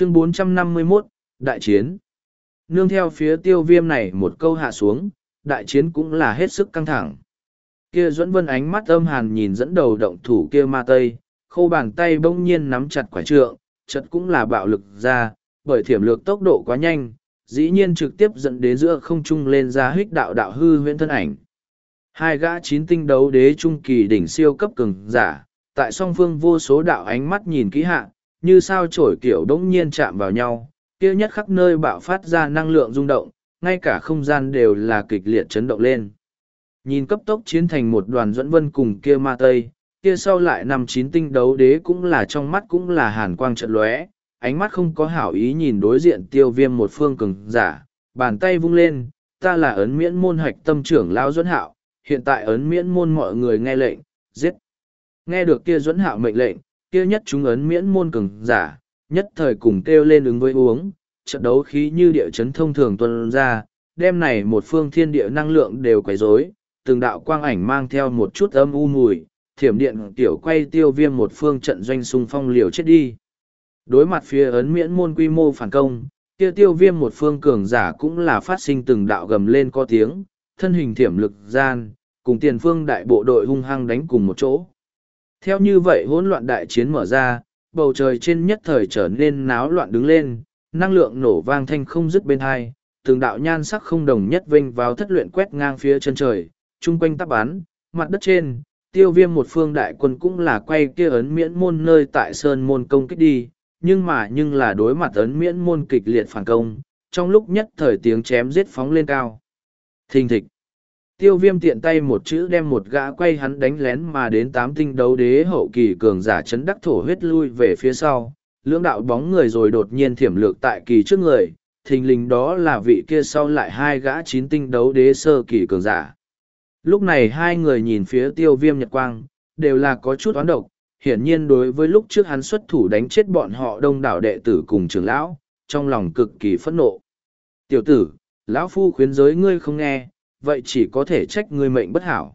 chương 451, đại chiến. Nương theo phía tiêu viêm này một câu hạ xuống đại chiến cũng là hết sức căng thẳng. Kia duẫn vân ánh mắt âm hàn nhìn dẫn đầu động thủ kia ma tây khâu bàn tay bỗng nhiên nắm chặt quả trượng chật cũng là bạo lực ra bởi thiểm lược tốc độ quá nhanh dĩ nhiên trực tiếp dẫn đến giữa không trung lên ra hích đạo đạo hư huyễn thân ảnh. Hai gã chín tinh đấu đế trung kỳ đỉnh siêu cấp cường giả tại song phương vô số đạo ánh mắt nhìn kỹ hạ như sao trổi kiểu đống nhiên chạm vào nhau kia nhất khắp nơi bạo phát ra năng lượng rung động ngay cả không gian đều là kịch liệt chấn động lên. Nhìn cấp tốc chiến thành một đoàn dẫn vân cùng kia ma tây kia sau lại năm chín tinh đấu đế cũng là trong mắt cũng là hàn quang trận lóe ánh mắt không có hảo ý nhìn đối diện tiêu viêm một phương cường giả bàn tay vung lên ta là ấn miễn môn hạch tâm trưởng lao dẫn hạo hiện tại ấn miễn môn mọi người nghe lệnh giết. Nghe được kia dẫn hạo mệnh lệnh, kia nhất chúng ấn miễn môn cường giả, nhất thời cùng kêu lên ứng với uống, trận đấu khí như địa chấn thông thường tuân ra, đêm này một phương thiên địa năng lượng đều quấy rối, từng đạo quang ảnh mang theo một chút âm u mùi, thiểm điện tiểu quay tiêu viêm một phương trận doanh xung phong liều chết đi. Đối mặt phía ấn miễn môn quy mô phản công, kia tiêu viêm một phương cường giả cũng là phát sinh từng đạo gầm lên có tiếng, thân hình thiểm lực gian, cùng tiền phương đại bộ đội hung hăng đánh cùng một chỗ. Theo như vậy hỗn loạn đại chiến mở ra, bầu trời trên nhất thời trở nên náo loạn đứng lên, năng lượng nổ vang thanh không dứt bên hai, từng đạo nhan sắc không đồng nhất vinh vào thất luyện quét ngang phía chân trời, chung quanh tắp bán, mặt đất trên, tiêu viêm một phương đại quân cũng là quay kia ấn miễn môn nơi tại sơn môn công kích đi, nhưng mà nhưng là đối mặt ấn miễn môn kịch liệt phản công, trong lúc nhất thời tiếng chém giết phóng lên cao. Thình thịch tiêu viêm tiện tay một chữ đem một gã quay hắn đánh lén mà đến tám tinh đấu đế hậu kỳ cường giả chấn đắc thổ huyết lui về phía sau. Lưỡng đạo bóng người rồi đột nhiên thiểm lược tại kỳ trước người. Thình lình đó là vị kia sau lại hai gã chín tinh đấu đế sơ kỳ cường giả. Lúc này hai người nhìn phía tiêu viêm nhật quang, đều là có chút oán độc. Hiển nhiên đối với lúc trước hắn xuất thủ đánh chết bọn họ đông đảo đệ tử cùng trưởng lão, trong lòng cực kỳ phẫn nộ. Tiểu tử, lão phu khuyến giới ngươi không nghe vậy chỉ có thể trách ngươi mệnh bất hảo.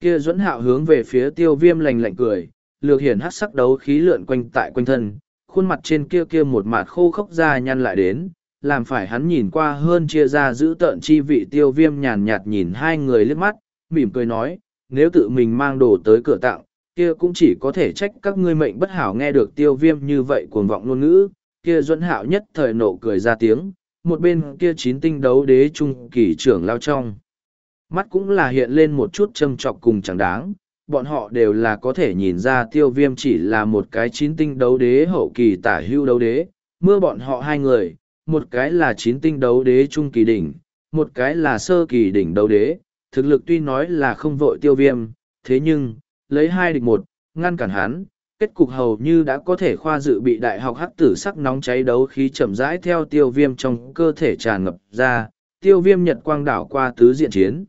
Kia dẫn hạo hướng về phía tiêu viêm lành lạnh cười, lược hiển hát sắc đấu khí lượn quanh tại quanh thân, khuôn mặt trên kia kia một mặt khô khốc ra nhăn lại đến, làm phải hắn nhìn qua hơn chia ra giữ tợn chi vị tiêu viêm nhàn nhạt nhìn hai người liếc mắt, mỉm cười nói, nếu tự mình mang đồ tới cửa tặng, kia cũng chỉ có thể trách các ngươi mệnh bất hảo nghe được tiêu viêm như vậy cuồng vọng ngôn ngữ, kia dẫn hạo nhất thời nộ cười ra tiếng, một bên kia chín tinh đấu đế trung kỳ trưởng lao trong. Mắt cũng là hiện lên một chút châm trọc cùng chẳng đáng, bọn họ đều là có thể nhìn ra tiêu viêm chỉ là một cái chín tinh đấu đế hậu kỳ tả hưu đấu đế, mưa bọn họ hai người, một cái là chín tinh đấu đế trung kỳ đỉnh, một cái là sơ kỳ đỉnh đấu đế, thực lực tuy nói là không vội tiêu viêm, thế nhưng, lấy hai địch một, ngăn cản hắn, kết cục hầu như đã có thể khoa dự bị đại học hắc tử sắc nóng cháy đấu khí chậm rãi theo tiêu viêm trong cơ thể tràn ngập ra, tiêu viêm nhật quang đảo qua tứ diện chiến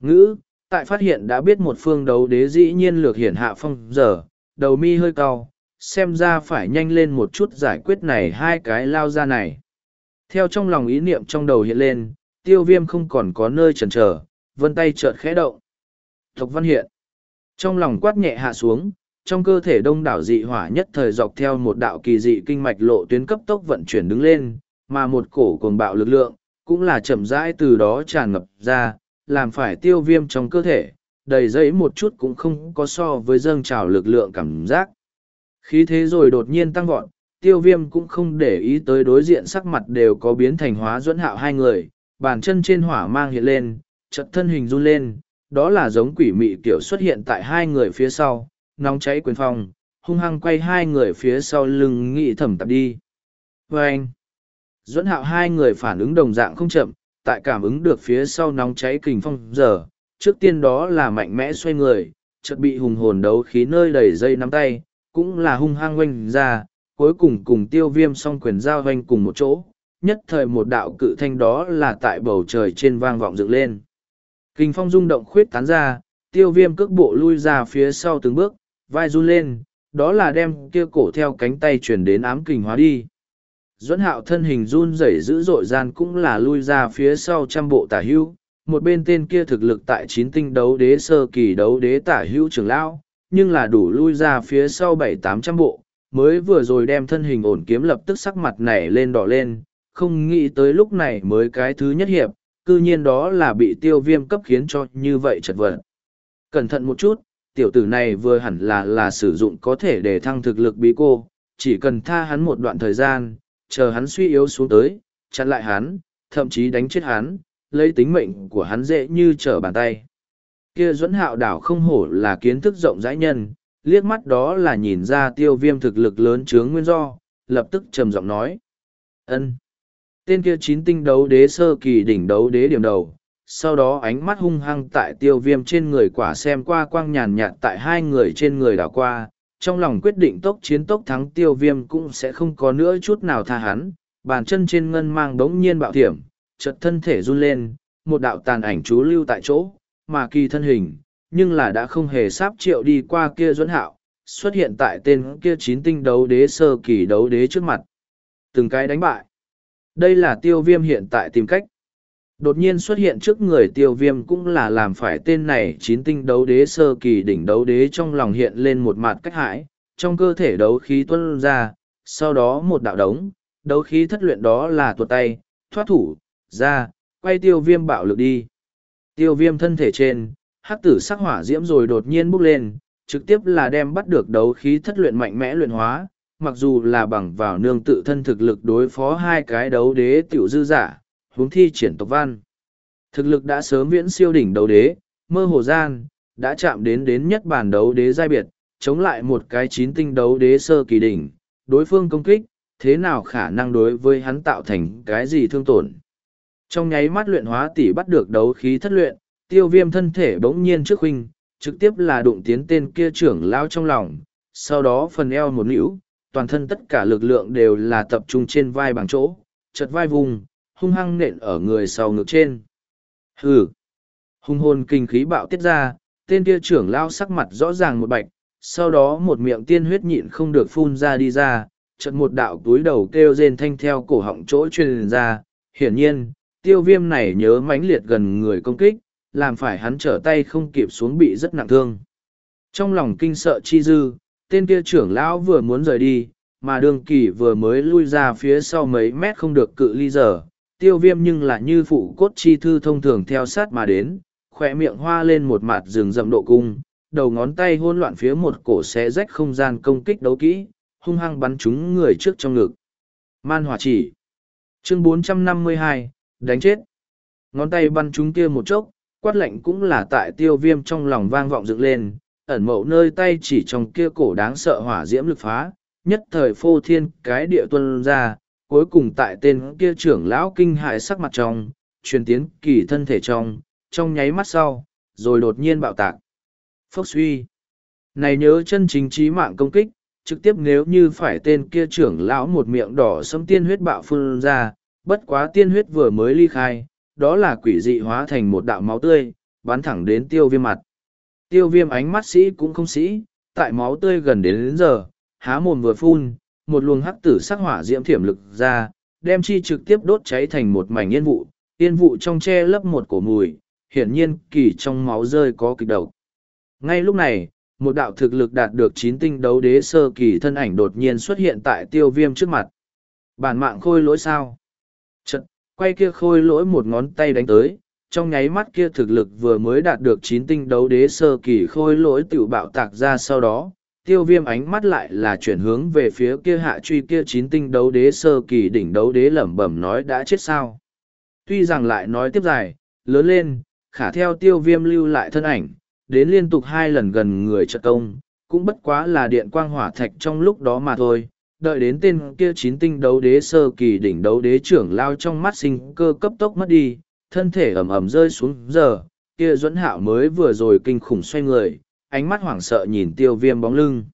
ngữ, tại phát hiện đã biết một phương đấu đế dĩ nhiên lược hiển hạ phong giờ, đầu mi hơi cao, xem ra phải nhanh lên một chút giải quyết này hai cái lao ra này. Theo trong lòng ý niệm trong đầu hiện lên, tiêu viêm không còn có nơi chần chờ vân tay chợt khẽ động. Thộc văn hiện. Trong lòng quát nhẹ hạ xuống, trong cơ thể đông đảo dị hỏa nhất thời dọc theo một đạo kỳ dị kinh mạch lộ tuyến cấp tốc vận chuyển đứng lên, mà một cổ cuồng bạo lực lượng, cũng là chậm rãi từ đó tràn ngập ra, làm phải tiêu viêm trong cơ thể, đầy dẫy một chút cũng không có so với dâng trào lực lượng cảm giác. Khí thế rồi đột nhiên tăng vọt, tiêu viêm cũng không để ý tới đối diện sắc mặt đều có biến thành hóa dẫn hạo hai người, bàn chân trên hỏa mang hiện lên, chật thân hình run lên, đó là giống quỷ mị kiểu xuất hiện tại hai người phía sau, nóng cháy quyền phòng, hung hăng quay hai người phía sau lưng nghị thẩm tập đi. Vâng! Và anh, dẫn hạo hai người phản ứng đồng dạng không chậm, tại cảm ứng được phía sau nóng cháy kình phong giờ, trước tiên đó là mạnh mẽ xoay người, chợt bị hùng hồn đấu khí nơi đầy dây nắm tay, cũng là hung hăng oanh ra, cuối cùng cùng tiêu viêm song quyền giao oanh cùng một chỗ, nhất thời một đạo cự thanh đó là tại bầu trời trên vang vọng dựng lên. Kình phong rung động khuyết tán ra, tiêu viêm cước bộ lui ra phía sau từng bước, vai run lên, đó là đem kia cổ theo cánh tay chuyển đến ám kình hóa đi duẫn hạo thân hình run rẩy dữ dội gian cũng là lui ra phía sau trăm bộ tả hữu một bên tên kia thực lực tại chín tinh đấu đế sơ kỳ đấu đế tả hữu trường lão nhưng là đủ lui ra phía sau bảy tám trăm bộ mới vừa rồi đem thân hình ổn kiếm lập tức sắc mặt nảy lên đỏ lên, không nghĩ tới lúc này mới cái thứ nhất hiệp, cư nhiên đó là bị tiêu viêm cấp khiến cho như vậy chật vật. Cẩn thận một chút, tiểu tử này vừa hẳn là là sử dụng có thể để thăng thực lực bí cô, chỉ cần tha hắn một đoạn thời gian, chờ hắn suy yếu xuống tới, chặn lại hắn, thậm chí đánh chết hắn, lấy tính mệnh của hắn dễ như trở bàn tay. Kia dẫn hạo đảo không hổ là kiến thức rộng rãi nhân, liếc mắt đó là nhìn ra tiêu viêm thực lực lớn chướng nguyên do, lập tức trầm giọng nói. ân Tên kia chín tinh đấu đế sơ kỳ đỉnh đấu đế điểm đầu, sau đó ánh mắt hung hăng tại tiêu viêm trên người quả xem qua quang nhàn nhạt tại hai người trên người đảo qua, trong lòng quyết định tốc chiến tốc thắng tiêu viêm cũng sẽ không có nữa chút nào tha hắn, bàn chân trên ngân mang đống nhiên bạo thiểm, chật thân thể run lên, một đạo tàn ảnh chú lưu tại chỗ, mà kỳ thân hình, nhưng là đã không hề sáp triệu đi qua kia dẫn hạo, xuất hiện tại tên kia chín tinh đấu đế sơ kỳ đấu đế trước mặt. Từng cái đánh bại. Đây là tiêu viêm hiện tại tìm cách. Đột nhiên xuất hiện trước người tiêu viêm cũng là làm phải tên này chín tinh đấu đế sơ kỳ đỉnh đấu đế trong lòng hiện lên một mặt cách hãi, trong cơ thể đấu khí tuân ra, sau đó một đạo đống, đấu khí thất luyện đó là tuột tay, thoát thủ, ra, quay tiêu viêm bạo lực đi. Tiêu viêm thân thể trên, hắc tử sắc hỏa diễm rồi đột nhiên bốc lên, trực tiếp là đem bắt được đấu khí thất luyện mạnh mẽ luyện hóa, mặc dù là bằng vào nương tự thân thực lực đối phó hai cái đấu đế tiểu dư giả, huống thi triển tộc văn. Thực lực đã sớm viễn siêu đỉnh đấu đế, mơ hồ gian, đã chạm đến đến nhất bản đấu đế giai biệt, chống lại một cái chín tinh đấu đế sơ kỳ đỉnh, đối phương công kích, thế nào khả năng đối với hắn tạo thành cái gì thương tổn. Trong nháy mắt luyện hóa tỷ bắt được đấu khí thất luyện, tiêu viêm thân thể bỗng nhiên trước huynh, trực tiếp là đụng tiến tên kia trưởng lao trong lòng, sau đó phần eo một nữ, toàn thân tất cả lực lượng đều là tập trung trên vai bằng chỗ, chật vai vùng, hung hăng nện ở người sau ngực trên. Hừ! Hung hồn kinh khí bạo tiết ra, tên kia trưởng lao sắc mặt rõ ràng một bạch, sau đó một miệng tiên huyết nhịn không được phun ra đi ra, chợt một đạo túi đầu kêu rên thanh theo cổ họng chỗ truyền ra, hiển nhiên, tiêu viêm này nhớ mãnh liệt gần người công kích, làm phải hắn trở tay không kịp xuống bị rất nặng thương. Trong lòng kinh sợ chi dư, tên kia trưởng lão vừa muốn rời đi, mà đường kỳ vừa mới lui ra phía sau mấy mét không được cự ly giờ, tiêu viêm nhưng là như phụ cốt chi thư thông thường theo sát mà đến, khỏe miệng hoa lên một mặt rừng rậm độ cung, đầu ngón tay hôn loạn phía một cổ xé rách không gian công kích đấu kỹ, hung hăng bắn trúng người trước trong ngực. Man hỏa chỉ. Chương 452, đánh chết. Ngón tay bắn trúng kia một chốc, quát lệnh cũng là tại tiêu viêm trong lòng vang vọng dựng lên, ẩn mậu nơi tay chỉ trong kia cổ đáng sợ hỏa diễm lực phá, nhất thời phô thiên cái địa tuân ra, cuối cùng tại tên kia trưởng lão kinh hại sắc mặt trong, truyền tiến kỳ thân thể trong, trong nháy mắt sau, rồi đột nhiên bạo tạc. Phốc suy. Này nhớ chân chính trí mạng công kích, trực tiếp nếu như phải tên kia trưởng lão một miệng đỏ xâm tiên huyết bạo phun ra, bất quá tiên huyết vừa mới ly khai, đó là quỷ dị hóa thành một đạo máu tươi, bắn thẳng đến tiêu viêm mặt. Tiêu viêm ánh mắt sĩ cũng không sĩ, tại máu tươi gần đến, đến giờ, há mồm vừa phun, một luồng hắc tử sắc hỏa diễm thiểm lực ra, đem chi trực tiếp đốt cháy thành một mảnh yên vụ, yên vụ trong che lấp một cổ mùi, hiển nhiên kỳ trong máu rơi có kịch độc. Ngay lúc này, một đạo thực lực đạt được chín tinh đấu đế sơ kỳ thân ảnh đột nhiên xuất hiện tại tiêu viêm trước mặt. Bản mạng khôi lỗi sao? Chật, quay kia khôi lỗi một ngón tay đánh tới, trong nháy mắt kia thực lực vừa mới đạt được chín tinh đấu đế sơ kỳ khôi lỗi tiểu bạo tạc ra sau đó, tiêu viêm ánh mắt lại là chuyển hướng về phía kia hạ truy kia chín tinh đấu đế sơ kỳ đỉnh đấu đế lẩm bẩm nói đã chết sao. Tuy rằng lại nói tiếp dài, lớn lên, khả theo tiêu viêm lưu lại thân ảnh, đến liên tục hai lần gần người trợ công, cũng bất quá là điện quang hỏa thạch trong lúc đó mà thôi. Đợi đến tên kia chín tinh đấu đế sơ kỳ đỉnh đấu đế trưởng lao trong mắt sinh cơ cấp tốc mất đi, thân thể ẩm ẩm rơi xuống giờ, kia duẫn hạo mới vừa rồi kinh khủng xoay người, ánh mắt hoảng sợ nhìn tiêu viêm bóng lưng.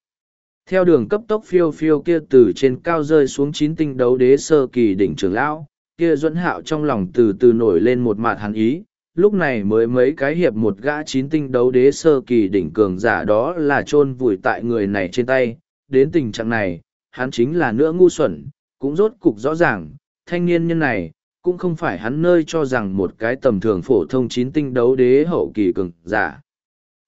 Theo đường cấp tốc phiêu phiêu kia từ trên cao rơi xuống chín tinh đấu đế sơ kỳ đỉnh trưởng lão, kia dẫn hạo trong lòng từ từ nổi lên một mạt hàn ý, lúc này mới mấy cái hiệp một gã chín tinh đấu đế sơ kỳ đỉnh cường giả đó là chôn vùi tại người này trên tay, đến tình trạng này, hắn chính là nữa ngu xuẩn, cũng rốt cục rõ ràng, thanh niên nhân này, cũng không phải hắn nơi cho rằng một cái tầm thường phổ thông chín tinh đấu đế hậu kỳ cường giả.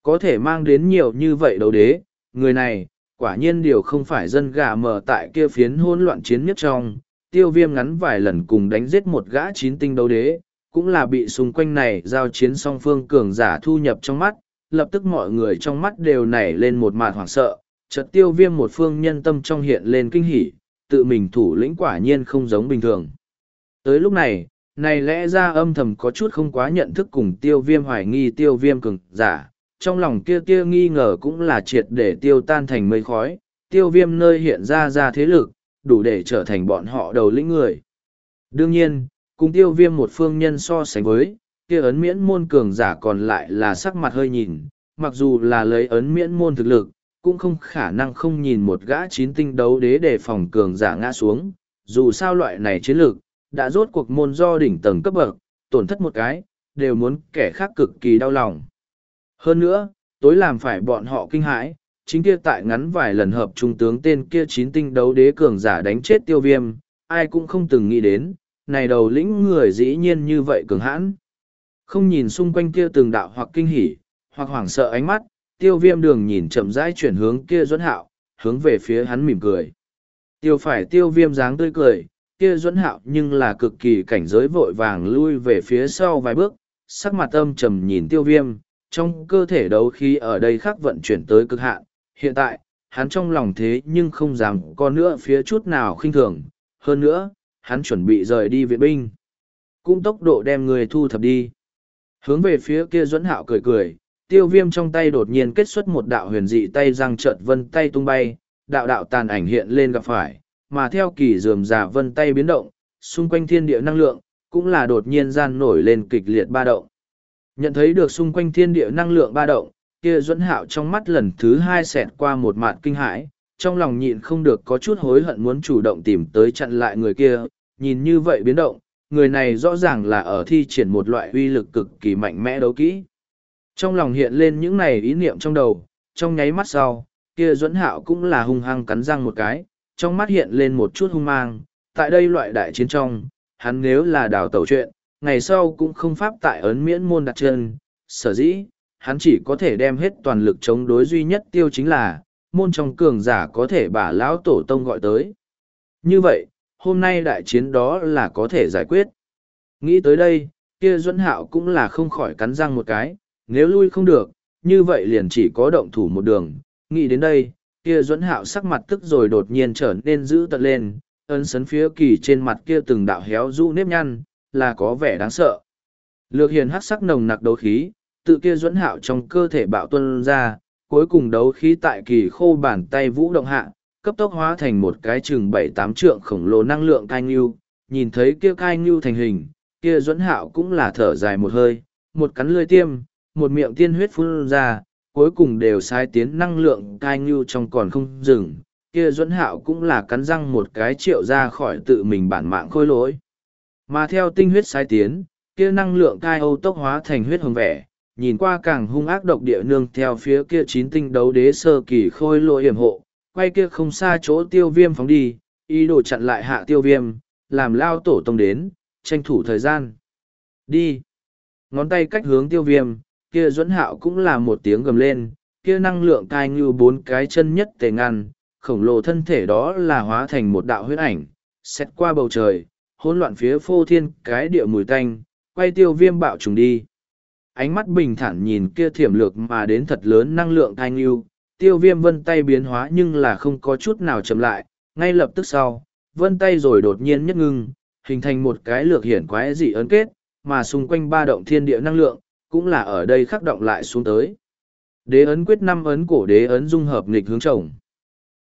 Có thể mang đến nhiều như vậy đấu đế, người này, Quả nhiên điều không phải dân gà mờ tại kia phiến hỗn loạn chiến nhất trong, tiêu viêm ngắn vài lần cùng đánh giết một gã chín tinh đấu đế, cũng là bị xung quanh này giao chiến song phương cường giả thu nhập trong mắt, lập tức mọi người trong mắt đều nảy lên một mạt hoảng sợ, chợt tiêu viêm một phương nhân tâm trong hiện lên kinh hỉ, tự mình thủ lĩnh quả nhiên không giống bình thường. Tới lúc này, này lẽ ra âm thầm có chút không quá nhận thức cùng tiêu viêm hoài nghi tiêu viêm cường giả, trong lòng kia kia nghi ngờ cũng là triệt để tiêu tan thành mây khói, tiêu viêm nơi hiện ra ra thế lực, đủ để trở thành bọn họ đầu lĩnh người. Đương nhiên, cùng tiêu viêm một phương nhân so sánh với, kia ấn miễn môn cường giả còn lại là sắc mặt hơi nhìn, mặc dù là lấy ấn miễn môn thực lực, cũng không khả năng không nhìn một gã chín tinh đấu đế để phòng cường giả ngã xuống, dù sao loại này chiến lược, đã rốt cuộc môn do đỉnh tầng cấp bậc, tổn thất một cái, đều muốn kẻ khác cực kỳ đau lòng. Hơn nữa, tối làm phải bọn họ kinh hãi, chính kia tại ngắn vài lần hợp trung tướng tên kia chín tinh đấu đế cường giả đánh chết tiêu viêm, ai cũng không từng nghĩ đến, này đầu lĩnh người dĩ nhiên như vậy cường hãn. Không nhìn xung quanh kia từng đạo hoặc kinh hỉ, hoặc hoảng sợ ánh mắt, tiêu viêm đường nhìn chậm rãi chuyển hướng kia duẫn hạo, hướng về phía hắn mỉm cười. Tiêu phải tiêu viêm dáng tươi cười, kia duẫn hạo nhưng là cực kỳ cảnh giới vội vàng lui về phía sau vài bước, sắc mặt âm trầm nhìn tiêu viêm, trong cơ thể đấu khí ở đây khác vận chuyển tới cực hạn. Hiện tại, hắn trong lòng thế nhưng không dám có nữa phía chút nào khinh thường. Hơn nữa, hắn chuẩn bị rời đi viện binh. Cũng tốc độ đem người thu thập đi. Hướng về phía kia duẫn hạo cười cười, tiêu viêm trong tay đột nhiên kết xuất một đạo huyền dị tay răng trợt vân tay tung bay, đạo đạo tàn ảnh hiện lên gặp phải, mà theo kỳ dườm giả vân tay biến động, xung quanh thiên địa năng lượng, cũng là đột nhiên gian nổi lên kịch liệt ba động. Nhận thấy được xung quanh thiên địa năng lượng ba động, kia duẫn hạo trong mắt lần thứ hai xẹt qua một mạt kinh hãi, trong lòng nhịn không được có chút hối hận muốn chủ động tìm tới chặn lại người kia, nhìn như vậy biến động, người này rõ ràng là ở thi triển một loại uy lực cực kỳ mạnh mẽ đấu kỹ. Trong lòng hiện lên những này ý niệm trong đầu, trong nháy mắt sau, kia duẫn hạo cũng là hung hăng cắn răng một cái, trong mắt hiện lên một chút hung mang, tại đây loại đại chiến trong, hắn nếu là đào tẩu chuyện, ngày sau cũng không pháp tại ấn miễn môn đặt chân, sở dĩ, hắn chỉ có thể đem hết toàn lực chống đối duy nhất tiêu chính là, môn trong cường giả có thể bà lão tổ tông gọi tới. Như vậy, hôm nay đại chiến đó là có thể giải quyết. Nghĩ tới đây, kia Duẫn Hạo cũng là không khỏi cắn răng một cái, nếu lui không được, như vậy liền chỉ có động thủ một đường. Nghĩ đến đây, kia Duẫn Hạo sắc mặt tức rồi đột nhiên trở nên dữ tợn lên, ấn sấn phía kỳ trên mặt kia từng đạo héo rũ nếp nhăn, là có vẻ đáng sợ. Lược hiền hắc sắc nồng nặc đấu khí, tự kia Duẫn Hạo trong cơ thể bạo tuân ra, cuối cùng đấu khí tại kỳ khô bàn tay vũ động hạ, cấp tốc hóa thành một cái chừng bảy tám trượng khổng lồ năng lượng cai ngưu, nhìn thấy kia cai ngưu thành hình, kia Duẫn Hạo cũng là thở dài một hơi, một cắn lưỡi tiêm, một miệng tiên huyết phun ra, cuối cùng đều sai tiến năng lượng cai ngưu trong còn không dừng. Kia Duẫn Hạo cũng là cắn răng một cái triệu ra khỏi tự mình bản mạng khôi lỗi. Mà theo tinh huyết sai tiến, kia năng lượng cai âu tốc hóa thành huyết hồng vẻ, nhìn qua càng hung ác độc địa nương theo phía kia chín tinh đấu đế sơ kỳ khôi lỗi hiểm hộ, quay kia không xa chỗ tiêu viêm phóng đi, ý đồ chặn lại hạ tiêu viêm, làm lao tổ tông đến, tranh thủ thời gian. Đi! Ngón tay cách hướng tiêu viêm, kia duẫn hạo cũng là một tiếng gầm lên, kia năng lượng cai như bốn cái chân nhất tề ngăn, khổng lồ thân thể đó là hóa thành một đạo huyết ảnh, xét qua bầu trời, hỗn loạn phía phô thiên cái địa mùi tanh, quay tiêu viêm bạo trùng đi. Ánh mắt bình thản nhìn kia thiểm lược mà đến thật lớn năng lượng thanh yêu tiêu viêm vân tay biến hóa nhưng là không có chút nào chậm lại, ngay lập tức sau, vân tay rồi đột nhiên nhất ngưng, hình thành một cái lược hiển quái dị ấn kết, mà xung quanh ba động thiên địa năng lượng, cũng là ở đây khắc động lại xuống tới. Đế ấn quyết năm ấn cổ đế ấn dung hợp nghịch hướng chồng.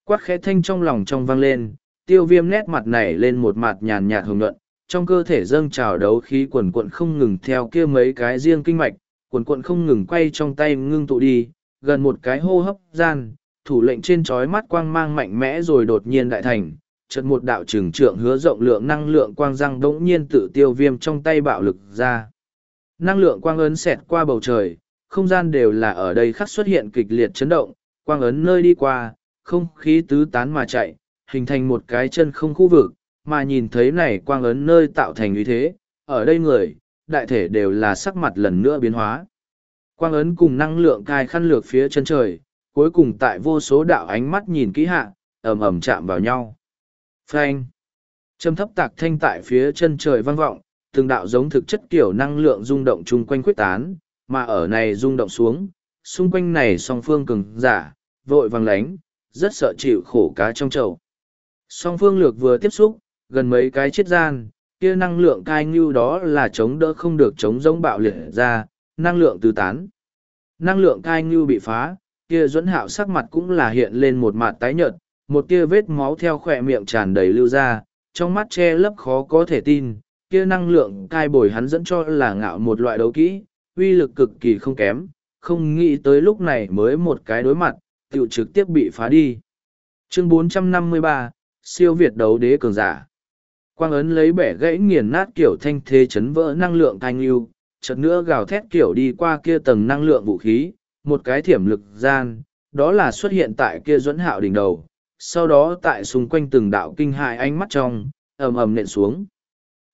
Quát khẽ thanh trong lòng trong vang lên, tiêu viêm nét mặt này lên một mặt nhàn nhạt hồng nhuận, trong cơ thể dâng trào đấu khí quần quận không ngừng theo kia mấy cái riêng kinh mạch, quần quận không ngừng quay trong tay ngưng tụ đi, gần một cái hô hấp gian, thủ lệnh trên trói mắt quang mang mạnh mẽ rồi đột nhiên đại thành, chợt một đạo trừng trượng hứa rộng lượng năng lượng quang răng đống nhiên tự tiêu viêm trong tay bạo lực ra. Năng lượng quang ấn xẹt qua bầu trời, không gian đều là ở đây khắc xuất hiện kịch liệt chấn động, quang ấn nơi đi qua, không khí tứ tán mà chạy, hình thành một cái chân không khu vực, mà nhìn thấy này quang ấn nơi tạo thành như thế, ở đây người, đại thể đều là sắc mặt lần nữa biến hóa. Quang ấn cùng năng lượng cai khăn lược phía chân trời, cuối cùng tại vô số đạo ánh mắt nhìn kỹ hạ, ầm ầm chạm vào nhau. Phanh! Châm thấp tạc thanh tại phía chân trời vang vọng, từng đạo giống thực chất kiểu năng lượng rung động chung quanh quyết tán, mà ở này rung động xuống, xung quanh này song phương cường giả, vội vàng lánh, rất sợ chịu khổ cá trong chậu. Song phương lược vừa tiếp xúc, gần mấy cái chiết gian, kia năng lượng cai ngưu đó là chống đỡ không được chống giống bạo liệt ra, năng lượng tứ tán. Năng lượng cai ngưu bị phá, kia dẫn hạo sắc mặt cũng là hiện lên một mặt tái nhợt, một tia vết máu theo khỏe miệng tràn đầy lưu ra, trong mắt che lấp khó có thể tin, kia năng lượng cai bồi hắn dẫn cho là ngạo một loại đấu kỹ, uy lực cực kỳ không kém, không nghĩ tới lúc này mới một cái đối mặt, tiểu trực tiếp bị phá đi. Chương 453, siêu việt đấu đế cường giả. Quang ấn lấy bẻ gãy nghiền nát kiểu thanh thế chấn vỡ năng lượng thanh lưu, chợt nữa gào thét kiểu đi qua kia tầng năng lượng vũ khí, một cái thiểm lực gian, đó là xuất hiện tại kia dẫn hạo đỉnh đầu, sau đó tại xung quanh từng đạo kinh hại ánh mắt trong, ầm ầm nện xuống.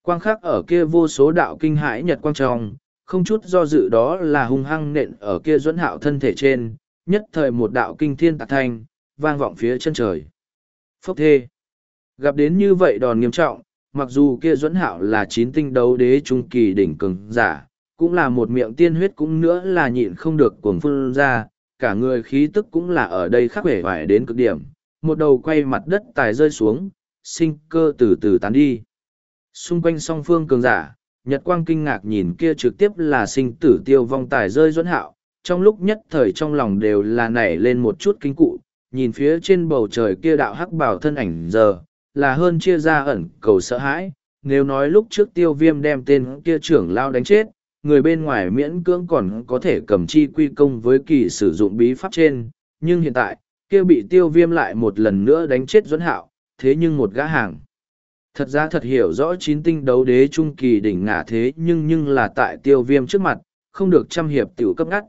Quang khắc ở kia vô số đạo kinh hãi nhật quang trong, không chút do dự đó là hung hăng nện ở kia dẫn hạo thân thể trên, nhất thời một đạo kinh thiên tạc thanh, vang vọng phía chân trời. Phốc thê. Gặp đến như vậy đòn nghiêm trọng, mặc dù kia duẫn hạo là chín tinh đấu đế trung kỳ đỉnh cường giả, cũng là một miệng tiên huyết cũng nữa là nhịn không được cuồng phun ra, cả người khí tức cũng là ở đây khắc vẻ vải đến cực điểm, một đầu quay mặt đất tài rơi xuống, sinh cơ từ từ tán đi. Xung quanh song phương cường giả, Nhật Quang kinh ngạc nhìn kia trực tiếp là sinh tử tiêu vong tài rơi duẫn hạo, trong lúc nhất thời trong lòng đều là nảy lên một chút kinh cụ, nhìn phía trên bầu trời kia đạo hắc bảo thân ảnh giờ, là hơn chia ra ẩn cầu sợ hãi, nếu nói lúc trước tiêu viêm đem tên kia trưởng lao đánh chết, người bên ngoài miễn cưỡng còn có thể cầm chi quy công với kỳ sử dụng bí pháp trên, nhưng hiện tại, kia bị tiêu viêm lại một lần nữa đánh chết dẫn hạo, thế nhưng một gã hàng. Thật ra thật hiểu rõ chín tinh đấu đế trung kỳ đỉnh ngả thế nhưng nhưng là tại tiêu viêm trước mặt, không được trăm hiệp tiểu cấp ngắt.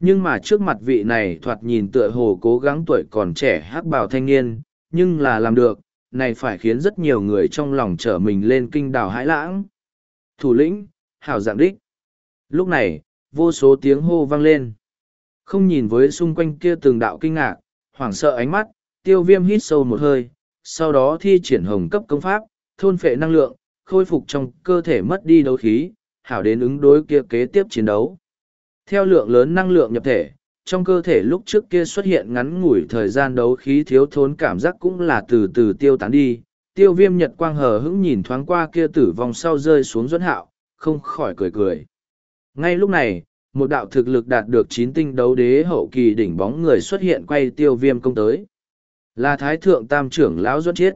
Nhưng mà trước mặt vị này thoạt nhìn tựa hồ cố gắng tuổi còn trẻ hắc bào thanh niên, nhưng là làm được, này phải khiến rất nhiều người trong lòng trở mình lên kinh đảo hãi lãng. Thủ lĩnh, hảo dạng đích. Lúc này, vô số tiếng hô vang lên. Không nhìn với xung quanh kia từng đạo kinh ngạc, hoảng sợ ánh mắt, tiêu viêm hít sâu một hơi, sau đó thi triển hồng cấp công pháp, thôn phệ năng lượng, khôi phục trong cơ thể mất đi đấu khí, hảo đến ứng đối kia kế tiếp chiến đấu. Theo lượng lớn năng lượng nhập thể, trong cơ thể lúc trước kia xuất hiện ngắn ngủi thời gian đấu khí thiếu thốn cảm giác cũng là từ từ tiêu tán đi. Tiêu viêm nhật quang hờ hững nhìn thoáng qua kia tử vong sau rơi xuống dẫn hạo, không khỏi cười cười. Ngay lúc này, một đạo thực lực đạt được chín tinh đấu đế hậu kỳ đỉnh bóng người xuất hiện quay tiêu viêm công tới. Là thái thượng tam trưởng lão duất chiết.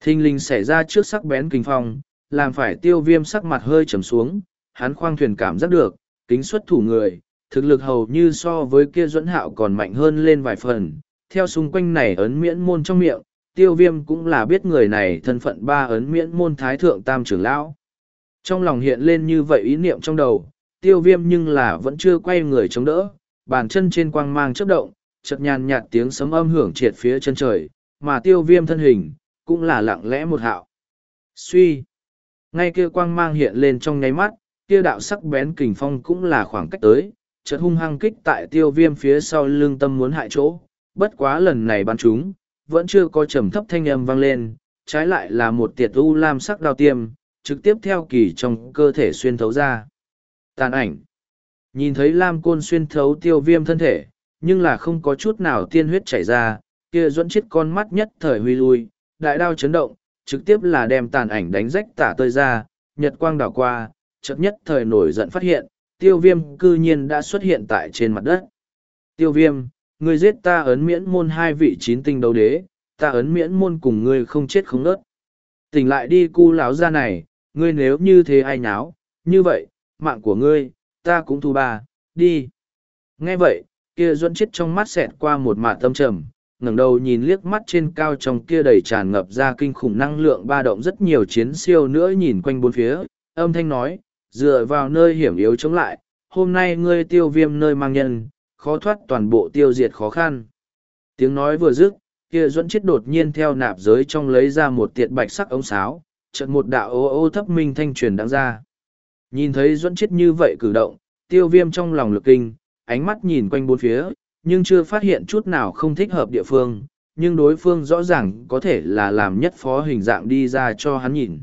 Thinh linh xảy ra trước sắc bén kinh phong, làm phải tiêu viêm sắc mặt hơi trầm xuống, hắn khoang thuyền cảm giác được, kính xuất thủ người, thực lực hầu như so với kia duẫn hạo còn mạnh hơn lên vài phần. Theo xung quanh này ấn miễn môn trong miệng, tiêu viêm cũng là biết người này thân phận ba ấn miễn môn thái thượng tam trưởng lão. Trong lòng hiện lên như vậy ý niệm trong đầu, tiêu viêm nhưng là vẫn chưa quay người chống đỡ, bàn chân trên quang mang chấp động, chợt nhàn nhạt tiếng sấm âm hưởng triệt phía chân trời, mà tiêu viêm thân hình, cũng là lặng lẽ một hạo. Suy! Ngay kia quang mang hiện lên trong nháy mắt, kia đạo sắc bén kình phong cũng là khoảng cách tới, chợt hung hăng kích tại tiêu viêm phía sau lưng tâm muốn hại chỗ, bất quá lần này bắn chúng, vẫn chưa có trầm thấp thanh âm vang lên, trái lại là một tiệt u lam sắc đao tiêm, trực tiếp theo kỳ trong cơ thể xuyên thấu ra. Tàn ảnh. Nhìn thấy lam côn xuyên thấu tiêu viêm thân thể, nhưng là không có chút nào tiên huyết chảy ra, kia dẫn chết con mắt nhất thời huy lui, đại đao chấn động, trực tiếp là đem tàn ảnh đánh rách tả tơi ra, nhật quang đảo qua, chợt nhất thời nổi giận phát hiện, tiêu viêm cư nhiên đã xuất hiện tại trên mặt đất. Tiêu viêm, ngươi giết ta ấn miễn môn hai vị chín tinh đấu đế, ta ấn miễn môn cùng ngươi không chết không nớt. Tỉnh lại đi cu lão ra này, ngươi nếu như thế ai nháo, như vậy, mạng của ngươi, ta cũng thu bà, đi. Nghe vậy, kia duẫn chết trong mắt xẹt qua một mạt tâm trầm, ngẩng đầu nhìn liếc mắt trên cao trong kia đầy tràn ngập ra kinh khủng năng lượng ba động rất nhiều chiến siêu nữa nhìn quanh bốn phía, âm thanh nói, dựa vào nơi hiểm yếu chống lại, hôm nay ngươi tiêu viêm nơi mang nhân, khó thoát toàn bộ tiêu diệt khó khăn. Tiếng nói vừa dứt, kia duẫn chết đột nhiên theo nạp giới trong lấy ra một tiệt bạch sắc ống sáo, chợt một đạo ô ô thấp minh thanh truyền đáng ra. Nhìn thấy duẫn chết như vậy cử động, tiêu viêm trong lòng lực kinh, ánh mắt nhìn quanh bốn phía, nhưng chưa phát hiện chút nào không thích hợp địa phương, nhưng đối phương rõ ràng có thể là làm nhất phó hình dạng đi ra cho hắn nhìn.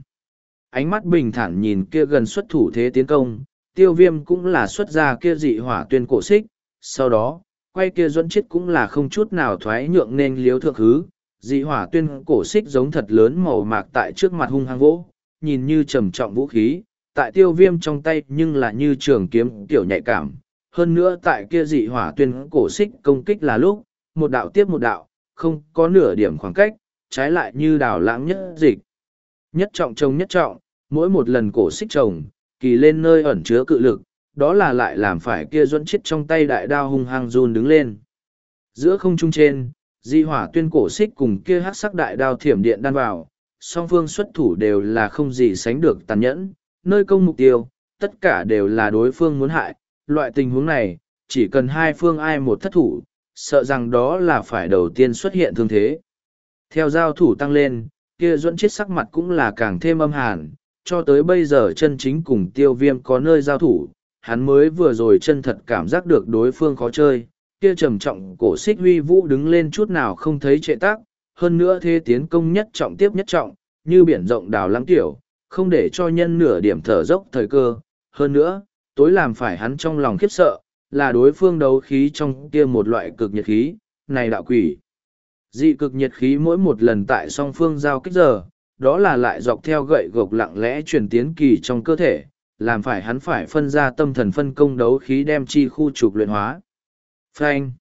Ánh mắt bình thản nhìn kia gần xuất thủ thế tiến công, tiêu viêm cũng là xuất ra kia dị hỏa tuyên cổ xích, sau đó, quay kia dẫn chết cũng là không chút nào thoái nhượng nên liếu thượng hứ, dị hỏa tuyên cổ xích giống thật lớn màu mạc tại trước mặt hung hăng vỗ, nhìn như trầm trọng vũ khí, tại tiêu viêm trong tay nhưng là như trường kiếm tiểu nhạy cảm. Hơn nữa tại kia dị hỏa tuyên cổ xích công kích là lúc, một đạo tiếp một đạo, không có nửa điểm khoảng cách, trái lại như đào lãng nhất dịch. Nhất trọng trông nhất trọng, mỗi một lần cổ xích trồng, kỳ lên nơi ẩn chứa cự lực, đó là lại làm phải kia dẫn chết trong tay đại đao hung hăng run đứng lên. Giữa không trung trên, di hỏa tuyên cổ xích cùng kia hát sắc đại đao thiểm điện đan vào, song phương xuất thủ đều là không gì sánh được tàn nhẫn, nơi công mục tiêu, tất cả đều là đối phương muốn hại. Loại tình huống này, chỉ cần hai phương ai một thất thủ, sợ rằng đó là phải đầu tiên xuất hiện thương thế. Theo giao thủ tăng lên, kia duẫn chết sắc mặt cũng là càng thêm âm hàn, cho tới bây giờ chân chính cùng tiêu viêm có nơi giao thủ, hắn mới vừa rồi chân thật cảm giác được đối phương khó chơi, kia trầm trọng cổ xích huy vũ đứng lên chút nào không thấy trệ tác, hơn nữa thế tiến công nhất trọng tiếp nhất trọng, như biển rộng đào lắng tiểu, không để cho nhân nửa điểm thở dốc thời cơ. Hơn nữa, tối làm phải hắn trong lòng khiếp sợ, là đối phương đấu khí trong kia một loại cực nhiệt khí, này đạo quỷ. Dị cực nhiệt khí mỗi một lần tại song phương giao kích giờ, đó là lại dọc theo gậy gộc lặng lẽ chuyển tiến kỳ trong cơ thể, làm phải hắn phải phân ra tâm thần phân công đấu khí đem chi khu trục luyện hóa. Phanh.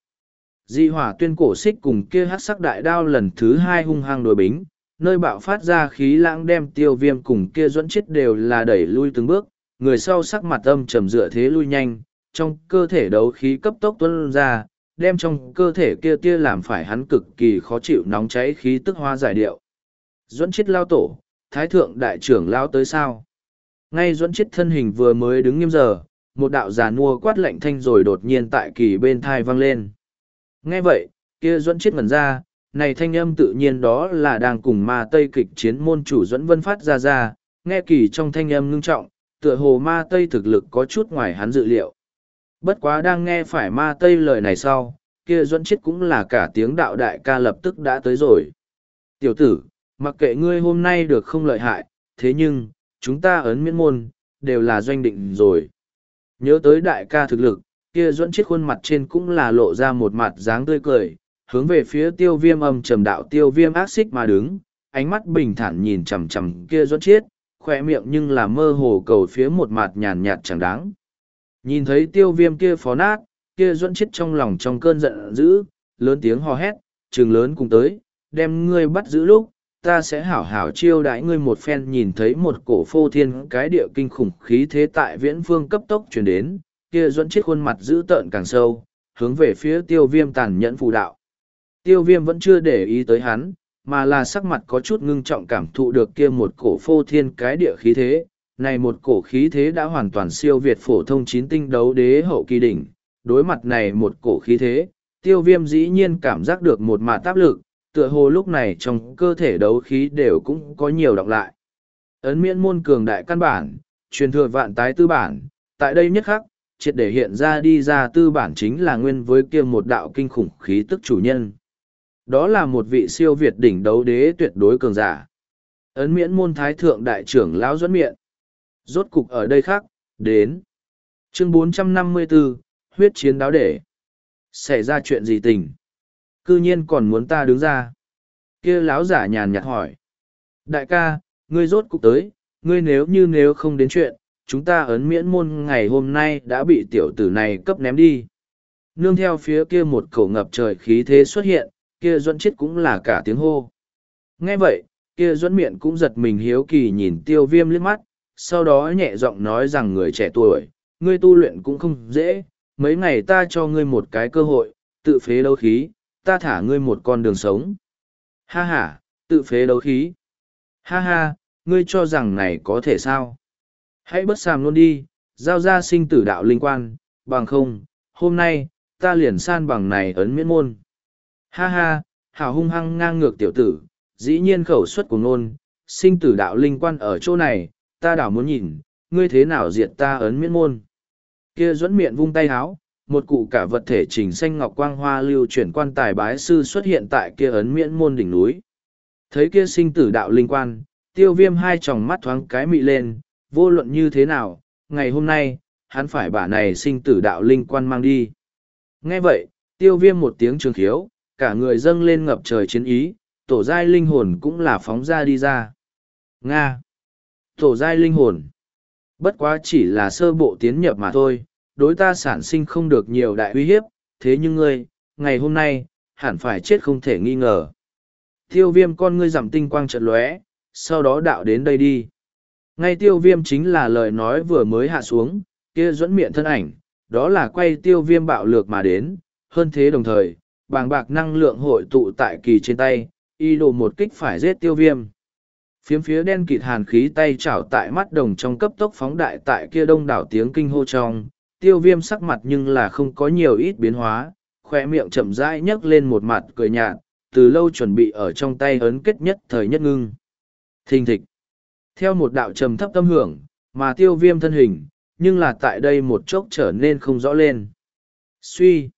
Dị hỏa tuyên cổ xích cùng kia hát sắc đại đao lần thứ hai hung hăng đồi bính, nơi bạo phát ra khí lãng đem tiêu viêm cùng kia dẫn chết đều là đẩy lui từng bước, người sau sắc mặt âm trầm dựa thế lui nhanh, trong cơ thể đấu khí cấp tốc tuân ra, đem trong cơ thể kia tia làm phải hắn cực kỳ khó chịu nóng cháy khí tức hoa giải điệu. Dẫn chết lao tổ, thái thượng đại trưởng lao tới sao? Ngay dẫn chết thân hình vừa mới đứng nghiêm giờ, một đạo già nua quát lạnh thanh rồi đột nhiên tại kỳ bên thai vang lên. Nghe vậy, kia dẫn chết ngẩn ra, này thanh âm tự nhiên đó là đang cùng ma tây kịch chiến môn chủ dẫn vân phát ra ra, nghe kỳ trong thanh âm ngưng trọng, tựa hồ ma tây thực lực có chút ngoài hắn dự liệu. Bất quá đang nghe phải ma tây lời này sau, kia duẫn chết cũng là cả tiếng đạo đại ca lập tức đã tới rồi. Tiểu tử, mặc kệ ngươi hôm nay được không lợi hại, thế nhưng, chúng ta ấn miễn môn, đều là doanh định rồi. Nhớ tới đại ca thực lực, kia duẫn chết khuôn mặt trên cũng là lộ ra một mặt dáng tươi cười, hướng về phía tiêu viêm âm trầm đạo tiêu viêm ác xích mà đứng, ánh mắt bình thản nhìn chằm chằm kia duẫn chết, khoe miệng nhưng là mơ hồ cầu phía một mặt nhàn nhạt chẳng đáng. Nhìn thấy tiêu viêm kia phó nát, kia duẫn chết trong lòng trong cơn giận dữ, lớn tiếng hò hét, trường lớn cùng tới, đem ngươi bắt giữ lúc, ta sẽ hảo hảo chiêu đãi ngươi một phen nhìn thấy một cổ phô thiên cái địa kinh khủng khí thế tại viễn phương cấp tốc chuyển đến, kia duẫn chết khuôn mặt dữ tợn càng sâu, hướng về phía tiêu viêm tàn nhẫn phù đạo. Tiêu viêm vẫn chưa để ý tới hắn, mà là sắc mặt có chút ngưng trọng cảm thụ được kia một cổ phô thiên cái địa khí thế. Này một cổ khí thế đã hoàn toàn siêu việt phổ thông chín tinh đấu đế hậu kỳ đỉnh. Đối mặt này một cổ khí thế, tiêu viêm dĩ nhiên cảm giác được một mạt áp lực, tựa hồ lúc này trong cơ thể đấu khí đều cũng có nhiều đọc lại. Ấn miễn môn cường đại căn bản, truyền thừa vạn tái tư bản, tại đây nhất khắc, triệt để hiện ra đi ra tư bản chính là nguyên với kia một đạo kinh khủng khí tức chủ nhân. Đó là một vị siêu việt đỉnh đấu đế tuyệt đối cường giả. Ấn miễn môn thái thượng đại trưởng lão dẫn miệng. Rốt cục ở đây khác, đến. Chương 454, huyết chiến đáo để. Xảy ra chuyện gì tình? Cư nhiên còn muốn ta đứng ra. kia láo giả nhàn nhạt hỏi. Đại ca, ngươi rốt cục tới, ngươi nếu như nếu không đến chuyện, chúng ta ấn miễn môn ngày hôm nay đã bị tiểu tử này cấp ném đi. Nương theo phía kia một cổ ngập trời khí thế xuất hiện, kia duẫn chết cũng là cả tiếng hô. Nghe vậy, kia duẫn miệng cũng giật mình hiếu kỳ nhìn tiêu viêm liếc mắt, sau đó nhẹ giọng nói rằng người trẻ tuổi, ngươi tu luyện cũng không dễ, mấy ngày ta cho ngươi một cái cơ hội, tự phế đấu khí, ta thả ngươi một con đường sống. Ha ha, tự phế đấu khí. Ha ha, ngươi cho rằng này có thể sao? Hãy bất sàm luôn đi, giao ra sinh tử đạo linh quan, bằng không, hôm nay, ta liền san bằng này ấn miễn môn. Ha ha, hào hung hăng ngang ngược tiểu tử, dĩ nhiên khẩu suất của ngôn, sinh tử đạo linh quan ở chỗ này, ta đảo muốn nhìn, ngươi thế nào diệt ta ấn miễn môn. Kia dẫn miệng vung tay háo, một cụ cả vật thể trình xanh ngọc quang hoa lưu chuyển quan tài bái sư xuất hiện tại kia ấn miễn môn đỉnh núi. Thấy kia sinh tử đạo linh quan, tiêu viêm hai tròng mắt thoáng cái mị lên, vô luận như thế nào, ngày hôm nay, hắn phải bả này sinh tử đạo linh quan mang đi. Nghe vậy, tiêu viêm một tiếng trường khiếu, cả người dâng lên ngập trời chiến ý, tổ giai linh hồn cũng là phóng ra đi ra. Nga! Tổ giai linh hồn! Bất quá chỉ là sơ bộ tiến nhập mà thôi, đối ta sản sinh không được nhiều đại uy hiếp, thế nhưng ngươi, ngày hôm nay, hẳn phải chết không thể nghi ngờ. Tiêu viêm con ngươi giảm tinh quang trận lóe, sau đó đạo đến đây đi. Ngay tiêu viêm chính là lời nói vừa mới hạ xuống, kia dẫn miệng thân ảnh, đó là quay tiêu viêm bạo lược mà đến, hơn thế đồng thời, bàng bạc năng lượng hội tụ tại kỳ trên tay, y đồ một kích phải giết tiêu viêm. Phiếm phía đen kịt hàn khí tay chảo tại mắt đồng trong cấp tốc phóng đại tại kia đông đảo tiếng kinh hô trong, tiêu viêm sắc mặt nhưng là không có nhiều ít biến hóa, khoe miệng chậm rãi nhấc lên một mặt cười nhạt, từ lâu chuẩn bị ở trong tay ấn kết nhất thời nhất ngưng. Thình thịch. Theo một đạo trầm thấp tâm hưởng, mà tiêu viêm thân hình, nhưng là tại đây một chốc trở nên không rõ lên. Suy.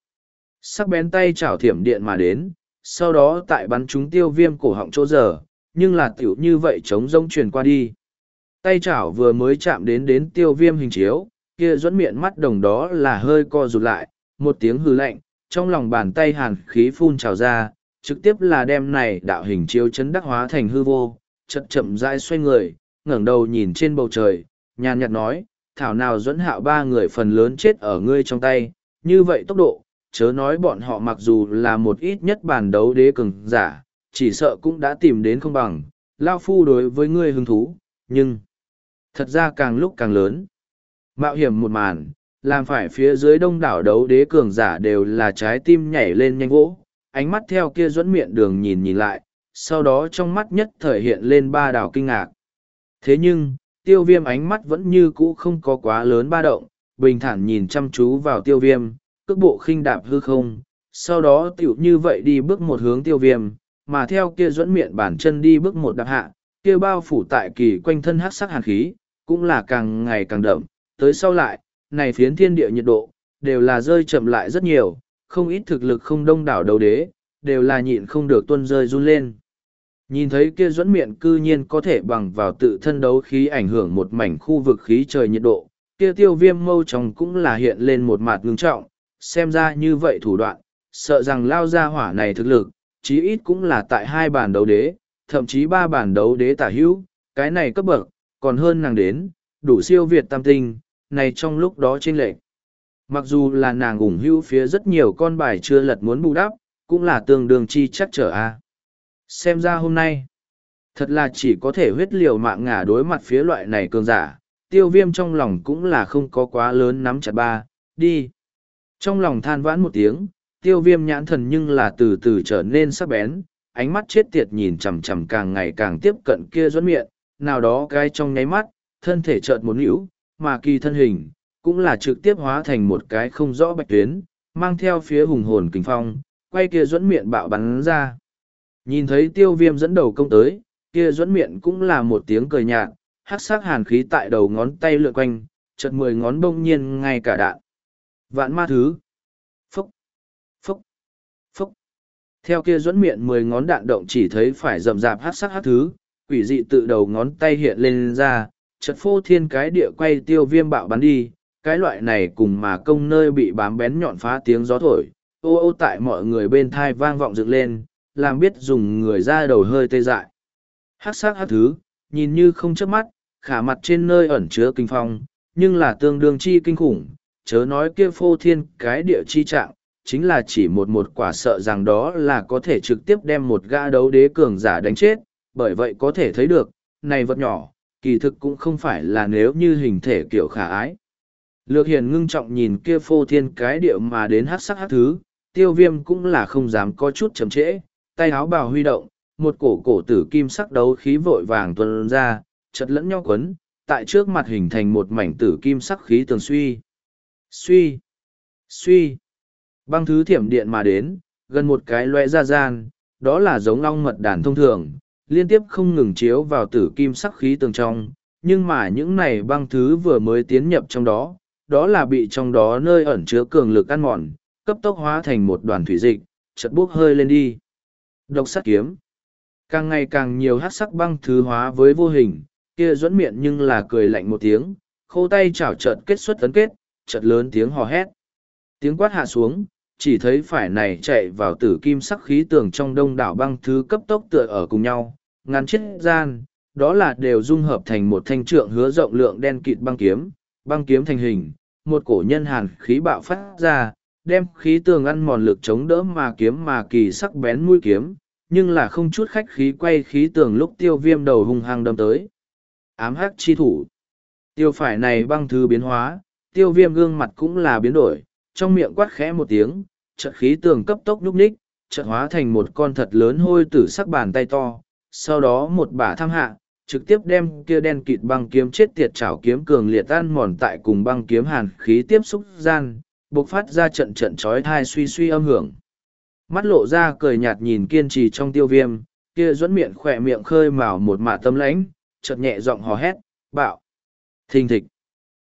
Sắc bén tay chảo thiểm điện mà đến, sau đó tại bắn chúng tiêu viêm cổ họng chỗ giờ, nhưng là tiểu như vậy chống rông truyền qua đi. Tay chảo vừa mới chạm đến đến tiêu viêm hình chiếu, kia dẫn miệng mắt đồng đó là hơi co rụt lại, một tiếng hư lạnh, trong lòng bàn tay hàn khí phun trào ra, trực tiếp là đem này đạo hình chiếu chấn đắc hóa thành hư vô, chậm chậm rãi xoay người, ngẩng đầu nhìn trên bầu trời, nhàn nhạt nói, thảo nào dẫn hạo ba người phần lớn chết ở ngươi trong tay, như vậy tốc độ, chớ nói bọn họ mặc dù là một ít nhất bản đấu đế cường giả, chỉ sợ cũng đã tìm đến không bằng, lao phu đối với ngươi hứng thú, nhưng thật ra càng lúc càng lớn. Mạo hiểm một màn, làm phải phía dưới đông đảo đấu đế cường giả đều là trái tim nhảy lên nhanh vỗ, ánh mắt theo kia dẫn miệng đường nhìn nhìn lại, sau đó trong mắt nhất thời hiện lên ba đảo kinh ngạc. Thế nhưng, tiêu viêm ánh mắt vẫn như cũ không có quá lớn ba động, bình thản nhìn chăm chú vào tiêu viêm, cước bộ khinh đạp hư không, sau đó tiểu như vậy đi bước một hướng tiêu viêm, mà theo kia dẫn miệng bản chân đi bước một đạp hạ, kia bao phủ tại kỳ quanh thân hát sắc hàn khí, cũng là càng ngày càng đậm, tới sau lại, này phiến thiên địa nhiệt độ, đều là rơi chậm lại rất nhiều, không ít thực lực không đông đảo đầu đế, đều là nhịn không được tuân rơi run lên. Nhìn thấy kia dẫn miệng cư nhiên có thể bằng vào tự thân đấu khí ảnh hưởng một mảnh khu vực khí trời nhiệt độ, kia tiêu viêm mâu trong cũng là hiện lên một mặt ngưng trọng, xem ra như vậy thủ đoạn, sợ rằng lao ra hỏa này thực lực, chí ít cũng là tại hai bản đấu đế, thậm chí ba bản đấu đế tả hữu, cái này cấp bậc, còn hơn nàng đến, đủ siêu việt tam tinh, này trong lúc đó trên lệ. Mặc dù là nàng ủng hữu phía rất nhiều con bài chưa lật muốn bù đắp, cũng là tương đương chi chắc trở a. Xem ra hôm nay, thật là chỉ có thể huyết liều mạng ngả đối mặt phía loại này cường giả, tiêu viêm trong lòng cũng là không có quá lớn nắm chặt ba, đi. Trong lòng than vãn một tiếng, tiêu viêm nhãn thần nhưng là từ từ trở nên sắc bén, ánh mắt chết tiệt nhìn chằm chằm càng ngày càng tiếp cận kia dẫn miệng, nào đó cái trong nháy mắt, thân thể chợt một hữu, mà kỳ thân hình, cũng là trực tiếp hóa thành một cái không rõ bạch tuyến, mang theo phía hùng hồn kinh phong, quay kia dẫn miệng bạo bắn ra. Nhìn thấy tiêu viêm dẫn đầu công tới, kia dẫn miệng cũng là một tiếng cười nhạt, hắc sắc hàn khí tại đầu ngón tay lượn quanh, chợt mười ngón bông nhiên ngay cả đạn. Vạn ma thứ. Phúc. Phúc. Phúc. Theo kia dẫn miệng mười ngón đạn động chỉ thấy phải rầm rạp hát sắc hát thứ, quỷ dị tự đầu ngón tay hiện lên ra, chợt phô thiên cái địa quay tiêu viêm bạo bắn đi, cái loại này cùng mà công nơi bị bám bén nhọn phá tiếng gió thổi, ô ô tại mọi người bên thai vang vọng dựng lên, làm biết dùng người ra đầu hơi tê dại. Hát sắc hát thứ, nhìn như không chớp mắt, khả mặt trên nơi ẩn chứa kinh phong, nhưng là tương đương chi kinh khủng, chớ nói kia phô thiên cái địa chi trạng, chính là chỉ một một quả sợ rằng đó là có thể trực tiếp đem một gã đấu đế cường giả đánh chết, bởi vậy có thể thấy được, này vật nhỏ, kỳ thực cũng không phải là nếu như hình thể kiểu khả ái. Lược hiền ngưng trọng nhìn kia phô thiên cái điệu mà đến hát sắc hát thứ, tiêu viêm cũng là không dám có chút chậm trễ, tay áo bào huy động, một cổ cổ tử kim sắc đấu khí vội vàng tuân ra, chật lẫn nhau quấn, tại trước mặt hình thành một mảnh tử kim sắc khí tường suy. Suy, suy, băng thứ thiểm điện mà đến, gần một cái loe ra gian, đó là giống long mật đàn thông thường, liên tiếp không ngừng chiếu vào tử kim sắc khí tường trong, nhưng mà những này băng thứ vừa mới tiến nhập trong đó, đó là bị trong đó nơi ẩn chứa cường lực ăn mòn, cấp tốc hóa thành một đoàn thủy dịch, chật bốc hơi lên đi. Độc sắt kiếm. Càng ngày càng nhiều hát sắc băng thứ hóa với vô hình, kia dẫn miệng nhưng là cười lạnh một tiếng, khô tay chảo chợt kết xuất tấn kết, chợt lớn tiếng hò hét. Tiếng quát hạ xuống, chỉ thấy phải này chạy vào tử kim sắc khí tường trong đông đảo băng thứ cấp tốc tựa ở cùng nhau, ngắn chết gian, đó là đều dung hợp thành một thanh trượng hứa rộng lượng đen kịt băng kiếm, băng kiếm thành hình, một cổ nhân hàn khí bạo phát ra, đem khí tường ăn mòn lực chống đỡ mà kiếm mà kỳ sắc bén mũi kiếm, nhưng là không chút khách khí quay khí tường lúc tiêu viêm đầu hung hăng đâm tới. Ám hắc chi thủ. Tiêu phải này băng thứ biến hóa, tiêu viêm gương mặt cũng là biến đổi, trong miệng quát khẽ một tiếng, trận khí tường cấp tốc nhúc ních, trận hóa thành một con thật lớn hôi tử sắc bàn tay to, sau đó một bả tham hạ, trực tiếp đem kia đen kịt băng kiếm chết tiệt chảo kiếm cường liệt tan mòn tại cùng băng kiếm hàn khí tiếp xúc gian, bộc phát ra trận trận chói thai suy suy âm hưởng. Mắt lộ ra cười nhạt nhìn kiên trì trong tiêu viêm, kia dẫn miệng khỏe miệng khơi mào một mạ tâm lãnh, chợt nhẹ giọng hò hét, bạo, thình thịch.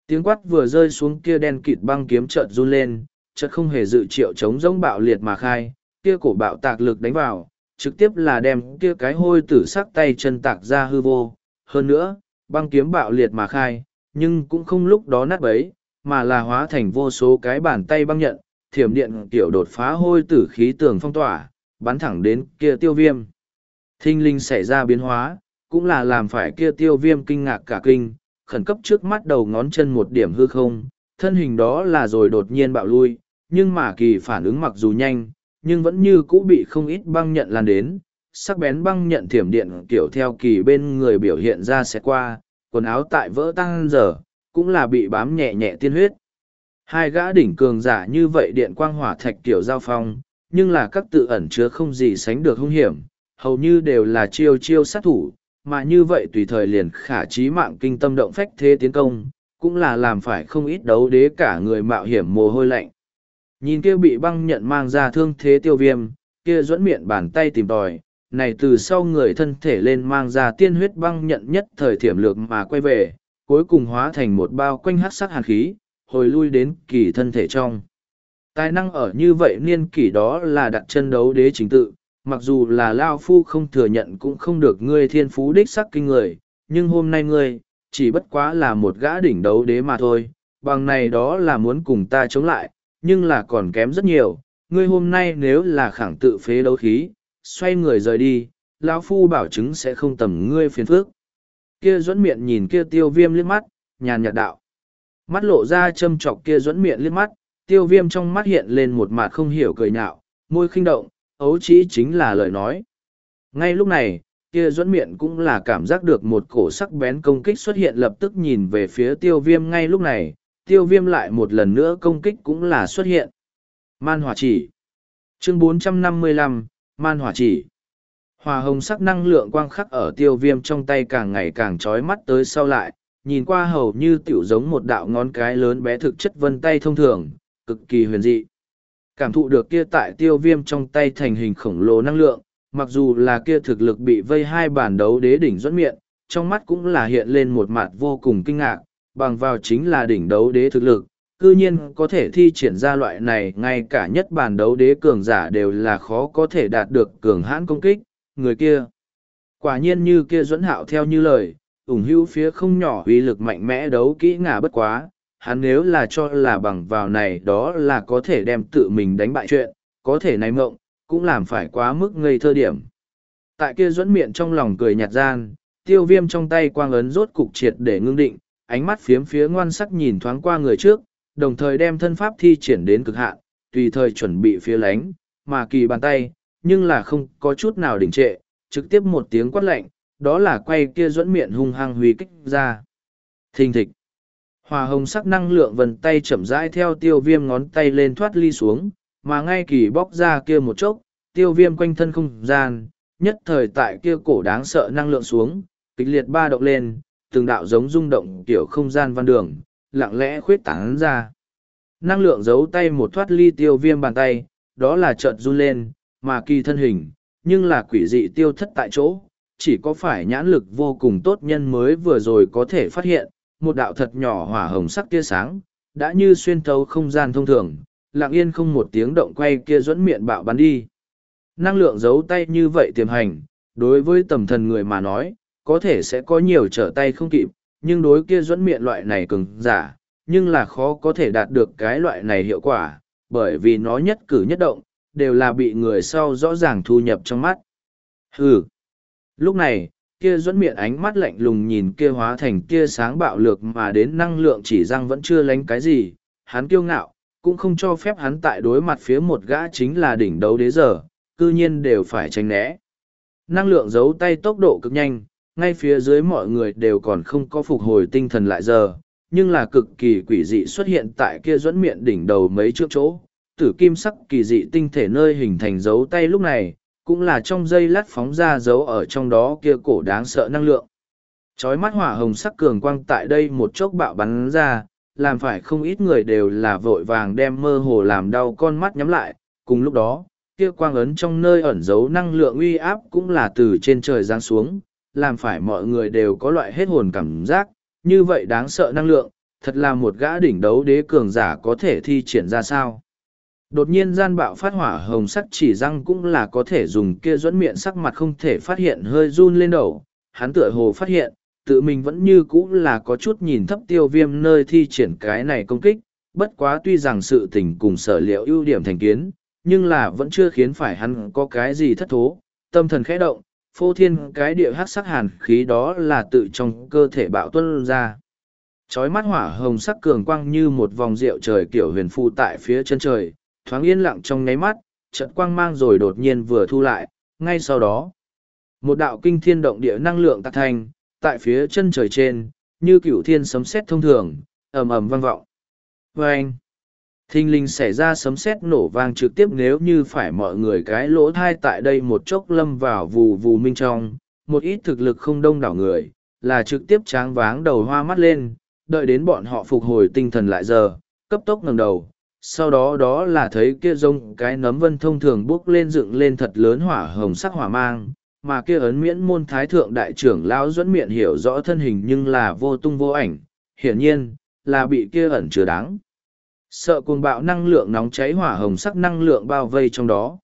Tiếng quát vừa rơi xuống kia đen kịt băng kiếm chợt run lên, chợt không hề dự triệu chống giống bạo liệt mà khai, kia cổ bạo tạc lực đánh vào, trực tiếp là đem kia cái hôi tử sắc tay chân tạc ra hư vô. Hơn nữa, băng kiếm bạo liệt mà khai, nhưng cũng không lúc đó nát bấy, mà là hóa thành vô số cái bàn tay băng nhận, thiểm điện tiểu đột phá hôi tử khí tường phong tỏa, bắn thẳng đến kia tiêu viêm. Thinh linh xảy ra biến hóa, cũng là làm phải kia tiêu viêm kinh ngạc cả kinh, khẩn cấp trước mắt đầu ngón chân một điểm hư không, thân hình đó là rồi đột nhiên bạo lui, nhưng mà kỳ phản ứng mặc dù nhanh, nhưng vẫn như cũ bị không ít băng nhận lan đến, sắc bén băng nhận thiểm điện kiểu theo kỳ bên người biểu hiện ra sẽ qua, quần áo tại vỡ tăng giờ, cũng là bị bám nhẹ nhẹ tiên huyết. Hai gã đỉnh cường giả như vậy điện quang hỏa thạch kiểu giao phong, nhưng là các tự ẩn chứa không gì sánh được hung hiểm, hầu như đều là chiêu chiêu sát thủ, mà như vậy tùy thời liền khả trí mạng kinh tâm động phách thế tiến công, cũng là làm phải không ít đấu đế cả người mạo hiểm mồ hôi lạnh. Nhìn kia bị băng nhận mang ra thương thế tiêu viêm, kia dẫn miệng bàn tay tìm tòi, này từ sau người thân thể lên mang ra tiên huyết băng nhận nhất thời thiểm lược mà quay về, cuối cùng hóa thành một bao quanh hát sắc hàn khí, hồi lui đến kỳ thân thể trong. Tài năng ở như vậy niên kỷ đó là đặt chân đấu đế chính tự, mặc dù là Lao Phu không thừa nhận cũng không được ngươi thiên phú đích sắc kinh người, nhưng hôm nay ngươi, chỉ bất quá là một gã đỉnh đấu đế mà thôi, bằng này đó là muốn cùng ta chống lại, nhưng là còn kém rất nhiều, ngươi hôm nay nếu là khẳng tự phế đấu khí, xoay người rời đi, lão Phu bảo chứng sẽ không tầm ngươi phiền phước. Kia dẫn miệng nhìn kia tiêu viêm liếc mắt, nhàn nhạt đạo. Mắt lộ ra châm chọc kia dẫn miệng liếc mắt, tiêu viêm trong mắt hiện lên một mặt không hiểu cười nhạo, môi khinh động, ấu chỉ chính là lời nói. Ngay lúc này, kia dẫn miệng cũng là cảm giác được một cổ sắc bén công kích xuất hiện lập tức nhìn về phía tiêu viêm ngay lúc này, tiêu viêm lại một lần nữa công kích cũng là xuất hiện. Man hỏa chỉ. Chương 455, Man hỏa chỉ. Hòa hồng sắc năng lượng quang khắc ở tiêu viêm trong tay càng ngày càng trói mắt tới sau lại, nhìn qua hầu như tiểu giống một đạo ngón cái lớn bé thực chất vân tay thông thường, cực kỳ huyền dị. Cảm thụ được kia tại tiêu viêm trong tay thành hình khổng lồ năng lượng, mặc dù là kia thực lực bị vây hai bản đấu đế đỉnh dẫn miệng, trong mắt cũng là hiện lên một mặt vô cùng kinh ngạc, bằng vào chính là đỉnh đấu đế thực lực, cư nhiên có thể thi triển ra loại này ngay cả nhất bản đấu đế cường giả đều là khó có thể đạt được cường hãn công kích, người kia. Quả nhiên như kia dẫn hạo theo như lời, ủng hữu phía không nhỏ uy lực mạnh mẽ đấu kỹ ngà bất quá, hắn nếu là cho là bằng vào này đó là có thể đem tự mình đánh bại chuyện, có thể này mộng, cũng làm phải quá mức ngây thơ điểm. Tại kia dẫn miệng trong lòng cười nhạt gian, tiêu viêm trong tay quang ấn rốt cục triệt để ngưng định, ánh mắt phiếm phía ngoan sắc nhìn thoáng qua người trước, đồng thời đem thân pháp thi triển đến cực hạn, tùy thời chuẩn bị phía lánh, mà kỳ bàn tay, nhưng là không có chút nào đình trệ, trực tiếp một tiếng quát lạnh, đó là quay kia dẫn miệng hung hăng huy kích ra. Thình thịch. Hòa hồng sắc năng lượng vần tay chậm rãi theo tiêu viêm ngón tay lên thoát ly xuống, mà ngay kỳ bóc ra kia một chốc, tiêu viêm quanh thân không gian, nhất thời tại kia cổ đáng sợ năng lượng xuống, kịch liệt ba động lên, từng đạo giống rung động kiểu không gian văn đường, lặng lẽ khuyết tán ra. Năng lượng giấu tay một thoát ly tiêu viêm bàn tay, đó là trợn run lên, mà kỳ thân hình, nhưng là quỷ dị tiêu thất tại chỗ, chỉ có phải nhãn lực vô cùng tốt nhân mới vừa rồi có thể phát hiện, một đạo thật nhỏ hỏa hồng sắc tia sáng, đã như xuyên thấu không gian thông thường, lặng yên không một tiếng động quay kia dẫn miệng bạo bắn đi. Năng lượng giấu tay như vậy tiềm hành, đối với tầm thần người mà nói, có thể sẽ có nhiều trở tay không kịp, nhưng đối kia dẫn miệng loại này cứng, giả, nhưng là khó có thể đạt được cái loại này hiệu quả, bởi vì nó nhất cử nhất động, đều là bị người sau rõ ràng thu nhập trong mắt. Hừ! Lúc này, kia dẫn miệng ánh mắt lạnh lùng nhìn kia hóa thành kia sáng bạo lược mà đến năng lượng chỉ răng vẫn chưa lánh cái gì, hắn kiêu ngạo, cũng không cho phép hắn tại đối mặt phía một gã chính là đỉnh đấu đế giờ, cư nhiên đều phải tránh né. Năng lượng giấu tay tốc độ cực nhanh, ngay phía dưới mọi người đều còn không có phục hồi tinh thần lại giờ, nhưng là cực kỳ quỷ dị xuất hiện tại kia dẫn miệng đỉnh đầu mấy trước chỗ. Tử kim sắc kỳ dị tinh thể nơi hình thành dấu tay lúc này, cũng là trong dây lát phóng ra dấu ở trong đó kia cổ đáng sợ năng lượng. Chói mắt hỏa hồng sắc cường quang tại đây một chốc bạo bắn ra, làm phải không ít người đều là vội vàng đem mơ hồ làm đau con mắt nhắm lại. Cùng lúc đó, kia quang ấn trong nơi ẩn giấu năng lượng uy áp cũng là từ trên trời giáng xuống, làm phải mọi người đều có loại hết hồn cảm giác, như vậy đáng sợ năng lượng, thật là một gã đỉnh đấu đế cường giả có thể thi triển ra sao. Đột nhiên gian bạo phát hỏa hồng sắc chỉ răng cũng là có thể dùng kia dẫn miệng sắc mặt không thể phát hiện hơi run lên đầu, hắn tựa hồ phát hiện, tự mình vẫn như cũ là có chút nhìn thấp tiêu viêm nơi thi triển cái này công kích, bất quá tuy rằng sự tình cùng sở liệu ưu điểm thành kiến, nhưng là vẫn chưa khiến phải hắn có cái gì thất thố, tâm thần khẽ động, phô thiên cái địa hát sắc hàn khí đó là tự trong cơ thể bạo tuân ra. Chói mắt hỏa hồng sắc cường quang như một vòng rượu trời kiểu huyền phu tại phía chân trời, thoáng yên lặng trong nháy mắt, trận quang mang rồi đột nhiên vừa thu lại, ngay sau đó. Một đạo kinh thiên động địa năng lượng tạc thành, tại phía chân trời trên, như cửu thiên sấm sét thông thường, ầm ầm vang vọng. Và anh, thinh linh xảy ra sấm sét nổ vang trực tiếp nếu như phải mọi người cái lỗ thai tại đây một chốc lâm vào vù vù minh trong, một ít thực lực không đông đảo người, là trực tiếp tráng váng đầu hoa mắt lên, đợi đến bọn họ phục hồi tinh thần lại giờ, cấp tốc ngẩng đầu. Sau đó đó là thấy kia rông cái nấm vân thông thường bước lên dựng lên thật lớn hỏa hồng sắc hỏa mang, mà kia ấn miễn môn thái thượng đại trưởng lão dẫn miệng hiểu rõ thân hình nhưng là vô tung vô ảnh, hiển nhiên, là bị kia ẩn chứa đáng. Sợ cuồng bạo năng lượng nóng cháy hỏa hồng sắc năng lượng bao vây trong đó.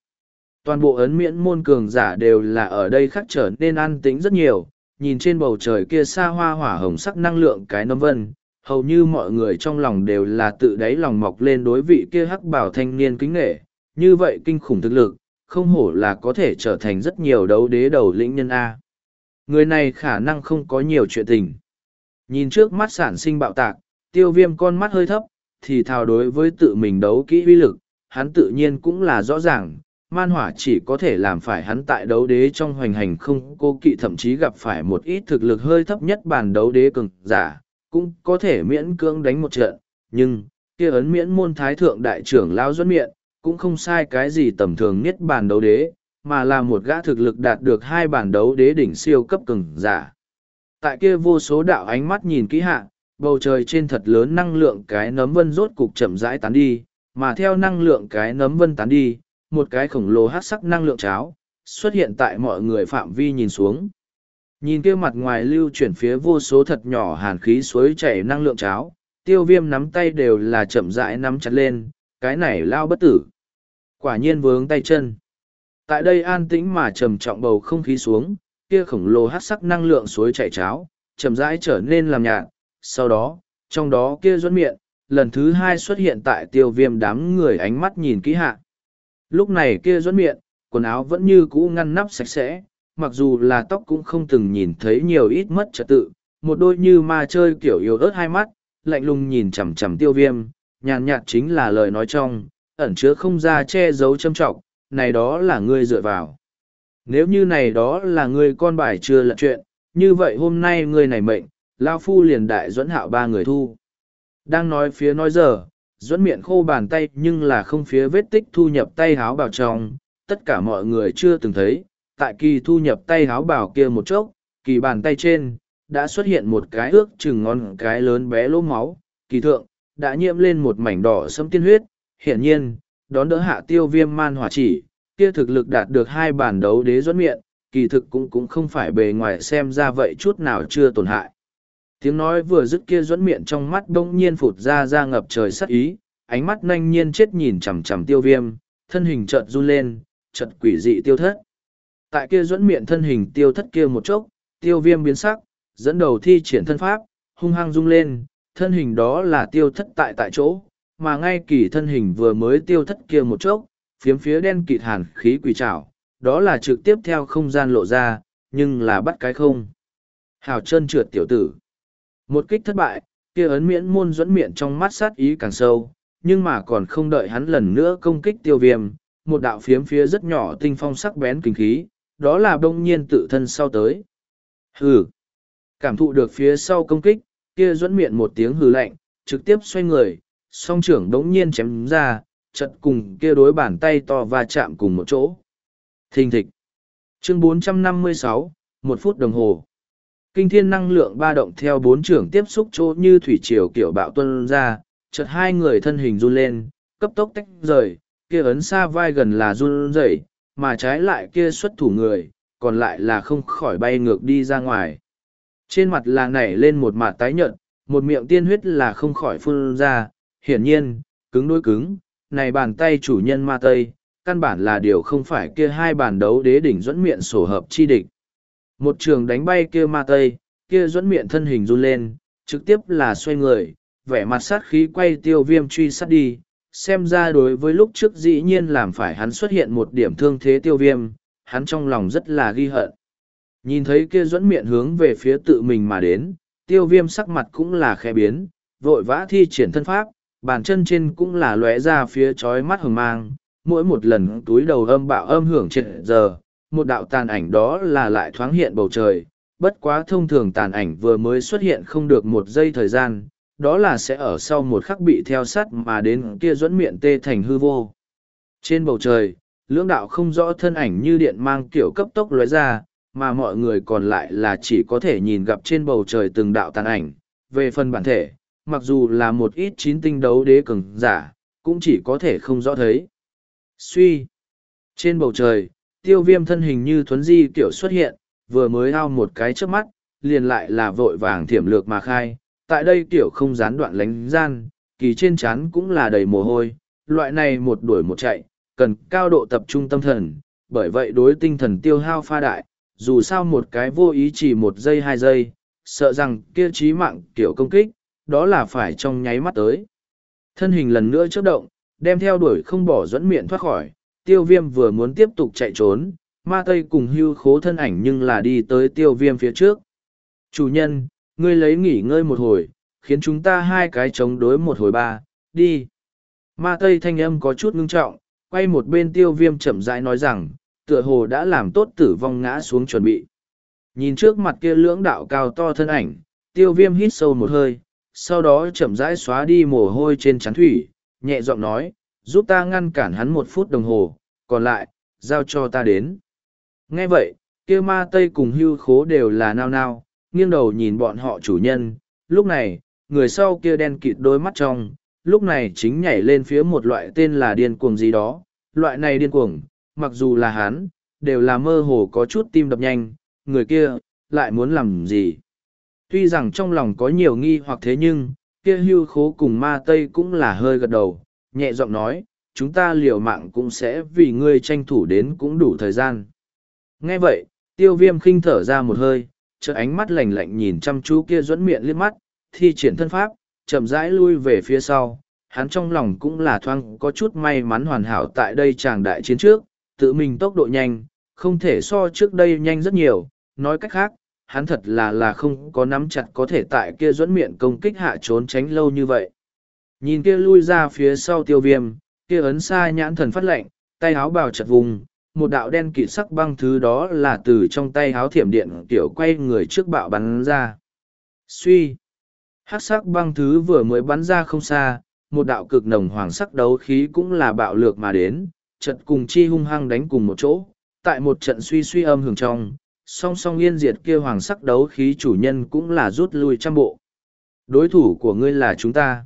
Toàn bộ ấn miễn môn cường giả đều là ở đây khắc trở nên an tĩnh rất nhiều, nhìn trên bầu trời kia xa hoa hỏa hồng sắc năng lượng cái nấm vân, hầu như mọi người trong lòng đều là tự đáy lòng mọc lên đối vị kia hắc bảo thanh niên kính nghệ, như vậy kinh khủng thực lực, không hổ là có thể trở thành rất nhiều đấu đế đầu lĩnh nhân A. Người này khả năng không có nhiều chuyện tình. Nhìn trước mắt sản sinh bạo tạc, tiêu viêm con mắt hơi thấp, thì thào đối với tự mình đấu kỹ uy lực, hắn tự nhiên cũng là rõ ràng, man hỏa chỉ có thể làm phải hắn tại đấu đế trong hoành hành không cô kỵ thậm chí gặp phải một ít thực lực hơi thấp nhất bàn đấu đế cường giả, cũng có thể miễn cưỡng đánh một trận, nhưng, kia ấn miễn môn thái thượng đại trưởng lao duẫn miệng, cũng không sai cái gì tầm thường nhất bàn đấu đế, mà là một gã thực lực đạt được hai bàn đấu đế đỉnh siêu cấp cường giả. Tại kia vô số đạo ánh mắt nhìn kỹ hạ, bầu trời trên thật lớn năng lượng cái nấm vân rốt cục chậm rãi tán đi, mà theo năng lượng cái nấm vân tán đi, một cái khổng lồ hát sắc năng lượng cháo, xuất hiện tại mọi người phạm vi nhìn xuống. Nhìn kia mặt ngoài lưu chuyển phía vô số thật nhỏ hàn khí suối chảy năng lượng cháo, tiêu viêm nắm tay đều là chậm rãi nắm chặt lên, cái này lao bất tử. Quả nhiên vướng tay chân. Tại đây an tĩnh mà trầm trọng bầu không khí xuống, kia khổng lồ hát sắc năng lượng suối chảy cháo, chậm rãi trở nên làm nhạt. Sau đó, trong đó kia duẫn miệng, lần thứ hai xuất hiện tại tiêu viêm đám người ánh mắt nhìn kỹ hạ. Lúc này kia duẫn miệng, quần áo vẫn như cũ ngăn nắp sạch sẽ, mặc dù là tóc cũng không từng nhìn thấy nhiều ít mất trật tự, một đôi như ma chơi kiểu yếu ớt hai mắt, lạnh lùng nhìn chằm chằm tiêu viêm, nhàn nhạt chính là lời nói trong, ẩn chứa không ra che giấu châm trọng, này đó là ngươi dựa vào. Nếu như này đó là ngươi con bài chưa lật chuyện, như vậy hôm nay ngươi này mệnh, Lao Phu liền đại dẫn hạo ba người thu. Đang nói phía nói giờ, dẫn miệng khô bàn tay nhưng là không phía vết tích thu nhập tay háo vào trong, tất cả mọi người chưa từng thấy, tại kỳ thu nhập tay háo bảo kia một chốc, kỳ bàn tay trên, đã xuất hiện một cái ước chừng ngon cái lớn bé lỗ máu, kỳ thượng, đã nhiễm lên một mảnh đỏ sẫm tiên huyết, hiển nhiên, đón đỡ hạ tiêu viêm man hỏa chỉ, kia thực lực đạt được hai bản đấu đế dẫn miệng, kỳ thực cũng cũng không phải bề ngoài xem ra vậy chút nào chưa tổn hại. tiếng nói vừa dứt kia dẫn miệng trong mắt bỗng nhiên phụt ra ra ngập trời sắc ý ánh mắt nanh nhiên chết nhìn chằm chằm tiêu viêm thân hình chợt run lên chợt quỷ dị tiêu thất tại kia dẫn miệng thân hình tiêu thất kia một chốc, tiêu viêm biến sắc, dẫn đầu thi triển thân pháp, hung hăng rung lên, thân hình đó là tiêu thất tại tại chỗ, mà ngay kỳ thân hình vừa mới tiêu thất kia một chốc, phiếm phía đen kịt hàn khí quỷ trảo đó là trực tiếp theo không gian lộ ra, nhưng là bắt cái không. Hào chân trượt tiểu tử. Một kích thất bại, kia ấn miễn môn dẫn miệng trong mắt sát ý càng sâu, nhưng mà còn không đợi hắn lần nữa công kích tiêu viêm, một đạo phiếm phía rất nhỏ tinh phong sắc bén kinh khí đó là bỗng nhiên tự thân sau tới. Hừ. Cảm thụ được phía sau công kích kia dẫn miệng một tiếng hừ lạnh trực tiếp xoay người song trưởng đống nhiên chém ra chật cùng kia đối bàn tay to và chạm cùng một chỗ. Thình thịch. Chương 456, một phút đồng hồ. Kinh thiên năng lượng ba động theo bốn trưởng tiếp xúc chỗ như thủy triều kiểu bạo tuân ra chợt hai người thân hình run lên cấp tốc tách rời kia ấn xa vai gần là run rẩy mà trái lại kia xuất thủ người, còn lại là không khỏi bay ngược đi ra ngoài. Trên mặt là nảy lên một mặt tái nhợt, một miệng tiên huyết là không khỏi phun ra, hiển nhiên, cứng đối cứng, này bàn tay chủ nhân ma tây, căn bản là điều không phải kia hai bàn đấu đế đỉnh dẫn miệng sổ hợp chi địch. Một trường đánh bay kia ma tây, kia dẫn miệng thân hình run lên, trực tiếp là xoay người, vẻ mặt sát khí quay tiêu viêm truy sát đi xem ra đối với lúc trước dĩ nhiên làm phải hắn xuất hiện một điểm thương thế tiêu viêm, hắn trong lòng rất là ghi hận. Nhìn thấy kia dẫn miệng hướng về phía tự mình mà đến, tiêu viêm sắc mặt cũng là khe biến, vội vã thi triển thân pháp, bàn chân trên cũng là lóe ra phía trói mắt hừng mang, mỗi một lần túi đầu âm bạo âm hưởng trệ giờ, một đạo tàn ảnh đó là lại thoáng hiện bầu trời, bất quá thông thường tàn ảnh vừa mới xuất hiện không được một giây thời gian đó là sẽ ở sau một khắc bị theo sắt mà đến kia dẫn miệng tê thành hư vô. Trên bầu trời, lưỡng đạo không rõ thân ảnh như điện mang kiểu cấp tốc lóe ra, mà mọi người còn lại là chỉ có thể nhìn gặp trên bầu trời từng đạo tàn ảnh. Về phần bản thể, mặc dù là một ít chín tinh đấu đế cường giả, cũng chỉ có thể không rõ thấy. Suy. Trên bầu trời, tiêu viêm thân hình như thuấn di kiểu xuất hiện, vừa mới ao một cái trước mắt, liền lại là vội vàng thiểm lược mà khai tại đây tiểu không gián đoạn lánh gian, kỳ trên chán cũng là đầy mồ hôi, loại này một đuổi một chạy, cần cao độ tập trung tâm thần, bởi vậy đối tinh thần tiêu hao pha đại, dù sao một cái vô ý chỉ một giây hai giây, sợ rằng kia trí mạng kiểu công kích, đó là phải trong nháy mắt tới. Thân hình lần nữa chớp động, đem theo đuổi không bỏ dẫn miệng thoát khỏi, tiêu viêm vừa muốn tiếp tục chạy trốn, ma tây cùng hưu khố thân ảnh nhưng là đi tới tiêu viêm phía trước. Chủ nhân ngươi lấy nghỉ ngơi một hồi, khiến chúng ta hai cái chống đối một hồi ba, đi. Ma tây thanh âm có chút ngưng trọng, quay một bên tiêu viêm chậm rãi nói rằng, tựa hồ đã làm tốt tử vong ngã xuống chuẩn bị. Nhìn trước mặt kia lưỡng đạo cao to thân ảnh, tiêu viêm hít sâu một hơi, sau đó chậm rãi xóa đi mồ hôi trên chắn thủy, nhẹ giọng nói, giúp ta ngăn cản hắn một phút đồng hồ, còn lại, giao cho ta đến. Nghe vậy, kia ma tây cùng hưu khố đều là nao nao nghiêng đầu nhìn bọn họ chủ nhân, lúc này, người sau kia đen kịt đôi mắt trong, lúc này chính nhảy lên phía một loại tên là điên cuồng gì đó, loại này điên cuồng, mặc dù là hắn, đều là mơ hồ có chút tim đập nhanh, người kia, lại muốn làm gì? Tuy rằng trong lòng có nhiều nghi hoặc thế nhưng, kia hưu khố cùng ma tây cũng là hơi gật đầu, nhẹ giọng nói, chúng ta liều mạng cũng sẽ vì ngươi tranh thủ đến cũng đủ thời gian. Nghe vậy, tiêu viêm khinh thở ra một hơi chợt ánh mắt lạnh lạnh nhìn chăm chú kia dẫn miệng liếc mắt, thi triển thân pháp, chậm rãi lui về phía sau. Hắn trong lòng cũng là thoáng có chút may mắn hoàn hảo tại đây chàng đại chiến trước, tự mình tốc độ nhanh, không thể so trước đây nhanh rất nhiều. Nói cách khác, hắn thật là là không có nắm chặt có thể tại kia dẫn miệng công kích hạ trốn tránh lâu như vậy. Nhìn kia lui ra phía sau tiêu viêm, kia ấn xa nhãn thần phát lệnh tay áo bào chật vùng một đạo đen kịt sắc băng thứ đó là từ trong tay háo thiểm điện kiểu quay người trước bạo bắn ra. Suy. Hát sắc băng thứ vừa mới bắn ra không xa, một đạo cực nồng hoàng sắc đấu khí cũng là bạo lược mà đến trận cùng chi hung hăng đánh cùng một chỗ. Tại một trận suy suy âm hưởng trong, song song yên diệt kia hoàng sắc đấu khí chủ nhân cũng là rút lui trăm bộ. Đối thủ của ngươi là chúng ta.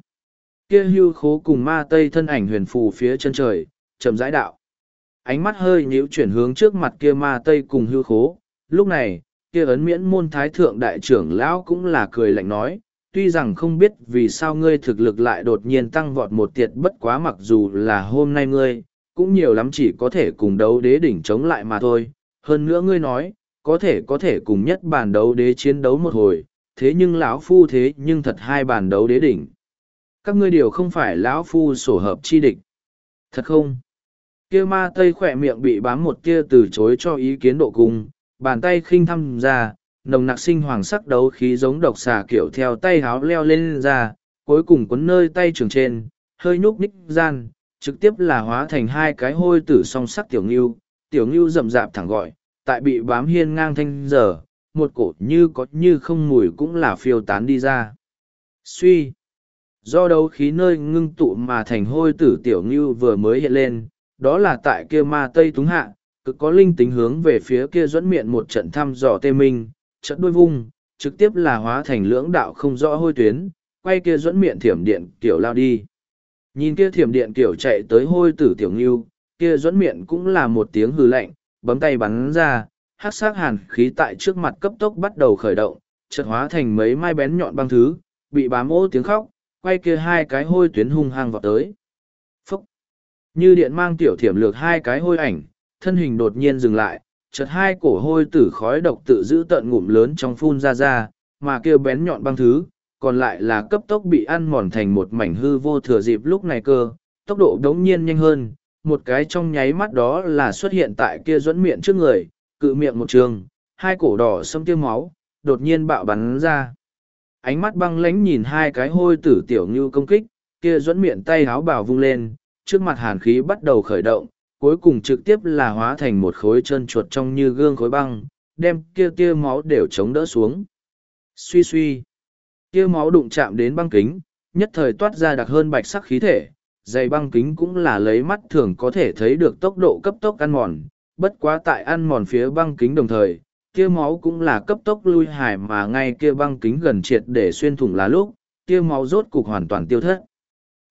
Kia hưu khố cùng ma tây thân ảnh huyền phù phía chân trời, chậm rãi đạo ánh mắt hơi nhíu chuyển hướng trước mặt kia ma tây cùng hư khố lúc này kia ấn miễn môn thái thượng đại trưởng lão cũng là cười lạnh nói, tuy rằng không biết vì sao ngươi thực lực lại đột nhiên tăng vọt một tiệt bất quá mặc dù là hôm nay ngươi, cũng nhiều lắm chỉ có thể cùng đấu đế đỉnh chống lại mà thôi. Hơn nữa ngươi nói, có thể có thể cùng nhất bàn đấu đế chiến đấu một hồi, thế nhưng lão phu thế nhưng thật hai bàn đấu đế đỉnh. Các ngươi đều không phải lão phu sổ hợp chi địch. Thật không? Kia ma tây khỏe miệng bị bám một tia từ chối cho ý kiến độ cung, bàn tay khinh thăm ra, nồng nặc sinh hoàng sắc đấu khí giống độc xà kiểu theo tay háo leo lên ra, cuối cùng quấn nơi tay trường trên, hơi nhúc ních gian, trực tiếp là hóa thành hai cái hôi tử song sắc tiểu ngưu, tiểu ngưu rậm rạp thẳng gọi, tại bị bám hiên ngang thanh giờ, một cổ như có như không mùi cũng là phiêu tán đi ra. Suy! Do đấu khí nơi ngưng tụ mà thành hôi tử tiểu ngưu vừa mới hiện lên, đó là tại kia ma tây túng hạ, cực có linh tính hướng về phía kia dẫn miệng một trận thăm dò tê minh, trận đôi vung, trực tiếp là hóa thành lưỡng đạo không rõ hôi tuyến, quay kia dẫn miệng thiểm điện kiểu lao đi. Nhìn kia thiểm điện kiểu chạy tới hôi tử tiểu ngưu, kia dẫn miệng cũng là một tiếng hư lạnh, bấm tay bắn ra, hát sát hàn khí tại trước mặt cấp tốc bắt đầu khởi động, chợt hóa thành mấy mai bén nhọn băng thứ, bị bám ô tiếng khóc, quay kia hai cái hôi tuyến hung hăng vào tới. Như điện mang tiểu thiểm lược hai cái hôi ảnh, thân hình đột nhiên dừng lại, chợt hai cổ hôi tử khói độc tự giữ tận ngụm lớn trong phun ra ra, mà kêu bén nhọn băng thứ, còn lại là cấp tốc bị ăn mòn thành một mảnh hư vô thừa dịp lúc này cơ, tốc độ đống nhiên nhanh hơn, một cái trong nháy mắt đó là xuất hiện tại kia dẫn miệng trước người, cự miệng một trường, hai cổ đỏ sâm tiêu máu, đột nhiên bạo bắn ra. Ánh mắt băng lánh nhìn hai cái hôi tử tiểu như công kích, kia dẫn miệng tay háo bảo vung lên, trước mặt hàn khí bắt đầu khởi động, cuối cùng trực tiếp là hóa thành một khối chân chuột trong như gương khối băng, đem kia tia máu đều chống đỡ xuống. Suy suy, tia máu đụng chạm đến băng kính, nhất thời toát ra đặc hơn bạch sắc khí thể, dày băng kính cũng là lấy mắt thường có thể thấy được tốc độ cấp tốc ăn mòn, bất quá tại ăn mòn phía băng kính đồng thời, kia máu cũng là cấp tốc lui hải mà ngay kia băng kính gần triệt để xuyên thủng lá lúc, kia máu rốt cục hoàn toàn tiêu thất.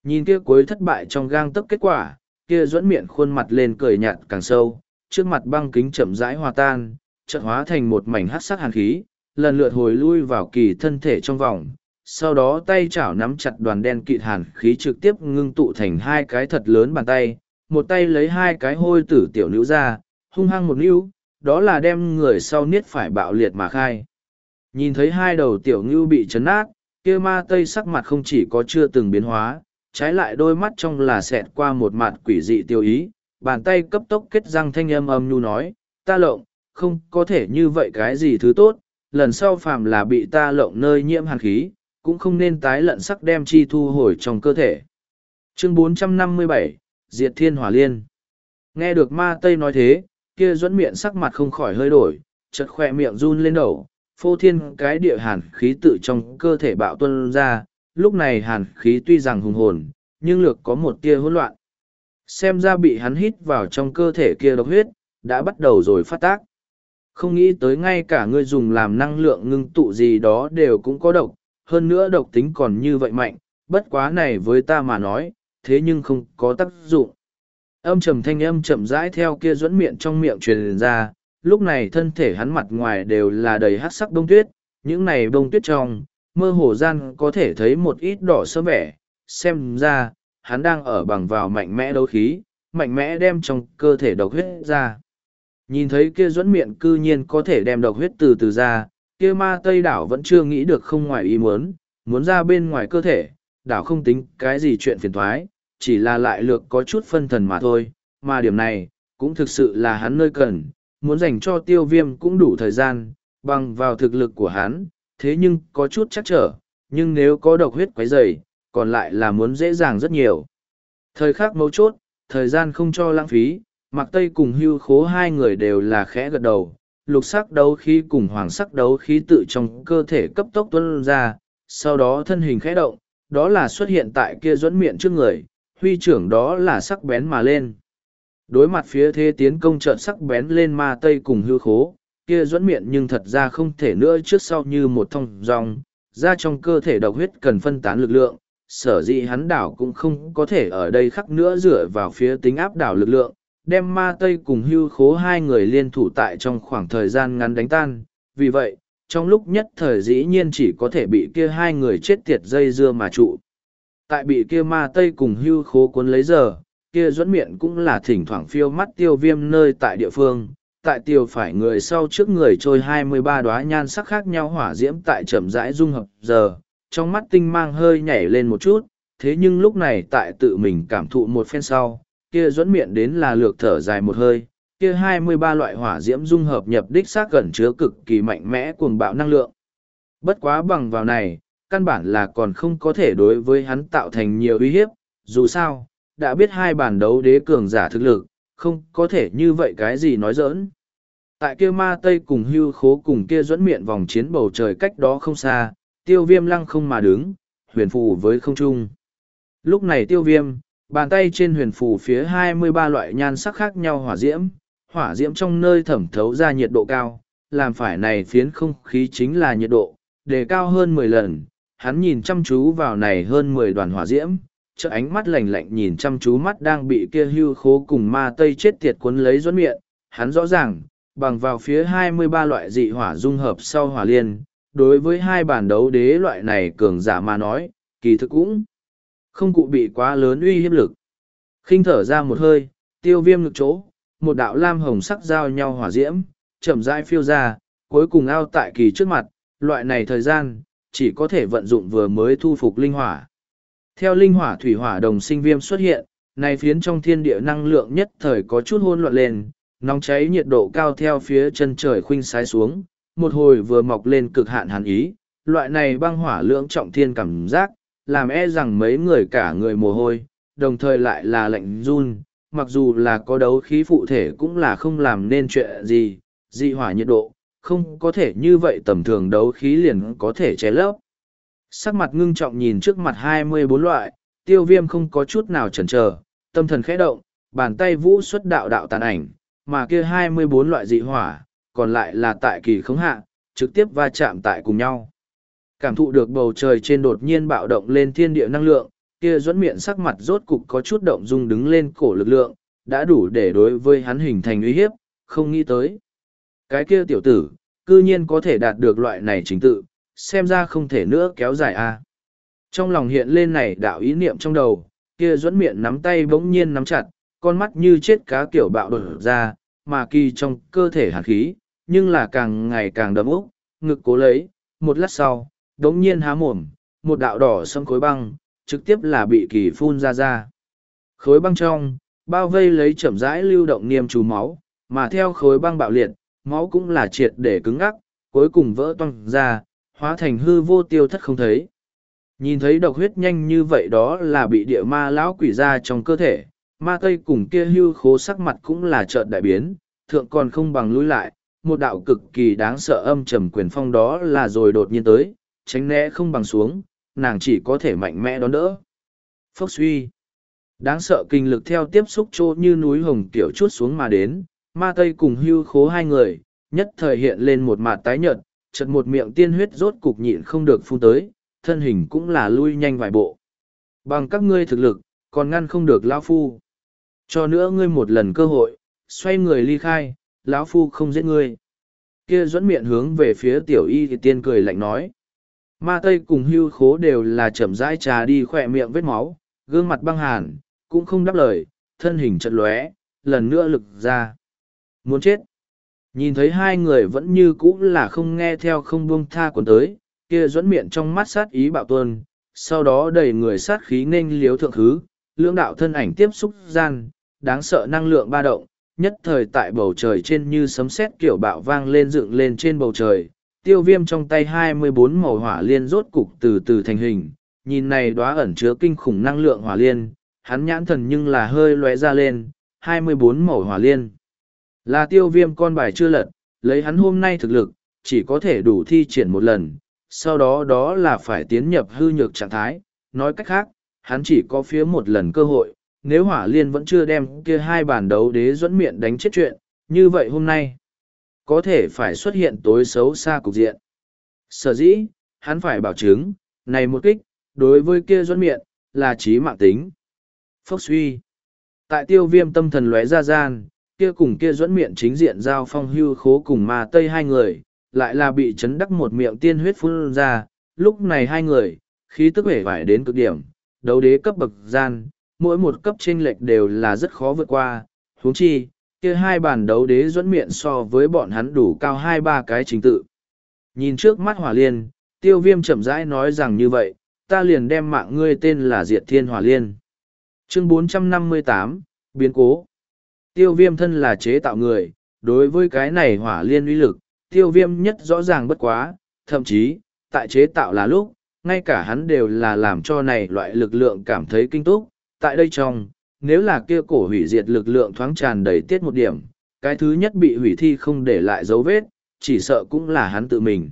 Nhìn kia cuối thất bại trong gang tấc kết quả, kia duẫn miệng khuôn mặt lên cười nhạt càng sâu, trước mặt băng kính chậm rãi hòa tan, chợt hóa thành một mảnh hắc sắc hàn khí, lần lượt hồi lui vào kỳ thân thể trong vòng. Sau đó tay chảo nắm chặt đoàn đen kịt hàn khí trực tiếp ngưng tụ thành hai cái thật lớn bàn tay, một tay lấy hai cái hôi tử tiểu nữ ra, hung hăng một nữ, đó là đem người sau niết phải bạo liệt mà khai. Nhìn thấy hai đầu tiểu ngưu bị chấn nát, kia ma tây sắc mặt không chỉ có chưa từng biến hóa, trái lại đôi mắt trong là xẹt qua một mặt quỷ dị tiêu ý, bàn tay cấp tốc kết răng thanh âm âm nhu nói, ta lộng, không có thể như vậy cái gì thứ tốt, lần sau phàm là bị ta lộng nơi nhiễm hàn khí, cũng không nên tái lận sắc đem chi thu hồi trong cơ thể. Chương 457, Diệt Thiên Hỏa Liên Nghe được ma Tây nói thế, kia dẫn miệng sắc mặt không khỏi hơi đổi, chật khỏe miệng run lên đầu, phô thiên cái địa hàn khí tự trong cơ thể bạo tuân ra, lúc này hàn khí tuy rằng hùng hồn, nhưng lược có một tia hỗn loạn. Xem ra bị hắn hít vào trong cơ thể kia độc huyết, đã bắt đầu rồi phát tác. Không nghĩ tới ngay cả người dùng làm năng lượng ngưng tụ gì đó đều cũng có độc, hơn nữa độc tính còn như vậy mạnh, bất quá này với ta mà nói, thế nhưng không có tác dụng. Âm trầm thanh âm chậm rãi theo kia dẫn miệng trong miệng truyền ra, lúc này thân thể hắn mặt ngoài đều là đầy hát sắc bông tuyết, những này bông tuyết trong, mơ hồ gian có thể thấy một ít đỏ sớm vẻ, xem ra, hắn đang ở bằng vào mạnh mẽ đấu khí, mạnh mẽ đem trong cơ thể độc huyết ra. Nhìn thấy kia dẫn miệng cư nhiên có thể đem độc huyết từ từ ra, kia ma tây đảo vẫn chưa nghĩ được không ngoài ý muốn, muốn ra bên ngoài cơ thể, đảo không tính cái gì chuyện phiền thoái, chỉ là lại lược có chút phân thần mà thôi, mà điểm này, cũng thực sự là hắn nơi cần, muốn dành cho tiêu viêm cũng đủ thời gian, bằng vào thực lực của hắn, thế nhưng có chút chắc trở, nhưng nếu có độc huyết quấy dày, còn lại là muốn dễ dàng rất nhiều. Thời khắc mấu chốt, thời gian không cho lãng phí, mặc Tây cùng hưu khố hai người đều là khẽ gật đầu, lục sắc đấu khí cùng hoàng sắc đấu khí tự trong cơ thể cấp tốc tuân ra, sau đó thân hình khẽ động, đó là xuất hiện tại kia dẫn miệng trước người, huy trưởng đó là sắc bén mà lên. Đối mặt phía thế tiến công trợn sắc bén lên ma tây cùng hư khố, kia duẫn miệng nhưng thật ra không thể nữa trước sau như một thong rong, ra trong cơ thể độc huyết cần phân tán lực lượng, sở dĩ hắn đảo cũng không có thể ở đây khắc nữa dựa vào phía tính áp đảo lực lượng, đem ma tây cùng hưu khố hai người liên thủ tại trong khoảng thời gian ngắn đánh tan, vì vậy, trong lúc nhất thời dĩ nhiên chỉ có thể bị kia hai người chết tiệt dây dưa mà trụ. Tại bị kia ma tây cùng hưu khố cuốn lấy giờ, kia duẫn miệng cũng là thỉnh thoảng phiêu mắt tiêu viêm nơi tại địa phương. Tại tiêu phải người sau trước người trôi hai mươi ba đoá nhan sắc khác nhau hỏa diễm tại chậm rãi dung hợp giờ, trong mắt tinh mang hơi nhảy lên một chút, thế nhưng lúc này tại tự mình cảm thụ một phen sau, kia dẫn miệng đến là lược thở dài một hơi, kia hai mươi ba loại hỏa diễm dung hợp nhập đích xác gần chứa cực kỳ mạnh mẽ cuồng bạo năng lượng. Bất quá bằng vào này, căn bản là còn không có thể đối với hắn tạo thành nhiều uy hiếp, dù sao, đã biết hai bản đấu đế cường giả thực lực, không có thể như vậy cái gì nói dỡn. Tại kia ma tây cùng hưu khố cùng kia dẫn miệng vòng chiến bầu trời cách đó không xa, tiêu viêm lăng không mà đứng, huyền phù với không trung. Lúc này tiêu viêm, bàn tay trên huyền phù phía hai mươi ba loại nhan sắc khác nhau hỏa diễm, hỏa diễm trong nơi thẩm thấu ra nhiệt độ cao, làm phải này phiến không khí chính là nhiệt độ, đề cao hơn mười lần. Hắn nhìn chăm chú vào này hơn mười đoàn hỏa diễm, chợ ánh mắt lạnh lạnh nhìn chăm chú mắt đang bị kia hưu khố cùng ma tây chết tiệt cuốn lấy dẫn miệng. Hắn rõ ràng, bằng vào phía hai mươi ba loại dị hỏa dung hợp sau hỏa liên, đối với hai bản đấu đế loại này cường giả mà nói, kỳ thực cũng không cụ bị quá lớn uy hiếp lực. khinh thở ra một hơi, tiêu viêm ngực chỗ, một đạo lam hồng sắc giao nhau hỏa diễm, chậm rãi phiêu ra, cuối cùng ao tại kỳ trước mặt, loại này thời gian, chỉ có thể vận dụng vừa mới thu phục linh hỏa. Theo linh hỏa thủy hỏa đồng sinh viêm xuất hiện, này phiến trong thiên địa năng lượng nhất thời có chút hôn loạn lên, nóng cháy nhiệt độ cao theo phía chân trời khuynh sái xuống, một hồi vừa mọc lên cực hạn hàn ý, loại này băng hỏa lưỡng trọng thiên cảm giác, làm e rằng mấy người cả người mồ hôi, đồng thời lại là lạnh run, mặc dù là có đấu khí phụ thể cũng là không làm nên chuyện gì, dị hỏa nhiệt độ, không có thể như vậy tầm thường đấu khí liền có thể che lấp. Sắc mặt ngưng trọng nhìn trước mặt hai mươi bốn loại, tiêu viêm không có chút nào chần chờ, tâm thần khẽ động, bàn tay vũ xuất đạo đạo tàn ảnh, mà kia hai mươi bốn loại dị hỏa, còn lại là tại kỳ khống hạ, trực tiếp va chạm tại cùng nhau. Cảm thụ được bầu trời trên đột nhiên bạo động lên thiên địa năng lượng, kia dẫn miệng sắc mặt rốt cục có chút động dung đứng lên cổ lực lượng, đã đủ để đối với hắn hình thành uy hiếp, không nghĩ tới. Cái kia tiểu tử, cư nhiên có thể đạt được loại này chính tự, xem ra không thể nữa kéo dài a. Trong lòng hiện lên này đạo ý niệm trong đầu, kia dẫn miệng nắm tay bỗng nhiên nắm chặt, con mắt như chết cá kiểu bạo đột ra, mà kỳ trong cơ thể hàn khí, nhưng là càng ngày càng đấm úc, ngực cố lấy, một lát sau, đống nhiên há mồm, một đạo đỏ sâm khối băng, trực tiếp là bị kỳ phun ra ra. Khối băng trong, bao vây lấy chậm rãi lưu động niêm chú máu, mà theo khối băng bạo liệt, máu cũng là triệt để cứng ngắc, cuối cùng vỡ toang ra, hóa thành hư vô tiêu thất không thấy. Nhìn thấy độc huyết nhanh như vậy đó là bị địa ma lão quỷ ra trong cơ thể, ma tây cùng kia hưu khố sắc mặt cũng là trợn đại biến, thượng còn không bằng lui lại, một đạo cực kỳ đáng sợ âm trầm quyền phong đó là rồi đột nhiên tới, tránh né không bằng xuống, nàng chỉ có thể mạnh mẽ đón đỡ. Phốc suy. Đáng sợ kinh lực theo tiếp xúc trô như núi hồng tiểu chút xuống mà đến, ma tây cùng hưu khố hai người, nhất thời hiện lên một mặt tái nhợt, chật một miệng tiên huyết rốt cục nhịn không được phun tới, thân hình cũng là lui nhanh vài bộ. Bằng các ngươi thực lực, còn ngăn không được lão phu. Cho nữa ngươi một lần cơ hội, xoay người ly khai, lão phu không giết ngươi. Kia dẫn miệng hướng về phía tiểu y thì tiên cười lạnh nói. Ma Tây cùng hưu khố đều là chậm rãi trà đi khỏe miệng vết máu, gương mặt băng hàn, cũng không đáp lời, thân hình chật lóe, lần nữa lực ra. Muốn chết. Nhìn thấy hai người vẫn như cũ là không nghe theo không buông tha quần tới, kia dẫn miệng trong mắt sát ý bạo tuân, sau đó đẩy người sát khí nên liếu thượng khứ lưỡng đạo thân ảnh tiếp xúc gian, đáng sợ năng lượng ba động, nhất thời tại bầu trời trên như sấm sét kiểu bạo vang lên dựng lên trên bầu trời, tiêu viêm trong tay hai mươi bốn màu hỏa liên rốt cục từ từ thành hình, nhìn này đóa ẩn chứa kinh khủng năng lượng hỏa liên, hắn nhãn thần nhưng là hơi lóe ra lên, hai mươi bốn màu hỏa liên. Là tiêu viêm con bài chưa lật, lấy hắn hôm nay thực lực, chỉ có thể đủ thi triển một lần, sau đó đó là phải tiến nhập hư nhược trạng thái, nói cách khác, hắn chỉ có phía một lần cơ hội, nếu hỏa liên vẫn chưa đem kia hai bản đấu đế dẫn miệng đánh chết chuyện, như vậy hôm nay, có thể phải xuất hiện tối xấu xa cục diện. Sở dĩ, hắn phải bảo chứng, này một kích, đối với kia dẫn miệng, là trí mạng tính. Phốc suy. Tại tiêu viêm tâm thần lóe ra gian, kia cùng kia dẫn miệng chính diện giao phong hưu khố cùng ma tây hai người, lại là bị chấn đắc một miệng tiên huyết phun ra, lúc này hai người, khí tức vẻ vải đến cực điểm, đấu đế cấp bậc gian, mỗi một cấp trên lệch đều là rất khó vượt qua, huống chi, kia hai bản đấu đế dẫn miệng so với bọn hắn đủ cao hai ba cái trình tự. Nhìn trước mắt hỏa liên, tiêu viêm chậm rãi nói rằng như vậy, ta liền đem mạng ngươi tên là Diệt Thiên Hỏa Liên. Chương 458, Biến Cố Tiêu viêm thân là chế tạo người, đối với cái này hỏa liên uy lực, tiêu viêm nhất rõ ràng bất quá, thậm chí, tại chế tạo là lúc, ngay cả hắn đều là làm cho này loại lực lượng cảm thấy kinh túc. Tại đây trong, nếu là kia cổ hủy diệt lực lượng thoáng tràn đầy tiết một điểm, cái thứ nhất bị hủy thi không để lại dấu vết, chỉ sợ cũng là hắn tự mình.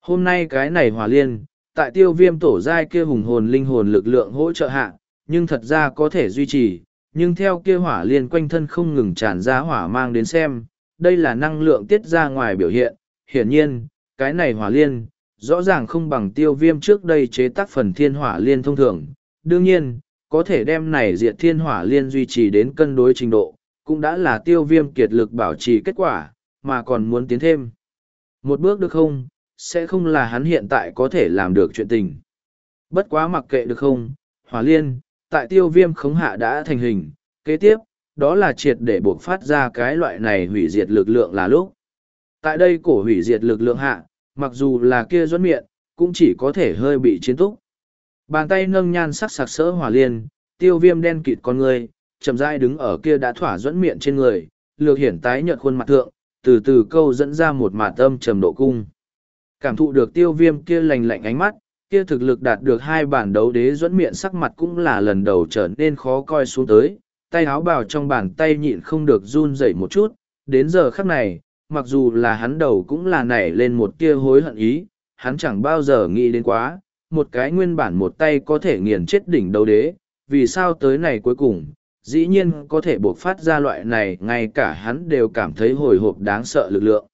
Hôm nay cái này hòa liên, tại tiêu viêm tổ giai kia hùng hồn linh hồn lực lượng hỗ trợ hạ, nhưng thật ra có thể duy trì, nhưng theo kia hỏa liên quanh thân không ngừng tràn ra hỏa mang đến xem, đây là năng lượng tiết ra ngoài biểu hiện, hiển nhiên, cái này hỏa liên, rõ ràng không bằng tiêu viêm trước đây chế tác phần thiên hỏa liên thông thường. Đương nhiên, có thể đem này diệt thiên hỏa liên duy trì đến cân đối trình độ, cũng đã là tiêu viêm kiệt lực bảo trì kết quả, mà còn muốn tiến thêm. Một bước được không, sẽ không là hắn hiện tại có thể làm được chuyện tình. Bất quá mặc kệ được không, hỏa liên, tại tiêu viêm khống hạ đã thành hình, kế tiếp, đó là triệt để buộc phát ra cái loại này hủy diệt lực lượng là lúc. Tại đây cổ hủy diệt lực lượng hạ, mặc dù là kia doãn miệng, cũng chỉ có thể hơi bị chiến túc. Bàn tay nâng nhan sắc sặc sỡ hỏa liên, tiêu viêm đen kịt con người, chậm rãi đứng ở kia đã thỏa doãn miệng trên người, lược hiển tái nhợt khuôn mặt thượng, từ từ câu dẫn ra một mạt âm trầm độ cung. Cảm thụ được tiêu viêm kia lành lạnh ánh mắt, kia thực lực đạt được hai bản đấu đế dẫn miệng sắc mặt cũng là lần đầu trở nên khó coi xuống tới, tay áo bào trong bàn tay nhịn không được run rẩy một chút, đến giờ khắc này, mặc dù là hắn đầu cũng là nảy lên một tia hối hận ý, hắn chẳng bao giờ nghĩ đến quá, một cái nguyên bản một tay có thể nghiền chết đỉnh đấu đế, vì sao tới này cuối cùng, dĩ nhiên có thể buộc phát ra loại này ngay cả hắn đều cảm thấy hồi hộp đáng sợ lực lượng.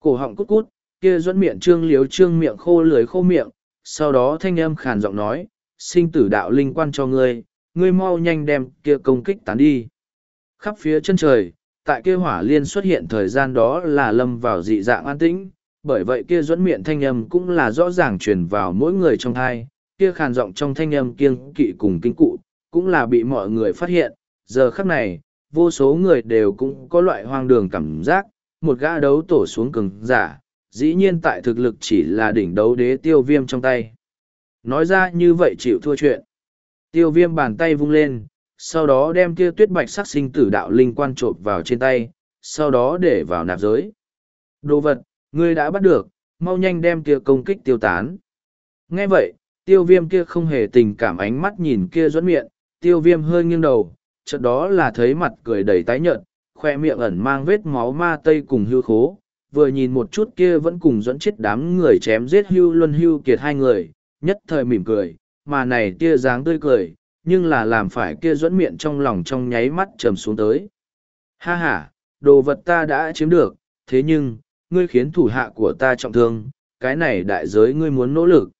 Cổ họng cút cút, kia dẫn miệng trương liếu trương miệng khô lưới khô miệng, sau đó thanh âm khàn giọng nói, sinh tử đạo linh quan cho ngươi, ngươi mau nhanh đem kia công kích tán đi. Khắp phía chân trời, tại kia hỏa liên xuất hiện thời gian đó là lâm vào dị dạng an tĩnh, bởi vậy kia dẫn miệng thanh âm cũng là rõ ràng truyền vào mỗi người trong thai, kia khàn giọng trong thanh âm kiêng kỵ cùng kinh cụ, cũng là bị mọi người phát hiện, giờ khắc này, vô số người đều cũng có loại hoang đường cảm giác, một gã đấu tổ xuống cường giả, dĩ nhiên tại thực lực chỉ là đỉnh đấu đế tiêu viêm trong tay. Nói ra như vậy chịu thua chuyện. Tiêu viêm bàn tay vung lên, sau đó đem kia tuyết bạch sắc sinh tử đạo linh quan trộm vào trên tay, sau đó để vào nạp giới. Đồ vật, ngươi đã bắt được, mau nhanh đem kia công kích tiêu tán. Nghe vậy, tiêu viêm kia không hề tình cảm ánh mắt nhìn kia dẫn miệng, tiêu viêm hơi nghiêng đầu, chợt đó là thấy mặt cười đầy tái nhợt, khoe miệng ẩn mang vết máu ma tây cùng hư khố, vừa nhìn một chút kia vẫn cùng dẫn chết đám người chém giết hưu luân hưu kiệt hai người, nhất thời mỉm cười, mà này tia dáng tươi cười, nhưng là làm phải kia dẫn miệng trong lòng trong nháy mắt trầm xuống tới. Ha ha, đồ vật ta đã chiếm được, thế nhưng, ngươi khiến thủ hạ của ta trọng thương, cái này đại giới ngươi muốn nỗ lực.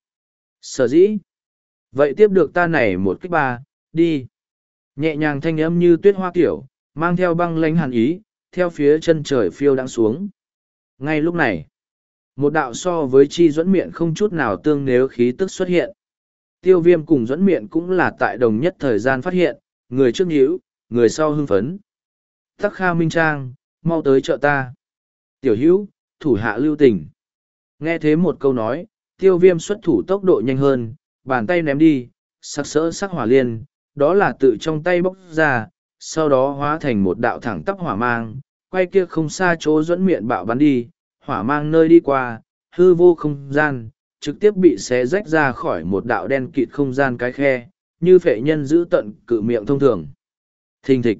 Sở dĩ. Vậy tiếp được ta này một cách ba, đi. Nhẹ nhàng thanh âm như tuyết hoa kiểu, mang theo băng lánh hàn ý, theo phía chân trời phiêu đang xuống. Ngay lúc này, một đạo so với chi dẫn miệng không chút nào tương nếu khí tức xuất hiện. Tiêu viêm cùng dẫn miệng cũng là tại đồng nhất thời gian phát hiện, người trước nhíu, người sau hưng phấn. Tắc Kha Minh Trang, mau tới chợ ta. Tiểu hữu, thủ hạ lưu tình. Nghe thế một câu nói, tiêu viêm xuất thủ tốc độ nhanh hơn, bàn tay ném đi, sắc sỡ sắc hỏa liên, đó là tự trong tay bốc ra, sau đó hóa thành một đạo thẳng tắp hỏa mang, quay kia không xa chỗ dẫn miệng bạo bắn đi, hỏa mang nơi đi qua, hư vô không gian, trực tiếp bị xé rách ra khỏi một đạo đen kịt không gian cái khe, như phệ nhân giữ tận cự miệng thông thường. Thình thịch.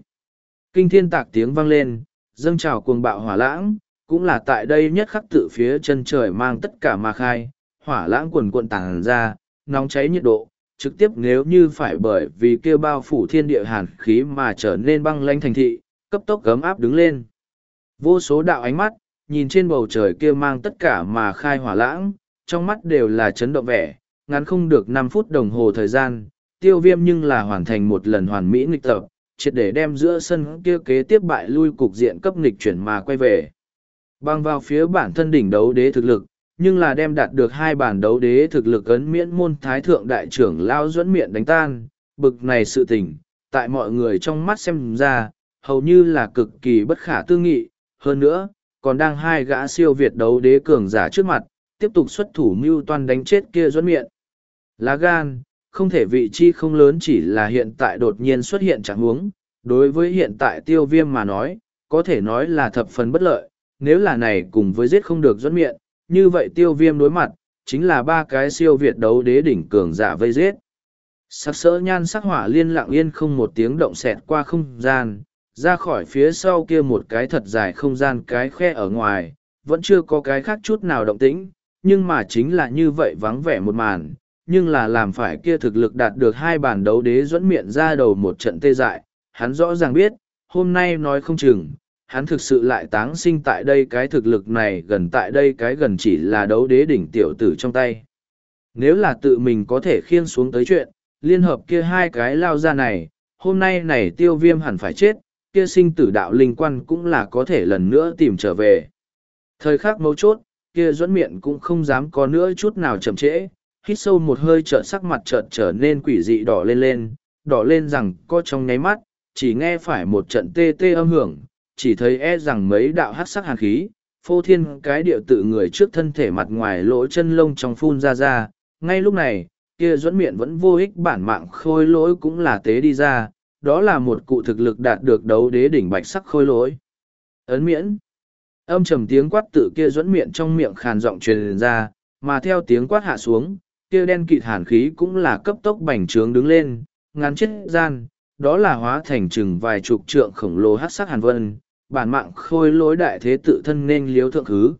Kinh thiên tạc tiếng vang lên, dâng trào cuồng bạo hỏa lãng, cũng là tại đây nhất khắc tự phía chân trời mang tất cả mà khai, hỏa lãng quần cuộn tàng ra, nóng cháy nhiệt độ, trực tiếp nếu như phải bởi vì kia bao phủ thiên địa hàn khí mà trở nên băng lanh thành thị, cấp tốc gấm áp đứng lên. Vô số đạo ánh mắt, nhìn trên bầu trời kia mang tất cả mà khai hỏa lãng, trong mắt đều là chấn động vẻ, ngắn không được năm phút đồng hồ thời gian, tiêu viêm nhưng là hoàn thành một lần hoàn mỹ nghịch tập, triệt để đem giữa sân kia kế tiếp bại lui cục diện cấp nghịch chuyển mà quay về. băng vào phía bản thân đỉnh đấu đế thực lực, nhưng là đem đạt được hai bản đấu đế thực lực ấn miễn môn thái thượng đại trưởng lao dẫn miệng đánh tan, bực này sự tình, tại mọi người trong mắt xem ra, hầu như là cực kỳ bất khả tư nghị, hơn nữa, còn đang hai gã siêu việt đấu đế cường giả trước mặt, tiếp tục xuất thủ mưu toan đánh chết kia dẫn miệng. Lá gan, không thể vị chi không lớn chỉ là hiện tại đột nhiên xuất hiện trạng huống, đối với hiện tại tiêu viêm mà nói, có thể nói là thập phần bất lợi, nếu là này cùng với giết không được dẫn miệng, như vậy tiêu viêm đối mặt, chính là ba cái siêu việt đấu đế đỉnh cường giả vây giết. Sắc sỡ nhan sắc hỏa liên lặng yên không một tiếng động xẹt qua không gian, ra khỏi phía sau kia một cái thật dài không gian cái khe ở ngoài, vẫn chưa có cái khác chút nào động tĩnh, nhưng mà chính là như vậy vắng vẻ một màn, nhưng là làm phải kia thực lực đạt được hai bản đấu đế dẫn miệng ra đầu một trận tê dại, hắn rõ ràng biết, hôm nay nói không chừng, hắn thực sự lại táng sinh tại đây cái thực lực này gần tại đây cái gần chỉ là đấu đế đỉnh tiểu tử trong tay. Nếu là tự mình có thể khiên xuống tới chuyện, liên hợp kia hai cái lao ra này, hôm nay này tiêu viêm hẳn phải chết, kia sinh tử đạo linh quan cũng là có thể lần nữa tìm trở về. Thời khắc mấu chốt, kia duẫn miệng cũng không dám có nữa chút nào chậm trễ, hít sâu một hơi trợn sắc mặt trợn trở nên quỷ dị đỏ lên lên, đỏ lên rằng có trong nháy mắt, chỉ nghe phải một trận tê tê âm hưởng, chỉ thấy e rằng mấy đạo hát sắc hàn khí, phô thiên cái điệu tự người trước thân thể mặt ngoài lỗ chân lông trong phun ra ra, ngay lúc này, kia duẫn miệng vẫn vô ích bản mạng khôi lỗi cũng là tế đi ra, đó là một cụ thực lực đạt được đấu đế đỉnh bạch sắc khôi lỗi. Ấn miễn. Âm trầm tiếng quát tự kia dẫn miệng trong miệng khàn giọng truyền ra, mà theo tiếng quát hạ xuống, kia đen kịt hàn khí cũng là cấp tốc bành trướng đứng lên, ngắn chết gian, đó là hóa thành chừng vài chục trượng khổng lồ hát sắc hàn vân, bản mạng khôi lối đại thế tự thân nên liếu thượng thứ.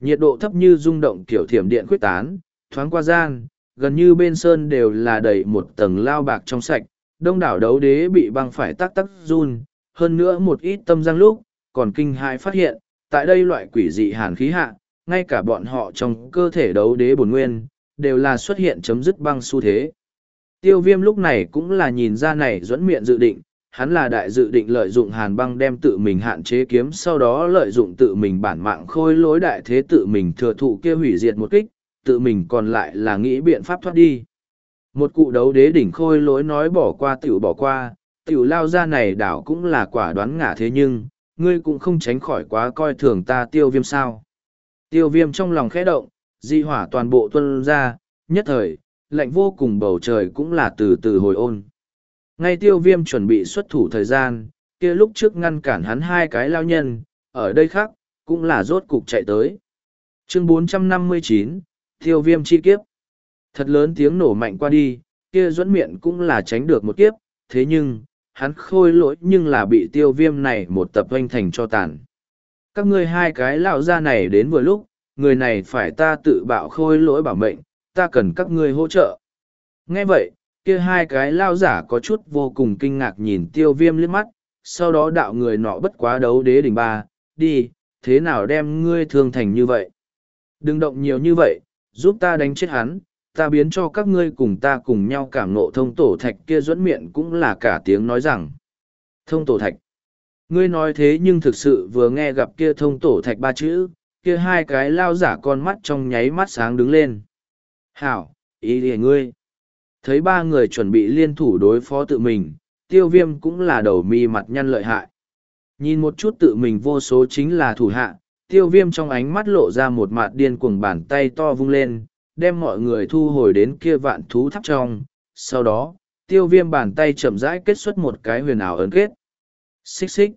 Nhiệt độ thấp như rung động kiểu thiểm điện quyết tán, thoáng qua gian, gần như bên sơn đều là đầy một tầng lao bạc trong sạch, đông đảo đấu đế bị băng phải tắc tắc run, hơn nữa một ít tâm giang lúc, còn kinh hại phát hiện, tại đây loại quỷ dị hàn khí hạ, ngay cả bọn họ trong cơ thể đấu đế bổn nguyên, đều là xuất hiện chấm dứt băng xu thế. Tiêu viêm lúc này cũng là nhìn ra này dẫn miệng dự định, hắn là đại dự định lợi dụng hàn băng đem tự mình hạn chế kiếm sau đó lợi dụng tự mình bản mạng khôi lối đại thế tự mình thừa thụ kia hủy diệt một kích, tự mình còn lại là nghĩ biện pháp thoát đi. Một cụ đấu đế đỉnh khôi lối nói bỏ qua tiểu bỏ qua, tiểu lao ra này đảo cũng là quả đoán ngả thế nhưng, ngươi cũng không tránh khỏi quá coi thường ta tiêu viêm sao. Tiêu viêm trong lòng khẽ động, di hỏa toàn bộ tuân ra, nhất thời, lạnh vô cùng bầu trời cũng là từ từ hồi ôn. Ngay tiêu viêm chuẩn bị xuất thủ thời gian, kia lúc trước ngăn cản hắn hai cái lao nhân, ở đây khác, cũng là rốt cục chạy tới. Chương 459, Tiêu viêm chi kiếp. Thật lớn tiếng nổ mạnh qua đi, kia dẫn miệng cũng là tránh được một kiếp, thế nhưng, hắn khôi lỗi nhưng là bị tiêu viêm này một tập hoanh thành cho tàn. Các ngươi hai cái lão ra này đến vừa lúc, người này phải ta tự bạo khôi lỗi bảo mệnh, ta cần các ngươi hỗ trợ. Nghe vậy, kia hai cái lao giả có chút vô cùng kinh ngạc nhìn tiêu viêm liếc mắt, sau đó đạo người nọ bất quá đấu đế đỉnh ba, đi, thế nào đem ngươi thương thành như vậy? Đừng động nhiều như vậy, giúp ta đánh chết hắn, ta biến cho các ngươi cùng ta cùng nhau cảm nộ thông tổ thạch kia dẫn miệng cũng là cả tiếng nói rằng. Thông tổ thạch. Ngươi nói thế nhưng thực sự vừa nghe gặp kia thông tổ thạch ba chữ, kia hai cái lao giả con mắt trong nháy mắt sáng đứng lên. Hảo, ý lìa ngươi. Thấy ba người chuẩn bị liên thủ đối phó tự mình, tiêu viêm cũng là đầu mi mặt nhăn lợi hại. Nhìn một chút tự mình vô số chính là thủ hạ, tiêu viêm trong ánh mắt lộ ra một mặt điên cuồng bàn tay to vung lên, đem mọi người thu hồi đến kia vạn thú tháp trong. Sau đó, tiêu viêm bàn tay chậm rãi kết xuất một cái huyền ảo ấn kết. Xích xích.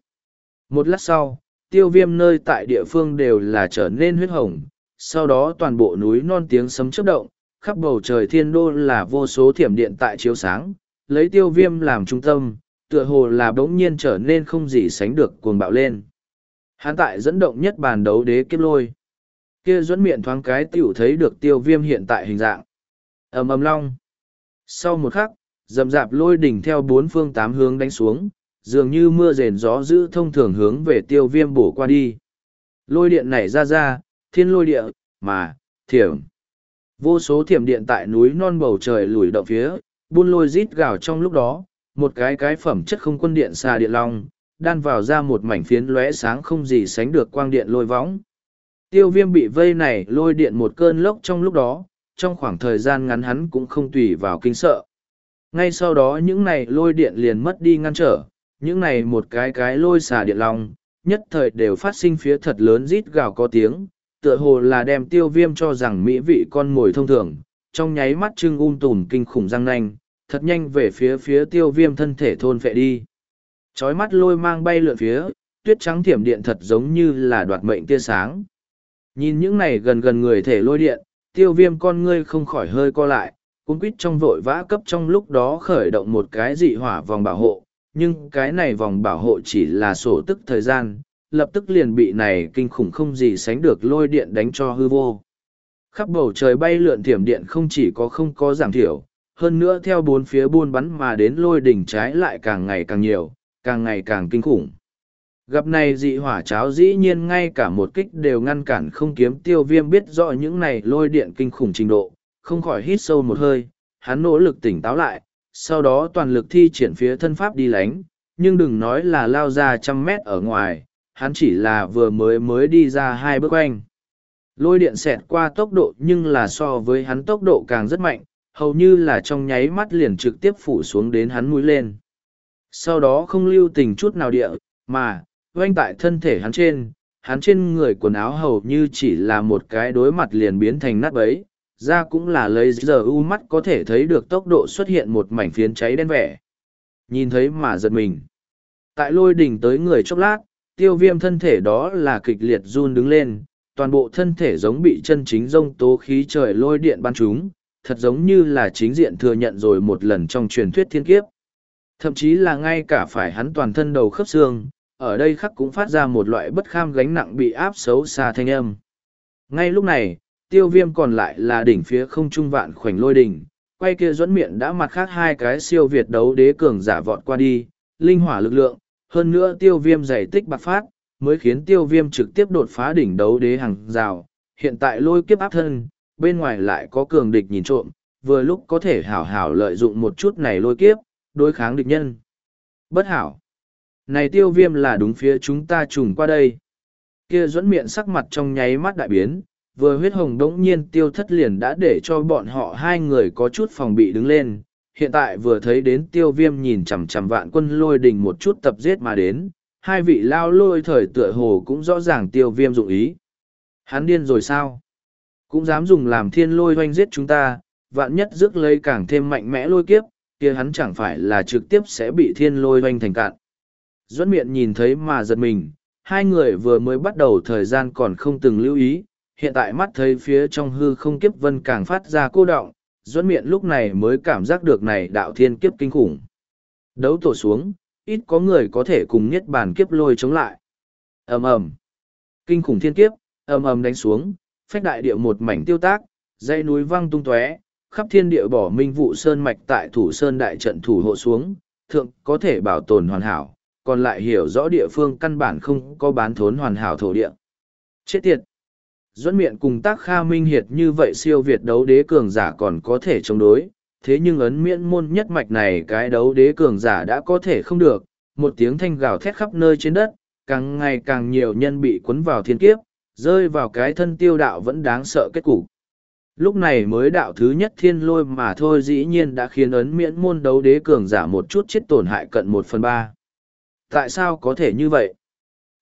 Một lát sau, tiêu viêm nơi tại địa phương đều là trở nên huyết hồng, sau đó toàn bộ núi non tiếng sấm chớp động, khắp bầu trời thiên đô là vô số thiểm điện tại chiếu sáng, lấy tiêu viêm làm trung tâm, tựa hồ là bỗng nhiên trở nên không gì sánh được cuồng bạo lên. Hán tại dẫn động nhất bàn đấu đế kiếp lôi. Kia dẫn miệng thoáng cái tiểu thấy được tiêu viêm hiện tại hình dạng. ầm ầm long. Sau một khắc, dầm rạp lôi đỉnh theo bốn phương tám hướng đánh xuống, dường như mưa rền gió giữ thông thường hướng về tiêu viêm bổ qua đi. Lôi điện nảy ra ra, thiên lôi địa, mà, thiểm. Vô số thiểm điện tại núi non bầu trời lùi động phía, buôn lôi rít gào trong lúc đó, một cái cái phẩm chất không quân điện xà điện long, đan vào ra một mảnh phiến lóe sáng không gì sánh được quang điện lôi võng. Tiêu viêm bị vây này lôi điện một cơn lốc trong lúc đó, trong khoảng thời gian ngắn hắn cũng không tùy vào kinh sợ. Ngay sau đó những này lôi điện liền mất đi ngăn trở, những này một cái cái lôi xà điện long, nhất thời đều phát sinh phía thật lớn rít gào có tiếng, tựa hồ là đem tiêu viêm cho rằng mỹ vị con mồi thông thường, trong nháy mắt trưng um tùm kinh khủng răng nanh, thật nhanh về phía phía tiêu viêm thân thể thôn phệ đi. Chói mắt lôi mang bay lượn phía, tuyết trắng thiểm điện thật giống như là đoạt mệnh tia sáng. Nhìn những này gần gần người thể lôi điện, tiêu viêm con ngươi không khỏi hơi co lại, cuốn quýt trong vội vã cấp trong lúc đó khởi động một cái dị hỏa vòng bảo hộ, nhưng cái này vòng bảo hộ chỉ là sổ tức thời gian, lập tức liền bị này kinh khủng không gì sánh được lôi điện đánh cho hư vô. Khắp bầu trời bay lượn thiểm điện không chỉ có không có giảm thiểu, hơn nữa theo bốn phía buôn bắn mà đến lôi đỉnh trái lại càng ngày càng nhiều, càng ngày càng kinh khủng. Gặp này dị hỏa cháo dĩ nhiên ngay cả một kích đều ngăn cản không kiếm tiêu viêm biết rõ những này lôi điện kinh khủng trình độ, không khỏi hít sâu một hơi, hắn nỗ lực tỉnh táo lại, sau đó toàn lực thi triển phía thân pháp đi lánh, nhưng đừng nói là lao ra trăm mét ở ngoài, hắn chỉ là vừa mới mới đi ra hai bước quanh. Lôi điện xẹt qua tốc độ nhưng là so với hắn tốc độ càng rất mạnh, hầu như là trong nháy mắt liền trực tiếp phủ xuống đến hắn mũi lên. Sau đó không lưu tình chút nào địa, mà, oanh tại thân thể hắn trên, hắn trên người quần áo hầu như chỉ là một cái đối mặt liền biến thành nát bấy, da cũng là lấy giờ u mắt có thể thấy được tốc độ xuất hiện một mảnh phiến cháy đen vẻ. Nhìn thấy mà giật mình. Tại lôi đỉnh tới người chốc lát, tiêu viêm thân thể đó là kịch liệt run đứng lên, toàn bộ thân thể giống bị chân chính rông tố khí trời lôi điện ban chúng, thật giống như là chính diện thừa nhận rồi một lần trong truyền thuyết thiên kiếp. Thậm chí là ngay cả phải hắn toàn thân đầu khớp xương, ở đây khắc cũng phát ra một loại bất kham gánh nặng bị áp xấu xa thanh âm. Ngay lúc này, tiêu viêm còn lại là đỉnh phía không trung vạn khoảnh lôi đỉnh, quay kia dẫn miệng đã mặt khác hai cái siêu việt đấu đế cường giả vọt qua đi, linh hỏa lực lượng, hơn nữa tiêu viêm giải tích bạc phát, mới khiến tiêu viêm trực tiếp đột phá đỉnh đấu đế hàng rào. Hiện tại lôi kiếp áp thân, bên ngoài lại có cường địch nhìn trộm, vừa lúc có thể hảo hảo lợi dụng một chút này lôi kiếp, đối kháng địch nhân. Bất hảo. Này tiêu viêm là đúng phía chúng ta trùng qua đây. Kia dẫn miệng sắc mặt trong nháy mắt đại biến, vừa huyết hồng đống nhiên tiêu thất liền đã để cho bọn họ hai người có chút phòng bị đứng lên. Hiện tại vừa thấy đến tiêu viêm nhìn chằm chằm vạn quân lôi đình một chút tập giết mà đến, hai vị lao lôi thời tựa hồ cũng rõ ràng tiêu viêm dụng ý. Hắn điên rồi sao? Cũng dám dùng làm thiên lôi oanh giết chúng ta, vạn nhất rước lấy càng thêm mạnh mẽ lôi kiếp, kia hắn chẳng phải là trực tiếp sẽ bị thiên lôi oanh thành cạn. Duẫn miệng nhìn thấy mà giật mình, hai người vừa mới bắt đầu thời gian còn không từng lưu ý, hiện tại mắt thấy phía trong hư không kiếp vân càng phát ra cô động, Duẫn miệng lúc này mới cảm giác được này đạo thiên kiếp kinh khủng. Đấu tổ xuống, ít có người có thể cùng nhất bản kiếp lôi chống lại. ầm ầm Kinh khủng thiên kiếp, ầm ầm đánh xuống, phách đại địa một mảnh tiêu tác, dãy núi văng tung tóe, khắp thiên địa bỏ minh vụ sơn mạch tại thủ sơn đại trận thủ hộ xuống, thượng có thể bảo tồn hoàn hảo, còn lại hiểu rõ địa phương căn bản không có bán thốn hoàn hảo thổ địa. Chết tiệt! Duẫn miệng cùng tác kha minh hiệt như vậy siêu việt đấu đế cường giả còn có thể chống đối, thế nhưng ấn miễn môn nhất mạch này cái đấu đế cường giả đã có thể không được, một tiếng thanh gào thét khắp nơi trên đất, càng ngày càng nhiều nhân bị cuốn vào thiên kiếp, rơi vào cái thân tiêu đạo vẫn đáng sợ kết cục. Lúc này mới đạo thứ nhất thiên lôi mà thôi dĩ nhiên đã khiến ấn miễn môn đấu đế cường giả một chút chết tổn hại cận một phần ba. Tại sao có thể như vậy?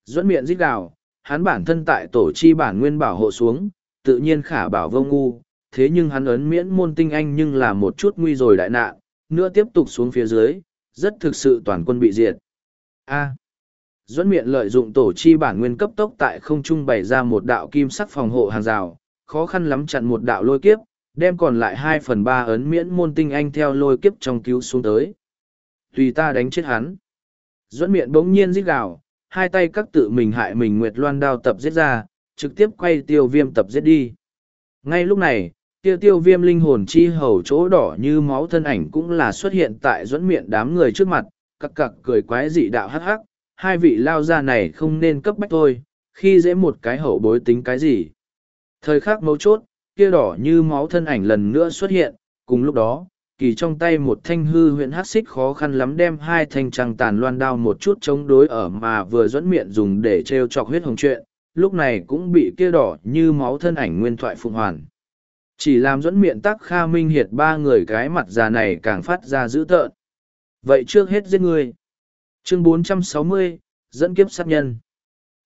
Duẫn miệng rít gào, hắn bản thân tại tổ chi bản nguyên bảo hộ xuống, tự nhiên khả bảo vô ngu, thế nhưng hắn ấn miễn môn tinh anh nhưng là một chút nguy rồi đại nạn, nữa tiếp tục xuống phía dưới, rất thực sự toàn quân bị diệt. A. Duẫn miệng lợi dụng tổ chi bản nguyên cấp tốc tại không trung bày ra một đạo kim sắc phòng hộ hàng rào, khó khăn lắm chặn một đạo lôi kiếp, đem còn lại hai phần ba ấn miễn môn tinh anh theo lôi kiếp trong cứu xuống tới. Tùy ta đánh chết hắn. Duẫn miệng bỗng nhiên rít gào, hai tay các tự mình hại mình Nguyệt Loan đao tập giết ra, trực tiếp quay tiêu viêm tập giết đi. Ngay lúc này, Tiêu tiêu viêm linh hồn chi hầu chỗ đỏ như máu thân ảnh cũng là xuất hiện tại Duẫn miệng đám người trước mặt, cặc cặc cười quái dị đạo hắc hắc, hai vị lao ra này không nên cấp bách thôi, khi dễ một cái hậu bối tính cái gì. Thời khắc mấu chốt, kia đỏ như máu thân ảnh lần nữa xuất hiện, cùng lúc đó, kỳ trong tay một thanh hư huyện hát xích khó khăn lắm đem hai thanh trăng tàn loan đao một chút chống đối ở mà vừa dẫn miệng dùng để t r e o chọc huyết hồng chuyện lúc này cũng bị kia đỏ như máu thân ảnh nguyên thoại phụng hoàn. Chỉ làm dẫn miệng tắc Kha Minh Hiệt ba người cái mặt già này càng phát ra dữ tợn. Vậy trước hết giết người. Chương 460, dẫn kiếp sát nhân.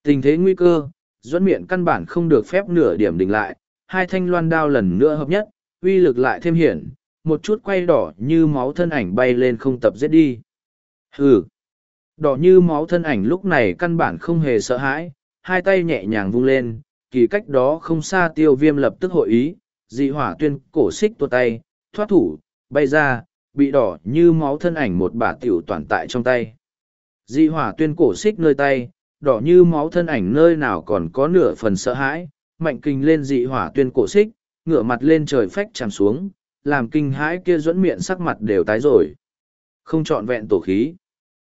Tình thế nguy cơ, dẫn miệng căn bản không được phép nửa điểm đình lại, hai thanh loan đao lần nữa hợp nhất, uy lực lại thêm hiển, một chút quay đỏ như máu thân ảnh bay lên không tập giết đi. Hừ! Đỏ như máu thân ảnh lúc này căn bản không hề sợ hãi, hai tay nhẹ nhàng vung lên, kỳ cách đó không xa tiêu viêm lập tức hội ý, dị hỏa tuyên cổ xích tuột tay, thoát thủ, bay ra, bị đỏ như máu thân ảnh một bả tiểu toàn tại trong tay. Dị hỏa tuyên cổ xích nơi tay, đỏ như máu thân ảnh nơi nào còn có nửa phần sợ hãi, mạnh kinh lên dị hỏa tuyên cổ xích, ngửa mặt lên trời phách chạm xuống, làm kinh hãi kia dẫn miệng sắc mặt đều tái rồi. Không trọn vẹn tổ khí.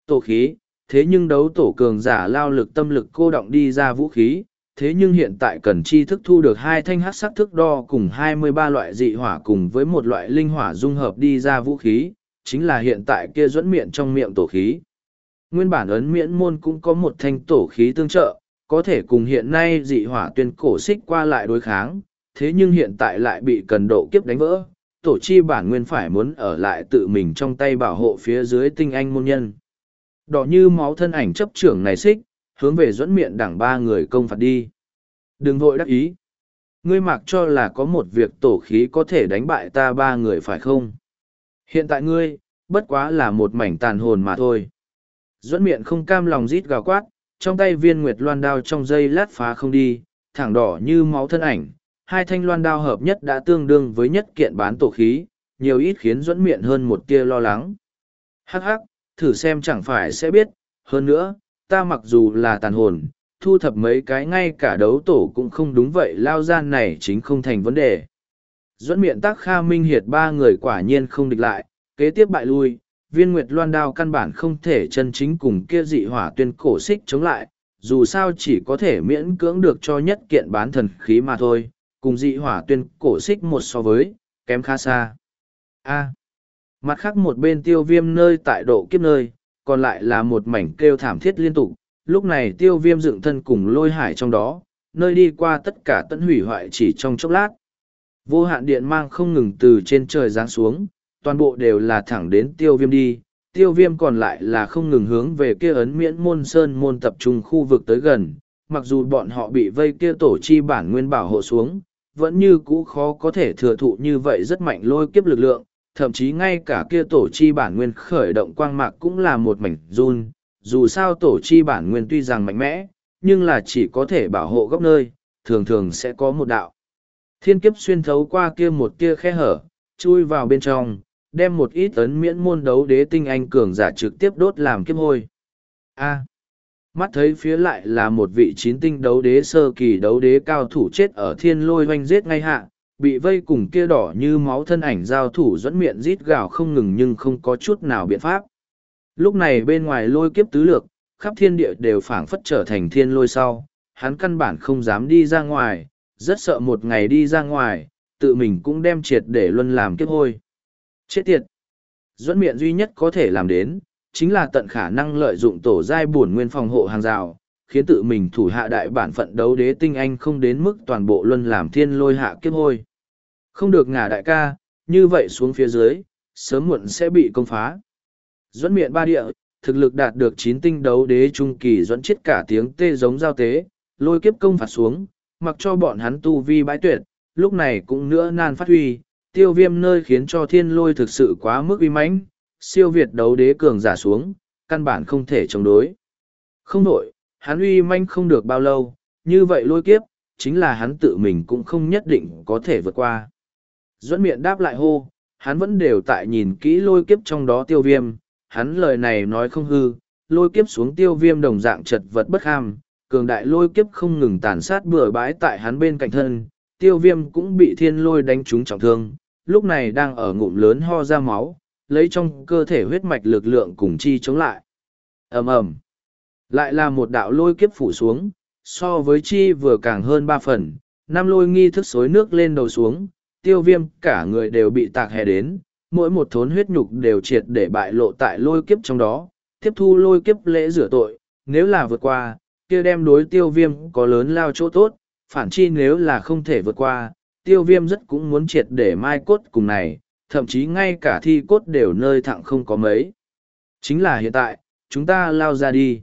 Tổ khí, thế nhưng đấu tổ cường giả lao lực tâm lực cô động đi ra vũ khí, thế nhưng hiện tại cần chi thức thu được hai thanh hát sắc thức đo cùng hai mươi ba loại dị hỏa cùng với một loại linh hỏa dung hợp đi ra vũ khí, chính là hiện tại kia dẫn miệng trong miệng tổ khí. Nguyên bản ấn miễn môn cũng có một thanh tổ khí tương trợ, có thể cùng hiện nay dị hỏa tuyên cổ xích qua lại đối kháng, thế nhưng hiện tại lại bị cần độ kiếp đánh vỡ, tổ chi bản nguyên phải muốn ở lại tự mình trong tay bảo hộ phía dưới tinh anh môn nhân. Đỏ như máu thân ảnh chấp trưởng này xích, hướng về dẫn miệng đảng ba người công phạt đi. Đừng vội đắc ý. Ngươi mặc cho là có một việc tổ khí có thể đánh bại ta ba người phải không? Hiện tại ngươi, bất quá là một mảnh tàn hồn mà thôi. Duẫn miệng không cam lòng rít gào quát, trong tay viên nguyệt loan đao trong dây lát phá không đi, thẳng đỏ như máu thân ảnh. Hai thanh loan đao hợp nhất đã tương đương với nhất kiện bán tổ khí, nhiều ít khiến dẫn miệng hơn một tia lo lắng. Hắc hắc, thử xem chẳng phải sẽ biết, hơn nữa, ta mặc dù là tàn hồn, thu thập mấy cái ngay cả đấu tổ cũng không đúng vậy lao gian này chính không thành vấn đề. Duẫn miệng tác kha minh hiệt ba người quả nhiên không địch lại, kế tiếp bại lui, viên nguyệt loan đao căn bản không thể chân chính cùng kia dị hỏa tuyên cổ xích chống lại, dù sao chỉ có thể miễn cưỡng được cho nhất kiện bán thần khí mà thôi, cùng dị hỏa tuyên cổ xích một so với, kém khá xa. A. Mặt khác một bên tiêu viêm nơi tại độ kiếp nơi, còn lại là một mảnh kêu thảm thiết liên tục. Lúc này tiêu viêm dựng thân cùng lôi hải trong đó, nơi đi qua tất cả tận hủy hoại chỉ trong chốc lát. Vô hạn điện mang không ngừng từ trên trời giáng xuống, toàn bộ đều là thẳng đến tiêu viêm đi. Tiêu viêm còn lại là không ngừng hướng về kia ấn miễn môn sơn môn tập trung khu vực tới gần, mặc dù bọn họ bị vây kia tổ chi bản nguyên bảo hộ xuống, vẫn như cũ khó có thể thừa thụ như vậy rất mạnh lôi kiếp lực lượng, thậm chí ngay cả kia tổ chi bản nguyên khởi động quang mạc cũng là một mảnh run, dù sao tổ chi bản nguyên tuy rằng mạnh mẽ, nhưng là chỉ có thể bảo hộ góc nơi, thường thường sẽ có một đạo. Thiên kiếp xuyên thấu qua kia một tia khe hở, chui vào bên trong, đem một ít ấn miễn môn đấu đế tinh anh cường giả trực tiếp đốt làm kiếp hôi. A mắt thấy phía lại là một vị chín tinh đấu đế sơ kỳ đấu đế cao thủ chết ở thiên lôi hoanh giết ngay hạ, bị vây cùng kia đỏ như máu thân ảnh giao thủ dẫn miệng rít gào không ngừng nhưng không có chút nào biện pháp. Lúc này bên ngoài lôi kiếp tứ lược, khắp thiên địa đều phảng phất trở thành thiên lôi sau, hắn căn bản không dám đi ra ngoài, rất sợ một ngày đi ra ngoài, tự mình cũng đem triệt để luân làm kiếp hôi. Chết tiệt! Dẫn miệng duy nhất có thể làm đến, chính là tận khả năng lợi dụng tổ giai bổn nguyên phòng hộ hàng rào, khiến tự mình thủ hạ đại bản phận đấu đế tinh anh không đến mức toàn bộ luân làm thiên lôi hạ kiếp hôi. Không được ngả đại ca, như vậy xuống phía dưới, sớm muộn sẽ bị công phá. Duẫn miệng ba địa, thực lực đạt được chín tinh đấu đế trung kỳ dẫn chết cả tiếng tê giống giao tế, lôi kiếp công phạt xuống, mặc cho bọn hắn tu vi bãi tuyệt, lúc này cũng nữa nan phát huy, tiêu viêm nơi khiến cho thiên lôi thực sự quá mức uy mãnh, siêu việt đấu đế cường giả xuống, căn bản không thể chống đối. Không nổi, hắn uy manh không được bao lâu, như vậy lôi kiếp, chính là hắn tự mình cũng không nhất định có thể vượt qua. Duẫn miệng đáp lại hô, hắn vẫn đều tại nhìn kỹ lôi kiếp trong đó tiêu viêm, hắn lời này nói không hư, lôi kiếp xuống tiêu viêm đồng dạng chật vật bất ham, cường đại lôi kiếp không ngừng tàn sát bừa bãi tại hắn bên cạnh thân, tiêu viêm cũng bị thiên lôi đánh trúng trọng thương, lúc này đang ở ngụm lớn ho ra máu, lấy trong cơ thể huyết mạch lực lượng cùng chi chống lại. ầm ầm lại là một đạo lôi kiếp phủ xuống, so với chi vừa càng hơn ba phần, năm lôi nghi thức xối nước lên đầu xuống, tiêu viêm cả người đều bị tạc hè đến, mỗi một thốn huyết nhục đều triệt để bại lộ tại lôi kiếp trong đó, tiếp thu lôi kiếp lễ rửa tội, nếu là vượt qua, kia đem đối tiêu viêm có lớn lao chỗ tốt, phản chi nếu là không thể vượt qua, tiêu viêm rất cũng muốn triệt để mai cốt cùng này, thậm chí ngay cả thi cốt đều nơi thẳng không có mấy. Chính là hiện tại, chúng ta lao ra đi.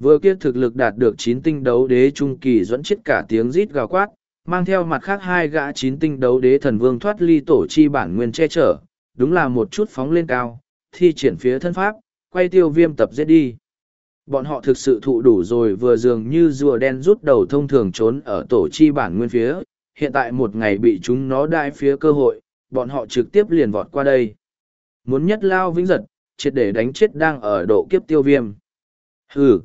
Vừa kia thực lực đạt được chín tinh đấu đế trung kỳ dẫn chết cả tiếng rít gào quát, mang theo mặt khác hai gã chín tinh đấu đế thần vương thoát ly tổ chi bản nguyên che chở, đúng là một chút phóng lên cao, thi triển phía thân pháp, quay tiêu viêm tập giết đi. Bọn họ thực sự thụ đủ rồi vừa dường như rùa đen rút đầu thông thường trốn ở tổ chi bản nguyên phía, hiện tại một ngày bị chúng nó đại phía cơ hội, bọn họ trực tiếp liền vọt qua đây. Muốn nhất lao vĩnh giật, triệt để đánh chết đang ở độ kiếp tiêu viêm. Hừ.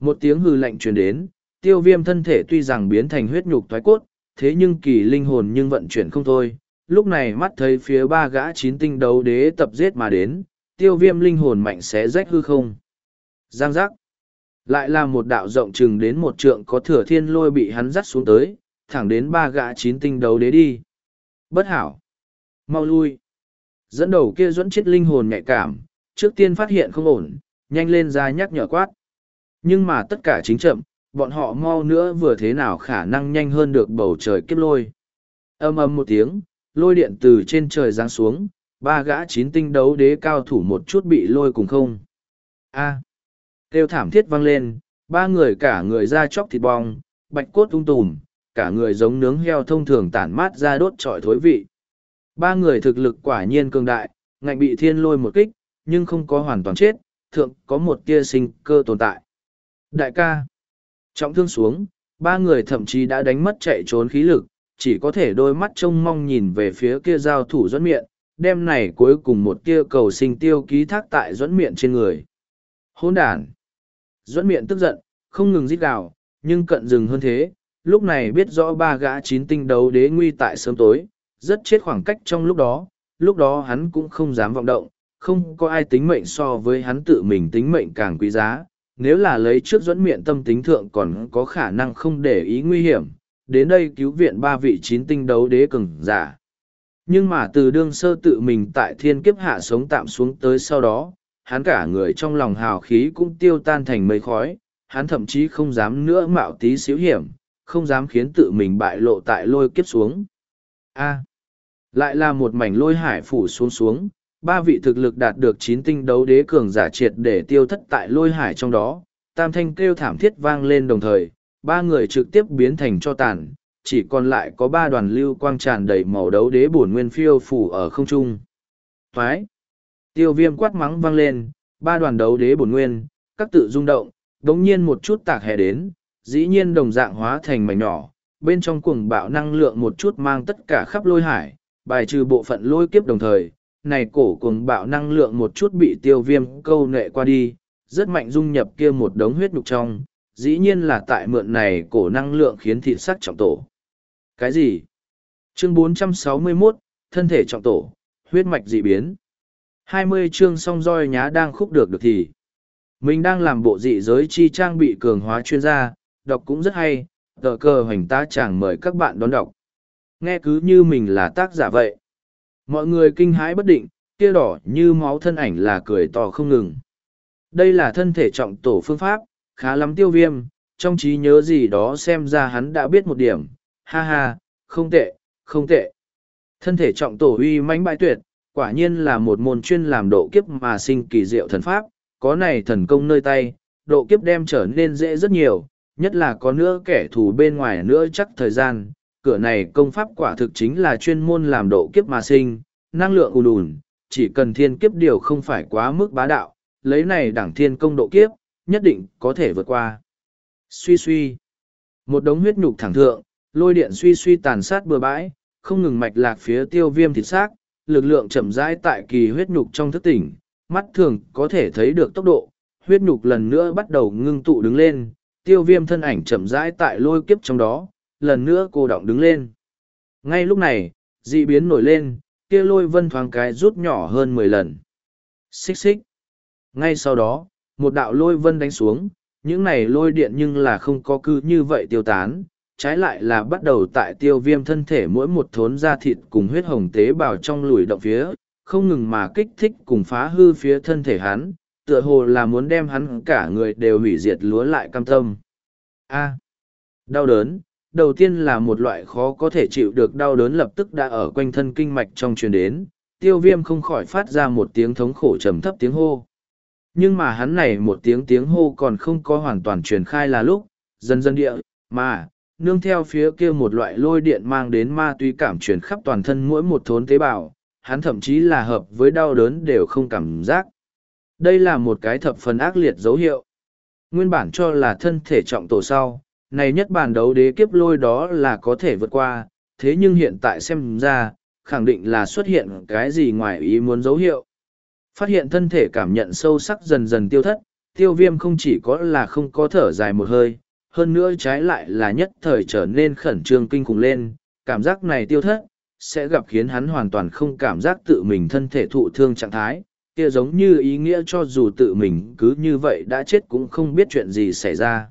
Một tiếng hừ lạnh truyền đến, tiêu viêm thân thể tuy rằng biến thành huyết nhục thoái cốt, thế nhưng kỳ linh hồn nhưng vận chuyển không thôi. Lúc này mắt thấy phía ba gã chín tinh đấu đế tập giết mà đến, tiêu viêm linh hồn mạnh sẽ rách hư không. Giang giác. Lại là một đạo rộng chừng đến một trượng có thừa thiên lôi bị hắn dắt xuống tới, thẳng đến ba gã chín tinh đấu đế đi. Bất hảo. Mau lui. Dẫn đầu kia dẫn chết linh hồn nhạy cảm, trước tiên phát hiện không ổn, nhanh lên ra nhắc nhở quát. Nhưng mà tất cả chính chậm, bọn họ mau nữa vừa thế nào khả năng nhanh hơn được bầu trời kiếp lôi. Âm âm một tiếng, lôi điện từ trên trời giáng xuống, ba gã chín tinh đấu đế cao thủ một chút bị lôi cùng không. A. À. Kêu thảm thiết vang lên, ba người cả người da chóc thịt bong, bạch cốt tung tùm, cả người giống nướng heo thông thường tản mát ra đốt trọi thối vị. Ba người thực lực quả nhiên cường đại, ngạnh bị thiên lôi một kích, nhưng không có hoàn toàn chết, thượng có một tia sinh cơ tồn tại. Đại ca, trọng thương xuống, ba người thậm chí đã đánh mất chạy trốn khí lực, chỉ có thể đôi mắt trông mong nhìn về phía kia giao thủ dẫn miệng, đem này cuối cùng một tia cầu sinh tiêu ký thác tại dẫn miệng trên người. Hôn đàn! Dẫn miệng tức giận, không ngừng giết gào, nhưng cận dừng hơn thế, lúc này biết rõ ba gã chín tinh đấu đế nguy tại sớm tối, rất chết khoảng cách trong lúc đó, lúc đó hắn cũng không dám vọng động, không có ai tính mệnh so với hắn tự mình tính mệnh càng quý giá. Nếu là lấy trước dẫn miệng tâm tính thượng còn có khả năng không để ý nguy hiểm, đến đây cứu viện ba vị chín tinh đấu đế cường giả. Nhưng mà từ đương sơ tự mình tại thiên kiếp hạ sống tạm xuống tới sau đó, hắn cả người trong lòng hào khí cũng tiêu tan thành mây khói, hắn thậm chí không dám nữa mạo tí xíu hiểm, không dám khiến tự mình bại lộ tại lôi kiếp xuống. A. lại là một mảnh lôi hải phủ xuống xuống, ba vị thực lực đạt được chín tinh đấu đế cường giả triệt để tiêu thất tại lôi hải trong đó, tam thanh kêu thảm thiết vang lên đồng thời, ba người trực tiếp biến thành cho tàn, chỉ còn lại có ba đoàn lưu quang tràn đầy màu đấu đế bổn nguyên phiêu phủ ở không trung. Thoái! Tiêu viêm quát mắng vang lên, ba đoàn đấu đế bổn nguyên, các tự rung động, đống nhiên một chút tạc hè đến, dĩ nhiên đồng dạng hóa thành mảnh nhỏ, bên trong cuồng bạo năng lượng một chút mang tất cả khắp lôi hải, bài trừ bộ phận lôi kiếp đồng thời, này cổ cuồng bạo năng lượng một chút bị tiêu viêm câu nệ qua đi, rất mạnh dung nhập kia một đống huyết nhục trong, dĩ nhiên là tại mượn này cổ năng lượng khiến thịt sắc trọng tổ. Cái gì? Chương 461, thân thể trọng tổ, huyết mạch dị biến. 20 chương song roi nhá đang khúc được được thì. Mình đang làm bộ dị giới chi trang bị cường hóa chuyên gia, đọc cũng rất hay, tờ cờ hoành ta chẳng mời các bạn đón đọc. Nghe cứ như mình là tác giả vậy. Mọi người kinh hãi bất định, kia đỏ như máu thân ảnh là cười to không ngừng. Đây là thân thể trọng tổ phương pháp, khá lắm tiêu viêm, trong trí nhớ gì đó xem ra hắn đã biết một điểm, ha ha, không tệ, không tệ. Thân thể trọng tổ uy mãnh bại tuyệt, quả nhiên là một môn chuyên làm độ kiếp mà sinh kỳ diệu thần pháp, có này thần công nơi tay, độ kiếp đem trở nên dễ rất nhiều, nhất là có nữa kẻ thù bên ngoài nữa chắc thời gian, cửa này công pháp quả thực chính là chuyên môn làm độ kiếp mà sinh, năng lượng ùn ùn, chỉ cần thiên kiếp điều không phải quá mức bá đạo, lấy này đẳng thiên công độ kiếp, nhất định có thể vượt qua. Suy suy, một đống huyết nhục thẳng thượng, lôi điện suy suy tàn sát bừa bãi, không ngừng mạch lạc phía tiêu viêm thịt xác, lực lượng chậm rãi tại kỳ huyết nhục trong thức tỉnh, mắt thường có thể thấy được tốc độ, huyết nhục lần nữa bắt đầu ngưng tụ đứng lên, tiêu viêm thân ảnh chậm rãi tại lôi kiếp trong đó, lần nữa cô động đứng lên. Ngay lúc này, dị biến nổi lên, kia lôi vân thoáng cái rút nhỏ hơn mười lần. Xích xích. Ngay sau đó, một đạo lôi vân đánh xuống, những này lôi điện nhưng là không có cư như vậy tiêu tán, trái lại là bắt đầu tại tiêu viêm thân thể mỗi một thốn da thịt cùng huyết hồng tế bào trong lùi động phía, không ngừng mà kích thích cùng phá hư phía thân thể hắn, tựa hồ là muốn đem hắn cả người đều hủy diệt lúa lại cam tâm. a, đau đớn, đầu tiên là một loại khó có thể chịu được đau đớn lập tức đã ở quanh thân kinh mạch trong truyền đến, tiêu viêm không khỏi phát ra một tiếng thống khổ trầm thấp tiếng hô nhưng mà hắn này một tiếng tiếng hô còn không có hoàn toàn truyền khai là lúc, dần dần địa, mà, nương theo phía kia một loại lôi điện mang đến ma túy cảm truyền khắp toàn thân mỗi một thốn tế bào, hắn thậm chí là hợp với đau đớn đều không cảm giác đây là một cái thập phần ác liệt dấu hiệu. Nguyên bản cho là thân thể trọng tổ sau, này nhất bản đấu đế kiếp lôi đó là có thể vượt qua, thế nhưng hiện tại xem ra, khẳng định là xuất hiện cái gì ngoài ý muốn dấu hiệu. Phát hiện thân thể cảm nhận sâu sắc dần dần tiêu thất, tiêu viêm không chỉ có là không có thở dài một hơi, hơn nữa trái lại là nhất thời trở nên khẩn trương kinh khủng lên, cảm giác này tiêu thất, sẽ gặp khiến hắn hoàn toàn không cảm giác tự mình thân thể thụ thương trạng thái kia giống như ý nghĩa cho dù tự mình cứ như vậy đã chết cũng không biết chuyện gì xảy ra.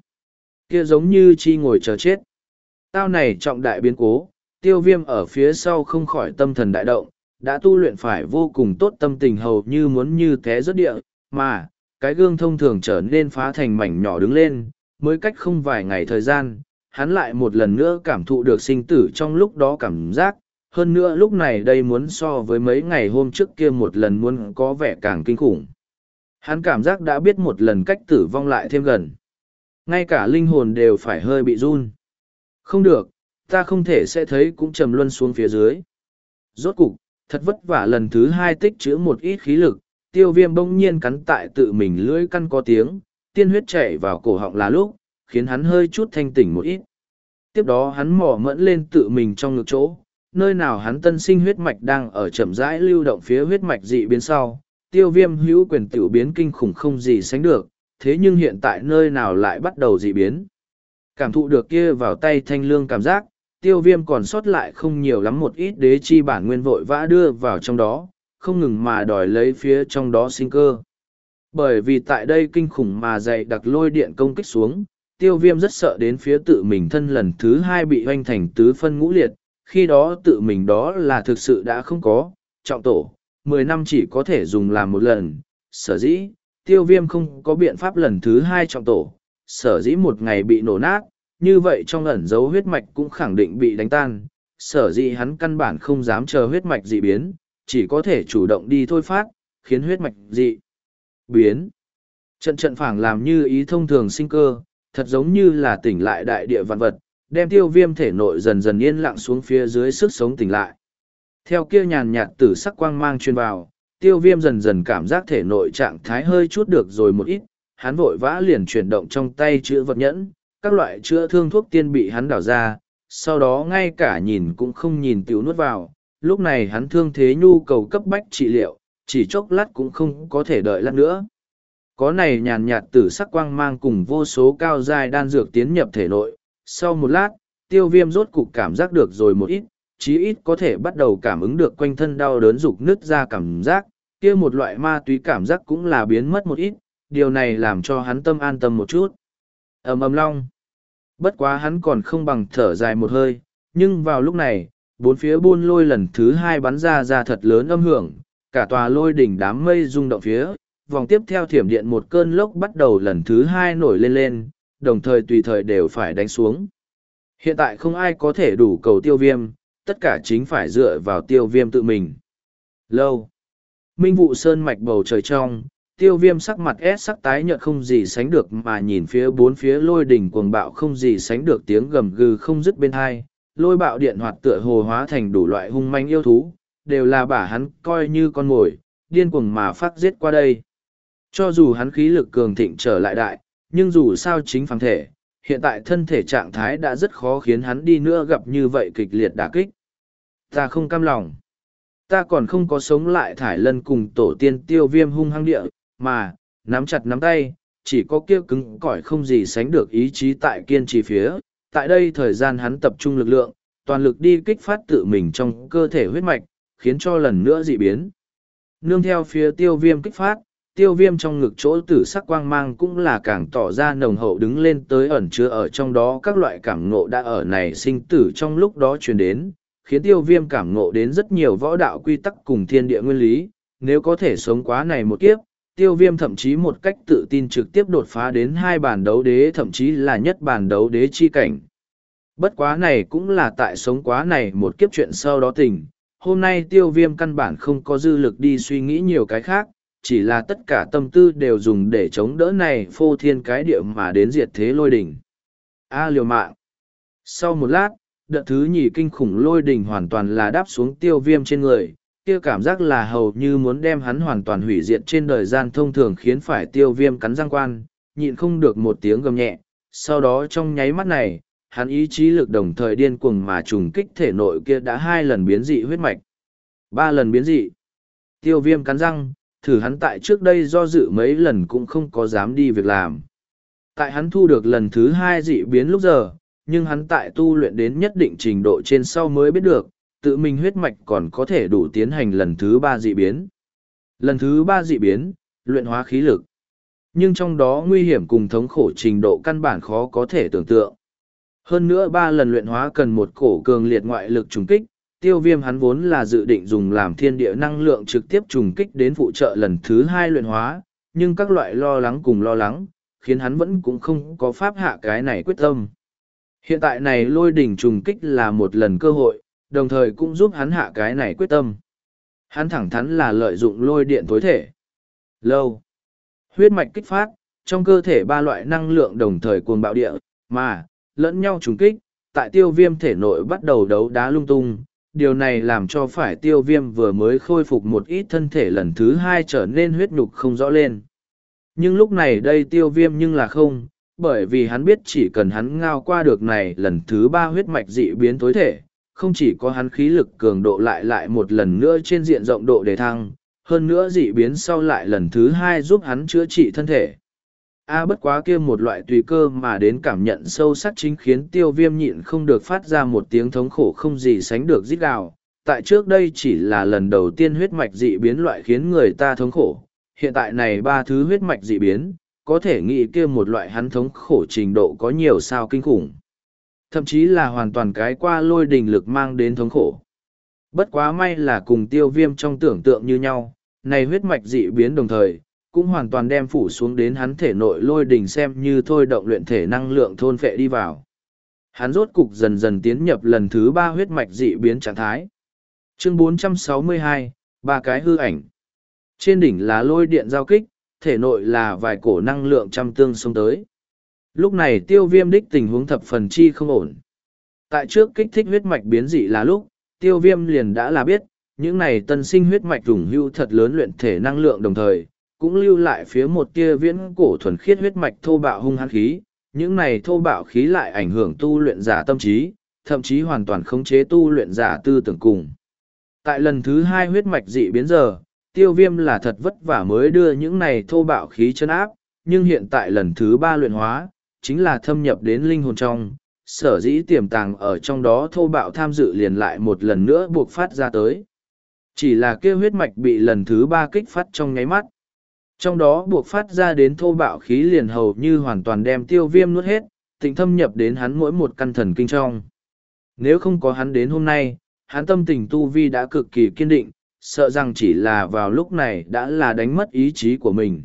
Kia giống như chi ngồi chờ chết. Tao này trọng đại biến cố, tiêu viêm ở phía sau không khỏi tâm thần đại động, đã tu luyện phải vô cùng tốt tâm tình hầu như muốn như thế rất địa, mà, cái gương thông thường trở nên phá thành mảnh nhỏ đứng lên, mới cách không vài ngày thời gian, hắn lại một lần nữa cảm thụ được sinh tử trong lúc đó cảm giác hơn nữa lúc này đây muốn so với mấy ngày hôm trước kia một lần muốn có vẻ càng kinh khủng. Hắn cảm giác đã biết một lần cách tử vong lại thêm gần. Ngay cả linh hồn đều phải hơi bị run. Không được, ta không thể sẽ thấy cũng trầm luân xuống phía dưới. Rốt cục, thật vất vả lần thứ hai tích chữ một ít khí lực, tiêu viêm bỗng nhiên cắn tại tự mình lưỡi căn có tiếng, tiên huyết chảy vào cổ họng là lúc, khiến hắn hơi chút thanh tỉnh một ít. Tiếp đó hắn mỏ mẫn lên tự mình trong ngực chỗ nơi nào hắn tân sinh huyết mạch đang ở chậm rãi lưu động phía huyết mạch dị biến sau, tiêu viêm hữu quyền tiểu biến kinh khủng không gì sánh được, thế nhưng hiện tại nơi nào lại bắt đầu dị biến. Cảm thụ được kia vào tay thanh lương cảm giác, tiêu viêm còn sót lại không nhiều lắm một ít đế chi bản nguyên vội vã đưa vào trong đó, không ngừng mà đòi lấy phía trong đó sinh cơ. Bởi vì tại đây kinh khủng mà dày đặc lôi điện công kích xuống, tiêu viêm rất sợ đến phía tự mình thân lần thứ hai bị hoanh thành tứ phân ngũ liệt, khi đó tự mình đó là thực sự đã không có, trọng tổ, mười năm chỉ có thể dùng làm một lần, sở dĩ, tiêu viêm không có biện pháp lần thứ hai trọng tổ, sở dĩ một ngày bị nổ nát, như vậy trong ẩn dấu huyết mạch cũng khẳng định bị đánh tan, sở dĩ hắn căn bản không dám chờ huyết mạch dị biến, chỉ có thể chủ động đi thôi phát, khiến huyết mạch dị biến. Trận trận phảng làm như ý thông thường sinh cơ, thật giống như là tỉnh lại đại địa vạn vật, đem tiêu viêm thể nội dần dần yên lặng xuống phía dưới sức sống tỉnh lại. Theo kia nhàn nhạt tử sắc quang mang truyền vào, tiêu viêm dần dần cảm giác thể nội trạng thái hơi chút được rồi một ít, hắn vội vã liền chuyển động trong tay chữa vật nhẫn, các loại chữa thương thuốc tiên bị hắn đảo ra, sau đó ngay cả nhìn cũng không nhìn tiểu nuốt vào, lúc này hắn thương thế nhu cầu cấp bách trị liệu, chỉ chốc lát cũng không có thể đợi lát nữa. Có này nhàn nhạt tử sắc quang mang cùng vô số cao dài đan dược tiến nhập thể nội, sau một lát, tiêu viêm rốt cục cảm giác được rồi một ít, chí ít có thể bắt đầu cảm ứng được quanh thân đau đớn rục nứt ra cảm giác. Kia một loại ma túy cảm giác cũng là biến mất một ít, điều này làm cho hắn tâm an tâm một chút. Ầm ầm long. Bất quá hắn còn không bằng thở dài một hơi, nhưng vào lúc này, bốn phía buôn lôi lần thứ hai bắn ra ra thật lớn âm hưởng, cả tòa lôi đỉnh đám mây rung động phía, vòng tiếp theo thiểm điện một cơn lốc bắt đầu lần thứ hai nổi lên lên đồng thời tùy thời đều phải đánh xuống. Hiện tại không ai có thể đủ cầu tiêu viêm, tất cả chính phải dựa vào tiêu viêm tự mình. Lâu. Minh vụ sơn mạch bầu trời trong, tiêu viêm sắc mặt ép sắc tái nhợt không gì sánh được mà nhìn phía bốn phía lôi đỉnh cuồng bạo không gì sánh được tiếng gầm gừ không dứt bên hai. Lôi bạo điện hoạt tựa hồ hóa thành đủ loại hung manh yêu thú, đều là bả hắn coi như con mồi, điên cuồng mà phát giết qua đây. Cho dù hắn khí lực cường thịnh trở lại đại, nhưng dù sao chính phàm thể, hiện tại thân thể trạng thái đã rất khó khiến hắn đi nữa gặp như vậy kịch liệt đả kích. Ta không cam lòng. Ta còn không có sống lại thải lân cùng tổ tiên tiêu viêm hung hăng địa, mà, nắm chặt nắm tay, chỉ có kia cứng cỏi không gì sánh được ý chí tại kiên trì phía. Tại đây thời gian hắn tập trung lực lượng, toàn lực đi kích phát tự mình trong cơ thể huyết mạch, khiến cho lần nữa dị biến. Nương theo phía tiêu viêm kích phát, tiêu viêm trong ngực chỗ tử sắc quang mang cũng là càng tỏ ra nồng hậu đứng lên tới ẩn chứa ở trong đó các loại cảm ngộ đã ở này sinh tử trong lúc đó truyền đến, khiến tiêu viêm cảm ngộ đến rất nhiều võ đạo quy tắc cùng thiên địa nguyên lý, nếu có thể sống quá này một kiếp, tiêu viêm thậm chí một cách tự tin trực tiếp đột phá đến hai bản đấu đế thậm chí là nhất bản đấu đế chi cảnh. Bất quá này cũng là tại sống quá này một kiếp chuyện sau đó tình. Hôm nay tiêu viêm căn bản không có dư lực đi suy nghĩ nhiều cái khác, chỉ là tất cả tâm tư đều dùng để chống đỡ này phô thiên cái địa mà đến diệt thế lôi đỉnh. A liều mạng. Sau một lát, đợt thứ nhì kinh khủng lôi đỉnh hoàn toàn là đáp xuống tiêu viêm trên người, kia cảm giác là hầu như muốn đem hắn hoàn toàn hủy diệt trên đời gian thông thường khiến phải tiêu viêm cắn răng quan, nhịn không được một tiếng gầm nhẹ. Sau đó trong nháy mắt này, hắn ý chí lực đồng thời điên cuồng mà trùng kích thể nội kia đã hai lần biến dị huyết mạch. Ba lần biến dị. Tiêu viêm cắn răng, thử hắn tại trước đây do dự mấy lần cũng không có dám đi việc làm. Tại hắn thu được lần thứ hai dị biến lúc giờ, nhưng hắn tại tu luyện đến nhất định trình độ trên sau mới biết được, tự mình huyết mạch còn có thể đủ tiến hành lần thứ ba dị biến. Lần thứ ba dị biến, luyện hóa khí lực. Nhưng trong đó nguy hiểm cùng thống khổ trình độ căn bản khó có thể tưởng tượng. Hơn nữa ba lần luyện hóa cần một cổ cường liệt ngoại lực trùng kích, tiêu viêm hắn vốn là dự định dùng làm thiên địa năng lượng trực tiếp trùng kích đến phụ trợ lần thứ hai luyện hóa, nhưng các loại lo lắng cùng lo lắng, khiến hắn vẫn cũng không có pháp hạ cái này quyết tâm. Hiện tại này lôi đỉnh trùng kích là một lần cơ hội, đồng thời cũng giúp hắn hạ cái này quyết tâm. Hắn thẳng thắn là lợi dụng lôi điện tối thể. Lâu. Huyết mạch kích phát, trong cơ thể ba loại năng lượng đồng thời cuồng bạo địa, mà, lẫn nhau trùng kích, tại tiêu viêm thể nội bắt đầu đấu đá lung tung. Điều này làm cho phải tiêu viêm vừa mới khôi phục một ít thân thể lần thứ hai trở nên huyết nhục không rõ lên. Nhưng lúc này đây tiêu viêm nhưng là không, bởi vì hắn biết chỉ cần hắn ngao qua được này lần thứ ba huyết mạch dị biến tối thể, không chỉ có hắn khí lực cường độ lại lại một lần nữa trên diện rộng độ đề thăng, hơn nữa dị biến sau lại lần thứ hai giúp hắn chữa trị thân thể. A bất quá kia một loại tùy cơ mà đến cảm nhận sâu sắc chính khiến tiêu viêm nhịn không được phát ra một tiếng thống khổ không gì sánh được rít gào. Tại trước đây chỉ là lần đầu tiên huyết mạch dị biến loại khiến người ta thống khổ. Hiện tại này ba thứ huyết mạch dị biến, có thể nghĩ kia một loại hắn thống khổ trình độ có nhiều sao kinh khủng. Thậm chí là hoàn toàn cái qua lôi đình lực mang đến thống khổ. Bất quá may là cùng tiêu viêm trong tưởng tượng như nhau, này huyết mạch dị biến đồng thời, cũng hoàn toàn đem phủ xuống đến hắn thể nội lôi đình xem như thôi động luyện thể năng lượng thôn phệ đi vào. Hắn rốt cục dần dần tiến nhập lần thứ ba huyết mạch dị biến trạng thái. Chương 462, ba cái hư ảnh. Trên đỉnh là lôi điện giao kích, thể nội là vài cổ năng lượng trăm tương xông tới. Lúc này tiêu viêm đích tình huống thập phần chi không ổn. Tại trước kích thích huyết mạch biến dị là lúc, tiêu viêm liền đã là biết, những này tân sinh huyết mạch dùng hưu thật lớn luyện thể năng lượng đồng thời, cũng lưu lại phía một tia viễn cổ thuần khiết huyết mạch thô bạo hung hăng khí, những này thô bạo khí lại ảnh hưởng tu luyện giả tâm trí, thậm chí hoàn toàn khống chế tu luyện giả tư tưởng cùng. Tại lần thứ hai huyết mạch dị biến giờ, tiêu viêm là thật vất vả mới đưa những này thô bạo khí chân áp, nhưng hiện tại lần thứ ba luyện hóa, chính là thâm nhập đến linh hồn trong, sở dĩ tiềm tàng ở trong đó thô bạo tham dự liền lại một lần nữa buộc phát ra tới. Chỉ là kêu huyết mạch bị lần thứ ba kích phát trong nháy mắt. Trong đó buộc phát ra đến thô bạo khí liền hầu như hoàn toàn đem tiêu viêm nuốt hết, tịnh thâm nhập đến hắn mỗi một căn thần kinh trong. Nếu không có hắn đến hôm nay, hắn tâm tình tu vi đã cực kỳ kiên định, sợ rằng chỉ là vào lúc này đã là đánh mất ý chí của mình.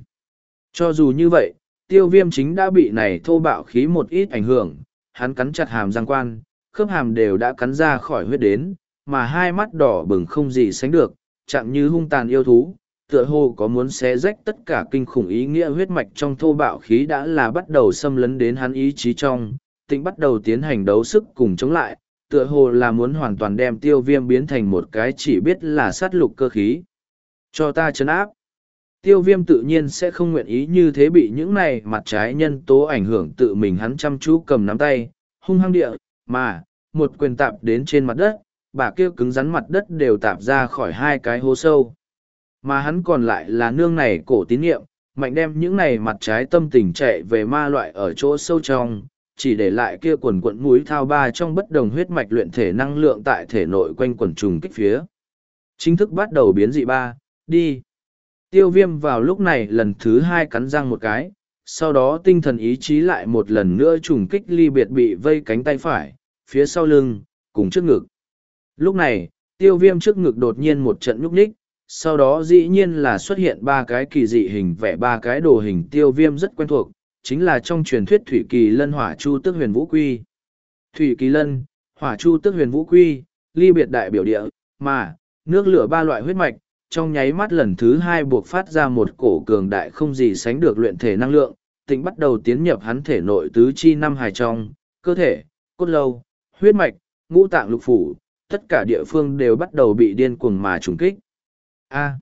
Cho dù như vậy, tiêu viêm chính đã bị này thô bạo khí một ít ảnh hưởng, hắn cắn chặt hàm răng quan, khớp hàm đều đã cắn ra khỏi huyết đến, mà hai mắt đỏ bừng không gì sánh được, chẳng như hung tàn yêu thú, tựa hồ có muốn xé rách tất cả kinh khủng ý nghĩa huyết mạch trong thô bạo khí đã là bắt đầu xâm lấn đến hắn ý chí trong, tĩnh bắt đầu tiến hành đấu sức cùng chống lại, tựa hồ là muốn hoàn toàn đem tiêu viêm biến thành một cái chỉ biết là sát lục cơ khí. Cho ta chấn áp. Tiêu viêm tự nhiên sẽ không nguyện ý như thế bị những này mặt trái nhân tố ảnh hưởng tự mình hắn chăm chú cầm nắm tay, hung hăng địa, mà, một quyền tạp đến trên mặt đất, bà kia cứng rắn mặt đất đều tạp ra khỏi hai cái hố sâu. Mà hắn còn lại là nương này cổ tín nhiệm, mạnh đem những này mặt trái tâm tình chạy về ma loại ở chỗ sâu trong, chỉ để lại kia quần quận mũi thao ba trong bất đồng huyết mạch luyện thể năng lượng tại thể nội quanh quần trùng kích phía. Chính thức bắt đầu biến dị ba, đi. Tiêu viêm vào lúc này lần thứ hai cắn răng một cái, sau đó tinh thần ý chí lại một lần nữa trùng kích ly biệt bị vây cánh tay phải, phía sau lưng, cùng trước ngực. Lúc này, tiêu viêm trước ngực đột nhiên một trận nhúc nhích, sau đó dĩ nhiên là xuất hiện ba cái kỳ dị hình vẽ ba cái đồ hình tiêu viêm rất quen thuộc, chính là trong truyền thuyết Thủy Kỳ Lân Hỏa Chu Tức Huyền Vũ Quy. Thủy Kỳ Lân, Hỏa Chu Tức Huyền Vũ Quy, ly biệt đại biểu địa, mà, nước lửa ba loại huyết mạch, trong nháy mắt lần thứ hai buộc phát ra một cổ cường đại không gì sánh được luyện thể năng lượng, tịnh bắt đầu tiến nhập hắn thể nội tứ chi năm hài trong, cơ thể, cốt lâu, huyết mạch, ngũ tạng lục phủ, tất cả địa phương đều bắt đầu bị điên cuồng mà trùng kích. A.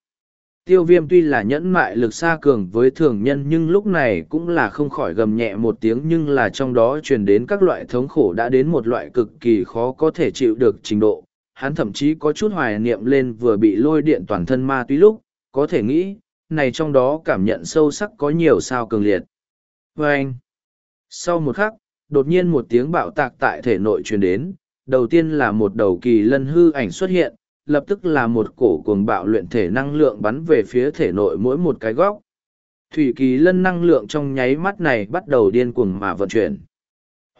tiêu viêm tuy là nhẫn mại lực xa cường với thường nhân nhưng lúc này cũng là không khỏi gầm nhẹ một tiếng nhưng là trong đó truyền đến các loại thống khổ đã đến một loại cực kỳ khó có thể chịu được trình độ. Hắn thậm chí có chút hoài niệm lên vừa bị lôi điện toàn thân ma túy lúc, có thể nghĩ, này trong đó cảm nhận sâu sắc có nhiều sao cường liệt. vê anh, sau một khắc, đột nhiên một tiếng bạo tạc tại thể nội truyền đến, đầu tiên là một đầu kỳ lân hư ảnh xuất hiện, lập tức là một cổ cuồng bạo luyện thể năng lượng bắn về phía thể nội mỗi một cái góc. Thủy kỳ lân năng lượng trong nháy mắt này bắt đầu điên cuồng mà vận chuyển.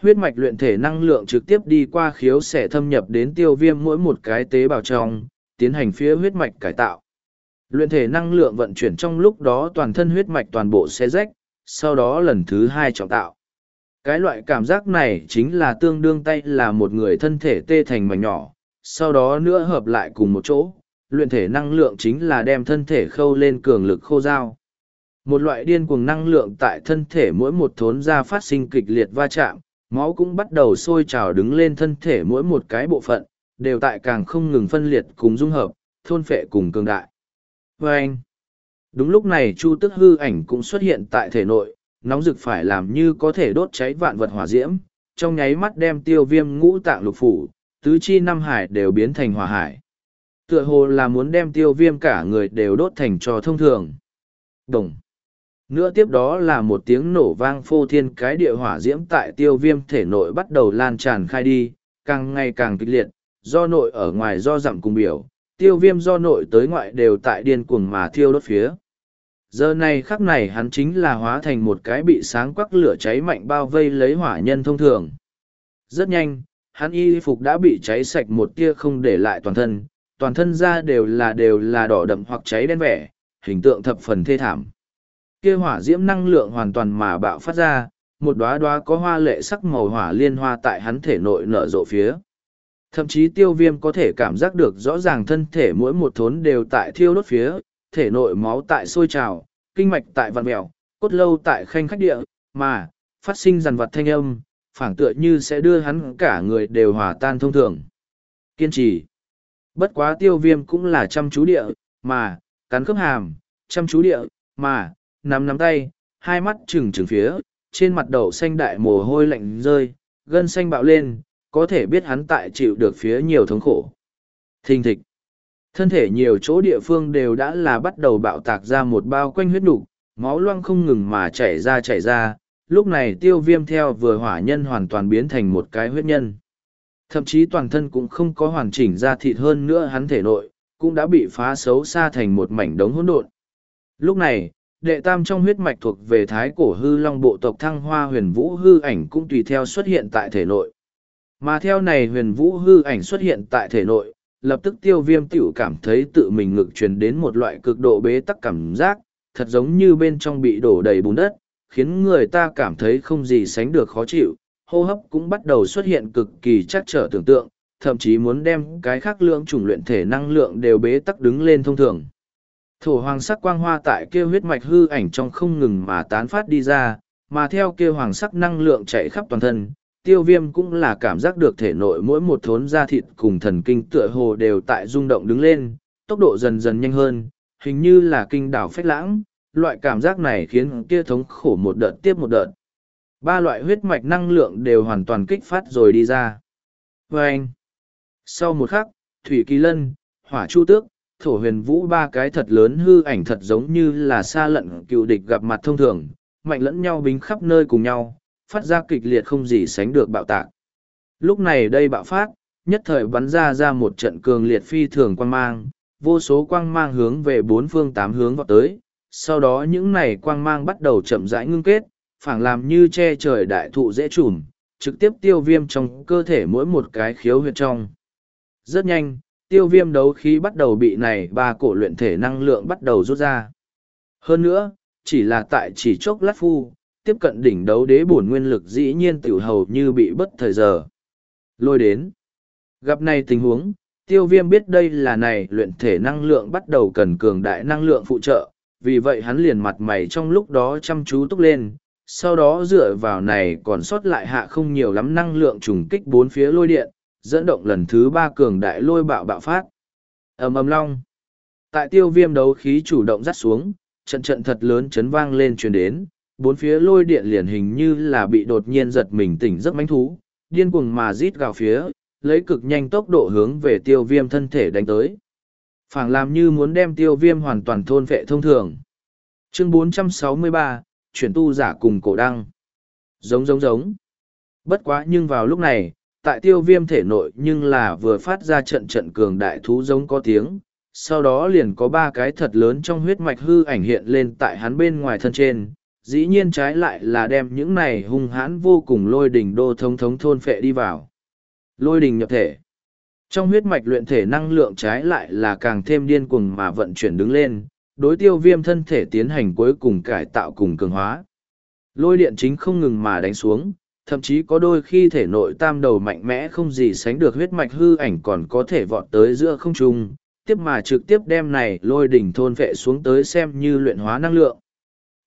Huyết mạch luyện thể năng lượng trực tiếp đi qua khiếu sẽ thâm nhập đến tiêu viêm mỗi một cái tế bào trong, tiến hành phía huyết mạch cải tạo. Luyện thể năng lượng vận chuyển trong lúc đó toàn thân huyết mạch toàn bộ xé rách, sau đó lần thứ hai trọng tạo. Cái loại cảm giác này chính là tương đương tay là một người thân thể tê thành mảnh nhỏ, sau đó nữa hợp lại cùng một chỗ, luyện thể năng lượng chính là đem thân thể khâu lên cường lực khô dao. Một loại điên cuồng năng lượng tại thân thể mỗi một thốn ra phát sinh kịch liệt va chạm, máu cũng bắt đầu sôi trào đứng lên thân thể mỗi một cái bộ phận, đều tại càng không ngừng phân liệt cùng dung hợp, thôn phệ cùng cường đại. Và anh, đúng lúc này Chu Tức hư ảnh cũng xuất hiện tại thể nội, nóng rực phải làm như có thể đốt cháy vạn vật hỏa diễm, trong nháy mắt đem tiêu viêm ngũ tạng lục phủ, tứ chi năm hải đều biến thành hỏa hải. Tựa hồ là muốn đem tiêu viêm cả người đều đốt thành cho thông thường. Đồng. Nữa tiếp đó là một tiếng nổ vang phô thiên cái địa hỏa diễm tại tiêu viêm thể nội bắt đầu lan tràn khai đi, càng ngày càng kịch liệt, do nội ở ngoài do dặm cùng biểu, tiêu viêm do nội tới ngoại đều tại điên cuồng mà thiêu đốt phía. Giờ này khắc này hắn chính là hóa thành một cái bị sáng quắc lửa cháy mạnh bao vây lấy hỏa nhân thông thường. Rất nhanh, hắn y phục đã bị cháy sạch một tia không để lại toàn thân, toàn thân ra đều là đều là đỏ đậm hoặc cháy đen vẻ, hình tượng thập phần thê thảm. Kia hỏa diễm năng lượng hoàn toàn mà bạo phát ra, một đóa đóa có hoa lệ sắc màu hỏa liên hoa tại hắn thể nội nở rộ phía. Thậm chí tiêu viêm có thể cảm giác được rõ ràng thân thể mỗi một thốn đều tại thiêu đốt phía, thể nội máu tại sôi trào, kinh mạch tại vạn mèo, cốt lâu tại khanh khách địa, mà, phát sinh dằn vặt thanh âm, phảng tựa như sẽ đưa hắn cả người đều hòa tan thông thường. Kiên trì. Bất quá tiêu viêm cũng là chăm chú địa, mà, cắn khớp hàm, chăm chú địa, mà, nắm nắm tay, hai mắt trừng trừng phía, trên mặt đầu xanh đại mồ hôi lạnh rơi, gân xanh bạo lên, có thể biết hắn tại chịu được phía nhiều thống khổ. Thình thịch. Thân thể nhiều chỗ địa phương đều đã là bắt đầu bạo tạc ra một bao quanh huyết đủ máu loang không ngừng mà chảy ra chảy ra, lúc này tiêu viêm theo vừa hỏa nhân hoàn toàn biến thành một cái huyết nhân. Thậm chí toàn thân cũng không có hoàn chỉnh ra thịt hơn nữa hắn thể nội, cũng đã bị phá xấu xa thành một mảnh đống hỗn độn. Lúc này, đệ tam trong huyết mạch thuộc về thái cổ hư long bộ tộc thăng hoa huyền vũ hư ảnh cũng tùy theo xuất hiện tại thể nội. Mà theo này huyền vũ hư ảnh xuất hiện tại thể nội, lập tức tiêu viêm tiểu cảm thấy tự mình ngực truyền đến một loại cực độ bế tắc cảm giác, thật giống như bên trong bị đổ đầy bùn đất, khiến người ta cảm thấy không gì sánh được khó chịu, hô hấp cũng bắt đầu xuất hiện cực kỳ chắc trở tưởng tượng, thậm chí muốn đem cái khác lượng chủng luyện thể năng lượng đều bế tắc đứng lên thông thường. Thổ hoàng sắc quang hoa tại kia huyết mạch hư ảnh trong không ngừng mà tán phát đi ra, mà theo kia hoàng sắc năng lượng chạy khắp toàn thân, tiêu viêm cũng là cảm giác được thể nội mỗi một thốn da thịt cùng thần kinh tựa hồ đều tại rung động đứng lên, tốc độ dần dần nhanh hơn, hình như là kinh đảo phách lãng, loại cảm giác này khiến kia thống khổ một đợt tiếp một đợt. Ba loại huyết mạch năng lượng đều hoàn toàn kích phát rồi đi ra. vê anh, sau một khắc, Thủy Kỳ Lân, Hỏa Chu Tước, Thổ Huyền Vũ ba cái thật lớn hư ảnh thật giống như là xa lận cựu địch gặp mặt thông thường, mạnh lẫn nhau bính khắp nơi cùng nhau, phát ra kịch liệt không gì sánh được bạo tạc. Lúc này đây bạo phát, nhất thời bắn ra ra một trận cường liệt phi thường quang mang, vô số quang mang hướng về bốn phương tám hướng vào tới, sau đó những này quang mang bắt đầu chậm rãi ngưng kết, phảng làm như che trời đại thụ dễ trùm, trực tiếp tiêu viêm trong cơ thể mỗi một cái khiếu huyệt trong. Rất nhanh, tiêu viêm đấu khí bắt đầu bị này ba cổ luyện thể năng lượng bắt đầu rút ra. Hơn nữa, chỉ là tại chỉ chốc lát phu, tiếp cận đỉnh đấu đế bổn nguyên lực dĩ nhiên tiểu hầu như bị bất thời giờ. Lôi đến. Gặp này tình huống, tiêu viêm biết đây là này luyện thể năng lượng bắt đầu cần cường đại năng lượng phụ trợ, vì vậy hắn liền mặt mày trong lúc đó chăm chú túc lên, sau đó dựa vào này còn sót lại hạ không nhiều lắm năng lượng trùng kích bốn phía lôi điện, dẫn động lần thứ ba cường đại lôi bạo bạo phát. ầm ầm long. Tại tiêu viêm đấu khí chủ động dắt xuống, trận trận thật lớn chấn vang lên truyền đến, bốn phía lôi điện liền hình như là bị đột nhiên giật mình tỉnh giấc mánh thú, điên cuồng mà rít gào phía, lấy cực nhanh tốc độ hướng về tiêu viêm thân thể đánh tới phảng làm như muốn đem tiêu viêm hoàn toàn thôn vệ thông thường. Chương 463, chuyển tu giả cùng cổ đăng. Giống giống giống. Bất quá nhưng vào lúc này, tại tiêu viêm thể nội nhưng là vừa phát ra trận trận cường đại thú giống có tiếng, sau đó liền có ba cái thật lớn trong huyết mạch hư ảnh hiện lên tại hắn bên ngoài thân trên, dĩ nhiên trái lại là đem những này hung hãn vô cùng lôi đỉnh đô thống thống thôn phệ đi vào. Lôi đỉnh nhập thể. Trong huyết mạch luyện thể năng lượng trái lại là càng thêm điên cuồng mà vận chuyển đứng lên, đối tiêu viêm thân thể tiến hành cuối cùng cải tạo cùng cường hóa. Lôi điện chính không ngừng mà đánh xuống, thậm chí có đôi khi thể nội tam đầu mạnh mẽ không gì sánh được huyết mạch hư ảnh còn có thể vọt tới giữa không trung, tiếp mà trực tiếp đem này lôi đỉnh thôn vệ xuống tới xem như luyện hóa năng lượng.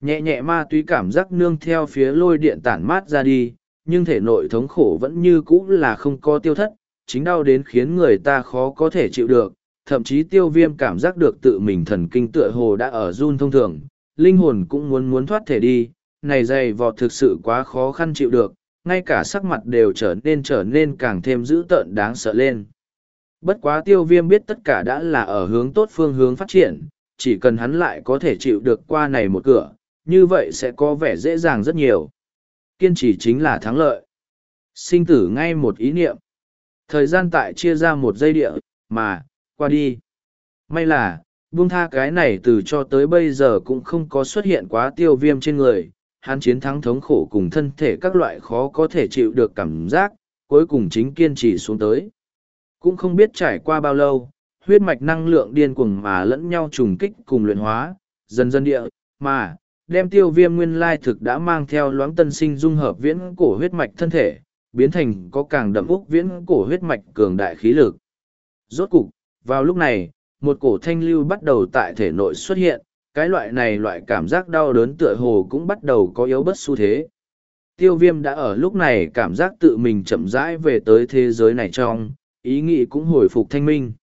Nhẹ nhẹ ma túy cảm giác nương theo phía lôi điện tản mát ra đi, nhưng thể nội thống khổ vẫn như cũ là không có tiêu thất, chính đau đến khiến người ta khó có thể chịu được, thậm chí tiêu viêm cảm giác được tự mình thần kinh tựa hồ đã ở run thông thường, linh hồn cũng muốn muốn thoát thể đi, này dày vọt thực sự quá khó khăn chịu được, ngay cả sắc mặt đều trở nên trở nên càng thêm dữ tợn đáng sợ lên. Bất quá tiêu viêm biết tất cả đã là ở hướng tốt phương hướng phát triển, chỉ cần hắn lại có thể chịu được qua này một cửa, như vậy sẽ có vẻ dễ dàng rất nhiều. Kiên trì chính là thắng lợi. Sinh tử ngay một ý niệm. Thời gian tại chia ra một giây địa, mà, qua đi. May là, buông tha cái này từ cho tới bây giờ cũng không có xuất hiện quá tiêu viêm trên người. Hắn chiến thắng thống khổ cùng thân thể các loại khó có thể chịu được cảm giác, cuối cùng chính kiên trì xuống tới. Cũng không biết trải qua bao lâu, huyết mạch năng lượng điên cuồng mà lẫn nhau trùng kích cùng luyện hóa, dần dần địa, mà, đem tiêu viêm nguyên lai thực đã mang theo loáng tân sinh dung hợp viễn cổ huyết mạch thân thể, biến thành có càng đậm úc viễn cổ huyết mạch cường đại khí lực. Rốt cục, vào lúc này, một cổ thanh lưu bắt đầu tại thể nội xuất hiện, cái loại này loại cảm giác đau đớn tựa hồ cũng bắt đầu có yếu bất xu thế. Tiêu viêm đã ở lúc này cảm giác tự mình chậm rãi về tới thế giới này trong, ý nghĩ cũng hồi phục thanh minh.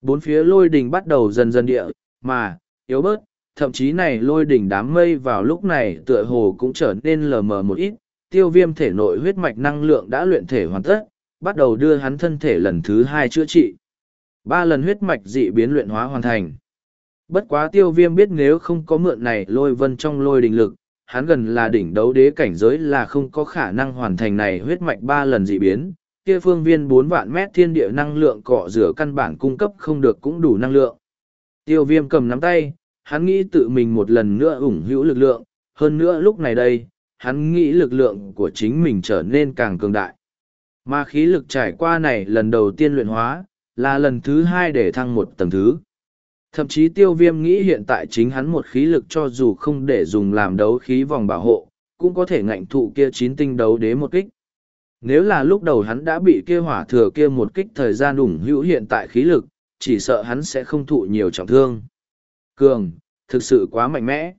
Bốn phía lôi đình bắt đầu dần dần địa, mà, yếu bớt, thậm chí này lôi đỉnh đám mây vào lúc này tựa hồ cũng trở nên lờ mờ một ít, tiêu viêm thể nội huyết mạch năng lượng đã luyện thể hoàn tất, bắt đầu đưa hắn thân thể lần thứ hai chữa trị. Ba lần huyết mạch dị biến luyện hóa hoàn thành. Bất quá tiêu viêm biết nếu không có mượn này lôi vân trong lôi đỉnh lực, hắn gần là đỉnh đấu đế cảnh giới là không có khả năng hoàn thành này huyết mạch ba lần dị biến. Kia phương viên bốn vạn mét thiên địa năng lượng cọ rửa căn bản cung cấp không được cũng đủ năng lượng. Tiêu viêm cầm nắm tay, hắn nghĩ tự mình một lần nữa ủng hữu lực lượng, hơn nữa lúc này đây, hắn nghĩ lực lượng của chính mình trở nên càng cường đại. Mà khí lực trải qua này lần đầu tiên luyện hóa, là lần thứ hai để thăng một tầng thứ. Thậm chí tiêu viêm nghĩ hiện tại chính hắn một khí lực cho dù không để dùng làm đấu khí vòng bảo hộ, cũng có thể ngạnh thụ kia chín tinh đấu đế một kích. Nếu là lúc đầu hắn đã bị kia hỏa thừa kia một kích thời gian ủng hữu hiện tại khí lực, chỉ sợ hắn sẽ không thụ nhiều trọng thương. Cường, thực sự quá mạnh mẽ.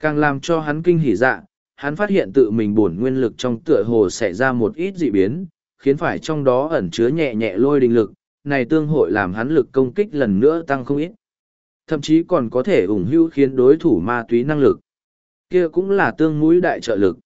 Càng làm cho hắn kinh hỉ dạ, hắn phát hiện tự mình bổn nguyên lực trong tựa hồ xảy ra một ít dị biến, khiến phải trong đó ẩn chứa nhẹ nhẹ lôi đình lực, này tương hội làm hắn lực công kích lần nữa tăng không ít. Thậm chí còn có thể ủng hữu khiến đối thủ ma túy năng lực. Kia cũng là tương mũi đại trợ lực.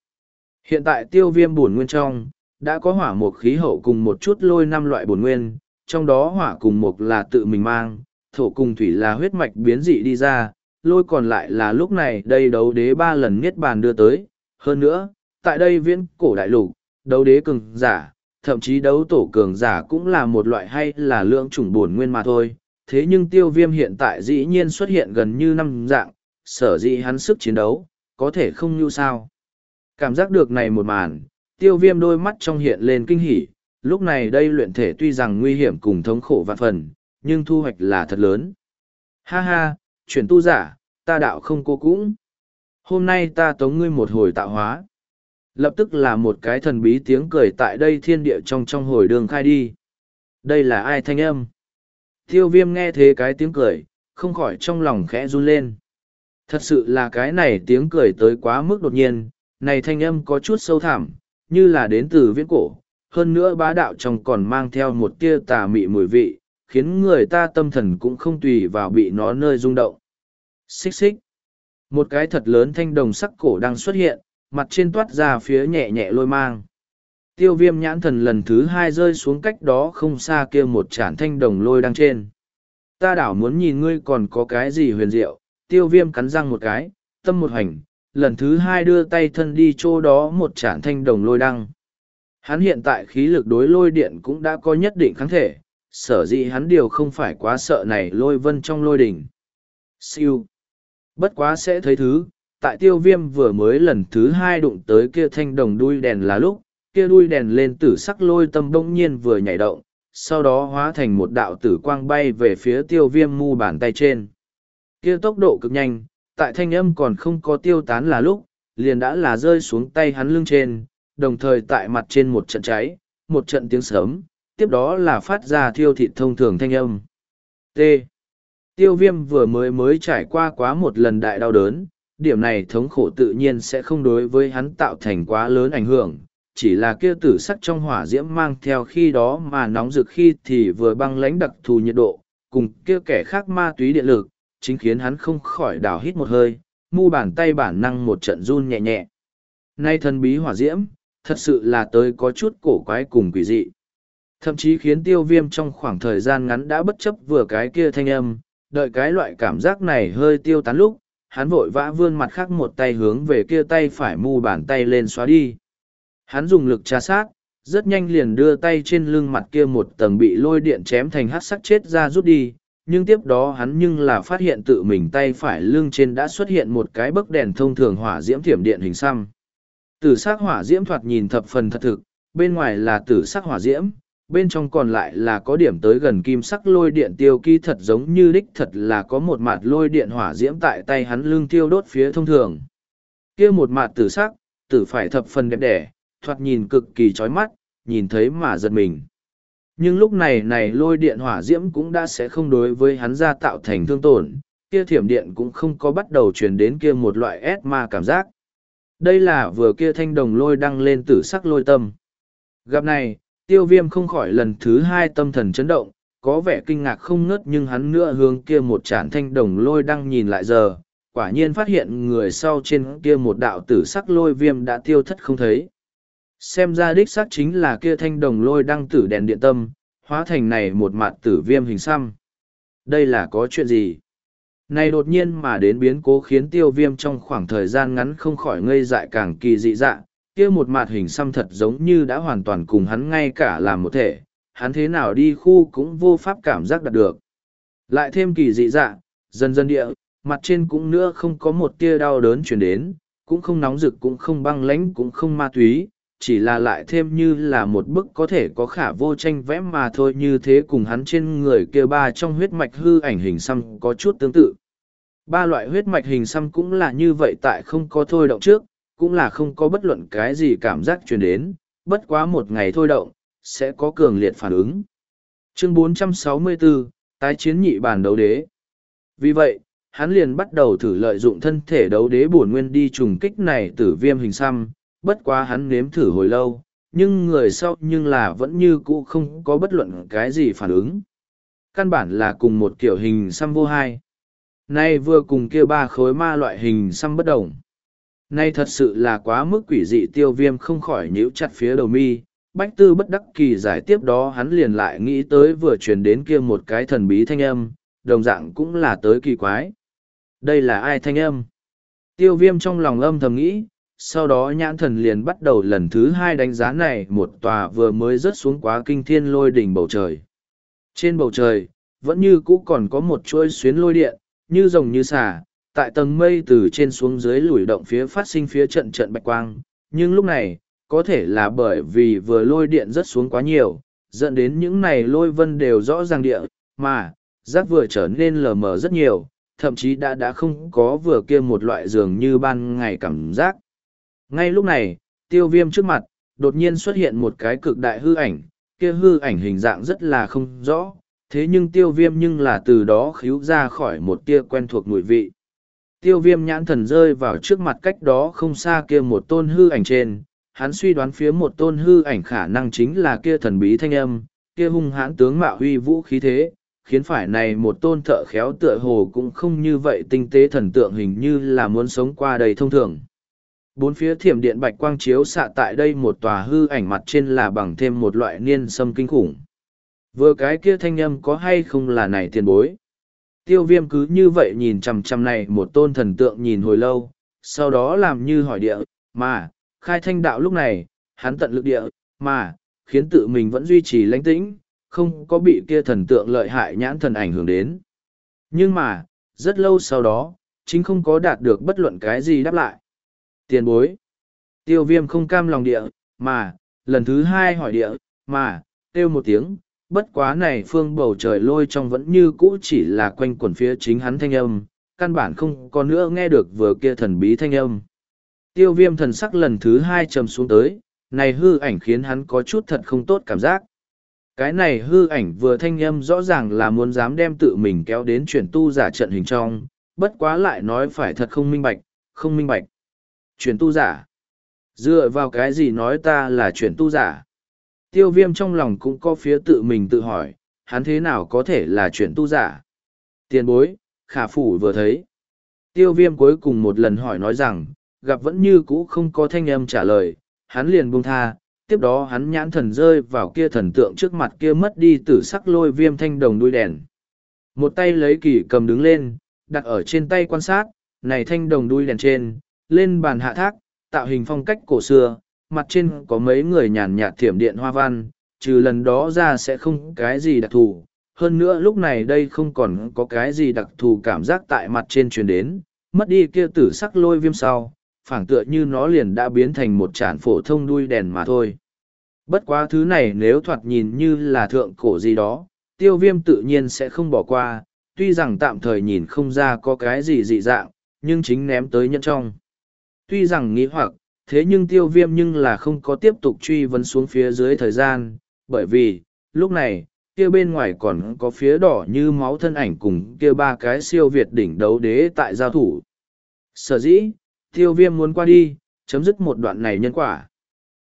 Hiện tại tiêu viêm bổn nguyên trong, đã có hỏa một khí hậu cùng một chút lôi năm loại bổn nguyên, trong đó hỏa cùng một là tự mình mang, thổ cùng thủy là huyết mạch biến dị đi ra, lôi còn lại là lúc này đây đấu đế ba lần niết bàn đưa tới. Hơn nữa, tại đây viễn cổ đại lục, đấu đế cường giả, thậm chí đấu tổ cường giả cũng là một loại hay là lượng chủng bổn nguyên mà thôi. Thế nhưng tiêu viêm hiện tại dĩ nhiên xuất hiện gần như năm dạng, sở dĩ hắn sức chiến đấu, có thể không như sao. Cảm giác được này một màn, tiêu viêm đôi mắt trong hiện lên kinh hỉ, lúc này đây luyện thể tuy rằng nguy hiểm cùng thống khổ vạn phần, nhưng thu hoạch là thật lớn. Ha ha, chuyển tu giả, ta đạo không cô cũng. Hôm nay ta tống ngươi một hồi tạo hóa. Lập tức là một cái thần bí tiếng cười tại đây thiên địa trong trong hồi đường khai đi. Đây là ai thanh âm? Tiêu viêm nghe thế cái tiếng cười, không khỏi trong lòng khẽ run lên. Thật sự là cái này tiếng cười tới quá mức đột nhiên, này thanh âm có chút sâu thẳm, như là đến từ viễn cổ, hơn nữa bá đạo trong còn mang theo một tia tà mị mùi vị, khiến người ta tâm thần cũng không tùy vào bị nó nơi rung động. Xích xích. Một cái thật lớn thanh đồng sắc cổ đang xuất hiện, mặt trên toát ra phía nhẹ nhẹ lôi mang. Tiêu viêm nhãn thần lần thứ hai rơi xuống cách đó không xa kia một chản thanh đồng lôi đang trên. Ta đảo muốn nhìn ngươi còn có cái gì huyền diệu, tiêu viêm cắn răng một cái, tâm một hành, lần thứ hai đưa tay thân đi chỗ đó một chản thanh đồng lôi đăng. Hắn hiện tại khí lực đối lôi điện cũng đã có nhất định kháng thể, sở dĩ hắn điều không phải quá sợ này lôi vân trong lôi đỉnh. Siêu. Bất quá sẽ thấy thứ, tại tiêu viêm vừa mới lần thứ hai đụng tới kia thanh đồng đuôi đèn là lúc, kia đuôi đèn lên tử sắc lôi tâm bỗng nhiên vừa nhảy động, sau đó hóa thành một đạo tử quang bay về phía tiêu viêm mu bàn tay trên. Kia tốc độ cực nhanh, tại thanh âm còn không có tiêu tán là lúc, liền đã là rơi xuống tay hắn lưng trên, đồng thời tại mặt trên một trận cháy, một trận tiếng sớm, tiếp đó là phát ra thiêu thịt thông thường thanh âm. T. Tiêu viêm vừa mới mới trải qua quá một lần đại đau đớn, điểm này thống khổ tự nhiên sẽ không đối với hắn tạo thành quá lớn ảnh hưởng, chỉ là kia tử sắc trong hỏa diễm mang theo khi đó mà nóng rực khi thì vừa băng lãnh đặc thù nhiệt độ, cùng kia kẻ khác ma túy điện lực, chính khiến hắn không khỏi đào hít một hơi, mu bàn tay bản năng một trận run nhẹ nhẹ. Nay thần bí hỏa diễm, thật sự là tới có chút cổ quái cùng quỷ dị. Thậm chí khiến tiêu viêm trong khoảng thời gian ngắn đã bất chấp vừa cái kia thanh âm, đợi cái loại cảm giác này hơi tiêu tán lúc, hắn vội vã vươn mặt khác một tay hướng về kia tay phải mu bàn tay lên xóa đi. Hắn dùng lực tra sát, rất nhanh liền đưa tay trên lưng mặt kia một tầng bị lôi điện chém thành hát sắc chết ra rút đi, nhưng tiếp đó hắn nhưng là phát hiện tự mình tay phải lưng trên đã xuất hiện một cái bấc đèn thông thường hỏa diễm thiểm điện hình xăm. Tử sắc hỏa diễm thoạt nhìn thập phần thật thực, bên ngoài là tử sắc hỏa diễm, bên trong còn lại là có điểm tới gần kim sắc lôi điện tiêu ký thật giống như đích thật là có một mạt lôi điện hỏa diễm tại tay hắn lưng tiêu đốt phía thông thường. kia một mạt tử sắc, tử phải thập phần đẹp đẽ, thoạt nhìn cực kỳ chói mắt, nhìn thấy mà giật mình. Nhưng lúc này này lôi điện hỏa diễm cũng đã sẽ không đối với hắn ra tạo thành thương tổn, kia thiểm điện cũng không có bắt đầu truyền đến kia một loại ép ma cảm giác. Đây là vừa kia thanh đồng lôi đăng lên tử sắc lôi tâm. Gặp này, tiêu viêm không khỏi lần thứ hai tâm thần chấn động, có vẻ kinh ngạc không ngớt nhưng hắn nữa hướng kia một tràn thanh đồng lôi đang nhìn lại giờ, quả nhiên phát hiện người sau trên kia một đạo tử sắc lôi viêm đã tiêu thất không thấy. Xem ra đích xác chính là kia thanh đồng lôi đăng tử đèn điện tâm hóa thành này một mặt tử viêm hình xăm. Đây là có chuyện gì? Này đột nhiên mà đến biến cố khiến tiêu viêm trong khoảng thời gian ngắn không khỏi ngây dại càng kỳ dị dạ kia một mặt hình xăm thật giống như đã hoàn toàn cùng hắn ngay cả làm một thể hắn thế nào đi khu cũng vô pháp cảm giác đạt được lại thêm kỳ dị dạ dần dần địa mặt trên cũng nữa không có một tia đau đớn chuyển đến cũng không nóng rực cũng không băng lãnh cũng không ma túy chỉ là lại thêm như là một bức có thể có khả vô tranh vẽ mà thôi như thế cùng hắn trên người kia ba trong huyết mạch hư ảnh hình xăm có chút tương tự. Ba loại huyết mạch hình xăm cũng là như vậy tại không có thôi động trước, cũng là không có bất luận cái gì cảm giác truyền đến, bất quá một ngày thôi động, sẽ có cường liệt phản ứng. Chương 464, tái chiến nhị bản đấu đế. Vì vậy, hắn liền bắt đầu thử lợi dụng thân thể đấu đế bổn nguyên đi trùng kích này tử viêm hình xăm, bất quá hắn nếm thử hồi lâu, nhưng người sau nhưng là vẫn như cũ không có bất luận cái gì phản ứng. Căn bản là cùng một kiểu hình xăm vô hai. Nay vừa cùng kia ba khối ma loại hình xăm bất đồng. Nay thật sự là quá mức quỷ dị tiêu viêm không khỏi nhíu chặt phía đầu mi. Bách tư bất đắc kỳ giải tiếp đó hắn liền lại nghĩ tới vừa truyền đến kia một cái thần bí thanh âm, đồng dạng cũng là tới kỳ quái. Đây là ai thanh âm? Tiêu viêm trong lòng âm thầm nghĩ, sau đó nhãn thần liền bắt đầu lần thứ hai đánh giá này một tòa vừa mới rớt xuống quá kinh thiên lôi đỉnh bầu trời trên bầu trời vẫn như cũ còn có một chuỗi xuyến lôi điện như rồng như xà tại tầng mây từ trên xuống dưới lùi động phía phát sinh phía trận trận bạch quang nhưng lúc này có thể là bởi vì vừa lôi điện rất xuống quá nhiều dẫn đến những này lôi vân đều rõ ràng địa mà, giác vừa trở nên lờ mờ rất nhiều, thậm chí đã đã không có vừa kia một loại giường như ban ngày cảm giác. Ngay lúc này, tiêu viêm trước mặt, đột nhiên xuất hiện một cái cực đại hư ảnh, kia hư ảnh hình dạng rất là không rõ, thế nhưng tiêu viêm nhưng là từ đó khíu ra khỏi một tia quen thuộc mùi vị. Tiêu viêm nhãn thần rơi vào trước mặt cách đó không xa kia một tôn hư ảnh trên, hắn suy đoán phía một tôn hư ảnh khả năng chính là kia thần bí thanh âm, kia hung hãn tướng mạo huy vũ khí thế, khiến phải này một tôn thợ khéo tựa hồ cũng không như vậy tinh tế thần tượng hình như là muốn sống qua đầy thông thường. Bốn phía thiểm điện bạch quang chiếu xạ tại đây một tòa hư ảnh mặt trên là bằng thêm một loại niên sâm kinh khủng. Vừa cái kia thanh âm có hay không là này tiền bối. Tiêu viêm cứ như vậy nhìn chằm chằm này một tôn thần tượng nhìn hồi lâu, sau đó làm như hỏi địa, mà, khai thanh đạo lúc này, hắn tận lực địa, mà, khiến tự mình vẫn duy trì lãnh tĩnh, không có bị kia thần tượng lợi hại nhãn thần ảnh hưởng đến. Nhưng mà, rất lâu sau đó, chính không có đạt được bất luận cái gì đáp lại. Tiền bối. Tiêu viêm không cam lòng địa, mà, lần thứ hai hỏi địa, mà, kêu một tiếng, bất quá này phương bầu trời lôi trong vẫn như cũ chỉ là quanh quẩn phía chính hắn thanh âm, căn bản không có nữa nghe được vừa kia thần bí thanh âm. Tiêu viêm thần sắc lần thứ hai trầm xuống tới, này hư ảnh khiến hắn có chút thật không tốt cảm giác. Cái này hư ảnh vừa thanh âm rõ ràng là muốn dám đem tự mình kéo đến chuyển tu giả trận hình trong, bất quá lại nói phải thật không minh bạch, không minh bạch. Chuyển tu giả. Dựa vào cái gì nói ta là chuyển tu giả? Tiêu viêm trong lòng cũng có phía tự mình tự hỏi, hắn thế nào có thể là chuyển tu giả? Tiền bối, khả phủ vừa thấy. Tiêu viêm cuối cùng một lần hỏi nói rằng, gặp vẫn như cũ không có thanh âm trả lời, hắn liền buông tha, tiếp đó hắn nhãn thần rơi vào kia thần tượng trước mặt kia mất đi tử sắc lôi viêm thanh đồng đuôi đèn. Một tay lấy kỳ cầm đứng lên, đặt ở trên tay quan sát, này thanh đồng đuôi đèn trên, lên bàn hạ thác, tạo hình phong cách cổ xưa, mặt trên có mấy người nhàn nhạt thiểm điện hoa văn, trừ lần đó ra sẽ không cái gì đặc thù. Hơn nữa lúc này đây không còn có cái gì đặc thù cảm giác tại mặt trên truyền đến, mất đi kia tử sắc lôi viêm sau, phảng tựa như nó liền đã biến thành một tràn phổ thông đuôi đèn mà thôi. Bất quá thứ này nếu thoạt nhìn như là thượng cổ gì đó, tiêu viêm tự nhiên sẽ không bỏ qua, tuy rằng tạm thời nhìn không ra có cái gì dị dạng, nhưng chính ném tới nhẫn trong. Tuy rằng nghĩ hoặc, thế nhưng tiêu viêm nhưng là không có tiếp tục truy vấn xuống phía dưới thời gian, bởi vì, lúc này, kia bên ngoài còn có phía đỏ như máu thân ảnh cùng kia ba cái siêu việt đỉnh đấu đế tại giao thủ. Sở dĩ, tiêu viêm muốn qua đi, chấm dứt một đoạn này nhân quả.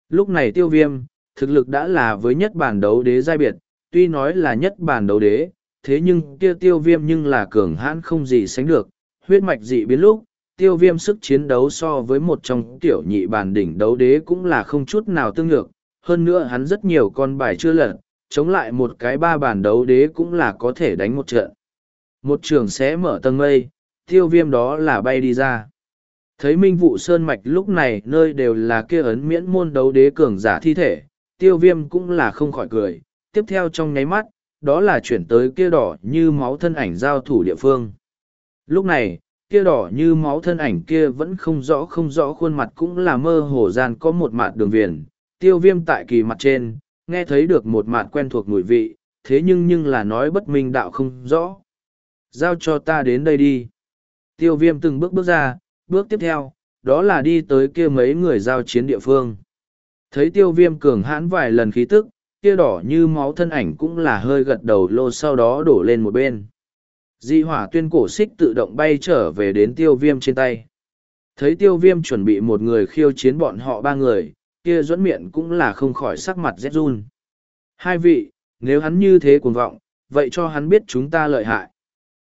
Lúc này tiêu viêm, thực lực đã là với nhất bản đấu đế giai biệt, tuy nói là nhất bản đấu đế, thế nhưng kia tiêu viêm nhưng là cường hãn không gì sánh được, huyết mạch dị biến lúc, tiêu viêm sức chiến đấu so với một trong tiểu nhị bản đỉnh đấu đế cũng là không chút nào tương ngược, hơn nữa hắn rất nhiều con bài chưa lật, chống lại một cái ba bản đấu đế cũng là có thể đánh một trận. Một trường sẽ mở tầng mây, tiêu viêm đó là bay đi ra. Thấy Minh Vụ Sơn Mạch lúc này nơi đều là kia ấn miễn môn đấu đế cường giả thi thể, tiêu viêm cũng là không khỏi cười, tiếp theo trong nháy mắt, đó là chuyển tới kia đỏ như máu thân ảnh giao thủ địa phương. Lúc này, kia đỏ như máu thân ảnh kia vẫn không rõ không rõ khuôn mặt cũng là mơ hồ gian có một mạt đường viền, tiêu viêm tại kỳ mặt trên, nghe thấy được một mạt quen thuộc mùi vị, thế nhưng nhưng là nói bất minh đạo không rõ. Giao cho ta đến đây đi. Tiêu viêm từng bước bước ra, bước tiếp theo, đó là đi tới kia mấy người giao chiến địa phương. Thấy tiêu viêm cường hãn vài lần khí tức, kia đỏ như máu thân ảnh cũng là hơi gật đầu lô sau đó đổ lên một bên. Di hỏa tuyên cổ xích tự động bay trở về đến tiêu viêm trên tay. Thấy tiêu viêm chuẩn bị một người khiêu chiến bọn họ ba người, kia dẫn miệng cũng là không khỏi sắc mặt rét run. Hai vị, nếu hắn như thế cuồng vọng, vậy cho hắn biết chúng ta lợi hại.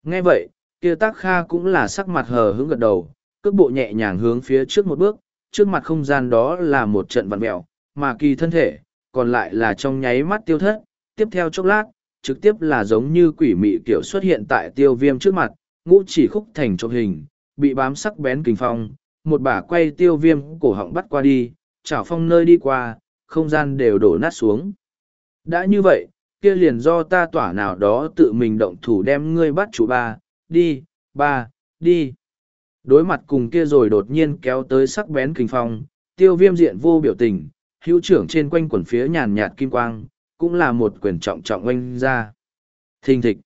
Nghe vậy, kia tác kha cũng là sắc mặt hờ hững gật đầu, cước bộ nhẹ nhàng hướng phía trước một bước, trước mặt không gian đó là một trận vặn mẹo, mà kỳ thân thể, còn lại là trong nháy mắt tiêu thất, tiếp theo chốc lát, trực tiếp là giống như quỷ mị kiểu xuất hiện tại tiêu viêm trước mặt, ngũ chỉ khúc thành trộm hình, bị bám sắc bén kinh phong, một bả quay tiêu viêm cổ họng bắt qua đi, chảo phong nơi đi qua, không gian đều đổ nát xuống. Đã như vậy, kia liền do ta tỏa nào đó tự mình động thủ đem ngươi bắt chủ ba, đi, ba, đi. Đối mặt cùng kia rồi đột nhiên kéo tới sắc bén kinh phong, tiêu viêm diện vô biểu tình, hữu trưởng trên quanh quần phía nhàn nhạt kim quang, cũng là một quyền trọng trọng oanh ra. Thình thịch.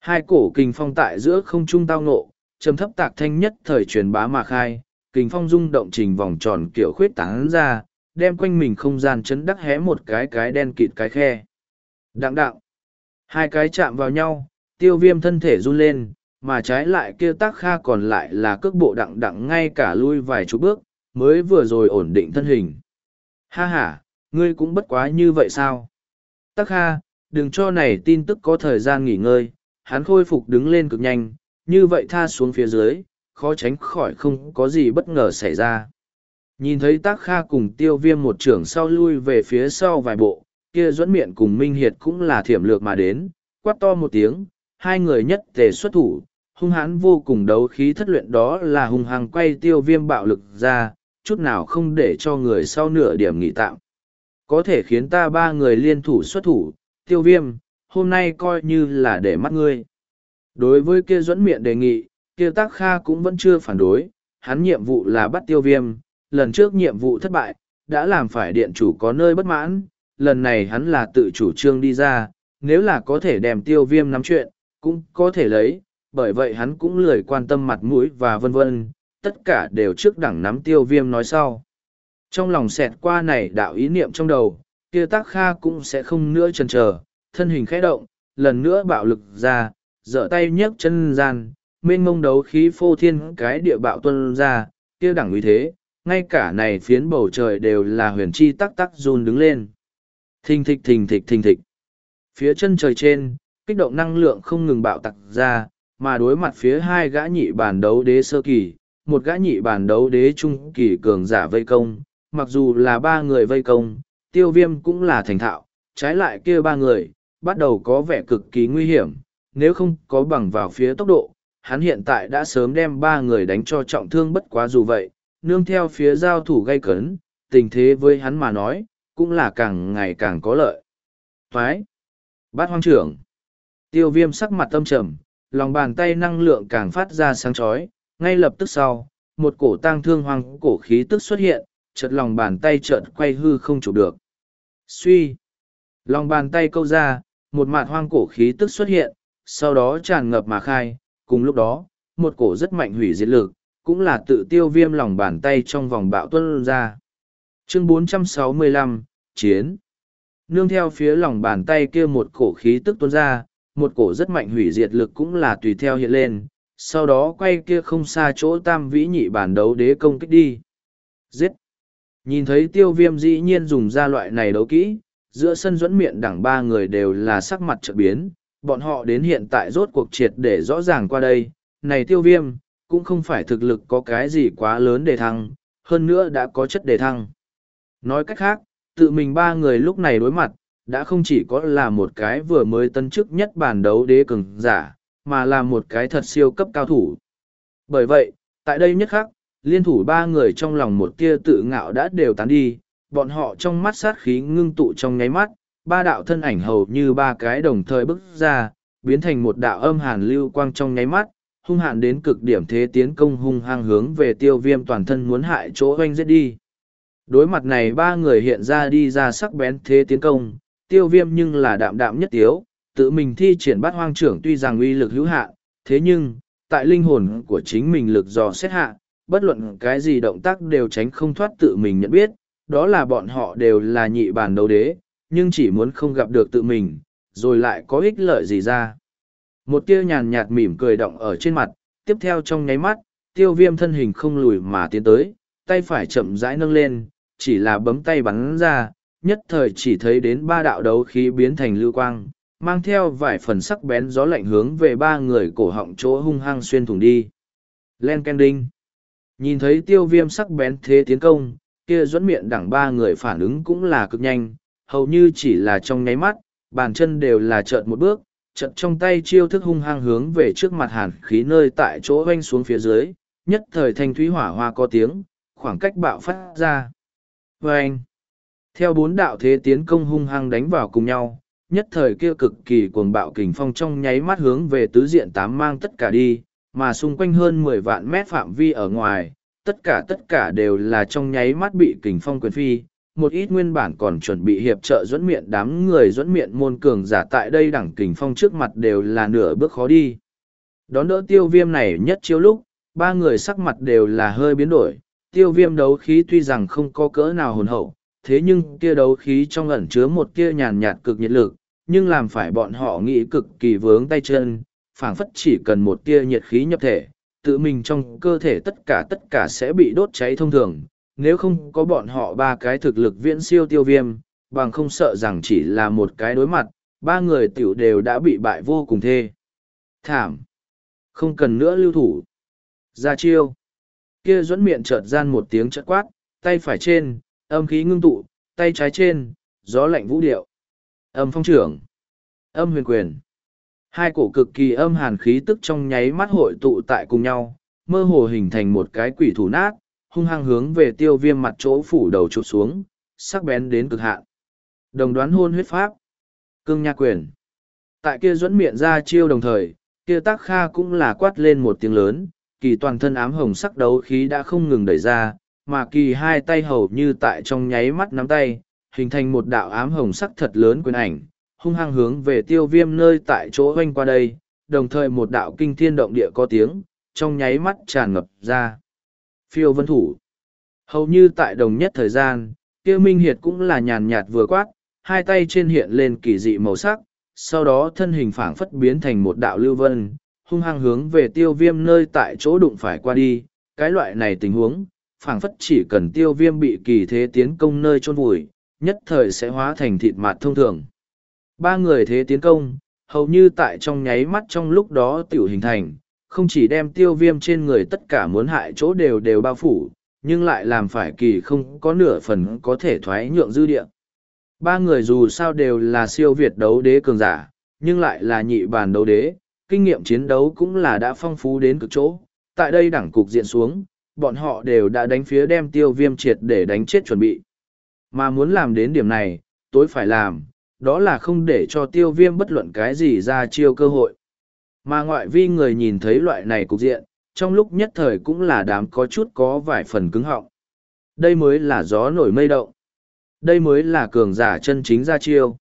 Hai cổ kình phong tại giữa không trung tao ngộ, trầm thấp tạc thanh nhất thời truyền bá mà khai, kình phong rung động trình vòng tròn kiểu khuyết tán ra, đem quanh mình không gian chấn đắc hé một cái cái đen kịt cái khe. Đặng đặng. Hai cái chạm vào nhau, tiêu viêm thân thể run lên, mà trái lại kia tác kha còn lại là cước bộ đặng đặng ngay cả lui vài chục bước, mới vừa rồi ổn định thân hình. Ha ha, ngươi cũng bất quá như vậy sao? Tắc kha, đừng cho này tin tức có thời gian nghỉ ngơi, hắn khôi phục đứng lên cực nhanh, như vậy tha xuống phía dưới, khó tránh khỏi không có gì bất ngờ xảy ra. Nhìn thấy Tắc kha cùng tiêu viêm một trưởng sau lui về phía sau vài bộ, kia dẫn miệng cùng Minh Hiệt cũng là thiểm lược mà đến, quát to một tiếng, hai người nhất tề xuất thủ, hung hãn vô cùng đấu khí thất luyện đó là hung hăng quay tiêu viêm bạo lực ra, chút nào không để cho người sau nửa điểm nghỉ tạm. Có thể khiến ta ba người liên thủ xuất thủ, tiêu viêm, hôm nay coi như là để mắt ngươi. Đối với kia dẫn miệng đề nghị, kia tác kha cũng vẫn chưa phản đối, hắn nhiệm vụ là bắt tiêu viêm, lần trước nhiệm vụ thất bại, đã làm phải điện chủ có nơi bất mãn, lần này hắn là tự chủ trương đi ra, nếu là có thể đem tiêu viêm nắm chuyện, cũng có thể lấy, bởi vậy hắn cũng lười quan tâm mặt mũi và vân vân, tất cả đều trước đẳng nắm tiêu viêm nói sau. Trong lòng xẹt qua này đạo ý niệm trong đầu, kia tác kha cũng sẽ không nữa chần chờ, thân hình khẽ động, lần nữa bạo lực ra, dở tay nhấc chân gian, mênh mông đấu khí phô thiên cái địa bạo tuân ra, kia đẳng uy thế, ngay cả này phiến bầu trời đều là huyền chi tắc tắc run đứng lên. Thình thịch thình thịch thình thịch. Phía chân trời trên, kích động năng lượng không ngừng bạo tặc ra, mà đối mặt phía hai gã nhị bản đấu đế sơ kỳ, một gã nhị bản đấu đế trung kỳ cường giả vây công, mặc dù là ba người vây công, tiêu viêm cũng là thành thạo, trái lại kia ba người, bắt đầu có vẻ cực kỳ nguy hiểm, nếu không có bằng vào phía tốc độ, hắn hiện tại đã sớm đem ba người đánh cho trọng thương bất quá dù vậy, nương theo phía giao thủ gây cấn, tình thế với hắn mà nói, cũng là càng ngày càng có lợi. Phái! Bát hoang trưởng! Tiêu viêm sắc mặt tâm trầm, lòng bàn tay năng lượng càng phát ra sáng chói ngay lập tức sau, một cổ tang thương hoang cổ khí tức xuất hiện, chợt lòng bàn tay chợt quay hư không chụp được. Suy! Lòng bàn tay câu ra, một mạt hoang cổ khí tức xuất hiện, sau đó tràn ngập mà khai, cùng lúc đó, một cổ rất mạnh hủy diệt lực, cũng là tự tiêu viêm lòng bàn tay trong vòng bạo tuân ra. Chương 465, Chiến Nương theo phía lòng bàn tay kia một cổ khí tức tuôn ra, một cổ rất mạnh hủy diệt lực cũng là tùy theo hiện lên, sau đó quay kia không xa chỗ tam vĩ nhị bản đấu đế công kích đi. Giết! Nhìn thấy tiêu viêm dĩ nhiên dùng ra loại này đấu kỹ, giữa sân dẫn miệng đẳng ba người đều là sắc mặt trợ biến, bọn họ đến hiện tại rốt cuộc triệt để rõ ràng qua đây, này tiêu viêm, cũng không phải thực lực có cái gì quá lớn để thăng, hơn nữa đã có chất để thăng. Nói cách khác, tự mình ba người lúc này đối mặt, đã không chỉ có là một cái vừa mới tân chức nhất bản đấu đế cường giả, mà là một cái thật siêu cấp cao thủ. Bởi vậy, tại đây nhất khắc, liên thủ ba người trong lòng một tia tự ngạo đã đều tán đi, bọn họ trong mắt sát khí ngưng tụ trong nháy mắt, ba đạo thân ảnh hầu như ba cái đồng thời bức ra, biến thành một đạo âm hàn lưu quang trong nháy mắt, hung hạn đến cực điểm thế tiến công hung hăng hướng về tiêu viêm toàn thân muốn hại chỗ oanh giết đi. Đối mặt này ba người hiện ra đi ra sắc bén thế tiến công, tiêu viêm nhưng là đạm đạm nhất tiếu, tự mình thi triển bắt hoang trưởng tuy rằng uy lực hữu hạn, thế nhưng, tại linh hồn của chính mình lực dò xét hạ, bất luận cái gì động tác đều tránh không thoát tự mình nhận biết, đó là bọn họ đều là nhị bản đấu đế, nhưng chỉ muốn không gặp được tự mình, rồi lại có ích lợi gì ra. Một tia nhàn nhạt mỉm cười động ở trên mặt, tiếp theo trong nháy mắt, tiêu viêm thân hình không lùi mà tiến tới, tay phải chậm rãi nâng lên, chỉ là bấm tay bắn ra, nhất thời chỉ thấy đến ba đạo đấu khí biến thành lưu quang, mang theo vài phần sắc bén gió lạnh hướng về ba người cổ họng chỗ hung hăng xuyên thủng đi. Len Kending Nhìn thấy tiêu viêm sắc bén thế tiến công, kia dẫn miệng đẳng ba người phản ứng cũng là cực nhanh, hầu như chỉ là trong nháy mắt, bàn chân đều là chợt một bước, chợt trong tay chiêu thức hung hăng hướng về trước mặt hàn khí nơi tại chỗ oanh xuống phía dưới, nhất thời thanh thúy hỏa hoa có tiếng, khoảng cách bạo phát ra. Và anh, theo bốn đạo thế tiến công hung hăng đánh vào cùng nhau, nhất thời kia cực kỳ cuồng bạo kình phong trong nháy mắt hướng về tứ diện tám mang tất cả đi, mà xung quanh hơn mười vạn mét phạm vi ở ngoài, tất cả tất cả đều là trong nháy mắt bị kình phong quyền phi, một ít nguyên bản còn chuẩn bị hiệp trợ dẫn miệng đám người dẫn miệng môn cường giả tại đây đẳng kình phong trước mặt đều là nửa bước khó đi. Đón đỡ tiêu viêm này nhất chiếu lúc, ba người sắc mặt đều là hơi biến đổi, tiêu viêm đấu khí tuy rằng không có cỡ nào hồn hậu, thế nhưng kia đấu khí trong ẩn chứa một kia nhàn nhạt cực nhiệt lực, nhưng làm phải bọn họ nghĩ cực kỳ vướng tay chân, phảng phất chỉ cần một tia nhiệt khí nhập thể, tự mình trong cơ thể tất cả tất cả sẽ bị đốt cháy thông thường. Nếu không có bọn họ ba cái thực lực viễn siêu tiêu viêm, bằng không sợ rằng chỉ là một cái đối mặt, ba người tiểu đều đã bị bại vô cùng thê. Thảm! Không cần nữa lưu thủ. Ra chiêu! Kia dẫn miệng chợt gian một tiếng chợt quát, tay phải trên, âm khí ngưng tụ, tay trái trên, gió lạnh vũ điệu. Âm phong trưởng, âm huyền quyền. Hai cổ cực kỳ âm hàn khí tức trong nháy mắt hội tụ tại cùng nhau, mơ hồ hình thành một cái quỷ thủ nát, hung hăng hướng về tiêu viêm mặt chỗ phủ đầu trụt xuống, sắc bén đến cực hạn. Đồng đoán hôn huyết pháp. Cương nha quyền. Tại kia dẫn miệng ra chiêu đồng thời, kia tác kha cũng là quát lên một tiếng lớn, kỳ toàn thân ám hồng sắc đấu khí đã không ngừng đẩy ra, mà kỳ hai tay hầu như tại trong nháy mắt nắm tay, hình thành một đạo ám hồng sắc thật lớn quyền ảnh, hung hăng hướng về tiêu viêm nơi tại chỗ oanh qua đây, đồng thời một đạo kinh thiên động địa có tiếng, trong nháy mắt tràn ngập ra. Phiêu vân thủ. Hầu như tại đồng nhất thời gian, tiêu minh hiệt cũng là nhàn nhạt vừa quát, hai tay trên hiện lên kỳ dị màu sắc, sau đó thân hình phảng phất biến thành một đạo lưu vân, hung hăng hướng về tiêu viêm nơi tại chỗ đụng phải qua đi. Cái loại này tình huống, phảng phất chỉ cần tiêu viêm bị kỳ thế tiến công nơi trôn vùi, nhất thời sẽ hóa thành thịt mạt thông thường. Ba người thế tiến công, hầu như tại trong nháy mắt trong lúc đó tiểu hình thành, không chỉ đem tiêu viêm trên người tất cả muốn hại chỗ đều đều bao phủ, nhưng lại làm phải kỳ không có nửa phần có thể thoái nhượng dư địa. Ba người dù sao đều là siêu việt đấu đế cường giả, nhưng lại là nhị bàn đấu đế, kinh nghiệm chiến đấu cũng là đã phong phú đến cực chỗ. Tại đây đẳng cục diện xuống, bọn họ đều đã đánh phía đem tiêu viêm triệt để đánh chết chuẩn bị. Mà muốn làm đến điểm này, tối phải làm, đó là không để cho tiêu viêm bất luận cái gì ra chiêu cơ hội. Mà ngoại vi người nhìn thấy loại này cục diện, trong lúc nhất thời cũng là đám có chút có vài phần cứng họng. Đây mới là gió nổi mây động. Đây mới là cường giả chân chính ra chiêu.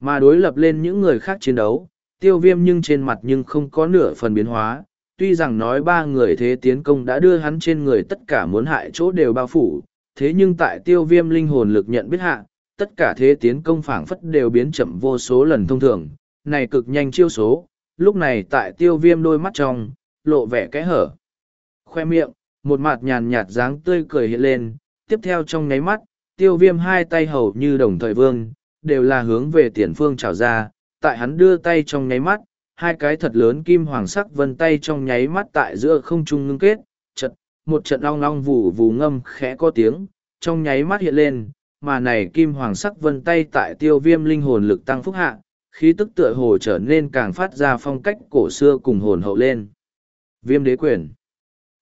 Mà đối lập lên những người khác chiến đấu, tiêu viêm nhưng trên mặt nhưng không có nửa phần biến hóa. Tuy rằng nói ba người thế tiến công đã đưa hắn trên người tất cả muốn hại chỗ đều bao phủ, thế nhưng tại tiêu viêm linh hồn lực nhận biết hạ, tất cả thế tiến công phảng phất đều biến chậm vô số lần thông thường, này cực nhanh chiêu số, lúc này tại tiêu viêm đôi mắt trong, lộ vẻ kẽ hở. Khoe miệng, một mặt nhàn nhạt dáng tươi cười hiện lên, tiếp theo trong nháy mắt, tiêu viêm hai tay hầu như đồng thời vương, đều là hướng về tiền phương trào ra, tại hắn đưa tay trong nháy mắt, hai cái thật lớn kim hoàng sắc vân tay trong nháy mắt tại giữa không trung ngưng kết, chật, một trận long long vù vù ngâm khẽ có tiếng, trong nháy mắt hiện lên, mà này kim hoàng sắc vân tay tại tiêu viêm linh hồn lực tăng phúc hạ, khí tức tựa hồ trở nên càng phát ra phong cách cổ xưa cùng hồn hậu lên. Viêm đế quyền.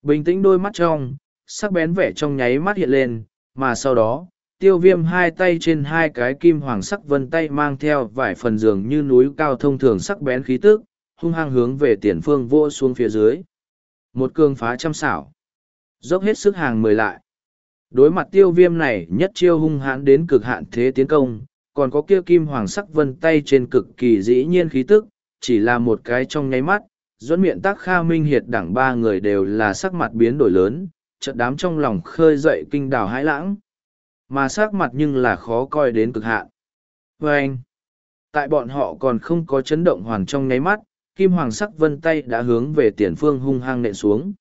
Bình tĩnh đôi mắt trong, sắc bén vẻ trong nháy mắt hiện lên, mà sau đó, tiêu viêm hai tay trên hai cái kim hoàng sắc vân tay mang theo vài phần giường như núi cao thông thường sắc bén khí tức, hung hăng hướng về tiền phương vô xuống phía dưới. Một cương phá trăm xảo. Dốc hết sức hàng mười lại. Đối mặt tiêu viêm này nhất chiêu hung hãn đến cực hạn thế tiến công, còn có kia kim hoàng sắc vân tay trên cực kỳ dĩ nhiên khí tức, chỉ là một cái trong nháy mắt, dẫn miệng tác kha minh hiệt đẳng ba người đều là sắc mặt biến đổi lớn, chợt đám trong lòng khơi dậy kinh đào hãi lãng. Mà sắc mặt nhưng là khó coi đến cực hạn. Và anh, tại bọn họ còn không có chấn động hoàn trong nháy mắt, kim hoàng sắc vân tay đã hướng về tiền phương hung hăng nện xuống.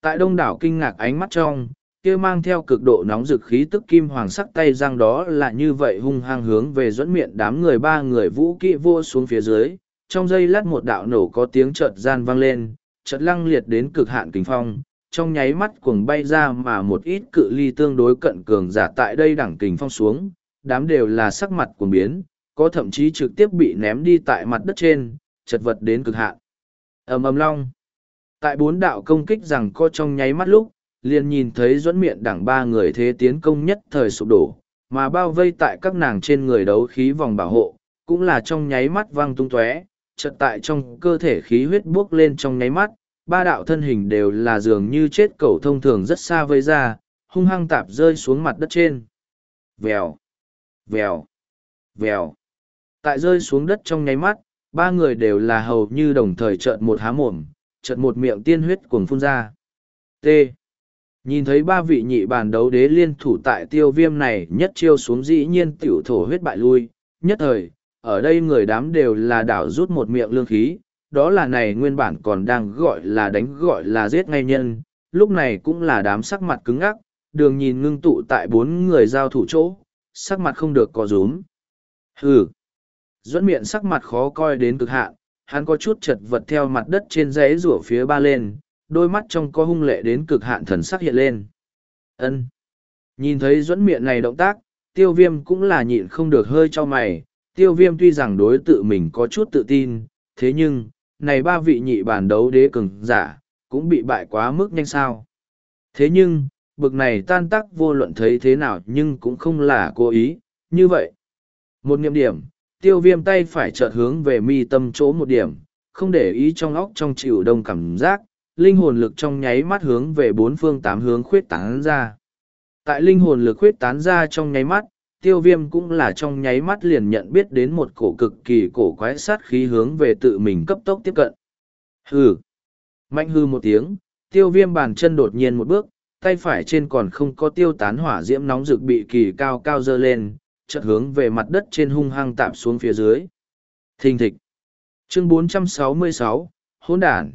Tại đông đảo kinh ngạc ánh mắt trong, kia mang theo cực độ nóng rực khí tức kim hoàng sắc tay răng đó là như vậy hung hăng hướng về dẫn miệng đám người ba người vũ kỵ vô xuống phía dưới. Trong giây lát một đạo nổ có tiếng chợt gian vang lên, chợt lăng liệt đến cực hạn kính phong. Trong nháy mắt cuồng bay ra mà một ít cự ly tương đối cận cường giả tại đây đẳng kình phong xuống, đám đều là sắc mặt cuồng biến, có thậm chí trực tiếp bị ném đi tại mặt đất trên, chật vật đến cực hạn. Ầm ầm long. Tại bốn đạo công kích rằng co trong nháy mắt lúc liền nhìn thấy duẫn miệng đảng ba người thế tiến công nhất thời sụp đổ, mà bao vây tại các nàng trên người đấu khí vòng bảo hộ, cũng là trong nháy mắt văng tung tóe, chợt tại trong cơ thể khí huyết buốc lên trong nháy mắt, ba đạo thân hình đều là dường như chết cầu thông thường rất xa với ra, hung hăng tạp rơi xuống mặt đất trên. Vèo, vèo, vèo. Tại rơi xuống đất trong nháy mắt, ba người đều là hầu như đồng thời trợn một há mồm, trợn một miệng tiên huyết cuồng phun ra. T. Nhìn thấy ba vị nhị bàn đấu đế liên thủ tại tiêu viêm này nhất chiêu xuống dĩ nhiên tiểu thổ huyết bại lui, nhất thời, ở đây người đám đều là đảo rút một miệng lương khí, đó là này nguyên bản còn đang gọi là đánh gọi là giết ngay nhân, lúc này cũng là đám sắc mặt cứng ngắc, đường nhìn ngưng tụ tại bốn người giao thủ chỗ, sắc mặt không được có rúm. Hừ! Duẫn miệng sắc mặt khó coi đến cực hạn, hắn có chút chật vật theo mặt đất trên dãy rủa phía ba lên, đôi mắt trong có hung lệ đến cực hạn thần sắc hiện lên. Ân. Nhìn thấy Duẫn miệng này động tác, tiêu viêm cũng là nhịn không được hơi cho mày, tiêu viêm tuy rằng đối tự mình có chút tự tin, thế nhưng, này ba vị nhị bản đấu đế cường giả, cũng bị bại quá mức nhanh sao. Thế nhưng, bực này tan tác vô luận thấy thế nào nhưng cũng không là cố ý, như vậy. Một niệm điểm, tiêu viêm tay phải chợt hướng về mi tâm chỗ một điểm, không để ý trong óc trong chịu đông cảm giác, linh hồn lực trong nháy mắt hướng về bốn phương tám hướng khuyết tán ra. Tại linh hồn lực khuyết tán ra trong nháy mắt, tiêu viêm cũng là trong nháy mắt liền nhận biết đến một cổ cực kỳ cổ quái sát khí hướng về tự mình cấp tốc tiếp cận. Hừ! Mạnh hư một tiếng, tiêu viêm bàn chân đột nhiên một bước, tay phải trên còn không có tiêu tán hỏa diễm nóng rực bị kỳ cao cao dơ lên, chợt hướng về mặt đất trên hung hăng tạm xuống phía dưới. Thình thịch. Chương 466, hỗn đản.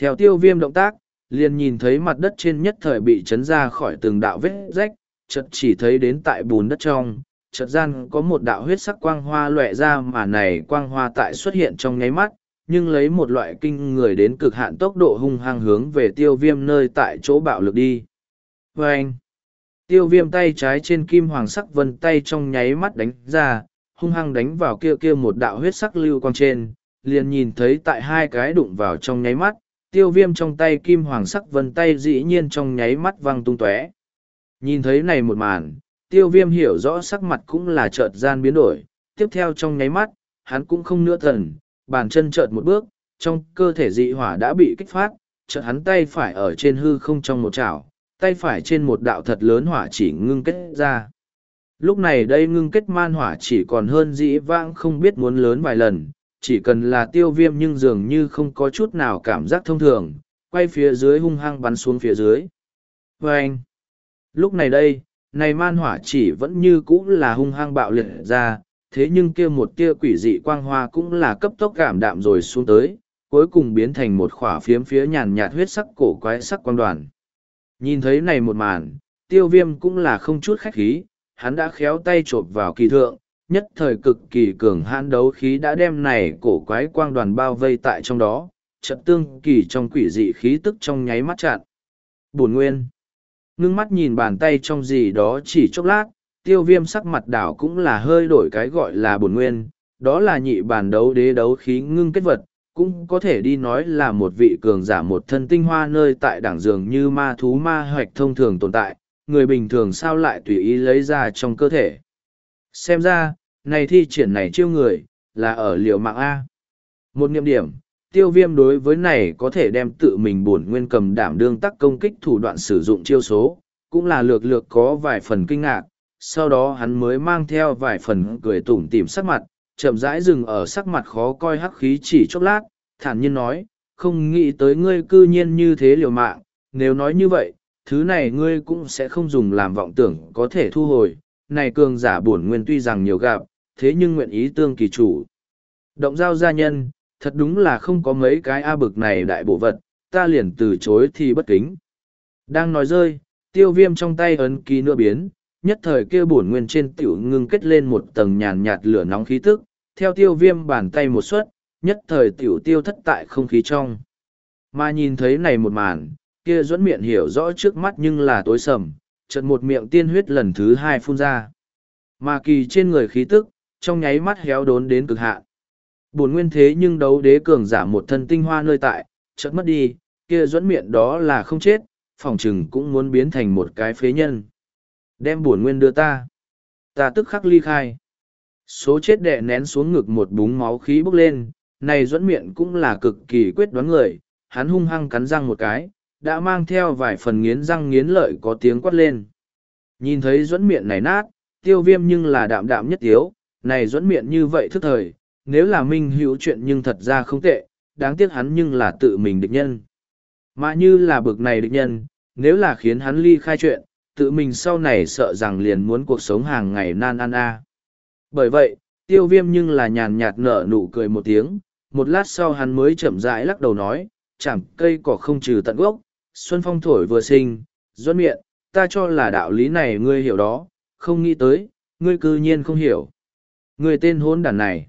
Theo tiêu viêm động tác, liền nhìn thấy mặt đất trên nhất thời bị chấn ra khỏi từng đạo vết rách, chợt chỉ thấy đến tại bùn đất trong, chợt gian có một đạo huyết sắc quang hoa lóe ra mà này quang hoa tại xuất hiện trong nháy mắt, nhưng lấy một loại kinh người đến cực hạn tốc độ hung hăng hướng về tiêu viêm nơi tại chỗ bạo lực đi. Và anh, tiêu viêm tay trái trên kim hoàng sắc vân tay trong nháy mắt đánh ra, hung hăng đánh vào kia kia một đạo huyết sắc lưu quang trên, liền nhìn thấy tại hai cái đụng vào trong nháy mắt, tiêu viêm trong tay kim hoàng sắc vân tay dĩ nhiên trong nháy mắt văng tung tóe. Nhìn thấy này một màn, tiêu viêm hiểu rõ sắc mặt cũng là chợt gian biến đổi. Tiếp theo trong nháy mắt, hắn cũng không nữa thần, bàn chân chợt một bước, trong cơ thể dị hỏa đã bị kích phát, chợt hắn tay phải ở trên hư không trong một chảo, tay phải trên một đạo thật lớn hỏa chỉ ngưng kết ra. Lúc này đây ngưng kết man hỏa chỉ còn hơn dĩ vãng không biết muốn lớn vài lần chỉ cần là tiêu viêm nhưng dường như không có chút nào cảm giác thông thường, quay phía dưới hung hăng bắn xuống phía dưới. Và anh, lúc này đây, này man hỏa chỉ vẫn như cũ là hung hăng bạo liệt ra, thế nhưng kia một tia quỷ dị quang hoa cũng là cấp tốc cảm đạm rồi xuống tới, cuối cùng biến thành một khỏa phiếm phía nhàn nhạt huyết sắc cổ quái sắc quang đoàn. Nhìn thấy này một màn, tiêu viêm cũng là không chút khách khí, hắn đã khéo tay chộp vào kỳ thượng, nhất thời cực kỳ cường hãn đấu khí đã đem này cổ quái quang đoàn bao vây tại trong đó, trận tương kỳ trong quỷ dị khí tức trong nháy mắt chặn. Bổn nguyên. Ngưng mắt nhìn bàn tay trong gì đó chỉ chốc lát, tiêu viêm sắc mặt đảo cũng là hơi đổi cái gọi là bổn nguyên, đó là nhị bản đấu đế đấu khí ngưng kết vật, cũng có thể đi nói là một vị cường giả một thân tinh hoa nơi tại đảng dường như ma thú ma hoạch thông thường tồn tại, người bình thường sao lại tùy ý lấy ra trong cơ thể xem ra, này thi triển này chiêu người, là ở liệu mạng a. Một niệm điểm, tiêu viêm đối với này có thể đem tự mình bổn nguyên cầm đảm đương tắc công kích thủ đoạn sử dụng chiêu số, cũng là lược lược có vài phần kinh ngạc. Sau đó hắn mới mang theo vài phần cười tủm tỉm sắc mặt, chậm rãi dừng ở sắc mặt khó coi hắc khí chỉ chốc lát, thản nhiên nói, không nghĩ tới ngươi cư nhiên như thế liều mạng, nếu nói như vậy, thứ này ngươi cũng sẽ không dùng làm vọng tưởng có thể thu hồi này cường giả bổn nguyên tuy rằng nhiều gặp, thế nhưng nguyện ý tương kỳ chủ. Động giao gia nhân, thật đúng là không có mấy cái A bực này đại bộ vật, ta liền từ chối thì bất kính. Đang nói rơi, tiêu viêm trong tay ấn ký nữa biến, nhất thời kia bổn nguyên trên tiểu ngưng kết lên một tầng nhàn nhạt lửa nóng khí tức, theo tiêu viêm bàn tay một suất, nhất thời tiểu tiêu thất tại không khí trong. Mà nhìn thấy này một màn, kia dẫn miệng hiểu rõ trước mắt nhưng là tối sầm, chợt một miệng tiên huyết lần thứ hai phun ra. Mà kỳ trên người khí tức, trong nháy mắt héo đốn đến cực hạn. Buồn nguyên thế nhưng đấu đế cường giả một thân tinh hoa nơi tại, chợt mất đi, kia dẫn miệng đó là không chết, phòng chừng cũng muốn biến thành một cái phế nhân. Đem buồn nguyên đưa ta. Ta tức khắc ly khai. Số chết đệ nén xuống ngực một búng máu khí bốc lên, này dẫn miệng cũng là cực kỳ quyết đoán người, hắn hung hăng cắn răng một cái, đã mang theo vài phần nghiến răng nghiến lợi có tiếng quát lên. Nhìn thấy dẫn miệng này nát, tiêu viêm nhưng là đạm đạm nhất yếu, này dẫn miệng như vậy thức thời, nếu là minh hữu chuyện nhưng thật ra không tệ, đáng tiếc hắn nhưng là tự mình địch nhân. Mà như là bực này địch nhân, nếu là khiến hắn ly khai chuyện, tự mình sau này sợ rằng liền muốn cuộc sống hàng ngày nan ăn a. Bởi vậy, tiêu viêm nhưng là nhàn nhạt nở nụ cười một tiếng, một lát sau hắn mới chậm rãi lắc đầu nói, chẳng cây cỏ không trừ tận gốc, xuân phong thổi vừa sinh, duân miệng, ta cho là đạo lý này ngươi hiểu đó, không nghĩ tới, ngươi cư nhiên không hiểu. Ngươi tên hôn đàn này.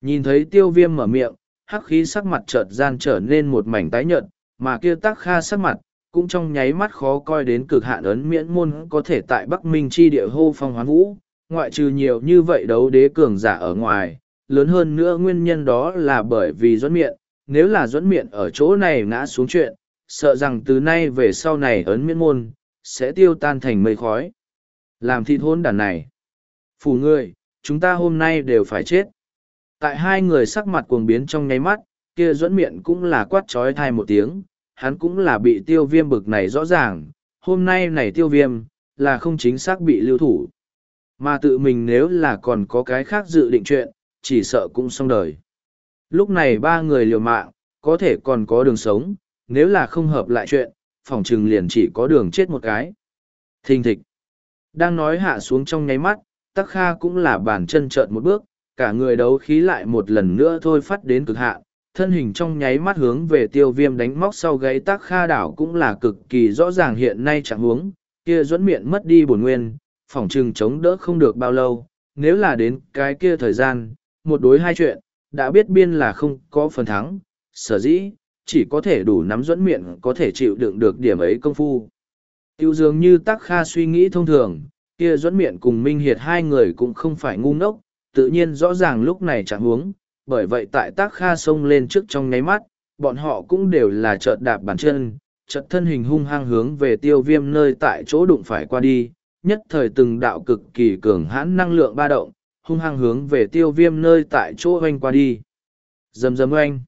Nhìn thấy tiêu viêm mở miệng, hắc khí sắc mặt chợt gian trở nên một mảnh tái nhợt, mà kia tắc kha sắc mặt, cũng trong nháy mắt khó coi đến cực hạn ấn miễn môn có thể tại Bắc Minh chi địa hô phong hoán vũ, ngoại trừ nhiều như vậy đấu đế cường giả ở ngoài, lớn hơn nữa nguyên nhân đó là bởi vì dẫn miệng, nếu là dẫn miệng ở chỗ này ngã xuống chuyện, sợ rằng từ nay về sau này ấn miễn môn, sẽ tiêu tan thành mây khói. Làm thịt hôn đàn này. Phủ người, chúng ta hôm nay đều phải chết. Tại hai người sắc mặt cuồng biến trong nháy mắt, kia dẫn miệng cũng là quát trói thai một tiếng, hắn cũng là bị tiêu viêm bực này rõ ràng, hôm nay này tiêu viêm, là không chính xác bị lưu thủ. Mà tự mình nếu là còn có cái khác dự định chuyện, chỉ sợ cũng xong đời. Lúc này ba người liều mạng, có thể còn có đường sống, nếu là không hợp lại chuyện, phòng trừng liền chỉ có đường chết một cái. Thình thịch. Đang nói hạ xuống trong nháy mắt, tắc kha cũng là bàn chân trợn một bước, cả người đấu khí lại một lần nữa thôi phát đến cực hạ, thân hình trong nháy mắt hướng về tiêu viêm đánh móc sau gáy tắc kha đảo cũng là cực kỳ rõ ràng hiện nay chẳng huống kia dẫn miệng mất đi bổn nguyên, phòng trừng chống đỡ không được bao lâu, nếu là đến cái kia thời gian, một đối hai chuyện, đã biết biên là không có phần thắng, sở dĩ, chỉ có thể đủ nắm dẫn miệng có thể chịu đựng được điểm ấy công phu. Tiêu dường như tắc kha suy nghĩ thông thường, kia dẫn miệng cùng Minh Hiệt hai người cũng không phải ngu ngốc, tự nhiên rõ ràng lúc này chẳng huống, bởi vậy tại tác kha xông lên trước trong ngáy mắt, bọn họ cũng đều là chợt đạp bàn chân, chợt thân hình hung hăng hướng về tiêu viêm nơi tại chỗ đụng phải qua đi, nhất thời từng đạo cực kỳ cường hãn năng lượng ba động, hung hăng hướng về tiêu viêm nơi tại chỗ oanh qua đi. Dầm dầm oanh.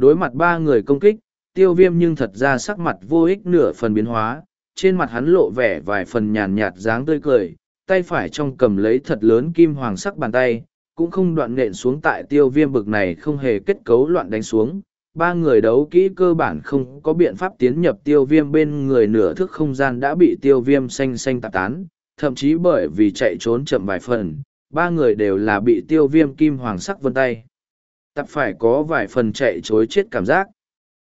Đối mặt ba người công kích, tiêu viêm nhưng thật ra sắc mặt vô ích nửa phần biến hóa, trên mặt hắn lộ vẻ vài phần nhàn nhạt dáng tươi cười, tay phải trong cầm lấy thật lớn kim hoàng sắc bàn tay, cũng không đoạn nện xuống tại tiêu viêm bực này không hề kết cấu loạn đánh xuống. Ba người đấu kỹ cơ bản không có biện pháp tiến nhập tiêu viêm bên người nửa thức không gian đã bị tiêu viêm xanh xanh tạp tán, thậm chí bởi vì chạy trốn chậm vài phần, ba người đều là bị tiêu viêm kim hoàng sắc vân tay. Tập phải có vài phần chạy chối chết cảm giác.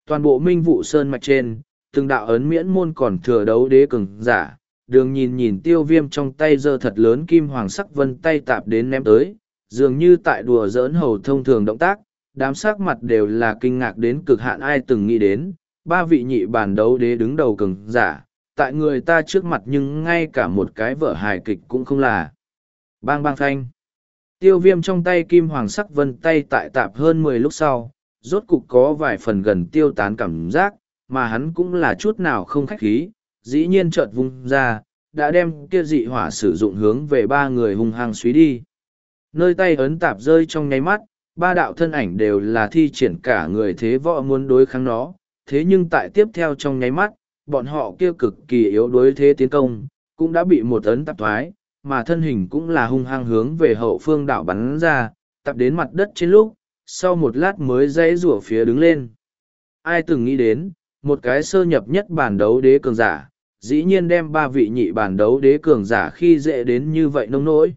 Toàn bộ minh vụ sơn mạch trên, từng đạo ấn miễn môn còn thừa đấu đế cường giả, đường nhìn nhìn tiêu viêm trong tay giơ thật lớn kim hoàng sắc vân tay tạp đến ném tới, dường như tại đùa giỡn hầu thông thường động tác, đám sắc mặt đều là kinh ngạc đến cực hạn ai từng nghĩ đến, ba vị nhị bản đấu đế đứng đầu cường giả, tại người ta trước mặt nhưng ngay cả một cái vở hài kịch cũng không là. Bang bang phanh. Tiêu viêm trong tay kim hoàng sắc vân tay tại tạp hơn mười lúc sau, rốt cục có vài phần gần tiêu tán cảm giác, mà hắn cũng là chút nào không khách khí, dĩ nhiên chợt vung ra, đã đem kia dị hỏa sử dụng hướng về ba người hung hăng suý đi. Nơi tay ấn tạp rơi trong nháy mắt, ba đạo thân ảnh đều là thi triển cả người thế võ muốn đối kháng nó, thế nhưng tại tiếp theo trong nháy mắt, bọn họ kia cực kỳ yếu đối thế tiến công, cũng đã bị một ấn tạp thoái, mà thân hình cũng là hung hăng hướng về hậu phương đảo bắn ra, tập đến mặt đất trên lúc, sau một lát mới dãy rủa phía đứng lên. Ai từng nghĩ đến, một cái sơ nhập nhất bản đấu đế cường giả, dĩ nhiên đem ba vị nhị bản đấu đế cường giả khi dễ đến như vậy nông nỗi.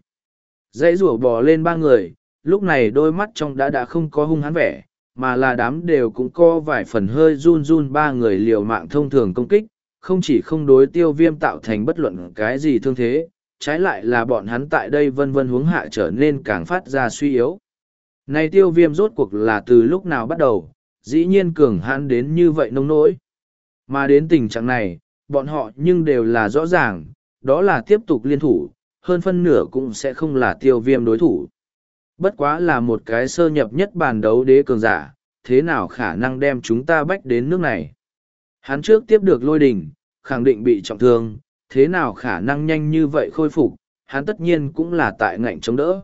Dãy rủa bò lên ba người, lúc này đôi mắt trong đã đã không có hung hãn vẻ, mà là đám đều cũng có vài phần hơi run run ba người liều mạng thông thường công kích, không chỉ không đối tiêu viêm tạo thành bất luận cái gì thương thế, trái lại là bọn hắn tại đây vân vân hướng hạ trở nên càng phát ra suy yếu. Này tiêu viêm rốt cuộc là từ lúc nào bắt đầu, dĩ nhiên cường hãn đến như vậy nông nỗi. Mà đến tình trạng này, bọn họ nhưng đều là rõ ràng, đó là tiếp tục liên thủ, hơn phân nửa cũng sẽ không là tiêu viêm đối thủ. Bất quá là một cái sơ nhập nhất bàn đấu đế cường giả, thế nào khả năng đem chúng ta bách đến nước này. Hắn trước tiếp được lôi đình, khẳng định bị trọng thương, thế nào khả năng nhanh như vậy khôi phục, hắn tất nhiên cũng là tại ngạnh chống đỡ.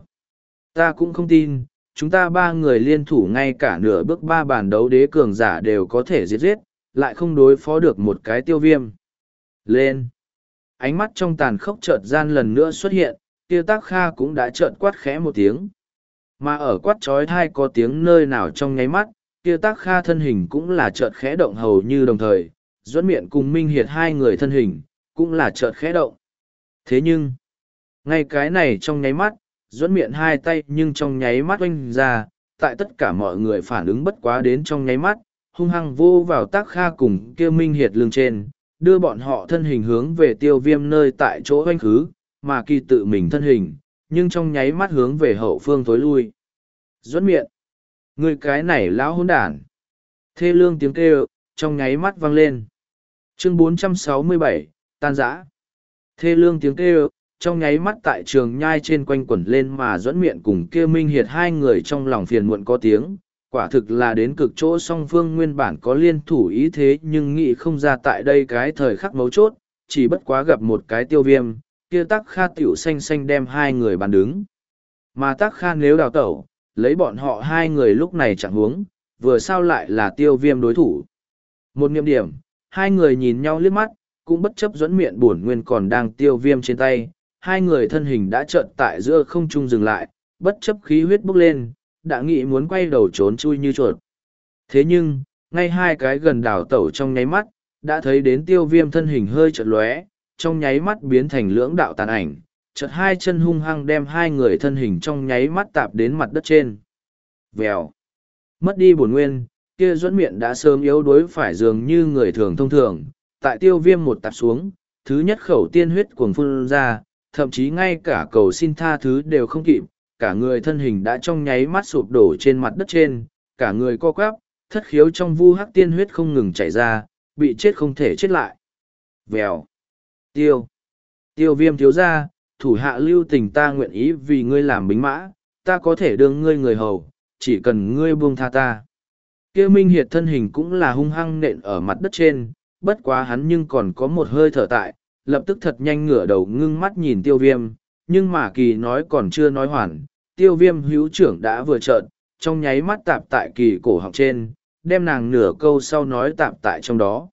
Ta cũng không tin, chúng ta ba người liên thủ ngay cả nửa bước ba bàn đấu đế cường giả đều có thể giết giết, lại không đối phó được một cái tiêu viêm. Lên! Ánh mắt trong tàn khốc chợt gian lần nữa xuất hiện, kia tác kha cũng đã trợn quát khẽ một tiếng. Mà ở quát trói thai có tiếng nơi nào trong nháy mắt, kia tác kha thân hình cũng là chợt khẽ động hầu như đồng thời, duẫn miệng cùng Minh Hiệt hai người thân hình, cũng là chợt khẽ động. Thế nhưng, ngay cái này trong nháy mắt, duẫn miệng hai tay nhưng trong nháy mắt oanh ra, tại tất cả mọi người phản ứng bất quá đến trong nháy mắt, hung hăng vô vào tác kha cùng kia Minh Hiệt lưng trên, đưa bọn họ thân hình hướng về tiêu viêm nơi tại chỗ oanh khứ, mà kỳ tự mình thân hình, nhưng trong nháy mắt hướng về hậu phương tối lui. Duẫn miệng, người cái này lão hôn đản. Thê lương tiếng kêu, trong nháy mắt vang lên. Chương 467, tan rã, Thê lương tiếng kêu, trong nháy mắt tại trường nhai trên quanh quẩn lên mà dẫn miệng cùng kia minh hiệt hai người trong lòng phiền muộn có tiếng. Quả thực là đến cực chỗ song phương nguyên bản có liên thủ ý thế nhưng nghĩ không ra tại đây cái thời khắc mấu chốt, chỉ bất quá gặp một cái tiêu viêm, kia tắc kha tiểu xanh xanh đem hai người bàn đứng. Mà tắc kha nếu đào tẩu, lấy bọn họ hai người lúc này chẳng huống, vừa sao lại là tiêu viêm đối thủ. Một niệm điểm, hai người nhìn nhau liếc mắt, cũng bất chấp dẫn miệng buồn nguyên còn đang tiêu viêm trên tay, hai người thân hình đã trợn tại giữa không trung dừng lại, bất chấp khí huyết bốc lên, đã nghĩ muốn quay đầu trốn chui như chuột. Thế nhưng, ngay hai cái gần đảo tẩu trong nháy mắt, đã thấy đến tiêu viêm thân hình hơi chợt lóe, trong nháy mắt biến thành lưỡng đạo tàn ảnh, chợt hai chân hung hăng đem hai người thân hình trong nháy mắt tạp đến mặt đất trên. Vèo. Mất đi bổn nguyên, kia duẫn miệng đã sớm yếu đuối phải dường như người thường thông thường, tại tiêu viêm một tạp xuống, thứ nhất khẩu tiên huyết cuồng phun ra, thậm chí ngay cả cầu xin tha thứ đều không kịp, cả người thân hình đã trong nháy mắt sụp đổ trên mặt đất trên, cả người co quắp, thất khiếu trong vu hắc tiên huyết không ngừng chảy ra, bị chết không thể chết lại. Vèo. Tiêu. Tiêu viêm thiếu ra, thủ hạ lưu tình ta nguyện ý vì ngươi làm bính mã, ta có thể đương ngươi người hầu, chỉ cần ngươi buông tha ta. Kia Minh Hiệt thân hình cũng là hung hăng nện ở mặt đất trên, bất quá hắn nhưng còn có một hơi thở tại, lập tức thật nhanh ngửa đầu ngưng mắt nhìn tiêu viêm, nhưng mà kỳ nói còn chưa nói hoàn, tiêu viêm hữu trưởng đã vừa trợn, trong nháy mắt tạp tại kỳ cổ họng trên, đem nàng nửa câu sau nói tạp tại trong đó.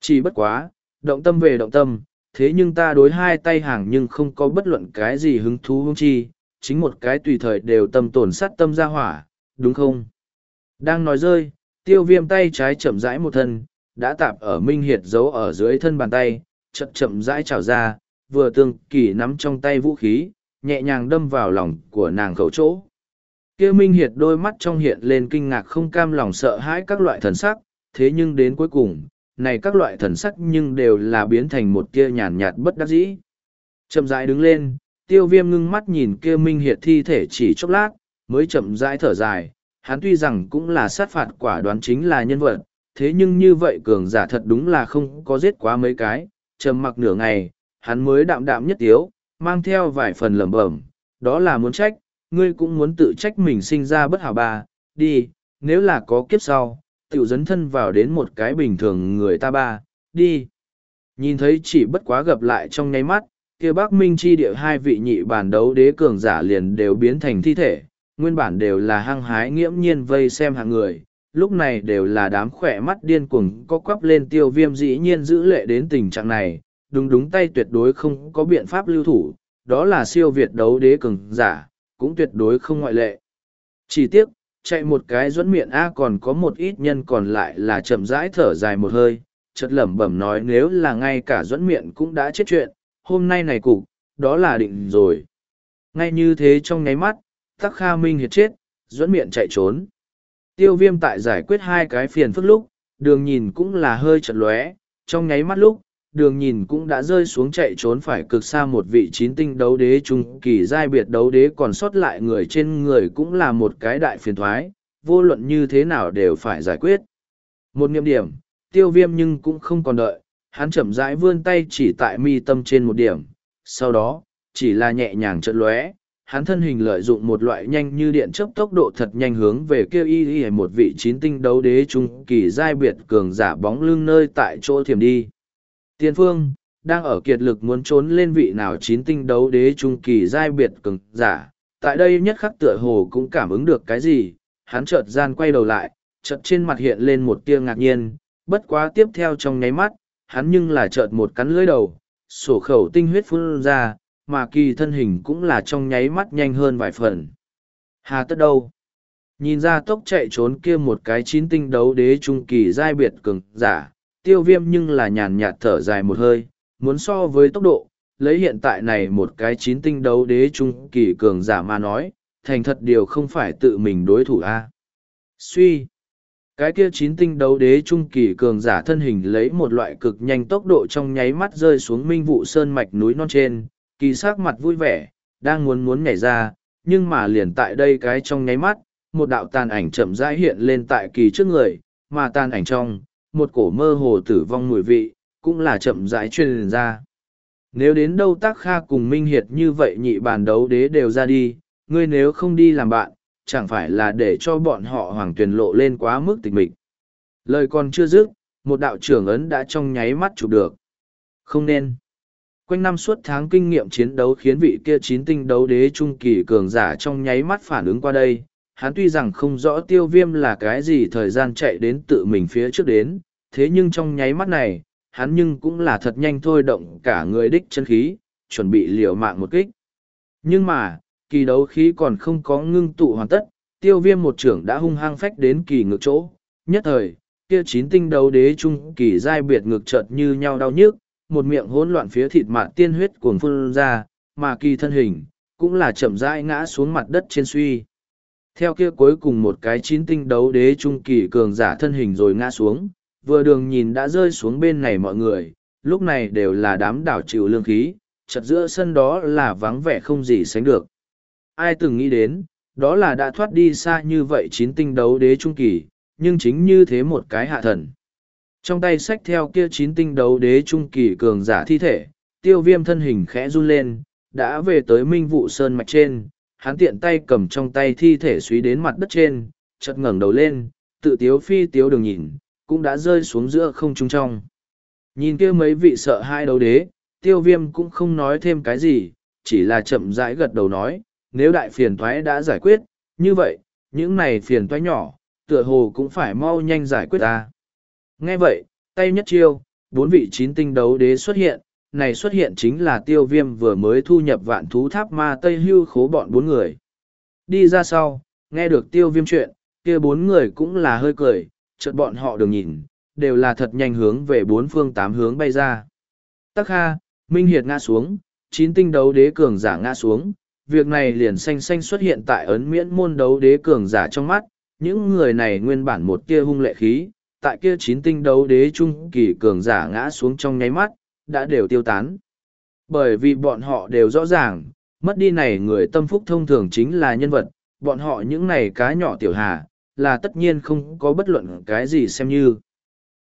Chỉ bất quá, động tâm về động tâm, thế nhưng ta đối hai tay hàng nhưng không có bất luận cái gì hứng thú hung chi, chính một cái tùy thời đều tâm tổn sát tâm ra hỏa, đúng không? Đang nói rơi, tiêu viêm tay trái chậm rãi một thân, đã tạp ở minh hiệt giấu ở dưới thân bàn tay, chậm chậm rãi trào ra, vừa tương kỳ nắm trong tay vũ khí, nhẹ nhàng đâm vào lòng của nàng khẩu chỗ. Kia minh hiệt đôi mắt trong hiện lên kinh ngạc không cam lòng sợ hãi các loại thần sắc, thế nhưng đến cuối cùng, này các loại thần sắc nhưng đều là biến thành một kia nhàn nhạt bất đắc dĩ. Chậm rãi đứng lên, tiêu viêm ngưng mắt nhìn kia minh hiệt thi thể chỉ chốc lát, mới chậm rãi thở dài, hắn tuy rằng cũng là sát phạt quả đoán chính là nhân vật, thế nhưng như vậy cường giả thật đúng là không có giết quá mấy cái, trầm mặc nửa ngày, hắn mới đạm đạm nhất tiếu, mang theo vài phần lẩm bẩm, đó là muốn trách, ngươi cũng muốn tự trách mình sinh ra bất hảo ba, đi, nếu là có kiếp sau, tiểu dấn thân vào đến một cái bình thường người ta ba, đi. Nhìn thấy chỉ bất quá gặp lại trong nháy mắt, kia bác minh chi địa hai vị nhị bản đấu đế cường giả liền đều biến thành thi thể, nguyên bản đều là hăng hái nghiễm nhiên vây xem hàng người, lúc này đều là đám khỏe mắt điên cuồng có quắp lên tiêu viêm dĩ nhiên giữ lệ đến tình trạng này, đúng đúng tay tuyệt đối không có biện pháp lưu thủ, đó là siêu việt đấu đế cường giả, cũng tuyệt đối không ngoại lệ. Chỉ tiếc, chạy một cái dẫn miệng A còn có một ít nhân còn lại là chậm rãi thở dài một hơi, chợt lẩm bẩm nói nếu là ngay cả dẫn miệng cũng đã chết chuyện, hôm nay này cục, đó là định rồi. Ngay như thế trong nháy mắt, tắc kha minh hiệt chết, dẫn miệng chạy trốn. Tiêu viêm tại giải quyết hai cái phiền phức lúc, đường nhìn cũng là hơi chật lóe, trong nháy mắt lúc, đường nhìn cũng đã rơi xuống chạy trốn phải cực xa một vị chín tinh đấu đế trung kỳ giai biệt đấu đế còn sót lại người trên người cũng là một cái đại phiền thoái, vô luận như thế nào đều phải giải quyết. Một niệm điểm, tiêu viêm nhưng cũng không còn đợi, hắn chậm rãi vươn tay chỉ tại mi tâm trên một điểm, sau đó, chỉ là nhẹ nhàng chật lóe, hắn thân hình lợi dụng một loại nhanh như điện chớp tốc độ thật nhanh hướng về kêu y y một vị chín tinh đấu đế trung kỳ giai biệt cường giả bóng lưng nơi tại chỗ thiểm đi. Tiên phương, đang ở kiệt lực muốn trốn lên vị nào chín tinh đấu đế trung kỳ giai biệt cường giả, tại đây nhất khắc tựa hồ cũng cảm ứng được cái gì, hắn chợt gian quay đầu lại, chợt trên mặt hiện lên một tia ngạc nhiên, bất quá tiếp theo trong nháy mắt, hắn nhưng là chợt một cắn lưỡi đầu, sổ khẩu tinh huyết phun ra, mà kỳ thân hình cũng là trong nháy mắt nhanh hơn vài phần. Hà tất đâu? Nhìn ra tốc chạy trốn kia một cái chín tinh đấu đế trung kỳ giai biệt cường giả, tiêu viêm nhưng là nhàn nhạt thở dài một hơi, muốn so với tốc độ, lấy hiện tại này một cái chín tinh đấu đế trung kỳ cường giả mà nói, thành thật điều không phải tự mình đối thủ a Suy! Cái kia chín tinh đấu đế trung kỳ cường giả thân hình lấy một loại cực nhanh tốc độ trong nháy mắt rơi xuống minh vụ sơn mạch núi non trên, kỳ sắc mặt vui vẻ, đang muốn muốn nhảy ra, nhưng mà liền tại đây cái trong nháy mắt, một đạo tàn ảnh chậm rãi hiện lên tại kỳ trước người, mà tàn ảnh trong, một cổ mơ hồ tử vong mùi vị, cũng là chậm rãi truyền ra. Nếu đến đâu tác kha cùng Minh Hiệt như vậy nhị bàn đấu đế đều ra đi, ngươi nếu không đi làm bạn, chẳng phải là để cho bọn họ hoàng tuyển lộ lên quá mức tịch mịch. Lời còn chưa dứt, một đạo trưởng ấn đã trong nháy mắt chụp được. Không nên. Quanh năm suốt tháng kinh nghiệm chiến đấu khiến vị kia chín tinh đấu đế trung kỳ cường giả trong nháy mắt phản ứng qua đây. Hắn tuy rằng không rõ tiêu viêm là cái gì thời gian chạy đến tự mình phía trước đến, thế nhưng trong nháy mắt này, hắn nhưng cũng là thật nhanh thôi động cả người đích chân khí, chuẩn bị liều mạng một kích. Nhưng mà, kỳ đấu khí còn không có ngưng tụ hoàn tất, tiêu viêm một trưởng đã hung hăng phách đến kỳ ngược chỗ. Nhất thời, kia chín tinh đấu đế trung kỳ giai biệt ngược chợt như nhau đau nhức, một miệng hỗn loạn phía thịt mạt tiên huyết cuồng phun ra, mà kỳ thân hình, cũng là chậm rãi ngã xuống mặt đất trên suy. Theo kia cuối cùng một cái chín tinh đấu đế trung kỳ cường giả thân hình rồi ngã xuống, vừa đường nhìn đã rơi xuống bên này mọi người, lúc này đều là đám đảo chịu lương khí, chật giữa sân đó là vắng vẻ không gì sánh được. Ai từng nghĩ đến, đó là đã thoát đi xa như vậy chín tinh đấu đế trung kỳ, nhưng chính như thế một cái hạ thần. Trong tay sách theo kia chín tinh đấu đế trung kỳ cường giả thi thể, tiêu viêm thân hình khẽ run lên, đã về tới minh vụ sơn mạch trên, hắn tiện tay cầm trong tay thi thể suý đến mặt đất trên, chợt ngẩng đầu lên, tự tiếu phi tiếu đường nhìn, cũng đã rơi xuống giữa không trung trong. Nhìn kia mấy vị sợ hai đấu đế, tiêu viêm cũng không nói thêm cái gì, chỉ là chậm rãi gật đầu nói, nếu đại phiền thoái đã giải quyết, như vậy, những này phiền thoái nhỏ, tựa hồ cũng phải mau nhanh giải quyết ta. Nghe vậy, tay nhất chiêu, bốn vị chín tinh đấu đế xuất hiện, này xuất hiện chính là tiêu viêm vừa mới thu nhập vạn thú tháp ma tây hưu khố bọn bốn người. Đi ra sau, nghe được tiêu viêm chuyện, kia bốn người cũng là hơi cười, chợt bọn họ đường nhìn, đều là thật nhanh hướng về bốn phương tám hướng bay ra. Tắc ha, Minh Hiệt ngã xuống, chín tinh đấu đế cường giả ngã xuống, việc này liền xanh xanh xuất hiện tại ấn miễn môn đấu đế cường giả trong mắt, những người này nguyên bản một kia hung lệ khí, tại kia chín tinh đấu đế trung kỳ cường giả ngã xuống trong nháy mắt, đã đều tiêu tán. Bởi vì bọn họ đều rõ ràng, mất đi này người tâm phúc thông thường chính là nhân vật, bọn họ những này cá nhỏ tiểu hà, là tất nhiên không có bất luận cái gì xem như.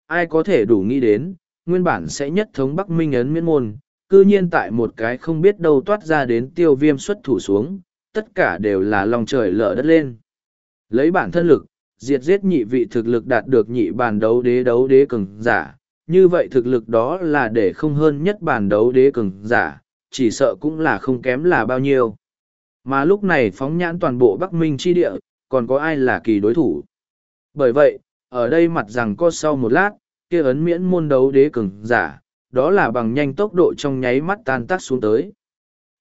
Ai có thể đủ nghĩ đến, nguyên bản sẽ nhất thống Bắc Minh ấn miễn môn, cư nhiên tại một cái không biết đâu toát ra đến tiêu viêm xuất thủ xuống, tất cả đều là lòng trời lở đất lên. Lấy bản thân lực, diệt giết nhị vị thực lực đạt được nhị bàn đấu đế đấu đế cường giả, như vậy thực lực đó là để không hơn nhất bàn đấu đế cường giả, chỉ sợ cũng là không kém là bao nhiêu. Mà lúc này phóng nhãn toàn bộ Bắc Minh chi địa, còn có ai là kỳ đối thủ. Bởi vậy, ở đây mặt rằng có sau một lát, kia ấn miễn môn đấu đế cường giả, đó là bằng nhanh tốc độ trong nháy mắt tan tác xuống tới.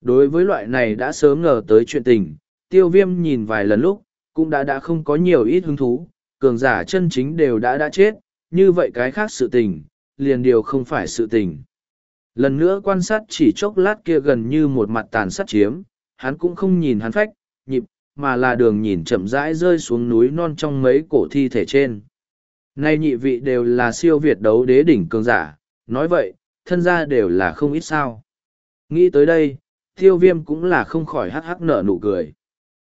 Đối với loại này đã sớm ngờ tới chuyện tình, tiêu viêm nhìn vài lần lúc, cũng đã đã không có nhiều ít hứng thú, cường giả chân chính đều đã đã chết, như vậy cái khác sự tình, liền điều không phải sự tình. Lần nữa quan sát chỉ chốc lát kia gần như một mặt tàn sát chiếm, hắn cũng không nhìn hắn phách, nhịp, mà là đường nhìn chậm rãi rơi xuống núi non trong mấy cổ thi thể trên. Nay nhị vị đều là siêu việt đấu đế đỉnh cường giả, nói vậy, thân gia đều là không ít sao. Nghĩ tới đây, tiêu viêm cũng là không khỏi hắc hắc nở nụ cười.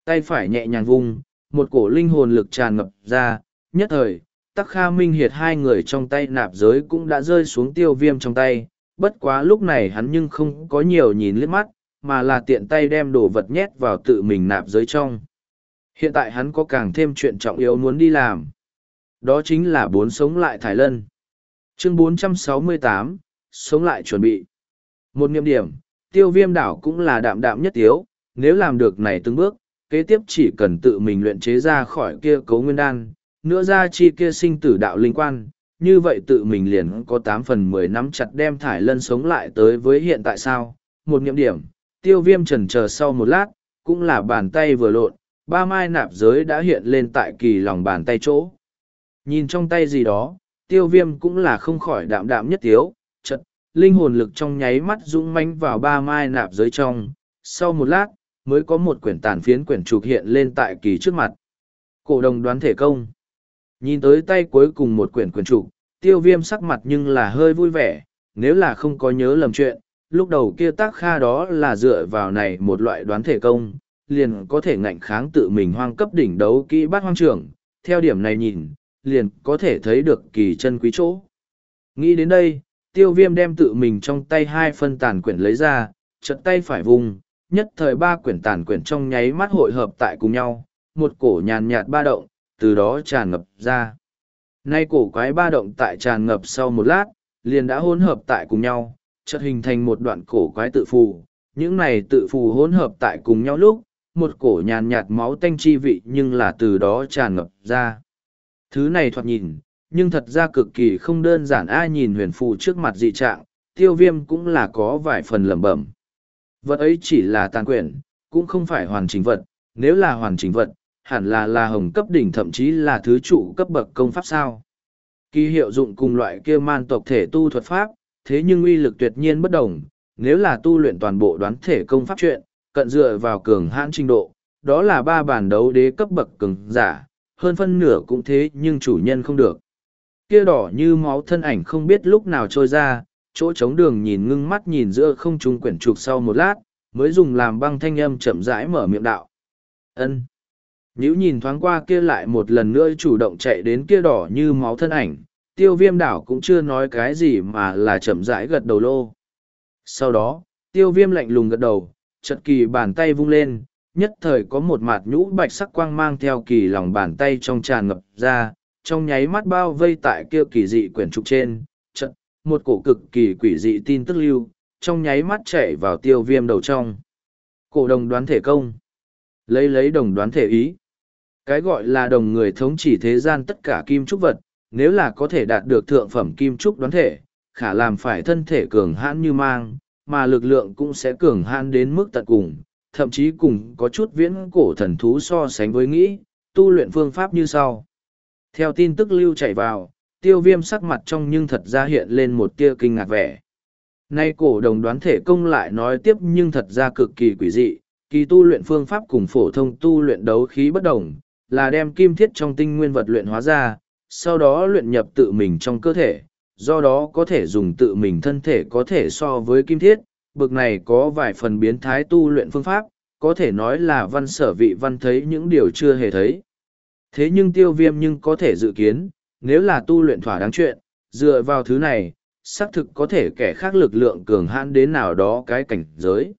Tay phải nhẹ nhàng vung, một cổ linh hồn lực tràn ngập ra, nhất thời, tắc kha minh hiệt hai người trong tay nạp giới cũng đã rơi xuống tiêu viêm trong tay, bất quá lúc này hắn nhưng không có nhiều nhìn liếc mắt, mà là tiện tay đem đồ vật nhét vào tự mình nạp giới trong. Hiện tại hắn có càng thêm chuyện trọng yếu muốn đi làm. Đó chính là bốn sống lại thải lân. Chương 468, sống lại chuẩn bị. Một niệm điểm, tiêu viêm đảo cũng là đạm đạm nhất tiếu, nếu làm được này từng bước, kế tiếp chỉ cần tự mình luyện chế ra khỏi kia cấu nguyên đan, nữa ra chi kia sinh tử đạo linh quan, như vậy tự mình liền có tám phần mười nắm chặt đem thải lân sống lại tới với hiện tại sao, một nghiệm điểm, tiêu viêm trần chờ sau một lát, cũng là bàn tay vừa lộn, ba mai nạp giới đã hiện lên tại kỳ lòng bàn tay chỗ. Nhìn trong tay gì đó, tiêu viêm cũng là không khỏi đạm đạm nhất tiếu, chật, linh hồn lực trong nháy mắt rung mãnh vào ba mai nạp giới trong. Sau một lát, mới có một quyển tàn phiến quyển trục hiện lên tại kỳ trước mặt. Cổ đồng đoán thể công. Nhìn tới tay cuối cùng một quyển quyển trục, tiêu viêm sắc mặt nhưng là hơi vui vẻ, nếu là không có nhớ lầm chuyện, lúc đầu kia tác kha đó là dựa vào này một loại đoán thể công, liền có thể ngạnh kháng tự mình hoang cấp đỉnh đấu kỹ bát hoang trưởng, theo điểm này nhìn, liền có thể thấy được kỳ chân quý chỗ. Nghĩ đến đây, tiêu viêm đem tự mình trong tay hai phân tàn quyển lấy ra, chật tay phải vùng, nhất thời ba quyển tàn quyển trong nháy mắt hội hợp tại cùng nhau, một cổ nhàn nhạt ba động, từ đó tràn ngập ra. Nay cổ quái ba động tại tràn ngập sau một lát, liền đã hỗn hợp tại cùng nhau, chợt hình thành một đoạn cổ quái tự phù. Những này tự phù hỗn hợp tại cùng nhau lúc, một cổ nhàn nhạt máu tanh chi vị nhưng là từ đó tràn ngập ra. Thứ này thoạt nhìn, nhưng thật ra cực kỳ không đơn giản ai nhìn huyền phù trước mặt dị trạng, tiêu viêm cũng là có vài phần lẩm bẩm. Vật ấy chỉ là tàn quyển, cũng không phải hoàn chỉnh vật, nếu là hoàn chỉnh vật, hẳn là là hồng cấp đỉnh thậm chí là thứ trụ cấp bậc công pháp sao. Kỳ hiệu dụng cùng loại kia man tộc thể tu thuật pháp, thế nhưng uy lực tuyệt nhiên bất đồng, nếu là tu luyện toàn bộ đoán thể công pháp chuyện, cận dựa vào cường hãn trình độ, đó là ba bản đấu đế cấp bậc cường giả, hơn phân nửa cũng thế nhưng chủ nhân không được. Kia đỏ như máu thân ảnh không biết lúc nào trôi ra, chỗ trống đường nhìn ngưng mắt nhìn giữa không trung quyển trục sau một lát, mới dùng làm băng thanh âm chậm rãi mở miệng đạo. ân Nhữ nhìn thoáng qua kia lại một lần nữa chủ động chạy đến kia đỏ như máu thân ảnh, tiêu viêm đảo cũng chưa nói cái gì mà là chậm rãi gật đầu lô. Sau đó, tiêu viêm lạnh lùng gật đầu, chật kỳ bàn tay vung lên, nhất thời có một mạt nhũ bạch sắc quang mang theo kỳ lòng bàn tay trong tràn ngập ra, trong nháy mắt bao vây tại kia kỳ dị quyển trục trên, một cổ cực kỳ quỷ dị tin tức lưu, trong nháy mắt chạy vào tiêu viêm đầu trong. Cổ đồng đoán thể công. Lấy lấy đồng đoán thể ý. Cái gọi là đồng người thống chỉ thế gian tất cả kim trúc vật, nếu là có thể đạt được thượng phẩm kim trúc đoán thể, khả làm phải thân thể cường hãn như mang, mà lực lượng cũng sẽ cường hãn đến mức tận cùng, thậm chí cùng có chút viễn cổ thần thú so sánh với nghĩ, tu luyện phương pháp như sau. Theo tin tức lưu chạy vào, tiêu viêm sắc mặt trong nhưng thật ra hiện lên một tia kinh ngạc vẻ. Nay cổ đồng đoán thể công lại nói tiếp nhưng thật ra cực kỳ quỷ dị, kỳ tu luyện phương pháp cùng phổ thông tu luyện đấu khí bất đồng, là đem kim thiết trong tinh nguyên vật luyện hóa ra, sau đó luyện nhập tự mình trong cơ thể, do đó có thể dùng tự mình thân thể có thể so với kim thiết, bực này có vài phần biến thái tu luyện phương pháp, có thể nói là văn sở vị văn thấy những điều chưa hề thấy. Thế nhưng tiêu viêm nhưng có thể dự kiến, nếu là tu luyện thỏa đáng chuyện, dựa vào thứ này, xác thực có thể kẻ khác lực lượng cường hãn đến nào đó cái cảnh giới.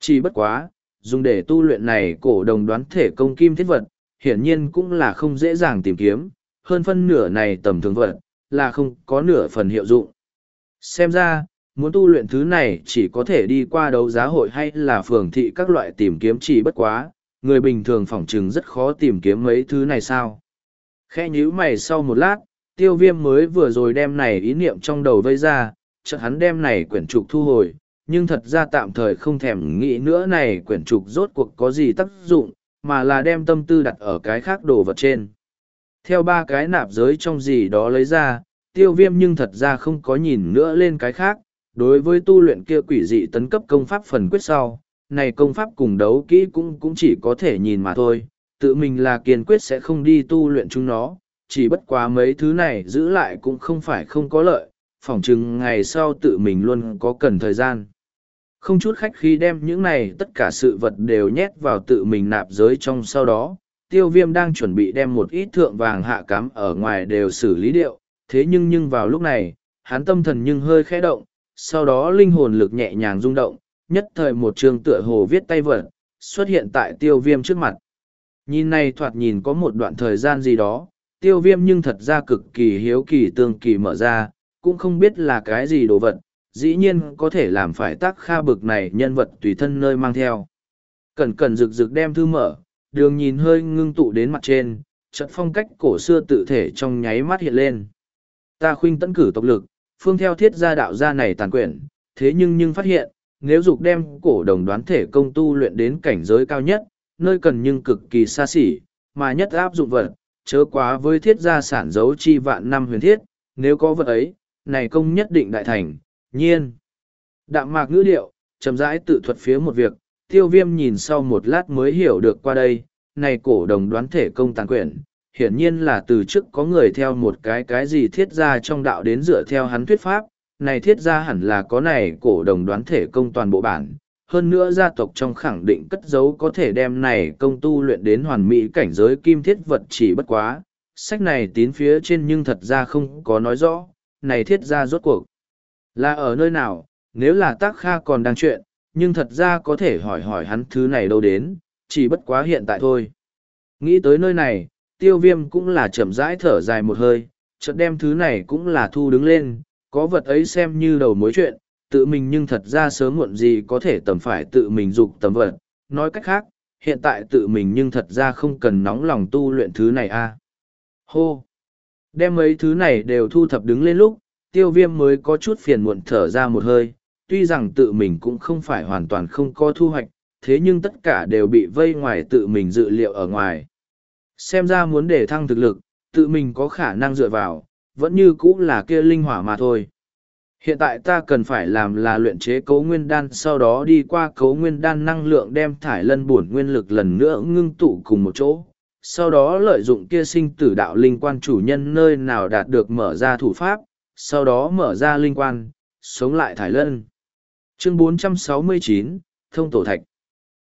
Chỉ bất quá, dùng để tu luyện này cổ đồng đoán thể công kim thiết vật, hiển nhiên cũng là không dễ dàng tìm kiếm, hơn phân nửa này tầm thường vật, là không có nửa phần hiệu dụng. Xem ra, muốn tu luyện thứ này chỉ có thể đi qua đấu giá hội hay là phường thị các loại tìm kiếm chỉ bất quá, người bình thường phỏng chừng rất khó tìm kiếm mấy thứ này sao. Khe nhíu mày sau một lát, tiêu viêm mới vừa rồi đem này ý niệm trong đầu vây ra, chợt hắn đem này quyển trục thu hồi, nhưng thật ra tạm thời không thèm nghĩ nữa này quyển trục rốt cuộc có gì tác dụng, mà là đem tâm tư đặt ở cái khác đồ vật trên. Theo ba cái nạp giới trong gì đó lấy ra, tiêu viêm nhưng thật ra không có nhìn nữa lên cái khác, đối với tu luyện kia quỷ dị tấn cấp công pháp phần quyết sau, này công pháp cùng đấu kỹ cũng cũng chỉ có thể nhìn mà thôi, tự mình là kiên quyết sẽ không đi tu luyện chúng nó, chỉ bất quá mấy thứ này giữ lại cũng không phải không có lợi, phỏng chừng ngày sau tự mình luôn có cần thời gian. Không chút khách khi đem những này tất cả sự vật đều nhét vào tự mình nạp giới trong sau đó, tiêu viêm đang chuẩn bị đem một ít thượng vàng hạ cám ở ngoài đều xử lý điệu, thế nhưng nhưng vào lúc này, hắn tâm thần nhưng hơi khẽ động, sau đó linh hồn lực nhẹ nhàng rung động, nhất thời một trường tựa hồ viết tay vật, xuất hiện tại tiêu viêm trước mặt. Nhìn này thoạt nhìn có một đoạn thời gian gì đó, tiêu viêm nhưng thật ra cực kỳ hiếu kỳ tương kỳ mở ra, cũng không biết là cái gì đồ vật, dĩ nhiên có thể làm phải tác kha bực này nhân vật tùy thân nơi mang theo. Cẩn cẩn rực rực đem thư mở, đường nhìn hơi ngưng tụ đến mặt trên, trận phong cách cổ xưa tự thể trong nháy mắt hiện lên. Ta khuynh tấn cử tộc lực, phương theo thiết gia đạo gia này tàn quyển, thế nhưng nhưng phát hiện, nếu dục đem cổ đồng đoán thể công tu luyện đến cảnh giới cao nhất, nơi cần nhưng cực kỳ xa xỉ, mà nhất áp dụng vật, chớ quá với thiết gia sản dấu chi vạn năm huyền thiết, nếu có vật ấy, này công nhất định đại thành, nhiên. Đạm mạc ngữ điệu, chậm rãi tự thuật phía một việc, tiêu viêm nhìn sau một lát mới hiểu được qua đây, này cổ đồng đoán thể công tàn quyển, hiển nhiên là từ trước có người theo một cái cái gì thiết ra trong đạo đến dựa theo hắn thuyết pháp, này thiết ra hẳn là có này cổ đồng đoán thể công toàn bộ bản. Hơn nữa gia tộc trong khẳng định cất giấu có thể đem này công tu luyện đến hoàn mỹ cảnh giới kim thiết vật chỉ bất quá. Sách này tín phía trên nhưng thật ra không có nói rõ, này thiết ra rốt cuộc. Là ở nơi nào, nếu là tác kha còn đang chuyện, nhưng thật ra có thể hỏi hỏi hắn thứ này đâu đến, chỉ bất quá hiện tại thôi. Nghĩ tới nơi này, tiêu viêm cũng là chậm rãi thở dài một hơi, chợt đem thứ này cũng là thu đứng lên, có vật ấy xem như đầu mối chuyện, tự mình nhưng thật ra sớm muộn gì có thể tầm phải tự mình dục tầm vật. Nói cách khác, hiện tại tự mình nhưng thật ra không cần nóng lòng tu luyện thứ này a Hô! Đem mấy thứ này đều thu thập đứng lên lúc, tiêu viêm mới có chút phiền muộn thở ra một hơi, tuy rằng tự mình cũng không phải hoàn toàn không có thu hoạch, thế nhưng tất cả đều bị vây ngoài tự mình dự liệu ở ngoài. Xem ra muốn để thăng thực lực, tự mình có khả năng dựa vào, vẫn như cũ là kia linh hỏa mà thôi. Hiện tại ta cần phải làm là luyện chế cấu nguyên đan sau đó đi qua cấu nguyên đan năng lượng đem thải lân bổn nguyên lực lần nữa ngưng tụ cùng một chỗ. Sau đó lợi dụng kia sinh tử đạo linh quan chủ nhân nơi nào đạt được mở ra thủ pháp, sau đó mở ra linh quan, sống lại thải lân. Chương 469, Thông Tổ Thạch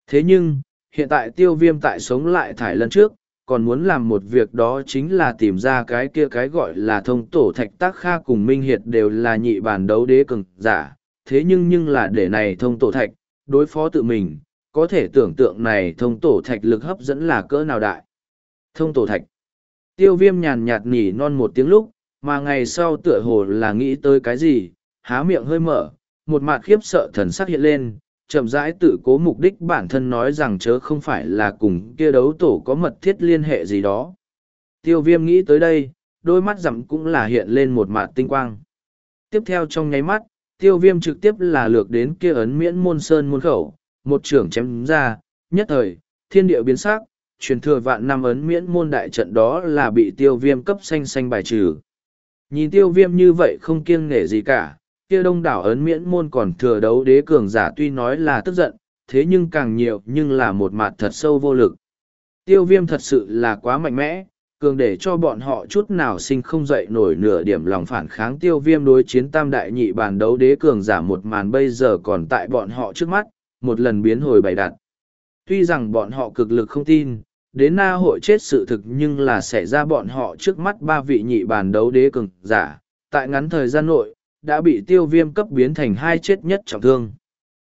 Thế nhưng, hiện tại tiêu viêm tại sống lại thải lân trước, còn muốn làm một việc đó chính là tìm ra cái kia cái gọi là thông tổ thạch tác kha cùng minh hiệt đều là nhị bản đấu đế cường giả. Thế nhưng nhưng là để này thông tổ thạch, đối phó tự mình, có thể tưởng tượng này thông tổ thạch lực hấp dẫn là cỡ nào đại. Thông tổ thạch. Tiêu viêm nhàn nhạt nhỉ non một tiếng lúc, mà ngày sau tựa hồ là nghĩ tới cái gì, há miệng hơi mở, một mặt khiếp sợ thần sắc hiện lên chậm rãi tự cố mục đích bản thân nói rằng chớ không phải là cùng kia đấu tổ có mật thiết liên hệ gì đó. Tiêu viêm nghĩ tới đây, đôi mắt rằm cũng là hiện lên một mạt tinh quang. Tiếp theo trong nháy mắt, tiêu viêm trực tiếp là lược đến kia ấn miễn môn sơn môn khẩu, một trưởng chém ra, nhất thời, thiên địa biến sắc, truyền thừa vạn năm ấn miễn môn đại trận đó là bị tiêu viêm cấp xanh xanh bài trừ. Nhìn tiêu viêm như vậy không kiêng nể gì cả, kia đông đảo ấn miễn môn còn thừa đấu đế cường giả tuy nói là tức giận, thế nhưng càng nhiều nhưng là một mặt thật sâu vô lực. Tiêu viêm thật sự là quá mạnh mẽ, cường để cho bọn họ chút nào sinh không dậy nổi nửa điểm lòng phản kháng tiêu viêm đối chiến tam đại nhị bàn đấu đế cường giả một màn bây giờ còn tại bọn họ trước mắt, một lần biến hồi bày đặt. Tuy rằng bọn họ cực lực không tin, đến na hội chết sự thực nhưng là xảy ra bọn họ trước mắt ba vị nhị bàn đấu đế cường giả, tại ngắn thời gian nội, đã bị tiêu viêm cấp biến thành hai chết nhất trọng thương.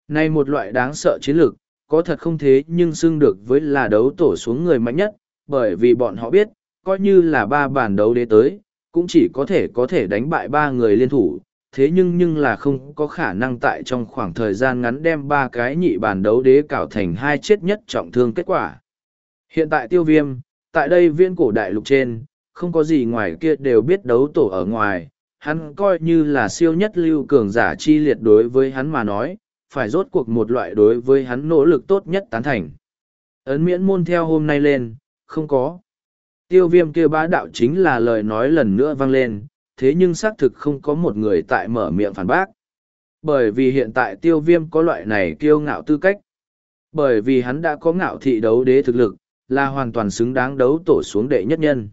Này một loại đáng sợ chiến lược, có thật không thế nhưng xưng được với là đấu tổ xuống người mạnh nhất, bởi vì bọn họ biết, coi như là ba bản đấu đế tới, cũng chỉ có thể có thể đánh bại ba người liên thủ, thế nhưng nhưng là không có khả năng tại trong khoảng thời gian ngắn đem ba cái nhị bản đấu đế cảo thành hai chết nhất trọng thương kết quả. Hiện tại tiêu viêm, tại đây viên cổ đại lục trên, không có gì ngoài kia đều biết đấu tổ ở ngoài, hắn coi như là siêu nhất lưu cường giả chi liệt đối với hắn mà nói, phải rốt cuộc một loại đối với hắn nỗ lực tốt nhất tán thành. Ấn miễn môn theo hôm nay lên, không có. Tiêu viêm kia bá đạo chính là lời nói lần nữa vang lên, thế nhưng xác thực không có một người tại mở miệng phản bác. Bởi vì hiện tại tiêu viêm có loại này kiêu ngạo tư cách. Bởi vì hắn đã có ngạo thị đấu đế thực lực, là hoàn toàn xứng đáng đấu tổ xuống đệ nhất nhân.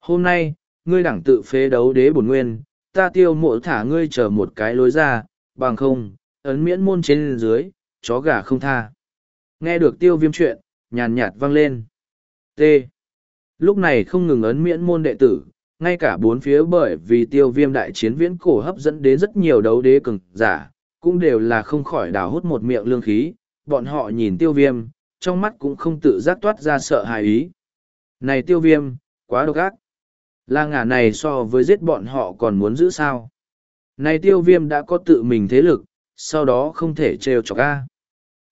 Hôm nay, ngươi đẳng tự phế đấu đế bổn nguyên, ta tiêu mộ thả ngươi chờ một cái lối ra, bằng không, ấn miễn môn trên dưới, chó gà không tha. Nghe được tiêu viêm chuyện, nhàn nhạt vang lên. T. Lúc này không ngừng ấn miễn môn đệ tử, ngay cả bốn phía bởi vì tiêu viêm đại chiến viễn cổ hấp dẫn đến rất nhiều đấu đế cường giả, cũng đều là không khỏi đào hút một miệng lương khí, bọn họ nhìn tiêu viêm, trong mắt cũng không tự giác toát ra sợ hài ý. Này tiêu viêm, quá độc ác. Là ngả này so với giết bọn họ còn muốn giữ sao. Này tiêu viêm đã có tự mình thế lực, sau đó không thể trêu chọc ca.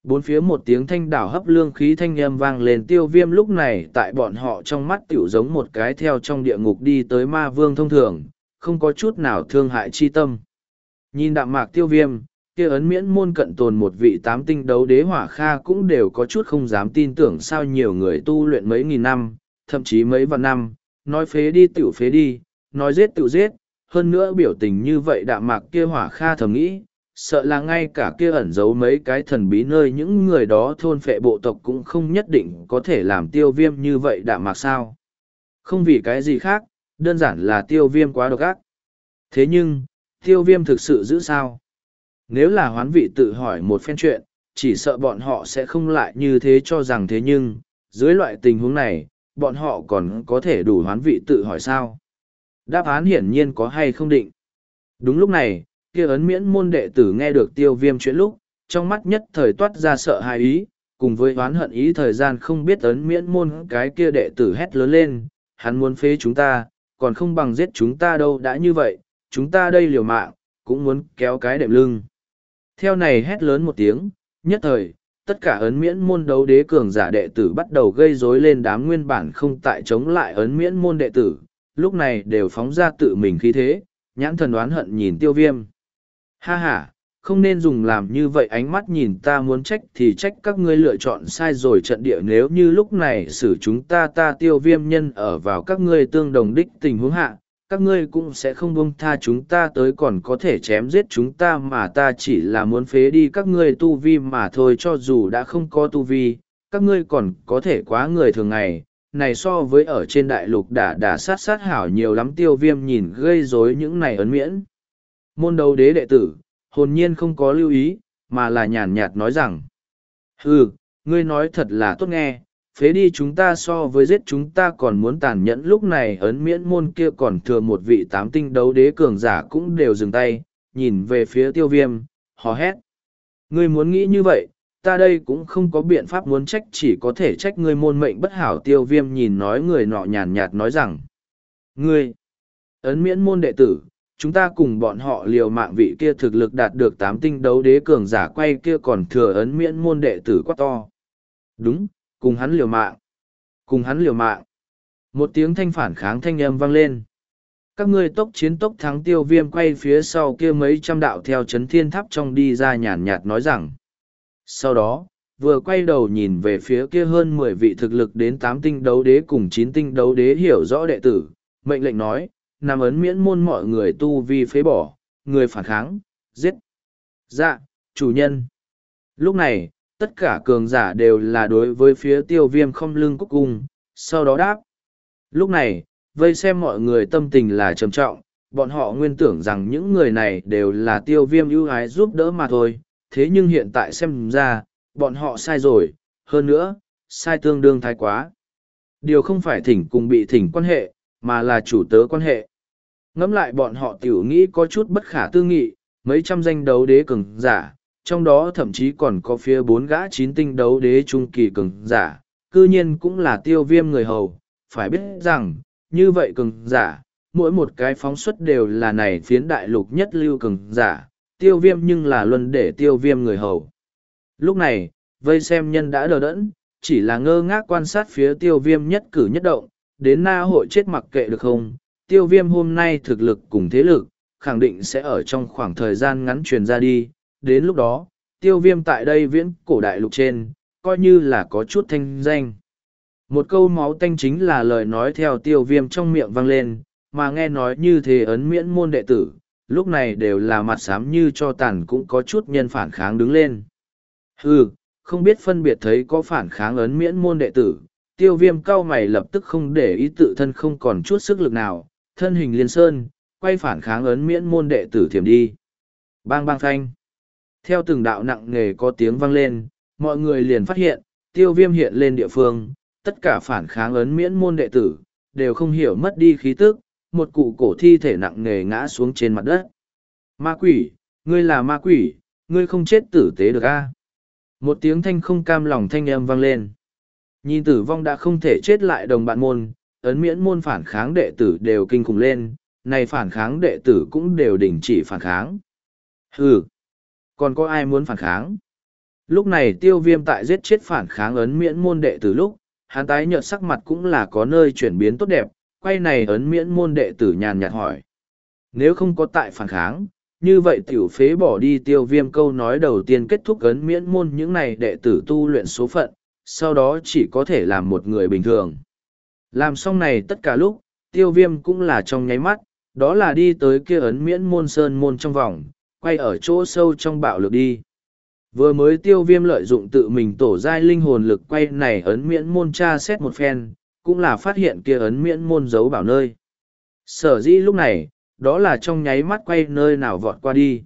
Bốn phía một tiếng thanh đảo hấp lương khí thanh âm vang lên tiêu viêm lúc này tại bọn họ trong mắt tiểu giống một cái theo trong địa ngục đi tới ma vương thông thường, không có chút nào thương hại chi tâm. Nhìn đạm mạc tiêu viêm, kia ấn miễn môn cận tồn một vị tám tinh đấu đế hỏa kha cũng đều có chút không dám tin tưởng sao nhiều người tu luyện mấy nghìn năm, thậm chí mấy vạn năm, nói phế đi tiểu phế đi, nói giết tiểu giết, hơn nữa biểu tình như vậy đạm mạc kia hỏa kha thầm nghĩ, sợ là ngay cả kia ẩn giấu mấy cái thần bí nơi những người đó thôn phệ bộ tộc cũng không nhất định có thể làm tiêu viêm như vậy đạm mạc sao. Không vì cái gì khác, đơn giản là tiêu viêm quá độc ác. Thế nhưng, tiêu viêm thực sự giữ sao? Nếu là hoán vị tự hỏi một phen chuyện, chỉ sợ bọn họ sẽ không lại như thế cho rằng thế nhưng, dưới loại tình huống này, bọn họ còn có thể đủ hoán vị tự hỏi sao? Đáp án hiển nhiên có hay không định. Đúng lúc này, kia ấn miễn môn đệ tử nghe được tiêu viêm chuyện lúc, trong mắt nhất thời toát ra sợ hãi ý, cùng với oán hận ý thời gian không biết ấn miễn môn cái kia đệ tử hét lớn lên, hắn muốn phế chúng ta, còn không bằng giết chúng ta đâu đã như vậy, chúng ta đây liều mạng, cũng muốn kéo cái đệm lưng. Theo này hét lớn một tiếng, nhất thời, tất cả ấn miễn môn đấu đế cường giả đệ tử bắt đầu gây rối lên đám nguyên bản không tại chống lại ấn miễn môn đệ tử, lúc này đều phóng ra tự mình khí thế, nhãn thần đoán hận nhìn tiêu viêm. Ha ha, không nên dùng làm như vậy ánh mắt nhìn ta muốn trách thì trách các ngươi lựa chọn sai rồi trận địa nếu như lúc này xử chúng ta ta tiêu viêm nhân ở vào các ngươi tương đồng đích tình huống hạ, các ngươi cũng sẽ không buông tha chúng ta tới còn có thể chém giết chúng ta mà ta chỉ là muốn phế đi các ngươi tu vi mà thôi cho dù đã không có tu vi, các ngươi còn có thể quá người thường ngày. Này so với ở trên đại lục đã đã sát sát hảo nhiều lắm tiêu viêm nhìn gây rối những này ấn miễn. Môn đầu đế đệ tử, hồn nhiên không có lưu ý, mà là nhàn nhạt nói rằng. Ừ, ngươi nói thật là tốt nghe, phế đi chúng ta so với giết chúng ta còn muốn tàn nhẫn lúc này ấn miễn môn kia còn thừa một vị tám tinh đấu đế cường giả cũng đều dừng tay, nhìn về phía tiêu viêm, hò hét. Ngươi muốn nghĩ như vậy, ta đây cũng không có biện pháp muốn trách chỉ có thể trách ngươi môn mệnh bất hảo tiêu viêm nhìn nói người nọ nhàn nhạt nói rằng. Ngươi, ấn miễn môn đệ tử, chúng ta cùng bọn họ liều mạng vị kia thực lực đạt được tám tinh đấu đế cường giả quay kia còn thừa ấn miễn môn đệ tử quá to. Đúng, cùng hắn liều mạng. Cùng hắn liều mạng. Một tiếng thanh phản kháng thanh âm vang lên. Các ngươi tốc chiến tốc thắng tiêu viêm quay phía sau kia mấy trăm đạo theo chấn thiên tháp trong đi ra nhàn nhạt nói rằng. Sau đó, vừa quay đầu nhìn về phía kia hơn mười vị thực lực đến tám tinh đấu đế cùng chín tinh đấu đế hiểu rõ đệ tử, mệnh lệnh nói, nằm ấn miễn môn mọi người tu vi phế bỏ, người phản kháng, giết. Dạ, chủ nhân. Lúc này, tất cả cường giả đều là đối với phía tiêu viêm không lưng cúc cung, sau đó đáp. Lúc này, vây xem mọi người tâm tình là trầm trọng, bọn họ nguyên tưởng rằng những người này đều là tiêu viêm ưu ái giúp đỡ mà thôi, thế nhưng hiện tại xem ra, bọn họ sai rồi, hơn nữa, sai tương đương thái quá. Điều không phải thỉnh cùng bị thỉnh quan hệ, mà là chủ tớ quan hệ. Ngẫm lại bọn họ tiểu nghĩ có chút bất khả tư nghị, mấy trăm danh đấu đế cường giả, trong đó thậm chí còn có phía bốn gã chín tinh đấu đế trung kỳ cường giả, cư nhiên cũng là tiêu viêm người hầu. Phải biết rằng, như vậy cường giả, mỗi một cái phóng xuất đều là này phiến đại lục nhất lưu cường giả, tiêu viêm nhưng là luân để tiêu viêm người hầu. Lúc này, vây xem nhân đã đờ đẫn, chỉ là ngơ ngác quan sát phía tiêu viêm nhất cử nhất động, đến na hội chết mặc kệ được không, tiêu viêm hôm nay thực lực cùng thế lực, khẳng định sẽ ở trong khoảng thời gian ngắn truyền ra đi, đến lúc đó, tiêu viêm tại đây viễn cổ đại lục trên, coi như là có chút thanh danh. Một câu máu tanh chính là lời nói theo tiêu viêm trong miệng vang lên, mà nghe nói như thế ấn miễn môn đệ tử, lúc này đều là mặt xám như cho tàn cũng có chút nhân phản kháng đứng lên. Hừ, không biết phân biệt thấy có phản kháng ấn miễn môn đệ tử, tiêu viêm cao mày lập tức không để ý tự thân không còn chút sức lực nào, thân hình liên sơn, quay phản kháng ấn miễn môn đệ tử thiểm đi. Bang bang thanh. Theo từng đạo nặng nề có tiếng vang lên, mọi người liền phát hiện, tiêu viêm hiện lên địa phương, tất cả phản kháng ấn miễn môn đệ tử, đều không hiểu mất đi khí tức, một cụ cổ thi thể nặng nề ngã xuống trên mặt đất. Ma quỷ, ngươi là ma quỷ, ngươi không chết tử tế được a Một tiếng thanh không cam lòng thanh âm vang lên. Nhìn tử vong đã không thể chết lại đồng bạn môn, ấn miễn môn phản kháng đệ tử đều kinh khủng lên, này phản kháng đệ tử cũng đều đình chỉ phản kháng. Hừ, còn có ai muốn phản kháng? Lúc này tiêu viêm tại giết chết phản kháng ấn miễn môn đệ tử lúc, hắn tái nhợt sắc mặt cũng là có nơi chuyển biến tốt đẹp, quay này ấn miễn môn đệ tử nhàn nhạt hỏi. Nếu không có tại phản kháng, như vậy tiểu phế bỏ đi tiêu viêm câu nói đầu tiên kết thúc ấn miễn môn những này đệ tử tu luyện số phận, sau đó chỉ có thể làm một người bình thường. Làm xong này tất cả lúc, tiêu viêm cũng là trong nháy mắt, đó là đi tới kia ấn miễn môn sơn môn trong vòng, quay ở chỗ sâu trong bạo lực đi. Vừa mới tiêu viêm lợi dụng tự mình tổ giai linh hồn lực quay này ấn miễn môn tra xét một phen, cũng là phát hiện kia ấn miễn môn giấu bảo nơi. Sở dĩ lúc này, đó là trong nháy mắt quay nơi nào vọt qua đi.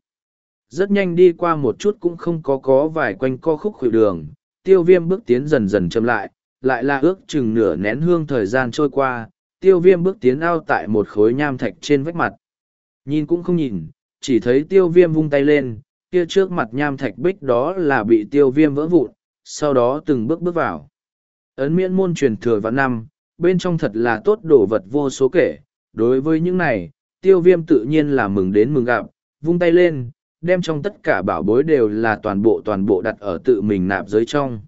Rất nhanh đi qua một chút cũng không có có vài quanh co khúc khuỷu đường, tiêu viêm bước tiến dần dần chậm lại, lại là ước chừng nửa nén hương thời gian trôi qua, tiêu viêm bước tiến ao tại một khối nham thạch trên vách mặt. Nhìn cũng không nhìn, chỉ thấy tiêu viêm vung tay lên, kia trước mặt nham thạch bích đó là bị tiêu viêm vỡ vụn, sau đó từng bước bước vào. Ấn miễn môn truyền thừa vạn năm, bên trong thật là tốt đồ vật vô số kể, đối với những này, tiêu viêm tự nhiên là mừng đến mừng gặp, vung tay lên, đem trong tất cả bảo bối đều là toàn bộ toàn bộ đặt ở tự mình nạp giới trong.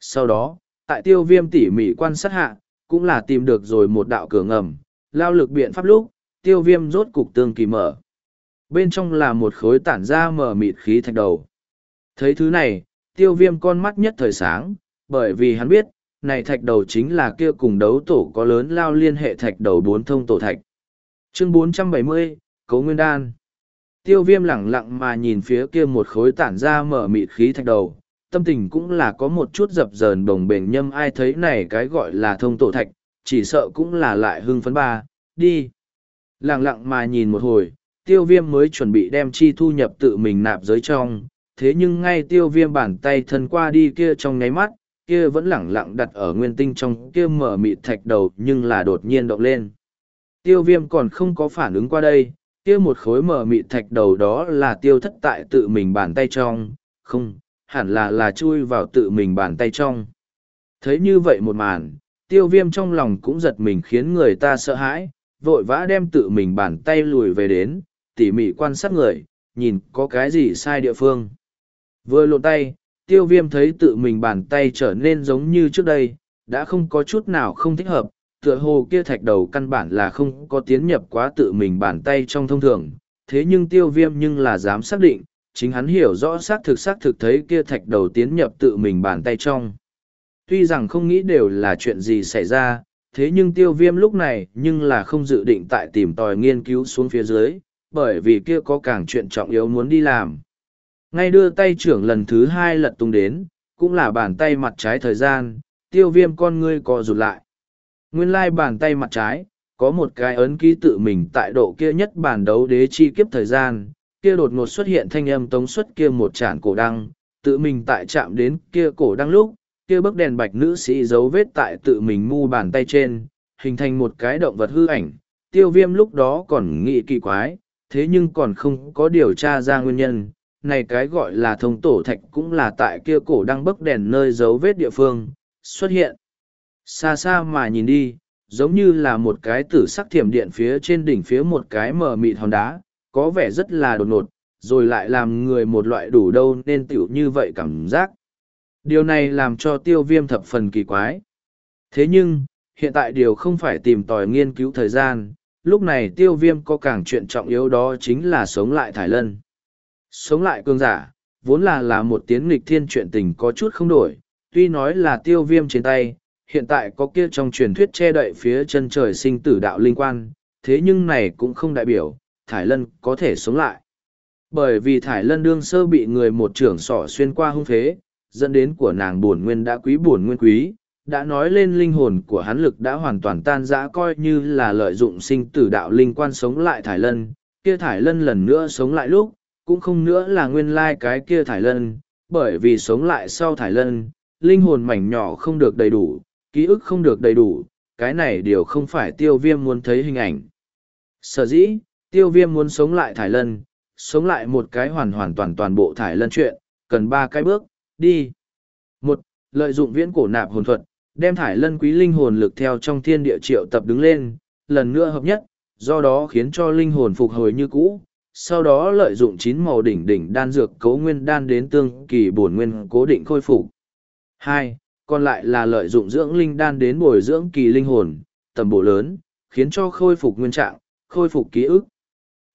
Sau đó, tại tiêu viêm tỉ mỉ quan sát hạ, cũng là tìm được rồi một đạo cửa ngầm, lao lực biện pháp lúc, tiêu viêm rốt cục tương kỳ mở. Bên trong là một khối tản ra mở mịt khí thạch đầu. Thấy thứ này, tiêu viêm con mắt nhất thời sáng, bởi vì hắn biết, này thạch đầu chính là kia cùng đấu tổ có lớn lao liên hệ thạch đầu bốn thông tổ thạch. Chương 470, Cấu Nguyên Đan Tiêu viêm lẳng lặng mà nhìn phía kia một khối tản ra mở mịt khí thạch đầu, tâm tình cũng là có một chút dập dờn bồng bềnh nhâm ai thấy này cái gọi là thông tổ thạch, chỉ sợ cũng là lại hưng phấn ba, đi. Lặng lặng mà nhìn một hồi, tiêu viêm mới chuẩn bị đem chi thu nhập tự mình nạp giới trong, thế nhưng ngay tiêu viêm bàn tay thân qua đi kia trong nháy mắt, kia vẫn lẳng lặng đặt ở nguyên tinh trong kia mở mịt thạch đầu nhưng là đột nhiên động lên. Tiêu viêm còn không có phản ứng qua đây, kia một khối mở mịt thạch đầu đó là tiêu thất tại tự mình bàn tay trong, không, hẳn là là chui vào tự mình bàn tay trong. Thấy như vậy một màn, tiêu viêm trong lòng cũng giật mình khiến người ta sợ hãi, vội vã đem tự mình bàn tay lùi về đến, tỉ mỉ quan sát người, nhìn có cái gì sai địa phương. Vừa lộn tay, tiêu viêm thấy tự mình bàn tay trở nên giống như trước đây, đã không có chút nào không thích hợp, tựa hồ kia thạch đầu căn bản là không có tiến nhập quá tự mình bàn tay trong thông thường. Thế nhưng tiêu viêm nhưng là dám xác định, chính hắn hiểu rõ xác thực xác thực thấy kia thạch đầu tiến nhập tự mình bàn tay trong. Tuy rằng không nghĩ đều là chuyện gì xảy ra, thế nhưng tiêu viêm lúc này nhưng là không dự định tại tìm tòi nghiên cứu xuống phía dưới, bởi vì kia có càng chuyện trọng yếu muốn đi làm. Ngay đưa tay trưởng lần thứ hai lật tung đến, cũng là bàn tay mặt trái thời gian, tiêu viêm con ngươi co rụt lại. Nguyên lai bàn tay mặt trái, có một cái ấn ký tự mình tại độ kia nhất bản đấu đế chi kiếp thời gian, kia đột ngột xuất hiện thanh âm tống xuất kia một chản cổ đăng, tự mình tại chạm đến kia cổ đăng lúc, kia bức đèn bạch nữ sĩ dấu vết tại tự mình mu bàn tay trên, hình thành một cái động vật hư ảnh. Tiêu viêm lúc đó còn nghĩ kỳ quái, thế nhưng còn không có điều tra ra nguyên nhân. Này cái gọi là thông tổ thạch cũng là tại kia cổ đang bấc đèn nơi dấu vết địa phương, xuất hiện. Xa xa mà nhìn đi, giống như là một cái tử sắc thiểm điện phía trên đỉnh phía một cái mờ mịt hòn đá, có vẻ rất là đột ngột, rồi lại làm người một loại đủ đâu nên tiểu như vậy cảm giác. Điều này làm cho tiêu viêm thập phần kỳ quái. Thế nhưng, hiện tại điều không phải tìm tòi nghiên cứu thời gian, lúc này tiêu viêm có càng chuyện trọng yếu đó chính là sống lại thải lân. Sống lại cương giả, vốn là là một tiếng nghịch thiên chuyện tình có chút không đổi, tuy nói là tiêu viêm trên tay, hiện tại có kia trong truyền thuyết che đậy phía chân trời sinh tử đạo linh quan, thế nhưng này cũng không đại biểu, Thải Lân có thể sống lại. Bởi vì Thải Lân đương sơ bị người một trưởng sỏ xuyên qua hung phế, dẫn đến của nàng buồn nguyên đã quý buồn nguyên quý, đã nói lên linh hồn của hắn lực đã hoàn toàn tan rã coi như là lợi dụng sinh tử đạo linh quan sống lại Thải Lân, kia Thải Lân lần nữa sống lại lúc, cũng không nữa là nguyên lai cái kia Thải Lân, bởi vì sống lại sau Thải Lân, linh hồn mảnh nhỏ không được đầy đủ, ký ức không được đầy đủ, cái này đều không phải tiêu viêm muốn thấy hình ảnh. Sở dĩ, tiêu viêm muốn sống lại thải lân, sống lại một cái hoàn hoàn toàn toàn bộ thải lân chuyện, cần ba cái bước, đi. một Lợi dụng viễn cổ nạp hồn thuật, đem thải lân quý linh hồn lực theo trong thiên địa triệu tập đứng lên, lần nữa hợp nhất, do đó khiến cho linh hồn phục hồi như cũ. Sau đó lợi dụng chín màu đỉnh đỉnh đan dược cấu nguyên đan đến tương kỳ bổn nguyên cố định khôi phục. hai còn lại là lợi dụng dưỡng linh đan đến bồi dưỡng kỳ linh hồn, tầm bộ lớn, khiến cho khôi phục nguyên trạng, khôi phục ký ức.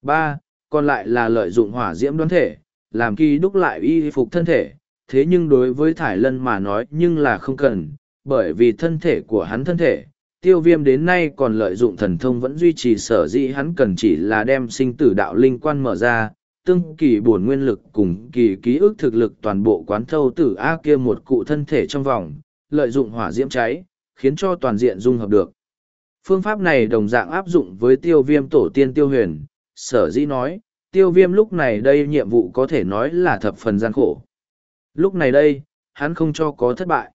ba còn lại là lợi dụng hỏa diễm đoán thể, làm kỳ đúc lại y phục thân thể. Thế nhưng đối với Thải Lân mà nói nhưng là không cần, bởi vì thân thể của hắn thân thể, tiêu viêm đến nay còn lợi dụng thần thông vẫn duy trì sở dĩ hắn cần chỉ là đem sinh tử đạo linh quan mở ra, tương kỳ bổn nguyên lực cùng kỳ ký ức thực lực toàn bộ quán thâu tử A kia một cụ thân thể trong vòng, lợi dụng hỏa diễm cháy, khiến cho toàn diện dung hợp được. Phương pháp này đồng dạng áp dụng với tiêu viêm tổ tiên tiêu huyền, sở dĩ nói, tiêu viêm lúc này đây nhiệm vụ có thể nói là thập phần gian khổ. Lúc này đây, hắn không cho có thất bại.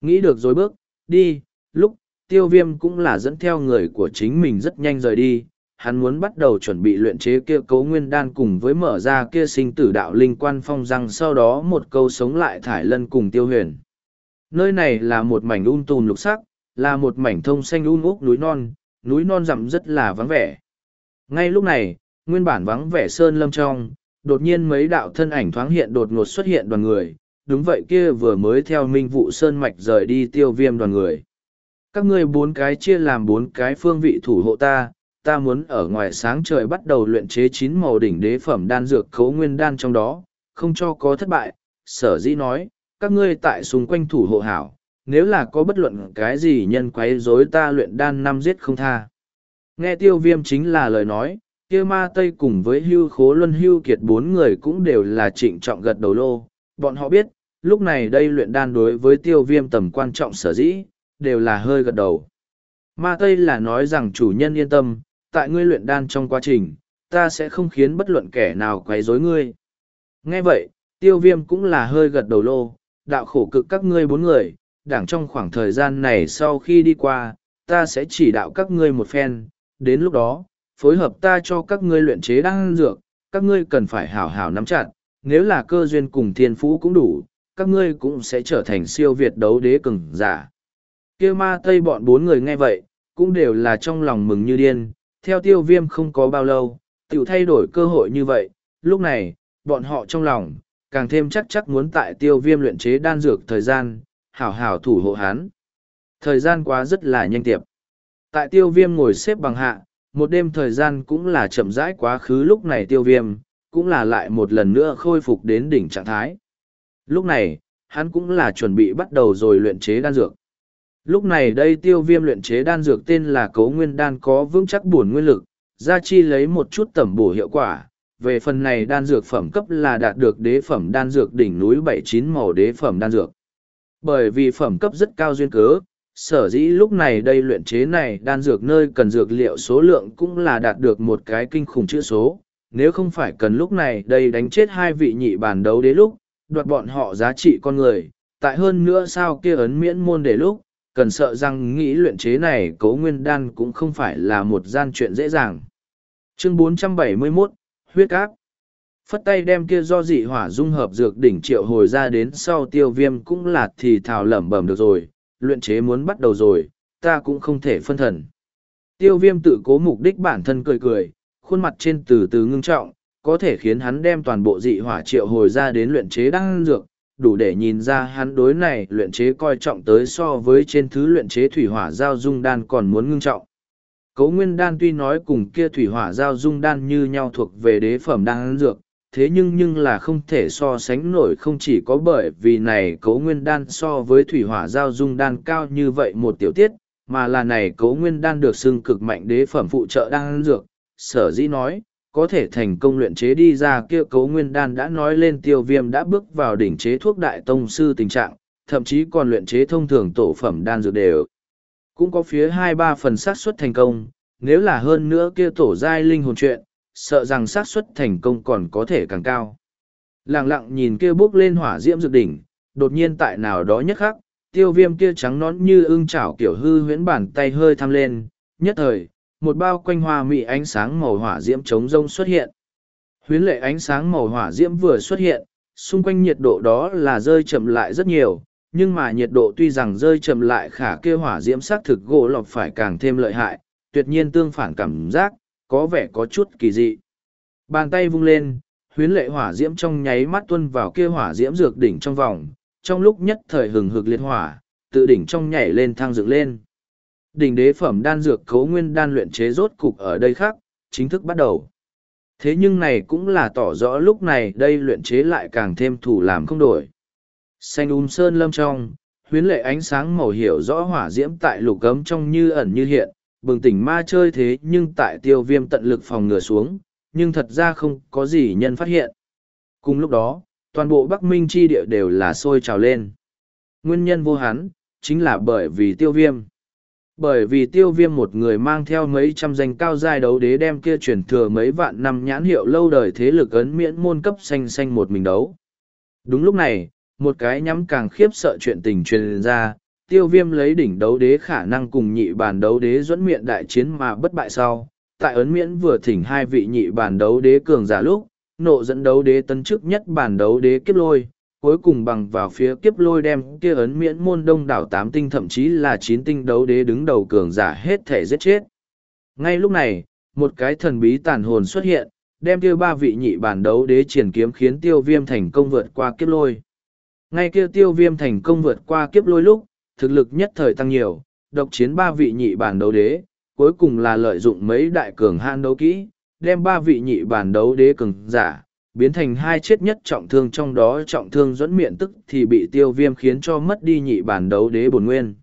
Nghĩ được rồi bước, đi, lúc, tiêu viêm cũng là dẫn theo người của chính mình rất nhanh rời đi. Hắn muốn bắt đầu chuẩn bị luyện chế kia cấu nguyên đan cùng với mở ra kia sinh tử đạo linh quan phong răng sau đó một câu sống lại thải lân cùng tiêu huyền. Nơi này là một mảnh un tùn lục sắc, là một mảnh thông xanh un úc núi non, núi non rậm rất là vắng vẻ. Ngay lúc này, nguyên bản vắng vẻ sơn lâm trong, đột nhiên mấy đạo thân ảnh thoáng hiện đột ngột xuất hiện đoàn người, đúng vậy kia vừa mới theo minh vụ sơn mạch rời đi tiêu viêm đoàn người. Các ngươi bốn cái chia làm bốn cái phương vị thủ hộ ta, ta muốn ở ngoài sáng trời bắt đầu luyện chế chín màu đỉnh đế phẩm đan dược khấu nguyên đan trong đó, không cho có thất bại, sở dĩ nói, các ngươi tại xung quanh thủ hộ hảo, nếu là có bất luận cái gì nhân quấy rối ta luyện đan năm giết không tha. Nghe tiêu viêm chính là lời nói, kia ma tây cùng với hưu khố luân hưu kiệt bốn người cũng đều là trịnh trọng gật đầu lô, bọn họ biết, lúc này đây luyện đan đối với tiêu viêm tầm quan trọng sở dĩ, đều là hơi gật đầu. Ma Tây là nói rằng chủ nhân yên tâm, tại ngươi luyện đan trong quá trình, ta sẽ không khiến bất luận kẻ nào quấy rối ngươi. Nghe vậy, tiêu viêm cũng là hơi gật đầu lô, đạo khổ cực các ngươi bốn người, đảng trong khoảng thời gian này sau khi đi qua, ta sẽ chỉ đạo các ngươi một phen, đến lúc đó, phối hợp ta cho các ngươi luyện chế đan dược, các ngươi cần phải hảo hảo nắm chặt, nếu là cơ duyên cùng thiên phú cũng đủ, các ngươi cũng sẽ trở thành siêu việt đấu đế cường giả. Kia ma tây bọn bốn người nghe vậy, cũng đều là trong lòng mừng như điên, theo tiêu viêm không có bao lâu, tiểu thay đổi cơ hội như vậy, lúc này, bọn họ trong lòng, càng thêm chắc chắc muốn tại tiêu viêm luyện chế đan dược thời gian, hảo hảo thủ hộ hán. Thời gian quá rất là nhanh tiệp. Tại tiêu viêm ngồi xếp bằng hạ, một đêm thời gian cũng là chậm rãi quá khứ lúc này tiêu viêm, cũng là lại một lần nữa khôi phục đến đỉnh trạng thái. Lúc này, hắn cũng là chuẩn bị bắt đầu rồi luyện chế đan dược. Lúc này đây tiêu viêm luyện chế đan dược tên là cấu nguyên đan có vững chắc bổn nguyên lực, gia chi lấy một chút tẩm bổ hiệu quả. Về phần này đan dược phẩm cấp là đạt được đế phẩm đan dược đỉnh núi bảy chín màu đế phẩm đan dược. Bởi vì phẩm cấp rất cao duyên cớ, sở dĩ lúc này đây luyện chế này đan dược nơi cần dược liệu số lượng cũng là đạt được một cái kinh khủng chữ số. Nếu không phải cần lúc này đây đánh chết hai vị nhị bản đấu đế lúc, đoạt bọn họ giá trị con người, tại hơn nữa sao kia ấn miễn môn để lúc, cần sợ rằng nghĩ luyện chế này cấu nguyên đan cũng không phải là một gian chuyện dễ dàng. Chương 471, Huyết Áp Phất tay đem kia do dị hỏa dung hợp dược đỉnh triệu hồi ra đến sau tiêu viêm cũng là thì thào lẩm bẩm được rồi, luyện chế muốn bắt đầu rồi, ta cũng không thể phân thần. Tiêu viêm tự cố mục đích bản thân cười cười, khuôn mặt trên từ từ ngưng trọng, có thể khiến hắn đem toàn bộ dị hỏa triệu hồi ra đến luyện chế đan dược, đủ để nhìn ra hắn đối này luyện chế coi trọng tới so với trên thứ luyện chế thủy hỏa giao dung đan còn muốn ngưng trọng. Cấu nguyên đan tuy nói cùng kia thủy hỏa giao dung đan như nhau thuộc về đế phẩm đan dược, thế nhưng nhưng là không thể so sánh nổi không chỉ có bởi vì này cấu nguyên đan so với thủy hỏa giao dung đan cao như vậy một tiểu tiết, mà là này cấu nguyên đan được xưng cực mạnh đế phẩm phụ trợ đan dược, sở dĩ nói, có thể thành công luyện chế đi ra kia cấu nguyên đan đã nói lên tiêu viêm đã bước vào đỉnh chế thuốc đại tông sư tình trạng, thậm chí còn luyện chế thông thường tổ phẩm đan dược đều. Cũng có phía hai ba phần xác suất thành công, nếu là hơn nữa kia tổ giai linh hồn chuyện, sợ rằng xác suất thành công còn có thể càng cao. Lặng lặng nhìn kia bước lên hỏa diễm dược đỉnh, đột nhiên tại nào đó nhất khắc, tiêu viêm kia trắng nón như ưng chảo kiểu hư huyễn bàn tay hơi thăm lên, nhất thời, một bao quanh hoa mị ánh sáng màu hỏa diễm chống rông xuất hiện. Huyến lệ ánh sáng màu hỏa diễm vừa xuất hiện, xung quanh nhiệt độ đó là rơi chậm lại rất nhiều, nhưng mà nhiệt độ tuy rằng rơi chậm lại khả kia hỏa diễm xác thực gỗ lọc phải càng thêm lợi hại, tuyệt nhiên tương phản cảm giác, có vẻ có chút kỳ dị. Bàn tay vung lên, huyến lệ hỏa diễm trong nháy mắt tuân vào kia hỏa diễm dược đỉnh trong vòng, trong lúc nhất thời hừng hực liệt hỏa, tự đỉnh trong nhảy lên thang dựng lên đỉnh đế phẩm đan dược cấu nguyên đan luyện chế rốt cục ở đây khác, chính thức bắt đầu. Thế nhưng này cũng là tỏ rõ lúc này đây luyện chế lại càng thêm thủ làm không đổi. Xanh um sơn lâm trong, huyến lệ ánh sáng màu hiểu rõ hỏa diễm tại lục cấm trong như ẩn như hiện, bừng tỉnh ma chơi thế nhưng tại tiêu viêm tận lực phòng ngừa xuống, nhưng thật ra không có gì nhân phát hiện. Cùng lúc đó, toàn bộ Bắc Minh chi địa đều là sôi trào lên. Nguyên nhân vô hắn, chính là bởi vì tiêu viêm. Bởi vì tiêu viêm một người mang theo mấy trăm danh cao giai đấu đế đem kia chuyển thừa mấy vạn năm nhãn hiệu lâu đời thế lực ấn miễn môn cấp xanh xanh một mình đấu. Đúng lúc này, một cái nhắm càng khiếp sợ chuyện tình truyền ra, tiêu viêm lấy đỉnh đấu đế khả năng cùng nhị bàn đấu đế dẫn miệng đại chiến mà bất bại sau. Tại ấn miễn vừa thỉnh hai vị nhị bàn đấu đế cường giả lúc, nộ dẫn đấu đế tấn chức nhất bàn đấu đế kiếp lôi, cuối cùng bằng vào phía kiếp lôi đem kia ấn miễn môn đông đảo tám tinh thậm chí là chín tinh đấu đế đứng đầu cường giả hết thể giết chết. Ngay lúc này, một cái thần bí tàn hồn xuất hiện, đem kia ba vị nhị bản đấu đế triển kiếm khiến tiêu viêm thành công vượt qua kiếp lôi. Ngay kia tiêu viêm thành công vượt qua kiếp lôi lúc, thực lực nhất thời tăng nhiều, độc chiến ba vị nhị bản đấu đế, cuối cùng là lợi dụng mấy đại cường han đấu kỹ, đem ba vị nhị bản đấu đế cường giả, biến thành hai chết nhất trọng thương trong đó trọng thương dẫn miệng tức thì bị tiêu viêm khiến cho mất đi nhị bản đấu đế bổn nguyên.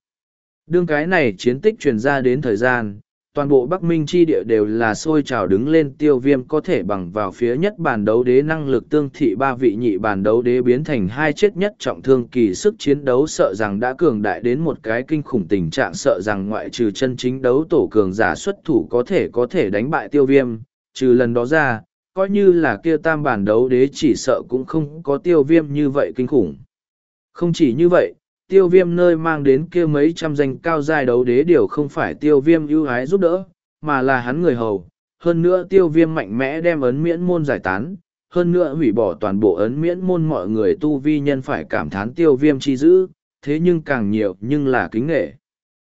Đương cái này chiến tích truyền ra đến thời gian, toàn bộ Bắc Minh chi địa đều là sôi trào đứng lên tiêu viêm có thể bằng vào phía nhất bản đấu đế năng lực tương thị ba vị nhị bản đấu đế biến thành hai chết nhất trọng thương kỳ sức chiến đấu sợ rằng đã cường đại đến một cái kinh khủng tình trạng sợ rằng ngoại trừ chân chính đấu tổ cường giả xuất thủ có thể có thể đánh bại tiêu viêm, trừ lần đó ra, coi như là kia tam bản đấu đế chỉ sợ cũng không có tiêu viêm như vậy kinh khủng. Không chỉ như vậy, tiêu viêm nơi mang đến kia mấy trăm danh cao giai đấu đế đều không phải tiêu viêm ưu ái giúp đỡ, mà là hắn người hầu. Hơn nữa tiêu viêm mạnh mẽ đem ấn miễn môn giải tán, hơn nữa hủy bỏ toàn bộ ấn miễn môn mọi người tu vi nhân phải cảm thán tiêu viêm chi giữ, thế nhưng càng nhiều nhưng là kính nghệ.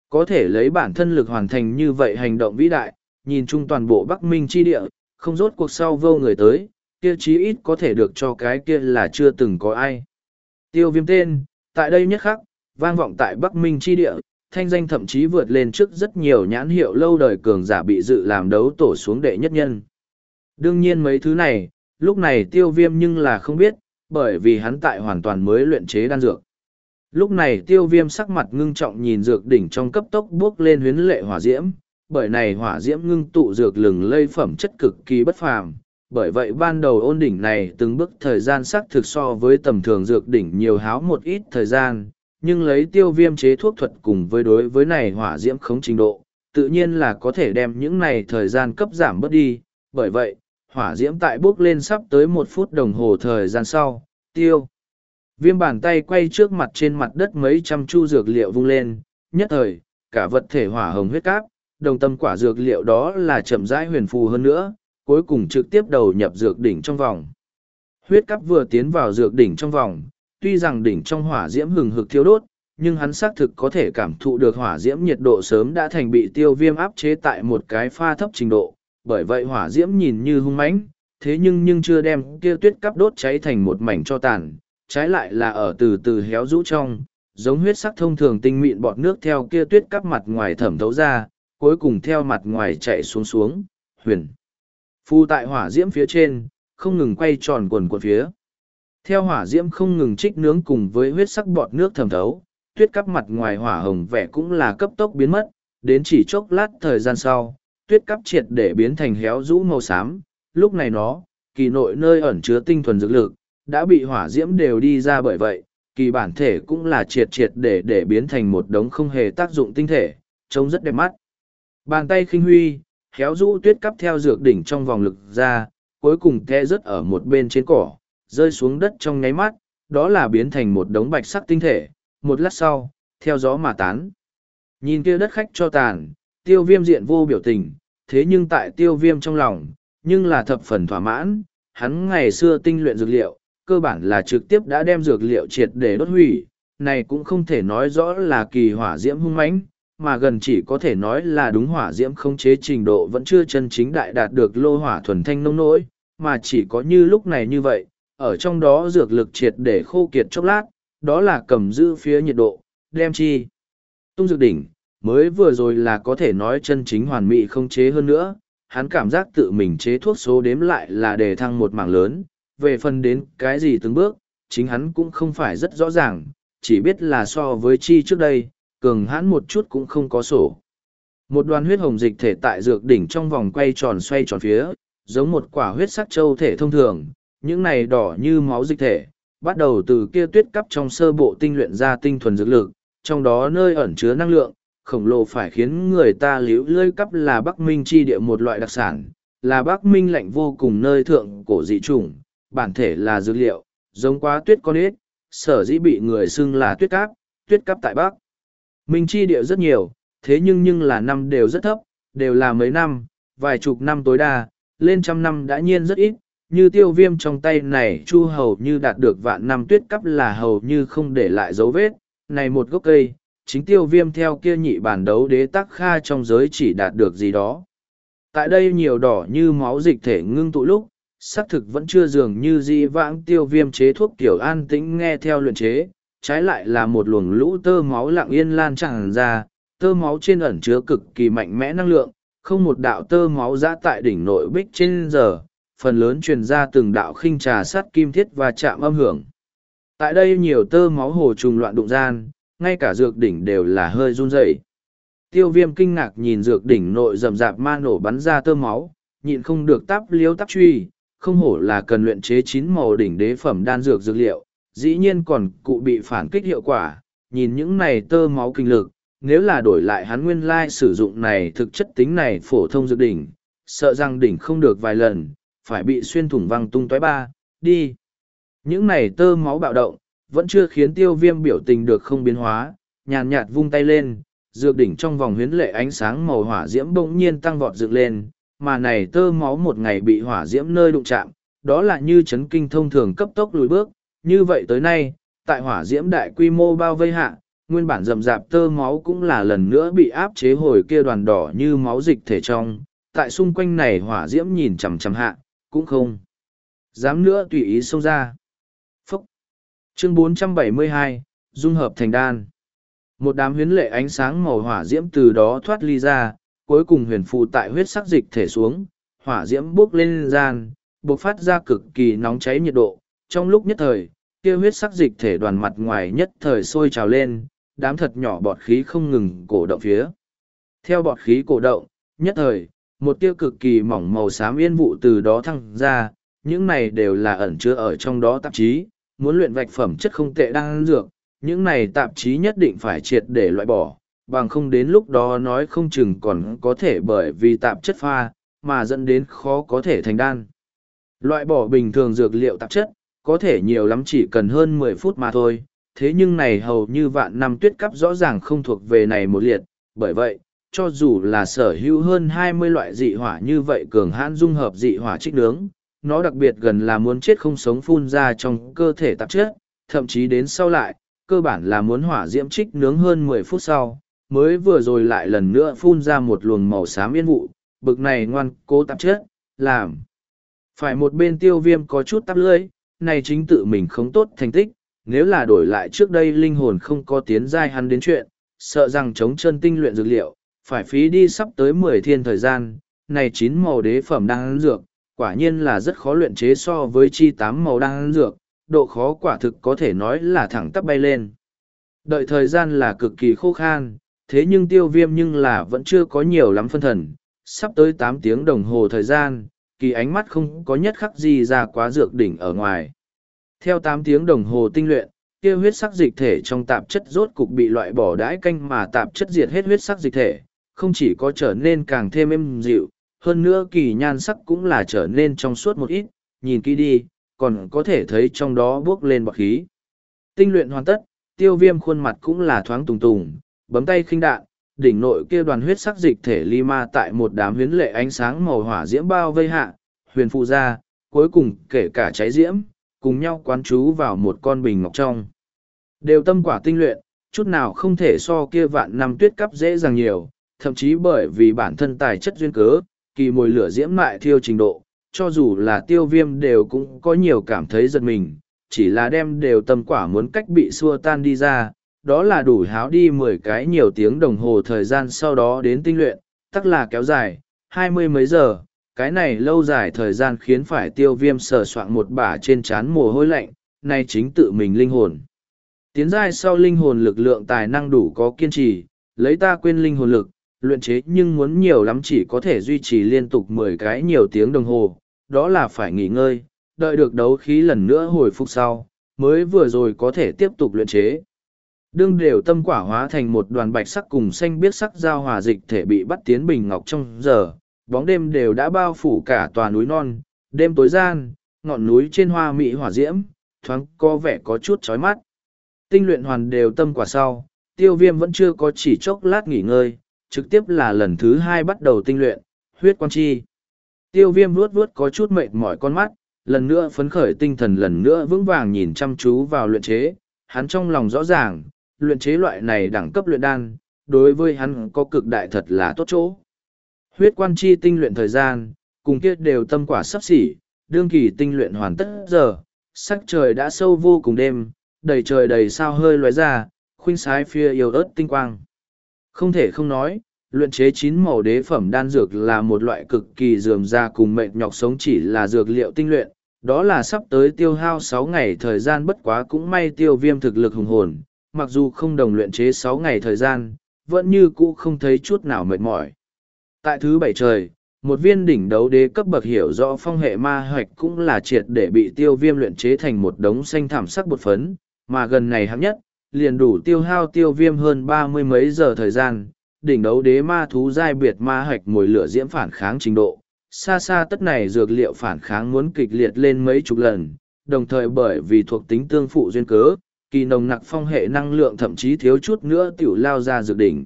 Có thể lấy bản thân lực hoàn thành như vậy hành động vĩ đại, nhìn chung toàn bộ Bắc Minh chi địa, không rốt cuộc sau vô người tới, kia chí ít có thể được cho cái kia là chưa từng có ai. Tiêu viêm tên, tại đây nhất khắc, vang vọng tại Bắc Minh chi địa, thanh danh thậm chí vượt lên trước rất nhiều nhãn hiệu lâu đời cường giả bị dự làm đấu tổ xuống đệ nhất nhân. Đương nhiên mấy thứ này, lúc này tiêu viêm nhưng là không biết, bởi vì hắn tại hoàn toàn mới luyện chế đan dược. Lúc này tiêu viêm sắc mặt ngưng trọng nhìn dược đỉnh trong cấp tốc bước lên huyến lệ hỏa diễm, bởi này hỏa diễm ngưng tụ dược lừng lây phẩm chất cực kỳ bất phàm. Bởi vậy ban đầu ôn đỉnh này từng bước thời gian sắc thực so với tầm thường dược đỉnh nhiều háo một ít thời gian, nhưng lấy tiêu viêm chế thuốc thuật cùng với đối với này hỏa diễm khống trình độ, tự nhiên là có thể đem những này thời gian cấp giảm bớt đi. Bởi vậy, hỏa diễm tại bước lên sắp tới một phút đồng hồ thời gian sau, tiêu. Viêm bàn tay quay trước mặt trên mặt đất mấy trăm chu dược liệu vung lên, nhất thời, cả vật thể hỏa hồng huyết cáp, đồng tâm quả dược liệu đó là chậm rãi huyền phù hơn nữa, cuối cùng trực tiếp đầu nhập dược đỉnh trong vòng. Huyết cắp vừa tiến vào dược đỉnh trong vòng, tuy rằng đỉnh trong hỏa diễm hừng hực thiêu đốt, nhưng hắn xác thực có thể cảm thụ được hỏa diễm nhiệt độ sớm đã thành bị tiêu viêm áp chế tại một cái pha thấp trình độ, bởi vậy hỏa diễm nhìn như hung mãnh, thế nhưng nhưng chưa đem kia tuyết cắp đốt cháy thành một mảnh cho tàn, trái lại là ở từ từ héo rũ trong, giống huyết sắc thông thường tinh mịn bọt nước theo kia tuyết cắp mặt ngoài thẩm thấu ra, cuối cùng theo mặt ngoài chạy xuống xuống, huyền. Phu tại hỏa diễm phía trên, không ngừng quay tròn quần quần phía. Theo hỏa diễm không ngừng trích nướng cùng với huyết sắc bọt nước thẩm thấu, tuyết cắp mặt ngoài hỏa hồng vẻ cũng là cấp tốc biến mất, đến chỉ chốc lát thời gian sau, tuyết cắp triệt để biến thành héo rũ màu xám, lúc này nó, kỳ nội nơi ẩn chứa tinh thuần dược lực, đã bị hỏa diễm đều đi ra bởi vậy, kỳ bản thể cũng là triệt triệt để để biến thành một đống không hề tác dụng tinh thể, trông rất đẹp mắt. Bàn tay khinh huy, khéo rũ tuyết cắp theo dược đỉnh trong vòng lực ra, cuối cùng the rớt ở một bên trên cỏ, rơi xuống đất trong nháy mắt, đó là biến thành một đống bạch sắc tinh thể, một lát sau, theo gió mà tán. Nhìn kia đất khách cho tàn, tiêu viêm diện vô biểu tình, thế nhưng tại tiêu viêm trong lòng, nhưng là thập phần thỏa mãn, hắn ngày xưa tinh luyện dược liệu, cơ bản là trực tiếp đã đem dược liệu triệt để đốt hủy, này cũng không thể nói rõ là kỳ hỏa diễm hung mãnh, mà gần chỉ có thể nói là đúng hỏa diễm không chế trình độ vẫn chưa chân chính đại đạt được lô hỏa thuần thanh nông nỗi, mà chỉ có như lúc này như vậy, ở trong đó dược lực triệt để khô kiệt chốc lát, đó là cầm giữ phía nhiệt độ, đem chi. Tung dược đỉnh, mới vừa rồi là có thể nói chân chính hoàn mỹ không chế hơn nữa, hắn cảm giác tự mình chế thuốc số đếm lại là đề thăng một mảng lớn, về phần đến cái gì từng bước, chính hắn cũng không phải rất rõ ràng, chỉ biết là so với chi trước đây, cường hãn một chút cũng không có sổ. Một đoàn huyết hồng dịch thể tại dược đỉnh trong vòng quay tròn xoay tròn phía, giống một quả huyết sắc châu thể thông thường, những này đỏ như máu dịch thể, bắt đầu từ kia tuyết cắp trong sơ bộ tinh luyện ra tinh thuần dược lực, trong đó nơi ẩn chứa năng lượng, khổng lồ phải khiến người ta liễu lơi cắp là Bắc Minh chi địa một loại đặc sản, là Bắc Minh lạnh vô cùng nơi thượng cổ dị chủng, bản thể là dược liệu, giống quá tuyết con ít, sở dĩ bị người xưng là tuyết cáp, tuyết cáp tại Bắc. Minh chi địa rất nhiều, thế nhưng nhưng là năm đều rất thấp, đều là mấy năm, vài chục năm tối đa, lên trăm năm đã nhiên rất ít, như tiêu viêm trong tay này chu hầu như đạt được vạn năm tuyết cắp là hầu như không để lại dấu vết, này một gốc cây, chính tiêu viêm theo kia nhị bản đấu đế tắc kha trong giới chỉ đạt được gì đó. Tại đây nhiều đỏ như máu dịch thể ngưng tụ lúc, xác thực vẫn chưa dường như di vãng tiêu viêm chế thuốc kiểu an tĩnh nghe theo luyện chế, trái lại là một luồng lũ tơ máu lặng yên lan tràn ra, tơ máu trên ẩn chứa cực kỳ mạnh mẽ năng lượng, không một đạo tơ máu ra tại đỉnh nội bích trên giờ, phần lớn truyền ra từng đạo khinh trà sắt kim thiết và chạm âm hưởng. Tại đây nhiều tơ máu hồ trùng loạn đụng gian, ngay cả dược đỉnh đều là hơi run rẩy. Tiêu viêm kinh ngạc nhìn dược đỉnh nội rầm rạp ma nổ bắn ra tơ máu, nhịn không được tắp liếu tắp truy, không hổ là cần luyện chế chín màu đỉnh đế phẩm đan dược dược liệu, dĩ nhiên còn cụ bị phản kích hiệu quả, nhìn những này tơ máu kinh lực, nếu là đổi lại hắn nguyên lai sử dụng này thực chất tính này phổ thông dược đỉnh, sợ rằng đỉnh không được vài lần, phải bị xuyên thủng văng tung toái ba, đi. Những này tơ máu bạo động, vẫn chưa khiến tiêu viêm biểu tình được không biến hóa, nhàn nhạt vung tay lên, dược đỉnh trong vòng huyến lệ ánh sáng màu hỏa diễm bỗng nhiên tăng vọt dựng lên, mà này tơ máu một ngày bị hỏa diễm nơi đụng chạm, đó là như chấn kinh thông thường cấp tốc lùi bước, như vậy tới nay, tại hỏa diễm đại quy mô bao vây hạ, nguyên bản rầm rạp tơ máu cũng là lần nữa bị áp chế hồi kia đoàn đỏ như máu dịch thể trong, tại xung quanh này hỏa diễm nhìn chằm chằm hạ, cũng không dám nữa tùy ý xông ra. Phúc! Chương 472, Dung hợp thành đan. Một đám huyến lệ ánh sáng màu hỏa diễm từ đó thoát ly ra, cuối cùng huyền phụ tại huyết sắc dịch thể xuống, hỏa diễm bốc lên gian, bộc phát ra cực kỳ nóng cháy nhiệt độ. Trong lúc nhất thời, kia huyết sắc dịch thể đoàn mặt ngoài nhất thời sôi trào lên, đám thật nhỏ bọt khí không ngừng cổ động phía. Theo bọt khí cổ động, nhất thời, một tia cực kỳ mỏng màu xám yên vụ từ đó thăng ra, những này đều là ẩn chứa ở trong đó tạp chí, muốn luyện vạch phẩm chất không tệ đang dược, những này tạp chí nhất định phải triệt để loại bỏ, bằng không đến lúc đó nói không chừng còn có thể bởi vì tạp chất pha, mà dẫn đến khó có thể thành đan. Loại bỏ bình thường dược liệu tạp chất, có thể nhiều lắm chỉ cần hơn mười phút mà thôi, thế nhưng này hầu như vạn năm tuyết cắp rõ ràng không thuộc về này một liệt, bởi vậy, cho dù là sở hữu hơn hai mươi loại dị hỏa như vậy cường hãn dung hợp dị hỏa trích nướng, nó đặc biệt gần là muốn chết không sống phun ra trong cơ thể tạp chất, thậm chí đến sau lại, cơ bản là muốn hỏa diễm trích nướng hơn mười phút sau, mới vừa rồi lại lần nữa phun ra một luồng màu xám yên vụ, bực này ngoan cố tạp chất, làm. Phải một bên tiêu viêm có chút tắp lưỡi, này chính tự mình không tốt thành tích, nếu là đổi lại trước đây linh hồn không có tiến giai hắn đến chuyện, sợ rằng chống chân tinh luyện dược liệu, phải phí đi sắp tới mười thiên thời gian, này chín màu đế phẩm đang ăn dược, quả nhiên là rất khó luyện chế so với chi tám màu đang ăn dược, độ khó quả thực có thể nói là thẳng tắp bay lên. Đợi thời gian là cực kỳ khô khan, thế nhưng tiêu viêm nhưng là vẫn chưa có nhiều lắm phân thần, sắp tới tám tiếng đồng hồ thời gian, kỳ ánh mắt không có nhất khắc gì ra quá dược đỉnh ở ngoài. Theo tám tiếng đồng hồ tinh luyện, kia huyết sắc dịch thể trong tạp chất rốt cục bị loại bỏ đãi canh mà tạp chất diệt hết huyết sắc dịch thể, không chỉ có trở nên càng thêm êm dịu, hơn nữa kỳ nhan sắc cũng là trở nên trong suốt một ít, nhìn kỹ đi, còn có thể thấy trong đó bước lên bọt khí. Tinh luyện hoàn tất, tiêu viêm khuôn mặt cũng là thoáng tùng tùng, bấm tay khinh đạn, đỉnh nội kia đoàn huyết sắc dịch thể ly ma tại một đám huyến lệ ánh sáng màu hỏa diễm bao vây hạ, huyền phụ ra, cuối cùng kể cả cháy diễm, cùng nhau quán chú vào một con bình ngọc trong. Đều tâm quả tinh luyện, chút nào không thể so kia vạn năm tuyết cấp dễ dàng nhiều, thậm chí bởi vì bản thân tài chất duyên cớ, kỳ mùi lửa diễm mại thiêu trình độ, cho dù là tiêu viêm đều cũng có nhiều cảm thấy giật mình, chỉ là đem đều tâm quả muốn cách bị xua tan đi ra, đó là đủ háo đi mười cái nhiều tiếng đồng hồ thời gian sau đó đến tinh luyện, tắc là kéo dài, hai mươi mấy giờ, cái này lâu dài thời gian khiến phải tiêu viêm sờ soạn một bả trên trán mồ hôi lạnh, nay chính tự mình linh hồn. Tiến giai sau linh hồn lực lượng tài năng đủ có kiên trì, lấy ta quên linh hồn lực, luyện chế nhưng muốn nhiều lắm chỉ có thể duy trì liên tục mười cái nhiều tiếng đồng hồ, đó là phải nghỉ ngơi, đợi được đấu khí lần nữa hồi phục sau, mới vừa rồi có thể tiếp tục luyện chế. Đương đều tâm quả hóa thành một đoàn bạch sắc cùng xanh biết sắc giao hòa dịch thể bị bắt tiến bình ngọc trong giờ, bóng đêm đều đã bao phủ cả tòa núi non, đêm tối gian, ngọn núi trên hoa mỹ hỏa diễm, thoáng có vẻ có chút chói mắt. Tinh luyện hoàn đều tâm quả sau, tiêu viêm vẫn chưa có chỉ chốc lát nghỉ ngơi, trực tiếp là lần thứ hai bắt đầu tinh luyện, huyết quan chi. Tiêu viêm vuốt vuốt có chút mệt mỏi con mắt, lần nữa phấn khởi tinh thần lần nữa vững vàng nhìn chăm chú vào luyện chế, hắn trong lòng rõ ràng, luyện chế loại này đẳng cấp luyện đan, đối với hắn có cực đại thật là tốt chỗ. Huyết quan chi tinh luyện thời gian, cùng kia đều tâm quả sắp xỉ, đương kỳ tinh luyện hoàn tất giờ, sắc trời đã sâu vô cùng đêm, đầy trời đầy sao hơi lóe ra, khuynh sái phía yêu ớt tinh quang. Không thể không nói, luyện chế chín màu đế phẩm đan dược là một loại cực kỳ dườm ra cùng mệnh nhọc sống chỉ là dược liệu tinh luyện, đó là sắp tới tiêu hao sáu ngày thời gian bất quá cũng may tiêu viêm thực lực hùng hồn, mặc dù không đồng luyện chế sáu ngày thời gian, vẫn như cũ không thấy chút nào mệt mỏi. Tại thứ bảy trời, một viên đỉnh đấu đế cấp bậc hiểu rõ phong hệ ma hoạch cũng là triệt để bị tiêu viêm luyện chế thành một đống xanh thảm sắc bột phấn, mà gần này hấp nhất, liền đủ tiêu hao tiêu viêm hơn ba mươi mấy giờ thời gian, đỉnh đấu đế ma thú giai biệt ma hoạch mồi lửa diễm phản kháng trình độ. Xa xa tất này dược liệu phản kháng muốn kịch liệt lên mấy chục lần, đồng thời bởi vì thuộc tính tương phụ duyên cớ, kỳ nồng nặc phong hệ năng lượng thậm chí thiếu chút nữa tiểu lao ra dược đỉnh.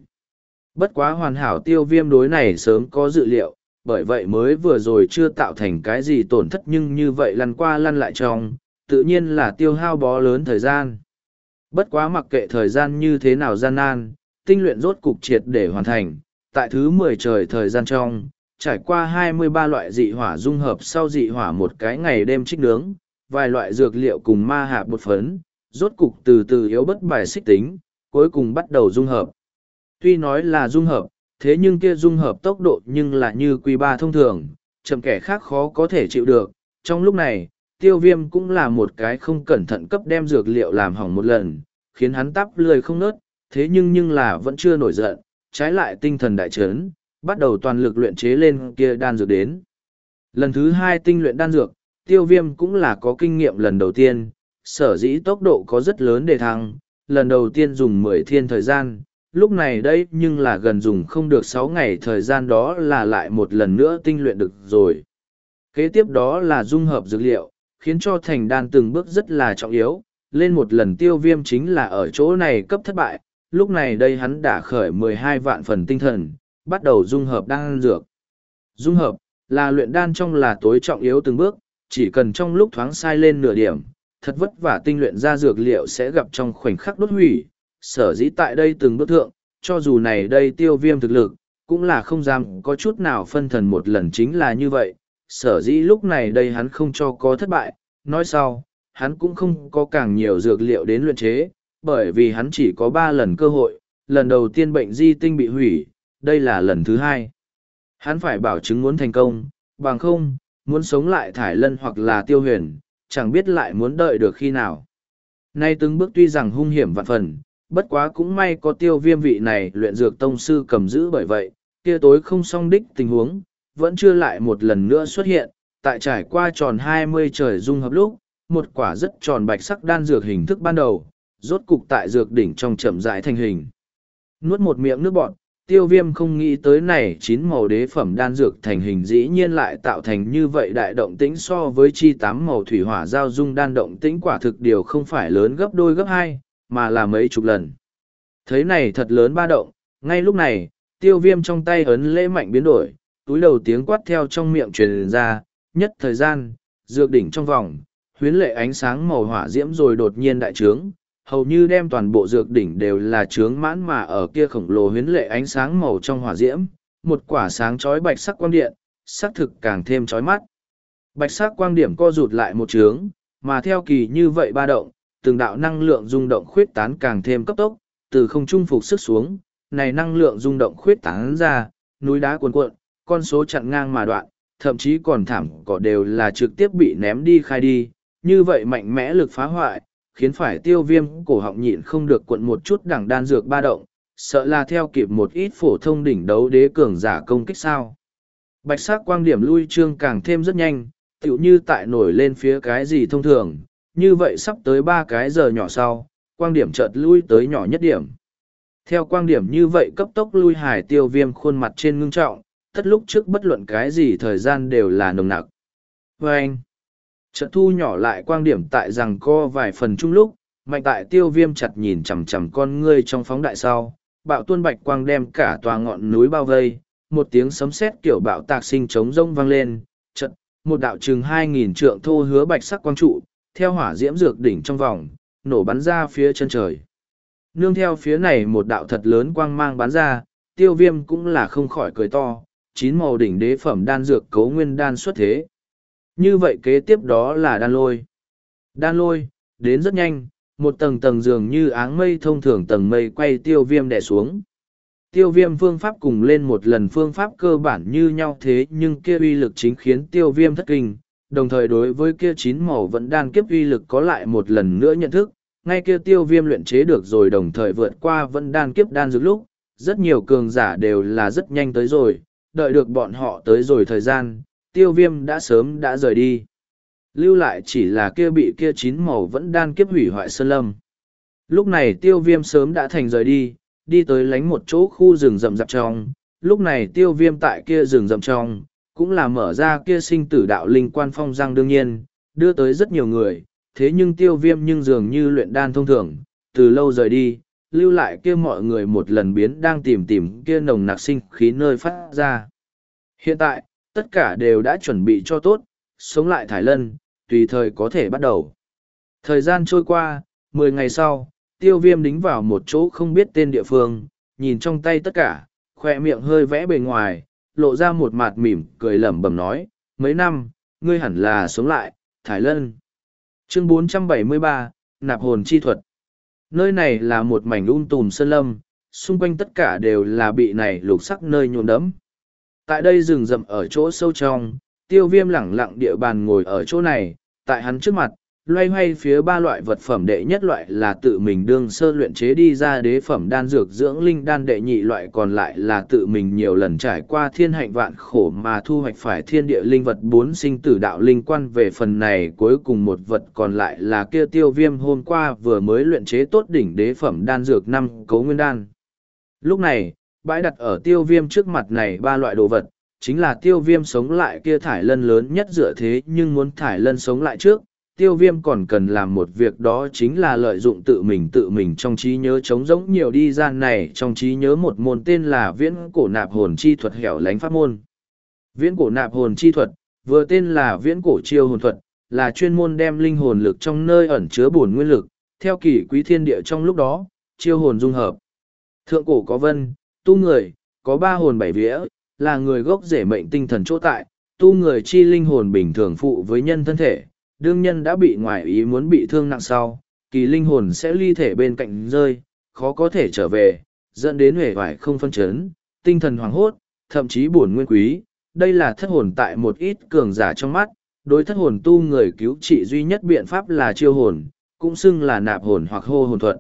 Bất quá hoàn hảo tiêu viêm đối này sớm có dự liệu, bởi vậy mới vừa rồi chưa tạo thành cái gì tổn thất nhưng như vậy lăn qua lăn lại trong, tự nhiên là tiêu hao bó lớn thời gian. Bất quá mặc kệ thời gian như thế nào gian nan, tinh luyện rốt cục triệt để hoàn thành, tại thứ mười trời thời gian trong, trải qua hai mươi ba loại dị hỏa dung hợp sau dị hỏa một cái ngày đêm trích nướng, vài loại dược liệu cùng ma hạ bột phấn, rốt cục từ từ yếu bất bài xích tính, cuối cùng bắt đầu dung hợp. Tuy nói là dung hợp, thế nhưng kia dung hợp tốc độ nhưng là như quy ba thông thường, chậm kẻ khác khó có thể chịu được. Trong lúc này, tiêu viêm cũng là một cái không cẩn thận cấp đem dược liệu làm hỏng một lần, khiến hắn tắp lười không nớt, thế nhưng nhưng là vẫn chưa nổi giận, trái lại tinh thần đại trấn, bắt đầu toàn lực luyện chế lên kia đan dược đến. Lần thứ hai tinh luyện đan dược, tiêu viêm cũng là có kinh nghiệm lần đầu tiên, sở dĩ tốc độ có rất lớn để thăng, lần đầu tiên dùng mười thiên thời gian, lúc này đây nhưng là gần dùng không được sáu ngày thời gian đó là lại một lần nữa tinh luyện được rồi. Kế tiếp đó là dung hợp dược liệu, khiến cho thành đan từng bước rất là trọng yếu, lên một lần tiêu viêm chính là ở chỗ này cấp thất bại, lúc này đây hắn đã khởi mười hai vạn phần tinh thần, bắt đầu dung hợp đan dược. Dung hợp, là luyện đan trong là tối trọng yếu từng bước, chỉ cần trong lúc thoáng sai lên nửa điểm, thật vất vả tinh luyện ra dược liệu sẽ gặp trong khoảnh khắc đốt hủy, sở dĩ tại đây từng bước thượng, cho dù này đây tiêu viêm thực lực, cũng là không dám có chút nào phân thần một lần chính là như vậy, sở dĩ lúc này đây hắn không cho có thất bại, nói sau, hắn cũng không có càng nhiều dược liệu đến luyện chế, bởi vì hắn chỉ có ba lần cơ hội, lần đầu tiên bệnh di tinh bị hủy, đây là lần thứ hai. Hắn phải bảo chứng muốn thành công, bằng không, muốn sống lại thải lân hoặc là tiêu huyền, chẳng biết lại muốn đợi được khi nào. Nay từng bước tuy rằng hung hiểm vạn phần, bất quá cũng may có tiêu viêm vị này luyện dược tông sư cầm giữ bởi vậy, kia tối không song đích tình huống, vẫn chưa lại một lần nữa xuất hiện, tại trải qua tròn hai mươi trời dung hợp lúc, một quả rất tròn bạch sắc đan dược hình thức ban đầu, rốt cục tại dược đỉnh trong chậm rãi thành hình. Nuốt một miệng nước bọt, tiêu viêm không nghĩ tới này chín màu đế phẩm đan dược thành hình dĩ nhiên lại tạo thành như vậy đại động tĩnh so với chi tám màu thủy hỏa giao dung đan động tĩnh quả thực điều không phải lớn gấp đôi gấp hai, mà là mấy chục lần. Thấy này thật lớn ba động, ngay lúc này, tiêu viêm trong tay ấn lễ mạnh biến đổi, túi đầu tiếng quát theo trong miệng truyền ra, nhất thời gian, dược đỉnh trong vòng, huyến lệ ánh sáng màu hỏa diễm rồi đột nhiên đại trướng hầu như đem toàn bộ dược đỉnh đều là trướng mãn mà ở kia khổng lồ huyến lệ ánh sáng màu trong hỏa diễm, một quả sáng chói bạch sắc quang điện, sắc thực càng thêm chói mắt. Bạch sắc quang điểm co rụt lại một trướng, mà theo kỳ như vậy ba động, từng đạo năng lượng rung động khuyết tán càng thêm cấp tốc, từ không trung phục sức xuống, này năng lượng rung động khuyết tán ra, núi đá cuồn cuộn, con số chặn ngang mà đoạn, thậm chí còn thảm cỏ đều là trực tiếp bị ném đi khai đi, như vậy mạnh mẽ lực phá hoại, khiến phải tiêu viêm cổ họng nhịn không được cuộn một chút đẳng đan dược ba động, sợ là theo kịp một ít phổ thông đỉnh đấu đế cường giả công kích sao. Bạch sắc quang điểm lui trương càng thêm rất nhanh, tựu như tại nổi lên phía cái gì thông thường, như vậy sắp tới ba cái giờ nhỏ sau, quang điểm chợt lui tới nhỏ nhất điểm. Theo quang điểm như vậy cấp tốc lui hải tiêu viêm khuôn mặt trên ngưng trọng, tất lúc trước bất luận cái gì thời gian đều là nồng nặc. Vâng! anh, trận thu nhỏ lại quang điểm tại rằng co vài phần chung lúc, mạnh tại tiêu viêm chặt nhìn chằm chằm con ngươi trong phóng đại sau, bạo tuôn bạch quang đem cả tòa ngọn núi bao vây, một tiếng sấm sét kiểu bạo tạc sinh trống rông vang lên, trận, một đạo chừng hai nghìn trượng thô hứa bạch sắc quang trụ, theo hỏa diễm dược đỉnh trong vòng, nổ bắn ra phía chân trời. Nương theo phía này một đạo thật lớn quang mang bắn ra, tiêu viêm cũng là không khỏi cười to, chín màu đỉnh đế phẩm đan dược cấu nguyên đan xuất thế. Như vậy kế tiếp đó là đan lôi. Đan lôi, đến rất nhanh, một tầng tầng dường như áng mây thông thường tầng mây quay tiêu viêm đè xuống. Tiêu viêm phương pháp cùng lên một lần phương pháp cơ bản như nhau thế nhưng kia uy lực chính khiến tiêu viêm thất kinh, đồng thời đối với kia chín màu vẫn đan kiếp uy lực có lại một lần nữa nhận thức, ngay kia tiêu viêm luyện chế được rồi đồng thời vượt qua vẫn đan kiếp đan dược lúc, rất nhiều cường giả đều là rất nhanh tới rồi, đợi được bọn họ tới rồi thời gian, tiêu viêm đã sớm đã rời đi. Lưu lại chỉ là kia bị kia chín màu vẫn đan kiếp hủy hoại sơn lâm. Lúc này tiêu viêm sớm đã thành rời đi, đi tới lánh một chỗ khu rừng rậm rạp trong. Lúc này tiêu viêm tại kia rừng rậm trong, cũng là mở ra kia sinh tử đạo linh quan phong giang đương nhiên, đưa tới rất nhiều người, thế nhưng tiêu viêm nhưng dường như luyện đan thông thường, từ lâu rời đi, lưu lại kia mọi người một lần biến đang tìm tìm kia nồng nặc sinh khí nơi phát ra. Hiện tại, tất cả đều đã chuẩn bị cho tốt, sống lại thải lân, tùy thời có thể bắt đầu. Thời gian trôi qua, mười ngày sau, tiêu viêm đính vào một chỗ không biết tên địa phương, nhìn trong tay tất cả, khoe miệng hơi vẽ bề ngoài, lộ ra một mặt mỉm, cười lẩm bẩm nói, mấy năm, ngươi hẳn là sống lại, Thái Lân. Chương 473, Nạp hồn chi thuật. Nơi này là một mảnh um tùm sơn lâm, xung quanh tất cả đều là bị này lục sắc nơi nhuộm đẫm. Tại đây rừng rậm ở chỗ sâu trong, tiêu viêm lẳng lặng địa bàn ngồi ở chỗ này, tại hắn trước mặt, loay hoay phía ba loại vật phẩm đệ nhất loại là tự mình đương sơ luyện chế đi ra đế phẩm đan dược dưỡng linh đan đệ nhị loại còn lại là tự mình nhiều lần trải qua thiên hạnh vạn khổ mà thu hoạch phải thiên địa linh vật bốn sinh tử đạo linh quan về phần này cuối cùng một vật còn lại là kia tiêu viêm hôm qua vừa mới luyện chế tốt đỉnh đế phẩm đan dược năm cấu nguyên đan. Lúc này, bãi đặt ở tiêu viêm trước mặt này ba loại đồ vật, chính là tiêu viêm sống lại kia thải lân lớn nhất dựa thế nhưng muốn thải lân sống lại trước tiêu viêm còn cần làm một việc đó chính là lợi dụng tự mình tự mình trong trí nhớ trống rỗng nhiều đi gian này trong trí nhớ một môn tên là viễn cổ nạp hồn chi thuật hẻo lánh pháp môn. Viễn cổ nạp hồn chi thuật vừa tên là viễn cổ chiêu hồn thuật là chuyên môn đem linh hồn lực trong nơi ẩn chứa bổn nguyên lực theo kỷ quý thiên địa trong lúc đó chiêu hồn dung hợp. Thượng cổ có vân tu người có ba hồn bảy vía là người gốc rễ mệnh tinh thần chỗ tại tu người chi linh hồn bình thường phụ với nhân thân thể đương nhân đã bị ngoại ý muốn bị thương nặng sau, kỳ linh hồn sẽ ly thể bên cạnh rơi, khó có thể trở về, dẫn đến huệ vải không phân chấn, tinh thần hoảng hốt, thậm chí buồn nguyên quý. Đây là thất hồn tại một ít cường giả trong mắt, đối thất hồn tu người cứu trị duy nhất biện pháp là chiêu hồn, cũng xưng là nạp hồn hoặc hô hồn thuật.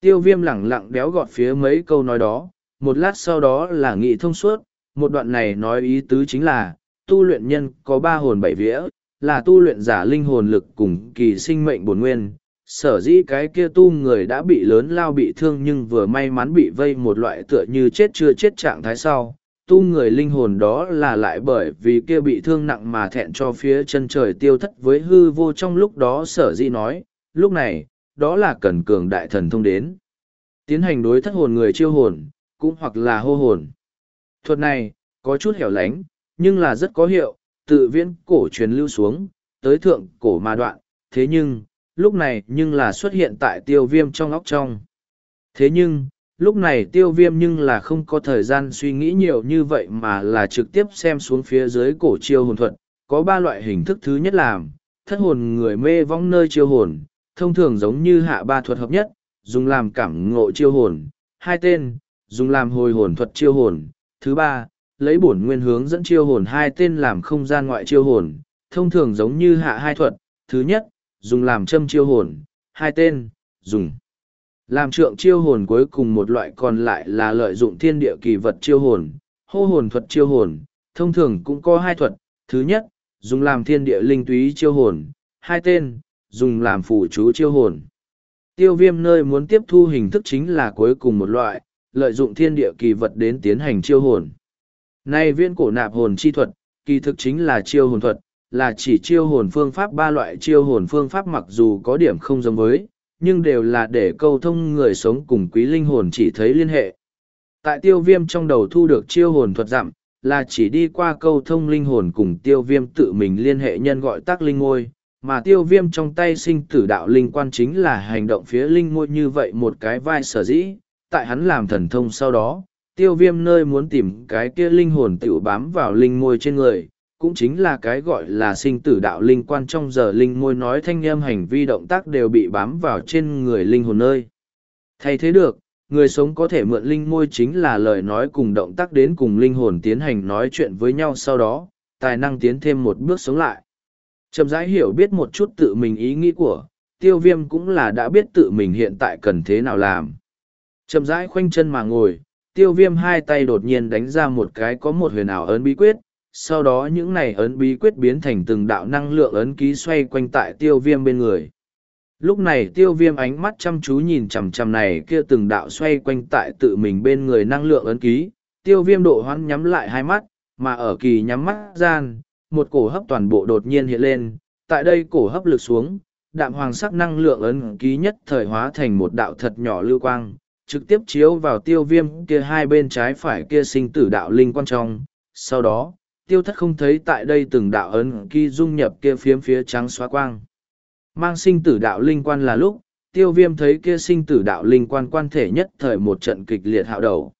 Tiêu viêm lẳng lặng béo gọt phía mấy câu nói đó, một lát sau đó là nghị thông suốt, một đoạn này nói ý tứ chính là, tu luyện nhân có ba hồn bảy vía, là tu luyện giả linh hồn lực cùng kỳ sinh mệnh bổn nguyên. Sở dĩ cái kia tu người đã bị lớn lao bị thương nhưng vừa may mắn bị vây một loại tựa như chết chưa chết trạng thái sau. Tu người linh hồn đó là lại bởi vì kia bị thương nặng mà thẹn cho phía chân trời tiêu thất với hư vô trong lúc đó sở dĩ nói, lúc này, đó là cần cường đại thần thông đến. Tiến hành đối thất hồn người chiêu hồn, cũng hoặc là hô hồn. Thuật này, có chút hẻo lánh, nhưng là rất có hiệu, tự viễn cổ truyền lưu xuống, tới thượng cổ mà đoạn, thế nhưng, lúc này nhưng là xuất hiện tại tiêu viêm trong óc trong. Thế nhưng, lúc này tiêu viêm nhưng là không có thời gian suy nghĩ nhiều như vậy mà là trực tiếp xem xuống phía dưới cổ chiêu hồn thuật, có ba loại hình thức thứ nhất làm, thất hồn người mê vong nơi chiêu hồn, thông thường giống như hạ ba thuật hợp nhất, dùng làm cảm ngộ chiêu hồn, hai tên, dùng làm hồi hồn thuật chiêu hồn, thứ ba, lấy bổn nguyên hướng dẫn chiêu hồn hai tên làm không gian ngoại chiêu hồn, thông thường giống như hạ hai thuật, thứ nhất, dùng làm châm chiêu hồn, hai tên, dùng làm trượng chiêu hồn cuối cùng một loại còn lại là lợi dụng thiên địa kỳ vật chiêu hồn, hô hồn thuật chiêu hồn, thông thường cũng có hai thuật, thứ nhất, dùng làm thiên địa linh túy chiêu hồn, hai tên, dùng làm phủ chú chiêu hồn. Tiêu viêm nơi muốn tiếp thu hình thức chính là cuối cùng một loại, lợi dụng thiên địa kỳ vật đến tiến hành chiêu hồn. Nay viên cổ nạp hồn chi thuật, kỳ thực chính là chiêu hồn thuật, là chỉ chiêu hồn phương pháp ba loại chiêu hồn phương pháp mặc dù có điểm không giống với, nhưng đều là để câu thông người sống cùng quý linh hồn chỉ thấy liên hệ. Tại tiêu viêm trong đầu thu được chiêu hồn thuật giảm, là chỉ đi qua câu thông linh hồn cùng tiêu viêm tự mình liên hệ nhân gọi tác linh ngôi, mà tiêu viêm trong tay sinh tử đạo linh quan chính là hành động phía linh ngôi như vậy một cái vai sở dĩ, tại hắn làm thần thông sau đó, tiêu viêm nơi muốn tìm cái kia linh hồn tiểu bám vào linh môi trên người, cũng chính là cái gọi là sinh tử đạo linh quan trong giờ linh môi nói thanh âm hành vi động tác đều bị bám vào trên người linh hồn nơi. Thay thế được, người sống có thể mượn linh môi chính là lời nói cùng động tác đến cùng linh hồn tiến hành nói chuyện với nhau sau đó, tài năng tiến thêm một bước sống lại. Chậm rãi hiểu biết một chút tự mình ý nghĩ của, tiêu viêm cũng là đã biết tự mình hiện tại cần thế nào làm. Chậm rãi khoanh chân mà ngồi, tiêu viêm hai tay đột nhiên đánh ra một cái có một huyền ảo ấn bí quyết, sau đó những này ấn bí quyết biến thành từng đạo năng lượng ấn ký xoay quanh tại tiêu viêm bên người. Lúc này tiêu viêm ánh mắt chăm chú nhìn chằm chằm này kia từng đạo xoay quanh tại tự mình bên người năng lượng ấn ký, tiêu viêm độ hoãn nhắm lại hai mắt, mà ở kỳ nhắm mắt gian, một cổ hấp toàn bộ đột nhiên hiện lên, tại đây cổ hấp lực xuống, đạm hoàng sắc năng lượng ấn ký nhất thời hóa thành một đạo thật nhỏ lưu quang, trực tiếp chiếu vào tiêu viêm kia hai bên trái phải kia sinh tử đạo linh quan trong. Sau đó, tiêu thất không thấy tại đây từng đạo ấn ký dung nhập kia phiếm phía trắng xóa quang. Mang sinh tử đạo linh quan là lúc, tiêu viêm thấy kia sinh tử đạo linh quan quan thể nhất thời một trận kịch liệt hạo đầu.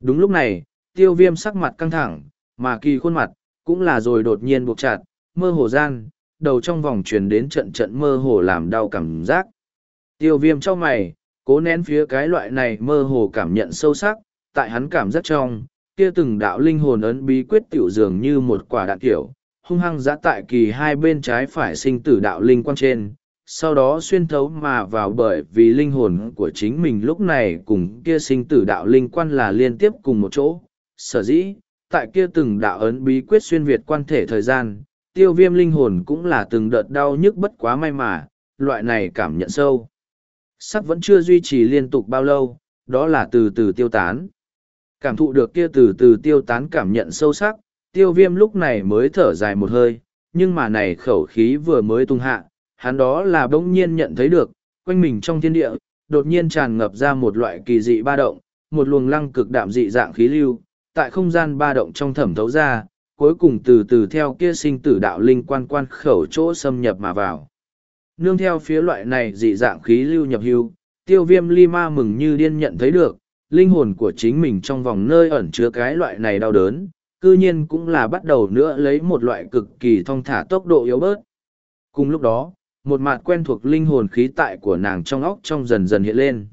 Đúng lúc này, tiêu viêm sắc mặt căng thẳng, mà kỳ khuôn mặt, cũng là rồi đột nhiên buộc chặt, mơ hồ gian, đầu trong vòng truyền đến trận trận mơ hồ làm đau cảm giác. Tiêu viêm trong mày, cố nén phía cái loại này mơ hồ cảm nhận sâu sắc, tại hắn cảm giác trong, kia từng đạo linh hồn ấn bí quyết tiểu dường như một quả đạn tiểu, hung hăng giã tại kỳ hai bên trái phải sinh tử đạo linh quang trên, sau đó xuyên thấu mà vào bởi vì linh hồn của chính mình lúc này cùng kia sinh tử đạo linh quan là liên tiếp cùng một chỗ. Sở dĩ, tại kia từng đạo ấn bí quyết xuyên Việt quan thể thời gian, tiêu viêm linh hồn cũng là từng đợt đau nhức bất quá may mà, loại này cảm nhận sâu. Sắc vẫn chưa duy trì liên tục bao lâu, đó là từ từ tiêu tán. Cảm thụ được kia từ từ tiêu tán cảm nhận sâu sắc, tiêu viêm lúc này mới thở dài một hơi, nhưng mà này khẩu khí vừa mới tung hạ, hắn đó là bỗng nhiên nhận thấy được, quanh mình trong thiên địa, đột nhiên tràn ngập ra một loại kỳ dị ba động, một luồng lăng cực đạm dị dạng khí lưu, tại không gian ba động trong thẩm thấu ra, cuối cùng từ từ theo kia sinh tử đạo linh quan quan khẩu chỗ xâm nhập mà vào. Nương theo phía loại này dị dạng khí lưu nhập hưu, tiêu viêm ly ma mừng như điên nhận thấy được, linh hồn của chính mình trong vòng nơi ẩn chứa cái loại này đau đớn, cư nhiên cũng là bắt đầu nữa lấy một loại cực kỳ thong thả tốc độ yếu bớt. Cùng lúc đó, một mặt quen thuộc linh hồn khí tại của nàng trong óc trong dần dần hiện lên.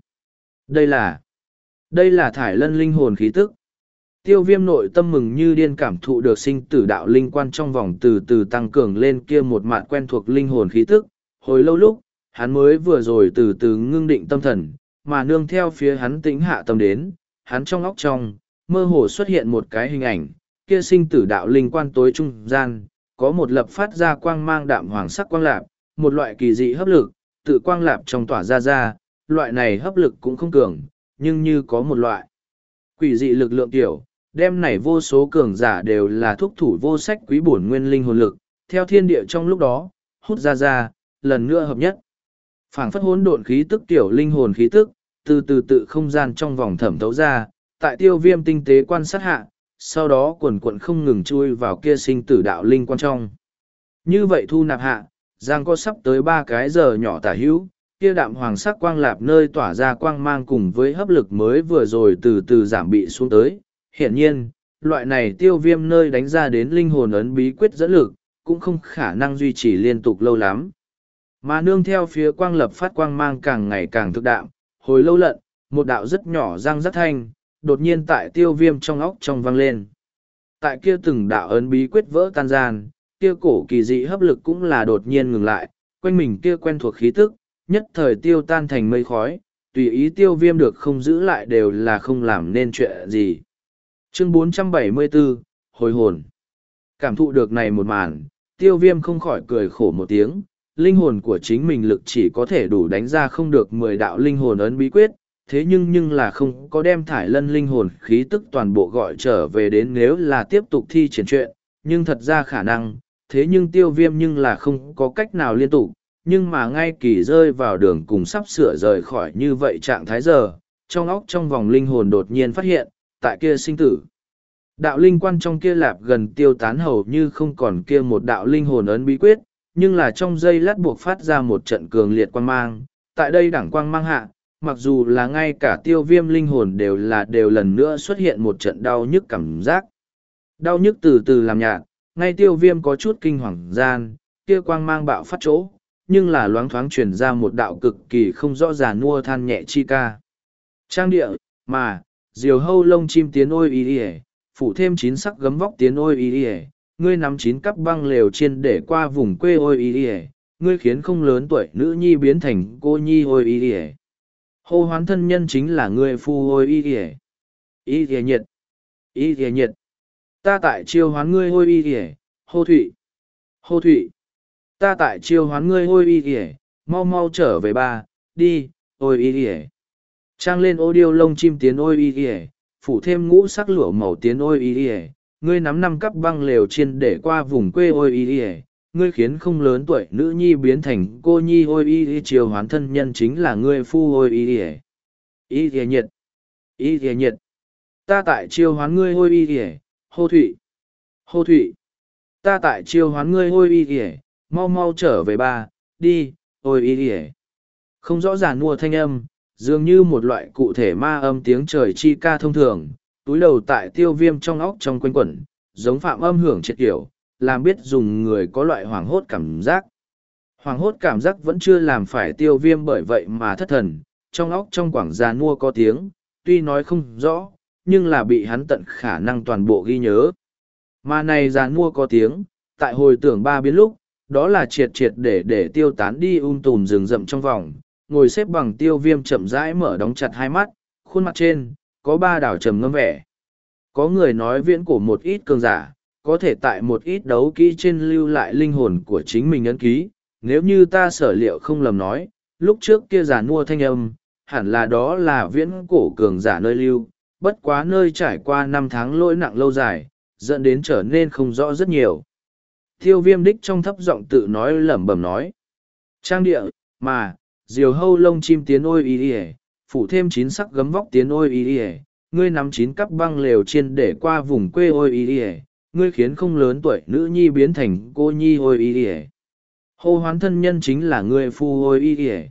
Đây là, đây là thải lân linh hồn khí tức. Tiêu viêm nội tâm mừng như điên cảm thụ được sinh tử đạo linh quan trong vòng từ từ tăng cường lên kia một mặt quen thuộc linh hồn khí tức. Hồi lâu lúc, hắn mới vừa rồi từ từ ngưng định tâm thần, mà nương theo phía hắn tĩnh hạ tâm đến, hắn trong óc trong, mơ hồ xuất hiện một cái hình ảnh, kia sinh tử đạo linh quan tối trung gian, có một lập phát ra quang mang đạm hoàng sắc quang lạp, một loại kỳ dị hấp lực, tự quang lạp trong tỏa ra ra, loại này hấp lực cũng không cường, nhưng như có một loại quỷ dị lực lượng tiểu, đem này vô số cường giả đều là thúc thủ vô sách quý bổn nguyên linh hồn lực, theo thiên địa trong lúc đó, hút ra ra, lần nữa hợp nhất. phảng phất hỗn độn khí tức tiểu linh hồn khí tức, từ từ tự không gian trong vòng thẩm thấu ra, tại tiêu viêm tinh tế quan sát hạ, sau đó quần quận không ngừng chui vào kia sinh tử đạo linh quan trong. Như vậy thu nạp hạ, Giang có sắp tới ba cái giờ nhỏ tả hữu, kia đạm hoàng sắc quang lạp nơi tỏa ra quang mang cùng với hấp lực mới vừa rồi từ từ giảm bị xuống tới. Hiện nhiên, loại này tiêu viêm nơi đánh ra đến linh hồn ấn bí quyết dẫn lực, cũng không khả năng duy trì liên tục lâu lắm. Mà nương theo phía quang lập phát quang mang càng ngày càng thực đạm, hồi lâu lận, một đạo rất nhỏ răng rất thanh, đột nhiên tại tiêu viêm trong óc trong vang lên. Tại kia từng đạo ấn bí quyết vỡ tan gian, kia cổ kỳ dị hấp lực cũng là đột nhiên ngừng lại, quanh mình kia quen thuộc khí tức, nhất thời tiêu tan thành mây khói, tùy ý tiêu viêm được không giữ lại đều là không làm nên chuyện gì. Chương 474, Hồi hồn Cảm thụ được này một màn, tiêu viêm không khỏi cười khổ một tiếng, linh hồn của chính mình lực chỉ có thể đủ đánh ra không được mười đạo linh hồn ấn bí quyết, thế nhưng nhưng là không có đem thải lân linh hồn khí tức toàn bộ gọi trở về đến nếu là tiếp tục thi triển chuyện, nhưng thật ra khả năng, thế nhưng tiêu viêm nhưng là không có cách nào liên tục, nhưng mà ngay kỳ rơi vào đường cùng sắp sửa rời khỏi như vậy trạng thái giờ, trong óc trong vòng linh hồn đột nhiên phát hiện, tại kia sinh tử. Đạo linh quan trong kia lạp gần tiêu tán hầu như không còn kia một đạo linh hồn ấn bí quyết, nhưng là trong giây lát buộc phát ra một trận cường liệt quang mang. Tại đây đẳng quang mang hạ, mặc dù là ngay cả tiêu viêm linh hồn đều là đều lần nữa xuất hiện một trận đau nhức cảm giác. Đau nhức từ từ làm nhạt, ngay tiêu viêm có chút kinh hoàng gian, kia quang mang bạo phát chỗ, nhưng là loáng thoáng truyền ra một đạo cực kỳ không rõ ràng mua than nhẹ chi ca. Trang địa, mà, diều hâu lông chim tiến ôi ý ỉa phủ thêm chín sắc gấm vóc tiến ôi ý ỉa ngươi nắm chín cắp băng lều chiên để qua vùng quê ôi y ỉa ngươi khiến không lớn tuổi nữ nhi biến thành cô nhi ôi y ỉa hô hoán thân nhân chính là ngươi phu ôi y ỉa y ỉa nhiệt. Y ỉa nhiệt. Ta tại chiêu hoán ngươi ôi y ỉa hô thụy. Hô thụy. Ta tại chiêu hoán ngươi ôi y ỉa mau mau trở về ba. Đi, ôi y ỉa trang lên ô điêu lông chim tiến ôi y ỉa phủ thêm ngũ sắc lửa màu tiến ôi y ỉa ngươi nắm năm cắp băng lều chiên để qua vùng quê ôi y ỉa ngươi khiến không lớn tuổi nữ nhi biến thành cô nhi ôi y ỉa chiều hoán thân nhân chính là ngươi phu ôi y ỉa y ỉa nhiệt, y ỉa nhiệt. Ta tại chiêu hoán ngươi ôi y ỉa hô thụy hô thụy. Ta tại chiêu hoán ngươi ôi y ỉa mau mau trở về ba, đi, ôi y ỉa không rõ ràng mua thanh âm, dường như một loại cụ thể ma âm tiếng trời chi ca thông thường túi đầu tại tiêu viêm trong óc trong quanh quẩn giống phạm âm hưởng triệt kiểu làm biết dùng người có loại hoảng hốt cảm giác. Hoảng hốt cảm giác vẫn chưa làm phải tiêu viêm bởi vậy mà thất thần trong óc trong quảng già nua có tiếng tuy nói không rõ nhưng là bị hắn tận khả năng toàn bộ ghi nhớ. Mà này già nua có tiếng tại hồi tưởng ba biến lúc đó là triệt triệt để để tiêu tán đi um tùm rừng rậm trong vòng ngồi xếp bằng tiêu viêm chậm rãi mở đóng chặt hai mắt, khuôn mặt trên, có ba đảo trầm ngâm vẻ. Có người nói viễn cổ một ít cường giả, có thể tại một ít đấu kỹ trên lưu lại linh hồn của chính mình ấn ký, nếu như ta sở liệu không lầm nói, lúc trước kia giả nua thanh âm, hẳn là đó là viễn cổ cường giả nơi lưu, bất quá nơi trải qua năm tháng lỗi nặng lâu dài, dẫn đến trở nên không rõ rất nhiều. Thiêu viêm đích trong thấp giọng tự nói lẩm bẩm nói. Trang địa, mà, diều hâu lông chim tiến ôi y ỉa phủ thêm chín sắc gấm vóc tiến ôi y ỉa ngươi nắm chín cắp băng lều chiên để qua vùng quê ôi y ỉa ngươi khiến không lớn tuổi nữ nhi biến thành cô nhi ôi y ỉa hô hoán thân nhân chính là ngươi phu ôi y ỉa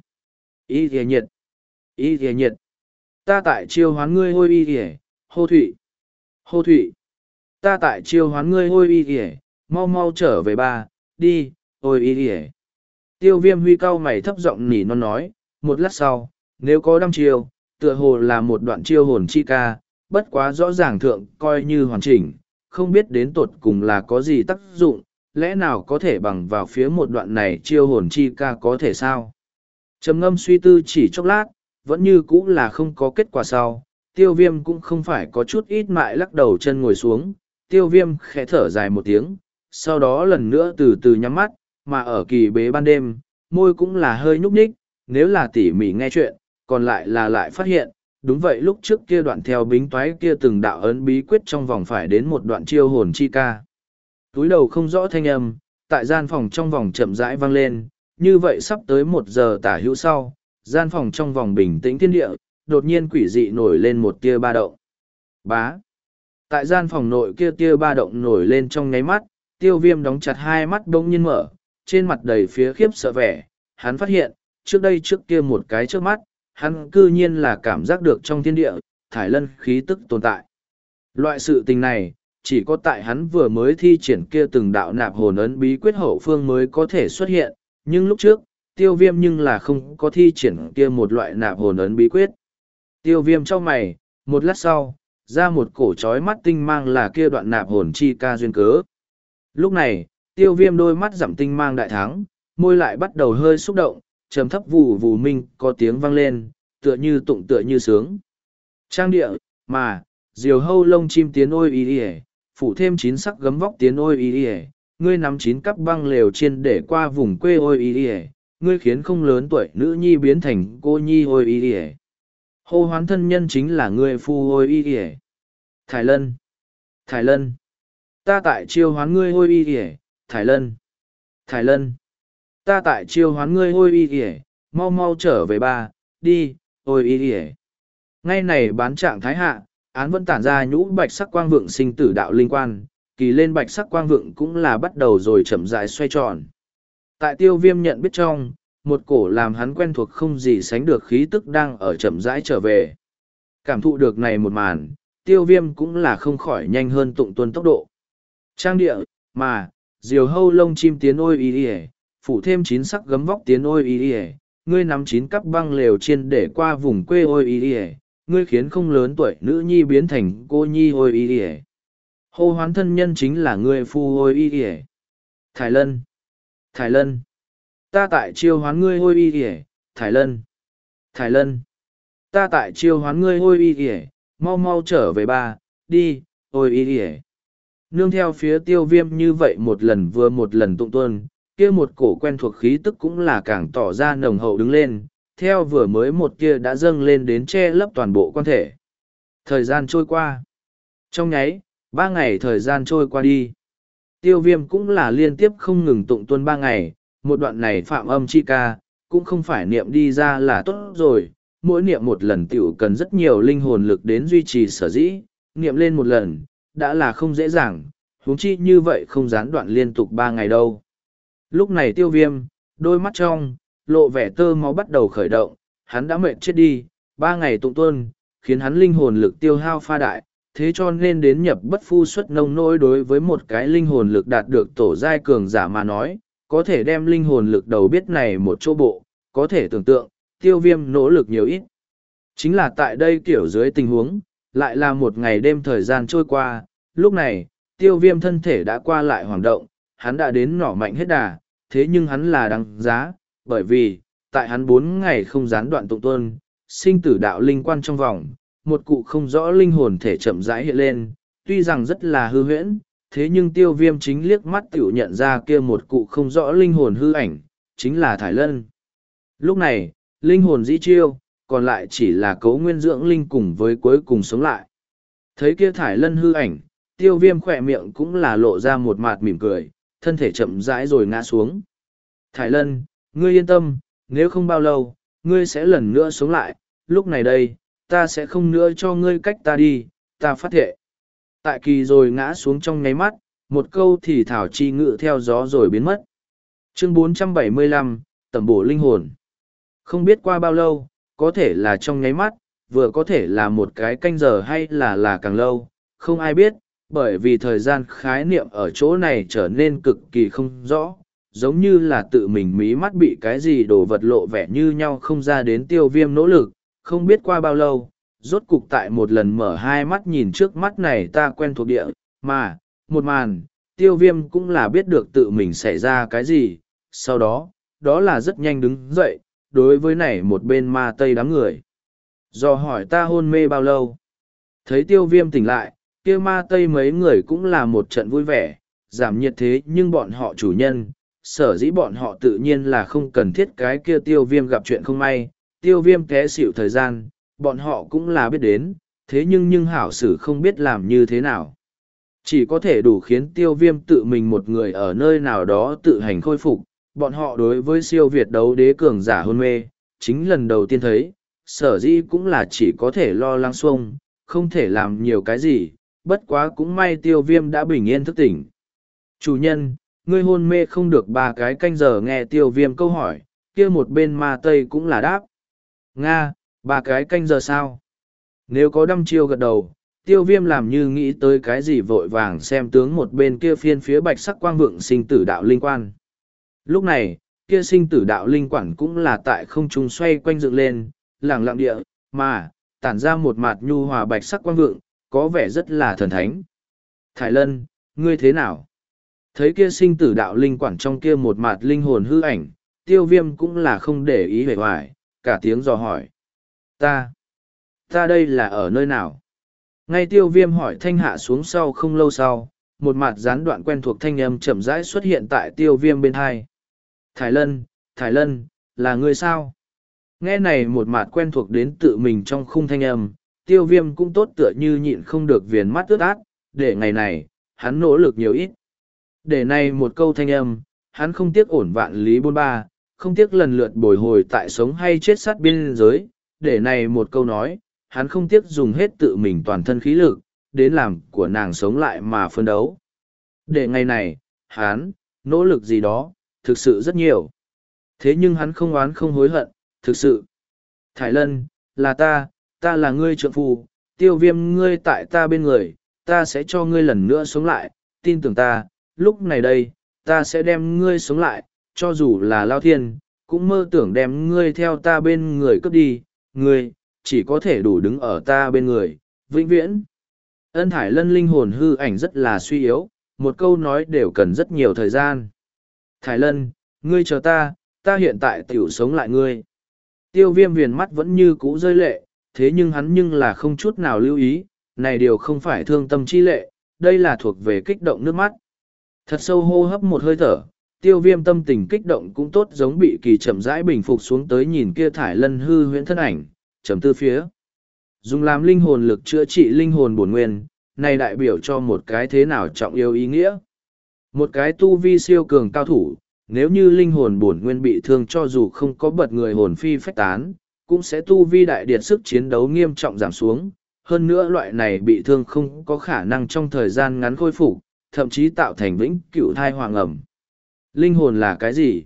y ỉa nhiệt. Y ỉa nhiệt. Ta tại chiêu hoán ngươi ôi y ỉa hô thụy. Hô thụy. Ta tại chiêu hoán ngươi ôi y ỉa mau mau trở về ba. Đi ôi y ỉa Tiêu viêm huy cao mày thấp giọng nỉ non nói, một lát sau, nếu có đăm chiêu, tựa hồ là một đoạn chiêu hồn chi ca, bất quá rõ ràng thượng coi như hoàn chỉnh, không biết đến tột cùng là có gì tác dụng, lẽ nào có thể bằng vào phía một đoạn này chiêu hồn chi ca có thể sao? trầm ngâm suy tư chỉ chốc lát, vẫn như cũ là không có kết quả sau, tiêu viêm cũng không phải có chút ít mại lắc đầu chân ngồi xuống, tiêu viêm khẽ thở dài một tiếng, sau đó lần nữa từ từ nhắm mắt, mà ở kỳ bế ban đêm, môi cũng là hơi nhúc nhích, nếu là tỉ mỉ nghe chuyện, còn lại là lại phát hiện, đúng vậy lúc trước kia đoạn theo bính toái kia từng đạo ấn bí quyết trong vòng phải đến một đoạn chiêu hồn chi ca. Túi đầu không rõ thanh âm, tại gian phòng trong vòng chậm rãi vang lên, như vậy sắp tới một giờ tả hữu sau, gian phòng trong vòng bình tĩnh thiên địa, đột nhiên quỷ dị nổi lên một tia ba động. Bá. Tại gian phòng nội kia tia ba động nổi lên trong ngáy mắt, tiêu viêm đóng chặt hai mắt bỗng nhiên mở, trên mặt đầy phía khiếp sợ vẻ, hắn phát hiện, trước đây trước kia một cái trước mắt, hắn cư nhiên là cảm giác được trong thiên địa, thải lân khí tức tồn tại. Loại sự tình này, chỉ có tại hắn vừa mới thi triển kia từng đạo nạp hồn ấn bí quyết hậu phương mới có thể xuất hiện, nhưng lúc trước, tiêu viêm nhưng là không có thi triển kia một loại nạp hồn ấn bí quyết. Tiêu viêm trong mày, một lát sau, ra một cổ trói mắt tinh mang là kia đoạn nạp hồn chi ca duyên cớ. Lúc này, tiêu viêm đôi mắt giảm tinh mang đại thắng, môi lại bắt đầu hơi xúc động, trầm thấp vù vù minh có tiếng vang lên, tựa như tụng tựa như sướng. Trang địa, mà, diều hâu lông chim tiến ôi y y phủ thêm chín sắc gấm vóc tiến ôi y y ngươi nắm chín cắp băng lều chiên để qua vùng quê ôi y y ngươi khiến không lớn tuổi nữ nhi biến thành cô nhi ôi y y hô hoán thân nhân chính là ngươi phu ôi y y thải Lân. thải Lân. Ta tại chiêu hoán ngươi ôi y y thải Lân. thải Lân. Ta tại chiêu hoán ngươi ôi y ỉa mau mau trở về ba, đi, ôi y ỉa Ngay này bán trạng thái hạ, án vẫn tản ra nhũ bạch sắc quang vượng sinh tử đạo linh quan, kỳ lên bạch sắc quang vượng cũng là bắt đầu rồi chậm rãi xoay tròn. Tại tiêu viêm nhận biết trong, một cổ làm hắn quen thuộc không gì sánh được khí tức đang ở chậm rãi trở về. Cảm thụ được này một màn, tiêu viêm cũng là không khỏi nhanh hơn tụng tuân tốc độ. Trang địa, mà, diều hâu lông chim tiến ôi y ỉa phủ thêm chín sắc gấm vóc tiến ôi y y ngươi nắm chín cắp băng lều chiên để qua vùng quê ôi y y ngươi khiến không lớn tuổi nữ nhi biến thành cô nhi ôi y y hô hoán thân nhân chính là ngươi phu ôi y y thái lân. Thái lân. Ta tại chiêu hoán ngươi ôi y y thái lân. Thái lân. Ta tại chiêu hoán ngươi ôi y y mau mau trở về ba. Đi, ôi y y nương theo phía tiêu viêm như vậy một lần vừa một lần tụng tuân kia một cổ quen thuộc khí tức cũng là càng tỏ ra nồng hậu đứng lên theo vừa mới một kia đã dâng lên đến che lấp toàn bộ quan thể. Thời gian trôi qua. Trong nháy, ba ngày thời gian trôi qua đi. Tiêu viêm cũng là liên tiếp không ngừng tụng tuân ba ngày, một đoạn này phạm âm chi ca, cũng không phải niệm đi ra là tốt rồi, mỗi niệm một lần tiểu cần rất nhiều linh hồn lực đến duy trì sở dĩ, niệm lên một lần, đã là không dễ dàng, huống chi như vậy không gián đoạn liên tục ba ngày đâu. Lúc này tiêu viêm, đôi mắt trong, lộ vẻ tơ máu bắt đầu khởi động, hắn đã mệt chết đi, ba ngày tụng tuân, khiến hắn linh hồn lực tiêu hao pha đại, thế cho nên đến nhập bất phu xuất nông nỗi đối với một cái linh hồn lực đạt được tổ giai cường giả mà nói, có thể đem linh hồn lực đầu biết này một chỗ bộ, có thể tưởng tượng, tiêu viêm nỗ lực nhiều ít. Chính là tại đây kiểu dưới tình huống, lại là một ngày đêm thời gian trôi qua, lúc này, tiêu viêm thân thể đã qua lại hoảng động, hắn đã đến nỏ mạnh hết đà, thế nhưng hắn là đáng giá, bởi vì, tại hắn bốn ngày không gián đoạn tụng tuân, sinh tử đạo linh quan trong vòng, một cụ không rõ linh hồn thể chậm rãi hiện lên, tuy rằng rất là hư huyễn, thế nhưng tiêu viêm chính liếc mắt tiểu nhận ra kia một cụ không rõ linh hồn hư ảnh, chính là Thải Lân. Lúc này, linh hồn dĩ chiêu, còn lại chỉ là cấu nguyên dưỡng linh cùng với cuối cùng sống lại. Thấy kia Thải Lân hư ảnh, tiêu viêm khỏe miệng cũng là lộ ra một mạt mỉm cười, thân thể chậm rãi rồi ngã xuống. Thải Lân, Ngươi yên tâm, nếu không bao lâu, ngươi sẽ lần nữa sống lại, lúc này đây, ta sẽ không nữa cho ngươi cách ta đi, ta phát thệ. Tại kỳ rồi ngã xuống trong ngáy mắt, một câu thì thảo chi ngự theo gió rồi biến mất. Chương 475, tẩm bổ linh hồn. Không biết qua bao lâu, có thể là trong nháy mắt, vừa có thể là một cái canh giờ hay là là càng lâu, không ai biết, bởi vì thời gian khái niệm ở chỗ này trở nên cực kỳ không rõ, giống như là tự mình mí mắt bị cái gì đồ vật lộ vẻ như nhau không ra đến tiêu viêm nỗ lực, không biết qua bao lâu, rốt cục tại một lần mở hai mắt nhìn trước mắt này ta quen thuộc địa, mà, một màn, tiêu viêm cũng là biết được tự mình xảy ra cái gì, sau đó, đó là rất nhanh đứng dậy, đối với này một bên ma tây đám người. Do hỏi ta hôn mê bao lâu, thấy tiêu viêm tỉnh lại, kia ma tây mấy người cũng là một trận vui vẻ, giảm nhiệt thế nhưng bọn họ chủ nhân, sở dĩ bọn họ tự nhiên là không cần thiết cái kia tiêu viêm gặp chuyện không may, tiêu viêm té xịu thời gian, bọn họ cũng là biết đến, thế nhưng nhưng hảo sử không biết làm như thế nào. Chỉ có thể đủ khiến tiêu viêm tự mình một người ở nơi nào đó tự hành khôi phục, bọn họ đối với siêu Việt đấu đế cường giả hôn mê, chính lần đầu tiên thấy, sở dĩ cũng là chỉ có thể lo lắng xuông, không thể làm nhiều cái gì, bất quá cũng may tiêu viêm đã bình yên thức tỉnh. Chủ nhân, ngươi hôn mê không được ba cái canh giờ nghe tiêu viêm câu hỏi, kia một bên ma tây cũng là đáp. Nga, ba cái canh giờ sao? Nếu có đăm chiêu gật đầu, tiêu viêm làm như nghĩ tới cái gì vội vàng xem tướng một bên kia phiên phía bạch sắc quang vượng sinh tử đạo linh quan. Lúc này, kia sinh tử đạo linh quản cũng là tại không trung xoay quanh dựng lên, lẳng lặng địa, mà, tản ra một mặt nhu hòa bạch sắc quang vượng, có vẻ rất là thần thánh. Thải Lân, ngươi thế nào? Thấy kia sinh tử đạo linh quản trong kia một mặt linh hồn hư ảnh, tiêu viêm cũng là không để ý hề hoài, cả tiếng dò hỏi. Ta, ta đây là ở nơi nào? Ngay tiêu viêm hỏi thanh hạ xuống sau không lâu sau, một mặt gián đoạn quen thuộc thanh âm chậm rãi xuất hiện tại tiêu viêm bên hai. Thái Lân, Thái Lân, là người sao? Nghe này một mặt quen thuộc đến tự mình trong khung thanh âm, tiêu viêm cũng tốt tựa như nhịn không được viền mắt ướt át, để ngày này, hắn nỗ lực nhiều ít. Để này một câu thanh âm, hắn không tiếc ổn vạn lý bôn ba, không tiếc lần lượt bồi hồi tại sống hay chết sát biên giới, để này một câu nói, hắn không tiếc dùng hết tự mình toàn thân khí lực, đến làm của nàng sống lại mà phân đấu. Để ngày này, hắn, nỗ lực gì đó, thực sự rất nhiều. Thế nhưng hắn không oán không hối hận, thực sự. Thải Lân, là ta, ta là ngươi trượng phu, tiêu viêm ngươi tại ta bên người, ta sẽ cho ngươi lần nữa sống lại, tin tưởng ta, lúc này đây, ta sẽ đem ngươi sống lại, cho dù là lao thiên, cũng mơ tưởng đem ngươi theo ta bên người cướp đi, ngươi, chỉ có thể đủ đứng ở ta bên người, vĩnh viễn. Ân Thải Lân linh hồn hư ảnh rất là suy yếu, một câu nói đều cần rất nhiều thời gian. Thải Lân, ngươi chờ ta, ta hiện tại tiểu sống lại ngươi. Tiêu viêm viền mắt vẫn như cũ rơi lệ, thế nhưng hắn nhưng là không chút nào lưu ý, này điều không phải thương tâm chi lệ, đây là thuộc về kích động nước mắt. Thật sâu hô hấp một hơi thở, tiêu viêm tâm tình kích động cũng tốt giống bị kỳ chậm rãi bình phục xuống tới nhìn kia thải lân hư huyễn thân ảnh, chấm tư phía. Dùng làm linh hồn lực chữa trị linh hồn bổn nguyên, này đại biểu cho một cái thế nào trọng yêu ý nghĩa. Một cái tu vi siêu cường cao thủ, nếu như linh hồn bổn nguyên bị thương cho dù không có bật người hồn phi phách tán, cũng sẽ tu vi đại điệt sức chiến đấu nghiêm trọng giảm xuống. Hơn nữa loại này bị thương không có khả năng trong thời gian ngắn khôi phục, thậm chí tạo thành vĩnh cửu thai hoàng ẩm. Linh hồn là cái gì?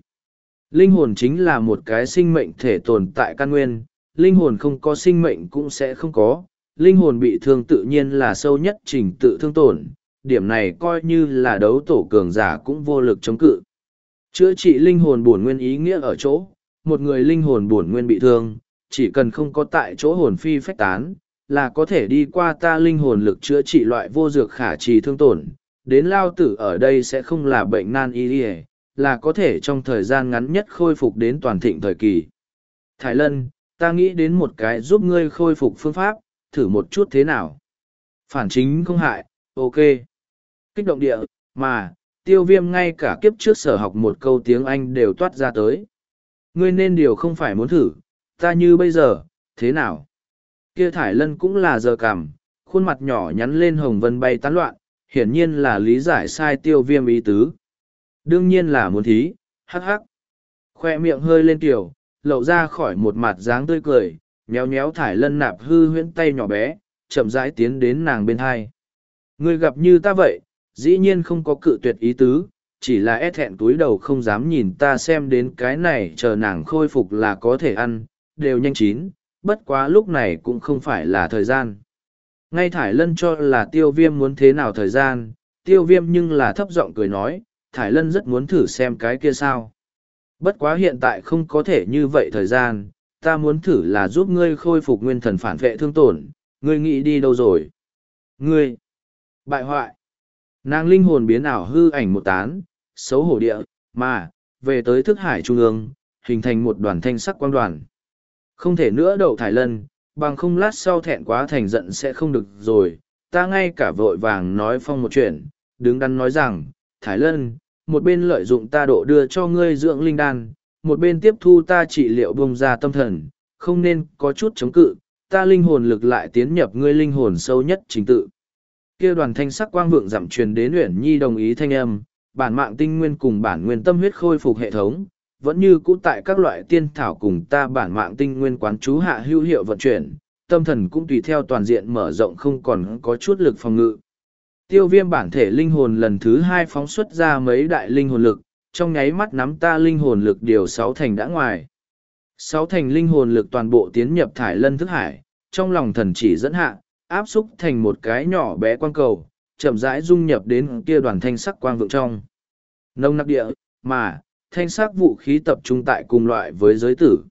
Linh hồn chính là một cái sinh mệnh thể tồn tại căn nguyên, linh hồn không có sinh mệnh cũng sẽ không có, linh hồn bị thương tự nhiên là sâu nhất trình tự thương tổn, điểm này coi như là đấu tổ cường giả cũng vô lực chống cự. Chữa trị linh hồn bổn nguyên ý nghĩa ở chỗ, một người linh hồn bổn nguyên bị thương, chỉ cần không có tại chỗ hồn phi phách tán, là có thể đi qua ta linh hồn lực chữa trị loại vô dược khả trì thương tổn. Đến lao tử ở đây sẽ không là bệnh nan y là có thể trong thời gian ngắn nhất khôi phục đến toàn thịnh thời kỳ. Thái Lân, ta nghĩ đến một cái giúp ngươi khôi phục phương pháp, thử một chút thế nào. Phản chính không hại, ok. Kích động địa, mà, tiêu viêm ngay cả kiếp trước sở học một câu tiếng Anh đều toát ra tới. Ngươi nên điều không phải muốn thử, ta như bây giờ, thế nào? Kia thải lân cũng là giờ cảm, khuôn mặt nhỏ nhắn lên hồng vân bay tán loạn, hiển nhiên là lý giải sai tiêu viêm ý tứ. Đương nhiên là muốn thí, hắc hắc. Khoe miệng hơi lên tiểu, lậu ra khỏi một mặt dáng tươi cười, nhéo nhéo thải lân nạp hư huyễn tay nhỏ bé, chậm rãi tiến đến nàng bên hai. Người gặp như ta vậy, dĩ nhiên không có cự tuyệt ý tứ, chỉ là e thẹn túi đầu không dám nhìn ta xem đến cái này chờ nàng khôi phục là có thể ăn, đều nhanh chín, bất quá lúc này cũng không phải là thời gian. Ngay Thải Lân cho là tiêu viêm muốn thế nào thời gian, tiêu viêm nhưng là thấp giọng cười nói, Thải Lân rất muốn thử xem cái kia sao. Bất quá hiện tại không có thể như vậy thời gian, ta muốn thử là giúp ngươi khôi phục nguyên thần phản vệ thương tổn, ngươi nghĩ đi đâu rồi? Ngươi! Bại hoại! Nàng linh hồn biến ảo hư ảnh một tán, xấu hổ địa, mà, về tới thức hải trung ương, hình thành một đoàn thanh sắc quang đoàn. Không thể nữa đậu thải lân, bằng không lát sau thẹn quá thành giận sẽ không được rồi, ta ngay cả vội vàng nói phong một chuyện, đứng đắn nói rằng, thải lân, một bên lợi dụng ta độ đưa cho ngươi dưỡng linh đan, một bên tiếp thu ta trị liệu bông ra tâm thần, không nên có chút chống cự, ta linh hồn lực lại tiến nhập ngươi linh hồn sâu nhất chính tự. Kia đoàn thanh sắc quang vượng giảm truyền đến Uyển Nhi đồng ý thanh âm, bản mạng tinh nguyên cùng bản nguyên tâm huyết khôi phục hệ thống, vẫn như cũ tại các loại tiên thảo cùng ta bản mạng tinh nguyên quán chú hạ hữu hiệu vận chuyển, tâm thần cũng tùy theo toàn diện mở rộng không còn có chút lực phòng ngự. Tiêu viêm bản thể linh hồn lần thứ hai phóng xuất ra mấy đại linh hồn lực, trong nháy mắt nắm ta linh hồn lực điều sáu thành đã ngoài. Sáu thành linh hồn lực toàn bộ tiến nhập thải lân thức hải, trong lòng thần chỉ dẫn hạ, áp xúc thành một cái nhỏ bé quang cầu, chậm rãi dung nhập đến kia đoàn thanh sắc quang vượng trong. Nông nặc địa, mà, thanh sắc vũ khí tập trung tại cùng loại với giới tử.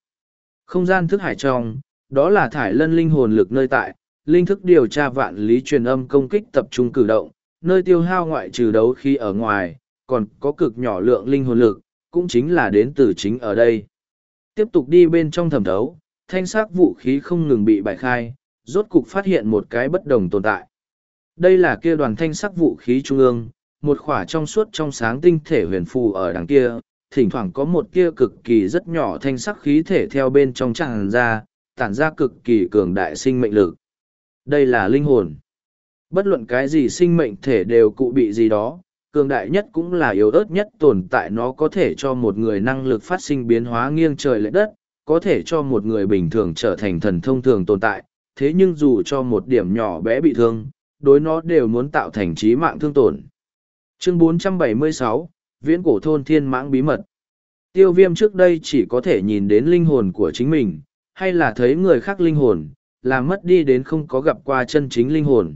Không gian thức hải trong, đó là thải lân linh hồn lực nơi tại, linh thức điều tra vạn lý truyền âm công kích tập trung cử động, nơi tiêu hao ngoại trừ đấu khi ở ngoài, còn có cực nhỏ lượng linh hồn lực, cũng chính là đến từ chính ở đây. Tiếp tục đi bên trong thẩm thấu, thanh sắc vũ khí không ngừng bị bại khai, rốt cục phát hiện một cái bất đồng tồn tại. Đây là kia đoàn thanh sắc vũ khí trung ương, một khỏa trong suốt trong sáng tinh thể huyền phù ở đằng kia, thỉnh thoảng có một kia cực kỳ rất nhỏ thanh sắc khí thể theo bên trong tràn ra, tản ra cực kỳ cường đại sinh mệnh lực. Đây là linh hồn. Bất luận cái gì sinh mệnh thể đều cụ bị gì đó, cường đại nhất cũng là yếu ớt nhất tồn tại nó có thể cho một người năng lực phát sinh biến hóa nghiêng trời lệ đất, có thể cho một người bình thường trở thành thần thông thường tồn tại, thế nhưng dù cho một điểm nhỏ bé bị thương, đối nó đều muốn tạo thành trí mạng thương tổn. Chương 476, Viễn cổ thôn thiên mãng bí mật. Tiêu viêm trước đây chỉ có thể nhìn đến linh hồn của chính mình, hay là thấy người khác linh hồn, là mất đi đến không có gặp qua chân chính linh hồn.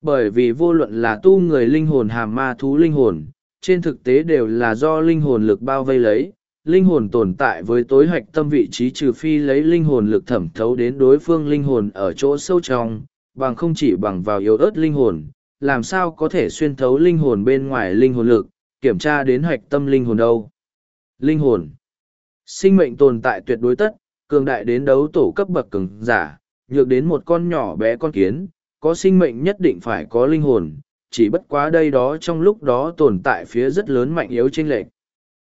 Bởi vì vô luận là tu người linh hồn hàm ma thú linh hồn, trên thực tế đều là do linh hồn lực bao vây lấy, linh hồn tồn tại với tối hoạch tâm vị trí trừ phi lấy linh hồn lực thẩm thấu đến đối phương linh hồn ở chỗ sâu trong, bằng không chỉ bằng vào yếu ớt linh hồn, làm sao có thể xuyên thấu linh hồn bên ngoài linh hồn lực, kiểm tra đến hạch tâm linh hồn đâu. Linh hồn Sinh mệnh tồn tại tuyệt đối tất, cường đại đến đấu tổ cấp bậc cường giả, nhược đến một con nhỏ bé con kiến, có sinh mệnh nhất định phải có linh hồn, chỉ bất quá đây đó trong lúc đó tồn tại phía rất lớn mạnh yếu chênh lệch.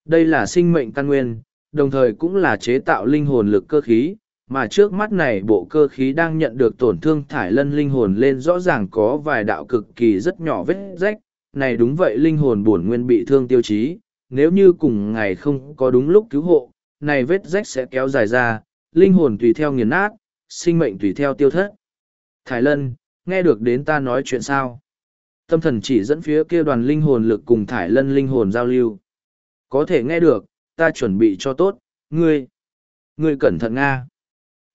Đây là sinh mệnh căn nguyên, đồng thời cũng là chế tạo linh hồn lực cơ khí, mà trước mắt này bộ cơ khí đang nhận được tổn thương thải lân linh hồn lên rõ ràng có vài đạo cực kỳ rất nhỏ vết rách, này đúng vậy linh hồn bổn nguyên bị thương tiêu chí, nếu như cùng ngày không có đúng lúc cứu hộ, này vết rách sẽ kéo dài ra, linh hồn tùy theo nghiền nát, sinh mệnh tùy theo tiêu thất. thái lân, nghe được đến ta nói chuyện sao? Tâm thần chỉ dẫn phía kia đoàn linh hồn lực cùng thải lân linh hồn giao lưu. Có thể nghe được, ta chuẩn bị cho tốt, ngươi. Ngươi cẩn thận Nga.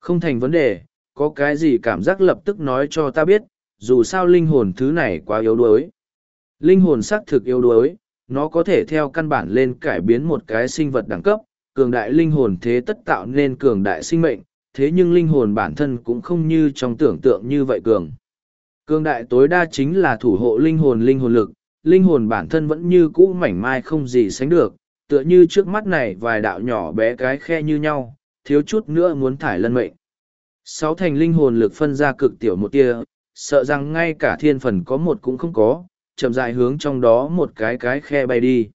Không thành vấn đề, có cái gì cảm giác lập tức nói cho ta biết, dù sao linh hồn thứ này quá yếu đuối. Linh hồn xác thực yếu đuối, nó có thể theo căn bản lên cải biến một cái sinh vật đẳng cấp, cường đại linh hồn thế tất tạo nên cường đại sinh mệnh, thế nhưng linh hồn bản thân cũng không như trong tưởng tượng như vậy cường. Cường đại tối đa chính là thủ hộ linh hồn linh hồn lực, linh hồn bản thân vẫn như cũ mảnh mai không gì sánh được, tựa như trước mắt này vài đạo nhỏ bé cái khe như nhau, thiếu chút nữa muốn thải lân mệnh. Sáu thành linh hồn lực phân ra cực tiểu một tia, sợ rằng ngay cả thiên phần có một cũng không có, chậm dài hướng trong đó một cái cái khe bay đi.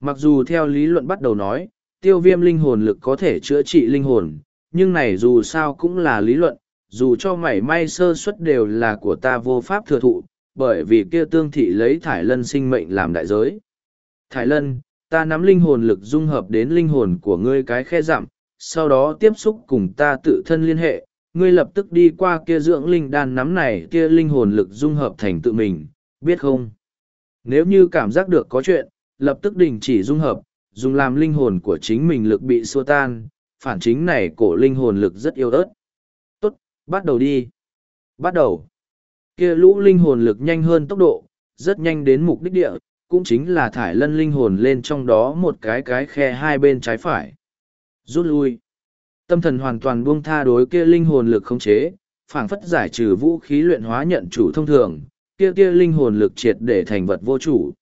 Mặc dù theo lý luận bắt đầu nói, tiêu viêm linh hồn lực có thể chữa trị linh hồn, nhưng này dù sao cũng là lý luận, dù cho mảy may sơ suất đều là của ta vô pháp thừa thụ, bởi vì kia tương thị lấy thải lân sinh mệnh làm đại giới. Thải lân, ta nắm linh hồn lực dung hợp đến linh hồn của ngươi cái khe giảm sau đó tiếp xúc cùng ta tự thân liên hệ, ngươi lập tức đi qua kia dưỡng linh đan nắm này kia linh hồn lực dung hợp thành tự mình, biết không? Nếu như cảm giác được có chuyện, lập tức đình chỉ dung hợp, dùng làm linh hồn của chính mình lực bị xua tan, phản chính này cổ linh hồn lực rất yêu ớt. Tốt, bắt đầu đi. Bắt đầu. Kia lũ linh hồn lực nhanh hơn tốc độ, rất nhanh đến mục đích địa, cũng chính là thải lân linh hồn lên trong đó một cái cái khe hai bên trái phải. Rút lui. Tâm thần hoàn toàn buông tha đối kia linh hồn lực không chế, phảng phất giải trừ vũ khí luyện hóa nhận chủ thông thường, kia tia linh hồn lực triệt để thành vật vô chủ.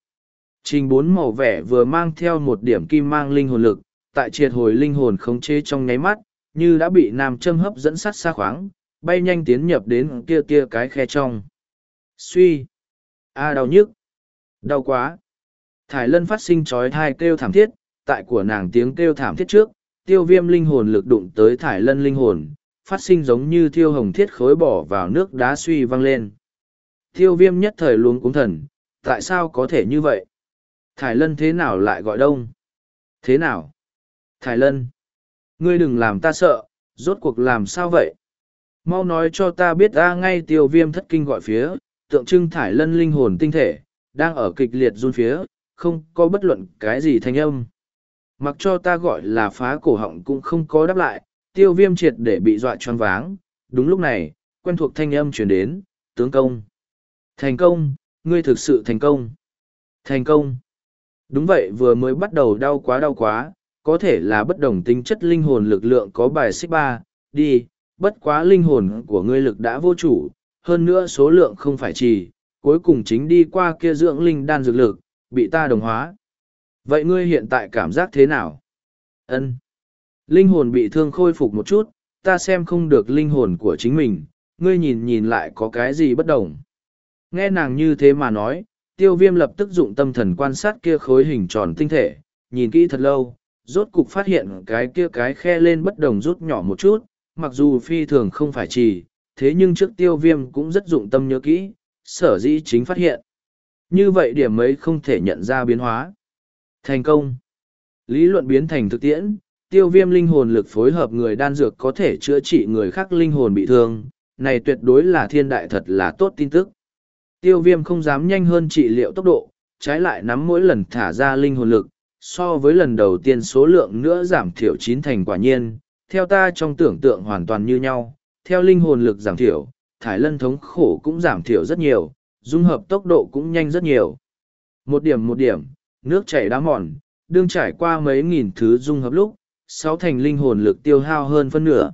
Trình bốn màu vẻ vừa mang theo một điểm kim mang linh hồn lực, tại triệt hồi linh hồn khống chế trong nháy mắt, như đã bị nam châm hấp dẫn sát xa khoáng, bay nhanh tiến nhập đến kia kia cái khe trong. Suy! A đau nhức! Đau quá! Thải lân phát sinh trói thai kêu thảm thiết, tại của nàng tiếng kêu thảm thiết trước, tiêu viêm linh hồn lực đụng tới thải lân linh hồn, phát sinh giống như thiêu hồng thiết khối bỏ vào nước đá suy văng lên. Tiêu viêm nhất thời luôn cúng thần, tại sao có thể như vậy? Thải lân thế nào lại gọi đông? Thế nào? Thải lân! Ngươi đừng làm ta sợ, rốt cuộc làm sao vậy? Mau nói cho ta biết ta ngay tiêu viêm thất kinh gọi phía, tượng trưng thải lân linh hồn tinh thể, đang ở kịch liệt run phía, không có bất luận cái gì thanh âm. Mặc cho ta gọi là phá cổ họng cũng không có đáp lại, tiêu viêm triệt để bị dọa choáng váng. Đúng lúc này, quen thuộc thanh âm chuyển đến, tướng công. Thành công, ngươi thực sự thành công. Thành công. Đúng vậy vừa mới bắt đầu đau quá đau quá, có thể là bất đồng tính chất linh hồn lực lượng có bài xích ba, đi, bất quá linh hồn của ngươi lực đã vô chủ, hơn nữa số lượng không phải trì, cuối cùng chính đi qua kia dưỡng linh đan dược lực, bị ta đồng hóa. Vậy ngươi hiện tại cảm giác thế nào? Ân. Linh hồn bị thương khôi phục một chút, ta xem không được linh hồn của chính mình, ngươi nhìn nhìn lại có cái gì bất đồng. Nghe nàng như thế mà nói, tiêu viêm lập tức dụng tâm thần quan sát kia khối hình tròn tinh thể, nhìn kỹ thật lâu, rốt cục phát hiện cái kia cái khe lên bất đồng rút nhỏ một chút, mặc dù phi thường không phải chỉ, thế nhưng trước tiêu viêm cũng rất dụng tâm nhớ kỹ, sở dĩ chính phát hiện. Như vậy điểm ấy không thể nhận ra biến hóa. Thành công. Lý luận biến thành thực tiễn, tiêu viêm linh hồn lực phối hợp người đan dược có thể chữa trị người khác linh hồn bị thương, này tuyệt đối là thiên đại thật là tốt tin tức. Tiêu viêm không dám nhanh hơn trị liệu tốc độ, trái lại nắm mỗi lần thả ra linh hồn lực, so với lần đầu tiên số lượng nữa giảm thiểu chín thành quả nhiên, theo ta trong tưởng tượng hoàn toàn như nhau, theo linh hồn lực giảm thiểu, thải lân thống khổ cũng giảm thiểu rất nhiều, dung hợp tốc độ cũng nhanh rất nhiều. Một điểm một điểm, nước chảy đá mòn, đương trải qua mấy nghìn thứ dung hợp lúc, sáu thành linh hồn lực tiêu hao hơn phân nửa.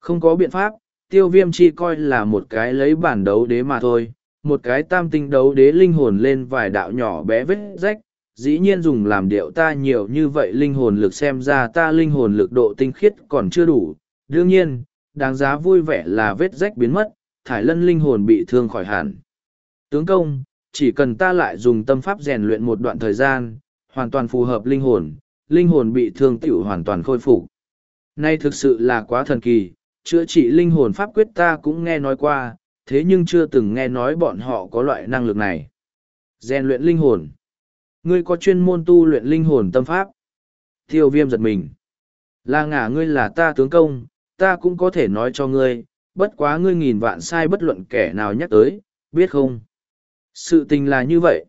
Không có biện pháp, tiêu viêm chi coi là một cái lấy bản đấu đế mà thôi, một cái tam tinh đấu đế linh hồn lên vài đạo nhỏ bé vết rách, dĩ nhiên dùng làm điệu ta nhiều như vậy linh hồn lực xem ra ta linh hồn lực độ tinh khiết còn chưa đủ. Đương nhiên, đáng giá vui vẻ là vết rách biến mất, thải lân linh hồn bị thương khỏi hẳn. Tướng công, chỉ cần ta lại dùng tâm pháp rèn luyện một đoạn thời gian, hoàn toàn phù hợp linh hồn, linh hồn bị thương tiểu hoàn toàn khôi phục. Nay thực sự là quá thần kỳ, chữa trị linh hồn pháp quyết ta cũng nghe nói qua, thế nhưng chưa từng nghe nói bọn họ có loại năng lực này. Rèn luyện linh hồn. Ngươi có chuyên môn tu luyện linh hồn tâm pháp. Tiêu viêm giật mình. Là ngả ngươi là ta tướng công, ta cũng có thể nói cho ngươi, bất quá ngươi nghìn vạn sai bất luận kẻ nào nhắc tới, biết không? Sự tình là như vậy.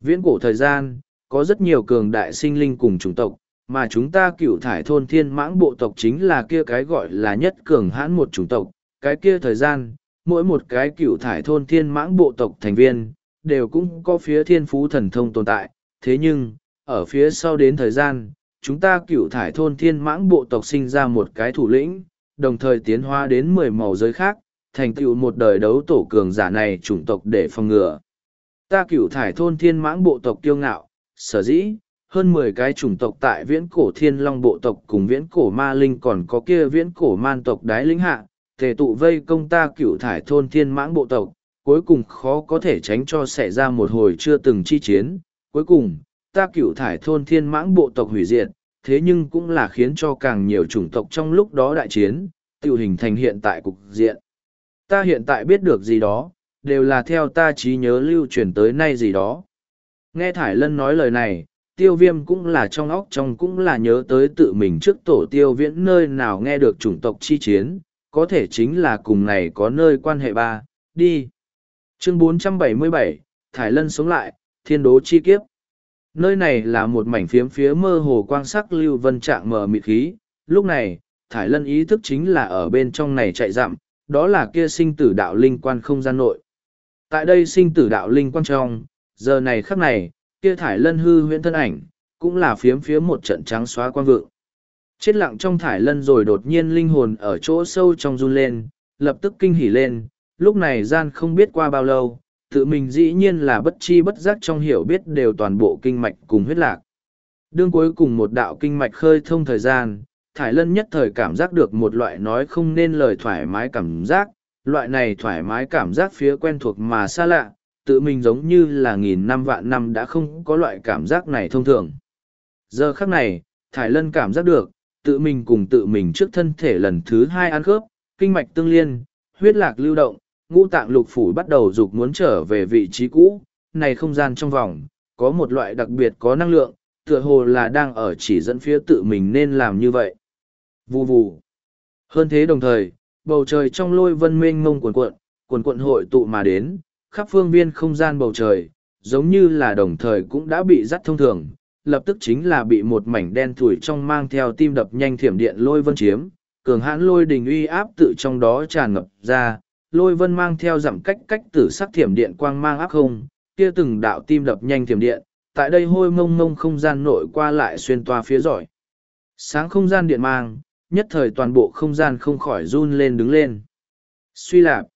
Viễn cổ thời gian, có rất nhiều cường đại sinh linh cùng chủng tộc, mà chúng ta cựu thải thôn thiên mãng bộ tộc chính là kia cái gọi là nhất cường hãn một chủng tộc. Cái kia thời gian, mỗi một cái cựu thải thôn thiên mãng bộ tộc thành viên, đều cũng có phía thiên phú thần thông tồn tại. Thế nhưng, ở phía sau đến thời gian, chúng ta cựu thải thôn thiên mãng bộ tộc sinh ra một cái thủ lĩnh, đồng thời tiến hóa đến mười màu giới khác, thành tựu một đời đấu tổ cường giả này chủng tộc để phòng ngừa. Ta cựu thải thôn thiên mãng bộ tộc kiêu ngạo, sở dĩ, hơn mười cái chủng tộc tại viễn cổ thiên long bộ tộc cùng viễn cổ ma linh còn có kia viễn cổ man tộc đái lĩnh hạ, tề tụ vây công ta cửu thải thôn thiên mãng bộ tộc, cuối cùng khó có thể tránh cho xảy ra một hồi chưa từng chi chiến. Cuối cùng, ta cửu thải thôn thiên mãng bộ tộc hủy diệt, thế nhưng cũng là khiến cho càng nhiều chủng tộc trong lúc đó đại chiến, tự hình thành hiện tại cục diện. Ta hiện tại biết được gì đó, đều là theo ta trí nhớ lưu truyền tới nay gì đó. Nghe Thải Lân nói lời này, tiêu viêm cũng là trong óc trong cũng là nhớ tới tự mình trước tổ tiêu viễn nơi nào nghe được chủng tộc chi chiến, có thể chính là cùng này có nơi quan hệ ba, đi. Chương 477, Thải Lân sống lại, thiên đố chi kiếp. Nơi này là một mảnh phiếm phía mơ hồ quang sắc lưu vân trạng mờ mịt khí, lúc này, Thải Lân ý thức chính là ở bên trong này chạy dặm, đó là kia sinh tử đạo linh quan không gian nội. Tại đây sinh tử đạo linh quan trong, giờ này khắc này, kia Thải Lân hư huyễn thân ảnh, cũng là phiếm phía một trận trắng xóa quang vượng. Chết lặng trong Thải Lân rồi đột nhiên linh hồn ở chỗ sâu trong run lên, lập tức kinh hỉ lên, lúc này gian không biết qua bao lâu, tự mình dĩ nhiên là bất chi bất giác trong hiểu biết đều toàn bộ kinh mạch cùng huyết lạc. Đương cuối cùng một đạo kinh mạch khơi thông thời gian, Thải Lân nhất thời cảm giác được một loại nói không nên lời thoải mái cảm giác, loại này thoải mái cảm giác phía quen thuộc mà xa lạ, tự mình giống như là nghìn năm vạn năm đã không có loại cảm giác này thông thường. Giờ khắc này, Thải Lân cảm giác được, tự mình cùng tự mình trước thân thể lần thứ hai ăn khớp, kinh mạch tương liên, huyết lạc lưu động, ngũ tạng lục phủ bắt đầu dục muốn trở về vị trí cũ, này không gian trong vòng, có một loại đặc biệt có năng lượng, tựa hồ là đang ở chỉ dẫn phía tự mình nên làm như vậy. Vù vù. Hơn thế đồng thời, bầu trời trong lôi vân mênh mông cuộn cuộn, cuộn cuộn hội tụ mà đến, khắp phương viên không gian bầu trời, giống như là đồng thời cũng đã bị dắt thông thường, lập tức chính là bị một mảnh đen thủi trong mang theo tim đập nhanh thiểm điện lôi vân chiếm, cường hãn lôi đình uy áp tự trong đó tràn ngập ra, lôi vân mang theo giảm cách cách tử sắc thiểm điện quang mang áp không, kia từng đạo tim đập nhanh thiểm điện, tại đây hôi mông mông không gian nội qua lại xuyên toa phía giỏi. Sáng không gian điện mang, nhất thời toàn bộ không gian không khỏi run lên đứng lên. Suy lạp.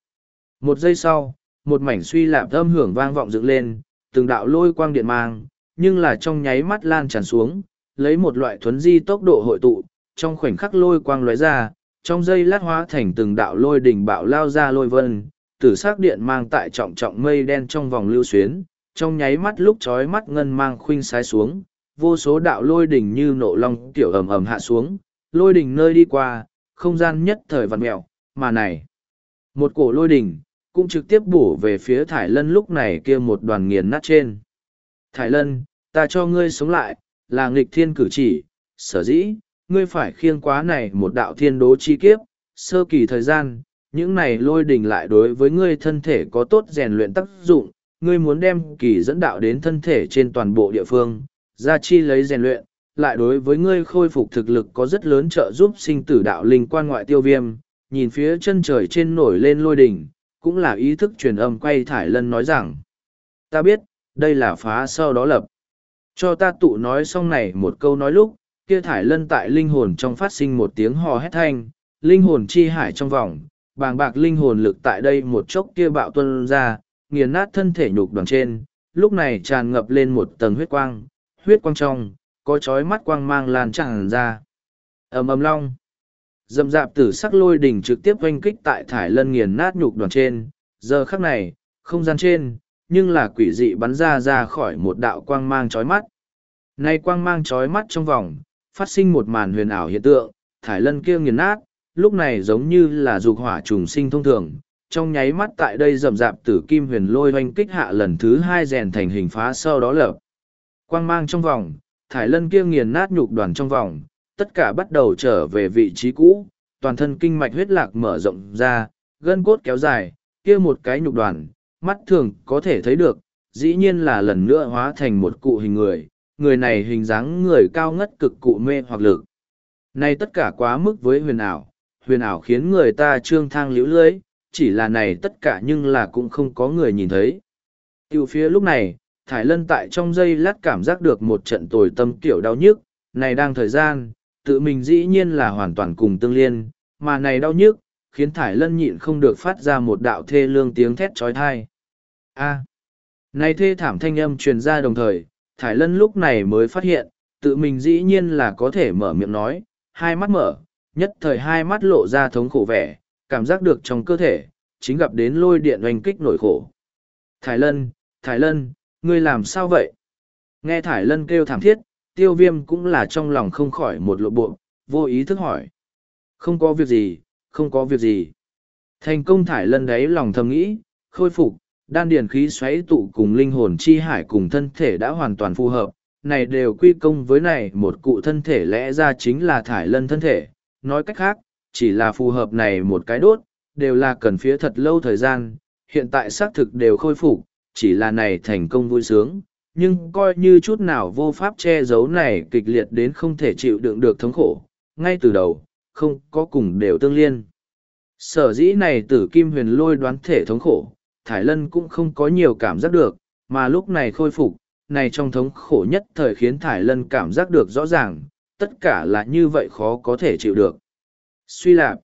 Một giây sau, một mảnh suy lạp âm hưởng vang vọng dựng lên, từng đạo lôi quang điện mang, nhưng là trong nháy mắt lan tràn xuống, lấy một loại thuấn di tốc độ hội tụ, trong khoảnh khắc lôi quang lóe ra, trong dây lát hóa thành từng đạo lôi đỉnh bạo lao ra lôi vân, tử sắc điện mang tại trọng trọng mây đen trong vòng lưu xuyến, trong nháy mắt lúc chói mắt ngân mang khuynh sái xuống, vô số đạo lôi đỉnh như nộ long tiểu ầm ầm hạ xuống, lôi đỉnh nơi đi qua, không gian nhất thời vặn mèo, mà này, một cổ lôi đỉnh cũng trực tiếp bổ về phía Thải Lân lúc này kia một đoàn nghiền nát trên. Thải Lân, ta cho ngươi sống lại, là nghịch thiên cử chỉ, sở dĩ, ngươi phải khiêng quá này một đạo thiên đố chi kiếp, sơ kỳ thời gian, những này lôi đình lại đối với ngươi thân thể có tốt rèn luyện tác dụng, ngươi muốn đem kỳ dẫn đạo đến thân thể trên toàn bộ địa phương, ra chi lấy rèn luyện, lại đối với ngươi khôi phục thực lực có rất lớn trợ giúp sinh tử đạo linh quan ngoại tiêu viêm, nhìn phía chân trời trên nổi lên lôi đỉnh, cũng là ý thức truyền âm quay thải lân nói rằng, ta biết, đây là phá sau đó lập. Cho ta tụ nói xong này một câu nói lúc, kia thải lân tại linh hồn trong phát sinh một tiếng hò hét thanh, linh hồn chi hải trong vòng, bàng bạc linh hồn lực tại đây một chốc kia bạo tuân ra, nghiền nát thân thể nhục đoàn trên, lúc này tràn ngập lên một tầng huyết quang, huyết quang trong, có chói mắt quang mang lan tràn ra. ầm ầm long, dầm dạp tử sắc lôi đỉnh trực tiếp oanh kích tại thải lân nghiền nát nhục đoàn trên, giờ khắc này, không gian trên, nhưng là quỷ dị bắn ra ra khỏi một đạo quang mang chói mắt. Nay quang mang chói mắt trong vòng, phát sinh một màn huyền ảo hiện tượng, thải lân kia nghiền nát, lúc này giống như là dục hỏa trùng sinh thông thường, trong nháy mắt tại đây rầm rạp tử kim huyền lôi oanh kích hạ lần thứ hai rèn thành hình phá sau đó lở. Quang mang trong vòng, thải lân kia nghiền nát nhục đoàn trong vòng, tất cả bắt đầu trở về vị trí cũ, toàn thân kinh mạch huyết lạc mở rộng ra, gân cốt kéo dài, kia một cái nhục đoàn, mắt thường có thể thấy được, dĩ nhiên là lần nữa hóa thành một cụ hình người, người này hình dáng người cao ngất cực cụ mê hoặc lực. Này tất cả quá mức với huyền ảo, huyền ảo khiến người ta trương thang liễu lưới, chỉ là này tất cả nhưng là cũng không có người nhìn thấy. Tiểu phía lúc này, Thải Lân tại trong giây lát cảm giác được một trận tồi tâm kiểu đau nhức, này đang thời gian, tự mình dĩ nhiên là hoàn toàn cùng tương liên, mà này đau nhức, khiến Thải Lân nhịn không được phát ra một đạo thê lương tiếng thét trói thai. A. này thê thảm thanh âm truyền ra đồng thời, Thải Lân lúc này mới phát hiện, tự mình dĩ nhiên là có thể mở miệng nói, hai mắt mở, nhất thời hai mắt lộ ra thống khổ vẻ, cảm giác được trong cơ thể, chính gặp đến lôi điện oanh kích nổi khổ. Thải Lân, Thải Lân, ngươi làm sao vậy? Nghe Thải Lân kêu thảm thiết, tiêu viêm cũng là trong lòng không khỏi một lộ bộ, vô ý thức hỏi. Không có việc gì, không có việc gì. Thành công Thải Lân đấy lòng thầm nghĩ, khôi phục, đan điền khí xoáy tụ cùng linh hồn chi hải cùng thân thể đã hoàn toàn phù hợp, này đều quy công với này một cụ thân thể lẽ ra chính là Thải Lân thân thể, nói cách khác, chỉ là phù hợp này một cái đốt, đều là cần phía thật lâu thời gian, hiện tại xác thực đều khôi phục, chỉ là này thành công vui sướng, nhưng coi như chút nào vô pháp che giấu này kịch liệt đến không thể chịu đựng được thống khổ, ngay từ đầu, không có cùng đều tương liên. Sở dĩ này tử kim huyền lôi đoán thể thống khổ, Thải Lân cũng không có nhiều cảm giác được, mà lúc này khôi phục, này trong thống khổ nhất thời khiến Thải Lân cảm giác được rõ ràng, tất cả là như vậy khó có thể chịu được. Suy lạp.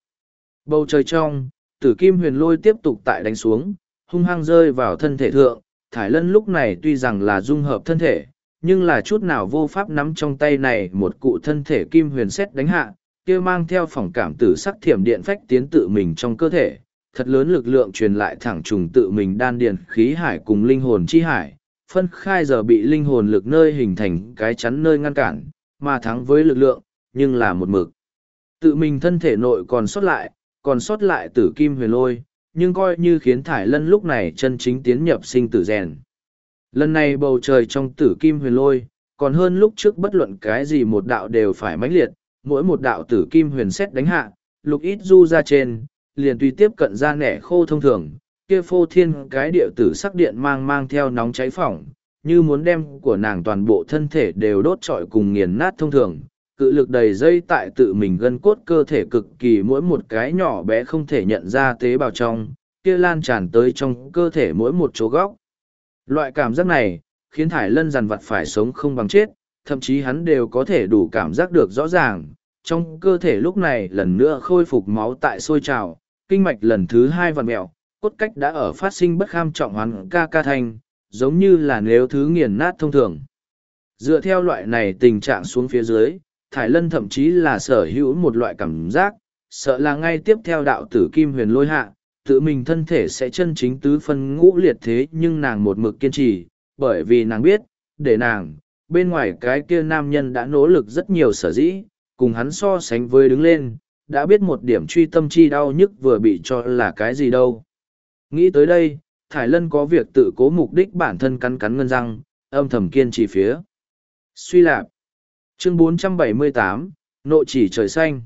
Bầu trời trong, tử kim huyền lôi tiếp tục tại đánh xuống, hung hăng rơi vào thân thể thượng. Thải lân lúc này tuy rằng là dung hợp thân thể, nhưng là chút nào vô pháp nắm trong tay này một cụ thân thể kim huyền xét đánh hạ, kia mang theo phỏng cảm tử sắc thiểm điện phách tiến tự mình trong cơ thể. Thật lớn lực lượng truyền lại thẳng trùng tự mình đan điền khí hải cùng linh hồn chi hải, phân khai giờ bị linh hồn lực nơi hình thành cái chắn nơi ngăn cản, mà thắng với lực lượng, nhưng là một mực. Tự mình thân thể nội còn sót lại, còn sót lại tử kim huyền lôi, nhưng coi như khiến thải lân lúc này chân chính tiến nhập sinh tử rèn. Lần này bầu trời trong tử kim huyền lôi, còn hơn lúc trước bất luận cái gì một đạo đều phải mãnh liệt, mỗi một đạo tử kim huyền xét đánh hạ, lục ít du ra trên, liền tùy tiếp cận ra nẻ khô thông thường, kia phô thiên cái địa tử sắc điện mang mang theo nóng cháy phỏng, như muốn đem của nàng toàn bộ thân thể đều đốt trọi cùng nghiền nát thông thường, cự lực đầy dây tại tự mình gân cốt cơ thể cực kỳ mỗi một cái nhỏ bé không thể nhận ra tế bào trong, kia lan tràn tới trong cơ thể mỗi một chỗ góc. Loại cảm giác này, khiến Thải Lân dằn vặt phải sống không bằng chết, thậm chí hắn đều có thể đủ cảm giác được rõ ràng, trong cơ thể lúc này lần nữa khôi phục máu tại sôi trào, kinh mạch lần thứ hai vặn mẹo, cốt cách đã ở phát sinh bất kham trọng hoán ca ca thanh, giống như là nếu thứ nghiền nát thông thường. Dựa theo loại này tình trạng xuống phía dưới, Thải Lân thậm chí là sở hữu một loại cảm giác, sợ là ngay tiếp theo đạo tử kim huyền lôi hạ, tự mình thân thể sẽ chân chính tứ phân ngũ liệt thế nhưng nàng một mực kiên trì, bởi vì nàng biết, để nàng, bên ngoài cái kia nam nhân đã nỗ lực rất nhiều sở dĩ, cùng hắn so sánh với đứng lên, đã biết một điểm truy tâm chi đau nhức vừa bị cho là cái gì đâu. Nghĩ tới đây, Thải Lân có việc tự cố mục đích bản thân cắn cắn ngân răng, âm thầm kiên trì phía. Suy lạp. Chương 478, Nộ chỉ trời xanh.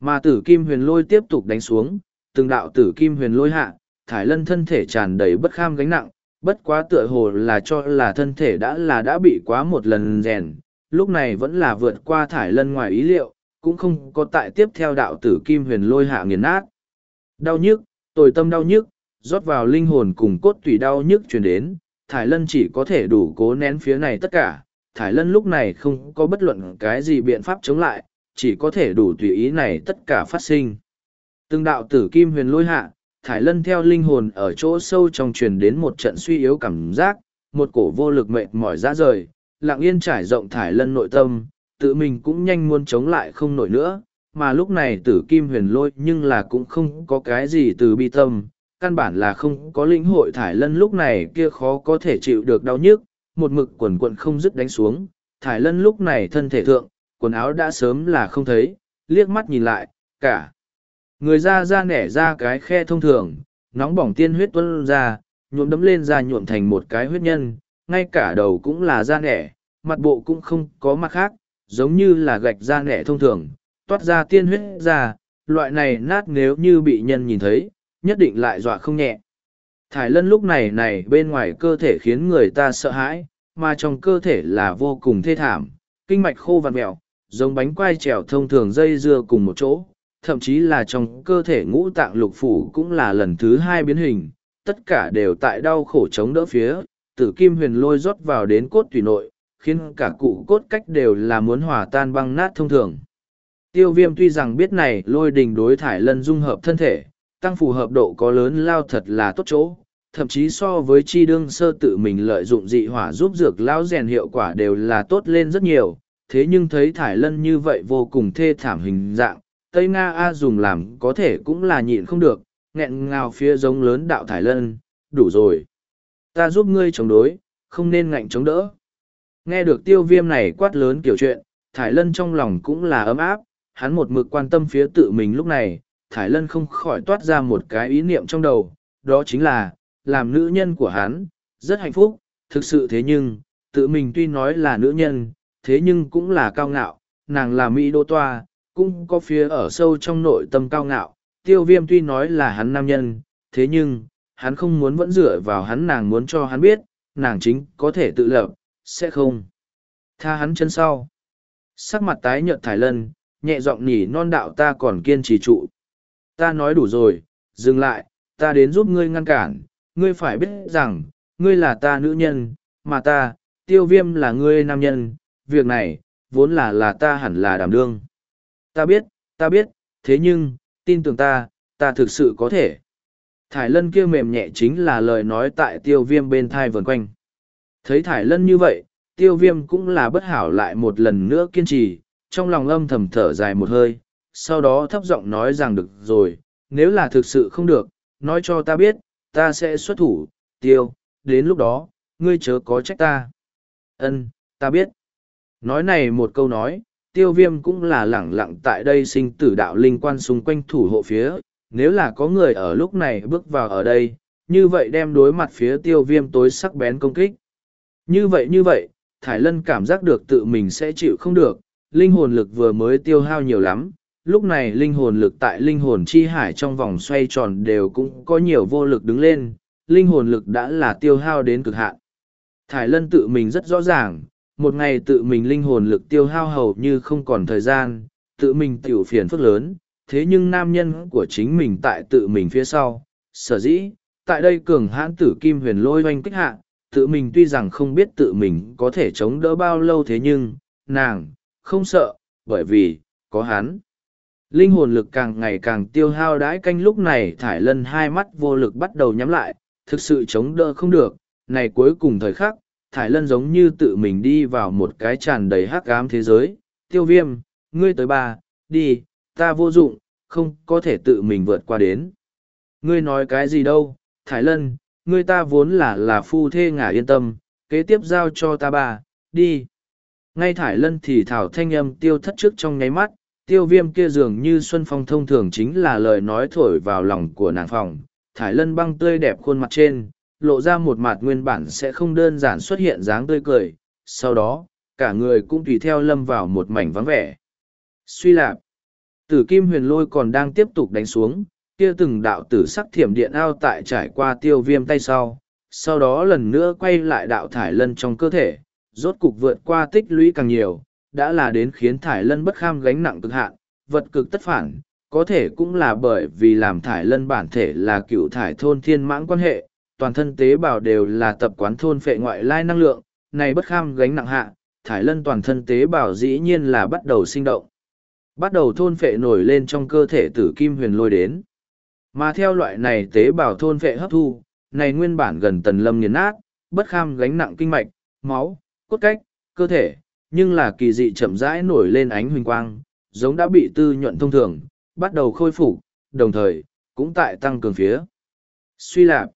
Mà tử kim huyền lôi tiếp tục đánh xuống, từng đạo tử kim huyền lôi hạ, Thải Lân thân thể tràn đầy bất kham gánh nặng, bất quá tựa hồ là cho là thân thể đã là đã bị quá một lần rèn, lúc này vẫn là vượt qua Thải Lân ngoài ý liệu, cũng không có tại tiếp theo đạo tử kim huyền lôi hạ nghiền nát. Đau nhức, tồi tâm đau nhức, rót vào linh hồn cùng cốt tủy đau nhức truyền đến, Thải Lân chỉ có thể đủ cố nén phía này tất cả. Thải Lân lúc này không có bất luận cái gì biện pháp chống lại, chỉ có thể đủ tùy ý này tất cả phát sinh. Từng đạo tử kim huyền lôi hạ, Thải Lân theo linh hồn ở chỗ sâu trong truyền đến một trận suy yếu cảm giác, một cổ vô lực mệt mỏi ra rời, lặng yên trải rộng Thải Lân nội tâm, tự mình cũng nhanh muốn chống lại không nổi nữa, mà lúc này tử kim huyền lôi nhưng là cũng không có cái gì từ bi tâm, căn bản là không có lĩnh hội Thải Lân lúc này kia khó có thể chịu được đau nhức, một mực quần quận không dứt đánh xuống, Thải Lân lúc này thân thể thượng, quần áo đã sớm là không thấy, liếc mắt nhìn lại, cả. Người ra ra nẻ ra cái khe thông thường, nóng bỏng tiên huyết tuôn ra, nhuộm đấm lên ra nhuộm thành một cái huyết nhân, ngay cả đầu cũng là da nẻ, mặt bộ cũng không có mặt khác, giống như là gạch da nẻ thông thường, toát ra tiên huyết ra, loại này nát nếu như bị nhân nhìn thấy, nhất định lại dọa không nhẹ. Thải lân lúc này này bên ngoài cơ thể khiến người ta sợ hãi, mà trong cơ thể là vô cùng thê thảm, kinh mạch khô vằn mẹo, giống bánh quai trèo thông thường dây dưa cùng một chỗ, thậm chí là trong cơ thể ngũ tạng lục phủ cũng là lần thứ hai biến hình, tất cả đều tại đau khổ chống đỡ phía, tử kim huyền lôi rót vào đến cốt tùy nội, khiến cả cụ cốt cách đều là muốn hòa tan băng nát thông thường. Tiêu viêm tuy rằng biết này lôi đình đối thải lân dung hợp thân thể, tăng phù hợp độ có lớn lao thật là tốt chỗ, thậm chí so với chi đương sơ tự mình lợi dụng dị hỏa giúp dược lao rèn hiệu quả đều là tốt lên rất nhiều, thế nhưng thấy thải lân như vậy vô cùng thê thảm hình dạng, Tây Nga A dùng làm có thể cũng là nhịn không được, nghẹn ngào phía giống lớn đạo thải lân, đủ rồi. Ta giúp ngươi chống đối, không nên ngạnh chống đỡ. Nghe được tiêu viêm này quát lớn kiểu chuyện, thải lân trong lòng cũng là ấm áp, hắn một mực quan tâm phía tự mình lúc này, thải lân không khỏi toát ra một cái ý niệm trong đầu, đó chính là, làm nữ nhân của hắn, rất hạnh phúc, thực sự thế nhưng, tự mình tuy nói là nữ nhân, thế nhưng cũng là cao ngạo, nàng là Mỹ đô toa, cũng có phía ở sâu trong nội tâm cao ngạo, tiêu viêm tuy nói là hắn nam nhân, thế nhưng, hắn không muốn vẫn dựa vào hắn nàng muốn cho hắn biết, nàng chính có thể tự lập, sẽ không. Tha hắn chân sau. Sắc mặt tái nhợt thải lân, nhẹ giọng nhỉ non đạo ta còn kiên trì trụ. Ta nói đủ rồi, dừng lại, ta đến giúp ngươi ngăn cản, ngươi phải biết rằng, ngươi là ta nữ nhân, mà ta, tiêu viêm là ngươi nam nhân, việc này, vốn là là ta hẳn là đảm đương. Ta biết, ta biết, thế nhưng, tin tưởng ta, ta thực sự có thể. Thải lân kia mềm nhẹ chính là lời nói tại tiêu viêm bên thai vần quanh. Thấy thải lân như vậy, tiêu viêm cũng là bất hảo lại một lần nữa kiên trì, trong lòng âm thầm thở dài một hơi, sau đó thấp giọng nói rằng được rồi, nếu là thực sự không được, nói cho ta biết, ta sẽ xuất thủ, tiêu, đến lúc đó, ngươi chớ có trách ta. Ân, ta biết. Nói này một câu nói, tiêu viêm cũng là lẳng lặng tại đây sinh tử đạo linh quan xung quanh thủ hộ phía, nếu là có người ở lúc này bước vào ở đây, như vậy đem đối mặt phía tiêu viêm tối sắc bén công kích. Như vậy như vậy, Thải Lân cảm giác được tự mình sẽ chịu không được, linh hồn lực vừa mới tiêu hao nhiều lắm, lúc này linh hồn lực tại linh hồn chi hải trong vòng xoay tròn đều cũng có nhiều vô lực đứng lên, linh hồn lực đã là tiêu hao đến cực hạn. Thải Lân tự mình rất rõ ràng, một ngày tự mình linh hồn lực tiêu hao hầu như không còn thời gian, tự mình tiểu phiền phức lớn, thế nhưng nam nhân của chính mình tại tự mình phía sau, sở dĩ, tại đây cường hãn tử kim huyền lôi oanh kích hạ, tự mình tuy rằng không biết tự mình có thể chống đỡ bao lâu thế nhưng, nàng, không sợ, bởi vì, có hắn. Linh hồn lực càng ngày càng tiêu hao đãi canh lúc này thải lân hai mắt vô lực bắt đầu nhắm lại, thực sự chống đỡ không được, này cuối cùng thời khắc, thải lân giống như tự mình đi vào một cái tràn đầy hắc ám thế giới, tiêu viêm, ngươi tới ba, đi, ta vô dụng, không có thể tự mình vượt qua đến. Ngươi nói cái gì đâu, thải lân, Người ta vốn là là phu thê ngả yên tâm, kế tiếp giao cho ta ba, đi. Ngay thải lân thì thảo thanh âm tiêu thất trước trong nháy mắt, tiêu viêm kia dường như xuân phong thông thường chính là lời nói thổi vào lòng của nàng phòng. Thải lân băng tươi đẹp khuôn mặt trên, lộ ra một mặt nguyên bản sẽ không đơn giản xuất hiện dáng tươi cười. Sau đó, cả người cũng tùy theo lâm vào một mảnh vắng vẻ. Suy lạp, tử kim huyền lôi còn đang tiếp tục đánh xuống, kia từng đạo tử sắc thiểm điện ao tại trải qua tiêu viêm tay sau, sau đó lần nữa quay lại đạo thải lân trong cơ thể, rốt cục vượt qua tích lũy càng nhiều, đã là đến khiến thải lân bất kham gánh nặng cực hạn, vật cực tất phản, có thể cũng là bởi vì làm thải lân bản thể là cựu thải thôn thiên mãng quan hệ, toàn thân tế bào đều là tập quán thôn phệ ngoại lai năng lượng, này bất kham gánh nặng hạ, thải lân toàn thân tế bào dĩ nhiên là bắt đầu sinh động. Bắt đầu thôn phệ nổi lên trong cơ thể tử kim huyền lôi đến. Mà theo loại này tế bào thôn phệ hấp thu, này nguyên bản gần tần lâm nghiền nát, bất kham gánh nặng kinh mạch, máu, cốt cách, cơ thể, nhưng là kỳ dị chậm rãi nổi lên ánh huỳnh quang, giống đã bị tư nhuận thông thường, bắt đầu khôi phục, đồng thời, cũng tại tăng cường phía. Suy lạp,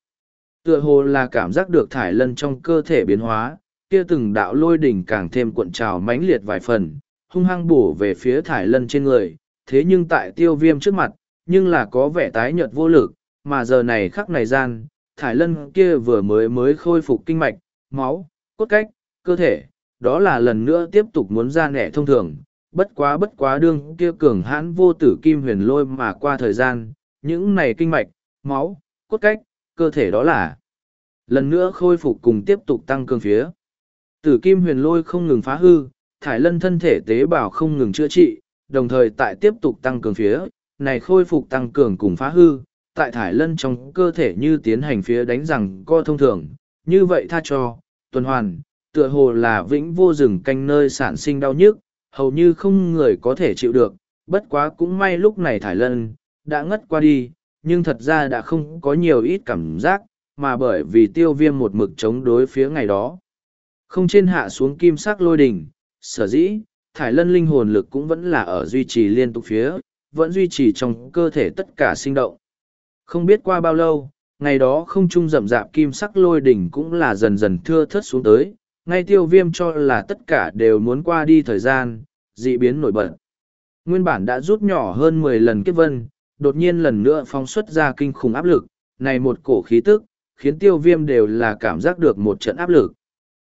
tựa hồ là cảm giác được thải lân trong cơ thể biến hóa, kia từng đạo lôi đỉnh càng thêm cuộn trào mãnh liệt vài phần, hung hăng bổ về phía thải lân trên người, thế nhưng tại tiêu viêm trước mặt, nhưng là có vẻ tái nhợt vô lực, mà giờ này khắc này gian, thải lân kia vừa mới mới khôi phục kinh mạch, máu, cốt cách, cơ thể, đó là lần nữa tiếp tục muốn ra nẻ thông thường, bất quá bất quá đương kia cường hãn vô tử kim huyền lôi mà qua thời gian, những này kinh mạch, máu, cốt cách, cơ thể đó là lần nữa khôi phục cùng tiếp tục tăng cường phía. Tử kim huyền lôi không ngừng phá hư, thải lân thân thể tế bào không ngừng chữa trị, đồng thời tại tiếp tục tăng cường phía, này khôi phục tăng cường cùng phá hư, tại thải lân trong cơ thể như tiến hành phía đánh rằng co thông thường, như vậy tha cho, tuần hoàn, tựa hồ là vĩnh vô rừng canh nơi sản sinh đau nhức, hầu như không người có thể chịu được, bất quá cũng may lúc này thải lân, đã ngất qua đi, nhưng thật ra đã không có nhiều ít cảm giác, mà bởi vì tiêu viêm một mực chống đối phía ngày đó. Không trên hạ xuống kim sắc lôi đỉnh, sở dĩ, thải lân linh hồn lực cũng vẫn là ở duy trì liên tục phía, vẫn duy trì trong cơ thể tất cả sinh động. Không biết qua bao lâu, ngày đó không trung rậm rạp kim sắc lôi đỉnh cũng là dần dần thưa thớt xuống tới, ngay tiêu viêm cho là tất cả đều muốn qua đi thời gian, dị biến nổi bật. Nguyên bản đã rút nhỏ hơn mười lần kiếp vân, đột nhiên lần nữa phóng xuất ra kinh khủng áp lực, này một cổ khí tức, khiến tiêu viêm đều là cảm giác được một trận áp lực.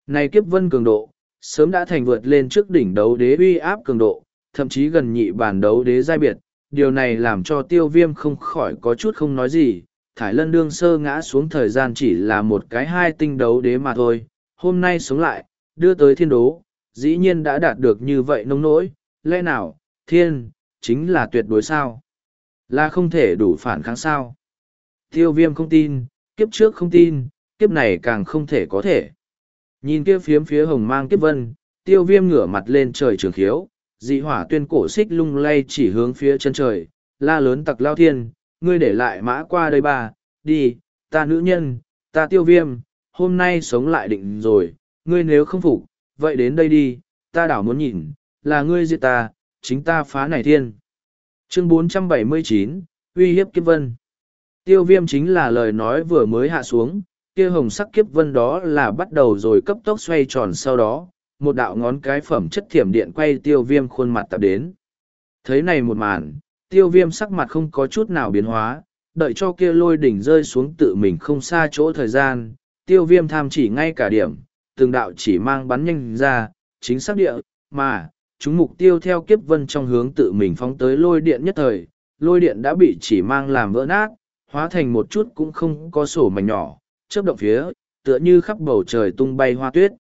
Này kiếp vân cường độ, sớm đã thành vượt lên trước đỉnh đấu đế uy áp cường độ, thậm chí gần nhị bản đấu đế giai biệt, điều này làm cho tiêu viêm không khỏi có chút không nói gì. Thải lân đương sơ ngã xuống thời gian chỉ là một cái hai tinh đấu đế mà thôi, hôm nay sống lại, đưa tới thiên đố, dĩ nhiên đã đạt được như vậy nông nỗi, lẽ nào, thiên, chính là tuyệt đối sao? Là không thể đủ phản kháng sao? Tiêu viêm không tin, kiếp trước không tin, kiếp này càng không thể có thể. Nhìn kia phiếm phía hồng mang kiếp vân, tiêu viêm ngửa mặt lên trời trường khiếu, dị hỏa tuyên cổ xích lung lay chỉ hướng phía chân trời, la lớn tặc lao thiên, ngươi để lại mã qua đây ba, đi, ta nữ nhân, ta tiêu viêm, hôm nay sống lại định rồi, ngươi nếu không phục, vậy đến đây đi, ta đảo muốn nhìn, là ngươi giết ta, chính ta phá này thiên. Chương 479, uy hiếp kiếp vân. Tiêu viêm chính là lời nói vừa mới hạ xuống, kia hồng sắc kiếp vân đó là bắt đầu rồi cấp tốc xoay tròn sau đó, một đạo ngón cái phẩm chất thiểm điện quay tiêu viêm khuôn mặt tập đến. Thấy này một màn, tiêu viêm sắc mặt không có chút nào biến hóa, đợi cho kia lôi đỉnh rơi xuống tự mình không xa chỗ thời gian, tiêu viêm tham chỉ ngay cả điểm, từng đạo chỉ mang bắn nhanh ra, chính xác địa, mà, chúng mục tiêu theo kiếp vân trong hướng tự mình phóng tới lôi điện nhất thời, lôi điện đã bị chỉ mang làm vỡ nát, hóa thành một chút cũng không có sổ mảnh nhỏ, chớp động phía, tựa như khắp bầu trời tung bay hoa tuyết.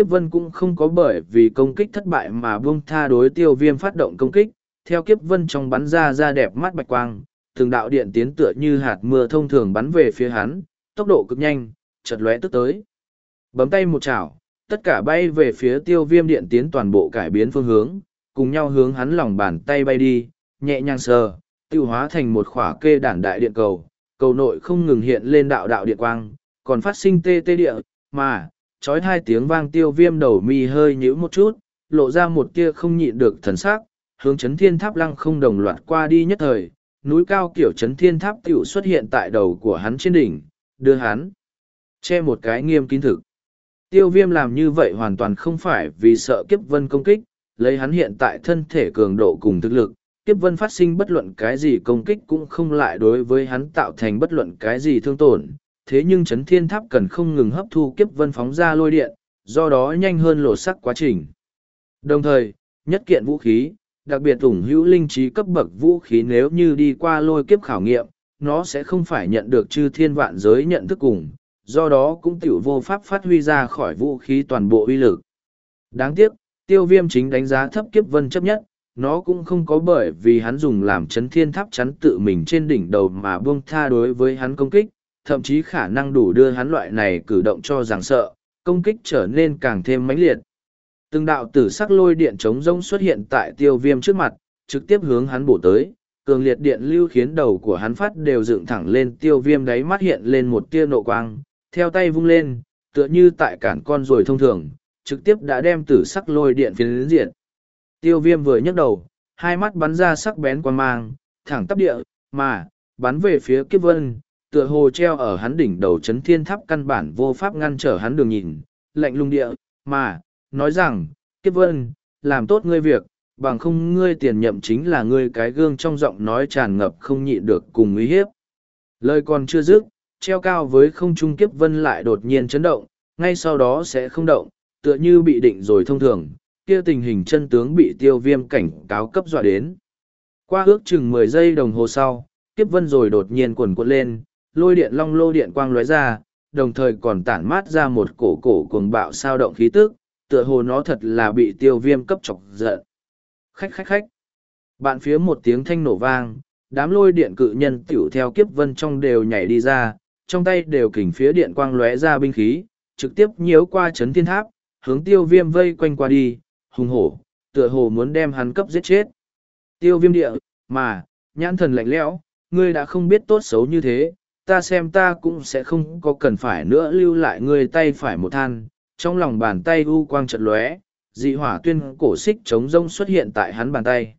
Kiếp vân cũng không có bởi vì công kích thất bại mà buông tha đối tiêu viêm phát động công kích, theo kiếp vân trong bắn ra ra đẹp mắt bạch quang, từng đạo điện tiến tựa như hạt mưa thông thường bắn về phía hắn, tốc độ cực nhanh, chật lóe tức tới. Bấm tay một chảo, tất cả bay về phía tiêu viêm điện tiến toàn bộ cải biến phương hướng, cùng nhau hướng hắn lòng bàn tay bay đi, nhẹ nhàng sờ, tiêu hóa thành một khỏa kê đản đại điện cầu, cầu nội không ngừng hiện lên đạo đạo điện quang, còn phát sinh tê tê địa, mà, trói hai tiếng vang tiêu viêm đầu mi hơi nhíu một chút, lộ ra một tia không nhịn được thần sắc, hướng chấn thiên tháp lăng không đồng loạt qua đi nhất thời, núi cao kiểu chấn thiên tháp tiểu xuất hiện tại đầu của hắn trên đỉnh, đưa hắn che một cái nghiêm kín thực. Tiêu viêm làm như vậy hoàn toàn không phải vì sợ kiếp vân công kích, lấy hắn hiện tại thân thể cường độ cùng thực lực, kiếp vân phát sinh bất luận cái gì công kích cũng không lại đối với hắn tạo thành bất luận cái gì thương tổn. Thế nhưng chấn thiên tháp cần không ngừng hấp thu kiếp vân phóng ra lôi điện, do đó nhanh hơn lộ sắc quá trình. Đồng thời, nhất kiện vũ khí, đặc biệt ủng hữu linh trí cấp bậc vũ khí nếu như đi qua lôi kiếp khảo nghiệm, nó sẽ không phải nhận được chư thiên vạn giới nhận thức cùng, do đó cũng tiểu vô pháp phát huy ra khỏi vũ khí toàn bộ uy lực. Đáng tiếc, tiêu viêm chính đánh giá thấp kiếp vân chấp nhất, nó cũng không có bởi vì hắn dùng làm chấn thiên tháp chắn tự mình trên đỉnh đầu mà buông tha đối với hắn công kích, thậm chí khả năng đủ đưa hắn loại này cử động cho rằng sợ, công kích trở nên càng thêm mãnh liệt. Từng đạo tử sắc lôi điện chống rông xuất hiện tại tiêu viêm trước mặt, trực tiếp hướng hắn bổ tới, cường liệt điện lưu khiến đầu của hắn phát đều dựng thẳng lên tiêu viêm đáy mắt hiện lên một tia nộ quang, theo tay vung lên, tựa như tại cản con rồi thông thường, trực tiếp đã đem tử sắc lôi điện phiến diện. Tiêu viêm vừa nhấc đầu, hai mắt bắn ra sắc bén quan mang, thẳng tắp địa, mà, bắn về phía kiếp vân, tựa hồ treo ở hắn đỉnh đầu chấn thiên tháp căn bản vô pháp ngăn trở hắn đường nhìn, lạnh lung địa, mà, nói rằng, kiếp vân, làm tốt ngươi việc, bằng không ngươi tiền nhậm chính là ngươi cái gương trong giọng nói tràn ngập không nhịn được cùng uy hiếp. Lời còn chưa dứt, treo cao với không trung kiếp vân lại đột nhiên chấn động, ngay sau đó sẽ không động, tựa như bị định rồi thông thường, kia tình hình chân tướng bị tiêu viêm cảnh cáo cấp dọa đến. Qua ước chừng mười giây đồng hồ sau, kiếp vân rồi đột nhiên cuộn cuộn lên, lôi điện long lô điện quang lóe ra, đồng thời còn tản mát ra một cổ cổ cuồng bạo sao động khí tức, tựa hồ nó thật là bị tiêu viêm cấp chọc giận. Khách khách khách. Bạn phía một tiếng thanh nổ vang, đám lôi điện cự nhân tiểu theo kiếp vân trong đều nhảy đi ra, trong tay đều kình phía điện quang lóe ra binh khí, trực tiếp nhiễu qua chấn thiên tháp, hướng tiêu viêm vây quanh qua đi, hùng hổ, tựa hồ muốn đem hắn cấp giết chết. Tiêu viêm địa, mà, nhãn thần lạnh lẽo, ngươi đã không biết tốt xấu như thế, ta xem ta cũng sẽ không có cần phải nữa lưu lại ngươi tay phải một than, trong lòng bàn tay u quang trận lóe, dị hỏa tuyên cổ xích chống rông xuất hiện tại hắn bàn tay.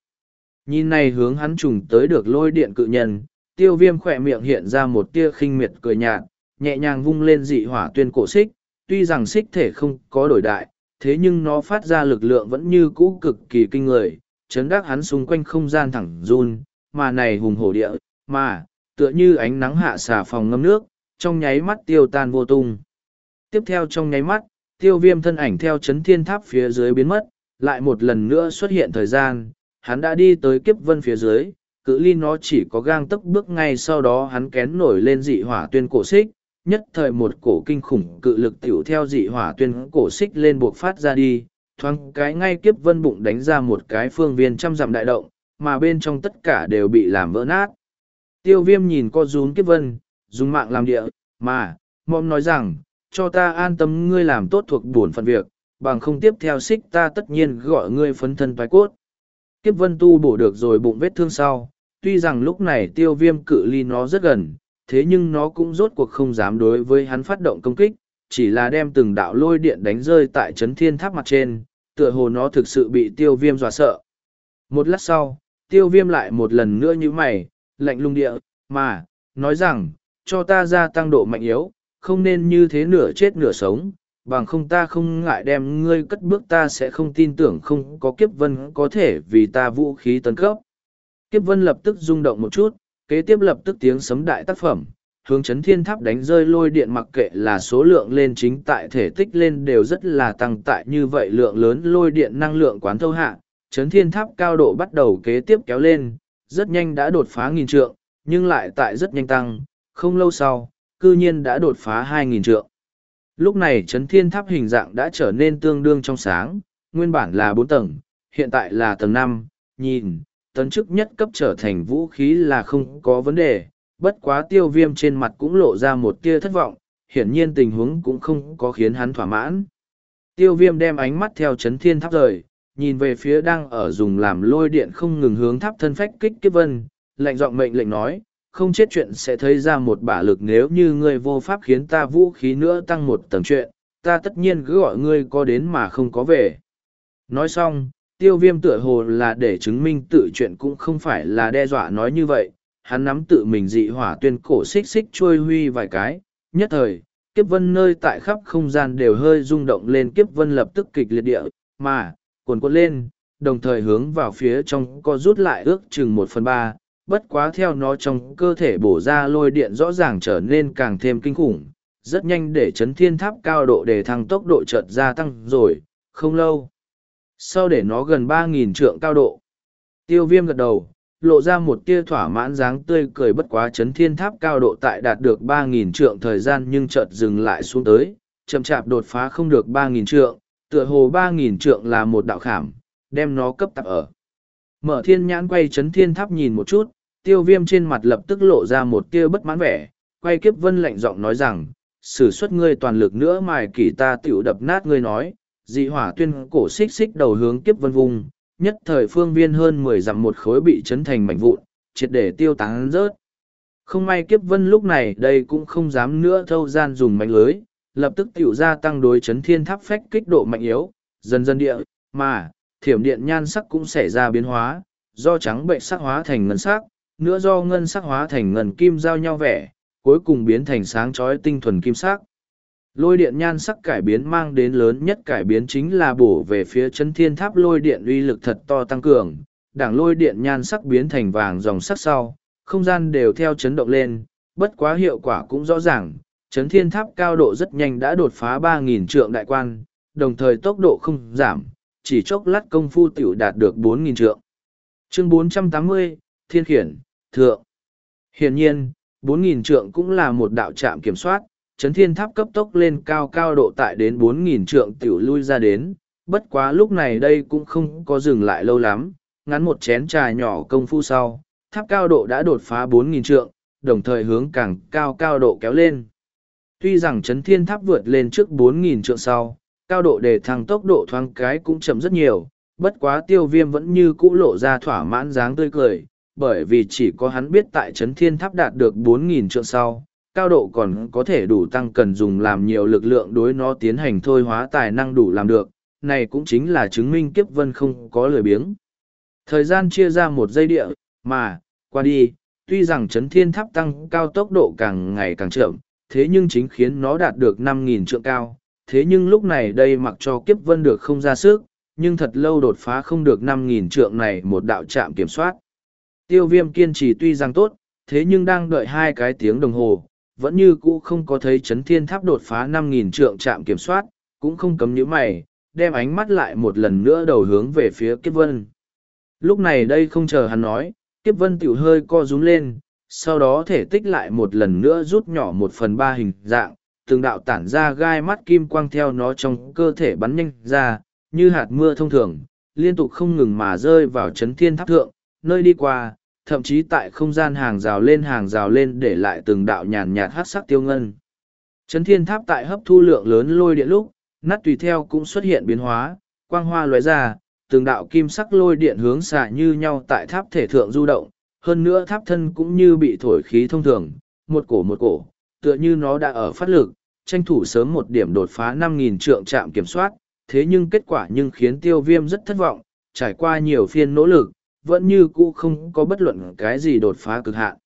Nhìn này hướng hắn trùng tới được lôi điện cự nhân, tiêu viêm khỏe miệng hiện ra một tia khinh miệt cười nhạt, nhẹ nhàng vung lên dị hỏa tuyên cổ xích, tuy rằng xích thể không có đổi đại, thế nhưng nó phát ra lực lượng vẫn như cũ cực kỳ kinh người, chấn đắc hắn xung quanh không gian thẳng run, mà này hùng hổ địa, mà, tựa như ánh nắng hạ xà phòng ngâm nước, trong nháy mắt tiêu tan vô tung. Tiếp theo trong nháy mắt, tiêu viêm thân ảnh theo chấn thiên tháp phía dưới biến mất, lại một lần nữa xuất hiện thời gian, hắn đã đi tới kiếp vân phía dưới, cự ly nó chỉ có gang tấc bước ngay sau đó hắn kén nổi lên dị hỏa tuyên cổ xích, nhất thời một cổ kinh khủng cự lực tiểu theo dị hỏa tuyên cổ xích lên buộc phát ra đi, thoáng cái ngay kiếp vân bụng đánh ra một cái phương viên trăm dặm đại động, mà bên trong tất cả đều bị làm vỡ nát. Tiêu viêm nhìn co rún kiếp vân, dùng mạng làm địa, mà, mong nói rằng, cho ta an tâm ngươi làm tốt thuộc buồn phận việc, bằng không tiếp theo xích ta tất nhiên gọi ngươi phấn thân thoái cốt. Kiếp vân tu bổ được rồi bụng vết thương sau, tuy rằng lúc này tiêu viêm cự ly nó rất gần, thế nhưng nó cũng rốt cuộc không dám đối với hắn phát động công kích, chỉ là đem từng đạo lôi điện đánh rơi tại chấn thiên tháp mặt trên, tựa hồ nó thực sự bị tiêu viêm dọa sợ. Một lát sau, tiêu viêm lại một lần nữa như mày, lạnh lung địa, mà, nói rằng, cho ta gia tăng độ mạnh yếu, không nên như thế nửa chết nửa sống, bằng không ta không ngại đem ngươi cất bước ta sẽ không tin tưởng không có kiếp vân có thể vì ta vũ khí tấn cấp. Kiếp vân lập tức rung động một chút, kế tiếp lập tức tiếng sấm đại tác phẩm, hướng chấn thiên tháp đánh rơi lôi điện mặc kệ là số lượng lên chính tại thể tích lên đều rất là tăng tại như vậy lượng lớn lôi điện năng lượng quán thâu hạ, chấn thiên tháp cao độ bắt đầu kế tiếp kéo lên, rất nhanh đã đột phá nghìn trượng, nhưng lại tại rất nhanh tăng, không lâu sau, cư nhiên đã đột phá hai nghìn trượng. Lúc này chấn thiên tháp hình dạng đã trở nên tương đương trong sáng, nguyên bản là bốn tầng, hiện tại là tầng năm. nhìn, tấn chức nhất cấp trở thành vũ khí là không có vấn đề, bất quá tiêu viêm trên mặt cũng lộ ra một tia thất vọng, hiển nhiên tình huống cũng không có khiến hắn thỏa mãn. Tiêu viêm đem ánh mắt theo chấn thiên tháp rời, nhìn về phía đang ở dùng làm lôi điện không ngừng hướng tháp thân phách kích kiếp vân, lạnh giọng mệnh lệnh nói, không chết chuyện sẽ thấy ra một bả lực nếu như ngươi vô pháp khiến ta vũ khí nữa tăng một tầng chuyện, ta tất nhiên cứ gọi ngươi có đến mà không có về. Nói xong, tiêu viêm tựa hồ là để chứng minh tự chuyện cũng không phải là đe dọa nói như vậy, hắn nắm tự mình dị hỏa tuyên cổ xích xích trôi huy vài cái, nhất thời, kiếp vân nơi tại khắp không gian đều hơi rung động lên kiếp vân lập tức kịch liệt địa, mà, cuồn cuộn lên, đồng thời hướng vào phía trong co rút lại ước chừng một phần ba bất quá theo nó trong cơ thể bổ ra lôi điện rõ ràng trở nên càng thêm kinh khủng rất nhanh để chấn thiên tháp cao độ để thăng tốc độ chợt gia tăng rồi không lâu. Sau để nó gần ba nghìn trượng cao độ tiêu viêm gật đầu lộ ra một tia thỏa mãn dáng tươi cười bất quá chấn thiên tháp cao độ tại đạt được ba nghìn trượng thời gian nhưng chợt dừng lại xuống tới chậm chạp đột phá không được ba nghìn trượng tựa hồ ba nghìn trượng là một đạo khảm, đem nó cấp tạp ở. Mở thiên nhãn quay chấn thiên tháp nhìn một chút, tiêu viêm trên mặt lập tức lộ ra một tia bất mãn vẻ, quay kiếp vân lạnh giọng nói rằng, sử xuất ngươi toàn lực nữa mài kỷ ta tựu đập nát ngươi nói. Dị hỏa tuyên cổ xích xích đầu hướng kiếp vân vùng, nhất thời phương viên hơn mười dặm một khối bị chấn thành mảnh vụn, triệt để tiêu tán rớt. Không may kiếp vân lúc này đây cũng không dám nữa thâu gian dùng mạnh lưới lập tức tiểu gia tăng đối chấn thiên tháp phách kích độ mạnh yếu dần dần địa mà thiểm điện nhan sắc cũng xảy ra biến hóa, do trắng bệnh sắc hóa thành ngân sắc, nữa do ngân sắc hóa thành ngân kim giao nhau vẻ, cuối cùng biến thành sáng chói tinh thuần kim sắc. Lôi điện nhan sắc cải biến mang đến lớn nhất cải biến chính là bổ về phía chấn thiên tháp lôi điện uy lực thật to tăng cường, đảng lôi điện nhan sắc biến thành vàng dòng sắc sau, không gian đều theo chấn động lên, bất quá hiệu quả cũng rõ ràng, chấn thiên tháp cao độ rất nhanh đã đột phá 3.000 trượng đại quan, đồng thời tốc độ không giảm, chỉ chốc lát công phu tiểu đạt được 4.000 trượng. Chương 480, Thiên Khiển, Thượng. Hiển nhiên, 4.000 trượng cũng là một đạo trạm kiểm soát, chấn thiên tháp cấp tốc lên cao cao độ tại đến 4.000 trượng tiểu lui ra đến, bất quá lúc này đây cũng không có dừng lại lâu lắm, ngắn một chén trà nhỏ công phu sau, tháp cao độ đã đột phá 4.000 trượng, đồng thời hướng càng cao cao độ kéo lên. Tuy rằng chấn thiên tháp vượt lên trước 4.000 trượng sau, cao độ để thăng tốc độ thoáng cái cũng chậm rất nhiều, bất quá tiêu viêm vẫn như cũ lộ ra thỏa mãn dáng tươi cười, bởi vì chỉ có hắn biết tại chấn Thiên Tháp đạt được 4.000 trượng sau, cao độ còn có thể đủ tăng cần dùng làm nhiều lực lượng đối nó tiến hành thôi hóa tài năng đủ làm được, này cũng chính là chứng minh kiếp vân không có lười biếng. Thời gian chia ra một giây địa, mà, qua đi, tuy rằng chấn Thiên Tháp tăng cao tốc độ càng ngày càng chậm, thế nhưng chính khiến nó đạt được 5.000 trượng cao, thế nhưng lúc này đây mặc cho kiếp vân được không ra sức, nhưng thật lâu đột phá không được năm nghìn trượng này một đạo trạm kiểm soát. Tiêu viêm kiên trì tuy rằng tốt, thế nhưng đang đợi hai cái tiếng đồng hồ, vẫn như cũ không có thấy chấn thiên tháp đột phá năm nghìn trượng trạm kiểm soát, cũng không cấm những mày, đem ánh mắt lại một lần nữa đầu hướng về phía kiếp vân. Lúc này đây không chờ hắn nói, kiếp vân tiểu hơi co rúm lên, sau đó thể tích lại một lần nữa rút nhỏ một phần ba hình dạng, từng đạo tản ra gai mắt kim quang theo nó trong cơ thể bắn nhanh ra, như hạt mưa thông thường, liên tục không ngừng mà rơi vào chấn thiên tháp thượng, nơi đi qua, thậm chí tại không gian hàng rào lên hàng rào lên để lại từng đạo nhàn nhạt hát sắc tiêu ngân. Chấn thiên tháp tại hấp thu lượng lớn lôi điện lúc, nát tùy theo cũng xuất hiện biến hóa, quang hoa lóe ra, từng đạo kim sắc lôi điện hướng xạ như nhau tại tháp thể thượng du động, hơn nữa tháp thân cũng như bị thổi khí thông thường, một cổ một cổ, tựa như nó đã ở phát lực, tranh thủ sớm một điểm đột phá 5.000 trượng trạm kiểm soát, thế nhưng kết quả nhưng khiến tiêu viêm rất thất vọng, trải qua nhiều phiên nỗ lực, vẫn như cũ không có bất luận cái gì đột phá cực hạn.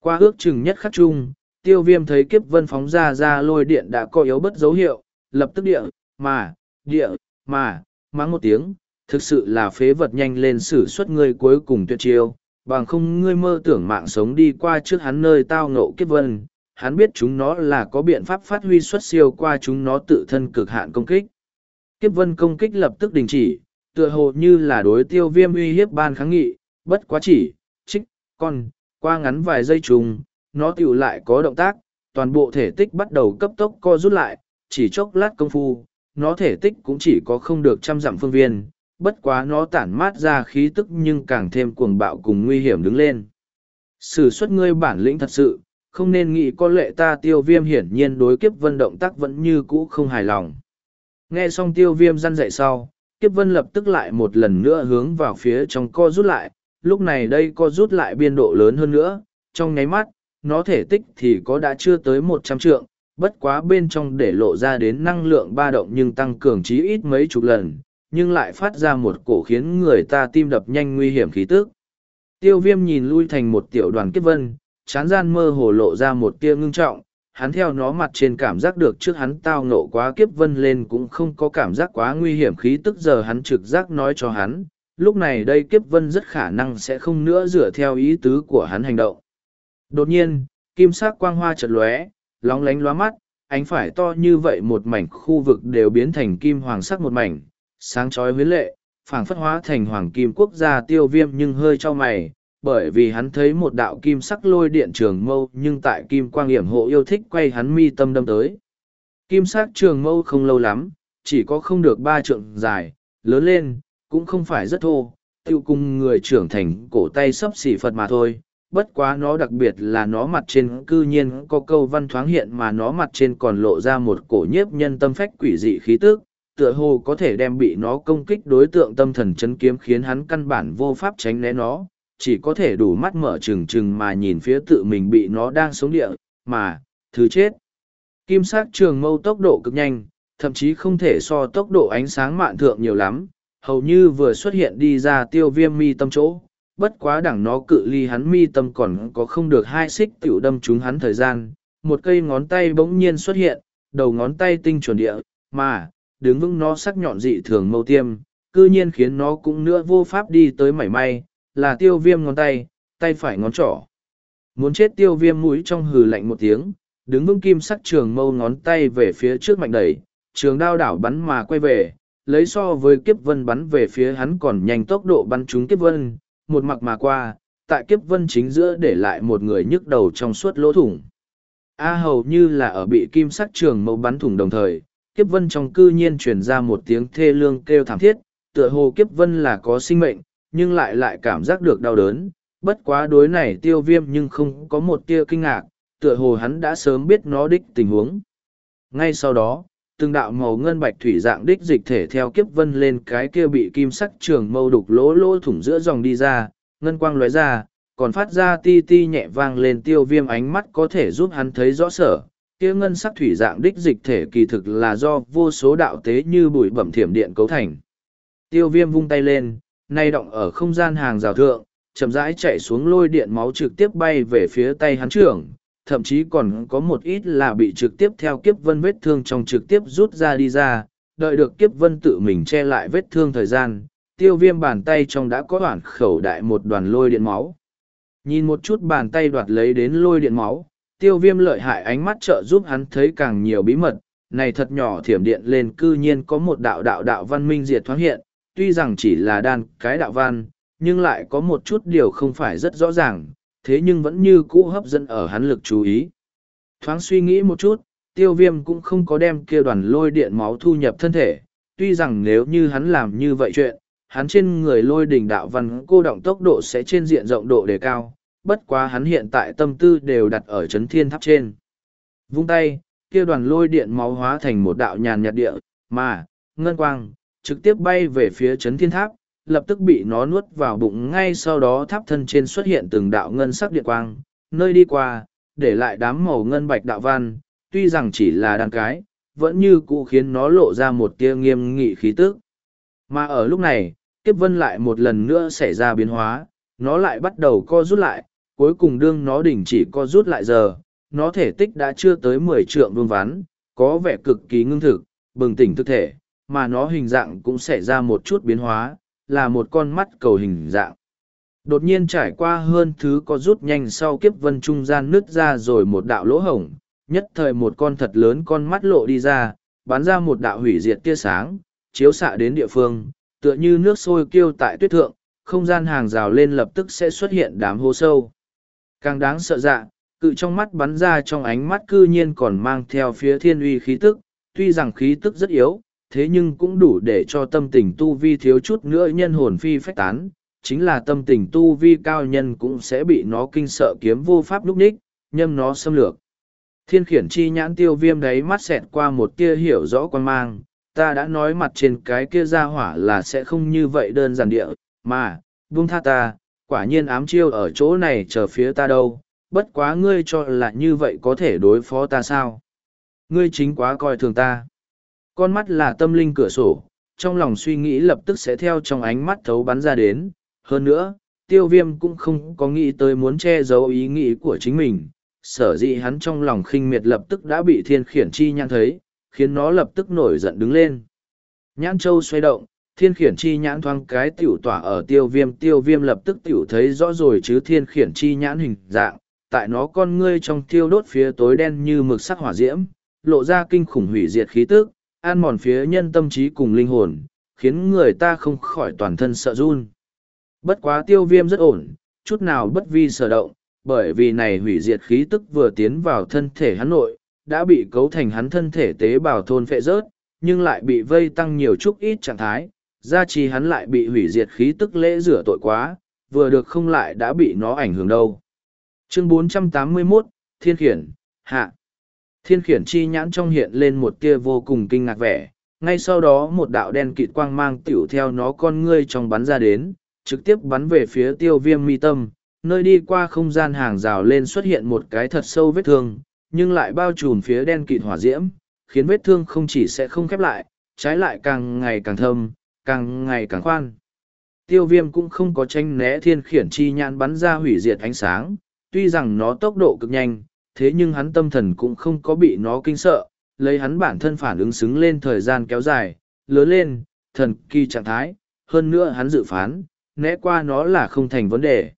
Qua ước chừng nhất khắc chung, tiêu viêm thấy kiếp vân phóng ra ra lôi điện đã có yếu bất dấu hiệu, lập tức địa, mà, địa, mà, mắng một tiếng, thực sự là phế vật nhanh lên xử xuất người cuối cùng tuyệt chiêu, bằng không ngươi mơ tưởng mạng sống đi qua trước hắn nơi tao ngộ kiếp vân, hắn biết chúng nó là có biện pháp phát huy xuất siêu qua chúng nó tự thân cực hạn công kích. Kiếp vân công kích lập tức đình chỉ, tựa hồ như là đối tiêu viêm uy hiếp ban kháng nghị, bất quá chỉ, trích, con, qua ngắn vài giây trùng, nó tiểu lại có động tác, toàn bộ thể tích bắt đầu cấp tốc co rút lại, chỉ chốc lát công phu, nó thể tích cũng chỉ có không được trăm dặm phương viên, bất quá nó tản mát ra khí tức nhưng càng thêm cuồng bạo cùng nguy hiểm đứng lên. Sử xuất ngươi bản lĩnh thật sự, không nên nghĩ có lệ ta tiêu viêm hiển nhiên đối kiếp vân động tác vẫn như cũ không hài lòng. Nghe xong tiêu viêm răn dậy sau, kiếp vân lập tức lại một lần nữa hướng vào phía trong co rút lại, lúc này đây co rút lại biên độ lớn hơn nữa, trong nháy mắt, nó thể tích thì có đã chưa tới một trăm trượng, bất quá bên trong để lộ ra đến năng lượng ba động nhưng tăng cường chí ít mấy chục lần, nhưng lại phát ra một cổ khiến người ta tim đập nhanh nguy hiểm khí tức. Tiêu viêm nhìn lui thành một tiểu đoàn kiếp vân, chán gian mơ hồ lộ ra một tia ngưng trọng, hắn theo nó mặt trên cảm giác được trước hắn tao nộ quá kiếp vân lên cũng không có cảm giác quá nguy hiểm khí tức giờ hắn trực giác nói cho hắn, lúc này đây kiếp vân rất khả năng sẽ không nữa dựa theo ý tứ của hắn hành động. Đột nhiên, kim sắc quang hoa chợt lóe, lóng lánh lóa mắt, ánh phải to như vậy một mảnh khu vực đều biến thành kim hoàng sắc một mảnh, sáng chói huyến lệ, phảng phất hóa thành hoàng kim quốc gia tiêu viêm nhưng hơi cho mày, bởi vì hắn thấy một đạo kim sắc lôi điện trường mâu nhưng tại kim quang hiểm hộ yêu thích quay hắn mi tâm đâm tới. Kim sắc trường mâu không lâu lắm, chỉ có không được ba trượng dài, lớn lên, cũng không phải rất thô, tiêu cùng người trưởng thành cổ tay sấp xỉ Phật mà thôi. Bất quá nó đặc biệt là nó mặt trên cư nhiên có câu văn thoáng hiện mà nó mặt trên còn lộ ra một cổ nhiếp nhân tâm phách quỷ dị khí tức, tựa hồ có thể đem bị nó công kích đối tượng tâm thần chấn kiếm khiến hắn căn bản vô pháp tránh né nó, chỉ có thể đủ mắt mở trừng trừng mà nhìn phía tự mình bị nó đang sống địa, mà, thứ chết. Kim sắc trường mâu tốc độ cực nhanh, thậm chí không thể so tốc độ ánh sáng mạn thượng nhiều lắm, hầu như vừa xuất hiện đi ra tiêu viêm mi tâm chỗ. Bất quá đẳng nó cự ly hắn mi tâm còn có không được hai xích tiểu đâm trúng hắn thời gian, một cây ngón tay bỗng nhiên xuất hiện, đầu ngón tay tinh chuẩn địa, mà, đứng vững nó sắc nhọn dị thường mâu tiêm, cư nhiên khiến nó cũng nữa vô pháp đi tới mảy may, là tiêu viêm ngón tay, tay phải ngón trỏ. Muốn chết tiêu viêm mũi trong hừ lạnh một tiếng, đứng vững kim sắc trường mâu ngón tay về phía trước mạnh đẩy, trường đao đảo bắn mà quay về, lấy so với kiếp vân bắn về phía hắn còn nhanh tốc độ bắn trúng kiếp vân, một mặc mà qua, tại kiếp vân chính giữa để lại một người nhức đầu trong suốt lỗ thủng. A hầu như là ở bị kim sắc trường mâu bắn thủng đồng thời, kiếp vân trong cư nhiên truyền ra một tiếng thê lương kêu thảm thiết, tựa hồ kiếp vân là có sinh mệnh, nhưng lại lại cảm giác được đau đớn, bất quá đối này tiêu viêm nhưng không có một tia kinh ngạc, tựa hồ hắn đã sớm biết nó đích tình huống. Ngay sau đó, từng đạo màu ngân bạch thủy dạng đích dịch thể theo kiếp vân lên cái kia bị kim sắc trường mâu đục lỗ lỗ thủng giữa dòng đi ra, ngân quang lóe ra, còn phát ra ti ti nhẹ vang lên tiêu viêm ánh mắt có thể giúp hắn thấy rõ sở. Kia ngân sắc thủy dạng đích dịch thể kỳ thực là do vô số đạo tế như bụi bẩm thiểm điện cấu thành. Tiêu viêm vung tay lên, nay động ở không gian hàng rào thượng, chậm rãi chạy xuống lôi điện máu trực tiếp bay về phía tay hắn trưởng, thậm chí còn có một ít là bị trực tiếp theo kiếp vân vết thương trong trực tiếp rút ra đi ra, đợi được kiếp vân tự mình che lại vết thương thời gian, tiêu viêm bàn tay trong đã có đoạn khẩu đại một đoàn lôi điện máu. Nhìn một chút bàn tay đoạt lấy đến lôi điện máu, tiêu viêm lợi hại ánh mắt trợ giúp hắn thấy càng nhiều bí mật, này thật nhỏ thiểm điện lên cư nhiên có một đạo đạo đạo văn minh diệt thoáng hiện, tuy rằng chỉ là đan cái đạo văn, nhưng lại có một chút điều không phải rất rõ ràng, thế nhưng vẫn như cũ hấp dẫn ở hắn lực chú ý. Thoáng suy nghĩ một chút, tiêu viêm cũng không có đem kia đoàn lôi điện máu thu nhập thân thể, tuy rằng nếu như hắn làm như vậy chuyện, hắn trên người lôi đỉnh đạo văn cô động tốc độ sẽ trên diện rộng độ đề cao, bất quá hắn hiện tại tâm tư đều đặt ở chấn thiên tháp trên. Vung tay, kia đoàn lôi điện máu hóa thành một đạo nhàn nhạt địa, mà, ngân quang, trực tiếp bay về phía chấn thiên tháp, lập tức bị nó nuốt vào bụng ngay sau đó tháp thân trên xuất hiện từng đạo ngân sắc điện quang, nơi đi qua, để lại đám màu ngân bạch đạo văn, tuy rằng chỉ là đàn cái, vẫn như cũ khiến nó lộ ra một tia nghiêm nghị khí tức. Mà ở lúc này, kiếp vân lại một lần nữa xảy ra biến hóa, nó lại bắt đầu co rút lại, cuối cùng đương nó đỉnh chỉ co rút lại giờ, nó thể tích đã chưa tới mười trượng vương ván, có vẻ cực kỳ ngưng thực, bừng tỉnh thực thể, mà nó hình dạng cũng xảy ra một chút biến hóa, là một con mắt cầu hình dạng. Đột nhiên trải qua hơn thứ có rút nhanh sau kiếp vân trung gian nứt ra rồi một đạo lỗ hổng, nhất thời một con thật lớn con mắt lộ đi ra, bắn ra một đạo hủy diệt tia sáng, chiếu xạ đến địa phương, tựa như nước sôi kêu tại tuyết thượng, không gian hàng rào lên lập tức sẽ xuất hiện đám hô sâu. Càng đáng sợ dạ, cự trong mắt bắn ra trong ánh mắt cư nhiên còn mang theo phía thiên uy khí tức, tuy rằng khí tức rất yếu, thế nhưng cũng đủ để cho tâm tình tu vi thiếu chút nữa nhân hồn phi phách tán, chính là tâm tình tu vi cao nhân cũng sẽ bị nó kinh sợ kiếm vô pháp lúc ních, nhâm nó xâm lược. Thiên khiển chi nhãn tiêu viêm đáy mắt xẹt qua một tia hiểu rõ quan mang, ta đã nói mặt trên cái kia ra hỏa là sẽ không như vậy đơn giản địa, mà, buông tha ta, quả nhiên ám chiêu ở chỗ này chờ phía ta đâu, bất quá ngươi cho là như vậy có thể đối phó ta sao? Ngươi chính quá coi thường ta. Con mắt là tâm linh cửa sổ, trong lòng suy nghĩ lập tức sẽ theo trong ánh mắt thấu bắn ra đến. Hơn nữa, tiêu viêm cũng không có nghĩ tới muốn che giấu ý nghĩ của chính mình. Sở dĩ hắn trong lòng khinh miệt lập tức đã bị thiên khiển chi nhãn thấy, khiến nó lập tức nổi giận đứng lên. Nhãn châu xoay động, thiên khiển chi nhãn thoáng cái tiểu tỏa ở tiêu viêm tiêu viêm lập tức tiểu thấy rõ rồi chứ thiên khiển chi nhãn hình dạng, tại nó con ngươi trong tiêu đốt phía tối đen như mực sắc hỏa diễm, lộ ra kinh khủng hủy diệt khí tức, an mòn phía nhân tâm trí cùng linh hồn, khiến người ta không khỏi toàn thân sợ run. Bất quá tiêu viêm rất ổn, chút nào bất vi sở động, bởi vì này hủy diệt khí tức vừa tiến vào thân thể hắn nội, đã bị cấu thành hắn thân thể tế bào thôn phệ rớt, nhưng lại bị vây tăng nhiều chút ít trạng thái, gia trì hắn lại bị hủy diệt khí tức lễ rửa tội quá, vừa được không lại đã bị nó ảnh hưởng đâu. Chương 481, Thiên Khiển, Hạ Thiên khiển chi nhãn trong hiện lên một tia vô cùng kinh ngạc vẻ, ngay sau đó một đạo đen kịt quang mang tiểu theo nó con ngươi trong bắn ra đến, trực tiếp bắn về phía tiêu viêm mi tâm, nơi đi qua không gian hàng rào lên xuất hiện một cái thật sâu vết thương, nhưng lại bao trùm phía đen kịt hỏa diễm, khiến vết thương không chỉ sẽ không khép lại, trái lại càng ngày càng thâm, càng ngày càng khoan. Tiêu viêm cũng không có tranh né thiên khiển chi nhãn bắn ra hủy diệt ánh sáng, tuy rằng nó tốc độ cực nhanh, thế nhưng hắn tâm thần cũng không có bị nó kinh sợ, lấy hắn bản thân phản ứng xứng lên thời gian kéo dài, lớn lên, thần kỳ trạng thái, hơn nữa hắn dự phán, né qua nó là không thành vấn đề.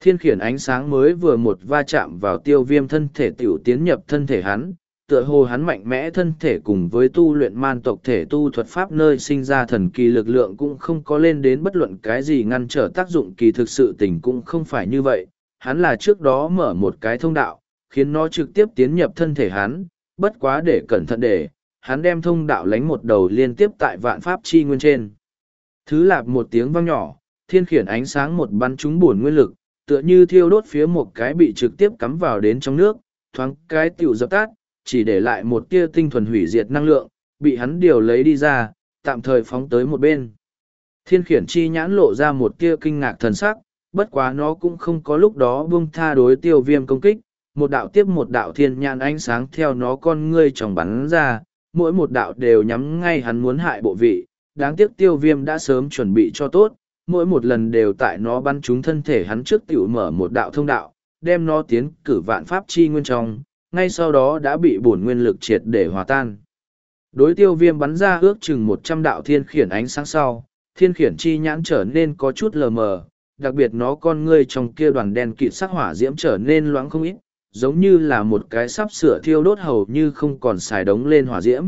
Thiên khiển ánh sáng mới vừa một va chạm vào tiêu viêm thân thể tiểu tiến nhập thân thể hắn, tựa hồ hắn mạnh mẽ thân thể cùng với tu luyện man tộc thể tu thuật pháp nơi sinh ra thần kỳ lực lượng cũng không có lên đến bất luận cái gì ngăn trở tác dụng kỳ thực sự tình cũng không phải như vậy. Hắn là trước đó mở một cái thông đạo, khiến nó trực tiếp tiến nhập thân thể hắn, bất quá để cẩn thận để, hắn đem thông đạo lánh một đầu liên tiếp tại vạn pháp chi nguyên trên. Thứ lạp một tiếng vang nhỏ, thiên khiển ánh sáng một bắn trúng buồn nguyên lực, tựa như thiêu đốt phía một cái bị trực tiếp cắm vào đến trong nước, thoáng cái tiểu dập tắt, chỉ để lại một tia tinh thuần hủy diệt năng lượng, bị hắn điều lấy đi ra, tạm thời phóng tới một bên. Thiên khiển chi nhãn lộ ra một tia kinh ngạc thần sắc, bất quá nó cũng không có lúc đó buông tha đối tiêu viêm công kích, một đạo tiếp một đạo thiên nhãn ánh sáng theo nó con ngươi tròng bắn ra, mỗi một đạo đều nhắm ngay hắn muốn hại bộ vị, đáng tiếc tiêu viêm đã sớm chuẩn bị cho tốt, mỗi một lần đều tại nó bắn trúng thân thể hắn trước tiểu mở một đạo thông đạo, đem nó tiến cử vạn pháp chi nguyên trong, ngay sau đó đã bị bổn nguyên lực triệt để hòa tan. Đối tiêu viêm bắn ra ước chừng một trăm đạo thiên khiển ánh sáng sau, thiên khiển chi nhãn trở nên có chút lờ mờ, đặc biệt nó con ngươi trong kia đoàn đen kịt sắc hỏa diễm trở nên loãng không ít, giống như là một cái sắp sửa thiêu đốt hầu như không còn xài đống lên hỏa diễm.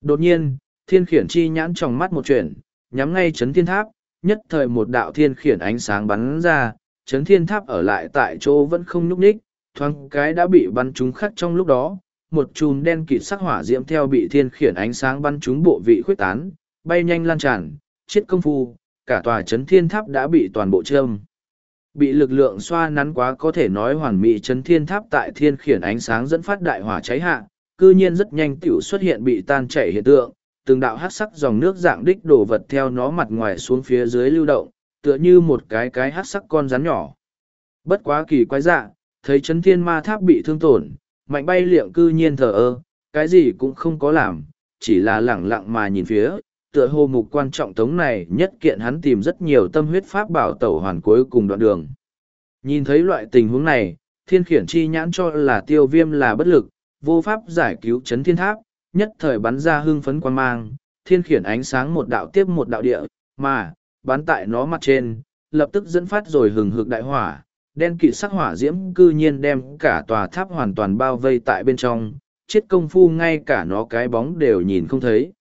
Đột nhiên, thiên khiển chi nhãn trong mắt một chuyển, nhắm ngay chấn thiên tháp, nhất thời một đạo thiên khiển ánh sáng bắn ra, chấn thiên tháp ở lại tại chỗ vẫn không nhúc nhích, thoáng cái đã bị bắn trúng khắc trong lúc đó, một chùm đen kịt sắc hỏa diễm theo bị thiên khiển ánh sáng bắn trúng bộ vị khuyết tán, bay nhanh lan tràn, chết công phu, cả tòa chấn thiên tháp đã bị toàn bộ trơm bị lực lượng xoa nắn quá có thể nói hoàn mỹ chấn thiên tháp tại thiên khiển ánh sáng dẫn phát đại hỏa cháy hạ cư nhiên rất nhanh t i ể u xuất hiện bị tan chảy hiện tượng từng đạo hát sắc dòng nước dạng đích đổ vật theo nó mặt ngoài xuống phía dưới lưu động tựa như một cái cái hát sắc con rắn nhỏ. Bất quá kỳ quái dạ thấy chấn thiên ma tháp bị thương tổn mạnh bay liệm cư nhiên thờ ơ cái gì cũng không có làm chỉ là lẳng lặng mà nhìn phía tựa hồ mục quan trọng tống này nhất kiện hắn tìm rất nhiều tâm huyết pháp bảo tẩu hoàn cuối cùng đoạn đường. Nhìn thấy loại tình huống này, thiên khiển chi nhãn cho là tiêu viêm là bất lực, vô pháp giải cứu chấn thiên tháp, nhất thời bắn ra hưng phấn quan mang, thiên khiển ánh sáng một đạo tiếp một đạo địa, mà, bắn tại nó mặt trên, lập tức dẫn phát rồi hừng hực đại hỏa, đen kỵ sắc hỏa diễm cư nhiên đem cả tòa tháp hoàn toàn bao vây tại bên trong, chết công phu ngay cả nó cái bóng đều nhìn không thấy.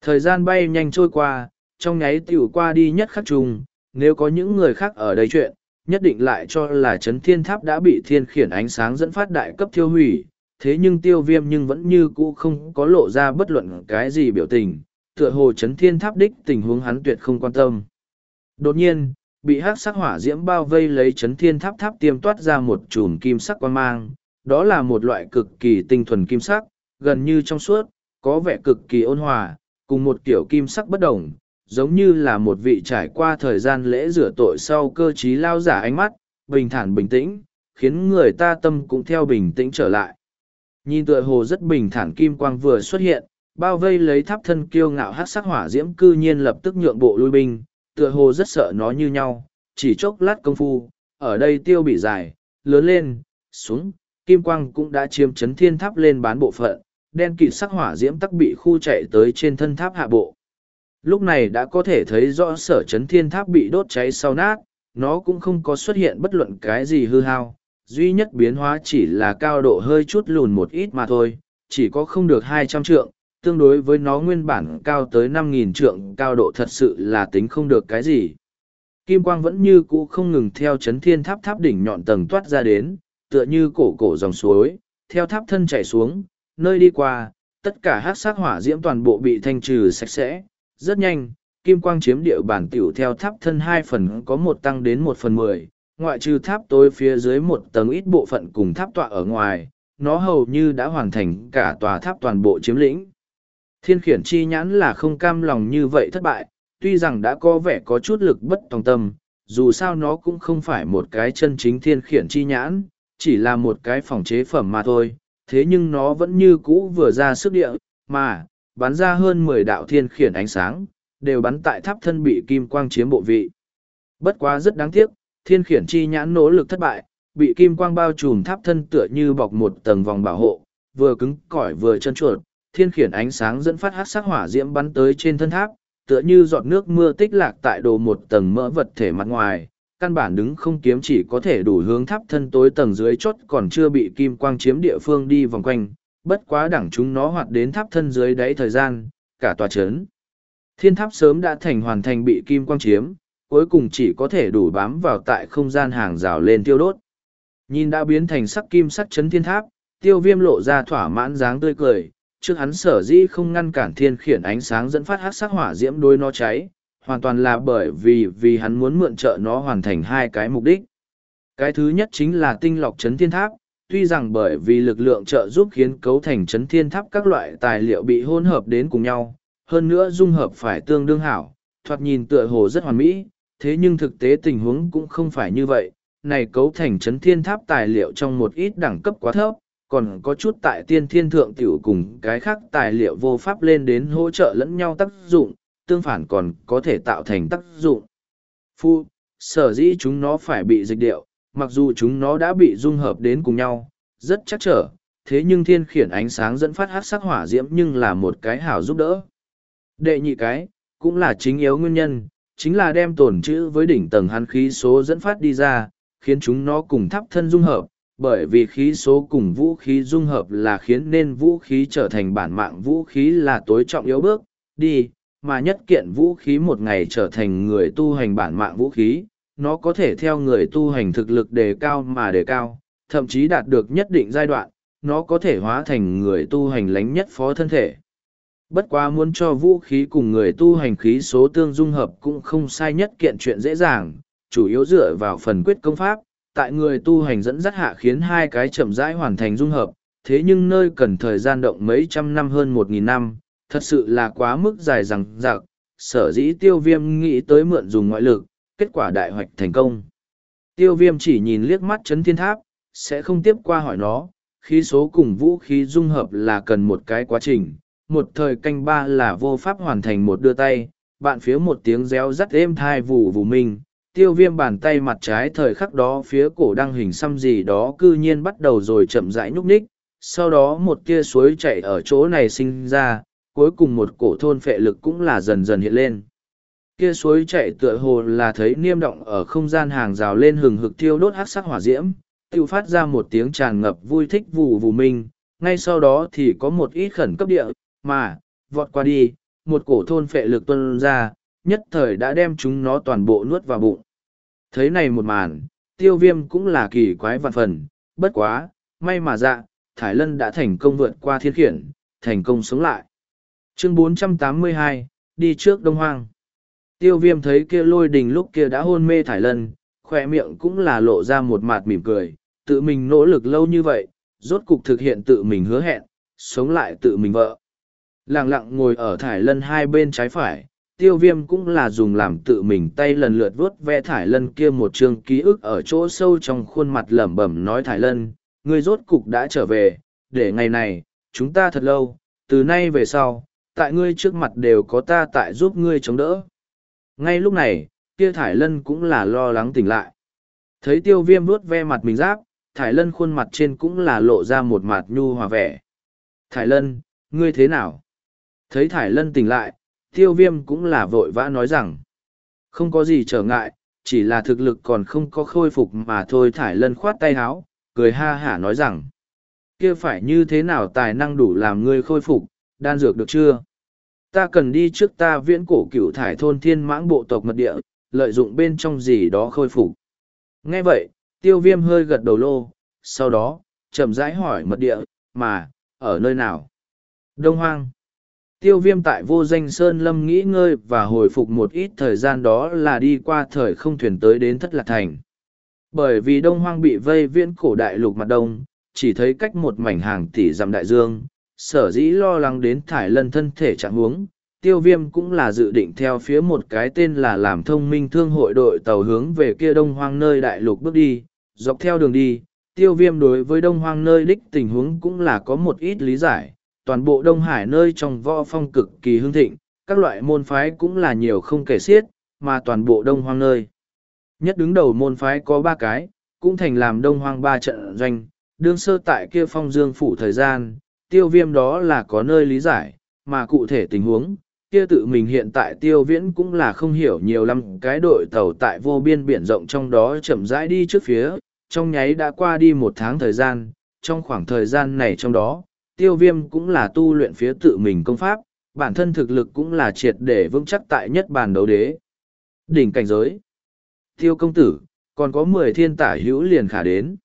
Thời gian bay nhanh trôi qua, trong nháy tiểu qua đi nhất khắc trùng, nếu có những người khác ở đây chuyện, nhất định lại cho là chấn thiên tháp đã bị thiên khiển ánh sáng dẫn phát đại cấp thiêu hủy, thế nhưng tiêu viêm nhưng vẫn như cũ không có lộ ra bất luận cái gì biểu tình, tựa hồ chấn thiên tháp đích tình huống hắn tuyệt không quan tâm. Đột nhiên, bị hắc sắc hỏa diễm bao vây lấy chấn thiên tháp tháp tiêm toát ra một chùm kim sắc quan mang, đó là một loại cực kỳ tinh thuần kim sắc, gần như trong suốt, có vẻ cực kỳ ôn hòa, cùng một kiểu kim sắc bất đồng, giống như là một vị trải qua thời gian lễ rửa tội sau cơ trí lao giả ánh mắt, bình thản bình tĩnh, khiến người ta tâm cũng theo bình tĩnh trở lại. Nhìn tựa hồ rất bình thản kim quang vừa xuất hiện, bao vây lấy tháp thân kiêu ngạo hát sắc hỏa diễm cư nhiên lập tức nhượng bộ lui binh, tựa hồ rất sợ nó như nhau, chỉ chốc lát công phu, ở đây tiêu bị dài, lớn lên, xuống, kim quang cũng đã chiếm chấn thiên tháp lên bán bộ phận, đen kịt sắc hỏa diễm tắc bị khu chạy tới trên thân tháp hạ bộ. Lúc này đã có thể thấy rõ sở chấn thiên tháp bị đốt cháy sau nát, nó cũng không có xuất hiện bất luận cái gì hư hao, duy nhất biến hóa chỉ là cao độ hơi chút lùn một ít mà thôi, chỉ có không được hai trăm trượng, tương đối với nó nguyên bản cao tới năm nghìn trượng cao độ thật sự là tính không được cái gì. Kim quang vẫn như cũ không ngừng theo chấn thiên tháp tháp đỉnh nhọn tầng toát ra đến, tựa như cổ cổ dòng suối, theo tháp thân chảy xuống, nơi đi qua, tất cả hát sát hỏa diễm toàn bộ bị thanh trừ sạch sẽ. Rất nhanh, kim quang chiếm địa bản tiểu theo tháp thân hai phần có một tăng đến một phần mười, ngoại trừ tháp tối phía dưới một tầng ít bộ phận cùng tháp tọa ở ngoài, nó hầu như đã hoàn thành cả tòa tháp toàn bộ chiếm lĩnh. Thiên khiển chi nhãn là không cam lòng như vậy thất bại, tuy rằng đã có vẻ có chút lực bất tòng tâm, dù sao nó cũng không phải một cái chân chính thiên khiển chi nhãn, chỉ là một cái phòng chế phẩm mà thôi, thế nhưng nó vẫn như cũ vừa ra sức địa, mà, bắn ra hơn mười đạo thiên khiển ánh sáng, đều bắn tại tháp thân bị kim quang chiếm bộ vị. Bất quá rất đáng tiếc, thiên khiển chi nhãn nỗ lực thất bại, bị kim quang bao trùm tháp thân tựa như bọc một tầng vòng bảo hộ, vừa cứng cỏi vừa chân chuột, thiên khiển ánh sáng dẫn phát hát sắc hỏa diễm bắn tới trên thân tháp, tựa như giọt nước mưa tích lạc tại đồ một tầng mỡ vật thể mặt ngoài, căn bản đứng không kiếm chỉ có thể đủ hướng tháp thân tối tầng dưới chốt còn chưa bị kim quang chiếm địa phương đi vòng quanh, bất quá đẳng chúng nó hoạt đến tháp thân dưới đáy thời gian, cả tòa chấn. Thiên tháp sớm đã thành hoàn thành bị kim quang chiếm, cuối cùng chỉ có thể đủ bám vào tại không gian hàng rào lên tiêu đốt. Nhìn đã biến thành sắc kim sắc chấn thiên tháp, tiêu viêm lộ ra thỏa mãn dáng tươi cười, trước hắn sở dĩ không ngăn cản thiên khiển ánh sáng dẫn phát hát sắc hỏa diễm đôi nó cháy, hoàn toàn là bởi vì vì hắn muốn mượn trợ nó hoàn thành hai cái mục đích. Cái thứ nhất chính là tinh lọc chấn thiên tháp, tuy rằng bởi vì lực lượng trợ giúp khiến cấu thành chấn thiên tháp các loại tài liệu bị hỗn hợp đến cùng nhau, hơn nữa dung hợp phải tương đương hảo, thoạt nhìn tựa hồ rất hoàn mỹ, thế nhưng thực tế tình huống cũng không phải như vậy, này cấu thành chấn thiên tháp tài liệu trong một ít đẳng cấp quá thấp, còn có chút tại tiên thiên thượng tiểu cùng cái khác tài liệu vô pháp lên đến hỗ trợ lẫn nhau tác dụng, tương phản còn có thể tạo thành tác dụng. Phu, sở dĩ chúng nó phải bị dịch điệu, mặc dù chúng nó đã bị dung hợp đến cùng nhau, rất chắc trở, thế nhưng thiên khiển ánh sáng dẫn phát hát sắc hỏa diễm nhưng là một cái hảo giúp đỡ. Đệ nhị cái, cũng là chính yếu nguyên nhân, chính là đem tổn chữ với đỉnh tầng hàn khí số dẫn phát đi ra, khiến chúng nó cùng thắp thân dung hợp, bởi vì khí số cùng vũ khí dung hợp là khiến nên vũ khí trở thành bản mạng vũ khí là tối trọng yếu bước, đi, mà nhất kiện vũ khí một ngày trở thành người tu hành bản mạng vũ khí, nó có thể theo người tu hành thực lực đề cao mà đề cao, thậm chí đạt được nhất định giai đoạn, nó có thể hóa thành người tu hành lánh nhất phó thân thể. Bất quá muốn cho vũ khí cùng người tu hành khí số tương dung hợp cũng không sai nhất kiện chuyện dễ dàng, chủ yếu dựa vào phần quyết công pháp, tại người tu hành dẫn dắt hạ khiến hai cái chậm rãi hoàn thành dung hợp, thế nhưng nơi cần thời gian động mấy trăm năm hơn một nghìn năm, thật sự là quá mức dài rằng rạc, sở dĩ tiêu viêm nghĩ tới mượn dùng ngoại lực, kết quả đại hoạch thành công. Tiêu viêm chỉ nhìn liếc mắt chấn thiên tháp, sẽ không tiếp qua hỏi nó, khí số cùng vũ khí dung hợp là cần một cái quá trình, một thời canh ba là vô pháp hoàn thành một đưa tay, bạn phía một tiếng réo rắt êm thai vù vù mình tiêu viêm bàn tay mặt trái thời khắc đó phía cổ đăng hình xăm gì đó cư nhiên bắt đầu rồi chậm rãi nhúc ních, sau đó một tia suối chạy ở chỗ này sinh ra, cuối cùng một cổ thôn phệ lực cũng là dần dần hiện lên. Kia suối chạy tựa hồ là thấy niêm động ở không gian hàng rào lên hừng hực thiêu đốt hát sắc hỏa diễm, tiêu phát ra một tiếng tràn ngập vui thích vù vù minh, ngay sau đó thì có một ít khẩn cấp địa, mà, vọt qua đi, một cổ thôn phệ lực tuân ra, nhất thời đã đem chúng nó toàn bộ nuốt vào bụng. Thấy này một màn, tiêu viêm cũng là kỳ quái vạn phần, bất quá, may mà dạ, Thải Lân đã thành công vượt qua thiên khiển, thành công sống lại. Chương 482, đi trước Đông Hoang. Tiêu viêm thấy kia lôi đình lúc kia đã hôn mê Thải Lân, khỏe miệng cũng là lộ ra một mặt mỉm cười, tự mình nỗ lực lâu như vậy, rốt cục thực hiện tự mình hứa hẹn, sống lại tự mình vợ. Lặng lặng ngồi ở thải lân hai bên trái phải tiêu viêm cũng là dùng làm tự mình tay lần lượt vuốt ve thải lân kia một chương ký ức ở chỗ sâu trong khuôn mặt lẩm bẩm nói thải lân, ngươi rốt cục đã trở về, để ngày này, chúng ta thật lâu, từ nay về sau, tại ngươi trước mặt đều có ta tại giúp ngươi chống đỡ. Ngay lúc này, kia thải lân cũng là lo lắng tỉnh lại. Thấy tiêu viêm vuốt ve mặt mình giáp, thải lân khuôn mặt trên cũng là lộ ra một mặt nhu hòa vẻ. Thải lân, ngươi thế nào? Thấy thải lân tỉnh lại tiêu viêm cũng là vội vã nói rằng, không có gì trở ngại, chỉ là thực lực còn không có khôi phục mà thôi, thải lân khoát tay háo, cười ha hả nói rằng, kia phải như thế nào tài năng đủ làm ngươi khôi phục, đan dược được chưa? Ta cần đi trước ta viễn cổ cửu thải thôn thiên mãng bộ tộc mật địa, lợi dụng bên trong gì đó khôi phục. Nghe vậy, tiêu viêm hơi gật đầu lô, sau đó, chậm rãi hỏi mật địa, mà, ở nơi nào? Đông hoang tiêu viêm tại vô danh sơn lâm nghỉ ngơi và hồi phục một ít thời gian đó là đi qua thời không thuyền tới đến thất lạc thành. Bởi vì đông hoang bị vây viễn cổ đại lục mặt đông, chỉ thấy cách một mảnh hàng tỷ dặm đại dương, sở dĩ lo lắng đến thải lân thân thể trạng huống, tiêu viêm cũng là dự định theo phía một cái tên là làm thông minh thương hội đội tàu hướng về kia đông hoang nơi đại lục bước đi, dọc theo đường đi, tiêu viêm đối với đông hoang nơi đích tình huống cũng là có một ít lý giải toàn bộ đông hải nơi trong võ phong cực kỳ hưng thịnh, các loại môn phái cũng là nhiều không kể xiết, mà toàn bộ đông hoang nơi. Nhất đứng đầu môn phái có ba cái, cũng thành làm đông hoang ba trận doanh, đương sơ tại kia phong dương phủ thời gian, tiêu viêm đó là có nơi lý giải, mà cụ thể tình huống, kia tự mình hiện tại tiêu viễn cũng là không hiểu nhiều lắm, cái đội tàu tại vô biên biển rộng trong đó chậm rãi đi trước phía, trong nháy đã qua đi một tháng thời gian, trong khoảng thời gian này trong đó tiêu viêm cũng là tu luyện phía tự mình công pháp bản thân thực lực cũng là triệt để vững chắc tại nhất bàn đấu đế. Đỉnh cảnh giới. Tiêu công tử còn có mười thiên tả hữu liền khả đến.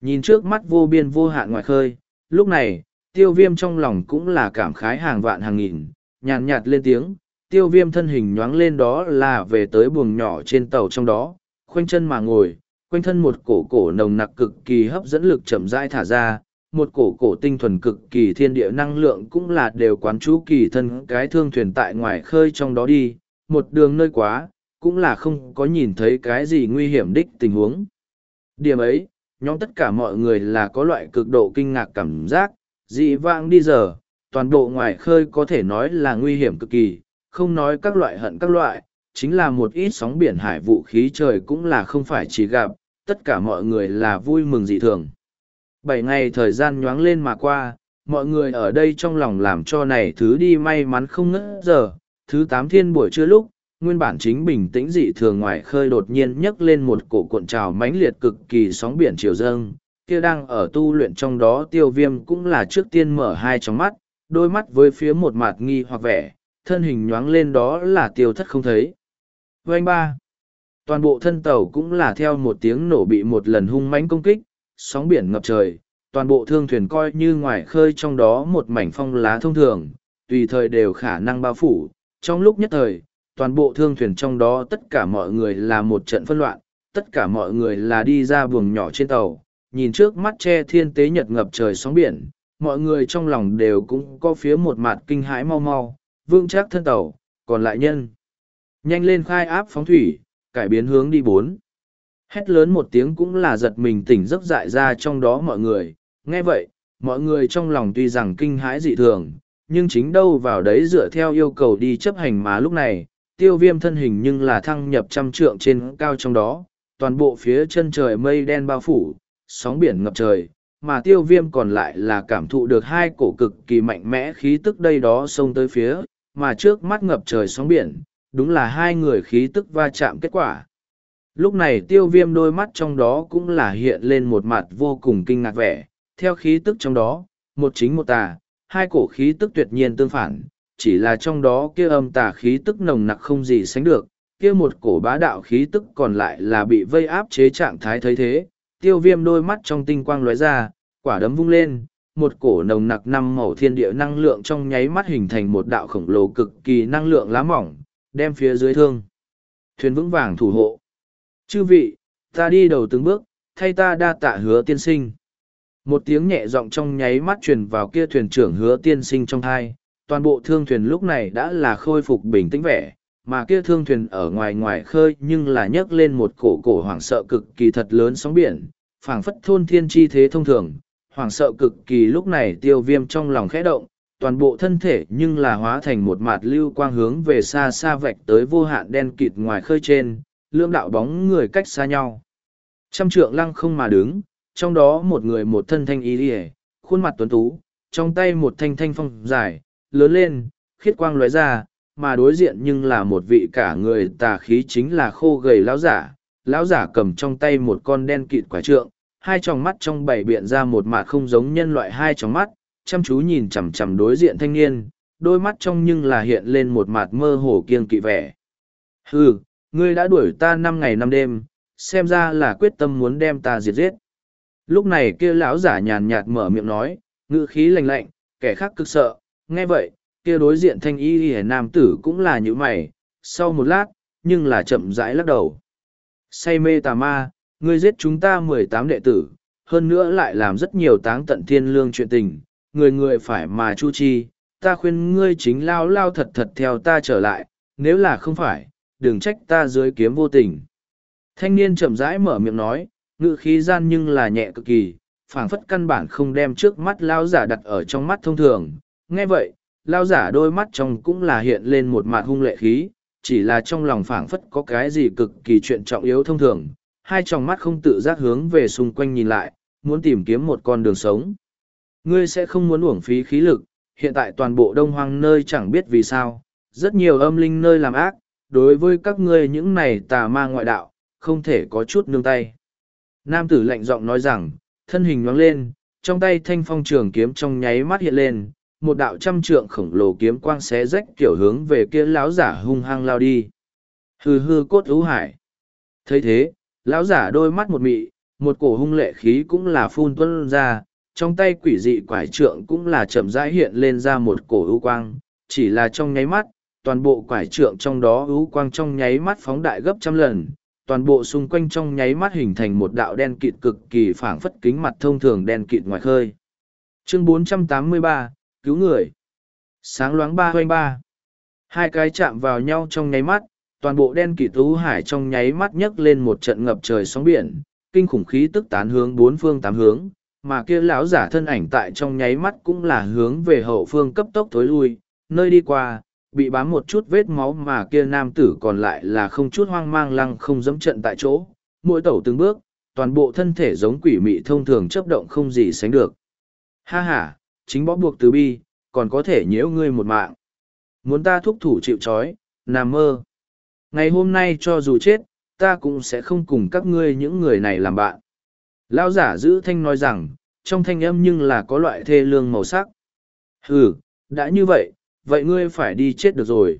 Nhìn trước mắt vô biên vô hạn ngoài khơi lúc này tiêu viêm trong lòng cũng là cảm khái hàng vạn hàng nghìn nhàn nhạt lên tiếng, tiêu viêm thân hình nhoáng lên đó là về tới buồng nhỏ trên tàu trong đó, khoanh chân mà ngồi, quanh thân một cổ cổ nồng nặc cực kỳ hấp dẫn lực chậm rãi thả ra, một cổ cổ tinh thuần cực kỳ thiên địa năng lượng cũng là đều quán chú kỳ thân cái thương thuyền tại ngoài khơi trong đó đi, một đường nơi quá, cũng là không có nhìn thấy cái gì nguy hiểm đích tình huống. Điểm ấy, nhóm tất cả mọi người là có loại cực độ kinh ngạc cảm giác, dị vãng đi giờ, toàn bộ ngoài khơi có thể nói là nguy hiểm cực kỳ, không nói các loại hận các loại, chính là một ít sóng biển hải vũ khí trời cũng là không phải chỉ gặp, tất cả mọi người là vui mừng dị thường. Bảy ngày thời gian nhoáng lên mà qua, mọi người ở đây trong lòng làm cho này thứ đi may mắn không ngất giờ, thứ tám thiên buổi trưa lúc, nguyên bản chính bình tĩnh dị thường ngoài khơi đột nhiên nhấc lên một cổ cuộn trào mãnh liệt cực kỳ sóng biển chiều dâng, kia đang ở tu luyện trong đó tiêu viêm cũng là trước tiên mở hai tròng mắt, đôi mắt với phía một mặt nghi hoặc vẻ, thân hình nhoáng lên đó là tiêu thất không thấy. Vành ba. Toàn bộ thân tàu cũng là theo một tiếng nổ bị một lần hung mãnh công kích, sóng biển ngập trời, toàn bộ thương thuyền coi như ngoài khơi trong đó một mảnh phong lá thông thường, tùy thời đều khả năng bao phủ. Trong lúc nhất thời, toàn bộ thương thuyền trong đó tất cả mọi người là một trận phân loạn, tất cả mọi người là đi ra buồng nhỏ trên tàu, nhìn trước mắt che thiên tế nhật ngập trời sóng biển, mọi người trong lòng đều cũng có phía một mặt kinh hãi mau mau, vương chắc thân tàu, còn lại nhân. Nhanh lên khai áp phóng thủy, cải biến hướng đi bốn. Hét lớn một tiếng cũng là giật mình tỉnh giấc dại ra trong đó mọi người, nghe vậy, mọi người trong lòng tuy rằng kinh hãi dị thường, nhưng chính đâu vào đấy dựa theo yêu cầu đi chấp hành mà lúc này, tiêu viêm thân hình nhưng là thăng nhập trăm trượng trên cao trong đó, toàn bộ phía chân trời mây đen bao phủ, sóng biển ngập trời, mà tiêu viêm còn lại là cảm thụ được hai cổ cực kỳ mạnh mẽ khí tức đây đó xông tới phía, mà trước mắt ngập trời sóng biển, đúng là hai người khí tức va chạm kết quả. Lúc này tiêu viêm đôi mắt trong đó cũng là hiện lên một mặt vô cùng kinh ngạc vẻ, theo khí tức trong đó, một chính một tà, hai cổ khí tức tuyệt nhiên tương phản, chỉ là trong đó kia âm tà khí tức nồng nặc không gì sánh được, kia một cổ bá đạo khí tức còn lại là bị vây áp chế trạng thái thấy thế, tiêu viêm đôi mắt trong tinh quang lóe ra, quả đấm vung lên, một cổ nồng nặc năm màu thiên địa năng lượng trong nháy mắt hình thành một đạo khổng lồ cực kỳ năng lượng lá mỏng, đem phía dưới thương. Thuyền vững vàng thủ hộ. Chư vị, ta đi đầu từng bước, thay ta đa tạ hứa tiên sinh. Một tiếng nhẹ giọng trong nháy mắt truyền vào kia thuyền trưởng hứa tiên sinh trong hai, toàn bộ thương thuyền lúc này đã là khôi phục bình tĩnh vẻ, mà kia thương thuyền ở ngoài ngoài khơi nhưng là nhấc lên một cổ cổ hoảng sợ cực kỳ thật lớn sóng biển, phảng phất thôn thiên chi thế thông thường, hoảng sợ cực kỳ lúc này tiêu viêm trong lòng khẽ động, toàn bộ thân thể nhưng là hóa thành một mạt lưu quang hướng về xa xa vạch tới vô hạn đen kịt ngoài khơi trên, lưỡng đạo bóng người cách xa nhau. Trăm trượng lăng không mà đứng, trong đó một người một thân thanh y đi khuôn mặt tuấn tú, trong tay một thanh thanh phong dài, lớn lên, khiết quang lóe ra, mà đối diện nhưng là một vị cả người tà khí chính là khô gầy lão giả. Lão giả cầm trong tay một con đen kịt quả trượng, hai tròng mắt trong bảy biện ra một mặt không giống nhân loại hai tròng mắt, chăm chú nhìn chằm chằm đối diện thanh niên, đôi mắt trong nhưng là hiện lên một mặt mơ hồ kiêng kỵ vẻ. Hừ, ngươi đã đuổi ta năm ngày năm đêm, xem ra là quyết tâm muốn đem ta diệt giết. Lúc này kia lão giả nhàn nhạt mở miệng nói, ngữ khí lạnh lạnh, kẻ khác cực sợ, nghe vậy, kia đối diện thanh y hề nam tử cũng là như mày, sau một lát, nhưng là chậm rãi lắc đầu. Say mê tà ma, ngươi giết chúng ta mười tám đệ tử, hơn nữa lại làm rất nhiều táng tận thiên lương chuyện tình, người người phải mà chu chi, ta khuyên ngươi chính lao lao thật thật theo ta trở lại, nếu là không phải, đừng trách ta dưới kiếm vô tình. Thanh niên chậm rãi mở miệng nói, ngự khí gian nhưng là nhẹ cực kỳ, phảng phất căn bản không đem trước mắt lao giả đặt ở trong mắt thông thường. Nghe vậy, lao giả đôi mắt trong cũng là hiện lên một mặt hung lệ khí, chỉ là trong lòng phảng phất có cái gì cực kỳ chuyện trọng yếu thông thường. Hai tròng mắt không tự giác hướng về xung quanh nhìn lại, muốn tìm kiếm một con đường sống. Ngươi sẽ không muốn uổng phí khí lực, hiện tại toàn bộ đông hoang nơi chẳng biết vì sao, rất nhiều âm linh nơi làm ác, đối với các ngươi những này tà ma ngoại đạo, không thể có chút nương tay. Nam tử lạnh giọng nói rằng, thân hình nhoáng lên, trong tay thanh phong trường kiếm trong nháy mắt hiện lên, một đạo trăm trượng khổng lồ kiếm quang xé rách kiểu hướng về kia lão giả hung hăng lao đi. Hừ hư cốt ú hải. thấy thế, lão giả đôi mắt một mị, một cổ hung lệ khí cũng là phun tuân ra, trong tay quỷ dị quải trượng cũng là chậm rãi hiện lên ra một cổ ưu quang, chỉ là trong nháy mắt, toàn bộ quải trượng trong đó ưu quang trong nháy mắt phóng đại gấp trăm lần, toàn bộ xung quanh trong nháy mắt hình thành một đạo đen kịt cực kỳ phảng phất kính mặt thông thường đen kịt ngoài khơi. Chương 483, Cứu người. Sáng loáng ba hoanh ba. Hai cái chạm vào nhau trong nháy mắt, toàn bộ đen kịt ưu hải trong nháy mắt nhấc lên một trận ngập trời sóng biển, kinh khủng khí tức tán hướng bốn phương tám hướng, mà kia lão giả thân ảnh tại trong nháy mắt cũng là hướng về hậu phương cấp tốc thối lui, nơi đi qua, bị bám một chút vết máu mà kia nam tử còn lại là không chút hoang mang lăng không dẫm trận tại chỗ, mỗi tẩu từng bước, toàn bộ thân thể giống quỷ mị thông thường chấp động không gì sánh được. Ha ha, chính bó buộc từ bi, còn có thể nhiễu ngươi một mạng. Muốn ta thúc thủ chịu trói, nằm mơ. Ngày hôm nay cho dù chết, ta cũng sẽ không cùng các ngươi những người này làm bạn. Lão giả giữ thanh nói rằng, trong thanh âm nhưng là có loại thê lương màu sắc. Ừ, đã như vậy, vậy ngươi phải đi chết được rồi.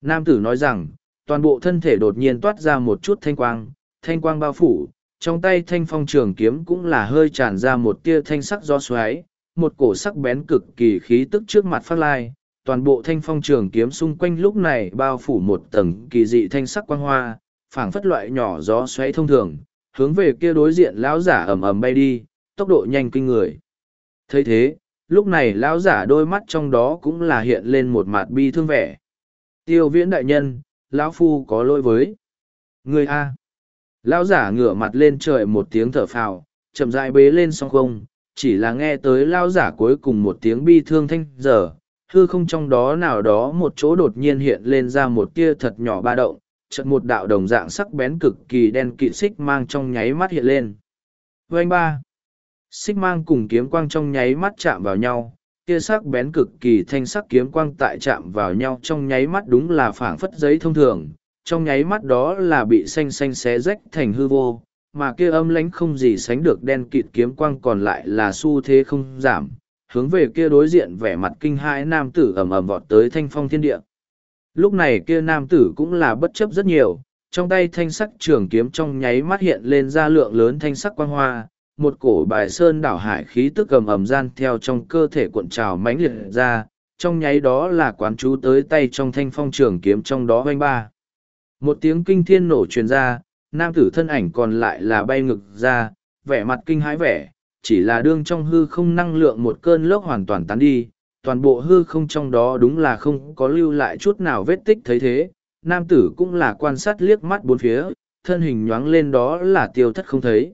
Nam tử nói rằng, toàn bộ thân thể đột nhiên toát ra một chút thanh quang, thanh quang bao phủ, trong tay thanh phong trường kiếm cũng là hơi tràn ra một tia thanh sắc gió xoáy, một cổ sắc bén cực kỳ khí tức trước mặt phát lai. Toàn bộ thanh phong trường kiếm xung quanh lúc này bao phủ một tầng kỳ dị thanh sắc quang hoa, phảng phất loại nhỏ gió xoáy thông thường, hướng về kia đối diện lão giả ầm ầm bay đi, tốc độ nhanh kinh người. thấy thế, lúc này lão giả đôi mắt trong đó cũng là hiện lên một mặt bi thương vẻ. Tiêu viễn đại nhân, lão phu có lỗi với. Người A. Lão giả ngửa mặt lên trời một tiếng thở phào, chậm rãi bế lên song không, chỉ là nghe tới lão giả cuối cùng một tiếng bi thương thanh giờ, hư không trong đó nào đó một chỗ đột nhiên hiện lên ra một tia thật nhỏ ba động, chợt một đạo đồng dạng sắc bén cực kỳ đen kịt xích mang trong nháy mắt hiện lên. Vành ba. Xích mang cùng kiếm quang trong nháy mắt chạm vào nhau, kia sắc bén cực kỳ thanh sắc kiếm quang tại chạm vào nhau trong nháy mắt đúng là phảng phất giấy thông thường, trong nháy mắt đó là bị xanh xanh xé rách thành hư vô, mà kia âm lánh không gì sánh được đen kịt kiếm quang còn lại là xu thế không giảm, hướng về kia đối diện vẻ mặt kinh hãi nam tử ầm ầm vọt tới thanh phong thiên địa. Lúc này kia nam tử cũng là bất chấp rất nhiều, trong tay thanh sắc trường kiếm trong nháy mắt hiện lên ra lượng lớn thanh sắc quang hoa, một cổ bài sơn đảo hải khí tức cầm ầm gian theo trong cơ thể cuộn trào mãnh liệt ra, trong nháy đó là quán chú tới tay trong thanh phong trường kiếm trong đó oanh ba. Một tiếng kinh thiên nổ truyền ra, nam tử thân ảnh còn lại là bay ngực ra, vẻ mặt kinh hãi vẻ, chỉ là đương trong hư không năng lượng một cơn lốc hoàn toàn tán đi, toàn bộ hư không trong đó đúng là không có lưu lại chút nào vết tích thấy thế, nam tử cũng là quan sát liếc mắt bốn phía, thân hình nhoáng lên đó là tiêu thất không thấy.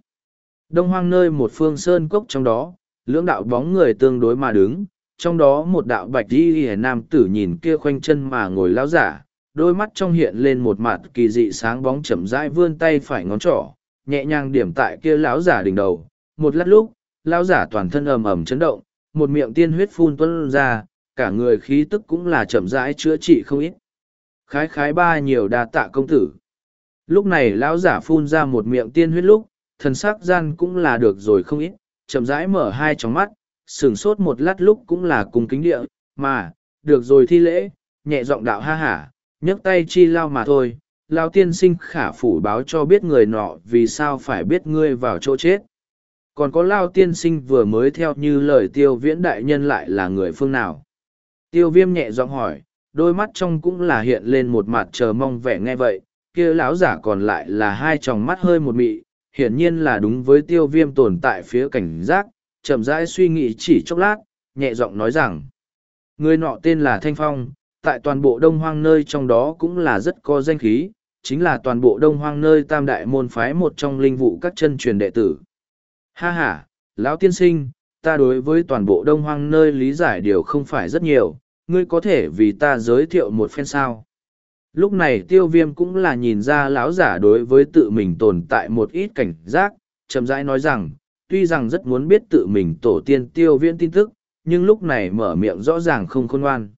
Đông hoang nơi một phương sơn cốc trong đó, lưỡng đạo bóng người tương đối mà đứng, trong đó một đạo bạch đi hề nam tử nhìn kia khoanh chân mà ngồi lao giả, đôi mắt trong hiện lên một mặt kỳ dị sáng bóng chậm rãi vươn tay phải ngón trỏ, nhẹ nhàng điểm tại kia lão giả đỉnh đầu. Một lát lúc, lão giả toàn thân ầm ầm chấn động, một miệng tiên huyết phun tuôn ra, cả người khí tức cũng là chậm rãi chữa trị không ít. Khái khái ba nhiều đa tạ công tử. Lúc này lão giả phun ra một miệng tiên huyết lúc, thần sắc gian cũng là được rồi không ít, chậm rãi mở hai tròng mắt, sửng sốt một lát lúc cũng là cùng kính địa, mà, được rồi thi lễ, nhẹ giọng đạo ha hả, nhấc tay chi lao mà thôi, lao tiên sinh khả phủ báo cho biết người nọ vì sao phải biết ngươi vào chỗ chết. Còn có lao tiên sinh vừa mới theo như lời tiêu viễn đại nhân lại là người phương nào. Tiêu viêm nhẹ giọng hỏi, đôi mắt trong cũng là hiện lên một mặt chờ mong vẻ nghe vậy, kia lão giả còn lại là hai tròng mắt hơi một mị, hiển nhiên là đúng với tiêu viêm tồn tại phía cảnh giác, chậm rãi suy nghĩ chỉ chốc lát, nhẹ giọng nói rằng, người nọ tên là Thanh Phong, tại toàn bộ đông hoang nơi trong đó cũng là rất có danh khí, chính là toàn bộ đông hoang nơi tam đại môn phái một trong linh vụ các chân truyền đệ tử. Ha ha, lão tiên sinh, ta đối với toàn bộ đông hoang nơi lý giải điều không phải rất nhiều, ngươi có thể vì ta giới thiệu một phen sao. Lúc này tiêu viêm cũng là nhìn ra lão giả đối với tự mình tồn tại một ít cảnh giác, chậm rãi nói rằng, tuy rằng rất muốn biết tự mình tổ tiên tiêu viễn tin tức, nhưng lúc này mở miệng rõ ràng không khôn ngoan.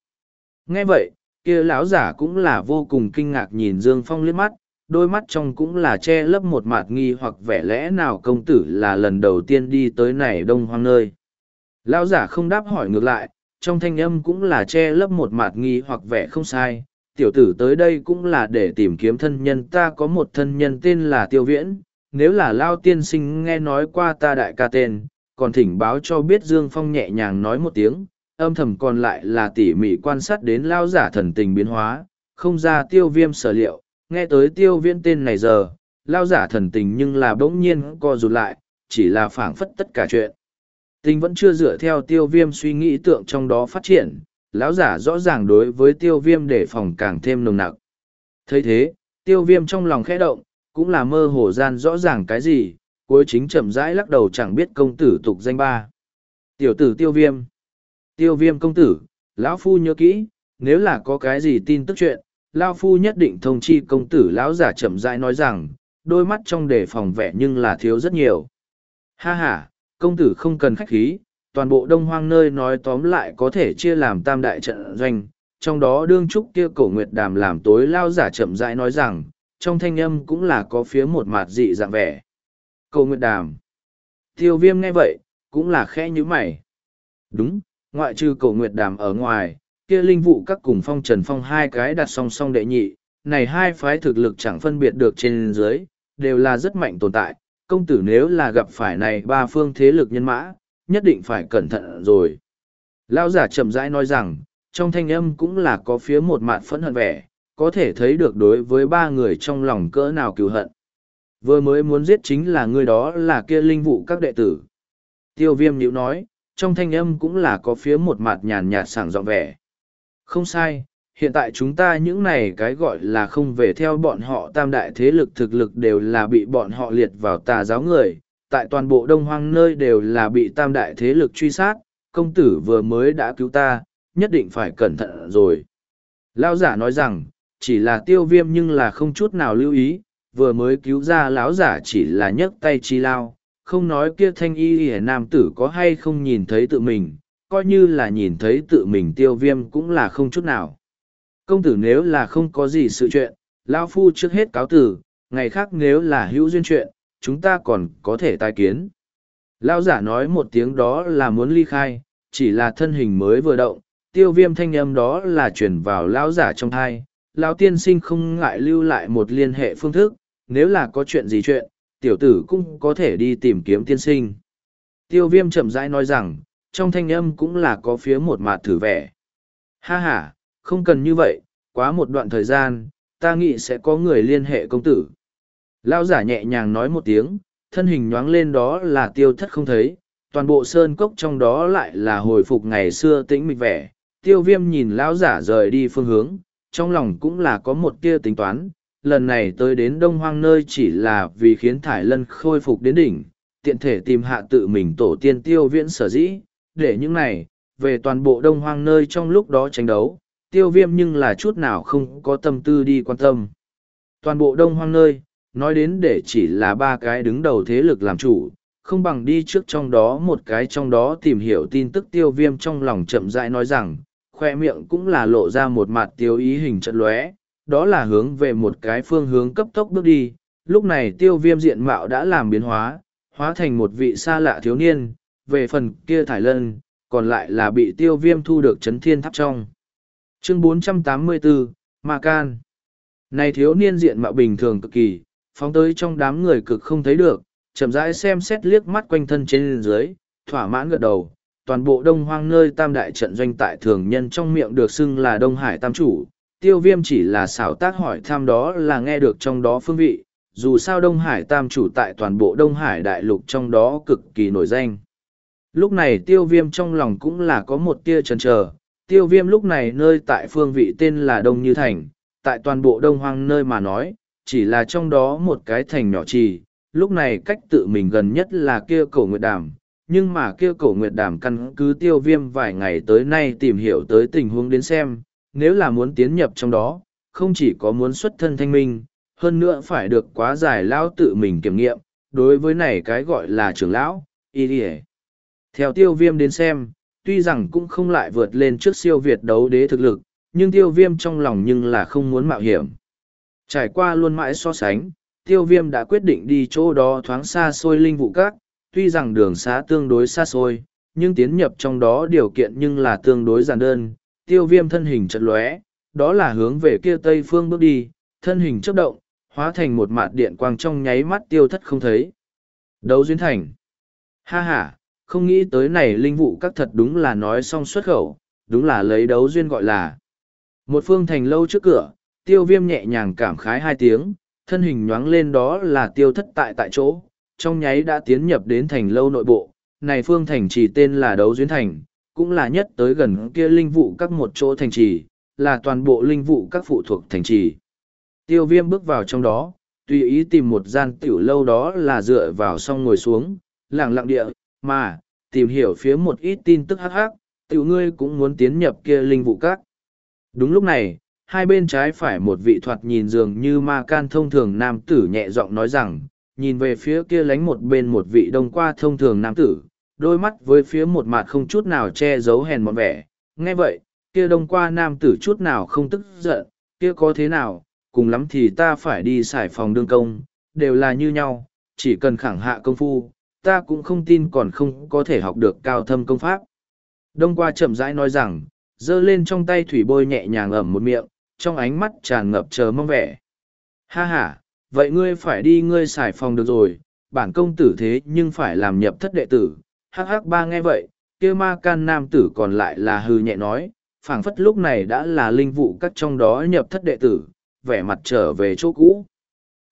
Nghe vậy, kia lão giả cũng là vô cùng kinh ngạc nhìn Dương Phong liếc mắt, đôi mắt trong cũng là che lấp một mạt nghi hoặc vẻ lẽ nào công tử là lần đầu tiên đi tới này đông hoang nơi. Lão giả không đáp hỏi ngược lại, trong thanh âm cũng là che lấp một mạt nghi hoặc vẻ không sai. Tiểu tử tới đây cũng là để tìm kiếm thân nhân ta có một thân nhân tên là Tiêu Viễn, nếu là Lao tiên sinh nghe nói qua ta đại ca tên, còn thỉnh báo cho biết Dương Phong nhẹ nhàng nói một tiếng, âm thầm còn lại là tỉ mỉ quan sát đến lao giả thần tình biến hóa, không ra tiêu viêm sở liệu, nghe tới tiêu viễn tên này giờ, lao giả thần tình nhưng là bỗng nhiên co rụt lại, chỉ là phảng phất tất cả chuyện. Tình vẫn chưa dựa theo tiêu viêm suy nghĩ tượng trong đó phát triển, lão giả rõ ràng đối với tiêu viêm để phòng càng thêm nồng nặc. thấy thế, tiêu viêm trong lòng khẽ động, cũng là mơ hồ gian rõ ràng cái gì, cuối chính chậm rãi lắc đầu chẳng biết công tử tục danh ba. Tiểu tử tiêu viêm. Tiêu viêm công tử, lão phu nhớ kỹ, nếu là có cái gì tin tức chuyện, lão phu nhất định thông chi công tử lão giả chậm rãi nói rằng, đôi mắt trong đề phòng vẻ nhưng là thiếu rất nhiều. Ha ha, công tử không cần khách khí, toàn bộ đông hoang nơi nói tóm lại có thể chia làm tam đại trận doanh, trong đó đương trúc kia cổ nguyệt đàm làm tối lao giả chậm rãi nói rằng, trong thanh âm cũng là có phía một mặt dị dạng vẻ. Cổ nguyệt đàm. Tiêu viêm nghe vậy, cũng là khẽ nhữ mày. Đúng, ngoại trừ cổ nguyệt đàm ở ngoài, kia linh vụ các cùng phong trần phong hai cái đặt song song đệ nhị, này hai phái thực lực chẳng phân biệt được trên dưới, đều là rất mạnh tồn tại. Công tử nếu là gặp phải này ba phương thế lực nhân mã, nhất định phải cẩn thận rồi. Lao giả chậm rãi nói rằng, trong thanh âm cũng là có phía một mặt phẫn hận vẻ, có thể thấy được đối với ba người trong lòng cỡ nào cứu hận. Vừa mới muốn giết chính là người đó là kia linh vụ các đệ tử. Tiêu viêm nhữ nói, trong thanh âm cũng là có phía một mặt nhàn nhạt sảng dọn vẻ. Không sai, hiện tại chúng ta những này cái gọi là không về theo bọn họ tam đại thế lực thực lực đều là bị bọn họ liệt vào tà giáo người, tại toàn bộ đông hoang nơi đều là bị tam đại thế lực truy sát, công tử vừa mới đã cứu ta, nhất định phải cẩn thận rồi. Lão giả nói rằng, chỉ là tiêu viêm nhưng là không chút nào lưu ý, vừa mới cứu ra lão giả chỉ là nhấc tay chi lao, không nói kia thanh y y nam tử có hay không nhìn thấy tự mình, coi như là nhìn thấy tự mình tiêu viêm cũng là không chút nào. Công tử nếu là không có gì sự chuyện, lão Phu trước hết cáo tử, ngày khác nếu là hữu duyên chuyện, chúng ta còn có thể tai kiến. Lao giả nói một tiếng đó là muốn ly khai, chỉ là thân hình mới vừa động, tiêu viêm thanh âm đó là chuyển vào lão giả trong thai. Lao tiên sinh không ngại lưu lại một liên hệ phương thức, nếu là có chuyện gì chuyện, tiểu tử cũng có thể đi tìm kiếm tiên sinh. Tiêu viêm chậm rãi nói rằng, trong thanh âm cũng là có phía một mặt thử vẻ. Ha ha, không cần như vậy, quá một đoạn thời gian, ta nghĩ sẽ có người liên hệ công tử. Lao giả nhẹ nhàng nói một tiếng, thân hình nhoáng lên đó là tiêu thất không thấy, toàn bộ sơn cốc trong đó lại là hồi phục ngày xưa tĩnh mịch vẻ. Tiêu viêm nhìn lão giả rời đi phương hướng trong lòng cũng là có một tia tính toán lần này tới đến đông hoang nơi chỉ là vì khiến thải lân khôi phục đến đỉnh tiện thể tìm hạ tự mình tổ tiên tiêu viễn sở dĩ để những này về toàn bộ đông hoang nơi trong lúc đó tranh đấu tiêu viêm nhưng là chút nào không có tâm tư đi quan tâm. Toàn bộ đông hoang nơi nói đến để chỉ là ba cái đứng đầu thế lực làm chủ không bằng đi trước trong đó một cái trong đó tìm hiểu tin tức tiêu viêm trong lòng chậm rãi nói rằng khoe miệng cũng là lộ ra một mặt tiêu ý hình trận lóe đó là hướng về một cái phương hướng cấp tốc bước đi. Lúc này tiêu viêm diện mạo đã làm biến hóa hóa thành một vị xa lạ thiếu niên về phần kia thải lân còn lại là bị tiêu viêm thu được chấn thiên tháp trong. Chương 484, ma can. Này thiếu niên diện mạo bình thường cực kỳ phóng tới trong đám người cực không thấy được, chậm rãi xem xét liếc mắt quanh thân trên dưới, thỏa mãn gật đầu. Toàn bộ đông hoang nơi tam đại trận doanh tại thường nhân trong miệng được xưng là đông hải tam chủ. Tiêu viêm chỉ là xảo tác hỏi thăm đó là nghe được trong đó phương vị, dù sao đông hải tam chủ tại toàn bộ đông hải đại lục trong đó cực kỳ nổi danh. Lúc này tiêu viêm trong lòng cũng là có một tia chần chờ. Tiêu viêm lúc này nơi tại phương vị tên là đông như thành. Tại toàn bộ đông hoang nơi mà nói chỉ là trong đó một cái thành nhỏ trì, lúc này cách tự mình gần nhất là kia cổ nguyệt đàm, nhưng mà kia cổ nguyệt đàm căn cứ tiêu viêm vài ngày tới nay tìm hiểu tới tình huống đến xem, nếu là muốn tiến nhập trong đó, không chỉ có muốn xuất thân thanh minh, hơn nữa phải được quá giải lão tự mình kiểm nghiệm, đối với này cái gọi là trưởng lão, y ỉa theo tiêu viêm đến xem, tuy rằng cũng không lại vượt lên trước siêu việt đấu đế thực lực, nhưng tiêu viêm trong lòng nhưng là không muốn mạo hiểm trải qua luôn mãi so sánh tiêu viêm đã quyết định đi chỗ đó thoáng xa xôi linh vụ các tuy rằng đường xá tương đối xa xôi nhưng tiến nhập trong đó điều kiện nhưng là tương đối giản đơn. Tiêu viêm thân hình chật lóe đó là hướng về kia tây phương bước đi thân hình chấp động hóa thành một mạt điện quang trong nháy mắt tiêu thất không thấy. Đấu duyên thành. Ha ha, không nghĩ tới này linh vụ các thật đúng là nói xong xuất khẩu đúng là lấy đấu duyên gọi là. Một phương thành lâu trước cửa tiêu viêm nhẹ nhàng cảm khái hai tiếng, thân hình nhoáng lên đó là tiêu thất tại tại chỗ, trong nháy đã tiến nhập đến thành lâu nội bộ. Này phương thành trì tên là đấu duyên thành, cũng là nhất tới gần kia linh vụ các một chỗ thành trì, là toàn bộ linh vụ các phụ thuộc thành trì. Tiêu viêm bước vào trong đó, tùy ý tìm một gian tiểu lâu đó là dựa vào xong ngồi xuống, lặng lặng địa, mà, tìm hiểu phía một ít tin tức hắc hắc, tiểu ngươi cũng muốn tiến nhập kia linh vụ các. Đúng lúc này hai bên trái phải một vị thoạt nhìn dường như ma can thông thường nam tử nhẹ giọng nói rằng, nhìn về phía kia lánh một bên một vị đông qua thông thường nam tử, đôi mắt với phía một mặt không chút nào che giấu hèn mọn vẻ. Nghe vậy, kia đông qua nam tử chút nào không tức giận, kia có thế nào, cùng lắm thì ta phải đi xài phòng đương công, đều là như nhau, chỉ cần khẳng hạ công phu, ta cũng không tin còn không có thể học được cao thâm công pháp. Đông qua chậm rãi nói rằng, giơ lên trong tay thủy bôi nhẹ nhàng ẩm một miệng trong ánh mắt tràn ngập chờ mong vẻ. Ha ha, vậy ngươi phải đi ngươi xài phòng được rồi, bản công tử thế nhưng phải làm nhập thất đệ tử. Hắc hắc ba nghe vậy, kia ma can nam tử còn lại là hư nhẹ nói, phảng phất lúc này đã là linh vụ các trong đó nhập thất đệ tử, vẻ mặt trở về chỗ cũ.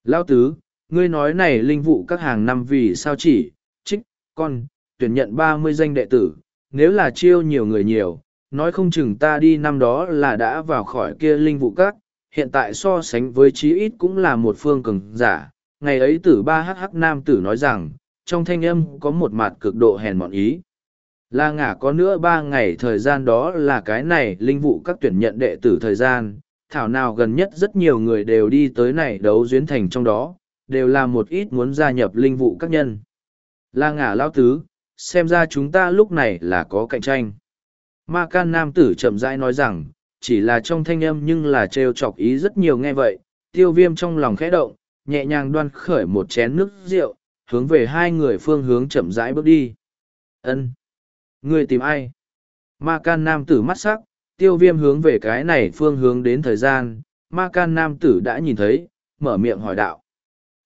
Lao tứ, ngươi nói này linh vụ các hàng năm vì sao chỉ, trích, con, tuyển nhận ba mươi danh đệ tử, nếu là chiêu nhiều người nhiều, nói không chừng ta đi năm đó là đã vào khỏi kia linh vụ các, hiện tại so sánh với chí ít cũng là một phương cường giả. Ngày ấy tử ba hh nam tử nói rằng, trong thanh âm có một mặt cực độ hèn mọn ý. La ngả có nữa ba ngày thời gian đó là cái này linh vụ các tuyển nhận đệ tử thời gian, thảo nào gần nhất rất nhiều người đều đi tới này đấu duyến thành trong đó, đều là một ít muốn gia nhập linh vụ các nhân. La ngả lao tứ, xem ra chúng ta lúc này là có cạnh tranh. Ma can nam tử chậm rãi nói rằng, chỉ là trong thanh âm nhưng là trêu chọc ý rất nhiều nghe vậy, tiêu viêm trong lòng khẽ động, nhẹ nhàng đoan khởi một chén nước rượu, hướng về hai người phương hướng chậm rãi bước đi. ân Người tìm ai? Ma can nam tử mắt sắc, tiêu viêm hướng về cái này phương hướng đến thời gian, ma can nam tử đã nhìn thấy, mở miệng hỏi đạo.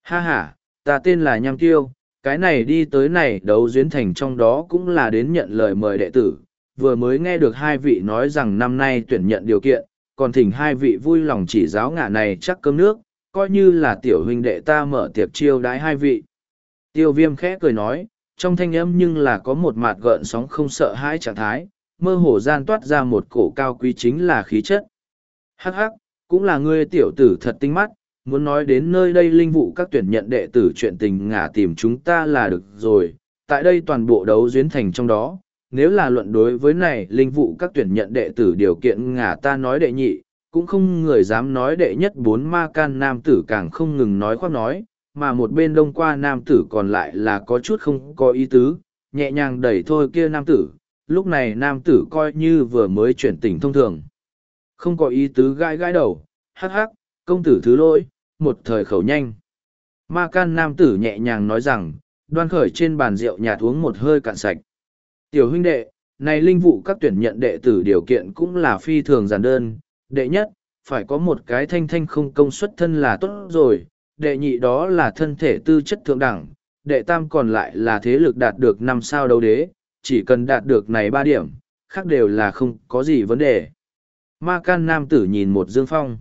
Ha ha, ta tên là Nham Tiêu, cái này đi tới này đấu duyến thành trong đó cũng là đến nhận lời mời đệ tử, vừa mới nghe được hai vị nói rằng năm nay tuyển nhận điều kiện, còn thỉnh hai vị vui lòng chỉ giáo ngả này chắc cơm nước, coi như là tiểu huynh đệ ta mở tiệc chiêu đái hai vị. Tiêu viêm khẽ cười nói, trong thanh âm nhưng là có một mạt gợn sóng không sợ hãi trạng thái, mơ hồ gian toát ra một cổ cao quý chính là khí chất. Hắc hắc, cũng là ngươi tiểu tử thật tinh mắt, muốn nói đến nơi đây linh vụ các tuyển nhận đệ tử chuyện tình ngả tìm chúng ta là được rồi, tại đây toàn bộ đấu duyến thành trong đó, nếu là luận đối với này linh vụ các tuyển nhận đệ tử điều kiện ngả ta nói đệ nhị, cũng không người dám nói đệ nhất bốn ma can nam tử càng không ngừng nói khoác nói, mà một bên đông qua nam tử còn lại là có chút không có ý tứ, nhẹ nhàng đẩy thôi kia nam tử, lúc này nam tử coi như vừa mới chuyển tỉnh thông thường. Không có ý tứ gãi gãi đầu, hắc hắc, công tử thứ lỗi, một thời khẩu nhanh. Ma can nam tử nhẹ nhàng nói rằng, đoan khởi trên bàn rượu nhà uống một hơi cạn sạch. Tiểu huynh đệ, này linh vụ các tuyển nhận đệ tử điều kiện cũng là phi thường giản đơn. Đệ nhất, phải có một cái thanh thanh không công suất thân là tốt rồi. Đệ nhị đó là thân thể tư chất thượng đẳng. Đệ tam còn lại là thế lực đạt được năm sao đấu đế. Chỉ cần đạt được này ba điểm, khác đều là không có gì vấn đề. Ma can nam tử nhìn một dương phong.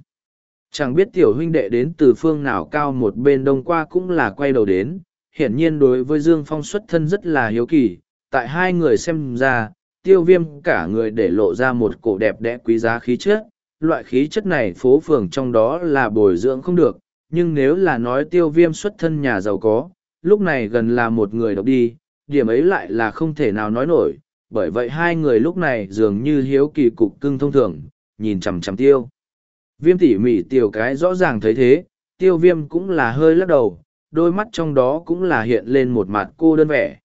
Chẳng biết tiểu huynh đệ đến từ phương nào cao một bên đông qua cũng là quay đầu đến. Hiển nhiên đối với Dương Phong xuất thân rất là hiếu kỳ, tại hai người xem ra, tiêu viêm cả người để lộ ra một cổ đẹp đẽ quý giá khí chất. Loại khí chất này phố phường trong đó là bồi dưỡng không được, nhưng nếu là nói tiêu viêm xuất thân nhà giàu có, lúc này gần là một người độc đi, điểm ấy lại là không thể nào nói nổi, bởi vậy hai người lúc này dường như hiếu kỳ cục cưng thông thường, nhìn chằm chằm tiêu. Viêm tỉ mỉ tiểu cái rõ ràng thấy thế, tiêu viêm cũng là hơi lắc đầu, đôi mắt trong đó cũng là hiện lên một mặt cô đơn vẻ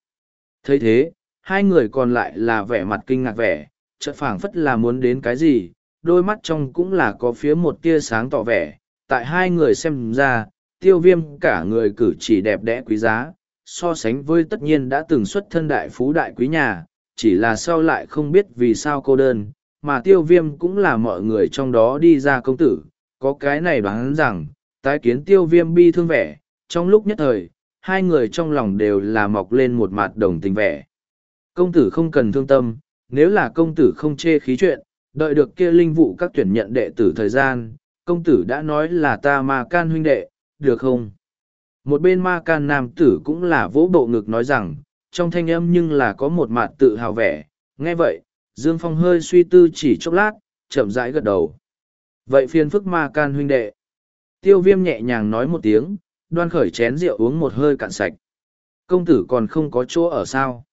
thấy thế hai người còn lại là vẻ mặt kinh ngạc vẻ, chợt phảng phất là muốn đến cái gì, đôi mắt trong cũng là có phía một tia sáng tỏ vẻ tại hai người xem ra, tiêu viêm cả người cử chỉ đẹp đẽ quý giá, so sánh với tất nhiên đã từng xuất thân đại phú đại quý nhà, chỉ là sau lại không biết vì sao cô đơn, mà tiêu viêm cũng là mọi người trong đó đi ra công tử có cái này đoán rằng, tái kiến tiêu viêm bi thương vẻ, trong lúc nhất thời, hai người trong lòng đều là mọc lên một mặt đồng tình vẻ. Công tử không cần thương tâm, nếu là công tử không chê khí chuyện, đợi được kia linh vụ các tuyển nhận đệ tử thời gian, công tử đã nói là ta ma can huynh đệ, được không? Một bên ma can nam tử cũng là vỗ bộ ngực nói rằng, trong thanh âm nhưng là có một mặt tự hào vẻ, nghe vậy, Dương Phong hơi suy tư chỉ chốc lát, chậm rãi gật đầu. Vậy phiền phức ma can huynh đệ. Tiêu viêm nhẹ nhàng nói một tiếng, đoan khởi chén rượu uống một hơi cạn sạch. Công tử còn không có chỗ ở sao?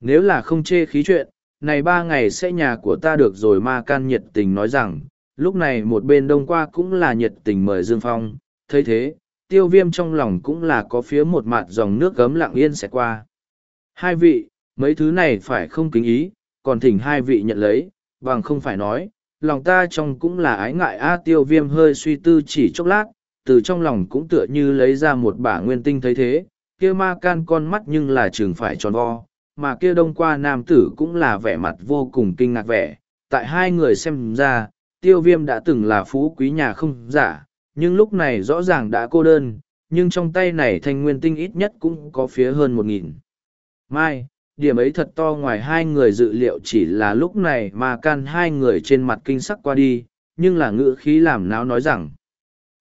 Nếu là không chê khí chuyện, này ba ngày sẽ nhà của ta được rồi ma can nhiệt tình nói rằng, lúc này một bên đông qua cũng là nhiệt tình mời Dương Phong, thấy thế, tiêu viêm trong lòng cũng là có phía một mặt dòng nước gấm lặng yên sẽ qua. Hai vị, mấy thứ này phải không kính ý, còn thỉnh hai vị nhận lấy, bằng không phải nói, lòng ta trong cũng là ái ngại. A tiêu viêm hơi suy tư chỉ chốc lát, từ trong lòng cũng tựa như lấy ra một bả nguyên tinh thấy thế, kia ma can con mắt nhưng là trường phải tròn vo, mà kia đông qua nam tử cũng là vẻ mặt vô cùng kinh ngạc vẻ. Tại hai người xem ra, tiêu viêm đã từng là phú quý nhà không giả, nhưng lúc này rõ ràng đã cô đơn, nhưng trong tay này thanh nguyên tinh ít nhất cũng có phía hơn một nghìn. Mai, điểm ấy thật to ngoài hai người dự liệu chỉ là lúc này mà can hai người trên mặt kinh sắc qua đi, nhưng là ngữ khí làm náo nói rằng,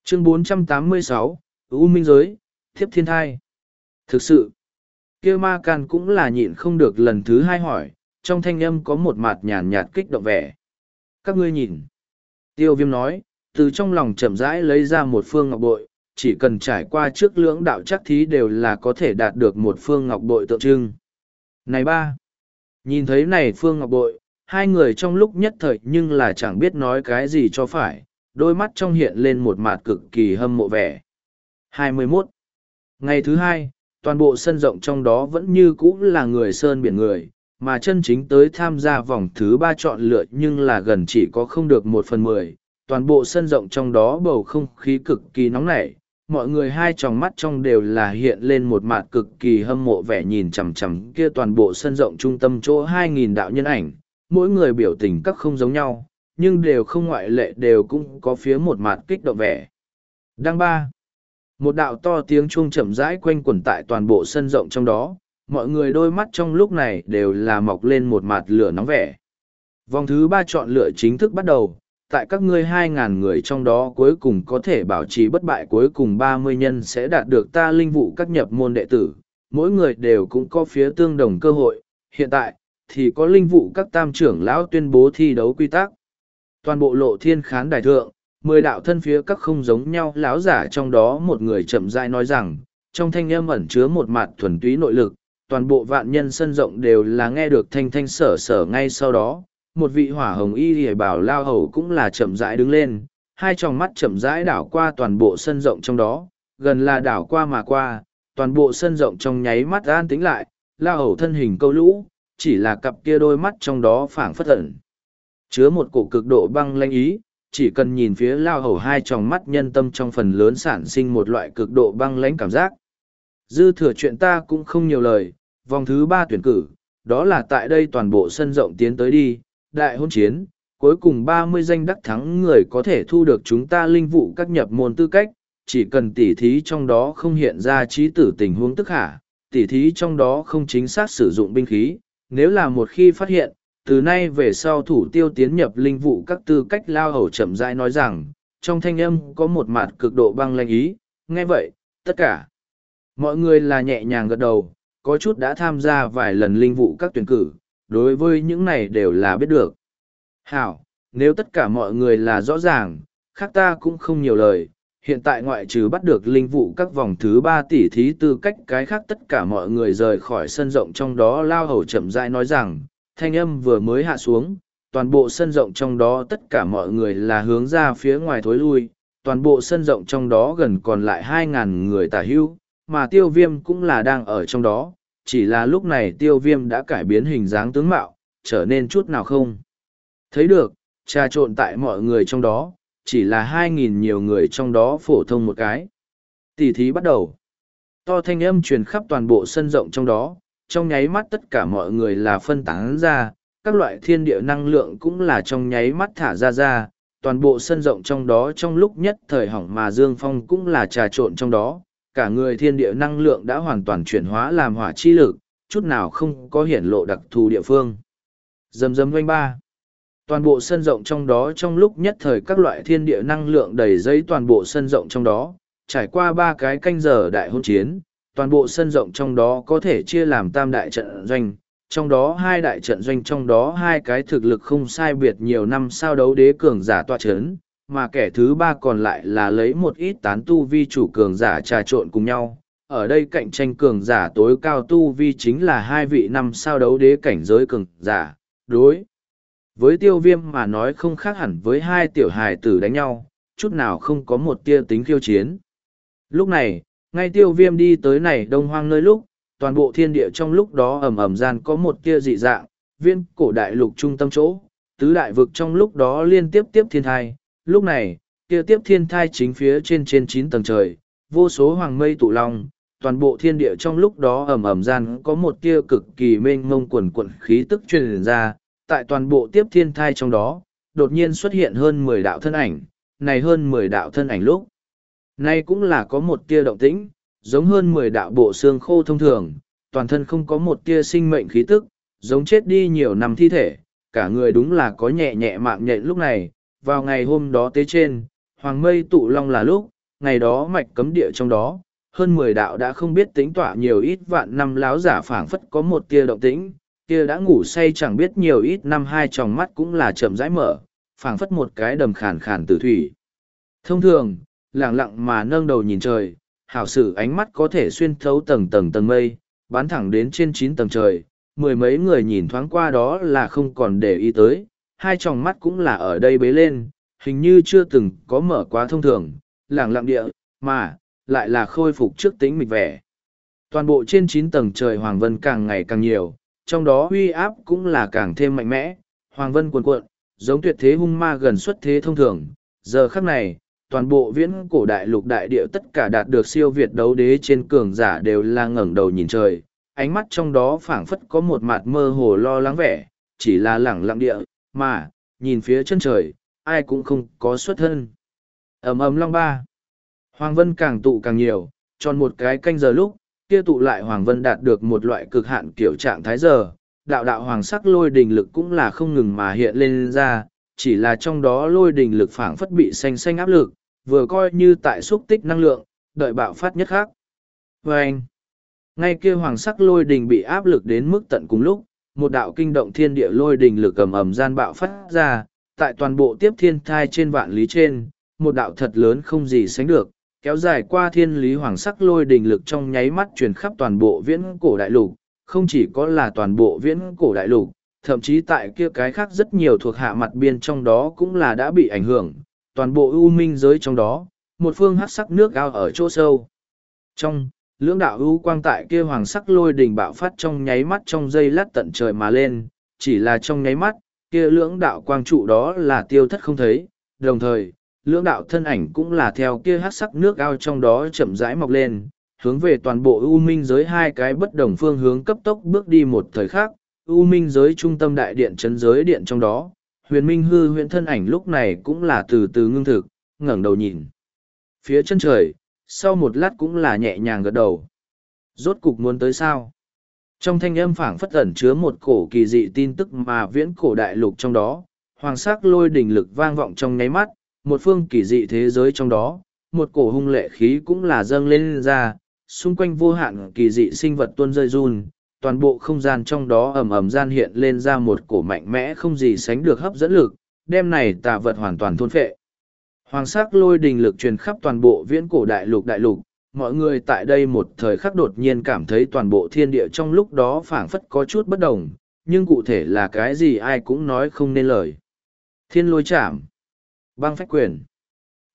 chương 486, U Minh Giới, Thiếp Thiên Thai. Thực sự, kia ma can cũng là nhịn không được lần thứ hai hỏi, trong thanh âm có một mặt nhàn nhạt kích động vẻ. Các ngươi nhìn. Tiêu viêm nói, từ trong lòng chậm rãi lấy ra một phương ngọc bội, chỉ cần trải qua trước lưỡng đạo chắc thí đều là có thể đạt được một phương ngọc bội tượng trưng. Này ba! Nhìn thấy này phương ngọc bội, hai người trong lúc nhất thời nhưng là chẳng biết nói cái gì cho phải, đôi mắt trong hiện lên một mặt cực kỳ hâm mộ vẻ. 21. Ngày thứ hai, toàn bộ sân rộng trong đó vẫn như cũ là người sơn biển người, mà chân chính tới tham gia vòng thứ ba chọn lựa nhưng là gần chỉ có không được một phần mười. Toàn bộ sân rộng trong đó bầu không khí cực kỳ nóng nảy, mọi người hai tròng mắt trong đều là hiện lên một mặt cực kỳ hâm mộ vẻ nhìn chằm chằm kia toàn bộ sân rộng trung tâm chỗ 2.000 đạo nhân ảnh, mỗi người biểu tình các không giống nhau, nhưng đều không ngoại lệ đều cũng có phía một mặt kích động vẻ. Đăng ba. Một đạo to tiếng chuông chậm rãi quanh quẩn tại toàn bộ sân rộng trong đó, mọi người đôi mắt trong lúc này đều là mọc lên một mặt lửa nóng vẻ. Vòng thứ ba chọn lựa chính thức bắt đầu, tại các ngươi hai ngàn người trong đó cuối cùng có thể bảo trì bất bại cuối cùng ba mươi nhân sẽ đạt được ta linh vụ các nhập môn đệ tử, mỗi người đều cũng có phía tương đồng cơ hội, hiện tại, thì có linh vụ các tam trưởng lão tuyên bố thi đấu quy tắc. Toàn bộ lộ thiên khán đài thượng, mười đạo thân phía các không giống nhau lão giả trong đó một người chậm rãi nói rằng, trong thanh âm ẩn chứa một mặt thuần túy nội lực, toàn bộ vạn nhân sân rộng đều là nghe được thanh thanh sở sở ngay sau đó, một vị hỏa hồng y hề bảo lao hầu cũng là chậm rãi đứng lên, hai tròng mắt chậm rãi đảo qua toàn bộ sân rộng trong đó, gần là đảo qua mà qua, toàn bộ sân rộng trong nháy mắt an tĩnh lại, lao hầu thân hình câu lũ, chỉ là cặp kia đôi mắt trong đó phảng phất ẩn. Chứa một cổ cực độ băng lanh ý, chỉ cần nhìn phía lao hầu hai tròng mắt nhân tâm trong phần lớn sản sinh một loại cực độ băng lãnh cảm giác. Dư thừa chuyện ta cũng không nhiều lời, vòng thứ ba tuyển cử, đó là tại đây toàn bộ sân rộng tiến tới đi, đại hôn chiến, cuối cùng ba mươi danh đắc thắng người có thể thu được chúng ta linh vụ các nhập môn tư cách, chỉ cần tỉ thí trong đó không hiện ra trí tử tình huống tức hả, tỉ thí trong đó không chính xác sử dụng binh khí, nếu là một khi phát hiện, từ nay về sau thủ tiêu tiến nhập linh vụ các tư cách lao hầu chậm rãi nói rằng, trong thanh âm có một mặt cực độ băng lanh ý, nghe vậy, tất cả. Mọi người là nhẹ nhàng gật đầu, có chút đã tham gia vài lần linh vụ các tuyển cử, đối với những này đều là biết được. Hảo, nếu tất cả mọi người là rõ ràng, khác ta cũng không nhiều lời, hiện tại ngoại trừ bắt được linh vụ các vòng thứ ba tỷ thí tư cách cái khác tất cả mọi người rời khỏi sân rộng trong đó lao hầu chậm rãi nói rằng, thanh âm vừa mới hạ xuống, toàn bộ sân rộng trong đó tất cả mọi người là hướng ra phía ngoài thối lui, toàn bộ sân rộng trong đó gần còn lại 2.000 người tả hưu, mà tiêu viêm cũng là đang ở trong đó, chỉ là lúc này tiêu viêm đã cải biến hình dáng tướng mạo, trở nên chút nào không. Thấy được, trà trộn tại mọi người trong đó, chỉ là hai nghìn nhiều người trong đó phổ thông một cái. Tỷ thí bắt đầu. To thanh âm truyền khắp toàn bộ sân rộng trong đó, trong nháy mắt tất cả mọi người là phân tán ra, các loại thiên địa năng lượng cũng là trong nháy mắt thả ra ra, toàn bộ sân rộng trong đó trong lúc nhất thời hỏng mà Dương Phong cũng là trà trộn trong đó, cả người thiên địa năng lượng đã hoàn toàn chuyển hóa làm hỏa chi lực, chút nào không có hiển lộ đặc thù địa phương. Dầm dầm doanh ba. Toàn bộ sân rộng trong đó trong lúc nhất thời các loại thiên địa năng lượng đầy dây toàn bộ sân rộng trong đó, trải qua ba cái canh giờ đại hôn chiến, toàn bộ sân rộng trong đó có thể chia làm tam đại trận doanh, trong đó hai đại trận doanh trong đó hai cái thực lực không sai biệt nhiều năm sao đấu đế cường giả tọa chấn, mà kẻ thứ ba còn lại là lấy một ít tán tu vi chủ cường giả trà trộn cùng nhau. Ở đây cạnh tranh cường giả tối cao tu vi chính là hai vị năm sao đấu đế cảnh giới cường giả, đối. Với tiêu viêm mà nói không khác hẳn với hai tiểu hài tử đánh nhau, chút nào không có một tia tính khiêu chiến. Lúc này, ngay tiêu viêm đi tới này đông hoang nơi lúc, toàn bộ thiên địa trong lúc đó ẩm ẩm gian có một tia dị dạng, viên cổ đại lục trung tâm chỗ, tứ đại vực trong lúc đó liên tiếp tiếp thiên thai. Lúc này, kia tiếp thiên thai chính phía trên trên chín tầng trời, vô số hoàng mây tụ long, toàn bộ thiên địa trong lúc đó ẩm ẩm gian có một tia cực kỳ mênh mông quần quận khí tức truyền ra, tại toàn bộ tiếp thiên thai trong đó, đột nhiên xuất hiện hơn mười đạo thân ảnh, này hơn mười đạo thân ảnh lúc nay cũng là có một tia động tĩnh, giống hơn mười đạo bộ xương khô thông thường, toàn thân không có một tia sinh mệnh khí tức, giống chết đi nhiều năm thi thể, cả người đúng là có nhẹ nhẹ mạng nhện lúc này, vào ngày hôm đó tế trên, hoàng mây tụ long là lúc, ngày đó mạch cấm địa trong đó, hơn mười đạo đã không biết tính tỏa nhiều ít vạn năm láo giả phảng phất có một tia động tĩnh, kia đã ngủ say chẳng biết nhiều ít năm hai tròng mắt cũng là chậm rãi mở, phảng phất một cái đầm khàn khàn tử thủy. Thông thường, lặng lặng mà nâng đầu nhìn trời, hảo sử ánh mắt có thể xuyên thấu tầng tầng tầng mây, bắn thẳng đến trên chín tầng trời, mười mấy người nhìn thoáng qua đó là không còn để ý tới, hai tròng mắt cũng là ở đây bế lên, hình như chưa từng có mở quá thông thường, lặng lặng địa, mà, lại là khôi phục trước tính mịch vẻ. Toàn bộ trên chín tầng trời Hoàng Vân càng ngày càng nhiều, trong đó uy áp cũng là càng thêm mạnh mẽ, Hoàng Vân cuồn cuộn, giống tuyệt thế hung ma gần xuất thế thông thường. Giờ khắc này, toàn bộ viễn cổ đại lục đại địa tất cả đạt được siêu việt đấu đế trên cường giả đều là ngẩng đầu nhìn trời, ánh mắt trong đó phảng phất có một mặt mơ hồ lo lắng vẻ, chỉ là lẳng lặng địa, mà, nhìn phía chân trời, ai cũng không có xuất thân. ầm ầm long ba. Hoàng Vân càng tụ càng nhiều, tròn một cái canh giờ lúc, kia tụ lại Hoàng Vân đạt được một loại cực hạn kiểu trạng thái giờ, đạo đạo hoàng sắc lôi đình lực cũng là không ngừng mà hiện lên ra, chỉ là trong đó lôi đình lực phảng phất bị xanh xanh áp lực, vừa coi như tại xúc tích năng lượng, đợi bạo phát nhất khác. Và anh, Ngay kia hoàng sắc lôi đình bị áp lực đến mức tận cùng lúc, một đạo kinh động thiên địa lôi đình lực ầm ầm gian bạo phát ra, tại toàn bộ tiếp thiên thai trên vạn lý trên, một đạo thật lớn không gì sánh được, kéo dài qua thiên lý hoàng sắc lôi đình lực trong nháy mắt truyền khắp toàn bộ viễn cổ đại lục, không chỉ có là toàn bộ viễn cổ đại lục, thậm chí tại kia cái khác rất nhiều thuộc hạ mặt biên trong đó cũng là đã bị ảnh hưởng, toàn bộ ưu minh giới trong đó, một phương hắc sắc nước ao ở chỗ sâu. Trong, lưỡng đạo ưu quang tại kia hoàng sắc lôi đình bạo phát trong nháy mắt trong dây lát tận trời mà lên, chỉ là trong nháy mắt, kia lưỡng đạo quang trụ đó là tiêu thất không thấy, đồng thời, lưỡng đạo thân ảnh cũng là theo kia hắc sắc nước ao trong đó chậm rãi mọc lên, hướng về toàn bộ ưu minh giới hai cái bất đồng phương hướng cấp tốc bước đi một thời khác, ưu minh giới trung tâm đại điện chấn giới điện trong đó, huyền minh hư huyễn thân ảnh lúc này cũng là từ từ ngưng thực, ngẩng đầu nhìn. Phía chân trời, sau một lát cũng là nhẹ nhàng gật đầu. Rốt cục muốn tới sao? Trong thanh âm phảng phất ẩn chứa một cổ kỳ dị tin tức mà viễn cổ đại lục trong đó, hoàng sắc lôi đỉnh lực vang vọng trong nháy mắt, một phương kỳ dị thế giới trong đó, một cổ hung lệ khí cũng là dâng lên ra, xung quanh vô hạn kỳ dị sinh vật tuôn rơi run, toàn bộ không gian trong đó ầm ầm gian hiện lên ra một cổ mạnh mẽ không gì sánh được hấp dẫn lực, đem này tà vật hoàn toàn thôn phệ. Hoàng sắc lôi đình lực truyền khắp toàn bộ viễn cổ đại lục đại lục, mọi người tại đây một thời khắc đột nhiên cảm thấy toàn bộ thiên địa trong lúc đó phảng phất có chút bất đồng, nhưng cụ thể là cái gì ai cũng nói không nên lời. Thiên lôi chạm, băng phách quyền,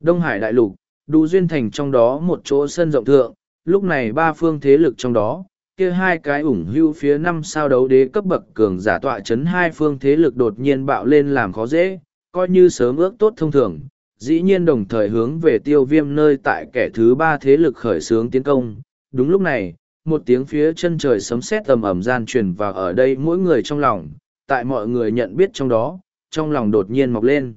Đông Hải đại lục, Đu Duyên Thành trong đó một chỗ sân rộng thượng, lúc này ba phương thế lực trong đó, kia hai cái ủng hưu phía năm sao đấu đế cấp bậc cường giả tọa chấn hai phương thế lực đột nhiên bạo lên làm khó dễ, coi như sớm ước tốt thông thường, dĩ nhiên đồng thời hướng về tiêu viêm nơi tại kẻ thứ ba thế lực khởi xướng tiến công. Đúng lúc này, một tiếng phía chân trời sấm sét ầm ầm gian truyền vào ở đây mỗi người trong lòng, tại mọi người nhận biết trong đó, trong lòng đột nhiên mọc lên.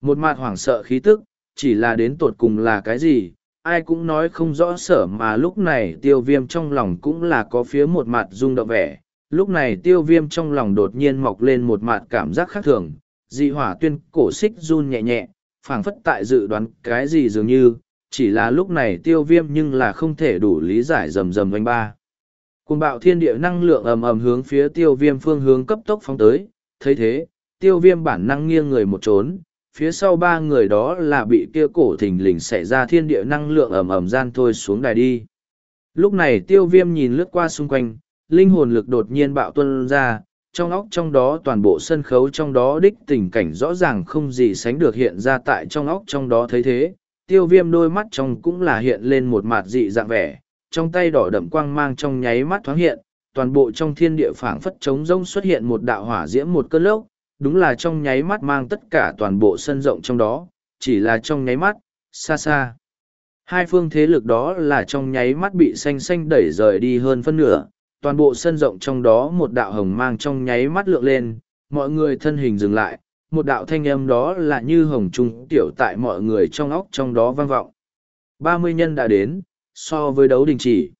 Một mặt hoảng sợ khí tức, chỉ là đến tột cùng là cái gì, ai cũng nói không rõ sở mà lúc này tiêu viêm trong lòng cũng là có phía một mặt rung động vẻ. Lúc này tiêu viêm trong lòng đột nhiên mọc lên một mặt cảm giác khác thường, dị hỏa tuyên cổ xích run nhẹ nhẹ, phảng phất tại dự đoán cái gì dường như, chỉ là lúc này tiêu viêm nhưng là không thể đủ lý giải rầm rầm vanh ba. côn bạo thiên địa năng lượng ầm ầm hướng phía tiêu viêm phương hướng cấp tốc phóng tới, thấy thế, tiêu viêm bản năng nghiêng người một trốn, phía sau ba người đó là bị kia cổ thình lình xảy ra thiên địa năng lượng ầm ầm gian thôi xuống đài đi. Lúc này tiêu viêm nhìn lướt qua xung quanh, linh hồn lực đột nhiên bạo tuân ra, trong óc trong đó toàn bộ sân khấu trong đó đích tình cảnh rõ ràng không gì sánh được hiện ra tại trong óc trong đó thấy thế tiêu viêm đôi mắt trong cũng là hiện lên một mặt dị dạng vẻ trong tay đỏ đậm quang mang trong nháy mắt thoáng hiện toàn bộ trong thiên địa phảng phất trống rông xuất hiện một đạo hỏa diễm một cơn lốc đúng là trong nháy mắt mang tất cả toàn bộ sân rộng trong đó chỉ là trong nháy mắt xa xa hai phương thế lực đó là trong nháy mắt bị xanh xanh đẩy rời đi hơn phân nửa toàn bộ sân rộng trong đó một đạo hồng mang trong nháy mắt lượng lên, mọi người thân hình dừng lại, một đạo thanh âm đó là như hồng trung tiểu tại mọi người trong óc trong đó vang vọng. ba mươi nhân đã đến, so với đấu đình chỉ.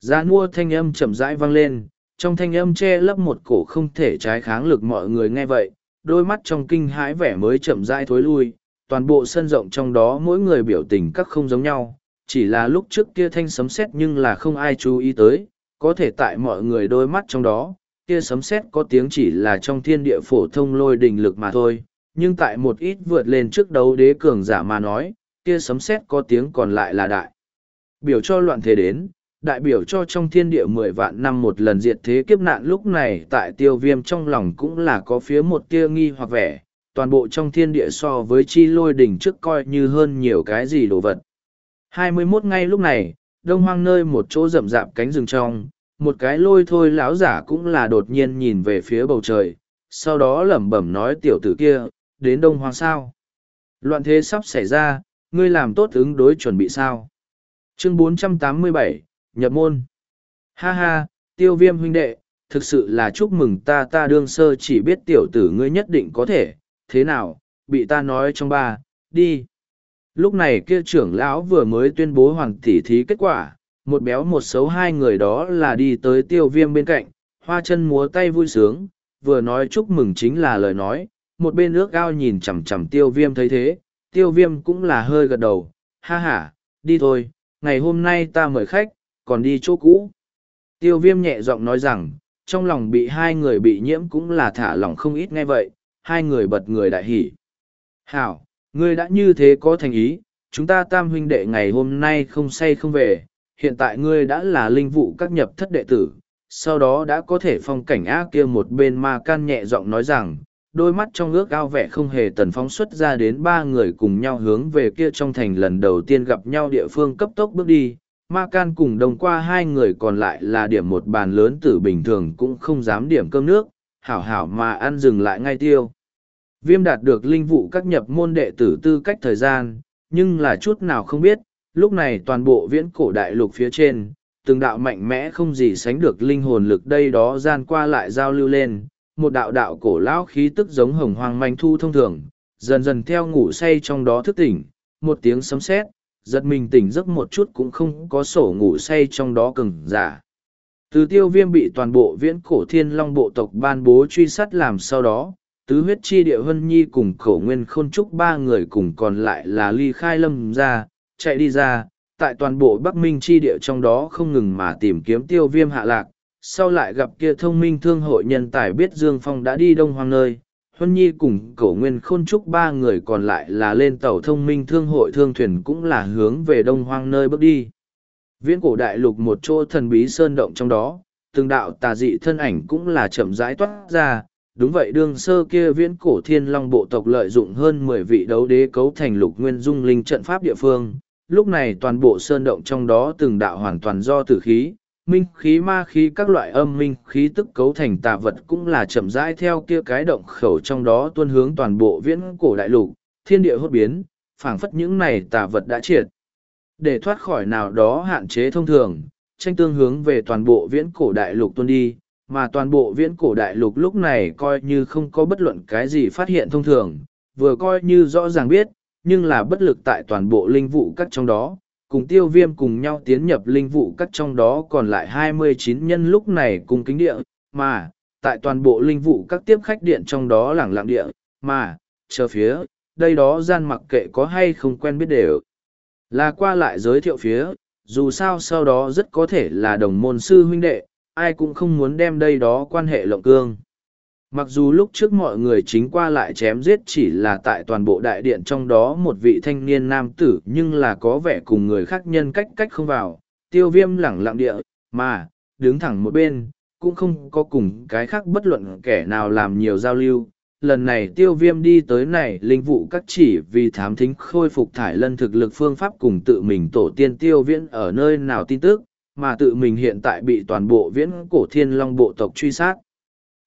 Giá mua thanh âm chậm rãi vang lên, trong thanh âm che lấp một cổ không thể trái kháng lực mọi người nghe vậy, đôi mắt trong kinh hãi vẻ mới chậm rãi thối lui, toàn bộ sân rộng trong đó mỗi người biểu tình các không giống nhau, chỉ là lúc trước kia thanh sấm sét nhưng là không ai chú ý tới, có thể tại mọi người đôi mắt trong đó, kia sấm sét có tiếng chỉ là trong thiên địa phổ thông lôi đình lực mà thôi, nhưng tại một ít vượt lên trước đấu đế cường giả mà nói, kia sấm sét có tiếng còn lại là đại. Biểu cho loạn thế đến, đại biểu cho trong thiên địa mười vạn năm một lần diệt thế kiếp nạn lúc này tại tiêu viêm trong lòng cũng là có phía một tia nghi hoặc vẻ, toàn bộ trong thiên địa so với chi lôi đỉnh trước coi như hơn nhiều cái gì đồ vật. 21 ngay lúc này, đông hoang nơi một chỗ rậm rạp cánh rừng trong một cái lôi thôi lão giả cũng là đột nhiên nhìn về phía bầu trời sau đó lẩm bẩm nói tiểu tử kia đến đông hoang sao loạn thế sắp xảy ra ngươi làm tốt ứng đối chuẩn bị sao chương 487, nhập môn. Ha ha tiêu viêm huynh đệ thực sự là chúc mừng ta ta đương sơ chỉ biết tiểu tử ngươi nhất định có thể. Thế nào bị ta nói trong ba đi. Lúc này kia trưởng lão vừa mới tuyên bố hoàn tỉ thí kết quả một béo một xấu hai người đó là đi tới tiêu viêm bên cạnh hoa chân múa tay vui sướng vừa nói chúc mừng chính là lời nói. Một bên ước ao nhìn chằm chằm tiêu viêm thấy thế tiêu viêm cũng là hơi gật đầu. Ha ha, đi thôi ngày hôm nay ta mời khách còn đi chỗ cũ Tiêu viêm nhẹ giọng nói rằng, trong lòng bị hai người bị nhiễm cũng là thả lỏng không ít ngay vậy, hai người bật người đại hỉ. Hảo, ngươi đã như thế có thành ý, chúng ta tam huynh đệ ngày hôm nay không say không về, hiện tại ngươi đã là linh vụ các nhập thất đệ tử, sau đó đã có thể phong cảnh ác kia một bên ma can nhẹ giọng nói rằng, đôi mắt trong ước ao vẻ không hề tần phóng xuất ra đến ba người cùng nhau hướng về kia trong thành lần đầu tiên gặp nhau địa phương cấp tốc bước đi. Ma can cùng đồng qua hai người còn lại là điểm một bàn lớn tử bình thường cũng không dám điểm cơm nước, hảo hảo mà ăn dừng lại ngay tiêu. Viêm đạt được linh vụ các nhập môn đệ tử tư cách thời gian, nhưng là chút nào không biết, lúc này toàn bộ viễn cổ đại lục phía trên, từng đạo mạnh mẽ không gì sánh được linh hồn lực đây đó gian qua lại giao lưu lên, một đạo đạo cổ lão khí tức giống hồng hoang manh thu thông thường, dần dần theo ngủ say trong đó thức tỉnh, một tiếng sấm sét, giật mình tỉnh giấc một chút cũng không có sổ ngủ say trong đó cừng giả. Từ tiêu viêm bị toàn bộ viễn cổ thiên long bộ tộc ban bố truy sát làm sau đó, tứ huyết chi địa hân nhi cùng khổ nguyên khôn trúc ba người cùng còn lại là ly khai lâm ra, chạy đi ra, tại toàn bộ Bắc Minh chi địa trong đó không ngừng mà tìm kiếm tiêu viêm hạ lạc, sau lại gặp kia thông minh thương hội nhân tài biết Dương Phong đã đi đông hoang nơi. Huân Nhi cùng cổ nguyên khôn trúc ba người còn lại là lên tàu thông minh thương hội thương thuyền cũng là hướng về đông hoang nơi bước đi. Viễn cổ đại lục một chỗ thần bí sơn động trong đó, từng đạo tà dị thân ảnh cũng là chậm rãi toát ra. Đúng vậy đương sơ kia viễn cổ thiên long bộ tộc lợi dụng hơn mười vị đấu đế cấu thành lục nguyên dung linh trận pháp địa phương, lúc này toàn bộ sơn động trong đó từng đạo hoàn toàn do tử khí, minh khí ma khí các loại âm minh khí tức cấu thành tạ vật cũng là chậm rãi theo kia cái động khẩu trong đó tuân hướng toàn bộ viễn cổ đại lục, thiên địa hốt biến, phảng phất những này tạ vật đã triệt. Để thoát khỏi nào đó hạn chế thông thường, tranh tương hướng về toàn bộ viễn cổ đại lục tuân đi, mà toàn bộ viễn cổ đại lục lúc này coi như không có bất luận cái gì phát hiện thông thường, vừa coi như rõ ràng biết, nhưng là bất lực tại toàn bộ linh vụ các trong đó, cùng tiêu viêm cùng nhau tiến nhập linh vụ các trong đó còn lại 29 nhân lúc này cùng kính địa, mà, tại toàn bộ linh vụ các tiếp khách điện trong đó lẳng lặng địa, mà, chờ phía, đây đó gian mặc kệ có hay không quen biết đều. Là qua lại giới thiệu phía, dù sao sau đó rất có thể là đồng môn sư huynh đệ, ai cũng không muốn đem đây đó quan hệ lộng cương. Mặc dù lúc trước mọi người chính qua lại chém giết chỉ là tại toàn bộ đại điện trong đó một vị thanh niên nam tử nhưng là có vẻ cùng người khác nhân cách cách không vào, tiêu viêm lẳng lặng địa, mà, đứng thẳng một bên, cũng không có cùng cái khác bất luận kẻ nào làm nhiều giao lưu. Lần này tiêu viêm đi tới này linh vụ các chỉ vì thám thính khôi phục thải lân thực lực phương pháp cùng tự mình tổ tiên tiêu viễn ở nơi nào tin tức, mà tự mình hiện tại bị toàn bộ viễn cổ thiên long bộ tộc truy sát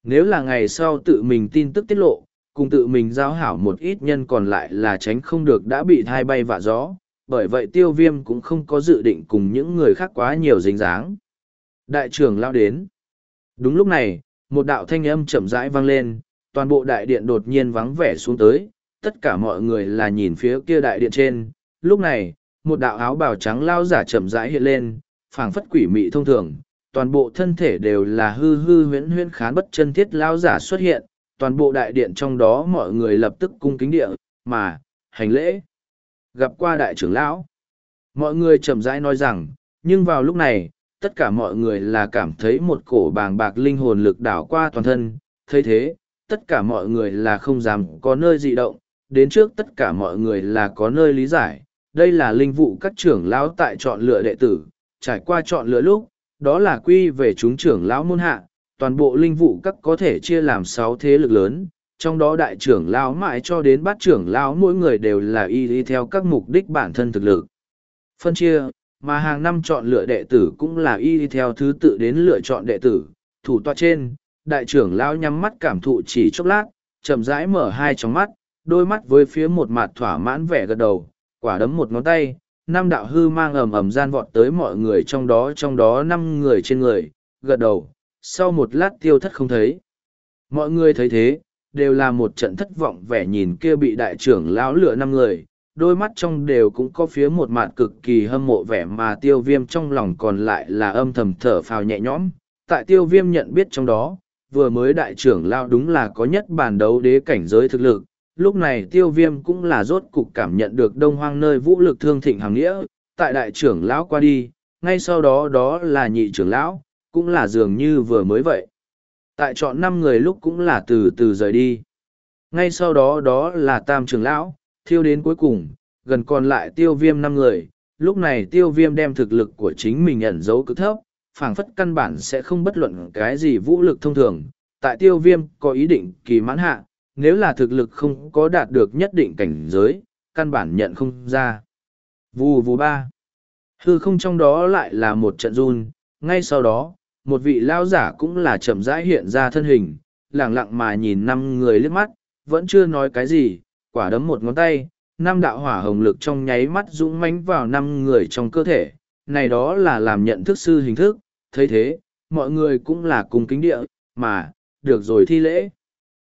nếu là ngày sau tự mình tin tức tiết lộ, cùng tự mình giao hảo một ít nhân còn lại là tránh không được đã bị thai bay vạ gió, bởi vậy tiêu viêm cũng không có dự định cùng những người khác quá nhiều dính dáng. Đại trưởng lao đến. Đúng lúc này, một đạo thanh âm chậm rãi vang lên, toàn bộ đại điện đột nhiên vắng vẻ xuống tới, tất cả mọi người là nhìn phía kia đại điện trên. Lúc này, một đạo áo bào trắng lao giả chậm rãi hiện lên, phảng phất quỷ mị thông thường, toàn bộ thân thể đều là hư hư huyễn huyễn khán bất chân thiết lao giả xuất hiện, toàn bộ đại điện trong đó mọi người lập tức cung kính địa, mà, hành lễ. Gặp qua đại trưởng lão, mọi người chậm rãi nói rằng, nhưng vào lúc này, tất cả mọi người là cảm thấy một cổ bàng bạc linh hồn lực đảo qua toàn thân, thấy thế, tất cả mọi người là không dám có nơi dị động, đến trước tất cả mọi người là có nơi lý giải, đây là linh vụ các trưởng lão tại chọn lựa đệ tử, trải qua chọn lựa lúc, đó là quy về chúng trưởng lão môn hạ, toàn bộ linh vụ các có thể chia làm sáu thế lực lớn, trong đó đại trưởng lão mãi cho đến bát trưởng lão mỗi người đều là y đi theo các mục đích bản thân thực lực. Phân chia, mà hàng năm chọn lựa đệ tử cũng là y đi theo thứ tự đến lựa chọn đệ tử, thủ tọa trên, đại trưởng lão nhắm mắt cảm thụ chỉ chốc lát, chậm rãi mở hai tròng mắt, đôi mắt với phía một mặt thỏa mãn vẻ gật đầu, quả đấm một ngón tay, năm đạo hư mang ầm ầm gian vọt tới mọi người trong đó trong đó năm người trên người, gật đầu, sau một lát tiêu thất không thấy. Mọi người thấy thế, đều là một trận thất vọng vẻ nhìn kia bị đại trưởng lão lửa năm người, đôi mắt trong đều cũng có phía một mặt cực kỳ hâm mộ vẻ mà tiêu viêm trong lòng còn lại là âm thầm thở phào nhẹ nhõm. Tại tiêu viêm nhận biết trong đó, vừa mới đại trưởng lão đúng là có nhất bản đấu đế cảnh giới thực lực, lúc này tiêu viêm cũng là rốt cục cảm nhận được đông hoang nơi vũ lực thương thịnh hàng nghĩa tại đại trưởng lão qua đi ngay sau đó đó là nhị trưởng lão cũng là dường như vừa mới vậy. Tại chọn năm người lúc cũng là từ từ rời đi. Ngay sau đó đó là tam trưởng lão, thiêu đến cuối cùng, gần còn lại tiêu viêm năm người. Lúc này tiêu viêm đem thực lực của chính mình ẩn giấu cực thấp, phảng phất căn bản sẽ không bất luận cái gì vũ lực thông thường. Tại tiêu viêm có ý định kỳ mãn hạ, nếu là thực lực không có đạt được nhất định cảnh giới, căn bản nhận không ra. Vù vù ba. Hư không trong đó lại là một trận run, ngay sau đó, một vị lao giả cũng là chậm rãi hiện ra thân hình, lẳng lặng mà nhìn năm người liếc mắt, vẫn chưa nói cái gì, quả đấm một ngón tay, năm đạo hỏa hồng lực trong nháy mắt dũng mãnh vào năm người trong cơ thể, này đó là làm nhận thức sư hình thức, thấy thế, mọi người cũng là cùng kính địa, mà, được rồi thi lễ.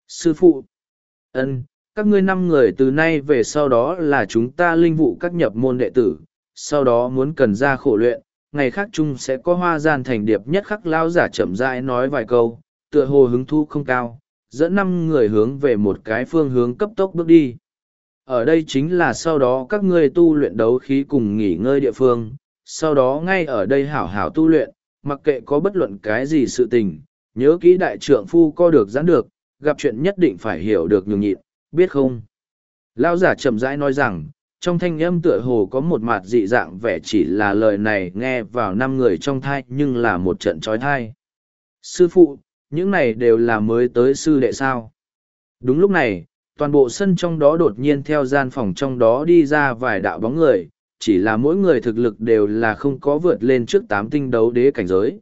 Sư phụ, ân các ngươi năm người từ nay về sau đó là chúng ta linh vụ các nhập môn đệ tử, sau đó muốn cần ra khổ luyện, ngày khác chung sẽ có hoa gian thành điệp nhất khắc lao giả chậm rãi nói vài câu, tựa hồ hứng thu không cao, dẫn năm người hướng về một cái phương hướng cấp tốc bước đi. Ở đây chính là sau đó các ngươi tu luyện đấu khí cùng nghỉ ngơi địa phương, sau đó ngay ở đây hảo hảo tu luyện, mặc kệ có bất luận cái gì sự tình, nhớ kỹ đại trượng phu co được giãn được, gặp chuyện nhất định phải hiểu được nhường nhịn, biết không? Lão giả chậm rãi nói rằng, trong thanh âm tựa hồ có một mặt dị dạng vẻ chỉ là lời này nghe vào năm người trong thai nhưng là một trận trói thai. Sư phụ, những này đều là mới tới sư đệ sao. Đúng lúc này, toàn bộ sân trong đó đột nhiên theo gian phòng trong đó đi ra vài đạo bóng người, chỉ là mỗi người thực lực đều là không có vượt lên trước tám tinh đấu đế cảnh giới.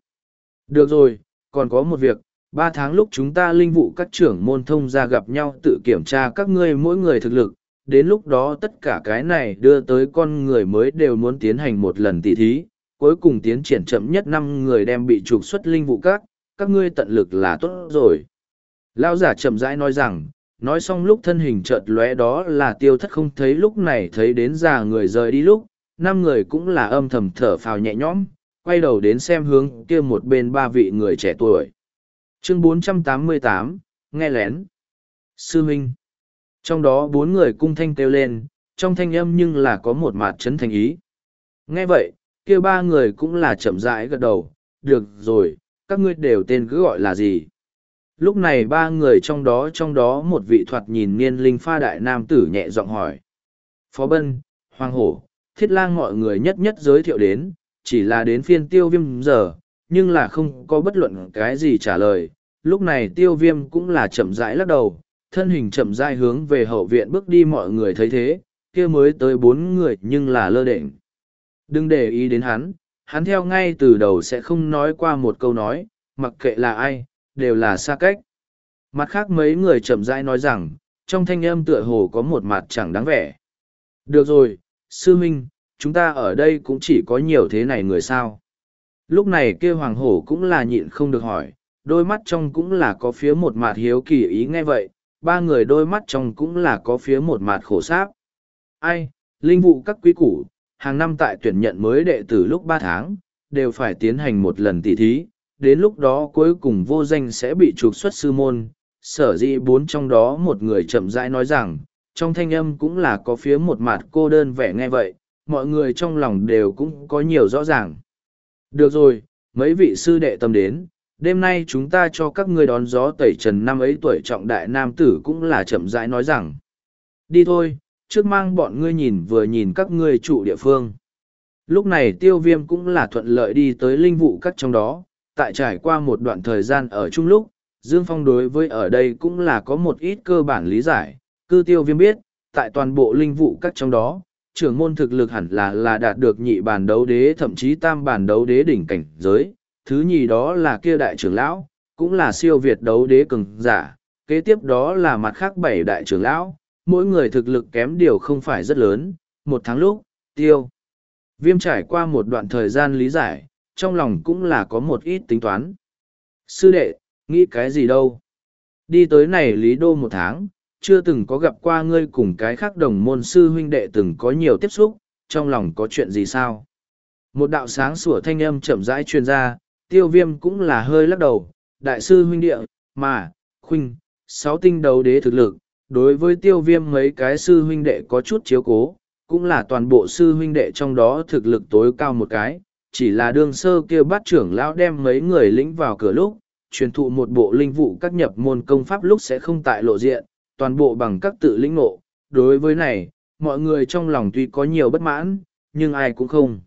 Được rồi, còn có một việc, ba tháng lúc chúng ta linh vụ các trưởng môn thông ra gặp nhau tự kiểm tra các ngươi mỗi người thực lực, đến lúc đó tất cả cái này đưa tới con người mới đều muốn tiến hành một lần tỉ thí, cuối cùng tiến triển chậm nhất năm người đem bị trục xuất linh vụ các, các ngươi tận lực là tốt rồi. Lão giả chậm rãi nói rằng, nói xong lúc thân hình chợt lóe đó là tiêu thất không thấy lúc này thấy đến già người rời đi lúc, năm người cũng là âm thầm thở phào nhẹ nhõm, quay đầu đến xem hướng kia một bên ba vị người trẻ tuổi. Chương 488, nghe lén. Sư Minh. Trong đó bốn người cung thanh kêu lên, trong thanh âm nhưng là có một mặt chấn thành ý. Nghe vậy, kia ba người cũng là chậm rãi gật đầu, được rồi, các ngươi đều tên cứ gọi là gì. Lúc này ba người trong đó trong đó một vị thoạt nhìn niên linh pha đại nam tử nhẹ giọng hỏi. Phó Bân, Hoàng Hổ, Thiết lang mọi người nhất nhất giới thiệu đến, chỉ là đến phiên tiêu viêm giờ, nhưng là không có bất luận cái gì trả lời. Lúc này tiêu viêm cũng là chậm rãi lắc đầu, thân hình chậm rãi hướng về hậu viện bước đi mọi người thấy thế, kia mới tới bốn người nhưng là lơ đễnh. Đừng để ý đến hắn, hắn theo ngay từ đầu sẽ không nói qua một câu nói, mặc kệ là ai, đều là xa cách. Mặt khác mấy người chậm rãi nói rằng, trong thanh âm tựa hồ có một mặt chẳng đáng vẻ. Được rồi, sư huynh, chúng ta ở đây cũng chỉ có nhiều thế này người sao. Lúc này kia hoàng hổ cũng là nhịn không được hỏi, đôi mắt trong cũng là có phía một mặt hiếu kỳ ý nghe vậy, ba người đôi mắt trong cũng là có phía một mặt khổ sáp. Ai, linh vụ các quý củ, hàng năm tại tuyển nhận mới đệ tử lúc ba tháng, đều phải tiến hành một lần tỉ thí, đến lúc đó cuối cùng vô danh sẽ bị trục xuất sư môn. Sở dĩ bốn trong đó một người chậm rãi nói rằng, trong thanh âm cũng là có phía một mặt cô đơn vẻ nghe vậy, mọi người trong lòng đều cũng có nhiều rõ ràng. Được rồi, mấy vị sư đệ tâm đến, đêm nay chúng ta cho các ngươi đón gió tẩy trần năm ấy tuổi trọng đại nam tử cũng là chậm rãi nói rằng. Đi thôi, trước mang bọn ngươi nhìn vừa nhìn các ngươi trụ địa phương. Lúc này tiêu viêm cũng là thuận lợi đi tới linh vụ các trong đó, tại trải qua một đoạn thời gian ở chung lúc, Dương Phong đối với ở đây cũng là có một ít cơ bản lý giải, cư tiêu viêm biết, tại toàn bộ linh vụ các trong đó, trưởng môn thực lực hẳn là là đạt được nhị bản đấu đế thậm chí tam bản đấu đế đỉnh cảnh giới, thứ nhì đó là kia đại trưởng lão, cũng là siêu việt đấu đế cường giả, kế tiếp đó là mặt khác bảy đại trưởng lão, mỗi người thực lực kém điều không phải rất lớn, một tháng lúc, tiêu. Viêm trải qua một đoạn thời gian lý giải, trong lòng cũng là có một ít tính toán. Sư đệ, nghĩ cái gì đâu? Đi tới này lý đô một tháng, chưa từng có gặp qua ngươi cùng cái khác đồng môn sư huynh đệ từng có nhiều tiếp xúc, trong lòng có chuyện gì sao? Một đạo sáng sủa thanh âm chậm rãi truyền ra, tiêu viêm cũng là hơi lắc đầu, đại sư huynh địa, mà, khuynh, sáu tinh đấu đế thực lực, đối với tiêu viêm mấy cái sư huynh đệ có chút chiếu cố, cũng là toàn bộ sư huynh đệ trong đó thực lực tối cao một cái, chỉ là đương sơ kia bắt trưởng lão đem mấy người lĩnh vào cửa lúc, truyền thụ một bộ linh vụ các nhập môn công pháp lúc sẽ không tại lộ diện, toàn bộ bằng các tự lĩnh ngộ. Đối với này, mọi người trong lòng tuy có nhiều bất mãn, nhưng ai cũng không.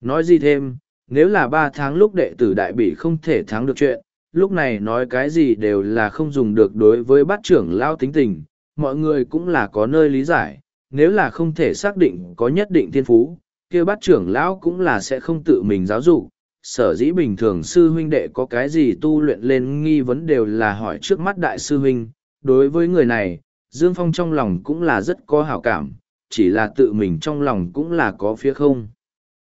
Nói gì thêm, nếu là ba tháng lúc đệ tử đại bị không thể thắng được chuyện, lúc này nói cái gì đều là không dùng được đối với bát trưởng lao tính tình, mọi người cũng là có nơi lý giải, nếu là không thể xác định có nhất định thiên phú, kia bát trưởng lão cũng là sẽ không tự mình giáo dục. Sở dĩ bình thường sư huynh đệ có cái gì tu luyện lên nghi vấn đều là hỏi trước mắt đại sư huynh. Đối với người này, Dương Phong trong lòng cũng là rất có hảo cảm, chỉ là tự mình trong lòng cũng là có phía không.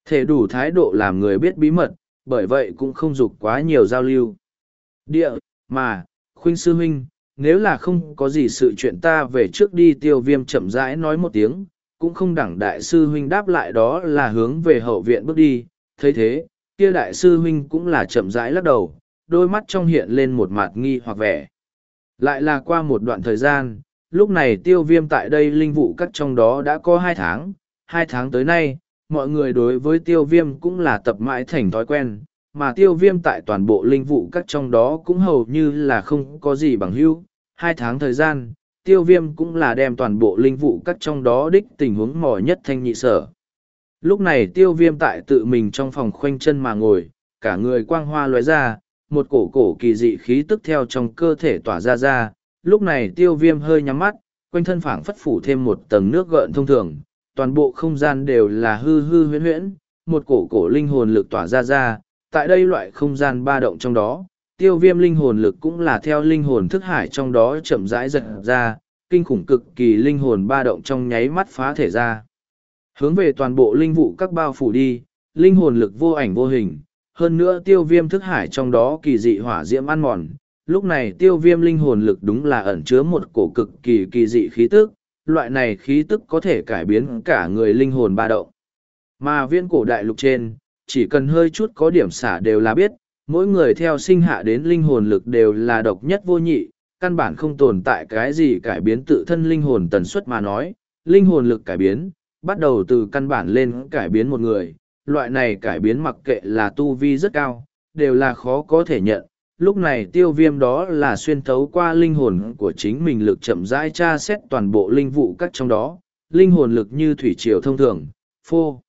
Thể đủ thái độ làm người biết bí mật, bởi vậy cũng không dục quá nhiều giao lưu. Địa, mà, khuynh sư huynh, nếu là không có gì sự chuyện ta về trước đi tiêu viêm chậm rãi nói một tiếng, cũng không đẳng đại sư huynh đáp lại đó là hướng về hậu viện bước đi, thấy thế, kia đại sư huynh cũng là chậm rãi lắc đầu, đôi mắt trong hiện lên một mặt nghi hoặc vẻ. Lại là qua một đoạn thời gian, lúc này tiêu viêm tại đây linh vụ cắt trong đó đã có hai tháng, hai tháng tới nay, mọi người đối với tiêu viêm cũng là tập mãi thành thói quen, mà tiêu viêm tại toàn bộ linh vụ các trong đó cũng hầu như là không có gì bằng hữu. Hai tháng thời gian, tiêu viêm cũng là đem toàn bộ linh vụ các trong đó đích tình huống mò nhất thanh nhị sở. Lúc này tiêu viêm tại tự mình trong phòng khoanh chân mà ngồi, cả người quang hoa lóe ra, một cổ cổ kỳ dị khí tức theo trong cơ thể tỏa ra ra. Lúc này tiêu viêm hơi nhắm mắt, quanh thân phảng phất phủ thêm một tầng nước gợn thông thường, toàn bộ không gian đều là hư hư huyễn huyễn, một cổ cổ linh hồn lực tỏa ra ra, tại đây loại không gian ba động trong đó, tiêu viêm linh hồn lực cũng là theo linh hồn thức hải trong đó chậm rãi giật ra, kinh khủng cực kỳ linh hồn ba động trong nháy mắt phá thể ra. Hướng về toàn bộ linh vụ các bao phủ đi, linh hồn lực vô ảnh vô hình, hơn nữa tiêu viêm thức hải trong đó kỳ dị hỏa diễm ăn mòn. Lúc này tiêu viêm linh hồn lực đúng là ẩn chứa một cổ cực kỳ kỳ dị khí tức, loại này khí tức có thể cải biến cả người linh hồn ba động. Mà viên cổ đại lục trên, chỉ cần hơi chút có điểm xả đều là biết, mỗi người theo sinh hạ đến linh hồn lực đều là độc nhất vô nhị, căn bản không tồn tại cái gì cải biến tự thân linh hồn tần suất mà nói, linh hồn lực cải biến, bắt đầu từ căn bản lên cải biến một người, loại này cải biến mặc kệ là tu vi rất cao, đều là khó có thể nhận. Lúc này tiêu viêm đó là xuyên thấu qua linh hồn của chính mình lực chậm rãi tra xét toàn bộ linh vụ các trong đó, linh hồn lực như thủy triều thông thường, phô.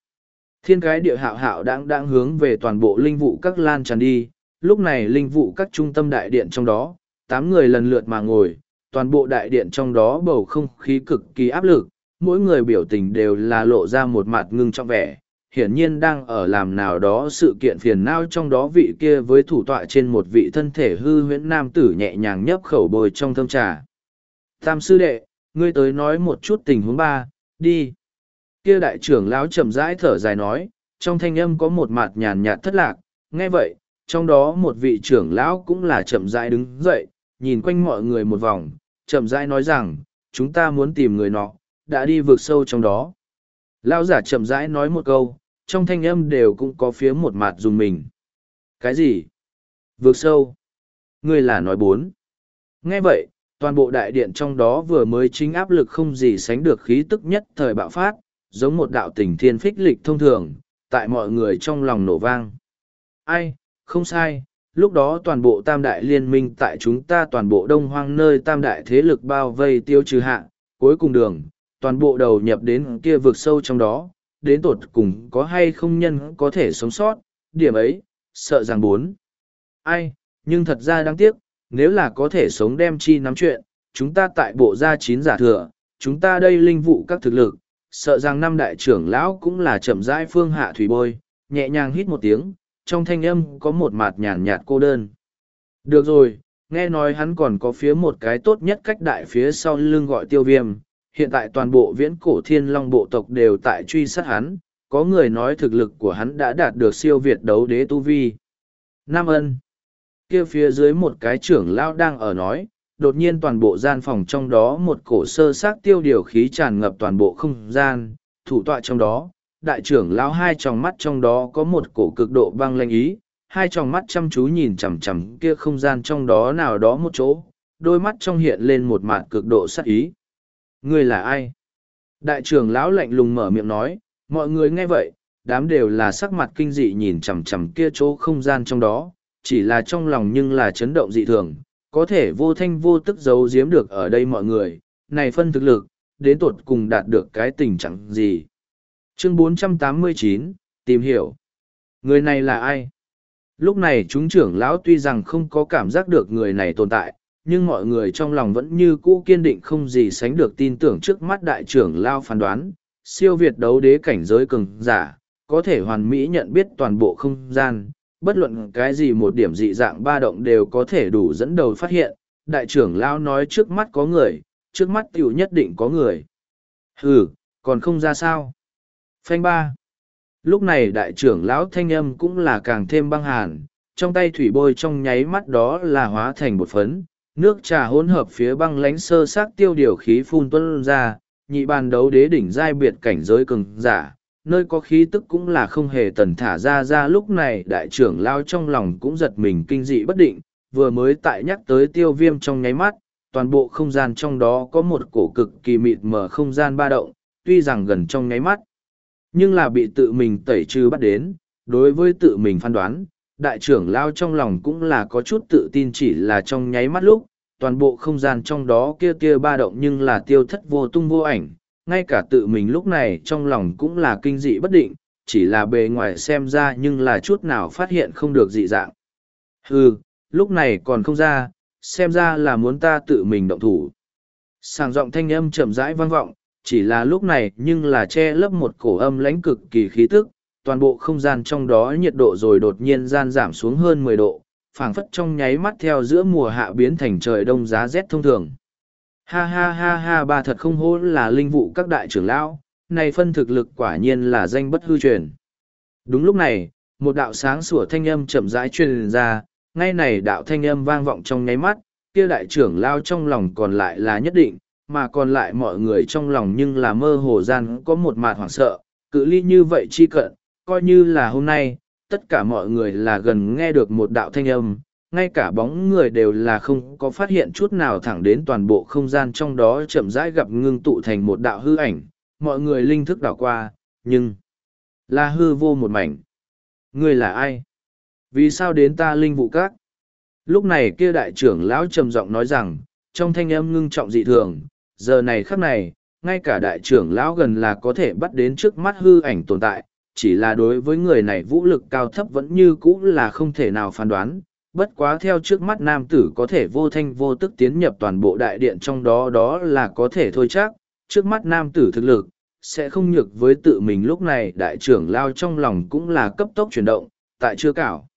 Thiên cái địa hạo hạo đang đang hướng về toàn bộ linh vụ các lan tràn đi, lúc này linh vụ các trung tâm đại điện trong đó, tám người lần lượt mà ngồi, toàn bộ đại điện trong đó bầu không khí cực kỳ áp lực, mỗi người biểu tình đều là lộ ra một mặt ngưng trong vẻ, hiển nhiên đang ở làm nào đó sự kiện phiền não trong đó vị kia với thủ tọa trên một vị thân thể hư huyễn nam tử nhẹ nhàng nhấp khẩu bồi trong thơm trà. Tam sư đệ, ngươi tới nói một chút tình huống ba, đi. Kia đại trưởng lão chậm rãi thở dài nói trong thanh âm có một mặt nhàn nhạt thất lạc. Nghe vậy trong đó một vị trưởng lão cũng là chậm rãi đứng dậy nhìn quanh mọi người một vòng chậm rãi nói rằng chúng ta muốn tìm người nọ đã đi vượt sâu trong đó. Lão giả chậm rãi nói một câu trong thanh âm đều cũng có phía một mặt dùng mình. Cái gì? Vượt sâu. Ngươi là nói bốn. Nghe vậy toàn bộ đại điện trong đó vừa mới chính áp lực không gì sánh được khí tức nhất thời bạo phát giống một đạo tình thiên phích lịch thông thường, tại mọi người trong lòng nổ vang. Ai, không sai, lúc đó toàn bộ tam đại liên minh tại chúng ta toàn bộ đông hoang nơi tam đại thế lực bao vây tiêu trừ hạ, cuối cùng đường, toàn bộ đầu nhập đến kia vực sâu trong đó, đến tột cùng có hay không nhân có thể sống sót, điểm ấy, sợ rằng bốn. Ai, nhưng thật ra đáng tiếc, nếu là có thể sống đem chi nắm chuyện, chúng ta tại bộ gia chín giả thừa, chúng ta đây linh vụ các thực lực, sợ rằng năm đại trưởng lão cũng là chậm rãi phương hạ thủy bôi, nhẹ nhàng hít một tiếng, trong thanh âm có một mạt nhàn nhạt cô đơn. Được rồi, nghe nói hắn còn có phía một cái tốt nhất cách đại phía sau lưng gọi tiêu viêm, hiện tại toàn bộ viễn cổ thiên long bộ tộc đều tại truy sát hắn, có người nói thực lực của hắn đã đạt được siêu việt đấu đế tu vi. Nam ân kia phía dưới một cái trưởng lão đang ở nói, đột nhiên toàn bộ gian phòng trong đó một cổ sơ xác tiêu điều khí tràn ngập toàn bộ không gian, thủ tọa trong đó, đại trưởng lão hai tròng mắt trong đó có một cổ cực độ băng lanh ý, hai tròng mắt chăm chú nhìn chằm chằm kia không gian trong đó nào đó một chỗ, đôi mắt trong hiện lên một mặt cực độ sắc ý. Người là ai? Đại trưởng lão lạnh lùng mở miệng nói, mọi người nghe vậy, đám đều là sắc mặt kinh dị nhìn chằm chằm kia chỗ không gian trong đó, chỉ là trong lòng nhưng là chấn động dị thường, có thể vô thanh vô tức giấu giếm được ở đây mọi người, này phân thực lực, đến tột cùng đạt được cái tình trạng gì. Chương 489, tìm hiểu. Người này là ai? Lúc này chúng trưởng lão tuy rằng không có cảm giác được người này tồn tại, nhưng mọi người trong lòng vẫn như cũ kiên định không gì sánh được tin tưởng trước mắt đại trưởng lao phán đoán, siêu việt đấu đế cảnh giới cường giả, có thể hoàn mỹ nhận biết toàn bộ không gian, bất luận cái gì một điểm dị dạng ba động đều có thể đủ dẫn đầu phát hiện, đại trưởng lao nói trước mắt có người, trước mắt tiểu nhất định có người. Hừ, còn không ra sao. Phanh ba. Lúc này đại trưởng lão thanh âm cũng là càng thêm băng hàn, trong tay thủy bôi trong nháy mắt đó là hóa thành một phấn, nước trà hỗn hợp phía băng lánh sơ sát tiêu điều khí phun tuân ra, nhị bàn đấu đế đỉnh giai biệt cảnh giới cường giả, nơi có khí tức cũng là không hề tần thả ra ra. Lúc này đại trưởng lao trong lòng cũng giật mình kinh dị bất định, vừa mới tại nhắc tới tiêu viêm trong nháy mắt, toàn bộ không gian trong đó có một cổ cực kỳ mịt mờ không gian ba động, tuy rằng gần trong nháy mắt, nhưng là bị tự mình tẩy trừ bắt đến, đối với tự mình phán đoán, đại trưởng lao trong lòng cũng là có chút tự tin chỉ là trong nháy mắt lúc, toàn bộ không gian trong đó kia kia ba động nhưng là tiêu thất vô tung vô ảnh, ngay cả tự mình lúc này trong lòng cũng là kinh dị bất định, chỉ là bề ngoài xem ra nhưng là chút nào phát hiện không được dị dạng. Hừ, lúc này còn không ra, xem ra là muốn ta tự mình động thủ. Sàng giọng thanh âm chậm rãi vang vọng, chỉ là lúc này nhưng là che lấp một cổ âm lãnh cực kỳ khí tức, toàn bộ không gian trong đó nhiệt độ rồi đột nhiên gian giảm xuống hơn mười độ, phảng phất trong nháy mắt theo giữa mùa hạ biến thành trời đông giá rét thông thường. Ha ha ha ha ba thật không hố là linh vụ các đại trưởng lão, này phân thực lực quả nhiên là danh bất hư truyền. Đúng lúc này, một đạo sáng sủa thanh âm chậm rãi truyền ra, ngay này đạo thanh âm vang vọng trong nháy mắt, kia đại trưởng lao trong lòng còn lại là nhất định, mà còn lại mọi người trong lòng nhưng là mơ hồ gian có một mạt hoảng sợ, cự ly như vậy chi cận, coi như là hôm nay, tất cả mọi người là gần nghe được một đạo thanh âm, ngay cả bóng người đều là không có phát hiện chút nào thẳng đến toàn bộ không gian trong đó chậm rãi gặp ngưng tụ thành một đạo hư ảnh, mọi người linh thức đảo qua, nhưng là hư vô một mảnh. Người là ai? Vì sao đến ta linh vụ các? Lúc này kia đại trưởng lão trầm giọng nói rằng, trong thanh âm ngưng trọng dị thường, giờ này khắc này, ngay cả đại trưởng lão gần là có thể bắt đến trước mắt hư ảnh tồn tại, chỉ là đối với người này vũ lực cao thấp vẫn như cũ là không thể nào phán đoán. Bất quá theo trước mắt nam tử có thể vô thanh vô tức tiến nhập toàn bộ đại điện trong đó đó là có thể thôi chắc, trước mắt nam tử thực lực, sẽ không nhược với tự mình lúc này đại trưởng lao trong lòng cũng là cấp tốc chuyển động, tại chưa cảo.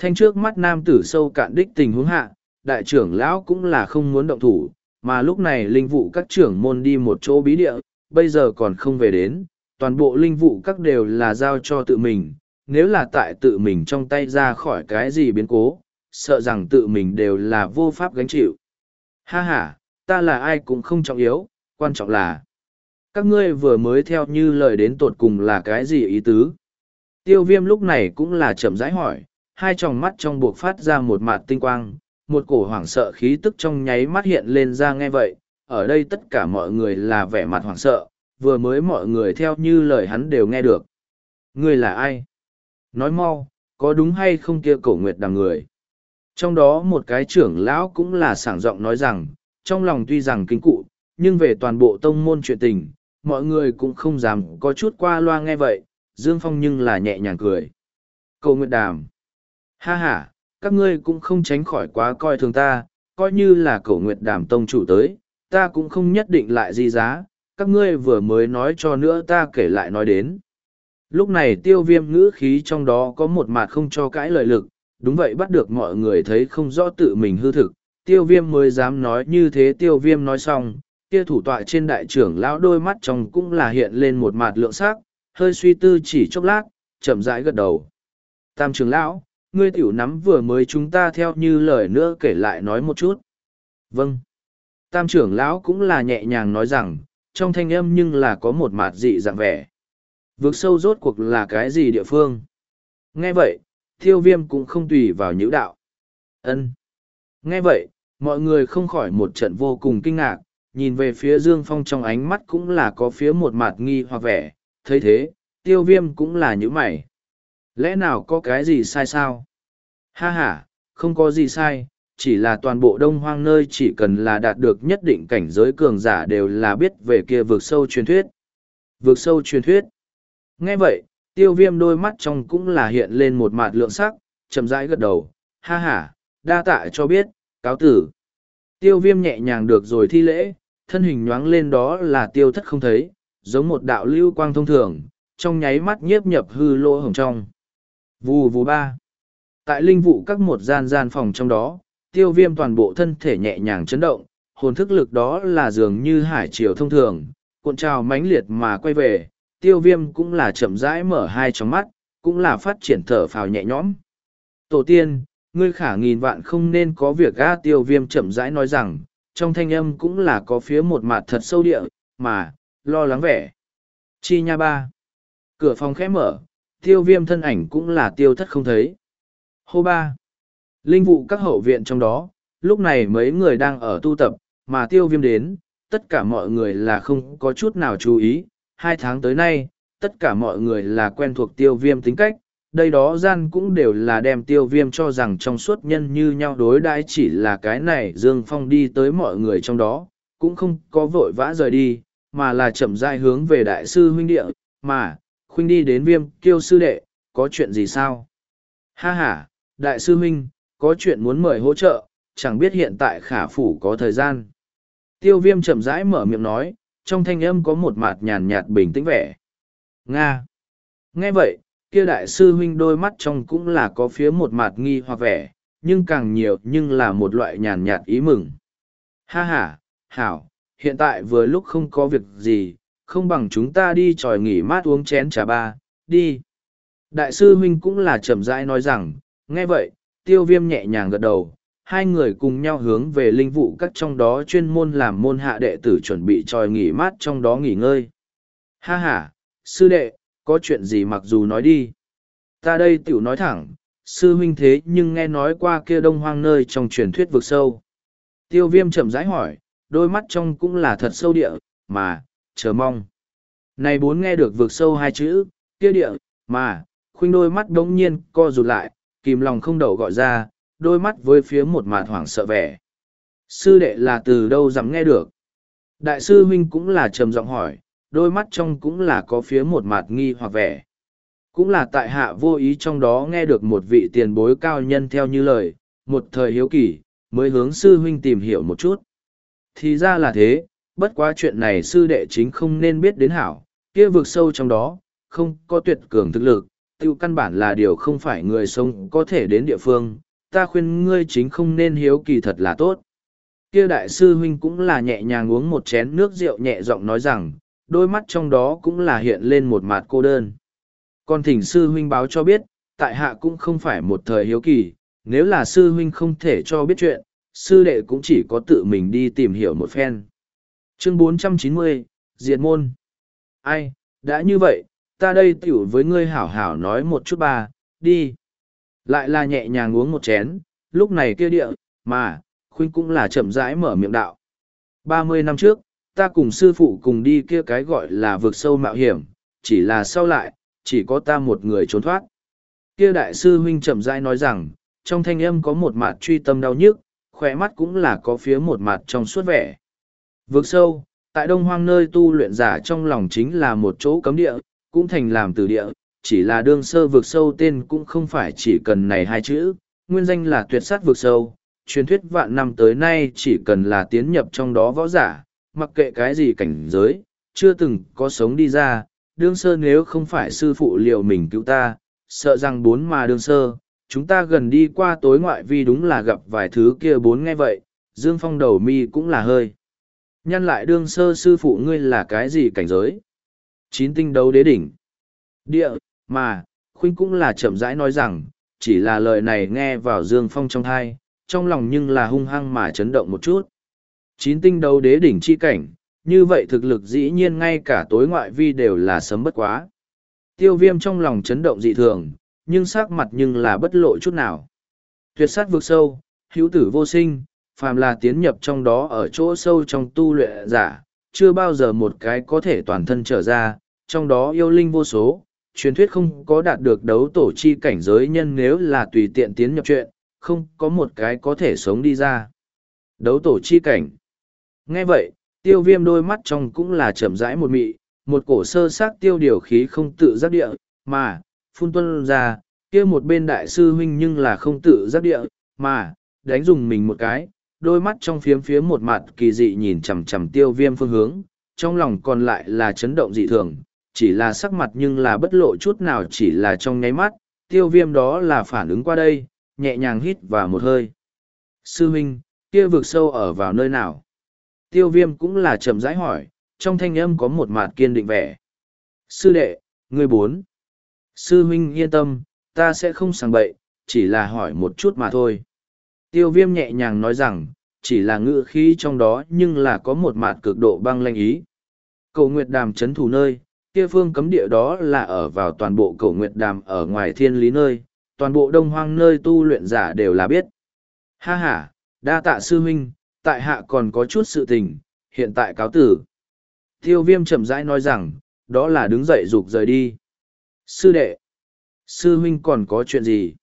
Thanh trước mắt nam tử sâu cạn đích tình huống hạ, đại trưởng lão cũng là không muốn động thủ, mà lúc này linh vụ các trưởng môn đi một chỗ bí địa, bây giờ còn không về đến, toàn bộ linh vụ các đều là giao cho tự mình, nếu là tại tự mình trong tay ra khỏi cái gì biến cố, sợ rằng tự mình đều là vô pháp gánh chịu. Ha ha, ta là ai cũng không trọng yếu, quan trọng là các ngươi vừa mới theo như lời đến tột cùng là cái gì ý tứ. Tiêu viêm lúc này cũng là chậm rãi hỏi, hai tròng mắt trong buộc phát ra một mạt tinh quang, một cổ hoảng sợ khí tức trong nháy mắt hiện lên ra nghe vậy, ở đây tất cả mọi người là vẻ mặt hoảng sợ, vừa mới mọi người theo như lời hắn đều nghe được. Người là ai? Nói mau, có đúng hay không kia cổ nguyệt đằng người? Trong đó một cái trưởng lão cũng là sảng giọng nói rằng, trong lòng tuy rằng kinh cụ, nhưng về toàn bộ tông môn chuyện tình, mọi người cũng không dám có chút qua loa nghe vậy, Dương Phong nhưng là nhẹ nhàng cười. Cầu nguyệt đàm. Ha ha, các ngươi cũng không tránh khỏi quá coi thường ta, coi như là cầu nguyệt đàm tông chủ tới, ta cũng không nhất định lại gì giá, các ngươi vừa mới nói cho nữa ta kể lại nói đến. Lúc này tiêu viêm ngữ khí trong đó có một mặt không cho cãi lợi lực, đúng vậy bắt được mọi người thấy không rõ tự mình hư thực, tiêu viêm mới dám nói như thế tiêu viêm nói xong, kia thủ tọa trên đại trưởng lão đôi mắt trong cũng là hiện lên một mặt lượng sắc, hơi suy tư chỉ chốc lát, chậm rãi gật đầu. Tam trưởng lão, ngươi tiểu nắm vừa mới chúng ta theo như lời nữa kể lại nói một chút. Vâng. Tam trưởng lão cũng là nhẹ nhàng nói rằng, trong thanh âm nhưng là có một mạt dị dạng vẻ. Vượt sâu rốt cuộc là cái gì địa phương? Nghe vậy, thiêu viêm cũng không tùy vào nhữ đạo. ân Nghe vậy, mọi người không khỏi một trận vô cùng kinh ngạc, nhìn về phía Dương Phong trong ánh mắt cũng là có phía một mặt nghi hoặc vẻ. thấy thế, tiêu viêm cũng là những mày. Lẽ nào có cái gì sai sao? Ha ha, không có gì sai, chỉ là toàn bộ đông hoang nơi chỉ cần là đạt được nhất định cảnh giới cường giả đều là biết về kia vượt sâu truyền thuyết. vượt sâu truyền thuyết. Nghe vậy, tiêu viêm đôi mắt trong cũng là hiện lên một mạt lượng sắc, chậm rãi gật đầu, ha ha, đa tạ cho biết, cáo tử. Tiêu viêm nhẹ nhàng được rồi thi lễ, thân hình nhoáng lên đó là tiêu thất không thấy, giống một đạo lưu quang thông thường, trong nháy mắt nhiếp nhập hư lỗ hồng trong. Vù vù ba. Tại linh vụ các một gian gian phòng trong đó, tiêu viêm toàn bộ thân thể nhẹ nhàng chấn động, hồn thức lực đó là dường như hải triều thông thường, cuộn trào mãnh liệt mà quay về, tiêu viêm cũng là chậm rãi mở hai tròng mắt, cũng là phát triển thở phào nhẹ nhõm. Tổ tiên, ngươi khả nghìn vạn không nên có việc ga tiêu viêm chậm rãi nói rằng, trong thanh âm cũng là có phía một mặt thật sâu địa, mà, lo lắng vẻ. Chi nha ba. Cửa phòng khẽ mở, tiêu viêm thân ảnh cũng là tiêu thất không thấy. Hô ba. Linh vụ các hậu viện trong đó, lúc này mấy người đang ở tu tập, mà tiêu viêm đến, tất cả mọi người là không có chút nào chú ý. Hai tháng tới nay, tất cả mọi người là quen thuộc tiêu viêm tính cách, đây đó gian cũng đều là đem tiêu viêm cho rằng trong suốt nhân như nhau đối đãi chỉ là cái này Dương Phong đi tới mọi người trong đó, cũng không có vội vã rời đi, mà là chậm rãi hướng về đại sư huynh địa, mà, huynh đi đến viêm kiêu sư đệ, có chuyện gì sao? Ha ha, đại sư huynh, có chuyện muốn mời hỗ trợ, chẳng biết hiện tại khả phủ có thời gian. Tiêu viêm chậm rãi mở miệng nói, trong thanh âm có một mặt nhàn nhạt bình tĩnh vẻ. Nga. Nghe vậy, kia đại sư huynh đôi mắt trong cũng là có phía một mặt nghi hoặc vẻ, nhưng càng nhiều nhưng là một loại nhàn nhạt ý mừng. Ha ha, hảo, hiện tại vừa lúc không có việc gì, không bằng chúng ta đi tròi nghỉ mát uống chén trà ba, đi. Đại sư huynh cũng là chậm rãi nói rằng, nghe vậy, tiêu viêm nhẹ nhàng gật đầu, hai người cùng nhau hướng về linh vụ các trong đó chuyên môn làm môn hạ đệ tử chuẩn bị tròi nghỉ mát trong đó nghỉ ngơi. Ha ha, sư đệ, có chuyện gì mặc dù nói đi. Ta đây tiểu nói thẳng, sư huynh thế nhưng nghe nói qua kia đông hoang nơi trong truyền thuyết vực sâu. Tiêu viêm chậm rãi hỏi, đôi mắt trong cũng là thật sâu địa, mà, chờ mong. Này bốn nghe được vực sâu hai chữ, kia địa, mà, khuynh đôi mắt đống nhiên co rụt lại, kìm lòng không đầu gọi ra, đôi mắt với phía một mạt hoảng sợ vẻ. Sư đệ là từ đâu dám nghe được? Đại sư huynh cũng là trầm giọng hỏi, đôi mắt trong cũng là có phía một mặt nghi hoặc vẻ. Cũng là tại hạ vô ý trong đó nghe được một vị tiền bối cao nhân theo như lời, một thời hiếu kỳ, mới hướng sư huynh tìm hiểu một chút. Thì ra là thế, bất quá chuyện này sư đệ chính không nên biết đến hảo, kia vực sâu trong đó, không có tuyệt cường thực lực, tiêu căn bản là điều không phải người sống có thể đến địa phương, ta khuyên ngươi chính không nên hiếu kỳ thật là tốt. Kia đại sư huynh cũng là nhẹ nhàng uống một chén nước rượu nhẹ giọng nói rằng, đôi mắt trong đó cũng là hiện lên một mặt cô đơn. Còn thỉnh sư huynh báo cho biết, tại hạ cũng không phải một thời hiếu kỳ, nếu là sư huynh không thể cho biết chuyện, sư đệ cũng chỉ có tự mình đi tìm hiểu một phen. Chương 490, Diệt Môn Ai, đã như vậy, ta đây tiểu với ngươi hảo hảo nói một chút ba, đi. Lại là nhẹ nhàng uống một chén, lúc này kia địa, mà, khuynh cũng là chậm rãi mở miệng đạo. ba mươi năm trước, ta cùng sư phụ cùng đi kia cái gọi là vượt sâu mạo hiểm, chỉ là sau lại, chỉ có ta một người trốn thoát. Kia đại sư huynh chậm rãi nói rằng, trong thanh âm có một mặt truy tâm đau nhức, khỏe mắt cũng là có phía một mặt trong suốt vẻ. Vượt sâu, tại đông hoang nơi tu luyện giả trong lòng chính là một chỗ cấm địa, cũng thành làm từ địa, chỉ là đương sơ vượt sâu tên cũng không phải chỉ cần này hai chữ, nguyên danh là tuyệt sát vượt sâu, truyền thuyết vạn năm tới nay chỉ cần là tiến nhập trong đó võ giả, mặc kệ cái gì cảnh giới, chưa từng có sống đi ra, đương sơ nếu không phải sư phụ liệu mình cứu ta, sợ rằng bốn mà đương sơ, chúng ta gần đi qua tối ngoại vi đúng là gặp vài thứ kia bốn nghe vậy, Dương Phong đầu mi cũng là hơi. Nhăn lại đương sơ sư phụ ngươi là cái gì cảnh giới? Chín tinh đấu đế đỉnh. Địa, mà, khuynh cũng là chậm rãi nói rằng, chỉ là lời này nghe vào Dương Phong trong thai, trong lòng nhưng là hung hăng mà chấn động một chút chín tinh đấu đế đỉnh chi cảnh, như vậy thực lực dĩ nhiên ngay cả tối ngoại vi đều là sấm bất quá. Tiêu viêm trong lòng chấn động dị thường, nhưng sắc mặt nhưng là bất lộ chút nào. Tuyệt sát vượt sâu, hữu tử vô sinh, phàm là tiến nhập trong đó ở chỗ sâu trong tu luyện giả, chưa bao giờ một cái có thể toàn thân trở ra, trong đó yêu linh vô số, truyền thuyết không có đạt được đấu tổ chi cảnh giới nhân nếu là tùy tiện tiến nhập chuyện, không có một cái có thể sống đi ra. Đấu tổ chi cảnh. Nghe vậy, tiêu viêm đôi mắt trong cũng là chậm rãi một mị, một cổ sơ xác tiêu điều khí không tự giác địa, mà, phun tuân ra, kia một bên đại sư huynh nhưng là không tự giác địa, mà, đánh dùng mình một cái, đôi mắt trong phiếm phía một mặt kỳ dị nhìn chằm chằm tiêu viêm phương hướng, trong lòng còn lại là chấn động dị thường, chỉ là sắc mặt nhưng là bất lộ chút nào chỉ là trong nháy mắt, tiêu viêm đó là phản ứng qua đây, nhẹ nhàng hít vào một hơi. Sư huynh, kia vực sâu ở vào nơi nào? Tiêu viêm cũng là chậm rãi hỏi, trong thanh âm có một mặt kiên định vẻ. Sư đệ, người bốn. Sư huynh yên tâm, ta sẽ không sang bậy, chỉ là hỏi một chút mà thôi. Tiêu viêm nhẹ nhàng nói rằng, chỉ là ngữ khí trong đó nhưng là có một mặt cực độ băng lanh ý. Cầu Nguyệt Đàm chấn thủ nơi, kia phương cấm địa đó là ở vào toàn bộ cầu Nguyệt Đàm ở ngoài thiên lý nơi, toàn bộ đông hoang nơi tu luyện giả đều là biết. Ha ha, đa tạ sư huynh, tại hạ còn có chút sự tình, hiện tại cáo tử. Tiêu viêm chậm rãi nói rằng, đó là đứng dậy dục rời đi. Sư đệ, sư huynh còn có chuyện gì?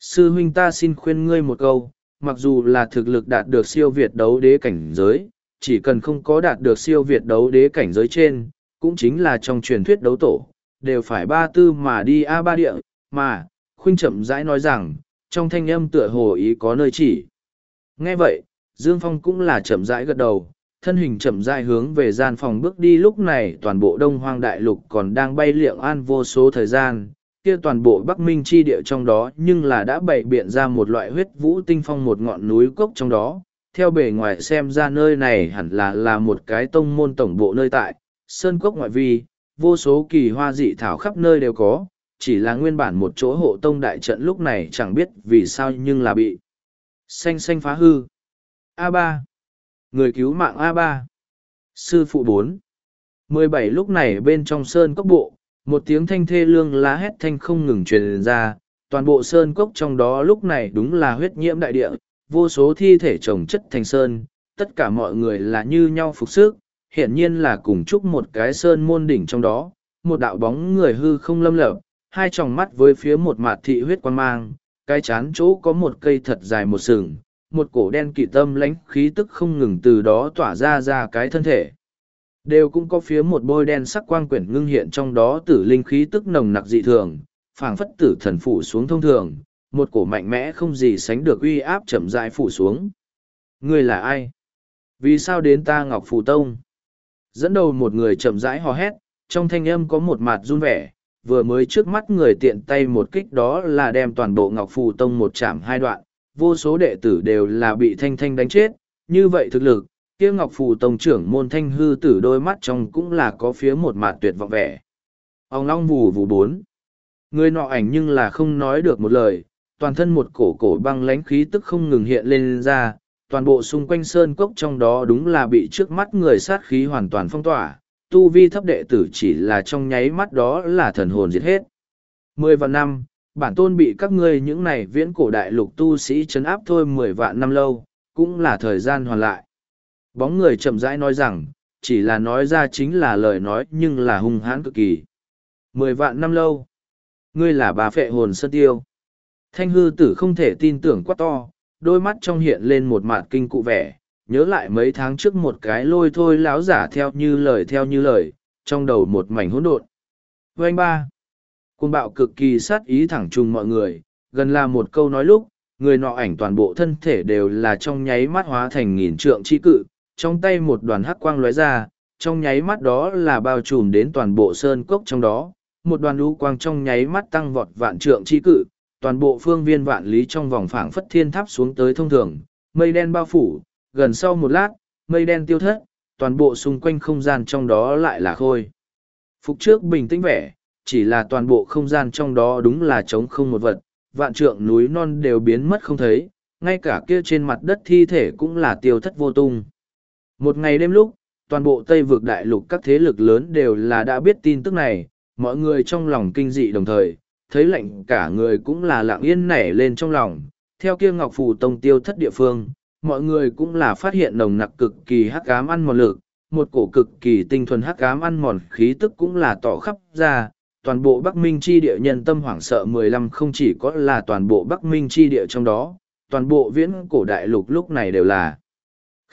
Sư huynh ta xin khuyên ngươi một câu, mặc dù là thực lực đạt được siêu việt đấu đế cảnh giới, chỉ cần không có đạt được siêu việt đấu đế cảnh giới trên, cũng chính là trong truyền thuyết đấu tổ, đều phải ba tư mà đi a ba địa, mà, khuynh chậm rãi nói rằng, trong thanh âm tựa hồ ý có nơi chỉ. Nghe vậy, Dương Phong cũng là chậm rãi gật đầu, thân hình chậm rãi hướng về gian phòng bước đi lúc này toàn bộ đông hoang đại lục còn đang bay liệng an vô số thời gian, kia toàn bộ Bắc Minh chi địa trong đó nhưng là đã bày biện ra một loại huyết vũ tinh phong một ngọn núi cốc trong đó. Theo bề ngoài xem ra nơi này hẳn là là một cái tông môn tổng bộ nơi tại, sơn cốc ngoại vi, vô số kỳ hoa dị thảo khắp nơi đều có, chỉ là nguyên bản một chỗ hộ tông đại trận lúc này chẳng biết vì sao nhưng là bị xanh xanh phá hư. a ba. Người cứu mạng a ba. Sư phụ 4 17 lúc này bên trong sơn cốc bộ, một tiếng thanh thê lương lá hét thanh không ngừng truyền ra, toàn bộ sơn cốc trong đó lúc này đúng là huyết nhiễm đại địa, vô số thi thể trồng chất thành sơn, tất cả mọi người là như nhau phục sức, hiển nhiên là cùng chúc một cái sơn môn đỉnh trong đó, một đạo bóng người hư không lâm lợp hai tròng mắt với phía một mạt thị huyết quan mang, cái chán chỗ có một cây thật dài một sừng, một cổ đen kỵ tâm lãnh khí tức không ngừng từ đó tỏa ra ra cái thân thể. Đều cũng có phía một bôi đen sắc quang quyển ngưng hiện trong đó tử linh khí tức nồng nặc dị thường, phảng phất tử thần phủ xuống thông thường, một cổ mạnh mẽ không gì sánh được uy áp chậm rãi phủ xuống. Ngươi là ai? Vì sao đến ta Ngọc Phù Tông? Dẫn đầu một người chậm rãi hò hét, trong thanh âm có một mặt run vẻ, vừa mới trước mắt người tiện tay một kích đó là đem toàn bộ Ngọc Phù Tông một chạm hai đoạn, vô số đệ tử đều là bị thanh thanh đánh chết, như vậy thực lực, kia ngọc phù Tổng trưởng môn thanh hư tử đôi mắt trong cũng là có phía một mặt tuyệt vọng vẻ. Ông long vù vù bốn. Người nọ ảnh nhưng là không nói được một lời, toàn thân một cổ cổ băng lánh khí tức không ngừng hiện lên ra, toàn bộ xung quanh sơn cốc trong đó đúng là bị trước mắt người sát khí hoàn toàn phong tỏa, tu vi thấp đệ tử chỉ là trong nháy mắt đó là thần hồn diệt hết. Mười vạn năm, bản tôn bị các ngươi những này viễn cổ đại lục tu sĩ chấn áp thôi mười vạn năm lâu, cũng là thời gian hoàn lại. Bóng người chậm rãi nói rằng, chỉ là nói ra chính là lời nói nhưng là hung hãn cực kỳ. Mười vạn năm lâu. Ngươi là bà phệ hồn sơn tiêu. Thanh hư tử không thể tin tưởng quá to, đôi mắt trong hiện lên một mạt kinh cụ vẻ, nhớ lại mấy tháng trước một cái lôi thôi láo giả theo như lời theo như lời, trong đầu một mảnh hỗn độn. Vâng ba. Côn bạo cực kỳ sát ý thẳng trùng mọi người, gần là một câu nói lúc, người nọ ảnh toàn bộ thân thể đều là trong nháy mắt hóa thành nghìn trượng chi cự, trong tay một đoàn hắc quang lóe ra, trong nháy mắt đó là bao trùm đến toàn bộ sơn cốc trong đó, một đoàn lũ quang trong nháy mắt tăng vọt vạn trượng chi cự, toàn bộ phương viên vạn lý trong vòng phảng phất thiên tháp xuống tới thông thường, mây đen bao phủ, gần sau một lát, mây đen tiêu thất, toàn bộ xung quanh không gian trong đó lại là khôi. Phục trước bình tĩnh vẻ, chỉ là toàn bộ không gian trong đó đúng là trống không một vật, vạn trượng núi non đều biến mất không thấy, ngay cả kia trên mặt đất thi thể cũng là tiêu thất vô tung. Một ngày đêm lúc, toàn bộ Tây vực đại lục các thế lực lớn đều là đã biết tin tức này, mọi người trong lòng kinh dị đồng thời, thấy lạnh cả người cũng là lặng yên nảy lên trong lòng. Theo kia Ngọc Phù Tông tiêu thất địa phương, mọi người cũng là phát hiện nồng nặc cực kỳ hắc ám ăn mòn lực, một cổ cực kỳ tinh thuần hắc ám ăn mòn khí tức cũng là tỏ khắp ra, toàn bộ Bắc Minh chi địa nhân tâm hoảng sợ mười lăm không chỉ có là toàn bộ Bắc Minh chi địa trong đó, toàn bộ viễn cổ đại lục lúc này đều là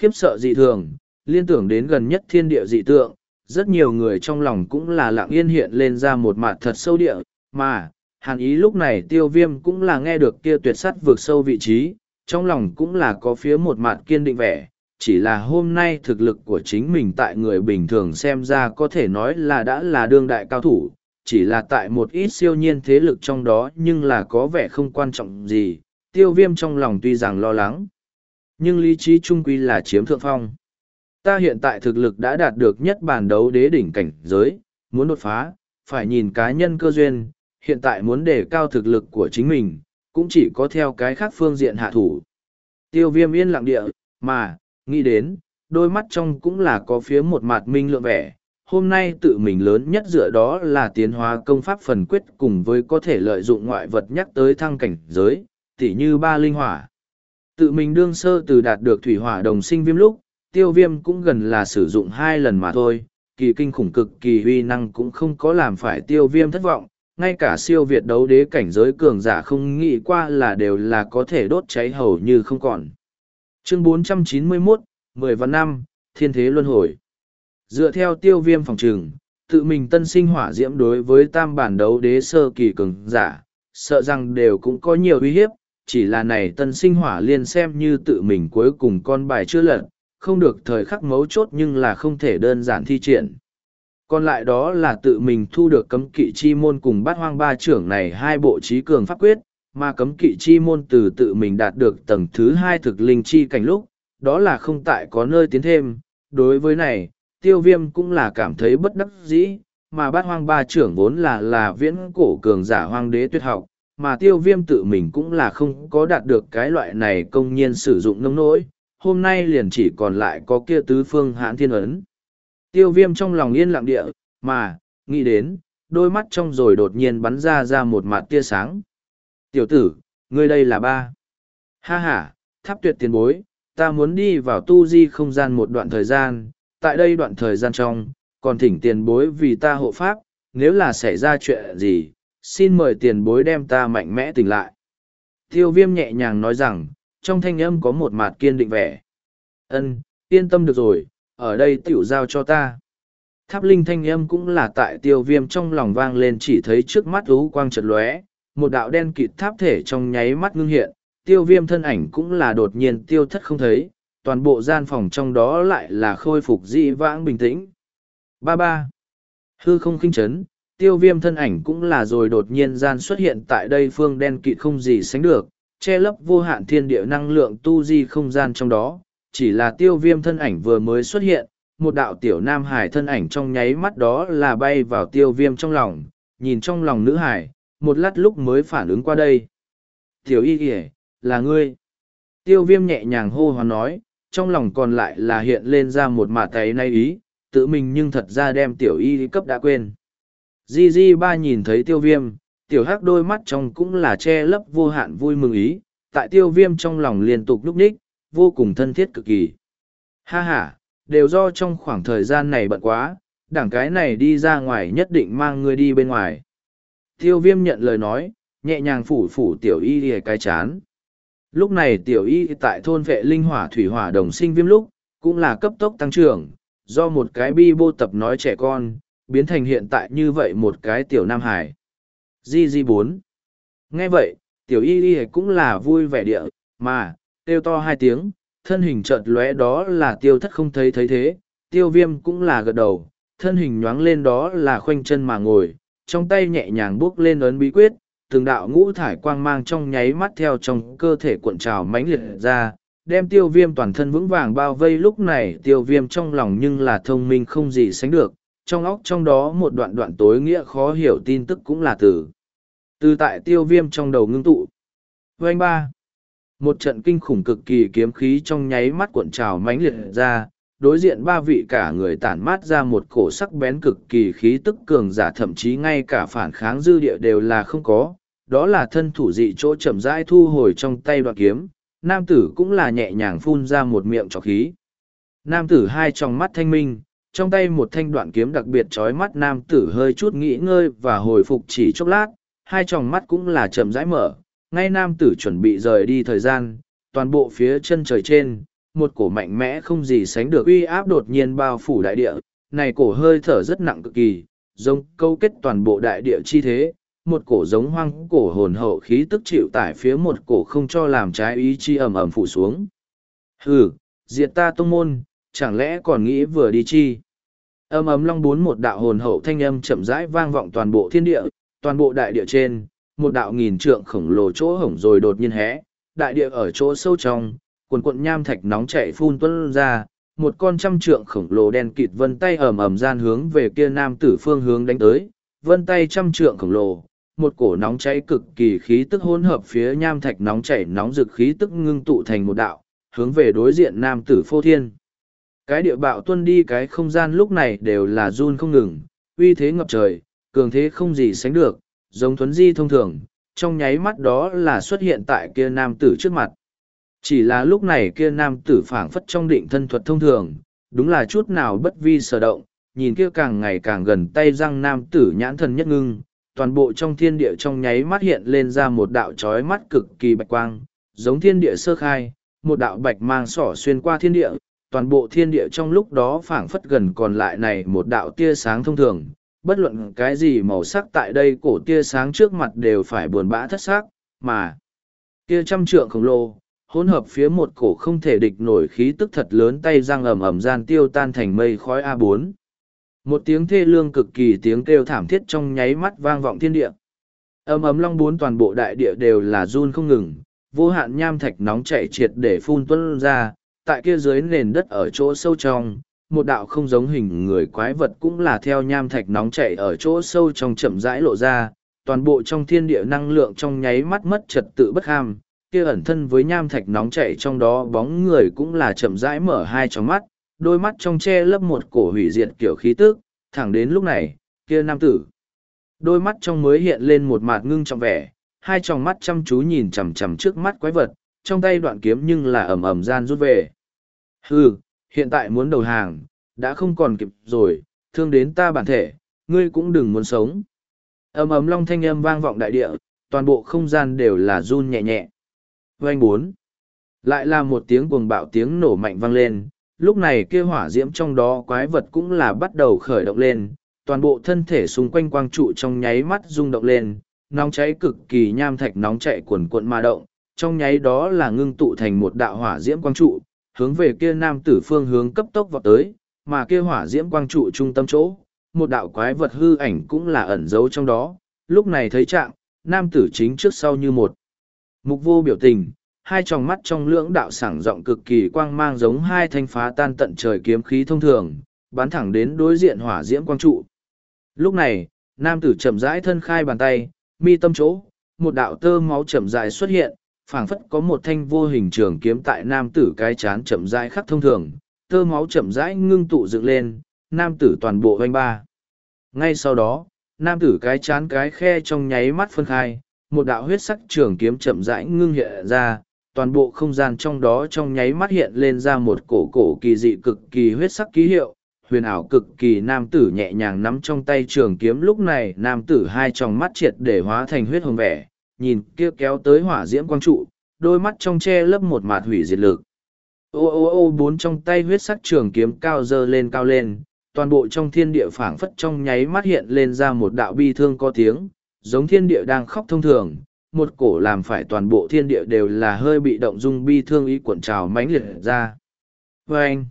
khiếp sợ dị thường, liên tưởng đến gần nhất thiên địa dị tượng, rất nhiều người trong lòng cũng là lặng yên hiện lên ra một mặt thật sâu địa, mà, hàn ý lúc này tiêu viêm cũng là nghe được kia tuyệt sắt vượt sâu vị trí, trong lòng cũng là có phía một mặt kiên định vẻ, chỉ là hôm nay thực lực của chính mình tại người bình thường xem ra có thể nói là đã là đương đại cao thủ, chỉ là tại một ít siêu nhiên thế lực trong đó nhưng là có vẻ không quan trọng gì, tiêu viêm trong lòng tuy rằng lo lắng, nhưng lý trí trung quy là chiếm thượng phong. Ta hiện tại thực lực đã đạt được nhất bản đấu đế đỉnh cảnh giới, muốn đột phá, phải nhìn cá nhân cơ duyên, hiện tại muốn đề cao thực lực của chính mình, cũng chỉ có theo cái khác phương diện hạ thủ. Tiêu viêm yên lặng địa, mà, nghĩ đến, đôi mắt trong cũng là có phía một mặt minh lượng vẻ. Hôm nay tự mình lớn nhất dựa đó là tiến hóa công pháp phần quyết cùng với có thể lợi dụng ngoại vật nhắc tới thăng cảnh giới, tỉ như ba linh hỏa. Tự mình đương sơ từ đạt được thủy hỏa đồng sinh viêm lúc, tiêu viêm cũng gần là sử dụng hai lần mà thôi, kỳ kinh khủng cực kỳ huy năng cũng không có làm phải tiêu viêm thất vọng, ngay cả siêu việt đấu đế cảnh giới cường giả không nghĩ qua là đều là có thể đốt cháy hầu như không còn. Chương 491, 10 và năm Thiên Thế Luân Hồi Dựa theo tiêu viêm phòng trừng, tự mình tân sinh hỏa diễm đối với tam bản đấu đế sơ kỳ cường giả, sợ rằng đều cũng có nhiều uy hiếp, chỉ là này tân sinh hỏa liên xem như tự mình cuối cùng con bài chưa lật, không được thời khắc mấu chốt nhưng là không thể đơn giản thi triển. Còn lại đó là tự mình thu được cấm kỵ chi môn cùng bát hoang ba trưởng này hai bộ trí cường pháp quyết, mà cấm kỵ chi môn từ tự mình đạt được tầng thứ hai thực linh chi cảnh lúc, đó là không tại có nơi tiến thêm. Đối với này, tiêu viêm cũng là cảm thấy bất đắc dĩ, mà bát hoang ba trưởng vốn là là viễn cổ cường giả hoang đế tuyệt học, mà tiêu viêm tự mình cũng là không có đạt được cái loại này công nhiên sử dụng nông nỗi, hôm nay liền chỉ còn lại có kia tứ phương hãn thiên ấn. Tiêu viêm trong lòng yên lặng địa, mà, nghĩ đến, đôi mắt trong rồi đột nhiên bắn ra ra một mặt tia sáng. Tiểu tử, ngươi đây là ba. Ha ha, tháp tuyệt tiền bối, ta muốn đi vào tu di không gian một đoạn thời gian, tại đây đoạn thời gian trong, còn thỉnh tiền bối vì ta hộ pháp, nếu là xảy ra chuyện gì, xin mời tiền bối đem ta mạnh mẽ tỉnh lại. Tiêu viêm nhẹ nhàng nói rằng, trong thanh âm có một mặt kiên định vẻ. Ân, yên tâm được rồi, ở đây tiểu giao cho ta. Tháp linh thanh âm cũng là tại tiêu viêm trong lòng vang lên chỉ thấy trước mắt ú quang chật lóe, một đạo đen kịt tháp thể trong nháy mắt ngưng hiện, tiêu viêm thân ảnh cũng là đột nhiên tiêu thất không thấy, toàn bộ gian phòng trong đó lại là khôi phục dị vãng bình tĩnh. Ba ba. Hư không khinh chấn, tiêu viêm thân ảnh cũng là rồi đột nhiên gian xuất hiện tại đây phương đen kịt không gì sánh được, che lấp vô hạn thiên địa năng lượng tu di không gian trong đó, chỉ là tiêu viêm thân ảnh vừa mới xuất hiện, một đạo tiểu nam hải thân ảnh trong nháy mắt đó là bay vào tiêu viêm trong lòng, nhìn trong lòng nữ hải, một lát lúc mới phản ứng qua đây. Tiểu y kìa, là ngươi. Tiêu viêm nhẹ nhàng hô hoán nói, trong lòng còn lại là hiện lên ra một mạ tay nay ý, tự mình nhưng thật ra đem tiểu y cấp đã quên. Di Di ba nhìn thấy tiêu viêm, tiểu hắc đôi mắt trong cũng là che lấp vô hạn vui mừng ý, tại tiêu viêm trong lòng liên tục núp ních, vô cùng thân thiết cực kỳ. Ha ha, đều do trong khoảng thời gian này bận quá, đảng cái này đi ra ngoài nhất định mang ngươi đi bên ngoài. Tiêu viêm nhận lời nói, nhẹ nhàng phủ phủ tiểu y lìa cái chán. Lúc này tiểu y tại thôn vệ linh hỏa thủy hỏa đồng sinh viêm lúc, cũng là cấp tốc tăng trưởng, do một cái bi bô tập nói trẻ con, biến thành hiện tại như vậy một cái tiểu nam hải. Di Di bốn. Nghe vậy, tiểu y y cũng là vui vẻ địa, mà, tiêu to hai tiếng, thân hình chợt lóe đó là tiêu thất không thấy thấy thế, tiêu viêm cũng là gật đầu, thân hình nhoáng lên đó là khoanh chân mà ngồi, trong tay nhẹ nhàng bước lên ấn bí quyết, từng đạo ngũ thải quang mang trong nháy mắt theo trong cơ thể cuộn trào mãnh liệt ra, đem tiêu viêm toàn thân vững vàng bao vây lúc này tiêu viêm trong lòng nhưng là thông minh không gì sánh được, trong óc trong đó một đoạn đoạn tối nghĩa khó hiểu tin tức cũng là từ. Từ tại tiêu viêm trong đầu ngưng tụ. Vâng ba. Một trận kinh khủng cực kỳ kiếm khí trong nháy mắt cuộn trào mãnh liệt ra, đối diện ba vị cả người tản mát ra một cổ sắc bén cực kỳ khí tức cường giả thậm chí ngay cả phản kháng dư địa đều là không có. Đó là thân thủ dị chỗ chậm rãi thu hồi trong tay đoạn kiếm, nam tử cũng là nhẹ nhàng phun ra một miệng trọc khí. Nam tử hai trong mắt thanh minh, trong tay một thanh đoạn kiếm đặc biệt trói mắt nam tử hơi chút nghỉ ngơi và hồi phục chỉ chốc lát, hai tròng mắt cũng là chậm rãi mở, ngay nam tử chuẩn bị rời đi thời gian, toàn bộ phía chân trời trên, một cổ mạnh mẽ không gì sánh được uy áp đột nhiên bao phủ đại địa, này cổ hơi thở rất nặng cực kỳ, giống câu kết toàn bộ đại địa chi thế, một cổ giống hoang cổ hồn hậu khí tức chịu tải phía một cổ không cho làm trái ý chi ầm ầm phủ xuống. Hừ, diệt ta tông môn, chẳng lẽ còn nghĩ vừa đi chi? Âm ấm long bốn một đạo hồn hậu thanh âm chậm rãi vang vọng toàn bộ thiên địa, toàn bộ đại địa trên, một đạo nghìn trượng khổng lồ chỗ hổng rồi đột nhiên hé, đại địa ở chỗ sâu trong, cuồn cuộn nham thạch nóng chảy phun tuân ra, một con trăm trượng khổng lồ đen kịt vân tay ầm ầm gian hướng về kia nam tử phương hướng đánh tới, vân tay trăm trượng khổng lồ, một cổ nóng cháy cực kỳ khí tức hỗn hợp phía nham thạch nóng chảy nóng rực khí tức ngưng tụ thành một đạo, hướng về đối diện nam tử phô thiên. Cái địa bạo tuân đi cái không gian lúc này đều là run không ngừng, uy thế ngập trời, cường thế không gì sánh được, giống thuấn di thông thường, trong nháy mắt đó là xuất hiện tại kia nam tử trước mặt. Chỉ là lúc này kia nam tử phảng phất trong định thân thuật thông thường, đúng là chút nào bất vi sở động, nhìn kia càng ngày càng gần tay răng nam tử nhãn thần nhất ngưng, toàn bộ trong thiên địa trong nháy mắt hiện lên ra một đạo trói mắt cực kỳ bạch quang, giống thiên địa sơ khai, một đạo bạch mang sỏ xuyên qua thiên địa, toàn bộ thiên địa trong lúc đó phảng phất gần còn lại này một đạo tia sáng thông thường, bất luận cái gì màu sắc tại đây cổ tia sáng trước mặt đều phải buồn bã thất xác, mà tia trăm trượng khổng lồ, hỗn hợp phía một cổ không thể địch nổi khí tức thật lớn tay răng ầm ầm gian tiêu tan thành mây khói a bốn. Một tiếng thê lương cực kỳ tiếng kêu thảm thiết trong nháy mắt vang vọng thiên địa. Ầm ầm long bốn toàn bộ đại địa đều là run không ngừng vô hạn nham thạch nóng chảy triệt để phun tuân ra tại kia dưới nền đất ở chỗ sâu trong một đạo không giống hình người quái vật cũng là theo nham thạch nóng chảy ở chỗ sâu trong chậm rãi lộ ra toàn bộ trong thiên địa năng lượng trong nháy mắt mất trật tự bất ham kia ẩn thân với nham thạch nóng chảy trong đó bóng người cũng là chậm rãi mở hai tròng mắt, đôi mắt trong che lấp một cổ hủy diệt kiểu khí tức, thẳng đến lúc này, kia nam tử. Đôi mắt trong mới hiện lên một mạt ngưng trong vẻ, hai tròng mắt chăm chú nhìn chằm chằm trước mắt quái vật, trong tay đoạn kiếm nhưng là ầm ầm gian rút về. Hừ, hiện tại muốn đầu hàng, đã không còn kịp rồi, thương đến ta bản thể, ngươi cũng đừng muốn sống. ầm ầm long thanh âm vang vọng đại địa, toàn bộ không gian đều là run nhẹ nhẹ Vành bốn lại là một tiếng cuồng bạo tiếng nổ mạnh vang lên lúc này kia hỏa diễm trong đó quái vật cũng là bắt đầu khởi động lên toàn bộ thân thể xung quanh quang trụ trong nháy mắt rung động lên nóng cháy cực kỳ nham thạch nóng chạy cuồn cuộn ma động trong nháy đó là ngưng tụ thành một đạo hỏa diễm quang trụ hướng về kia nam tử phương hướng cấp tốc vào tới mà kia hỏa diễm quang trụ trung tâm chỗ một đạo quái vật hư ảnh cũng là ẩn giấu trong đó lúc này thấy trạng nam tử chính trước sau như một Mục vô biểu tình, hai tròng mắt trong lưỡng đạo sảng rộng cực kỳ quang mang giống hai thanh phá tan tận trời kiếm khí thông thường, bắn thẳng đến đối diện hỏa diễm quang trụ. Lúc này, nam tử chậm rãi thân khai bàn tay, mi tâm chỗ, một đạo tơ máu chậm rãi xuất hiện, phảng phất có một thanh vô hình trường kiếm tại nam tử cái chán chậm rãi khắc thông thường, tơ máu chậm rãi ngưng tụ dựng lên, nam tử toàn bộ hoanh ba. Ngay sau đó, nam tử cái chán cái khe trong nháy mắt phân khai, một đạo huyết sắc trường kiếm chậm rãi ngưng hiện ra, toàn bộ không gian trong đó trong nháy mắt hiện lên ra một cổ cổ kỳ dị cực kỳ huyết sắc ký hiệu, huyền ảo cực kỳ nam tử nhẹ nhàng nắm trong tay trường kiếm lúc này nam tử hai tròng mắt triệt để hóa thành huyết hồng vẻ, nhìn kia kéo tới hỏa diễm quang trụ, đôi mắt trong che lấp một mạt hủy diệt lực. Ô ô ô bốn trong tay huyết sắc trường kiếm cao dơ lên cao lên, toàn bộ trong thiên địa phảng phất trong nháy mắt hiện lên ra một đạo bi thương có tiếng, giống thiên địa đang khóc thông thường, một cổ làm phải toàn bộ thiên địa đều là hơi bị động dung bi thương ý cuộn trào mãnh liệt ra. Và anh,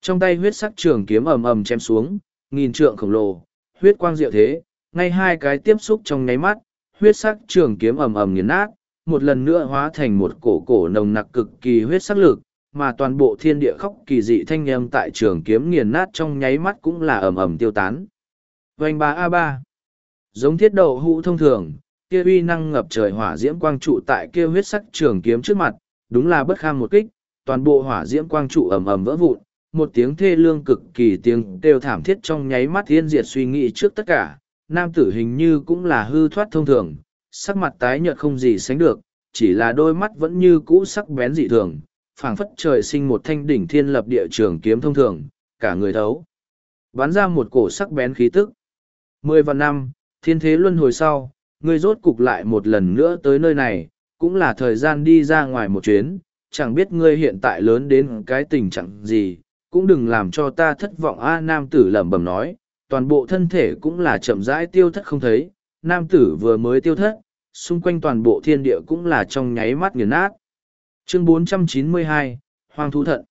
trong tay huyết sắc trường kiếm ầm ầm chém xuống, nghìn trượng khổng lồ, huyết quang diệu thế, ngay hai cái tiếp xúc trong nháy mắt, huyết sắc trường kiếm ầm ầm nghiền nát, một lần nữa hóa thành một cổ cổ nồng nặc cực kỳ huyết sắc lực, mà toàn bộ thiên địa khóc kỳ dị thanh âm tại trường kiếm nghiền nát trong nháy mắt cũng là ầm ầm tiêu tán. Vành ba a ba Giống thiết đậu hũ thông thường, kia uy năng ngập trời hỏa diễm quang trụ tại kia huyết sắc trường kiếm trước mặt, đúng là bất kham một kích, toàn bộ hỏa diễm quang trụ ầm ầm vỡ vụn, một tiếng thê lương cực kỳ tiếng kêu thảm thiết trong nháy mắt thiên diệt suy nghĩ trước tất cả, nam tử hình như cũng là hư thoát thông thường, sắc mặt tái nhợt không gì sánh được, chỉ là đôi mắt vẫn như cũ sắc bén dị thường, phảng phất trời sinh một thanh đỉnh thiên lập địa trường kiếm thông thường, cả người thấu. bắn ra một cổ sắc bén khí tức. Mười vạn năm, thiên thế luân hồi sau, ngươi rốt cục lại một lần nữa tới nơi này, cũng là thời gian đi ra ngoài một chuyến, chẳng biết ngươi hiện tại lớn đến cái tình trạng gì, cũng đừng làm cho ta thất vọng a nam tử lẩm bẩm nói, toàn bộ thân thể cũng là chậm rãi tiêu thất không thấy, nam tử vừa mới tiêu thất, xung quanh toàn bộ thiên địa cũng là trong nháy mắt nghiền nát. Chương 492, Hoàng Thú Thận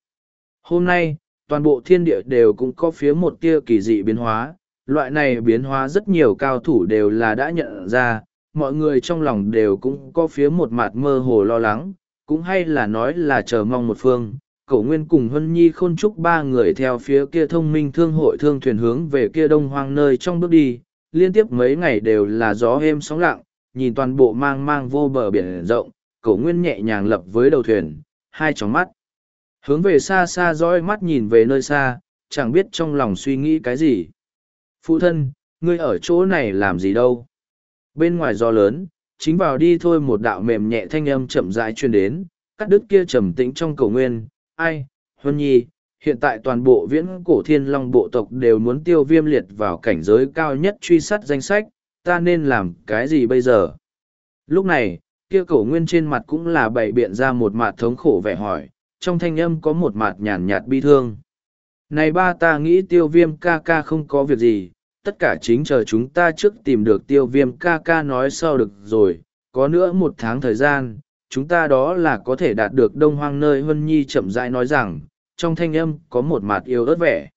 Hôm nay, toàn bộ thiên địa đều cũng có phía một tia kỳ dị biến hóa, loại này biến hóa rất nhiều cao thủ đều là đã nhận ra, mọi người trong lòng đều cũng có phía một mặt mơ hồ lo lắng, cũng hay là nói là chờ mong một phương. Cổ Nguyên cùng Hân Nhi khôn trúc ba người theo phía kia thông minh thương hội thương thuyền hướng về kia đông hoang nơi trong bước đi, liên tiếp mấy ngày đều là gió êm sóng lặng, nhìn toàn bộ mang mang vô bờ biển rộng, cổ nguyên nhẹ nhàng lập với đầu thuyền, hai tròng mắt. Hướng về xa xa dõi mắt nhìn về nơi xa, chẳng biết trong lòng suy nghĩ cái gì. Phụ thân, ngươi ở chỗ này làm gì đâu? Bên ngoài gió lớn, chính vào đi thôi một đạo mềm nhẹ thanh âm chậm rãi truyền đến, cắt đứt kia trầm tĩnh trong cầu nguyên. Ai, Huân Nhi, hiện tại toàn bộ viễn cổ thiên long bộ tộc đều muốn tiêu viêm liệt vào cảnh giới cao nhất truy sát danh sách, ta nên làm cái gì bây giờ? Lúc này, kia cổ nguyên trên mặt cũng là bày biện ra một mặt thống khổ vẻ hỏi, trong thanh âm có một mặt nhàn nhạt bi thương. Này ba ta nghĩ tiêu viêm ca ca không có việc gì, tất cả chính chờ chúng ta trước tìm được tiêu viêm ca ca nói sau được rồi, có nữa một tháng thời gian, chúng ta đó là có thể đạt được đông hoang nơi Hân Nhi chậm rãi nói rằng, trong thanh âm có một mặt yêu ớt vẻ.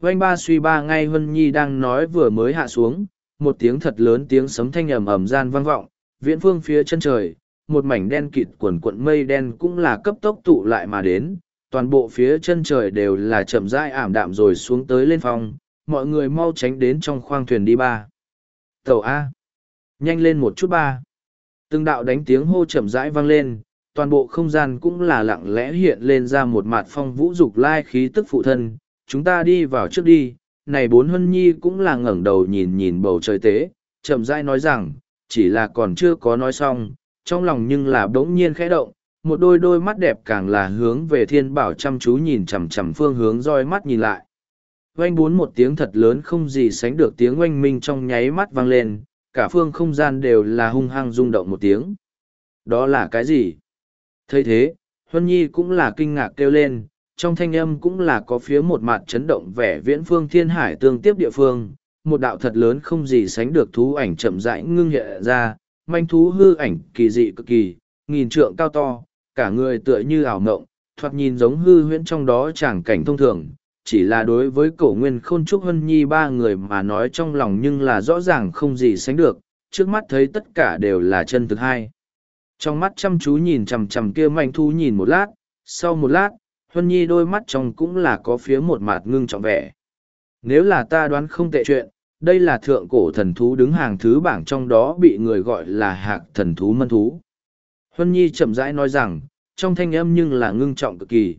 Vanh ba suy ba ngay Hân Nhi đang nói vừa mới hạ xuống, một tiếng thật lớn tiếng sấm thanh ầm ầm gian vang vọng, viễn phương phía chân trời, một mảnh đen kịt quần cuộn mây đen cũng là cấp tốc tụ lại mà đến, toàn bộ phía chân trời đều là chậm rãi ảm đạm rồi xuống tới lên phong, mọi người mau tránh đến trong khoang thuyền đi ba. Tàu A. Nhanh lên một chút ba. Từng đạo đánh tiếng hô chậm rãi vang lên, toàn bộ không gian cũng là lặng lẽ hiện lên ra một mạt phong vũ dục lai khí tức phụ thân. Chúng ta đi vào trước đi, này bốn hân nhi cũng là ngẩng đầu nhìn nhìn bầu trời tế, chậm rãi nói rằng, chỉ là còn chưa có nói xong, trong lòng nhưng là bỗng nhiên khẽ động, một đôi đôi mắt đẹp càng là hướng về thiên bảo chăm chú nhìn chằm chằm phương hướng roi mắt nhìn lại. Oanh bốn một tiếng thật lớn không gì sánh được tiếng oanh minh trong nháy mắt vang lên, cả phương không gian đều là hung hăng rung động một tiếng. Đó là cái gì? thấy thế, Huân Nhi cũng là kinh ngạc kêu lên, trong thanh âm cũng là có phía một mặt chấn động vẻ viễn phương thiên hải tương tiếp địa phương, một đạo thật lớn không gì sánh được thú ảnh chậm rãi ngưng hiện ra, manh thú hư ảnh kỳ dị cực kỳ, nghìn trượng cao to, cả người tựa như ảo ngộng, thoạt nhìn giống hư huyễn trong đó chẳng cảnh thông thường, chỉ là đối với cổ nguyên khôn trúc hân nhi ba người mà nói trong lòng nhưng là rõ ràng không gì sánh được, trước mắt thấy tất cả đều là chân thực hai. Trong mắt chăm chú nhìn chằm chằm kia manh thú nhìn một lát, sau một lát, Huân Nhi đôi mắt trong cũng là có phía một mặt ngưng trọng vẻ. Nếu là ta đoán không tệ chuyện, đây là thượng cổ thần thú đứng hàng thứ bảng trong đó bị người gọi là hạc thần thú mân thú. Huân Nhi chậm rãi nói rằng, trong thanh âm nhưng là ngưng trọng cực kỳ.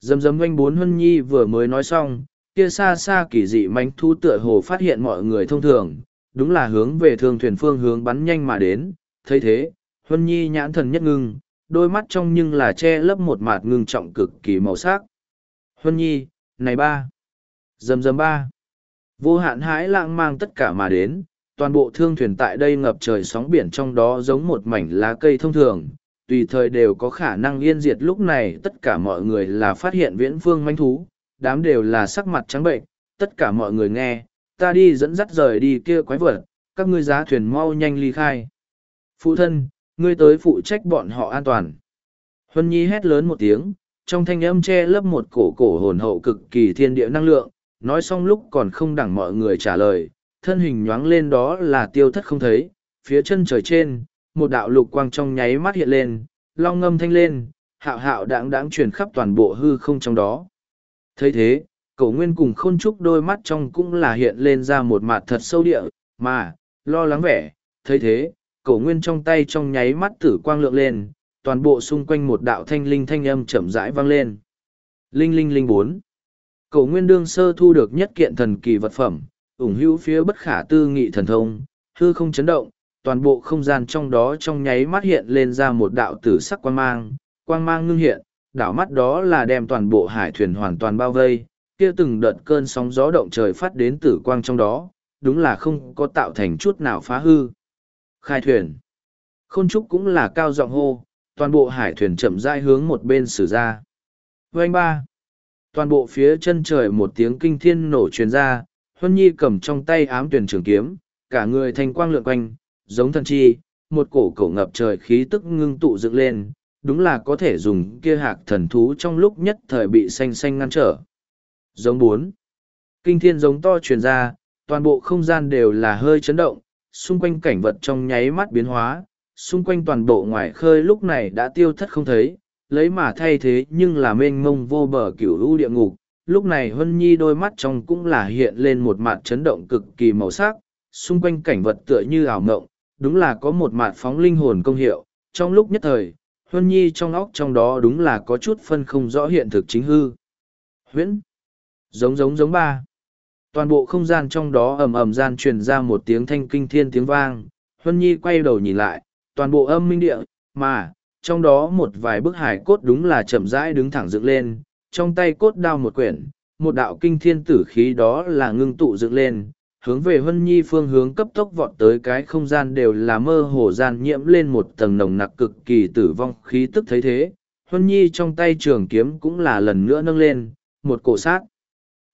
Dầm dầm oanh bốn Huân Nhi vừa mới nói xong, kia xa xa kỳ dị mánh thu tựa hồ phát hiện mọi người thông thường, đúng là hướng về thương thuyền phương hướng bắn nhanh mà đến, thấy thế, Huân Nhi nhãn thần nhất ngưng, đôi mắt trong nhưng là che lấp một mạt ngưng trọng cực kỳ màu sắc. Huân Nhi, này ba, dầm dầm ba, vô hạn hãi lãng mang tất cả mà đến, toàn bộ thương thuyền tại đây ngập trời sóng biển trong đó giống một mảnh lá cây thông thường, tùy thời đều có khả năng yên diệt lúc này tất cả mọi người là phát hiện viễn phương manh thú, đám đều là sắc mặt trắng bệnh, tất cả mọi người nghe, ta đi dẫn dắt rời đi kia quái vật, các ngươi giá thuyền mau nhanh ly khai. Phụ thân, ngươi tới phụ trách bọn họ an toàn. Huân Nhi hét lớn một tiếng, trong thanh âm che lấp một cổ cổ hồn hậu cực kỳ thiên địa năng lượng, nói xong lúc còn không đẳng mọi người trả lời, thân hình nhoáng lên đó là tiêu thất không thấy, phía chân trời trên, một đạo lục quang trong nháy mắt hiện lên, long ngâm thanh lên, hạo hạo đáng đáng truyền khắp toàn bộ hư không trong đó. thấy thế, cổ nguyên cùng khôn trúc đôi mắt trong cũng là hiện lên ra một mặt thật sâu địa, mà, lo lắng vẻ, thấy thế, cổ nguyên trong tay trong nháy mắt tử quang lượng lên, toàn bộ xung quanh một đạo thanh linh thanh âm chậm rãi vang lên. Linh linh linh bốn. Cổ nguyên đương sơ thu được nhất kiện thần kỳ vật phẩm, ủng hữu phía bất khả tư nghị thần thông, hư không chấn động, toàn bộ không gian trong đó trong nháy mắt hiện lên ra một đạo tử sắc quang mang, quang mang ngưng hiện, đảo mắt đó là đem toàn bộ hải thuyền hoàn toàn bao vây, kia từng đợt cơn sóng gió động trời phát đến tử quang trong đó, đúng là không có tạo thành chút nào phá hư. Khai thuyền. Khôn trúc cũng là cao giọng hô, toàn bộ hải thuyền chậm rãi hướng một bên xử ra. Vành ba. Toàn bộ phía chân trời một tiếng kinh thiên nổ truyền ra, Huân Nhi cầm trong tay ám tuyển trường kiếm, cả người thành quang lượn quanh, giống thần chi, một cổ cổ ngập trời khí tức ngưng tụ dựng lên, đúng là có thể dùng kia hạc thần thú trong lúc nhất thời bị xanh xanh ngăn trở. Giống bốn. Kinh thiên giống to truyền ra, toàn bộ không gian đều là hơi chấn động, xung quanh cảnh vật trong nháy mắt biến hóa, xung quanh toàn bộ ngoài khơi lúc này đã tiêu thất không thấy, lấy mà thay thế nhưng là mênh mông vô bờ cửu u địa ngục. Lúc này Hân Nhi đôi mắt trong cũng là hiện lên một mặt chấn động cực kỳ màu sắc, xung quanh cảnh vật tựa như ảo mộng, đúng là có một mạt phóng linh hồn công hiệu. Trong lúc nhất thời, Huân Nhi trong óc trong đó đúng là có chút phân không rõ hiện thực chính hư. Huyễn. Giống giống giống ba. Toàn bộ không gian trong đó ầm ầm gian truyền ra một tiếng thanh kinh thiên tiếng vang. Huân Nhi quay đầu nhìn lại, toàn bộ âm minh địa, mà, trong đó một vài bức hải cốt đúng là chậm rãi đứng thẳng dựng lên, trong tay cốt đao một quyển, một đạo kinh thiên tử khí đó là ngưng tụ dựng lên, hướng về Huân Nhi phương hướng cấp tốc vọt tới cái không gian đều là mơ hồ gian nhiễm lên một tầng nồng nặc cực kỳ tử vong khí tức thấy thế. Huân Nhi trong tay trường kiếm cũng là lần nữa nâng lên, một cổ sát.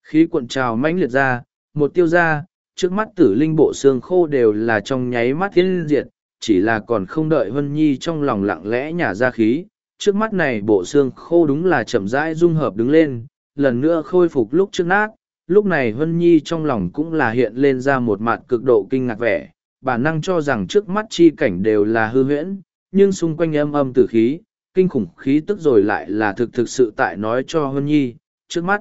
Khí cuộn trào mãnh liệt ra, một tiêu ra, trước mắt tử linh bộ xương khô đều là trong nháy mắt thiên diệt, chỉ là còn không đợi Huân Nhi trong lòng lặng lẽ nhả ra khí. Trước mắt này bộ xương khô đúng là chậm rãi dung hợp đứng lên, lần nữa khôi phục lúc trước nát, lúc này Hân Nhi trong lòng cũng là hiện lên ra một mặt cực độ kinh ngạc vẻ, bản năng cho rằng trước mắt chi cảnh đều là hư huyễn, nhưng xung quanh âm âm tử khí, kinh khủng khí tức rồi lại là thực thực sự tại nói cho Hân Nhi, trước mắt.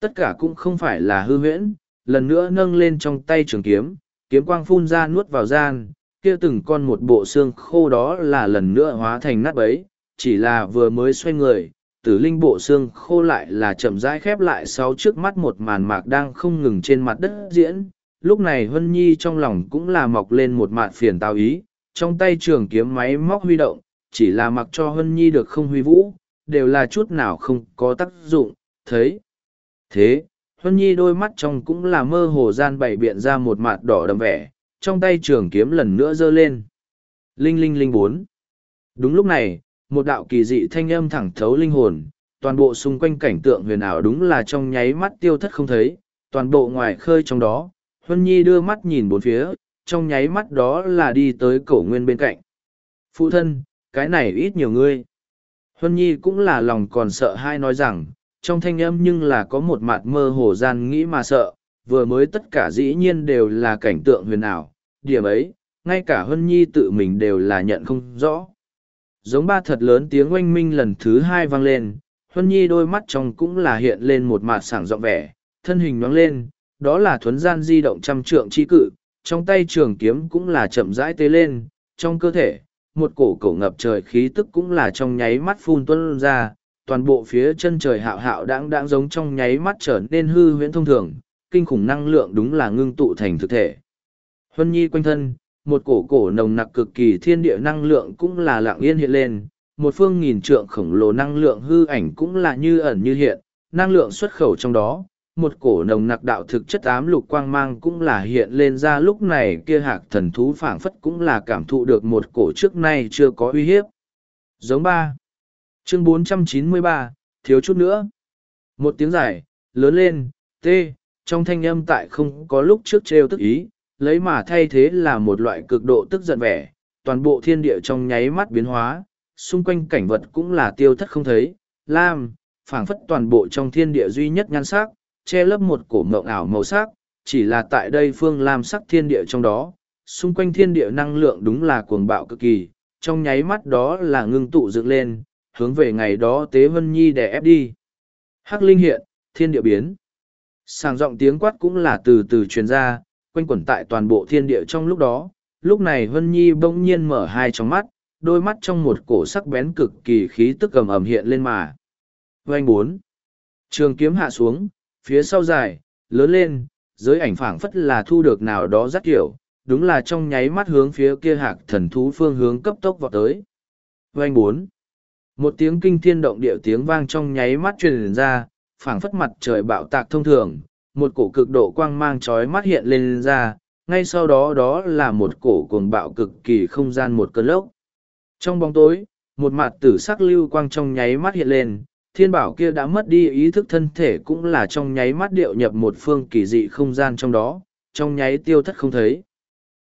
Tất cả cũng không phải là hư huyễn, lần nữa nâng lên trong tay trường kiếm, kiếm quang phun ra nuốt vào gian, kia từng con một bộ xương khô đó là lần nữa hóa thành nát bấy, chỉ là vừa mới xoay người, tử linh bộ xương khô lại là chậm rãi khép lại sau trước mắt một màn mạc đang không ngừng trên mặt đất diễn. Lúc này Hân Nhi trong lòng cũng là mọc lên một mạn phiền tao ý, trong tay trường kiếm máy móc huy động, chỉ là mặc cho Hân Nhi được không huy vũ, đều là chút nào không có tác dụng, thấy. Thế, Hân Nhi đôi mắt trong cũng là mơ hồ gian bày biện ra một mạt đỏ đầm vẻ, trong tay trường kiếm lần nữa giơ lên. Linh linh linh bốn. Đúng lúc này, một đạo kỳ dị thanh âm thẳng thấu linh hồn, toàn bộ xung quanh cảnh tượng huyền ảo đúng là trong nháy mắt tiêu thất không thấy, toàn bộ ngoài khơi trong đó, Huân Nhi đưa mắt nhìn bốn phía, trong nháy mắt đó là đi tới cổ nguyên bên cạnh. Phụ thân, cái này ít nhiều ngươi. Huân Nhi cũng là lòng còn sợ hai nói rằng, trong thanh âm nhưng là có một mặt mơ hồ gian nghĩ mà sợ, vừa mới tất cả dĩ nhiên đều là cảnh tượng huyền ảo, điểm ấy, ngay cả Huân Nhi tự mình đều là nhận không rõ giống ba thật lớn tiếng oanh minh lần thứ hai vang lên, huân nhi đôi mắt trong cũng là hiện lên một mạt sảng rộng vẻ, thân hình nhoáng lên, đó là thuấn gian di động trăm trượng c h i cự, trong tay trường kiếm cũng là chậm rãi tế lên, trong cơ thể, một cổ cổ ngập trời khí tức cũng là trong nháy mắt phun tuân ra, toàn bộ phía chân trời hạo hạo đáng đáng giống trong nháy mắt trở nên hư huyễn thông thường, kinh khủng năng lượng đúng là ngưng tụ thành thực thể. Huân nhi quanh thân một cổ cổ nồng nặc cực kỳ thiên địa năng lượng cũng là lặng yên hiện lên, một phương nghìn trượng khổng lồ năng lượng hư ảnh cũng là như ẩn như hiện, năng lượng xuất khẩu trong đó, một cổ nồng nặc đạo thực chất ám lục quang mang cũng là hiện lên ra lúc này kia hạc thần thú phảng phất cũng là cảm thụ được một cổ trước nay chưa có uy hiếp. Giống ba Chương 493, thiếu chút nữa. Một tiếng dài lớn lên, tê, trong thanh âm tại không có lúc trước trêu tức ý, lấy mà thay thế là một loại cực độ tức giận vẻ, toàn bộ thiên địa trong nháy mắt biến hóa, xung quanh cảnh vật cũng là tiêu thất không thấy, lam, phảng phất toàn bộ trong thiên địa duy nhất nhan sắc, che lấp một cổ mộng ảo màu sắc, chỉ là tại đây phương lam sắc thiên địa trong đó, xung quanh thiên địa năng lượng đúng là cuồng bạo cực kỳ, trong nháy mắt đó là ngưng tụ dựng lên, hướng về ngày đó tế vân nhi để ép đi. Hắc linh hiện, thiên địa biến. Sàng giọng tiếng quát cũng là từ từ truyền ra, quanh quẩn tại toàn bộ thiên địa trong lúc đó. Lúc này Vân Nhi bỗng nhiên mở hai trong mắt, đôi mắt trong một cổ sắc bén cực kỳ khí tức cầm ẩm hiện lên mà. Vành bốn. Trường kiếm hạ xuống, phía sau dài, lớn lên, giới ảnh phảng phất là thu được nào đó rất kiểu, đúng là trong nháy mắt hướng phía kia hạc thần thú phương hướng cấp tốc vọt tới. Vành bốn. Một tiếng kinh thiên động địa tiếng vang trong nháy mắt truyền ra, phảng phất mặt trời bạo tạc thông thường, một cổ cực độ quang mang chói mắt hiện lên ra, ngay sau đó đó là một cổ cuồng bạo cực kỳ không gian một cơn lốc. Trong bóng tối, một mặt tử sắc lưu quang trong nháy mắt hiện lên, thiên bảo kia đã mất đi ý thức thân thể cũng là trong nháy mắt điệu nhập một phương kỳ dị không gian trong đó, trong nháy tiêu thất không thấy.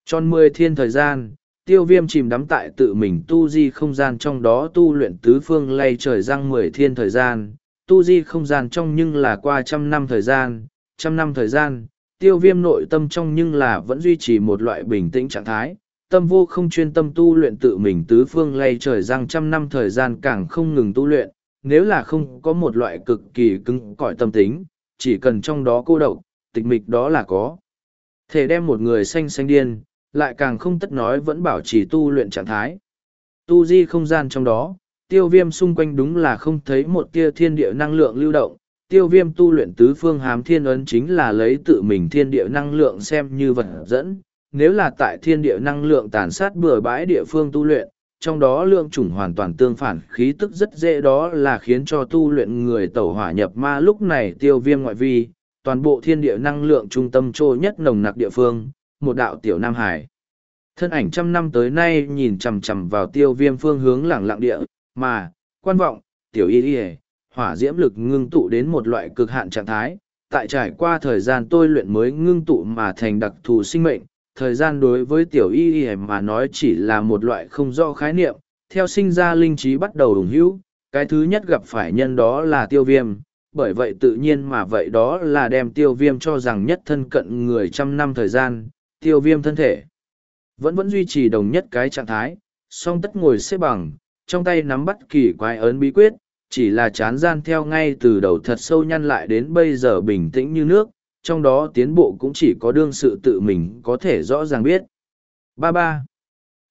Tròn mười thiên thời gian, tiêu viêm chìm đắm tại tự mình tu di không gian trong đó tu luyện tứ phương lay trời răng mười thiên thời gian, tu di không gian trong nhưng là qua trăm năm thời gian, trăm năm thời gian, tiêu viêm nội tâm trong nhưng là vẫn duy trì một loại bình tĩnh trạng thái, tâm vô không chuyên tâm tu luyện tự mình tứ phương lay trời răng trăm năm thời gian càng không ngừng tu luyện, nếu là không có một loại cực kỳ cứng cỏi tâm tính, chỉ cần trong đó cô độc, tịch mịch đó là có. Thể đem một người xanh xanh điên, lại càng không tất nói vẫn bảo trì tu luyện trạng thái. Tu di không gian trong đó, tiêu viêm xung quanh đúng là không thấy một tia thiên địa năng lượng lưu động. Tiêu viêm tu luyện tứ phương hám thiên ấn chính là lấy tự mình thiên địa năng lượng xem như vật dẫn. Nếu là tại thiên địa năng lượng tàn sát bừa bãi địa phương tu luyện, trong đó lượng chủng hoàn toàn tương phản khí tức rất dễ đó là khiến cho tu luyện người tẩu hỏa nhập ma lúc này tiêu viêm ngoại vi, toàn bộ thiên địa năng lượng trung tâm trô nhất nồng nặc địa phương, một đạo tiểu Nam Hải. Thân ảnh trăm năm tới nay nhìn chằm chằm vào tiêu viêm phương hướng lẳng lặng địa, mà, quan vọng, tiểu y y hỏa diễm lực ngưng tụ đến một loại cực hạn trạng thái, tại trải qua thời gian tôi luyện mới ngưng tụ mà thành đặc thù sinh mệnh, thời gian đối với tiểu y y mà nói chỉ là một loại không rõ khái niệm, theo sinh ra linh trí bắt đầu đồng hữu, cái thứ nhất gặp phải nhân đó là tiêu viêm, bởi vậy tự nhiên mà vậy đó là đem tiêu viêm cho rằng nhất thân cận người trăm năm thời gian, tiêu viêm thân thể. Vẫn vẫn duy trì đồng nhất cái trạng thái, song tất ngồi xếp bằng, trong tay nắm bắt kỳ quái ấn bí quyết, chỉ là chán gian theo ngay từ đầu thật sâu nhăn lại đến bây giờ bình tĩnh như nước, trong đó tiến bộ cũng chỉ có đương sự tự mình có thể rõ ràng biết. Ba ba.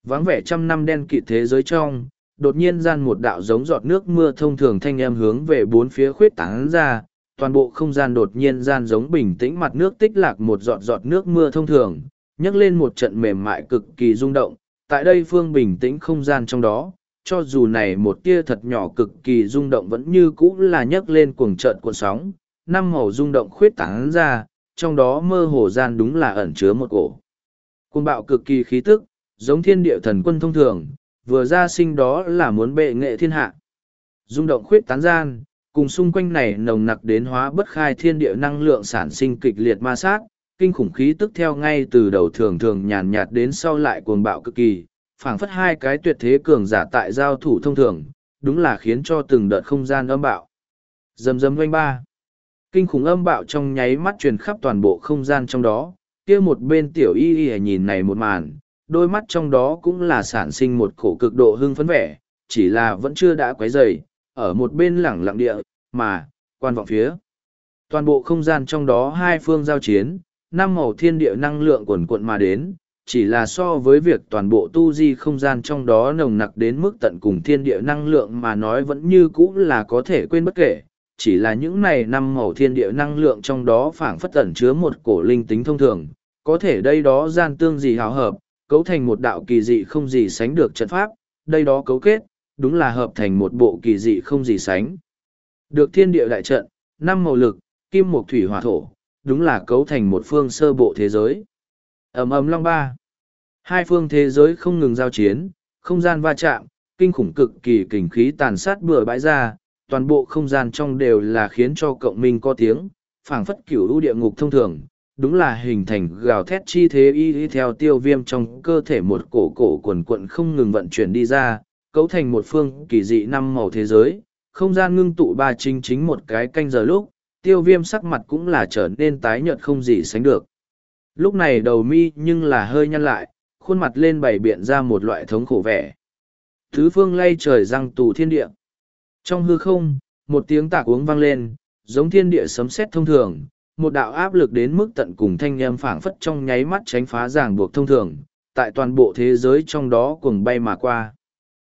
Vắng vẻ trăm năm đen kịt thế giới trong, đột nhiên gian một đạo giống giọt nước mưa thông thường thanh em hướng về bốn phía khuyết tán ra, toàn bộ không gian đột nhiên gian giống bình tĩnh mặt nước tích lạc một giọt giọt nước mưa thông thường, nhấc lên một trận mềm mại cực kỳ rung động, tại đây phương bình tĩnh không gian trong đó, cho dù này một tia thật nhỏ cực kỳ rung động vẫn như cũ là nhấc lên cuồng trận cuộn sóng, năm màu rung động khuyết tán ra, trong đó mơ hồ gian đúng là ẩn chứa một cổ. Cuồng bạo cực kỳ khí tức, giống thiên địa thần quân thông thường, vừa ra sinh đó là muốn bệ nghệ thiên hạ. Rung động khuyết tán gian, cùng xung quanh này nồng nặc đến hóa bất khai thiên địa năng lượng sản sinh kịch liệt ma sát, kinh khủng khí tức theo ngay từ đầu thường thường nhàn nhạt đến sau lại cuồng bạo cực kỳ, phảng phất hai cái tuyệt thế cường giả tại giao thủ thông thường, đúng là khiến cho từng đợt không gian âm bạo. Dầm dầm doanh ba. Kinh khủng âm bạo trong nháy mắt truyền khắp toàn bộ không gian trong đó, kia một bên tiểu y y nhìn này một màn, đôi mắt trong đó cũng là sản sinh một khổ cực độ hưng phấn vẻ, chỉ là vẫn chưa đã quấy dày, ở một bên lẳng lặng địa, mà, quan vọng phía. Toàn bộ không gian trong đó hai phương giao chiến, năm màu thiên địa năng lượng quần cuộn mà đến, chỉ là so với việc toàn bộ tu di không gian trong đó nồng nặc đến mức tận cùng thiên địa năng lượng mà nói vẫn như cũ là có thể quên bất kể. Chỉ là những này năm màu thiên địa năng lượng trong đó phảng phất tẩn chứa một cổ linh tính thông thường, có thể đây đó gian tương gì hào hợp, cấu thành một đạo kỳ dị không gì sánh được trận pháp, đây đó cấu kết, đúng là hợp thành một bộ kỳ dị không gì sánh. Được thiên địa đại trận, năm màu lực, kim mộc thủy hỏa thổ, đúng là cấu thành một phương sơ bộ thế giới ầm ầm long ba. Hai phương thế giới không ngừng giao chiến, không gian va chạm, kinh khủng cực kỳ kình khí tàn sát bừa bãi ra, toàn bộ không gian trong đều là khiến cho cộng minh có tiếng, phảng phất cửu lũ địa ngục thông thường, đúng là hình thành gào thét chi thế y y theo tiêu viêm trong cơ thể một cổ cổ quần quận không ngừng vận chuyển đi ra, cấu thành một phương kỳ dị năm màu thế giới, không gian ngưng tụ ba chính chính một cái canh giờ lúc, tiêu viêm sắc mặt cũng là trở nên tái nhợt không gì sánh được. Lúc này đầu mi nhưng là hơi nhăn lại, khuôn mặt lên bày biện ra một loại thống khổ vẻ. Thứ phương lay trời răng tù thiên địa. Trong hư không, một tiếng tạc uống vang lên, giống thiên địa sấm sét thông thường, một đạo áp lực đến mức tận cùng thanh nhâm phảng phất trong nháy mắt tránh phá ràng buộc thông thường, tại toàn bộ thế giới trong đó cuồng bay mà qua.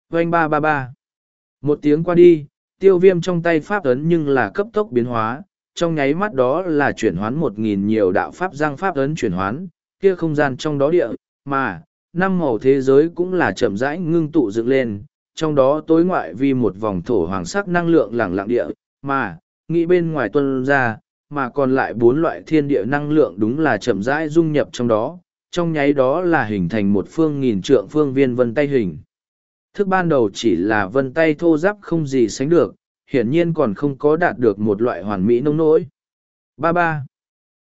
Vành ba ba ba. Một tiếng qua đi, tiêu viêm trong tay pháp ấn nhưng là cấp tốc biến hóa, trong nháy mắt đó là chuyển hoán một nghìn nhiều đạo pháp giang pháp ấn chuyển hoán, kia không gian trong đó địa, mà, năm màu thế giới cũng là chậm rãi ngưng tụ dựng lên, trong đó tối ngoại vì một vòng thổ hoàng sắc năng lượng lẳng lặng địa, mà, nghĩ bên ngoài tuân ra, mà còn lại bốn loại thiên địa năng lượng đúng là chậm rãi dung nhập trong đó, trong nháy đó là hình thành một phương nghìn trượng phương viên vân tay hình. Thức ban đầu chỉ là vân tay thô giáp không gì sánh được, hiển nhiên còn không có đạt được một loại hoàn mỹ nông nỗi. Ba ba.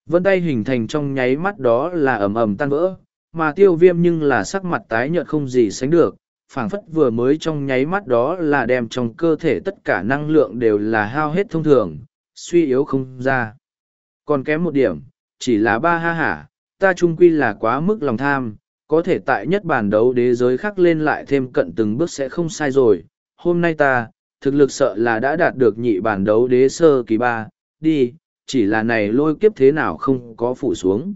Vân tay hình thành trong nháy mắt đó là ầm ầm tan vỡ, mà tiêu viêm nhưng là sắc mặt tái nhợt không gì sánh được, phảng phất vừa mới trong nháy mắt đó là đem trong cơ thể tất cả năng lượng đều là hao hết thông thường, suy yếu không ra. Còn kém một điểm, chỉ là ba ha hả, ta trung quy là quá mức lòng tham, có thể tại nhất bản đấu đế giới khác lên lại thêm cận từng bước sẽ không sai rồi. Hôm nay ta, thực lực sợ là đã đạt được nhị bản đấu đế sơ kỳ ba, đi, chỉ là này lôi kiếp thế nào không có phủ xuống.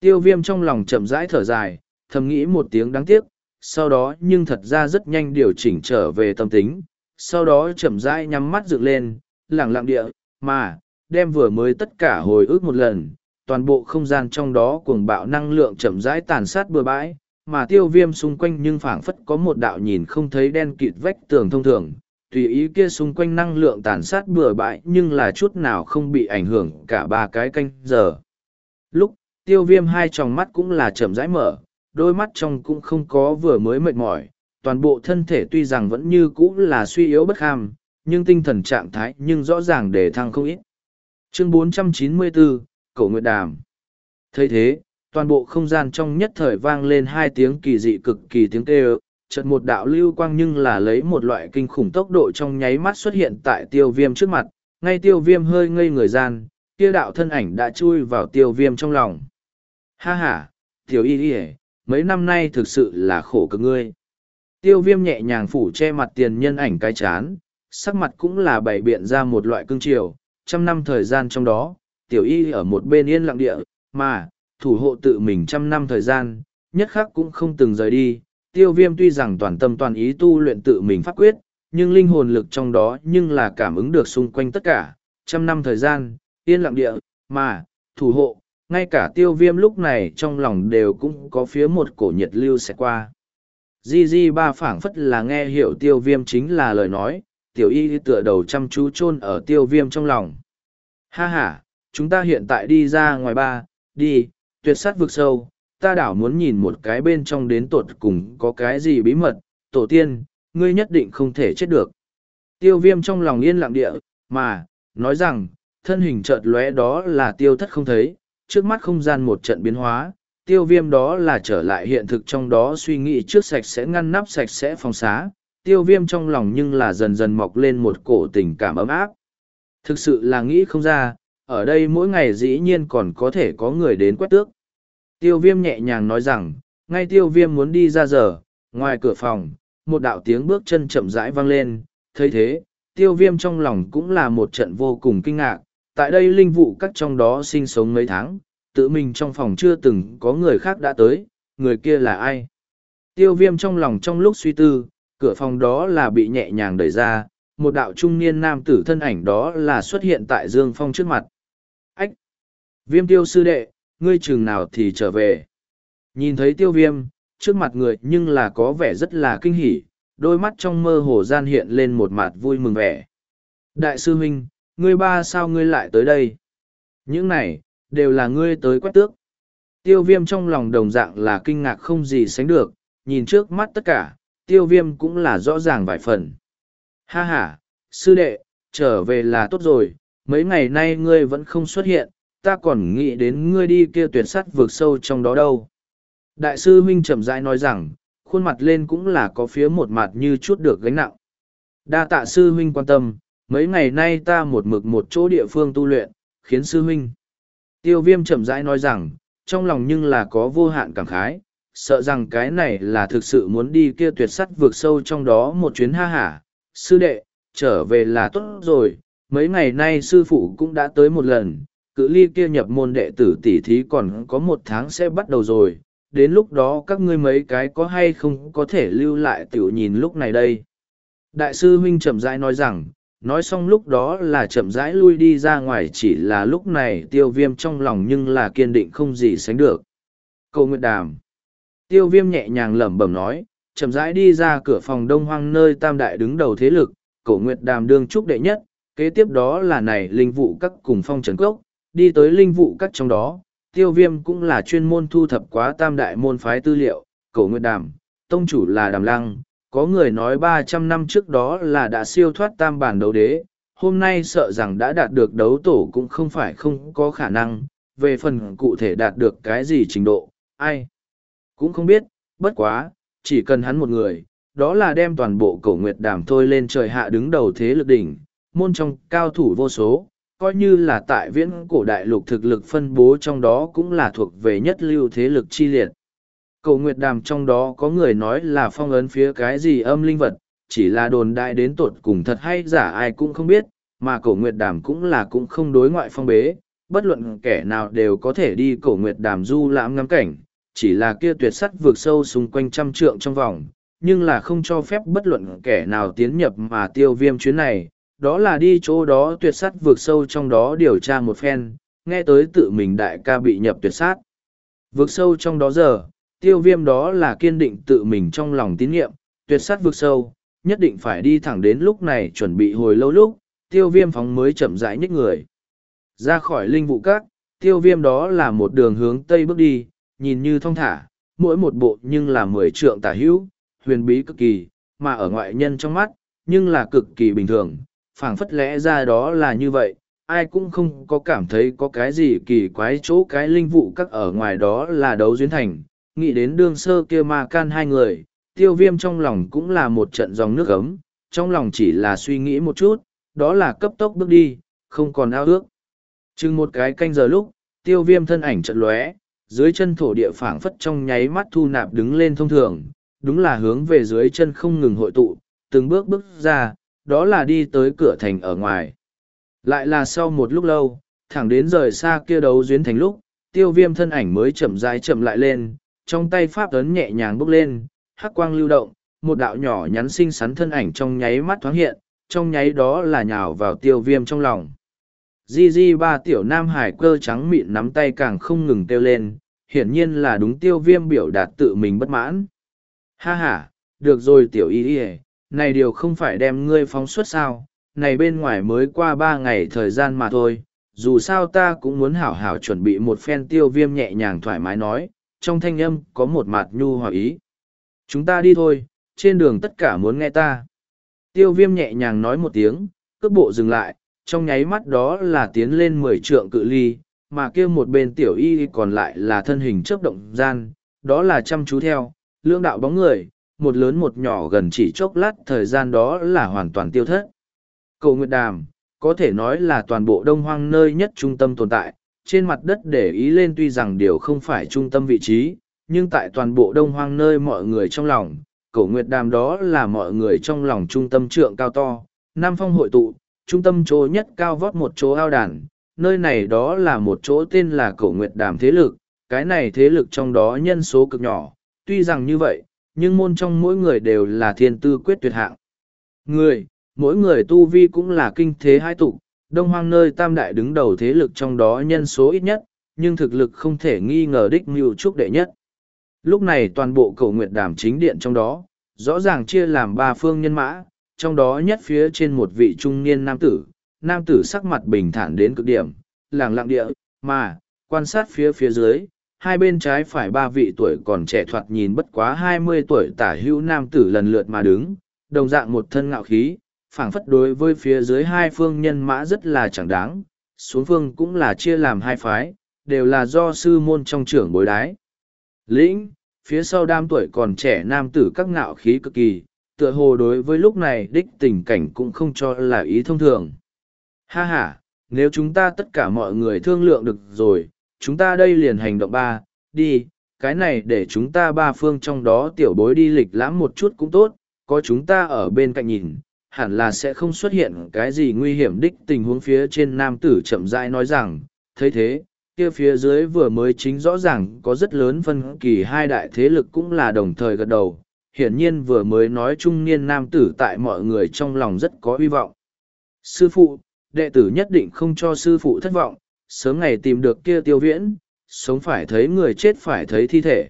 Tiêu viêm trong lòng chậm rãi thở dài, thầm nghĩ một tiếng đáng tiếc, sau đó nhưng thật ra rất nhanh điều chỉnh trở về tâm tính, sau đó chậm rãi nhắm mắt dựng lên, lặng lặng địa, mà, đem vừa mới tất cả hồi ức một lần, toàn bộ không gian trong đó cuồng bạo năng lượng chậm rãi tàn sát bừa bãi, mà tiêu viêm xung quanh nhưng phảng phất có một đạo nhìn không thấy đen kịt vách tường thông thường, tùy ý kia xung quanh năng lượng tàn sát bừa bãi nhưng là chút nào không bị ảnh hưởng cả ba cái canh giờ. Lúc, tiêu viêm hai tròng mắt cũng là chậm rãi mở, đôi mắt trong cũng không có vừa mới mệt mỏi, toàn bộ thân thể tuy rằng vẫn như cũ là suy yếu bất kham, nhưng tinh thần trạng thái nhưng rõ ràng để thăng không ít. Chương 494, Cổ Nguyệt Đàm thấy thế, toàn bộ không gian trong nhất thời vang lên hai tiếng kỳ dị cực kỳ tiếng kêu, chợt một đạo lưu quang nhưng là lấy một loại kinh khủng tốc độ trong nháy mắt xuất hiện tại tiêu viêm trước mặt, ngay tiêu viêm hơi ngây người gian, kia đạo thân ảnh đã chui vào tiêu viêm trong lòng. Ha ha, tiểu y y mấy năm nay thực sự là khổ cực ngươi. Tiêu viêm nhẹ nhàng phủ che mặt tiền nhân ảnh cái chán, sắc mặt cũng là bày biện ra một loại cương triều, trăm năm thời gian trong đó, tiểu y ở một bên yên lặng địa, mà, thủ hộ tự mình trăm năm thời gian, nhất khắc cũng không từng rời đi. Tiêu viêm tuy rằng toàn tâm toàn ý tu luyện tự mình pháp quyết, nhưng linh hồn lực trong đó nhưng là cảm ứng được xung quanh tất cả, trăm năm thời gian, yên lặng địa, mà, thủ hộ, ngay cả tiêu viêm lúc này trong lòng đều cũng có phía một cổ nhiệt lưu sẽ qua. Di Di ba phảng phất là nghe hiểu tiêu viêm chính là lời nói, tiểu y tựa đầu chăm chú chôn ở tiêu viêm trong lòng. Ha ha, chúng ta hiện tại đi ra ngoài ba, đi, tuyệt sát vực sâu, ta đảo muốn nhìn một cái bên trong đến tột cùng có cái gì bí mật, tổ tiên, ngươi nhất định không thể chết được. Tiêu viêm trong lòng yên lặng địa, mà, nói rằng, thân hình chợt lóe đó là tiêu thất không thấy, trước mắt không gian một trận biến hóa, tiêu viêm đó là trở lại hiện thực trong đó suy nghĩ trước sạch sẽ ngăn nắp sạch sẽ phòng xá, tiêu viêm trong lòng nhưng là dần dần mọc lên một cổ tình cảm ấm áp. Thực sự là nghĩ không ra, ở đây mỗi ngày dĩ nhiên còn có thể có người đến quét tước. Tiêu viêm nhẹ nhàng nói rằng, ngay tiêu viêm muốn đi ra giờ, ngoài cửa phòng, một đạo tiếng bước chân chậm rãi vang lên, thấy thế, tiêu viêm trong lòng cũng là một trận vô cùng kinh ngạc, tại đây linh vụ các trong đó sinh sống mấy tháng, tự mình trong phòng chưa từng có người khác đã tới, người kia là ai? Tiêu viêm trong lòng trong lúc suy tư, cửa phòng đó là bị nhẹ nhàng đẩy ra, một đạo trung niên nam tử thân ảnh đó là xuất hiện tại Dương Phong trước mặt. Ách! Viêm tiêu sư đệ, ngươi chừng nào thì trở về. Nhìn thấy tiêu viêm, trước mặt người nhưng là có vẻ rất là kinh hỉ, đôi mắt trong mơ hồ gian hiện lên một mặt vui mừng vẻ. Đại sư huynh, ngươi ba sao ngươi lại tới đây? Những này, đều là ngươi tới quét tước. Tiêu viêm trong lòng đồng dạng là kinh ngạc không gì sánh được, nhìn trước mắt tất cả, tiêu viêm cũng là rõ ràng vài phần. Ha ha, sư đệ, trở về là tốt rồi, mấy ngày nay ngươi vẫn không xuất hiện, ta còn nghĩ đến ngươi đi kia tuyệt sắt vượt sâu trong đó đâu. Đại sư huynh chậm rãi nói rằng, khuôn mặt lên cũng là có phía một mặt như chút được gánh nặng. Đa tạ sư huynh quan tâm, mấy ngày nay ta một mực một chỗ địa phương tu luyện, khiến sư huynh. Tiêu viêm chậm rãi nói rằng, trong lòng nhưng là có vô hạn cảm khái, sợ rằng cái này là thực sự muốn đi kia tuyệt sắt vượt sâu trong đó một chuyến ha hả. Sư đệ, trở về là tốt rồi, mấy ngày nay sư phụ cũng đã tới một lần, cự ly kia nhập môn đệ tử tỷ thí còn có một tháng sẽ bắt đầu rồi, đến lúc đó các ngươi mấy cái có hay không có thể lưu lại tiểu nhìn lúc này đây. Đại sư huynh chậm rãi nói rằng, nói xong lúc đó là chậm rãi lui đi ra ngoài chỉ là lúc này tiêu viêm trong lòng nhưng là kiên định không gì sánh được. Câu nguyện Đàm Tiêu viêm nhẹ nhàng lẩm bẩm nói, chậm rãi đi ra cửa phòng đông hoang nơi tam đại đứng đầu thế lực, cổ Nguyệt Đàm đương trúc đệ nhất, Kế tiếp đó là này linh vụ các cùng phong trần cốc, đi tới linh vụ các trong đó, tiêu viêm cũng là chuyên môn thu thập quá tam đại môn phái tư liệu, cổ nguyệt đàm, tông chủ là đàm lăng, có người nói ba trăm năm trước đó là đã siêu thoát tam bản đấu đế, hôm nay sợ rằng đã đạt được đấu tổ cũng không phải không có khả năng, về phần cụ thể đạt được cái gì trình độ, ai cũng không biết, bất quá, chỉ cần hắn một người, đó là đem toàn bộ cổ nguyệt đàm thôi lên trời hạ đứng đầu thế lực đỉnh, môn trong cao thủ vô số, coi như là tại viễn cổ đại lục thực lực phân bố trong đó cũng là thuộc về nhất lưu thế lực chi liệt. Cầu Nguyệt Đàm trong đó có người nói là phong ấn phía cái gì âm linh vật, chỉ là đồn đại đến tột cùng thật hay giả ai cũng không biết, mà cổ Nguyệt Đàm cũng là cũng không đối ngoại phong bế, bất luận kẻ nào đều có thể đi cổ Nguyệt Đàm du lãm ngắm cảnh, chỉ là kia tuyệt sắt vượt sâu xung quanh trăm trượng trong vòng, nhưng là không cho phép bất luận kẻ nào tiến nhập mà tiêu viêm chuyến này, đó là đi chỗ đó tuyệt sắt vượt sâu trong đó điều tra một phen, nghe tới tự mình đại ca bị nhập tuyệt sát. Vượt sâu trong đó giờ, tiêu viêm đó là kiên định tự mình trong lòng tín nhiệm, tuyệt sát vượt sâu, nhất định phải đi thẳng đến lúc này chuẩn bị hồi lâu lúc, tiêu viêm phóng mới chậm rãi nhích người. Ra khỏi linh vụ các, tiêu viêm đó là một đường hướng tây bước đi, nhìn như thong thả, mỗi một bộ nhưng là mười trượng tả hữu, huyền bí cực kỳ, mà ở ngoại nhân trong mắt, nhưng là cực kỳ bình thường, phảng phất lẽ ra đó là như vậy, ai cũng không có cảm thấy có cái gì kỳ quái chỗ cái linh vụ các ở ngoài đó là đấu duyên thành, nghĩ đến đương sơ kia ma can hai người, tiêu viêm trong lòng cũng là một trận dòng nước ấm, trong lòng chỉ là suy nghĩ một chút, đó là cấp tốc bước đi, không còn ao ước. Chừng một cái canh giờ lúc, tiêu viêm thân ảnh trận lóe, dưới chân thổ địa phảng phất trong nháy mắt thu nạp đứng lên thông thường, đúng là hướng về dưới chân không ngừng hội tụ, từng bước bước ra, đó là đi tới cửa thành ở ngoài. Lại là sau một lúc lâu, thẳng đến rời xa kia đấu duyên thành lúc, tiêu viêm thân ảnh mới chậm rãi chậm lại lên, trong tay pháp ấn nhẹ nhàng bốc lên, hắc quang lưu động, một đạo nhỏ nhắn xinh xắn thân ảnh trong nháy mắt thoáng hiện, trong nháy đó là nhào vào tiêu viêm trong lòng. Di di ba tiểu nam hải cơ trắng mịn nắm tay càng không ngừng tiêu lên, hiển nhiên là đúng tiêu viêm biểu đạt tự mình bất mãn. Ha ha, được rồi tiểu y y này điều không phải đem ngươi phóng xuất sao, này bên ngoài mới qua ba ngày thời gian mà thôi, dù sao ta cũng muốn hảo hảo chuẩn bị một phen tiêu viêm nhẹ nhàng thoải mái nói, trong thanh âm có một mặt nhu hòa ý. Chúng ta đi thôi, trên đường tất cả muốn nghe ta. Tiêu viêm nhẹ nhàng nói một tiếng, cước bộ dừng lại, trong nháy mắt đó là tiến lên mười trượng cự ly, mà kia một bên tiểu y còn lại là thân hình chớp động gian, đó là chăm chú theo, lương đạo bóng người, một lớn một nhỏ gần chỉ chốc lát thời gian đó là hoàn toàn tiêu thất. Cầu Nguyệt Đàm, có thể nói là toàn bộ đông hoang nơi nhất trung tâm tồn tại, trên mặt đất để ý lên tuy rằng điều không phải trung tâm vị trí, nhưng tại toàn bộ đông hoang nơi mọi người trong lòng, cổ nguyệt đàm đó là mọi người trong lòng trung tâm trượng cao to, Nam Phong hội tụ, trung tâm chỗ nhất cao vót một chỗ ao đàn, nơi này đó là một chỗ tên là cổ nguyệt đàm thế lực, cái này thế lực trong đó nhân số cực nhỏ, tuy rằng như vậy, nhưng môn trong mỗi người đều là thiên tư quyết tuyệt hạng. Người, mỗi người tu vi cũng là kinh thế hai tục, đông hoang nơi tam đại đứng đầu thế lực trong đó nhân số ít nhất, nhưng thực lực không thể nghi ngờ đích mưu trúc đệ nhất. Lúc này toàn bộ cầu nguyện đàm chính điện trong đó, rõ ràng chia làm ba phương nhân mã, trong đó nhất phía trên một vị trung niên nam tử, nam tử sắc mặt bình thản đến cực điểm, làng lặng địa, mà, quan sát phía phía dưới, hai bên trái phải ba vị tuổi còn trẻ thoạt nhìn bất quá hai mươi tuổi tả hữu nam tử lần lượt mà đứng, đồng dạng một thân ngạo khí, phảng phất đối với phía dưới hai phương nhân mã rất là chẳng đáng, xuống phương cũng là chia làm hai phái, đều là do sư môn trong trưởng bối đái. Lĩnh, phía sau đam tuổi còn trẻ nam tử các ngạo khí cực kỳ, tựa hồ đối với lúc này đích tình cảnh cũng không cho là ý thông thường. Ha ha, nếu chúng ta tất cả mọi người thương lượng được rồi, chúng ta đây liền hành động ba, đi, cái này để chúng ta ba phương trong đó tiểu bối đi lịch lãm một chút cũng tốt, có chúng ta ở bên cạnh nhìn, hẳn là sẽ không xuất hiện cái gì nguy hiểm đích tình huống phía trên nam tử chậm rãi nói rằng, thấy thế, kia phía dưới vừa mới chính rõ ràng có rất lớn phân kỳ hai đại thế lực cũng là đồng thời gật đầu, hiển nhiên vừa mới nói trung niên nam tử tại mọi người trong lòng rất có hy vọng. Sư phụ, đệ tử nhất định không cho sư phụ thất vọng, sớm ngày tìm được kia tiêu viễn, sống phải thấy người chết phải thấy thi thể.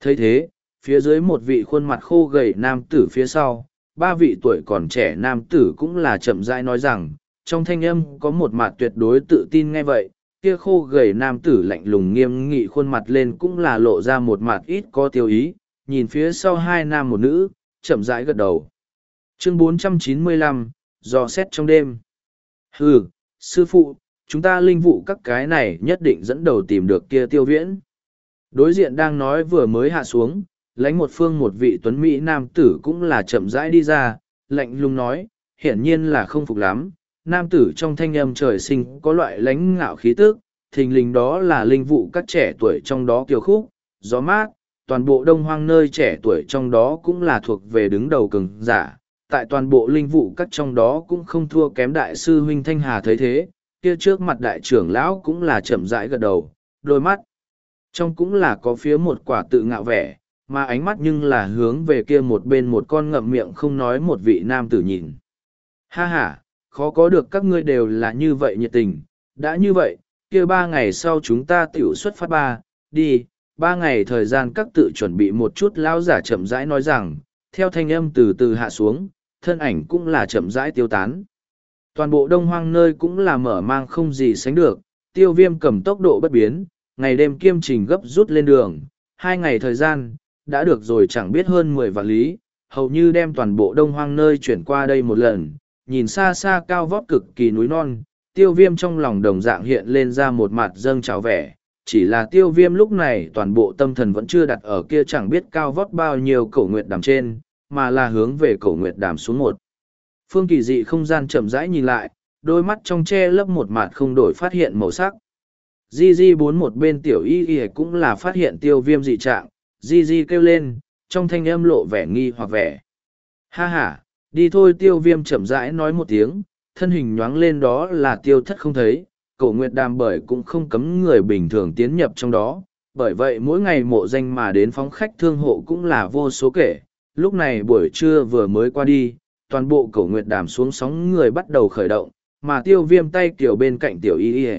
thấy thế, phía dưới một vị khuôn mặt khô gầy nam tử phía sau, ba vị tuổi còn trẻ nam tử cũng là chậm rãi nói rằng, trong thanh âm có một mặt tuyệt đối tự tin ngay vậy, kia khô gầy nam tử lạnh lùng nghiêm nghị khuôn mặt lên cũng là lộ ra một mặt ít có tiêu ý, nhìn phía sau hai nam một nữ, chậm rãi gật đầu. Chương 495, dò xét trong đêm. Hừ, sư phụ, chúng ta linh vụ các cái này nhất định dẫn đầu tìm được kia tiêu viễn. Đối diện đang nói vừa mới hạ xuống, lãnh một phương một vị tuấn Mỹ nam tử cũng là chậm rãi đi ra, lạnh lùng nói, hiển nhiên là không phục lắm. Nam tử trong thanh âm trời sinh có loại lãnh ngạo khí tức, thình lình đó là linh vụ các trẻ tuổi trong đó kiều khúc, gió mát, toàn bộ đông hoang nơi trẻ tuổi trong đó cũng là thuộc về đứng đầu cường giả. Tại toàn bộ linh vụ các trong đó cũng không thua kém đại sư huynh Thanh Hà thấy thế, kia trước mặt đại trưởng lão cũng là chậm rãi gật đầu, đôi mắt. Trong cũng là có phía một quả tự ngạo vẻ, mà ánh mắt nhưng là hướng về kia một bên một con ngậm miệng không nói một vị nam tử nhìn. Ha ha, khó có được các ngươi đều là như vậy nhiệt tình, đã như vậy, kia ba ngày sau chúng ta tiểu xuất phát ba, đi, ba ngày thời gian các tự chuẩn bị một chút lão giả chậm rãi nói rằng, theo thanh âm từ từ hạ xuống, thân ảnh cũng là chậm rãi tiêu tán. Toàn bộ đông hoang nơi cũng là mở mang không gì sánh được, tiêu viêm cầm tốc độ bất biến, ngày đêm kiêm trình gấp rút lên đường, hai ngày thời gian, đã được rồi chẳng biết hơn mười vạn lý, hầu như đem toàn bộ đông hoang nơi chuyển qua đây một lần, nhìn xa xa cao vót cực kỳ núi non, tiêu viêm trong lòng đồng dạng hiện lên ra một mặt dâng trào vẻ. Chỉ là tiêu viêm lúc này toàn bộ tâm thần vẫn chưa đặt ở kia chẳng biết cao vót bao nhiêu cổ nguyệt đàm trên, mà là hướng về cổ nguyệt đàm xuống một. Phương kỳ dị không gian chậm rãi nhìn lại, đôi mắt trong che lấp một mặt không đổi phát hiện màu sắc. Di Di bốn một bên tiểu y y cũng là phát hiện tiêu viêm dị trạng, Di Di kêu lên, trong thanh âm lộ vẻ nghi hoặc vẻ. Ha ha, đi thôi tiêu viêm chậm rãi nói một tiếng, thân hình nhoáng lên đó là tiêu thất không thấy, cổ nguyệt đàm bởi cũng không cấm người bình thường tiến nhập trong đó. Bởi vậy mỗi ngày mộ danh mà đến phóng khách thương hộ cũng là vô số kể. Lúc này buổi trưa vừa mới qua đi, toàn bộ cổ nguyệt đàm xuống sóng người bắt đầu khởi động, mà tiêu viêm tay kiểu bên cạnh tiểu y y,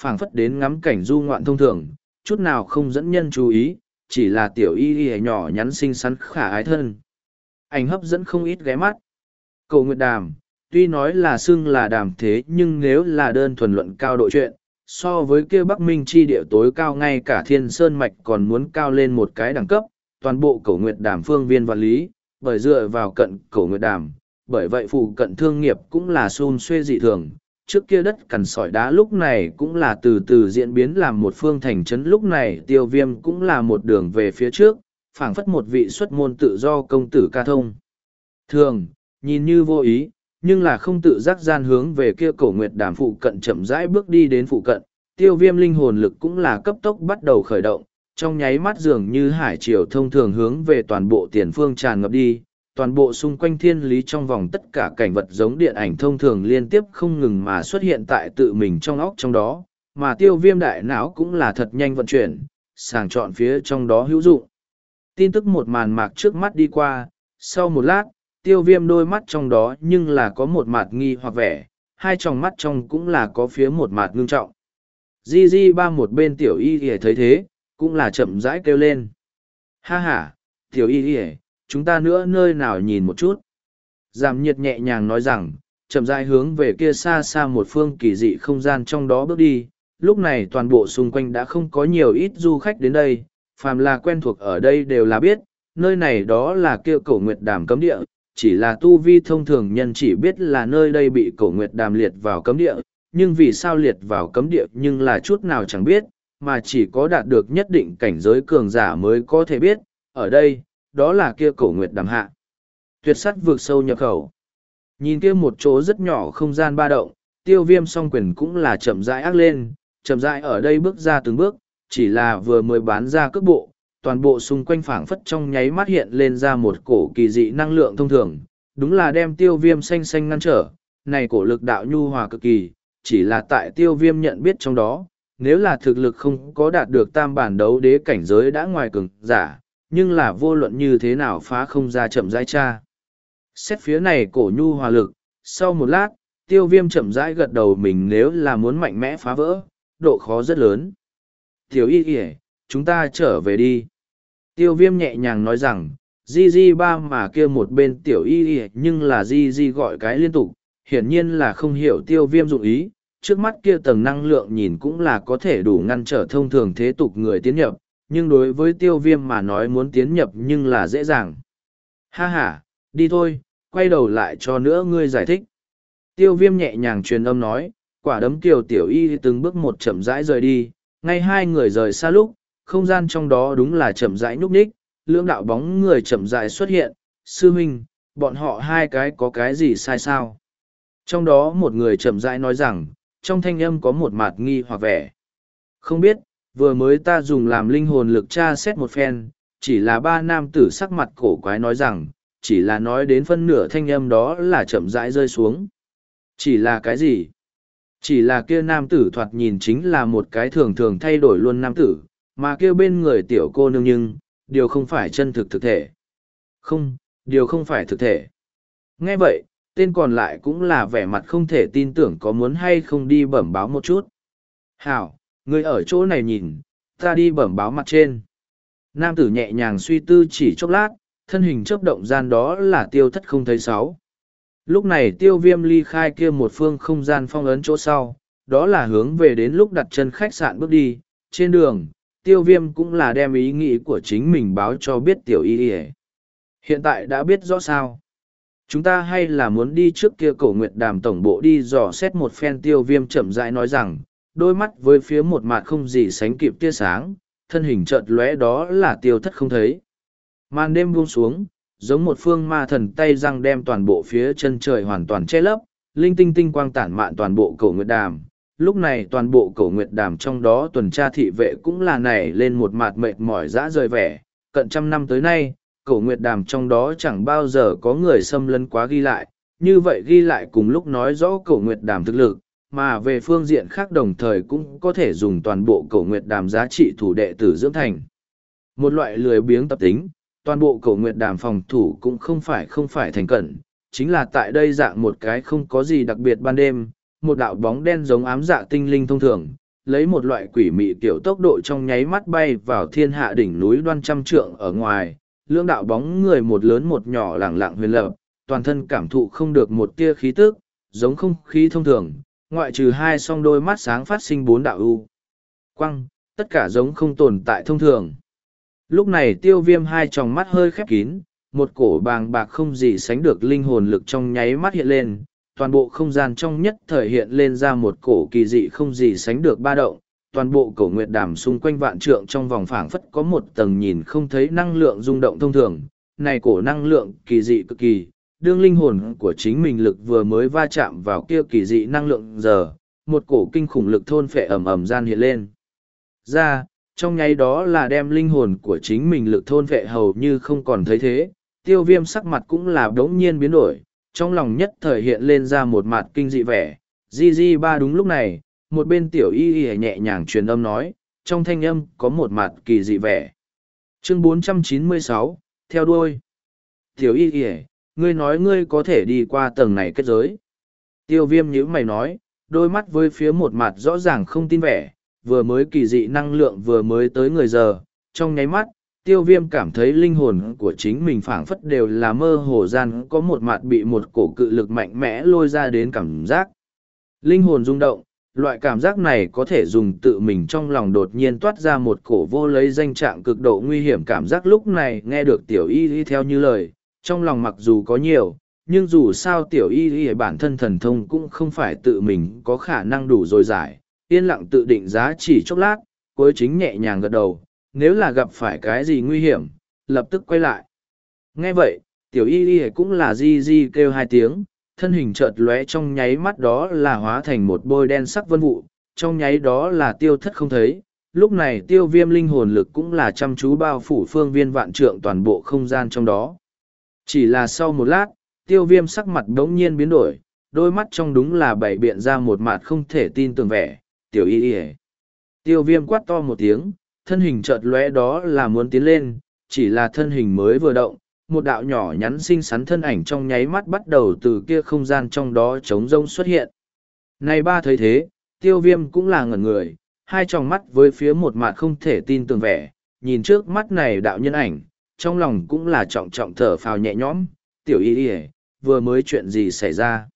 phảng phất đến ngắm cảnh du ngoạn thông thường, chút nào không dẫn nhân chú ý, chỉ là tiểu y y nhỏ nhắn xinh xắn khả ái thân. Ảnh hấp dẫn không ít ghé mắt. Cầu Nguyệt Đàm, tuy nói là xưng là đàm thế nhưng nếu là đơn thuần luận cao độ chuyện, so với kia Bắc Minh chi địa tối cao ngay cả thiên sơn mạch còn muốn cao lên một cái đẳng cấp, toàn bộ cầu Nguyệt Đàm phương viên và lý, bởi dựa vào cận cầu Nguyệt Đàm, bởi vậy phụ cận thương nghiệp cũng là xôn xuê dị thường, trước kia đất cằn sỏi đá lúc này cũng là từ từ diễn biến làm một phương thành trấn lúc này tiêu viêm cũng là một đường về phía trước phảng phất một vị xuất môn tự do công tử ca thông. Thường nhìn như vô ý nhưng là không tự giác gian hướng về kia cổ nguyệt đàm phụ cận chậm rãi bước đi đến phụ cận. Tiêu viêm linh hồn lực cũng là cấp tốc bắt đầu khởi động trong nháy mắt dường như hải triều thông thường hướng về toàn bộ tiền phương tràn ngập đi toàn bộ xung quanh thiên lý trong vòng tất cả cảnh vật giống điện ảnh thông thường liên tiếp không ngừng mà xuất hiện tại tự mình trong óc trong đó, mà tiêu viêm đại não cũng là thật nhanh vận chuyển, sàng chọn phía trong đó hữu dụng. Tin tức một màn mạc trước mắt đi qua, sau một lát, tiêu viêm đôi mắt trong đó nhưng là có một mặt nghi hoặc vẻ, hai tròng mắt trong cũng là có phía một mặt ngưng trọng. Di Di ba một bên tiểu y y thấy thế, cũng là chậm rãi kêu lên. Ha ha, tiểu y y, chúng ta nữa nơi nào nhìn một chút. Giảm nhiệt nhẹ nhàng nói rằng, chậm rãi hướng về kia xa xa một phương kỳ dị không gian trong đó bước đi. Lúc này toàn bộ xung quanh đã không có nhiều ít du khách đến đây, phàm là quen thuộc ở đây đều là biết, nơi này đó là kia cổ nguyệt đàm cấm địa, chỉ là tu vi thông thường nhân chỉ biết là nơi đây bị cổ nguyệt đàm liệt vào cấm địa, nhưng vì sao liệt vào cấm địa nhưng là chút nào chẳng biết, mà chỉ có đạt được nhất định cảnh giới cường giả mới có thể biết, ở đây, đó là kia cổ nguyệt đàm hạ. Tuyệt sắt vượt sâu nhập khẩu. Nhìn kia một chỗ rất nhỏ không gian ba động, tiêu viêm song quyền cũng là chậm rãi ác lên, chậm rãi ở đây bước ra từng bước, chỉ là vừa mới bán ra cước bộ, toàn bộ xung quanh phảng phất trong nháy mắt hiện lên ra một cổ kỳ dị năng lượng thông thường, đúng là đem tiêu viêm xanh xanh ngăn trở, này cổ lực đạo nhu hòa cực kỳ, chỉ là tại tiêu viêm nhận biết trong đó, nếu là thực lực không có đạt được tam bản đấu đế cảnh giới đã ngoài cường giả, nhưng là vô luận như thế nào phá không ra chậm rãi cha. Xét phía này cổ nhu hòa lực, sau một lát, tiêu viêm chậm rãi gật đầu mình nếu là muốn mạnh mẽ phá vỡ, độ khó rất lớn. Tiểu y kìa, chúng ta trở về đi. Tiêu viêm nhẹ nhàng nói rằng, di di ba mà kia một bên tiểu y y nhưng là di di gọi cái liên tục, hiển nhiên là không hiểu tiêu viêm dụng ý, trước mắt kia tầng năng lượng nhìn cũng là có thể đủ ngăn trở thông thường thế tục người tiến nhập, nhưng đối với tiêu viêm mà nói muốn tiến nhập nhưng là dễ dàng. Ha ha, đi thôi, quay đầu lại cho nữa ngươi giải thích. Tiêu viêm nhẹ nhàng truyền âm nói, quả đấm kiều tiểu y từng bước một chậm rãi rời đi, ngay hai người rời xa lúc, không gian trong đó đúng là chậm rãi nhúc nhích, lưỡng đạo bóng người chậm rãi xuất hiện, sư huynh, bọn họ hai cái có cái gì sai sao? Trong đó một người chậm rãi nói rằng, trong thanh âm có một mặt nghi hoặc vẻ. Không biết, vừa mới ta dùng làm linh hồn lực tra xét một phen, chỉ là ba nam tử sắc mặt cổ quái nói rằng, chỉ là nói đến phân nửa thanh âm đó là chậm rãi rơi xuống. Chỉ là cái gì? Chỉ là kia nam tử thoạt nhìn chính là một cái thường thường thay đổi luôn nam tử, mà kia bên người tiểu cô nương nhưng, điều không phải chân thực thực thể. Không, điều không phải thực thể. Nghe vậy, tên còn lại cũng là vẻ mặt không thể tin tưởng có muốn hay không đi bẩm báo một chút. Hảo, người ở chỗ này nhìn, ta đi bẩm báo mặt trên. Nam tử nhẹ nhàng suy tư chỉ chốc lát, thân hình chớp động gian đó là tiêu thất không thấy sáu. Lúc này tiêu viêm ly khai kia một phương không gian phong ấn chỗ sau, đó là hướng về đến lúc đặt chân khách sạn bước đi, trên đường, tiêu viêm cũng là đem ý nghĩ của chính mình báo cho biết tiểu y y Hiện tại đã biết rõ sao. Chúng ta hay là muốn đi trước kia cổ nguyệt đàm tổng bộ đi dò xét một phen tiêu viêm chậm rãi nói rằng, đôi mắt với phía một mặt không gì sánh kịp tia sáng, thân hình chợt lóe đó là tiêu thất không thấy. Màn đêm buông xuống, giống một phương ma thần tay răng đem toàn bộ phía chân trời hoàn toàn che lấp, linh tinh tinh quang tản mạn toàn bộ cổ nguyệt đàm. Lúc này toàn bộ cổ nguyệt đàm trong đó tuần tra thị vệ cũng là nảy lên một mặt mệt mỏi dã rời vẻ, cận trăm năm tới nay, cổ nguyệt đàm trong đó chẳng bao giờ có người xâm lấn quá ghi lại, như vậy ghi lại cùng lúc nói rõ cổ nguyệt đàm thực lực, mà về phương diện khác đồng thời cũng có thể dùng toàn bộ cổ nguyệt đàm giá trị thủ đệ tử dưỡng thành. Một loại lười biếng tập tính, toàn bộ cổ nguyệt đàm phòng thủ cũng không phải không phải thành cẩn, chính là tại đây dạng một cái không có gì đặc biệt ban đêm, một đạo bóng đen giống ám dạ tinh linh thông thường, lấy một loại quỷ mị kiểu tốc độ trong nháy mắt bay vào thiên hạ đỉnh núi đoan trăm trượng ở ngoài, lưỡng đạo bóng người một lớn một nhỏ lẳng lặng huyền lập, toàn thân cảm thụ không được một tia khí tức, giống không khí thông thường, ngoại trừ hai song đôi mắt sáng phát sinh bốn đạo ưu. Quăng, tất cả giống không tồn tại thông thường. Lúc này tiêu viêm hai tròng mắt hơi khép kín, một cổ bàng bạc không gì sánh được linh hồn lực trong nháy mắt hiện lên, toàn bộ không gian trong nhất thời hiện lên ra một cổ kỳ dị không gì sánh được ba động, toàn bộ cổ nguyệt đàm xung quanh vạn trượng trong vòng phảng phất có một tầng nhìn không thấy năng lượng rung động thông thường, này cổ năng lượng kỳ dị cực kỳ, đương linh hồn của chính mình lực vừa mới va chạm vào kia kỳ dị năng lượng giờ, một cổ kinh khủng lực thôn phệ ẩm ẩm gian hiện lên. Ra, trong nháy đó là đem linh hồn của chính mình lực thôn phệ hầu như không còn thấy thế, tiêu viêm sắc mặt cũng là đống nhiên biến đổi, trong lòng nhất thời hiện lên ra một mặt kinh dị vẻ. Di Di ba đúng lúc này, một bên tiểu y y nhẹ nhàng truyền âm nói, trong thanh âm có một mặt kỳ dị vẻ. Chương 496, theo đuôi. Tiểu y y, ngươi nói ngươi có thể đi qua tầng này kết giới. Tiêu viêm nhíu mày nói, đôi mắt với phía một mặt rõ ràng không tin vẻ, vừa mới kỳ dị năng lượng vừa mới tới người giờ, trong nháy mắt, tiêu viêm cảm thấy linh hồn của chính mình phảng phất đều là mơ hồ gian có một mặt bị một cổ cự lực mạnh mẽ lôi ra đến cảm giác. Linh hồn rung động, loại cảm giác này có thể dùng tự mình trong lòng đột nhiên toát ra một cổ vô lấy danh trạng cực độ nguy hiểm cảm giác lúc này nghe được tiểu y y theo như lời, trong lòng mặc dù có nhiều, nhưng dù sao tiểu y y bản thân thần thông cũng không phải tự mình có khả năng đủ dồi giải, yên lặng tự định giá chỉ chốc lát, cuối chính nhẹ nhàng gật đầu, nếu là gặp phải cái gì nguy hiểm, lập tức quay lại. Nghe vậy, tiểu y y cũng là di di kêu hai tiếng, thân hình chợt lóe trong nháy mắt đó là hóa thành một bôi đen sắc vân vụ, trong nháy đó là tiêu thất không thấy. Lúc này tiêu viêm linh hồn lực cũng là chăm chú bao phủ phương viên vạn trượng toàn bộ không gian trong đó. Chỉ là sau một lát, tiêu viêm sắc mặt đống nhiên biến đổi, đôi mắt trong đúng là bảy biện ra một mặt không thể tin tưởng vẻ, tiểu y y. Tiêu viêm quát to một tiếng thân hình chợt lóe đó là muốn tiến lên chỉ là thân hình mới vừa động một đạo nhỏ nhắn xinh xắn thân ảnh trong nháy mắt bắt đầu từ kia không gian trong đó trống rông xuất hiện. Này ba thấy thế tiêu viêm cũng là ngẩn người hai tròng mắt với phía một mặt không thể tin tưởng vẻ nhìn trước mắt này đạo nhân ảnh trong lòng cũng là trọng trọng thở phào nhẹ nhõm, tiểu y ỉa vừa mới chuyện gì xảy ra?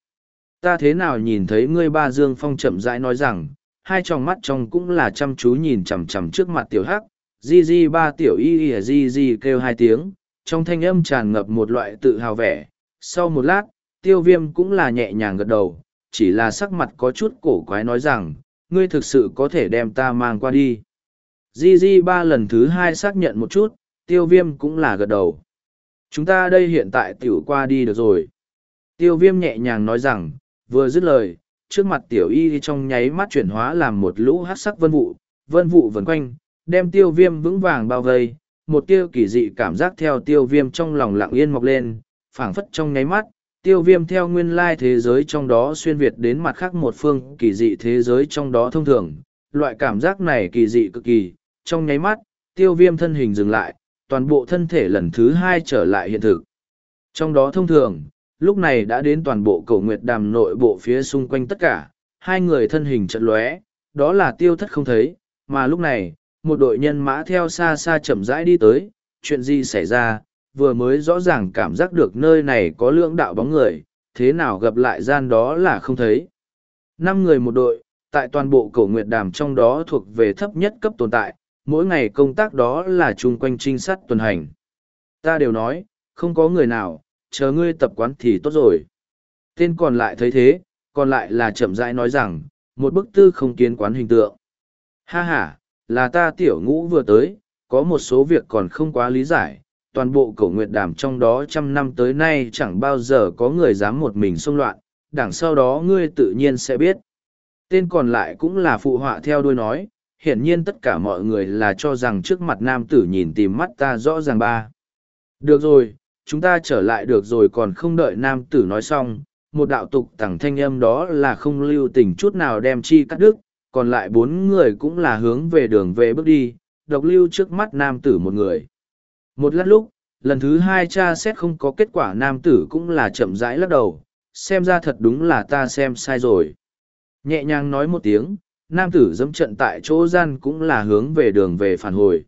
Ta thế nào nhìn thấy ngươi ba dương phong chậm rãi nói rằng, hai tròng mắt trong cũng là chăm chú nhìn chằm chằm trước mặt tiểu hắc, di di ba tiểu y ỉa di di kêu hai tiếng, trong thanh âm tràn ngập một loại tự hào vẻ. Sau một lát, tiêu viêm cũng là nhẹ nhàng gật đầu, chỉ là sắc mặt có chút cổ quái nói rằng, ngươi thực sự có thể đem ta mang qua đi? Di di ba lần thứ hai xác nhận một chút tiêu viêm cũng là gật đầu. Chúng ta đây hiện tại tiểu qua đi được rồi. Tiêu viêm nhẹ nhàng nói rằng, vừa dứt lời, trước mặt tiểu y trong nháy mắt chuyển hóa làm một lũ hát sắc vân vụ. Vân vụ vần quanh, đem tiêu viêm vững vàng bao vây. Một tiêu kỳ dị cảm giác theo tiêu viêm trong lòng lặng yên mọc lên. Phảng phất trong nháy mắt, tiêu viêm theo nguyên lai thế giới trong đó xuyên việt đến mặt khác một phương kỳ dị thế giới trong đó thông thường. Loại cảm giác này kỳ dị cực kỳ. Trong nháy mắt, tiêu viêm thân hình dừng lại toàn bộ thân thể lần thứ hai trở lại hiện thực. Trong đó thông thường, lúc này đã đến toàn bộ cầu nguyệt đàm nội bộ phía xung quanh tất cả, hai người thân hình trận lóe, đó là tiêu thất không thấy, mà lúc này, một đội nhân mã theo xa xa chậm rãi đi tới, chuyện gì xảy ra, vừa mới rõ ràng cảm giác được nơi này có lưỡng đạo bóng người, thế nào gặp lại gian đó là không thấy. Năm người một đội, tại toàn bộ cổ nguyệt đàm trong đó thuộc về thấp nhất cấp tồn tại mỗi ngày công tác đó là chung quanh trinh sát tuần hành ta đều nói không có người nào chờ ngươi tập quán thì tốt rồi. Tên còn lại thấy thế, còn lại là chậm rãi nói rằng, một bức tư không kiến quán hình tượng. Ha ha, là ta tiểu ngũ vừa tới, có một số việc còn không quá lý giải, toàn bộ cổ nguyệt đàm trong đó trăm năm tới nay chẳng bao giờ có người dám một mình xông loạn, đằng sau đó ngươi tự nhiên sẽ biết. Tên còn lại cũng là phụ họa theo đuôi nói, hiển nhiên tất cả mọi người là cho rằng trước mặt nam tử nhìn tìm mắt ta rõ ràng ba. Được rồi, chúng ta trở lại được rồi còn không đợi nam tử nói xong, một đạo tục tẳng thanh âm đó là không lưu tình chút nào đem chi cắt đứt, còn lại bốn người cũng là hướng về đường về bước đi, độc lưu trước mắt nam tử một người. Một lát lúc, lần thứ hai cha xét không có kết quả nam tử cũng là chậm rãi lắc đầu, xem ra thật đúng là ta xem sai rồi. Nhẹ nhàng nói một tiếng, nam tử dẫm trận tại chỗ gian cũng là hướng về đường về phản hồi.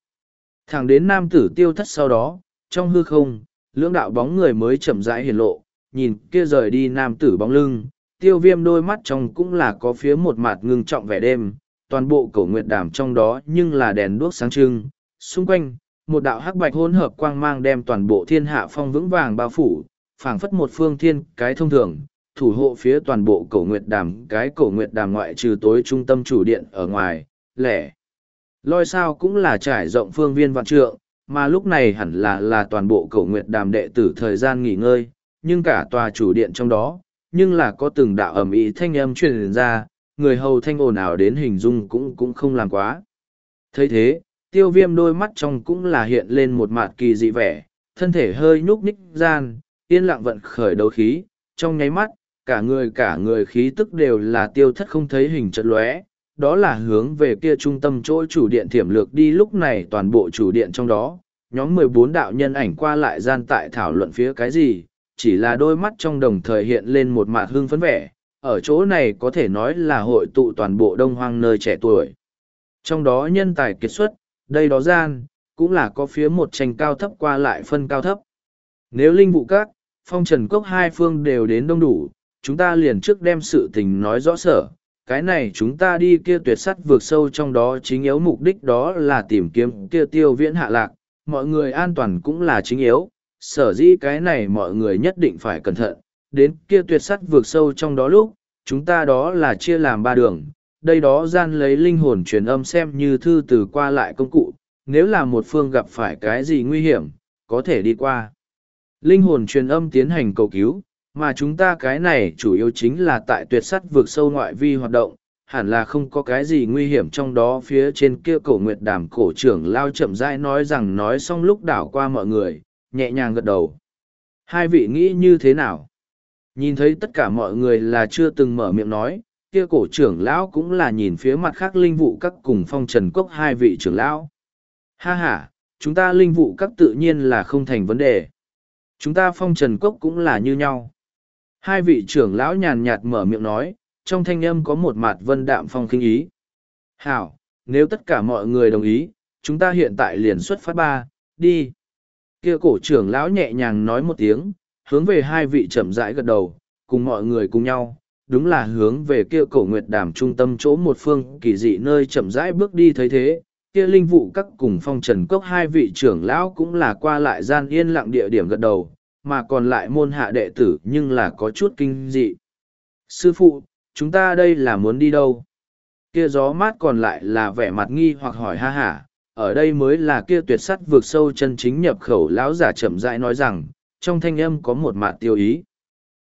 Thẳng đến nam tử tiêu thất sau đó, trong hư không, lưỡng đạo bóng người mới chậm rãi hiển lộ, nhìn kia rời đi nam tử bóng lưng, tiêu viêm đôi mắt trong cũng là có phía một mặt ngưng trọng vẻ đêm, toàn bộ cổ nguyệt đàm trong đó nhưng là đèn đuốc sáng trưng, xung quanh, một đạo hắc bạch hỗn hợp quang mang đem toàn bộ thiên hạ phong vững vàng bao phủ, phảng phất một phương thiên cái thông thường, thủ hộ phía toàn bộ cổ nguyệt đàm cái cổ nguyệt đàm ngoại trừ tối trung tâm chủ điện ở ngoài, lẻ. Lôi sao cũng là trải rộng phương viên vạn trượng, mà lúc này hẳn là là toàn bộ cổ nguyệt đàm đệ tử thời gian nghỉ ngơi, nhưng cả tòa chủ điện trong đó, nhưng là có từng đạo ẩm ý thanh âm truyền ra, người hầu thanh ồn ào đến hình dung cũng cũng không làm quá. thấy thế, tiêu viêm đôi mắt trong cũng là hiện lên một mặt kỳ dị vẻ, thân thể hơi nhúc nhích gian, yên lặng vận khởi đấu khí, trong nháy mắt, cả người cả người khí tức đều là tiêu thất không thấy hình trận lóe, đó là hướng về kia trung tâm chỗ chủ điện thiểm lược đi lúc này toàn bộ chủ điện trong đó, nhóm mười bốn đạo nhân ảnh qua lại gian tại thảo luận phía cái gì, chỉ là đôi mắt trong đồng thời hiện lên một mạt hương phấn vẻ, ở chỗ này có thể nói là hội tụ toàn bộ đông hoang nơi trẻ tuổi. Trong đó nhân tài kiệt xuất, đây đó gian, cũng là có phía một tranh cao thấp qua lại phân cao thấp. Nếu linh vụ các, phong trần cốc hai phương đều đến đông đủ, chúng ta liền trước đem sự tình nói rõ sở, cái này chúng ta đi kia tuyệt sắt vượt sâu trong đó chính yếu mục đích đó là tìm kiếm kia tiêu viễn hạ lạc, mọi người an toàn cũng là chính yếu, sở dĩ cái này mọi người nhất định phải cẩn thận, đến kia tuyệt sắt vượt sâu trong đó lúc, chúng ta đó là chia làm ba đường, đây đó gian lấy linh hồn truyền âm xem như thư từ qua lại công cụ, nếu là một phương gặp phải cái gì nguy hiểm, có thể đi qua. Linh hồn truyền âm tiến hành cầu cứu, mà chúng ta cái này chủ yếu chính là tại tuyệt sắt vượt sâu ngoại vi hoạt động hẳn là không có cái gì nguy hiểm trong đó phía trên kia cổ nguyệt đàm cổ trưởng lao chậm rãi nói rằng nói xong lúc đảo qua mọi người nhẹ nhàng gật đầu. Hai vị nghĩ như thế nào? Nhìn thấy tất cả mọi người là chưa từng mở miệng nói kia cổ trưởng lão cũng là nhìn phía mặt khác linh vụ các cùng phong trần cốc hai vị trưởng lão. Ha ha, chúng ta linh vụ các tự nhiên là không thành vấn đề. Chúng ta phong trần cốc cũng là như nhau. Hai vị trưởng lão nhàn nhạt mở miệng nói, trong thanh âm có một mặt vân đạm phong khinh ý. Hảo, nếu tất cả mọi người đồng ý, chúng ta hiện tại liền xuất phát ba, đi. Kia cổ trưởng lão nhẹ nhàng nói một tiếng, hướng về hai vị chậm rãi gật đầu, cùng mọi người cùng nhau, đúng là hướng về kia cổ nguyệt đàm trung tâm chỗ một phương kỳ dị nơi chậm rãi bước đi thấy thế, kia linh vụ các cùng phong trần cốc hai vị trưởng lão cũng là qua lại gian yên lặng địa điểm gật đầu, mà còn lại môn hạ đệ tử nhưng là có chút kinh dị. Sư phụ, chúng ta đây là muốn đi đâu? Kia gió mát còn lại là vẻ mặt nghi hoặc hỏi ha hả, ở đây mới là kia tuyệt sắt vượt sâu chân chính nhập khẩu lão giả chậm rãi nói rằng, trong thanh âm có một mạt tiêu ý.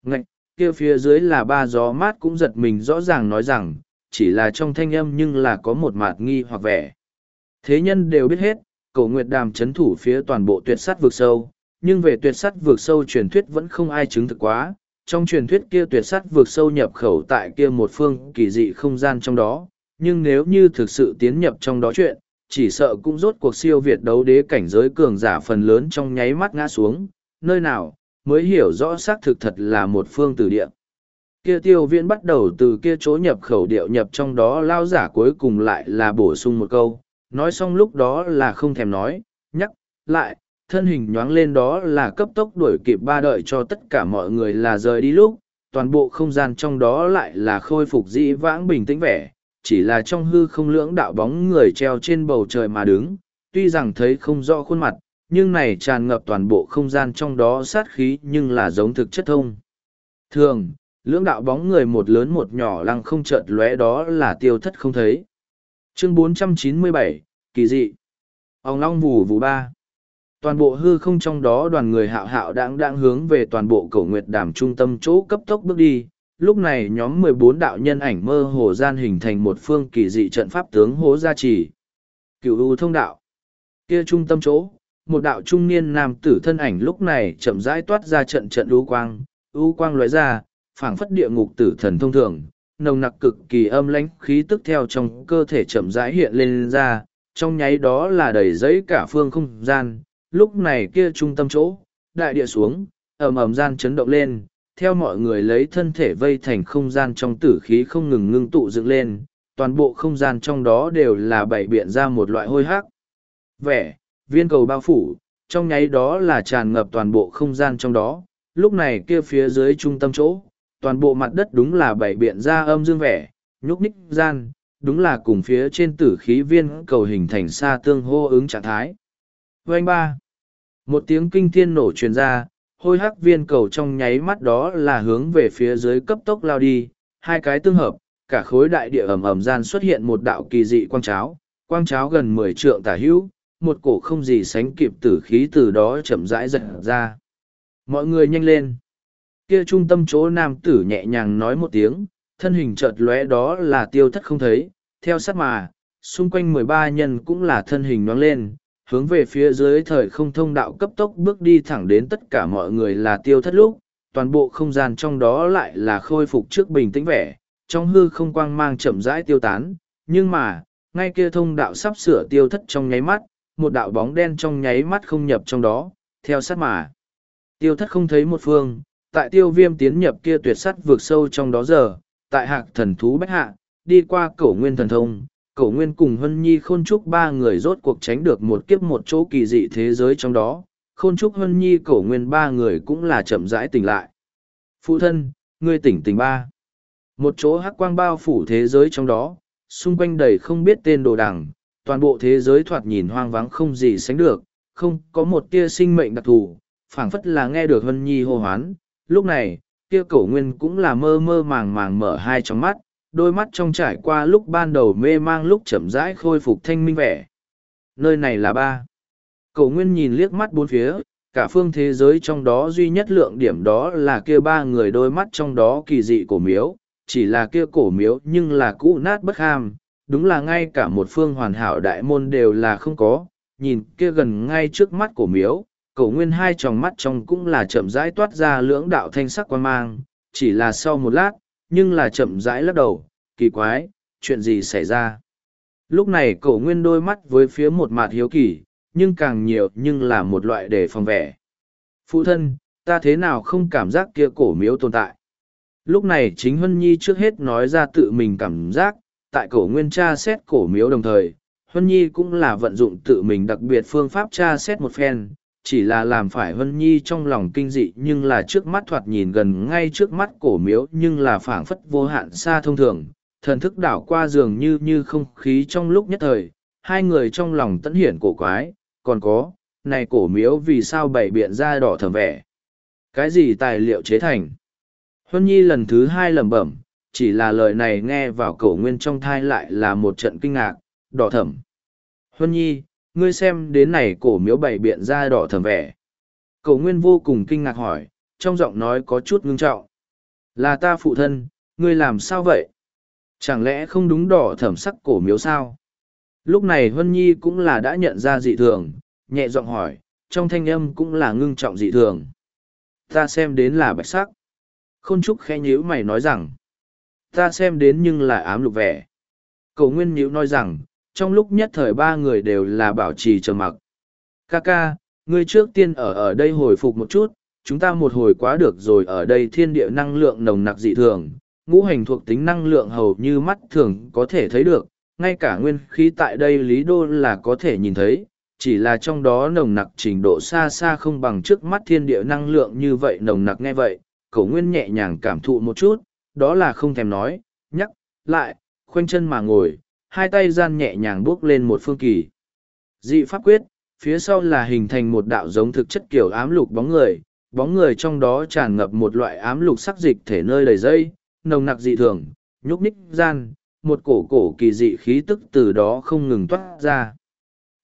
Ngạch, kia phía dưới là ba gió mát cũng giật mình rõ ràng nói rằng, chỉ là trong thanh âm nhưng là có một mạt nghi hoặc vẻ. Thế nhân đều biết hết, cổ nguyệt đàm chấn thủ phía toàn bộ tuyệt sắt vượt sâu, nhưng về tuyệt sắt vượt sâu truyền thuyết vẫn không ai chứng thực quá. Trong truyền thuyết kia tuyệt sắt vượt sâu nhập khẩu tại kia một phương kỳ dị không gian trong đó, nhưng nếu như thực sự tiến nhập trong đó chuyện, chỉ sợ cũng rốt cuộc siêu việt đấu đế cảnh giới cường giả phần lớn trong nháy mắt ngã xuống, nơi nào, mới hiểu rõ xác thực thật là một phương tử địa. Kia tiêu viễn bắt đầu từ kia chỗ nhập khẩu điệu nhập trong đó lao giả cuối cùng lại là bổ sung một câu, nói xong lúc đó là không thèm nói, nhắc, lại, thân hình nhoáng lên đó là cấp tốc đuổi kịp ba đợi cho tất cả mọi người là rời đi lúc, toàn bộ không gian trong đó lại là khôi phục dĩ vãng bình tĩnh vẻ, chỉ là trong hư không lưỡng đạo bóng người treo trên bầu trời mà đứng, tuy rằng thấy không rõ khuôn mặt, nhưng này tràn ngập toàn bộ không gian trong đó sát khí nhưng là giống thực chất thông. Thường, lưỡng đạo bóng người một lớn một nhỏ lăng không chợt lóe đó là tiêu thất không thấy. Chương 497, kỳ dị. Ông long vù vù ba. Toàn bộ hư không trong đó đoàn người hạo hạo đang đang hướng về toàn bộ cầu nguyệt đàm trung tâm chỗ cấp tốc bước đi. Lúc này nhóm mười bốn đạo nhân ảnh mơ hồ gian hình thành một phương kỳ dị trận pháp tướng hố gia trì. Cựu u thông đạo. Kia trung tâm chỗ, một đạo trung niên nam tử thân ảnh lúc này chậm rãi toát ra trận trận u quang, u quang lóe ra, phảng phất địa ngục tử thần thông thường, nồng nặc cực kỳ âm lãnh khí tức theo trong cơ thể chậm rãi hiện lên ra, trong nháy đó là đầy giấy cả phương không gian, lúc này kia trung tâm chỗ, đại địa xuống, ầm ầm gian chấn động lên, theo mọi người lấy thân thể vây thành không gian trong tử khí không ngừng ngưng tụ dựng lên, toàn bộ không gian trong đó đều là bảy biện ra một loại hôi hắc. Vẻ, viên cầu bao phủ, trong nháy đó là tràn ngập toàn bộ không gian trong đó, lúc này kia phía dưới trung tâm chỗ, toàn bộ mặt đất đúng là bảy biện ra âm dương vẻ, nhúc ních gian, đúng là cùng phía trên tử khí viên cầu hình thành xa tương hô ứng trạng thái. Vâng ba, một tiếng kinh thiên nổ truyền ra, hôi hắc viên cầu trong nháy mắt đó là hướng về phía dưới cấp tốc lao đi, hai cái tương hợp, cả khối đại địa ẩm ẩm gian xuất hiện một đạo kỳ dị quang cháo, quang cháo gần mười trượng tả hữu, một cổ không gì sánh kịp tử khí từ đó chậm rãi giật ra. Mọi người nhanh lên. Kia trung tâm chỗ nam tử nhẹ nhàng nói một tiếng, thân hình chợt lóe đó là tiêu thất không thấy, theo sát mà, xung quanh mười ba nhân cũng là thân hình nhoáng lên, hướng về phía dưới thời không thông đạo cấp tốc bước đi thẳng đến tất cả mọi người là tiêu thất lúc, toàn bộ không gian trong đó lại là khôi phục trước bình tĩnh vẻ, trong hư không quang mang chậm rãi tiêu tán, nhưng mà, ngay kia thông đạo sắp sửa tiêu thất trong nháy mắt, một đạo bóng đen trong nháy mắt không nhập trong đó, theo sát mà. Tiêu thất không thấy một phương, tại tiêu viêm tiến nhập kia tuyệt sắt vượt sâu trong đó giờ, tại hạc thần thú bách hạ, đi qua cổ nguyên thần thông, cổ nguyên cùng hân nhi khôn trúc ba người rốt cuộc tránh được một kiếp một chỗ kỳ dị thế giới trong đó, khôn trúc hân nhi cổ nguyên ba người cũng là chậm rãi tỉnh lại. Phụ thân, ngươi tỉnh tỉnh ba. Một chỗ hắc quang bao phủ thế giới trong đó, xung quanh đầy không biết tên đồ đằng, toàn bộ thế giới thoạt nhìn hoang vắng không gì sánh được, không có một tia sinh mệnh đặc thù, phảng phất là nghe được Hân Nhi hô hoán. Lúc này, tia cổ nguyên cũng là mơ mơ màng màng mở hai tròng mắt, đôi mắt trong trải qua lúc ban đầu mê mang lúc chậm rãi khôi phục thanh minh vẻ. Nơi này là ba. Cổ nguyên nhìn liếc mắt bốn phía, cả phương thế giới trong đó duy nhất lượng điểm đó là kia ba người đôi mắt trong đó kỳ dị cổ miếu, chỉ là kia cổ miếu nhưng là cũ nát bất ham, đúng là ngay cả một phương hoàn hảo đại môn đều là không có, nhìn kia gần ngay trước mắt cổ miếu, cổ nguyên hai tròng mắt trong cũng là chậm rãi toát ra lưỡng đạo thanh sắc quan mang, chỉ là sau một lát, nhưng là chậm rãi lắc đầu, kỳ quái, chuyện gì xảy ra. Lúc này cổ nguyên đôi mắt với phía một mặt hiếu kỳ, nhưng càng nhiều nhưng là một loại để phòng vẻ. Phụ thân, ta thế nào không cảm giác kia cổ miếu tồn tại. Lúc này chính huân Nhi trước hết nói ra tự mình cảm giác, tại cổ nguyên tra xét cổ miếu đồng thời, Huân Nhi cũng là vận dụng tự mình đặc biệt phương pháp tra xét một phen, chỉ là làm phải Hân Nhi trong lòng kinh dị nhưng là trước mắt thoạt nhìn gần ngay trước mắt cổ miếu nhưng là phảng phất vô hạn xa thông thường, thần thức đảo qua dường như như không khí trong lúc nhất thời, hai người trong lòng tẫn hiển cổ quái, còn có, này cổ miếu vì sao bảy biện ra đỏ thầm vẻ. Cái gì tài liệu chế thành? Huân Nhi lần thứ hai lẩm bẩm, chỉ là lời này nghe vào cổ nguyên trong thai lại là một trận kinh ngạc, đỏ thẩm. Huân Nhi, ngươi xem đến này cổ miếu bảy biện ra đỏ thầm vẻ. Cổ nguyên vô cùng kinh ngạc hỏi, trong giọng nói có chút ngưng trọng. Là ta phụ thân, ngươi làm sao vậy? Chẳng lẽ không đúng đỏ thẩm sắc cổ miếu sao? Lúc này Huân Nhi cũng là đã nhận ra dị thường, nhẹ giọng hỏi, trong thanh âm cũng là ngưng trọng dị thường. Ta xem đến là bạch sắc. Khôn Trúc khẽ nhíu mày nói rằng, ta xem đến nhưng là ám lục vẻ. Cầu Nguyên nhíu nói rằng, trong lúc nhất thời ba người đều là bảo trì trầm mặc. Ca ca, ngươi trước tiên ở ở đây hồi phục một chút, chúng ta một hồi quá được rồi ở đây thiên địa năng lượng nồng nặc dị thường, ngũ hành thuộc tính năng lượng hầu như mắt thường có thể thấy được, ngay cả nguyên khí tại đây lý đô là có thể nhìn thấy, chỉ là trong đó nồng nặc trình độ xa xa không bằng trước mắt thiên địa năng lượng như vậy nồng nặc nghe vậy, cậu nguyên nhẹ nhàng cảm thụ một chút, đó là không thèm nói, nhắc, lại, khoanh chân mà ngồi, hai tay gian nhẹ nhàng bước lên một phương kỳ. Dị pháp quyết, phía sau là hình thành một đạo giống thực chất kiểu ám lục bóng người, bóng người trong đó tràn ngập một loại ám lục sắc dịch thể nơi đầy dây, nồng nặc dị thường, nhúc ních gian, một cổ cổ kỳ dị khí tức từ đó không ngừng toát ra.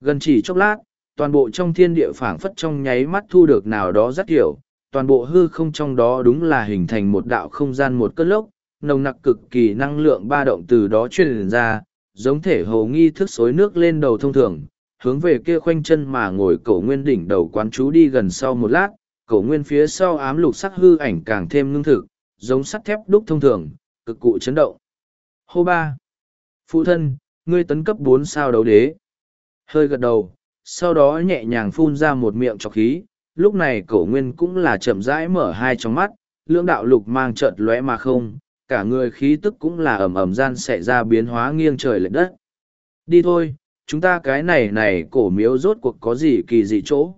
Gần chỉ chốc lát, toàn bộ trong thiên địa phảng phất trong nháy mắt thu được nào đó rất hiểu, toàn bộ hư không trong đó đúng là hình thành một đạo không gian một cơn lốc, nồng nặc cực kỳ năng lượng ba động từ đó truyền ra, giống thể hồ nghi thức xối nước lên đầu thông thường, hướng về kia khoanh chân mà ngồi cổ nguyên đỉnh đầu quán chú đi gần sau một lát, cổ nguyên phía sau ám lục sắc hư ảnh càng thêm ngưng thực, giống sắt thép đúc thông thường, cực cụ chấn động. Hô ba. Phụ thân, ngươi tấn cấp bốn sao đấu đế. Hơi gật đầu, sau đó nhẹ nhàng phun ra một miệng trọc khí, lúc này cổ nguyên cũng là chậm rãi mở hai trong mắt, lưỡng đạo lục mang chợt lóe mà không, cả người khí tức cũng là ẩm ẩm gian xảy ra biến hóa nghiêng trời lệch đất. Đi thôi, chúng ta cái này này cổ miếu rốt cuộc có gì kỳ dị chỗ.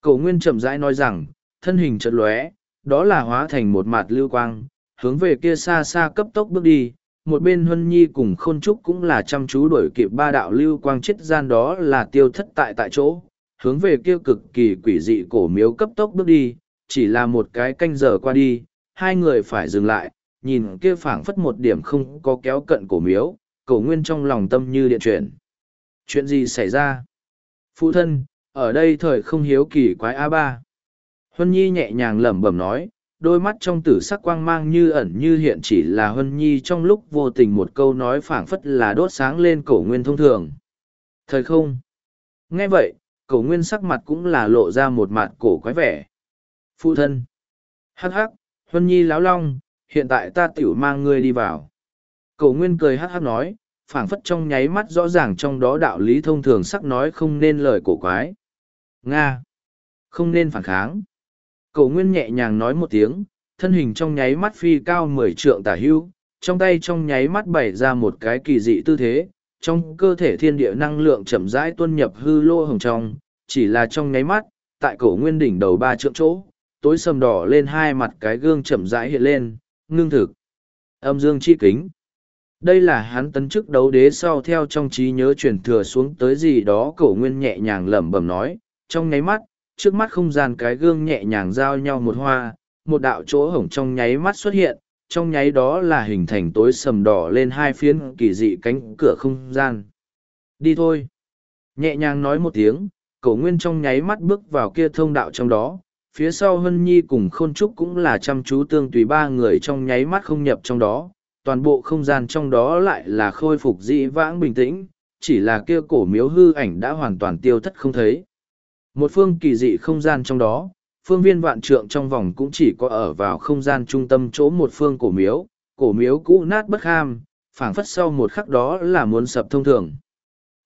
Cổ nguyên chậm rãi nói rằng, thân hình chợt lóe, đó là hóa thành một mặt lưu quang, hướng về kia xa xa cấp tốc bước đi, một bên huân nhi cùng khôn trúc cũng là chăm chú đuổi kịp ba đạo lưu quang chết gian đó là tiêu thất tại tại chỗ hướng về kia cực kỳ quỷ dị cổ miếu cấp tốc bước đi chỉ là một cái canh giờ qua đi hai người phải dừng lại nhìn kia phảng phất một điểm không có kéo cận cổ miếu cổ nguyên trong lòng tâm như điện chuyển chuyện gì xảy ra phụ thân ở đây thời không hiếu kỳ quái a ba huân nhi nhẹ nhàng lẩm bẩm nói đôi mắt trong tử sắc quang mang như ẩn như hiện chỉ là huân Nhi trong lúc vô tình một câu nói phảng phất là đốt sáng lên cổ nguyên thông thường. Thời không? Nghe vậy, cổ nguyên sắc mặt cũng là lộ ra một mặt cổ quái vẻ. Phụ thân! Hắc hắc, huân Nhi láo long, hiện tại ta tiểu mang ngươi đi vào. Cổ nguyên cười hát hát nói, phảng phất trong nháy mắt rõ ràng trong đó đạo lý thông thường sắc nói không nên lời cổ quái. Nga! Không nên phản kháng. Cổ nguyên nhẹ nhàng nói một tiếng, thân hình trong nháy mắt phi cao mười trượng tả hưu, trong tay trong nháy mắt bày ra một cái kỳ dị tư thế, trong cơ thể thiên địa năng lượng chậm rãi tuân nhập hư lô hồng trong, chỉ là trong nháy mắt, tại cổ nguyên đỉnh đầu ba trượng chỗ, tối sầm đỏ lên hai mặt cái gương chậm rãi hiện lên, ngưng thực. Âm dương chi kính. Đây là hắn tấn chức đấu đế sau theo trong trí nhớ truyền thừa xuống tới gì đó cổ nguyên nhẹ nhàng lẩm bẩm nói, trong nháy mắt, trước mắt không gian cái gương nhẹ nhàng giao nhau một hoa, một đạo chỗ hổng trong nháy mắt xuất hiện, trong nháy đó là hình thành tối sầm đỏ lên hai phiến kỳ dị cánh cửa không gian. Đi thôi. Nhẹ nhàng nói một tiếng, cổ nguyên trong nháy mắt bước vào kia thông đạo trong đó, phía sau Hân Nhi cùng Khôn Trúc cũng là chăm chú tương tùy ba người trong nháy mắt không nhập trong đó, toàn bộ không gian trong đó lại là khôi phục dị vãng bình tĩnh, chỉ là kia cổ miếu hư ảnh đã hoàn toàn tiêu thất không thấy. Một phương kỳ dị không gian trong đó, phương viên vạn trượng trong vòng cũng chỉ có ở vào không gian trung tâm chỗ một phương cổ miếu, cổ miếu cũ nát bất ham, phảng phất sau một khắc đó là muốn sập thông thường.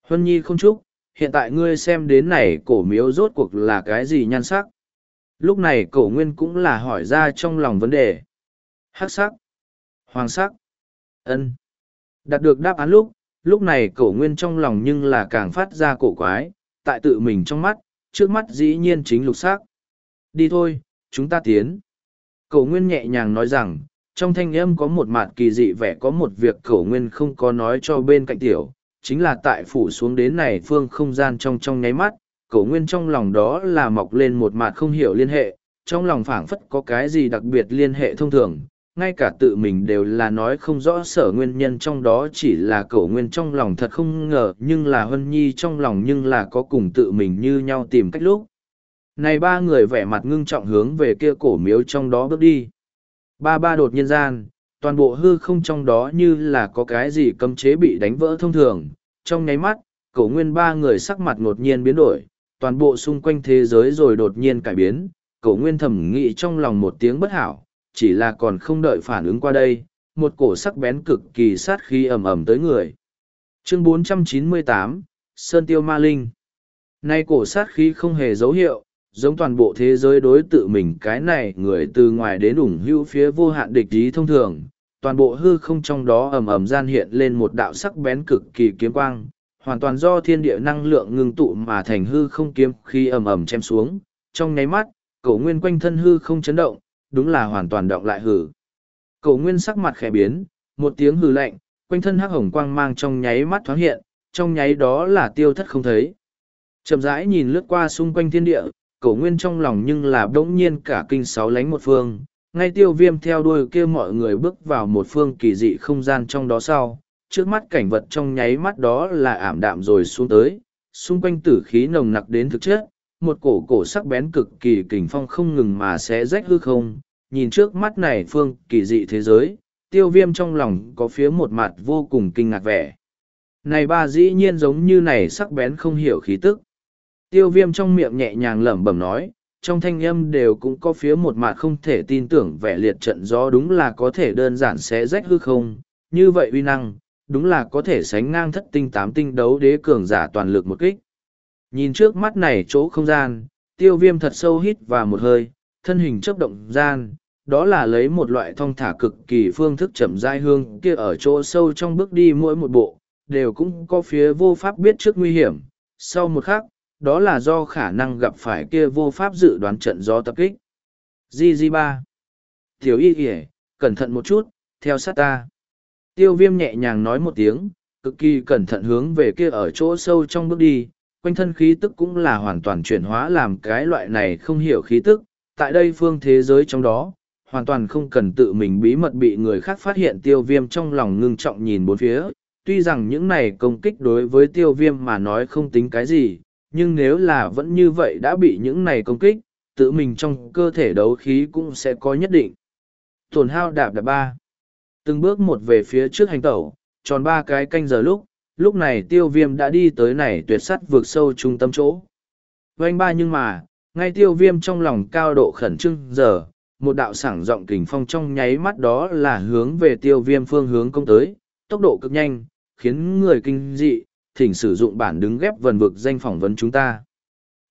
Huân Nhi không chúc, hiện tại ngươi xem đến này cổ miếu rốt cuộc là cái gì nhan sắc. Lúc này cổ nguyên cũng là hỏi ra trong lòng vấn đề. Hắc sắc, hoàng sắc, ân. Đạt được đáp án lúc, lúc này cổ nguyên trong lòng nhưng là càng phát ra cổ quái, tại tự mình trong mắt, trước mắt dĩ nhiên chính lục sắc Đi thôi, chúng ta tiến. Cổ nguyên nhẹ nhàng nói rằng, trong thanh âm có một mạt kỳ dị vẻ có một việc cổ nguyên không có nói cho bên cạnh tiểu, chính là tại phủ xuống đến này phương không gian trong trong nháy mắt, cổ nguyên trong lòng đó là mọc lên một mặt không hiểu liên hệ, trong lòng phảng phất có cái gì đặc biệt liên hệ thông thường, ngay cả tự mình đều là nói không rõ sở nguyên nhân trong đó chỉ là cổ nguyên trong lòng thật không ngờ nhưng là hân nhi trong lòng nhưng là có cùng tự mình như nhau tìm cách lúc. Này ba người vẻ mặt ngưng trọng hướng về kia cổ miếu trong đó bước đi. Ba ba đột nhiên gian toàn bộ hư không trong đó như là có cái gì cấm chế bị đánh vỡ thông thường. Trong nháy mắt cổ nguyên ba người sắc mặt ngột nhiên biến đổi toàn bộ xung quanh thế giới rồi đột nhiên cải biến cổ nguyên thẩm nghĩ trong lòng một tiếng bất hảo chỉ là còn không đợi phản ứng qua đây, một cổ sắc bén cực kỳ sát khí ầm ầm tới người. Chương 498, Sơn Tiêu Ma Linh Nay cổ sát khí không hề dấu hiệu, giống toàn bộ thế giới đối tự mình cái này người từ ngoài đến ủng hữu phía vô hạn địch ý thông thường, toàn bộ hư không trong đó ầm ầm gian hiện lên một đạo sắc bén cực kỳ kiếm quang, hoàn toàn do thiên địa năng lượng ngưng tụ mà thành hư không kiếm khi ầm ầm chém xuống, trong nháy mắt, cổ nguyên quanh thân hư không chấn động, đúng là hoàn toàn động lại hử. Cổ nguyên sắc mặt khẽ biến, một tiếng hư lạnh, quanh thân hắc hồng quang mang trong nháy mắt thoáng hiện, trong nháy đó là tiêu thất không thấy. Chậm rãi nhìn lướt qua xung quanh thiên địa, cổ nguyên trong lòng nhưng là đống nhiên cả kinh sáu lánh một phương. Ngay tiêu viêm theo đuôi kia mọi người bước vào một phương kỳ dị không gian trong đó sau, trước mắt cảnh vật trong nháy mắt đó là ảm đạm rồi xuống tới, xung quanh tử khí nồng nặc đến thực chất, một cổ cổ sắc bén cực kỳ kình phong không ngừng mà sẽ rách hư không, nhìn trước mắt này phương kỳ dị thế giới, tiêu viêm trong lòng có phía một mặt vô cùng kinh ngạc vẻ. Này ba dĩ nhiên giống như này sắc bén không hiểu khí tức. Tiêu viêm trong miệng nhẹ nhàng lẩm bẩm nói, trong thanh âm đều cũng có phía một mặt không thể tin tưởng vẻ liệt trận gió đúng là có thể đơn giản sẽ rách hư không, như vậy uy năng, đúng là có thể sánh ngang thất tinh tám tinh đấu đế cường giả toàn lực một kích. Nhìn trước mắt này chỗ không gian, tiêu viêm thật sâu hít và một hơi, thân hình chấp động gian, đó là lấy một loại thong thả cực kỳ phương thức chậm dai hương kia ở chỗ sâu trong bước đi mỗi một bộ, đều cũng có phía vô pháp biết trước nguy hiểm. Sau một khắc, đó là do khả năng gặp phải kia vô pháp dự đoán trận gió tập kích. Di Di ba Tiểu y kìa, cẩn thận một chút, theo sát ta. Tiêu viêm nhẹ nhàng nói một tiếng, cực kỳ cẩn thận hướng về kia ở chỗ sâu trong bước đi, quanh thân khí tức cũng là hoàn toàn chuyển hóa làm cái loại này không hiểu khí tức, tại đây phương thế giới trong đó, hoàn toàn không cần tự mình bí mật bị người khác phát hiện tiêu viêm trong lòng ngưng trọng nhìn bốn phía. Tuy rằng những này công kích đối với tiêu viêm mà nói không tính cái gì, nhưng nếu là vẫn như vậy đã bị những này công kích, tự mình trong cơ thể đấu khí cũng sẽ có nhất định. Tổn hao đạp đạp ba. Từng bước một về phía trước hành tẩu, tròn ba cái canh giờ lúc, lúc này tiêu viêm đã đi tới này tuyệt sắt vượt sâu trung tâm chỗ. Vành ba nhưng mà, ngay tiêu viêm trong lòng cao độ khẩn trương giờ, một đạo sảng rộng kình phong trong nháy mắt đó là hướng về tiêu viêm phương hướng công tới, tốc độ cực nhanh, khiến người kinh dị, thỉnh sử dụng bản đứng ghép vần vực danh phỏng vấn chúng ta.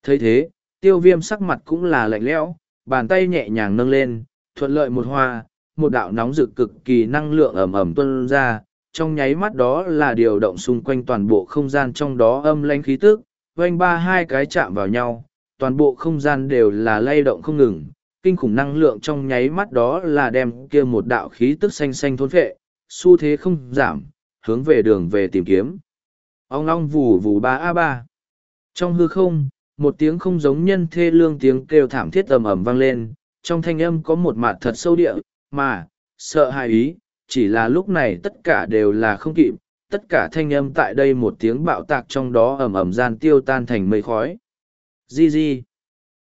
thấy thế, tiêu viêm sắc mặt cũng là lạnh lẽo, bàn tay nhẹ nhàng nâng lên, thuận lợi một hoa, một đạo nóng rực cực kỳ năng lượng ẩm ẩm tuân ra, trong nháy mắt đó là điều động xung quanh toàn bộ không gian trong đó âm lanh khí tức, quanh ba hai cái chạm vào nhau, toàn bộ không gian đều là lay động không ngừng, kinh khủng năng lượng trong nháy mắt đó là đem kia một đạo khí tức xanh xanh thôn phệ, xu thế không giảm, hướng về đường về tìm kiếm. Ông long vù vù ba a ba. Trong hư không, một tiếng không giống nhân thê lương tiếng kêu thảm thiết ầm ầm vang lên, trong thanh âm có một mạt thật sâu địa, mà, sợ hãi ý, chỉ là lúc này tất cả đều là không kịp, tất cả thanh âm tại đây một tiếng bạo tạc trong đó ầm ầm gian tiêu tan thành mây khói. Di di.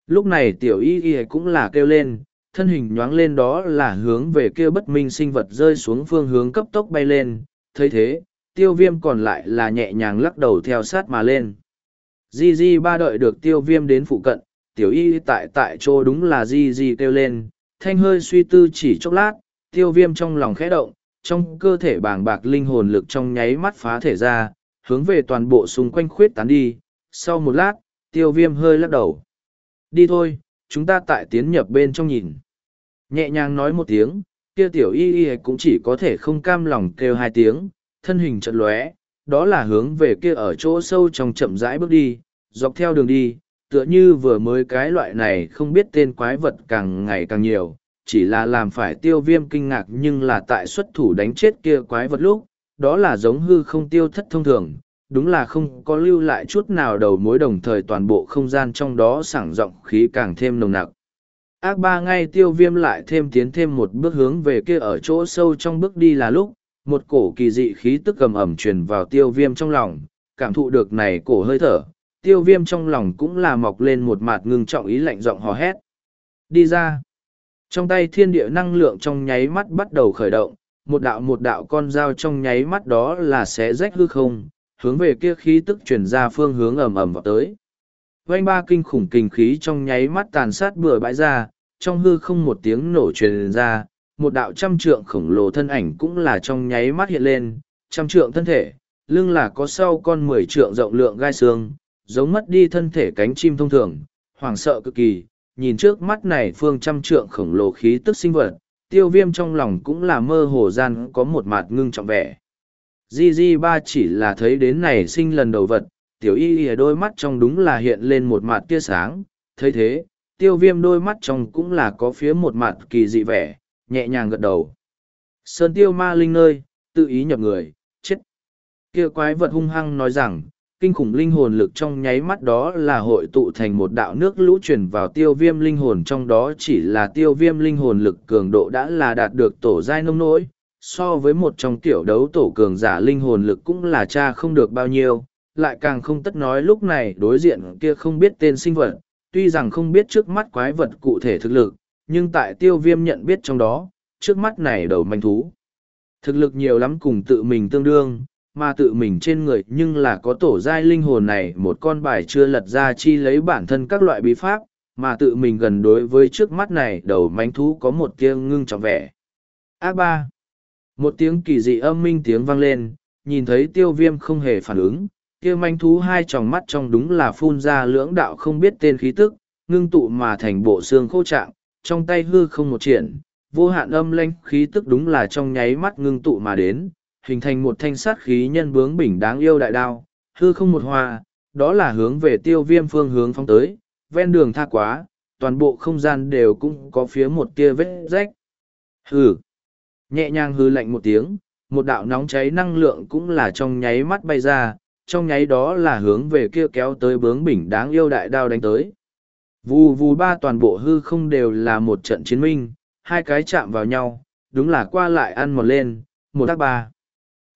Lúc này tiểu y y cũng là kêu lên, thân hình nhoáng lên đó là hướng về kia bất minh sinh vật rơi xuống phương hướng cấp tốc bay lên, thấy thế, tiêu viêm còn lại là nhẹ nhàng lắc đầu theo sát mà lên. Di Di ba đợi được tiêu viêm đến phụ cận, tiểu y tại tại chỗ đúng là Di Di kêu lên, thanh hơi suy tư chỉ chốc lát, tiêu viêm trong lòng khẽ động, trong cơ thể bàng bạc linh hồn lực trong nháy mắt phá thể ra, hướng về toàn bộ xung quanh khuyết tán đi. Sau một lát, tiêu viêm hơi lắc đầu. Đi thôi, chúng ta tại tiến nhập bên trong nhìn. Nhẹ nhàng nói một tiếng, kia tiểu y y cũng chỉ có thể không cam lòng kêu hai tiếng, thân hình chật lóe, đó là hướng về kia ở chỗ sâu trong chậm rãi bước đi, dọc theo đường đi, tựa như vừa mới cái loại này không biết tên quái vật càng ngày càng nhiều, chỉ là làm phải tiêu viêm kinh ngạc nhưng là tại xuất thủ đánh chết kia quái vật lúc, đó là giống hư không tiêu thất thông thường, đúng là không có lưu lại chút nào đầu mối đồng thời toàn bộ không gian trong đó sảng rộng khí càng thêm nồng nặc. Ác ba ngay tiêu viêm lại thêm tiến thêm một bước hướng về kia ở chỗ sâu trong bước đi là lúc, một cổ kỳ dị khí tức cầm ẩm truyền vào tiêu viêm trong lòng, cảm thụ được này cổ hơi thở, tiêu viêm trong lòng cũng là mọc lên một mặt ngưng trọng ý lạnh giọng hò hét. Đi ra. Trong tay thiên địa năng lượng trong nháy mắt bắt đầu khởi động, một đạo một đạo con dao trong nháy mắt đó là sẽ rách hư không, hướng về kia khí tức chuyển ra phương hướng ầm ầm vào tới. Vành ba kinh khủng kinh khí trong nháy mắt tàn sát bừa bãi ra, trong hư không một tiếng nổ truyền ra, một đạo trăm trượng khổng lồ thân ảnh cũng là trong nháy mắt hiện lên, trăm trượng thân thể, lưng là có sau con mười trượng rộng lượng gai xương, giống mất đi thân thể cánh chim thông thường, hoảng sợ cực kỳ, nhìn trước mắt này phương trăm trượng khổng lồ khí tức sinh vật, tiêu viêm trong lòng cũng là mơ hồ gian có một mặt ngưng trọng vẻ. Di Di ba chỉ là thấy đến này sinh lần đầu vật, tiểu y y đôi mắt trong đúng là hiện lên một mặt tia sáng, thấy thế, tiêu viêm đôi mắt trong cũng là có phía một mặt kỳ dị vẻ, nhẹ nhàng gật đầu. Sơn tiêu ma linh nơi, tự ý nhập người, chết. Kia quái vật hung hăng nói rằng, kinh khủng linh hồn lực trong nháy mắt đó là hội tụ thành một đạo nước lũ chuyển vào tiêu viêm linh hồn trong đó chỉ là tiêu viêm linh hồn lực cường độ đã là đạt được tổ giai nông nỗi, so với một trong tiểu đấu tổ cường giả linh hồn lực cũng là cha không được bao nhiêu. Lại càng không tất nói lúc này đối diện kia không biết tên sinh vật, tuy rằng không biết trước mắt quái vật cụ thể thực lực, nhưng tại tiêu viêm nhận biết trong đó, trước mắt này đầu manh thú. Thực lực nhiều lắm cùng tự mình tương đương mà tự mình trên người nhưng là có tổ giai linh hồn này một con bài chưa lật ra chi lấy bản thân các loại bí pháp, mà tự mình gần đối với trước mắt này đầu mánh thú có một tiếng ngưng trọng vẻ. Ác ba. Một tiếng kỳ dị âm minh tiếng vang lên, nhìn thấy tiêu viêm không hề phản ứng, kia manh thú hai tròng mắt trong đúng là phun ra lưỡng đạo không biết tên khí tức, ngưng tụ mà thành bộ xương khô trạng, trong tay hư không một triển, vô hạn âm lanh khí tức đúng là trong nháy mắt ngưng tụ mà đến, hình thành một thanh sát khí nhân bướng bỉnh đáng yêu đại đao, hư không một hoa, đó là hướng về tiêu viêm phương hướng phóng tới, ven đường tha quá, toàn bộ không gian đều cũng có phía một tia vết rách. Hừ, nhẹ nhàng hư lạnh một tiếng, một đạo nóng cháy năng lượng cũng là trong nháy mắt bay ra, trong nháy đó là hướng về kia kéo tới bướng bỉnh đáng yêu đại đao đánh tới. Vù vù ba toàn bộ hư không đều là một trận chiến minh, hai cái chạm vào nhau, đúng là qua lại ăn một lên, một tác ba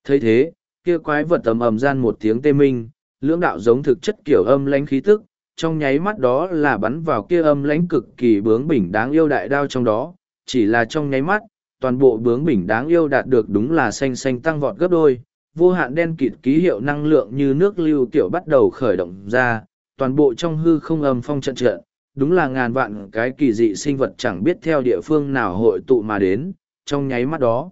thấy thế, kia quái vật tầm ầm gian một tiếng tê minh, lưỡng đạo giống thực chất kiểu âm lãnh khí tức, trong nháy mắt đó là bắn vào kia âm lãnh cực kỳ bướng bỉnh đáng yêu đại đao trong đó, chỉ là trong nháy mắt, toàn bộ bướng bỉnh đáng yêu đạt được đúng là xanh xanh tăng vọt gấp đôi, vô hạn đen kịt ký hiệu năng lượng như nước lưu tiểu bắt đầu khởi động ra, toàn bộ trong hư không âm phong trận trận, đúng là ngàn vạn cái kỳ dị sinh vật chẳng biết theo địa phương nào hội tụ mà đến, trong nháy mắt đó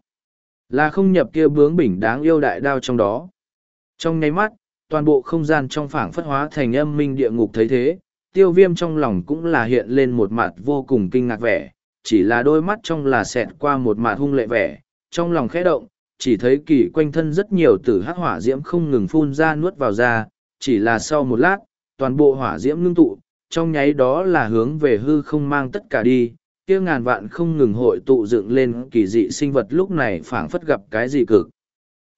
là không nhập kia bướng bỉnh đáng yêu đại đao trong đó. Trong nháy mắt, toàn bộ không gian trong phảng phất hóa thành âm minh địa ngục thấy thế, tiêu viêm trong lòng cũng là hiện lên một mặt vô cùng kinh ngạc vẻ, chỉ là đôi mắt trong là xẹt qua một mặt hung lệ vẻ, trong lòng khẽ động, chỉ thấy kỳ quanh thân rất nhiều tử hắc hỏa diễm không ngừng phun ra nuốt vào ra, chỉ là sau một lát, toàn bộ hỏa diễm ngưng tụ, trong nháy đó là hướng về hư không mang tất cả đi, kia ngàn vạn không ngừng hội tụ dựng lên kỳ dị sinh vật lúc này phảng phất gặp cái gì cực.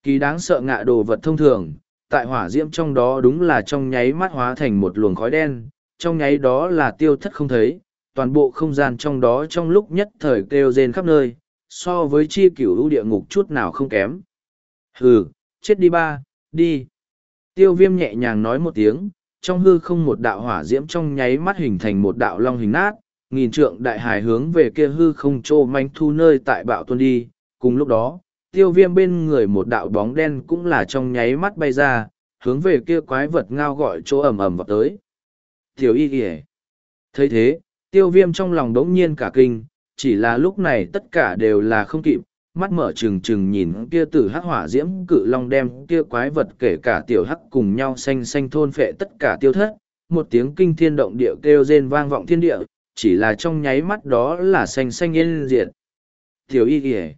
Kỳ đáng sợ ngạ đồ vật thông thường, tại hỏa diễm trong đó đúng là trong nháy mắt hóa thành một luồng khói đen, trong nháy đó là tiêu thất không thấy, toàn bộ không gian trong đó trong lúc nhất thời kêu rên khắp nơi, so với chi cửu lũ địa ngục chút nào không kém. Hừ, chết đi ba, đi. Tiêu viêm nhẹ nhàng nói một tiếng, trong hư không một đạo hỏa diễm trong nháy mắt hình thành một đạo long hình nát, nghìn trượng đại hải hướng về kia hư không trô manh thu nơi tại bạo tuân đi. Cùng lúc đó, tiêu viêm bên người một đạo bóng đen cũng là trong nháy mắt bay ra, hướng về kia quái vật ngao gọi chỗ ầm ầm vào tới. Tiểu y ỉa thấy thế, tiêu viêm trong lòng đ ố n g nhiên cả kinh, chỉ là lúc này tất cả đều là không kịp, mắt mở trừng trừng nhìn kia tử hắc hỏa diễm cự long đem kia quái vật kể cả tiểu hắc cùng nhau xanh xanh thôn phệ tất cả tiêu thất. Một tiếng kinh thiên động địa kêu rên vang vọng thiên địa chỉ là trong nháy mắt đó là xanh xanh yên diệt. Tiểu y kìa.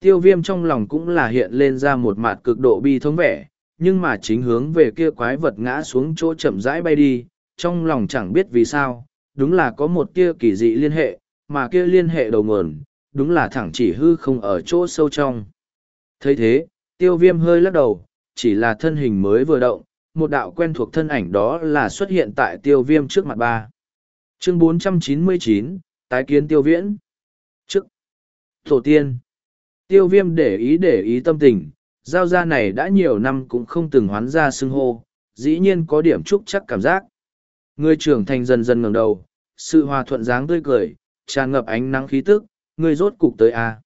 Tiêu viêm trong lòng cũng là hiện lên ra một mặt cực độ bi thống vẻ, nhưng mà chính hướng về kia quái vật ngã xuống chỗ chậm rãi bay đi, trong lòng chẳng biết vì sao, đúng là có một kia kỳ dị liên hệ, mà kia liên hệ đầu nguồn, đúng là thẳng chỉ hư không ở chỗ sâu trong. thấy thế, tiêu viêm hơi lắc đầu, chỉ là thân hình mới vừa động, một đạo quen thuộc thân ảnh đó là xuất hiện tại tiêu viêm trước mặt ba. Chương 499, Tái kiến tiêu viễn. Trước. Tổ tiên. Tiêu viêm để ý để ý tâm tình, giao gia này đã nhiều năm cũng không từng hoán ra xưng hô, dĩ nhiên có điểm trúc chắc cảm giác. Người trưởng thành dần dần ngẩng đầu, sự hòa thuận dáng tươi cười, tràn ngập ánh nắng khí tức, người rốt cục tới a.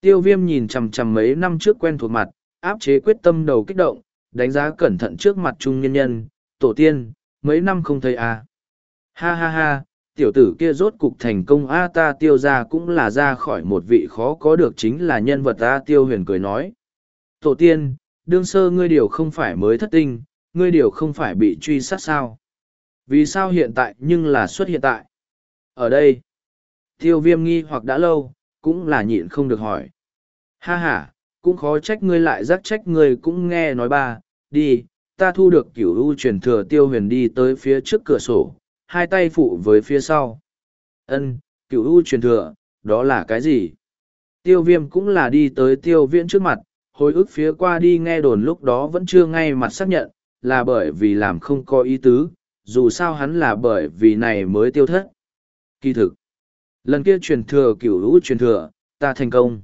Tiêu viêm nhìn chằm chằm mấy năm trước quen thuộc mặt, áp chế quyết tâm đầu kích động, đánh giá cẩn thận trước mặt trung nhân nhân, tổ tiên, mấy năm không thấy a. Ha ha ha, tiểu tử kia rốt cục thành công a ta tiêu ra cũng là ra khỏi một vị khó có được chính là nhân vật a tiêu huyền cười nói. Tổ tiên, đương sơ ngươi điều không phải mới thất tinh, ngươi điều không phải bị truy sát sao. Vì sao hiện tại nhưng là xuất hiện tại? Ở đây, tiêu viêm nghi hoặc đã lâu, cũng là nhịn không được hỏi. Ha ha, cũng khó trách ngươi lại giác trách ngươi cũng nghe nói ba, đi, ta thu được cửu u truyền thừa tiêu huyền đi tới phía trước cửa sổ, hai tay phụ với phía sau. Ân, cửu u truyền thừa, đó là cái gì? Tiêu viêm cũng là đi tới tiêu viễn trước mặt, hồi ức phía qua đi nghe đồn lúc đó vẫn chưa ngay mặt xác nhận, là bởi vì làm không có ý tứ, dù sao hắn là bởi vì này mới tiêu thất. Kỳ thực, lần kia truyền thừa cửu lũ truyền thừa, ta thành công.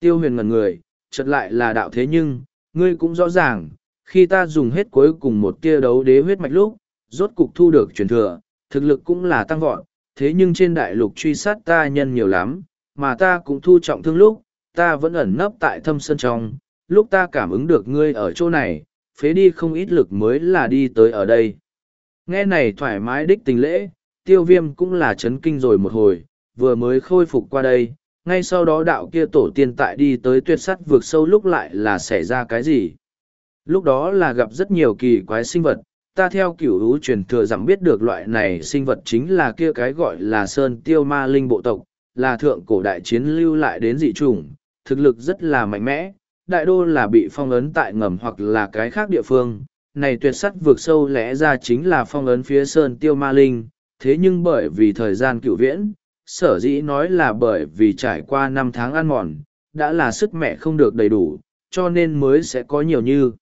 Tiêu huyền ngần người, chợt lại là đạo thế nhưng, ngươi cũng rõ ràng, khi ta dùng hết cuối cùng một tia đấu đế huyết mạch lúc, rốt cục thu được truyền thừa, thực lực cũng là tăng vọt, thế nhưng trên đại lục truy sát ta nhân nhiều lắm, mà ta cũng thu trọng thương lúc, ta vẫn ẩn nấp tại thâm sơn trong, lúc ta cảm ứng được ngươi ở chỗ này, phế đi không ít lực mới là đi tới ở đây. Nghe này thoải mái đích tình lễ, tiêu viêm cũng là chấn kinh rồi một hồi, vừa mới khôi phục qua đây, ngay sau đó đạo kia tổ tiên tại đi tới tuyệt sắt vượt sâu lúc lại là xảy ra cái gì. Lúc đó là gặp rất nhiều kỳ quái sinh vật, ta theo kiểu hữu truyền thừa rằng biết được loại này sinh vật chính là kia cái gọi là sơn tiêu ma linh bộ tộc, là thượng cổ đại chiến lưu lại đến dị chủng, thực lực rất là mạnh mẽ, đại đô là bị phong ấn tại ngầm hoặc là cái khác địa phương. Này tuyệt sắt vượt sâu lẽ ra chính là phong ấn phía sơn tiêu ma linh, thế nhưng bởi vì thời gian cựu viễn, sở dĩ nói là bởi vì trải qua năm tháng ăn mòn, đã là sức mẹ không được đầy đủ, cho nên mới sẽ có nhiều như.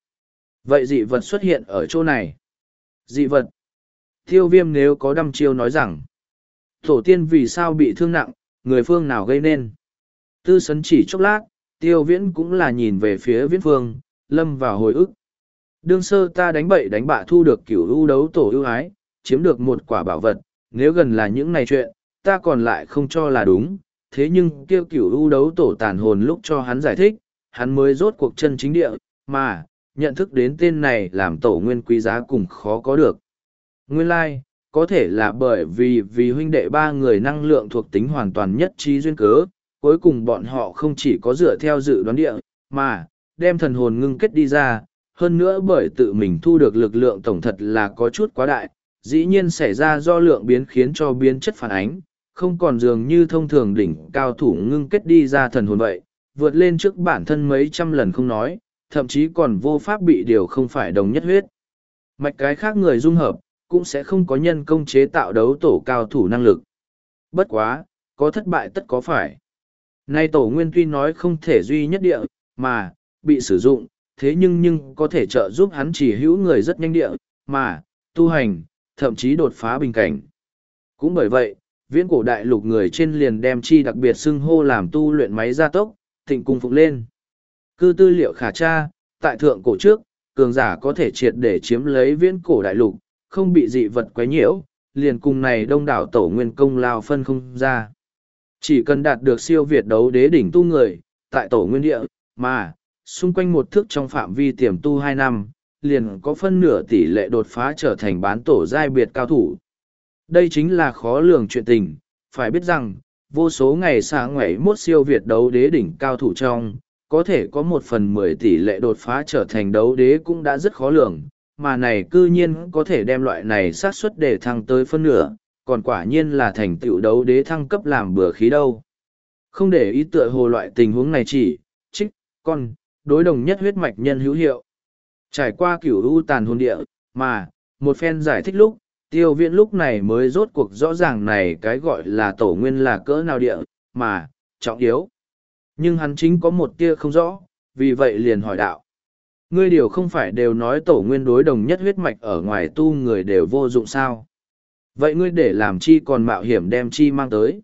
Vậy dị vật xuất hiện ở chỗ này. Dị vật. Tiêu viêm nếu có đăm chiêu nói rằng, tổ tiên vì sao bị thương nặng, người phương nào gây nên. Tư sấn chỉ chốc lát, tiêu viễn cũng là nhìn về phía viễn phương, lâm vào hồi ức. Đương sơ ta đánh bậy đánh bạ thu được kiểu ưu đấu tổ ưu ái, chiếm được một quả bảo vật, nếu gần là những này chuyện, ta còn lại không cho là đúng. Thế nhưng kêu kiểu ưu đấu tổ tàn hồn lúc cho hắn giải thích, hắn mới rốt cuộc chân chính địa, mà, nhận thức đến tên này làm tổ nguyên quý giá cùng khó có được. Nguyên lai, like, có thể là bởi vì vì huynh đệ ba người năng lượng thuộc tính hoàn toàn nhất trí duyên cớ, cuối cùng bọn họ không chỉ có dựa theo dự đoán địa, mà, đem thần hồn ngưng kết đi ra, hơn nữa bởi tự mình thu được lực lượng tổng thật là có chút quá đại, dĩ nhiên xảy ra do lượng biến khiến cho biến chất phản ánh, không còn dường như thông thường đỉnh cao thủ ngưng kết đi ra thần hồn vậy, vượt lên trước bản thân mấy trăm lần không nói, thậm chí còn vô pháp bị điều không phải đồng nhất huyết. Mạch cái khác người dung hợp, cũng sẽ không có nhân công chế tạo đấu tổ cao thủ năng lực. Bất quá, có thất bại tất có phải. Nay tổ nguyên tuy nói không thể duy nhất địa, mà, bị sử dụng, thế nhưng nhưng có thể trợ giúp hắn chỉ hữu người rất nhanh địa, mà, tu hành, thậm chí đột phá bình cảnh. Cũng bởi vậy, viễn cổ đại lục người trên liền đem chi đặc biệt xưng hô làm tu luyện máy gia tốc, thịnh cung phục lên. Cư tư liệu khả tra, tại thượng cổ trước, cường giả có thể triệt để chiếm lấy viễn cổ đại lục, không bị dị vật quấy nhiễu, liền cùng này đông đảo tổ nguyên công lao phân không ra. Chỉ cần đạt được siêu việt đấu đế đỉnh tu người, tại tổ nguyên địa, mà, xung quanh một thước trong phạm vi tiềm tu hai năm, liền có phân nửa tỷ lệ đột phá trở thành bán tổ giai biệt cao thủ. Đây chính là khó lường chuyện tình, phải biết rằng, vô số ngày xa ngoảy mốt siêu việt đấu đế đỉnh cao thủ trong, có thể có một phần mười tỷ lệ đột phá trở thành đấu đế cũng đã rất khó lường, mà này cư nhiên có thể đem loại này xác suất để thăng tới phân nửa, còn quả nhiên là thành tựu đấu đế thăng cấp làm bừa khí đâu. Không để ý tựa hồ loại tình huống này chỉ, trích, con, đối đồng nhất huyết mạch nhân hữu hiệu. Trải qua kiểu u tàn hồn địa, mà, một phen giải thích lúc, Tiêu viễn lúc này mới rốt cuộc rõ ràng này cái gọi là tổ nguyên là cỡ nào địa, mà, trọng yếu. Nhưng hắn chính có một tia không rõ, vì vậy liền hỏi đạo. Ngươi điều không phải đều nói tổ nguyên đối đồng nhất huyết mạch ở ngoài tu người đều vô dụng sao. Vậy ngươi để làm chi còn mạo hiểm đem chi mang tới.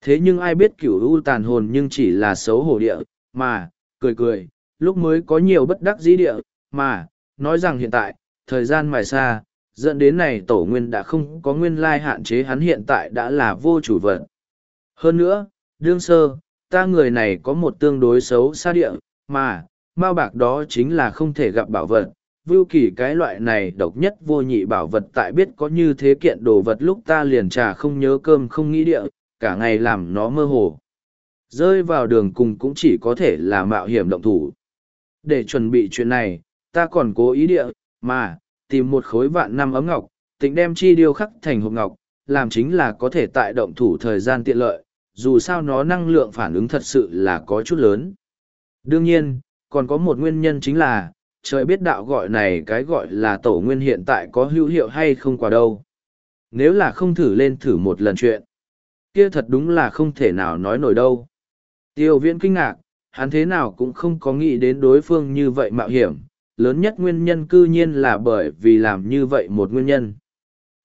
Thế nhưng ai biết cửu u tàn hồn nhưng chỉ là xấu hổ địa, mà, cười cười, lúc mới có nhiều bất đắc dĩ địa, mà, nói rằng hiện tại, thời gian mài xa, dẫn đến này tổ nguyên đã không có nguyên lai hạn chế hắn hiện tại đã là vô chủ vật. Hơn nữa, đương sơ, ta người này có một tương đối xấu xa địa, mà, mao bạc đó chính là không thể gặp bảo vật. Vưu kỳ cái loại này độc nhất vô nhị bảo vật tại biết có như thế kiện đồ vật lúc ta liền trà không nhớ cơm không nghĩ địa, cả ngày làm nó mơ hồ. Rơi vào đường cùng cũng chỉ có thể là mạo hiểm động thủ. Để chuẩn bị chuyện này, ta còn cố ý địa, mà, tìm một khối vạn năm ấm ngọc, tính đem chi điêu khắc thành hộp ngọc, làm chính là có thể tại động thủ thời gian tiện lợi, dù sao nó năng lượng phản ứng thật sự là có chút lớn. Đương nhiên, còn có một nguyên nhân chính là, trời biết đạo gọi này cái gọi là tổ nguyên hiện tại có hữu hiệu hay không qua đâu. Nếu là không thử lên thử một lần chuyện, kia thật đúng là không thể nào nói nổi đâu. Tiêu viễn kinh ngạc, hắn thế nào cũng không có nghĩ đến đối phương như vậy mạo hiểm, lớn nhất nguyên nhân cư nhiên là bởi vì làm như vậy một nguyên nhân.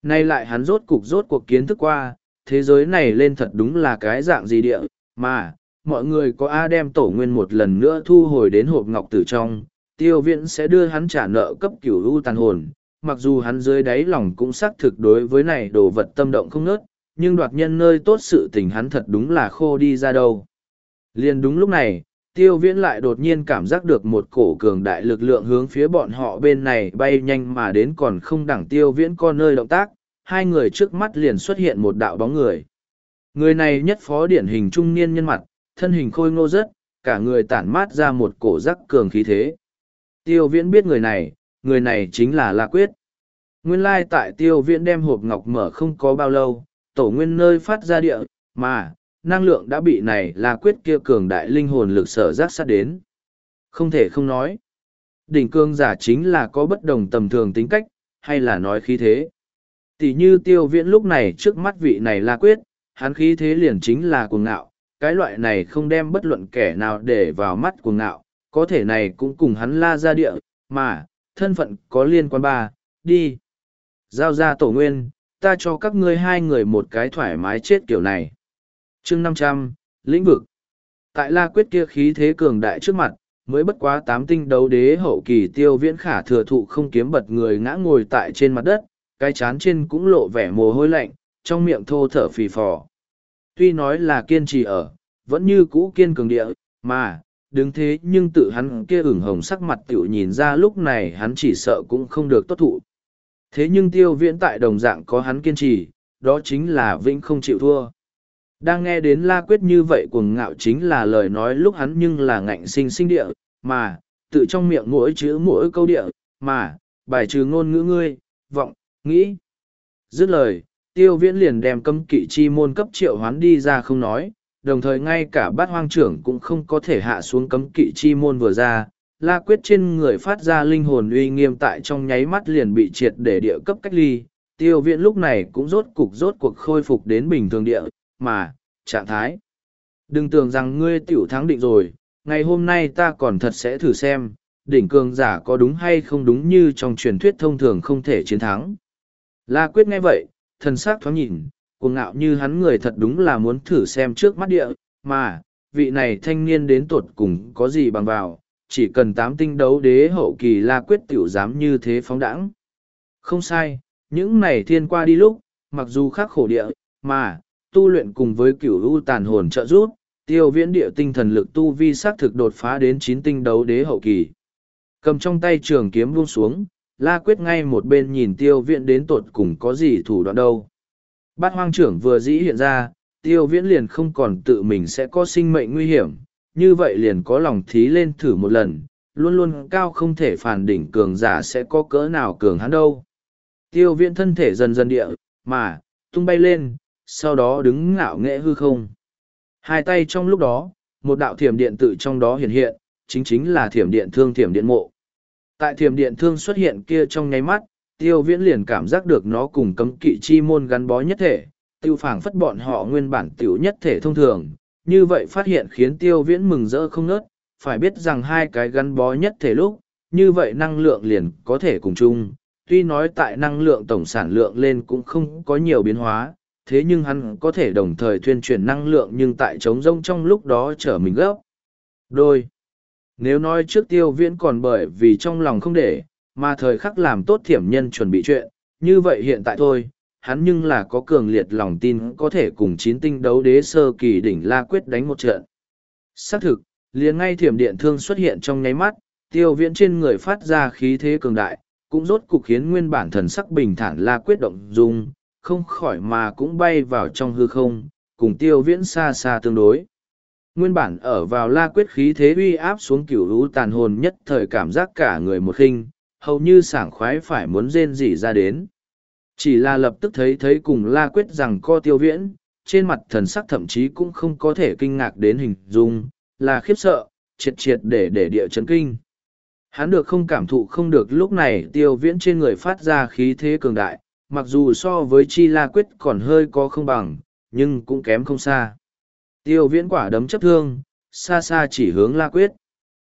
Nay lại hắn rốt cục rốt cuộc kiến thức qua, thế giới này lên thật đúng là cái dạng gì địa, mà, mọi người có A đem tổ nguyên một lần nữa thu hồi đến hộp ngọc tử trong, tiêu viễn sẽ đưa hắn trả nợ cấp cửu u tàn hồn, mặc dù hắn dưới đáy lòng cũng xác thực đối với này đồ vật tâm động không nớt, nhưng đoạt nhân nơi tốt sự tình hắn thật đúng là khô đi ra đâu. Liền đúng lúc này, tiêu viễn lại đột nhiên cảm giác được một cổ cường đại lực lượng hướng phía bọn họ bên này bay nhanh mà đến còn không đẳng tiêu viễn con nơi động tác, hai người trước mắt liền xuất hiện một đạo bóng người. Người này nhất phó điển hình trung niên nhân mặt, thân hình khôi ngô rất, cả người tản mát ra một cổ giác cường khí thế. Tiêu viễn biết người này, người này chính là La Quyết. Nguyên lai tại tiêu viễn đem hộp ngọc mở không có bao lâu, tổ nguyên nơi phát ra địa, mà, năng lượng đã bị này La Quyết kia cường đại linh hồn lực sở giác sát đến. Không thể không nói. Đỉnh cương giả chính là có bất đồng tầm thường tính cách, hay là nói khí thế. Tỷ như tiêu viễn lúc này trước mắt vị này La Quyết, hắn khí thế liền chính là cuồng ngạo, cái loại này không đem bất luận kẻ nào để vào mắt cuồng ngạo, có thể này cũng cùng hắn la ra địa, mà, thân phận có liên quan ba, đi. Giao ra tổ nguyên, ta cho các ngươi hai người một cái thoải mái chết kiểu này. chương năm trăm lĩnh vực. Tại la quyết kia khí thế cường đại trước mặt, mới bất quá tám tinh đấu đế hậu kỳ tiêu viễn khả thừa thụ không kiếm bật người ngã ngồi tại trên mặt đất, cái chán trên cũng lộ vẻ mồ hôi lạnh, trong miệng thô thở phì phò. Tuy nói là kiên trì ở, vẫn như cũ kiên cường địa, mà, đứng thế nhưng tự hắn kia ửng hồng sắc mặt tiểu nhìn ra lúc này hắn chỉ sợ cũng không được tốt thụ. Thế nhưng tiêu viễn tại đồng dạng có hắn kiên trì, đó chính là vĩnh không chịu thua. Đang nghe đến la quyết như vậy cuồng ngạo chính là lời nói lúc hắn nhưng là ngạnh sinh sinh địa, mà, tự trong miệng mỗi chữ mỗi câu địa, mà, bài trừ ngôn ngữ ngươi, vọng, nghĩ. Dứt lời, tiêu viễn liền đem cấm kỵ chi môn cấp triệu hoán đi ra không nói, đồng thời ngay cả bát hoang trưởng cũng không có thể hạ xuống cấm kỵ chi môn vừa ra. La quyết trên người phát ra linh hồn uy nghiêm tại trong nháy mắt liền bị triệt để địa cấp cách ly, tiêu viễn lúc này cũng rốt cục rốt cuộc khôi phục đến bình thường địa, mà, trạng thái. Đừng tưởng rằng ngươi tiểu thắng định rồi, ngày hôm nay ta còn thật sẽ thử xem, đỉnh cường giả có đúng hay không đúng như trong truyền thuyết thông thường không thể chiến thắng. La quyết nghe vậy, thần sắc thoáng nhìn, cuồng ngạo như hắn người thật đúng là muốn thử xem trước mắt địa, mà, vị này thanh niên đến tuột cùng có gì bằng vào, chỉ cần tám tinh đấu đế hậu kỳ la quyết tiểu dám như thế phóng đẳng, Không sai, những này thiên qua đi lúc, mặc dù khắc khổ địa, mà, tu luyện cùng với cửu u tàn hồn trợ giúp, tiêu viễn địa tinh thần lực tu vi xác thực đột phá đến chín tinh đấu đế hậu kỳ. Cầm trong tay trường kiếm buông xuống, la quyết ngay một bên nhìn tiêu viễn đến tột cùng có gì thủ đoạn đâu. Bát hoang trưởng vừa dĩ hiện ra, tiêu viễn liền không còn tự mình sẽ có sinh mệnh nguy hiểm, như vậy liền có lòng thí lên thử một lần, luôn luôn cao không thể phản đỉnh cường giả sẽ có cỡ nào cường hắn đâu. Tiêu viễn thân thể dần dần địa, mà, tung bay lên, sau đó đứng ngạo nghễ hư không. Hai tay trong lúc đó, một đạo thiểm điện tự trong đó hiện hiện, chính chính là thiểm điện thương thiểm điện mộ. Tại thiềm điện thương xuất hiện kia trong nháy mắt, tiêu viễn liền cảm giác được nó cùng cấm kỵ chi môn gắn bó nhất thể, tiêu phảng phất bọn họ nguyên bản tiểu nhất thể thông thường. Như vậy phát hiện khiến tiêu viễn mừng rỡ không nớt, phải biết rằng hai cái gắn bó nhất thể lúc, như vậy năng lượng liền có thể cùng chung. Tuy nói tại năng lượng tổng sản lượng lên cũng không có nhiều biến hóa, thế nhưng hắn có thể đồng thời thuyên chuyển năng lượng nhưng tại trống rông trong lúc đó trở mình gấp. Đôi. Nếu nói trước tiêu viễn còn bởi vì trong lòng không để, mà thời khắc làm tốt thiểm nhân chuẩn bị chuyện, như vậy hiện tại thôi, hắn nhưng là có cường liệt lòng tin có thể cùng chín tinh đấu đế sơ kỳ đỉnh La Quyết đánh một trận. Xác thực, liền ngay thiểm điện thương xuất hiện trong nháy mắt, tiêu viễn trên người phát ra khí thế cường đại, cũng rốt cục khiến nguyên bản thần sắc bình thản La Quyết động dung, không khỏi mà cũng bay vào trong hư không, cùng tiêu viễn xa xa tương đối. Nguyên bản ở vào la quyết khí thế uy áp xuống cửu lũ tàn hồn nhất thời cảm giác cả người một khinh, hầu như sảng khoái phải muốn rên rỉ ra đến. Chỉ là lập tức thấy thấy cùng la quyết rằng co tiêu viễn, trên mặt thần sắc thậm chí cũng không có thể kinh ngạc đến hình dung, là khiếp sợ, triệt triệt để để địa chấn kinh. Hắn được không cảm thụ không được lúc này tiêu viễn trên người phát ra khí thế cường đại, mặc dù so với chi la quyết còn hơi có không bằng, nhưng cũng kém không xa. Tiêu viễn quả đấm chấp thương, xa xa chỉ hướng la quyết.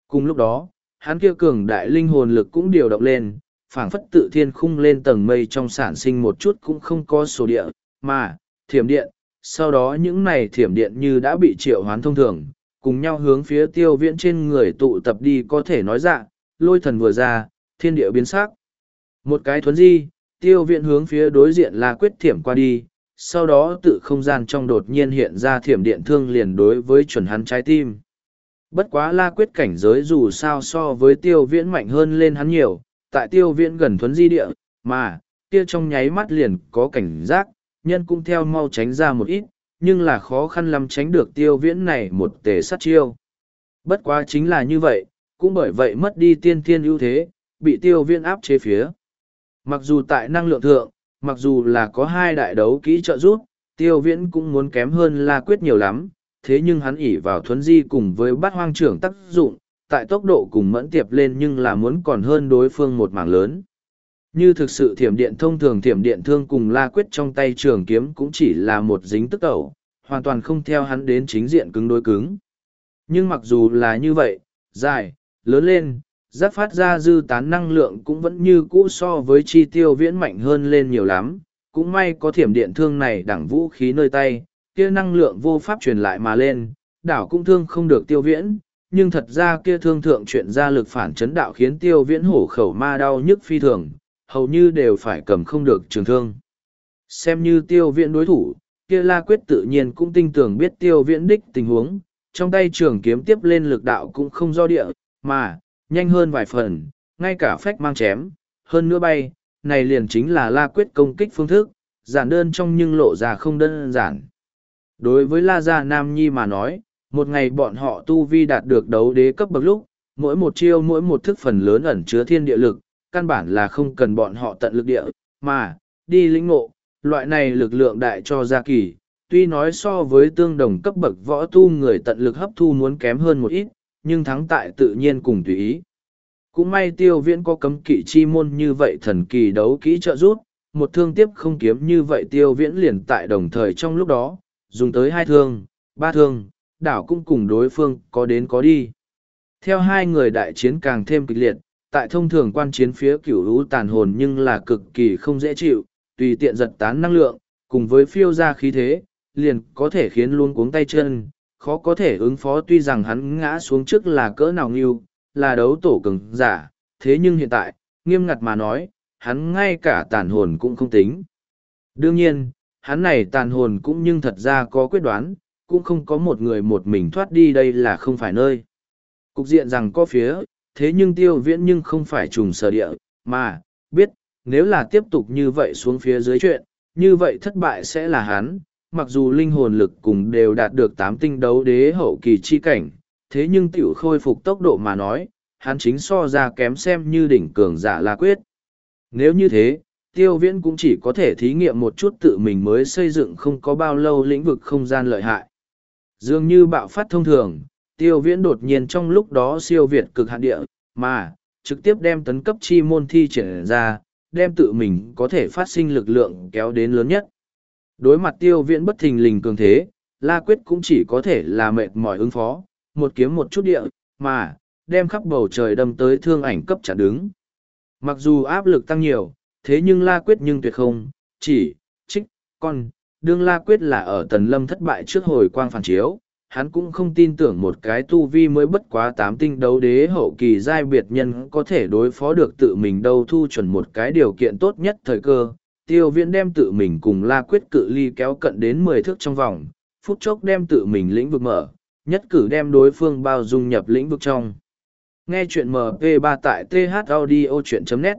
Cùng lúc đó, hắn kia cường đại linh hồn lực cũng điều động lên, phảng phất tự thiên khung lên tầng mây trong sản sinh một chút cũng không có số địa, mà, thiểm điện, sau đó những này thiểm điện như đã bị triệu hoán thông thường, cùng nhau hướng phía tiêu viễn trên người tụ tập đi có thể nói dạ, lôi thần vừa ra, thiên địa biến sắc. Một cái thuấn di, tiêu viễn hướng phía đối diện là quyết thiểm qua đi, sau đó tự không gian trong đột nhiên hiện ra thiểm điện thương liền đối với chuẩn hắn trái tim. Bất quá la quyết cảnh giới dù sao so với tiêu viễn mạnh hơn lên hắn nhiều, tại tiêu viễn gần thuấn di địa, mà, kia trong nháy mắt liền có cảnh giác, nhân cũng theo mau tránh ra một ít, nhưng là khó khăn lắm tránh được tiêu viễn này một tề sát chiêu. Bất quá chính là như vậy, cũng bởi vậy mất đi tiên thiên ưu thế, bị tiêu viễn áp chế phía. Mặc dù tại năng lượng thượng, mặc dù là có hai đại đấu kỹ trợ giúp, tiêu viễn cũng muốn kém hơn La Quyết nhiều lắm, thế nhưng hắn ỉ vào thuấn di cùng với bát hoang trưởng tác dụng, tại tốc độ cùng mẫn tiệp lên nhưng là muốn còn hơn đối phương một mảng lớn. Như thực sự thiểm điện thông thường thiểm điện thương cùng La Quyết trong tay trường kiếm cũng chỉ là một dính tức ẩu, hoàn toàn không theo hắn đến chính diện cứng đối cứng. Nhưng mặc dù là như vậy, dài, lớn lên, giác phát ra dư tán năng lượng cũng vẫn như cũ so với chi tiêu viễn mạnh hơn lên nhiều lắm. Cũng may có thiểm điện thương này đẳng vũ khí nơi tay, kia năng lượng vô pháp truyền lại mà lên, đảo cũng thương không được tiêu viễn, nhưng thật ra kia thương thượng chuyện ra lực phản chấn đạo khiến tiêu viễn hổ khẩu ma đau nhức phi thường, hầu như đều phải cầm không được trường thương. Xem như tiêu viễn đối thủ, kia la quyết tự nhiên cũng tinh tưởng biết tiêu viễn đích tình huống, trong tay trường kiếm tiếp lên lực đạo cũng không do địa, mà, nhanh hơn vài phần, ngay cả phách mang chém, hơn nữa bay, này liền chính là la quyết công kích phương thức, giản đơn trong nhưng lộ ra không đơn giản. Đối với La Gia Nam Nhi mà nói, một ngày bọn họ tu vi đạt được đấu đế cấp bậc lúc, mỗi một chiêu mỗi một thức phần lớn ẩn chứa thiên địa lực, căn bản là không cần bọn họ tận lực địa, mà, đi lĩnh ngộ, loại này lực lượng đại cho gia kỳ, tuy nói so với tương đồng cấp bậc võ tu người tận lực hấp thu muốn kém hơn một ít, nhưng thắng tại tự nhiên cùng tùy ý. Cũng may tiêu viễn có cấm kỵ chi môn như vậy thần kỳ đấu kỹ trợ rút, một thương tiếp không kiếm như vậy tiêu viễn liền tại đồng thời trong lúc đó, dùng tới hai thương, ba thương, đảo cũng cùng đối phương có đến có đi. Theo hai người đại chiến càng thêm kịch liệt, tại thông thường quan chiến phía cửu lũ tàn hồn nhưng là cực kỳ không dễ chịu, tùy tiện giật tán năng lượng, cùng với phiêu ra khí thế, liền có thể khiến luôn cuống tay chân, khó có thể ứng phó tuy rằng hắn ngã xuống trước là cỡ nào nghiêu, là đấu tổ cường giả, thế nhưng hiện tại, nghiêm ngặt mà nói, hắn ngay cả tàn hồn cũng không tính. Đương nhiên, hắn này tàn hồn cũng nhưng thật ra có quyết đoán, cũng không có một người một mình thoát đi đây là không phải nơi. Cục diện rằng có phía, thế nhưng tiêu viễn nhưng không phải trùng sở địa, mà, biết, nếu là tiếp tục như vậy xuống phía dưới chuyện, như vậy thất bại sẽ là hắn, mặc dù linh hồn lực cùng đều đạt được tám tinh đấu đế hậu kỳ chi cảnh, thế nhưng tiểu khôi phục tốc độ mà nói, hắn chính so ra kém xem như đỉnh cường giả la quyết. Nếu như thế, tiêu viễn cũng chỉ có thể thí nghiệm một chút tự mình mới xây dựng không có bao lâu lĩnh vực không gian lợi hại. Dường như bạo phát thông thường, tiêu viễn đột nhiên trong lúc đó siêu việt cực hạn địa, mà, trực tiếp đem tấn cấp chi môn thi triển ra, đem tự mình có thể phát sinh lực lượng kéo đến lớn nhất. Đối mặt tiêu viễn bất thình lình cường thế, La Quyết cũng chỉ có thể là mệt mỏi ứng phó, một kiếm một chút địa, mà, đem khắp bầu trời đâm tới thương ảnh cấp chặn đứng. Mặc dù áp lực tăng nhiều, thế nhưng La Quyết nhưng tuyệt không, chỉ, trích, con, đương La Quyết là ở tần lâm thất bại trước hồi quang phản chiếu, hắn cũng không tin tưởng một cái tu vi mới bất quá tám tinh đấu đế hậu kỳ giai biệt nhân có thể đối phó được tự mình đâu thu chuẩn một cái điều kiện tốt nhất thời cơ. Tiêu viễn đem tự mình cùng La Quyết cự ly kéo cận đến mười thước trong vòng, phút chốc đem tự mình lĩnh vực mở, nhất cử đem đối phương bao dung nhập lĩnh vực trong. Nghe chuyện MP3 tại thaudio.net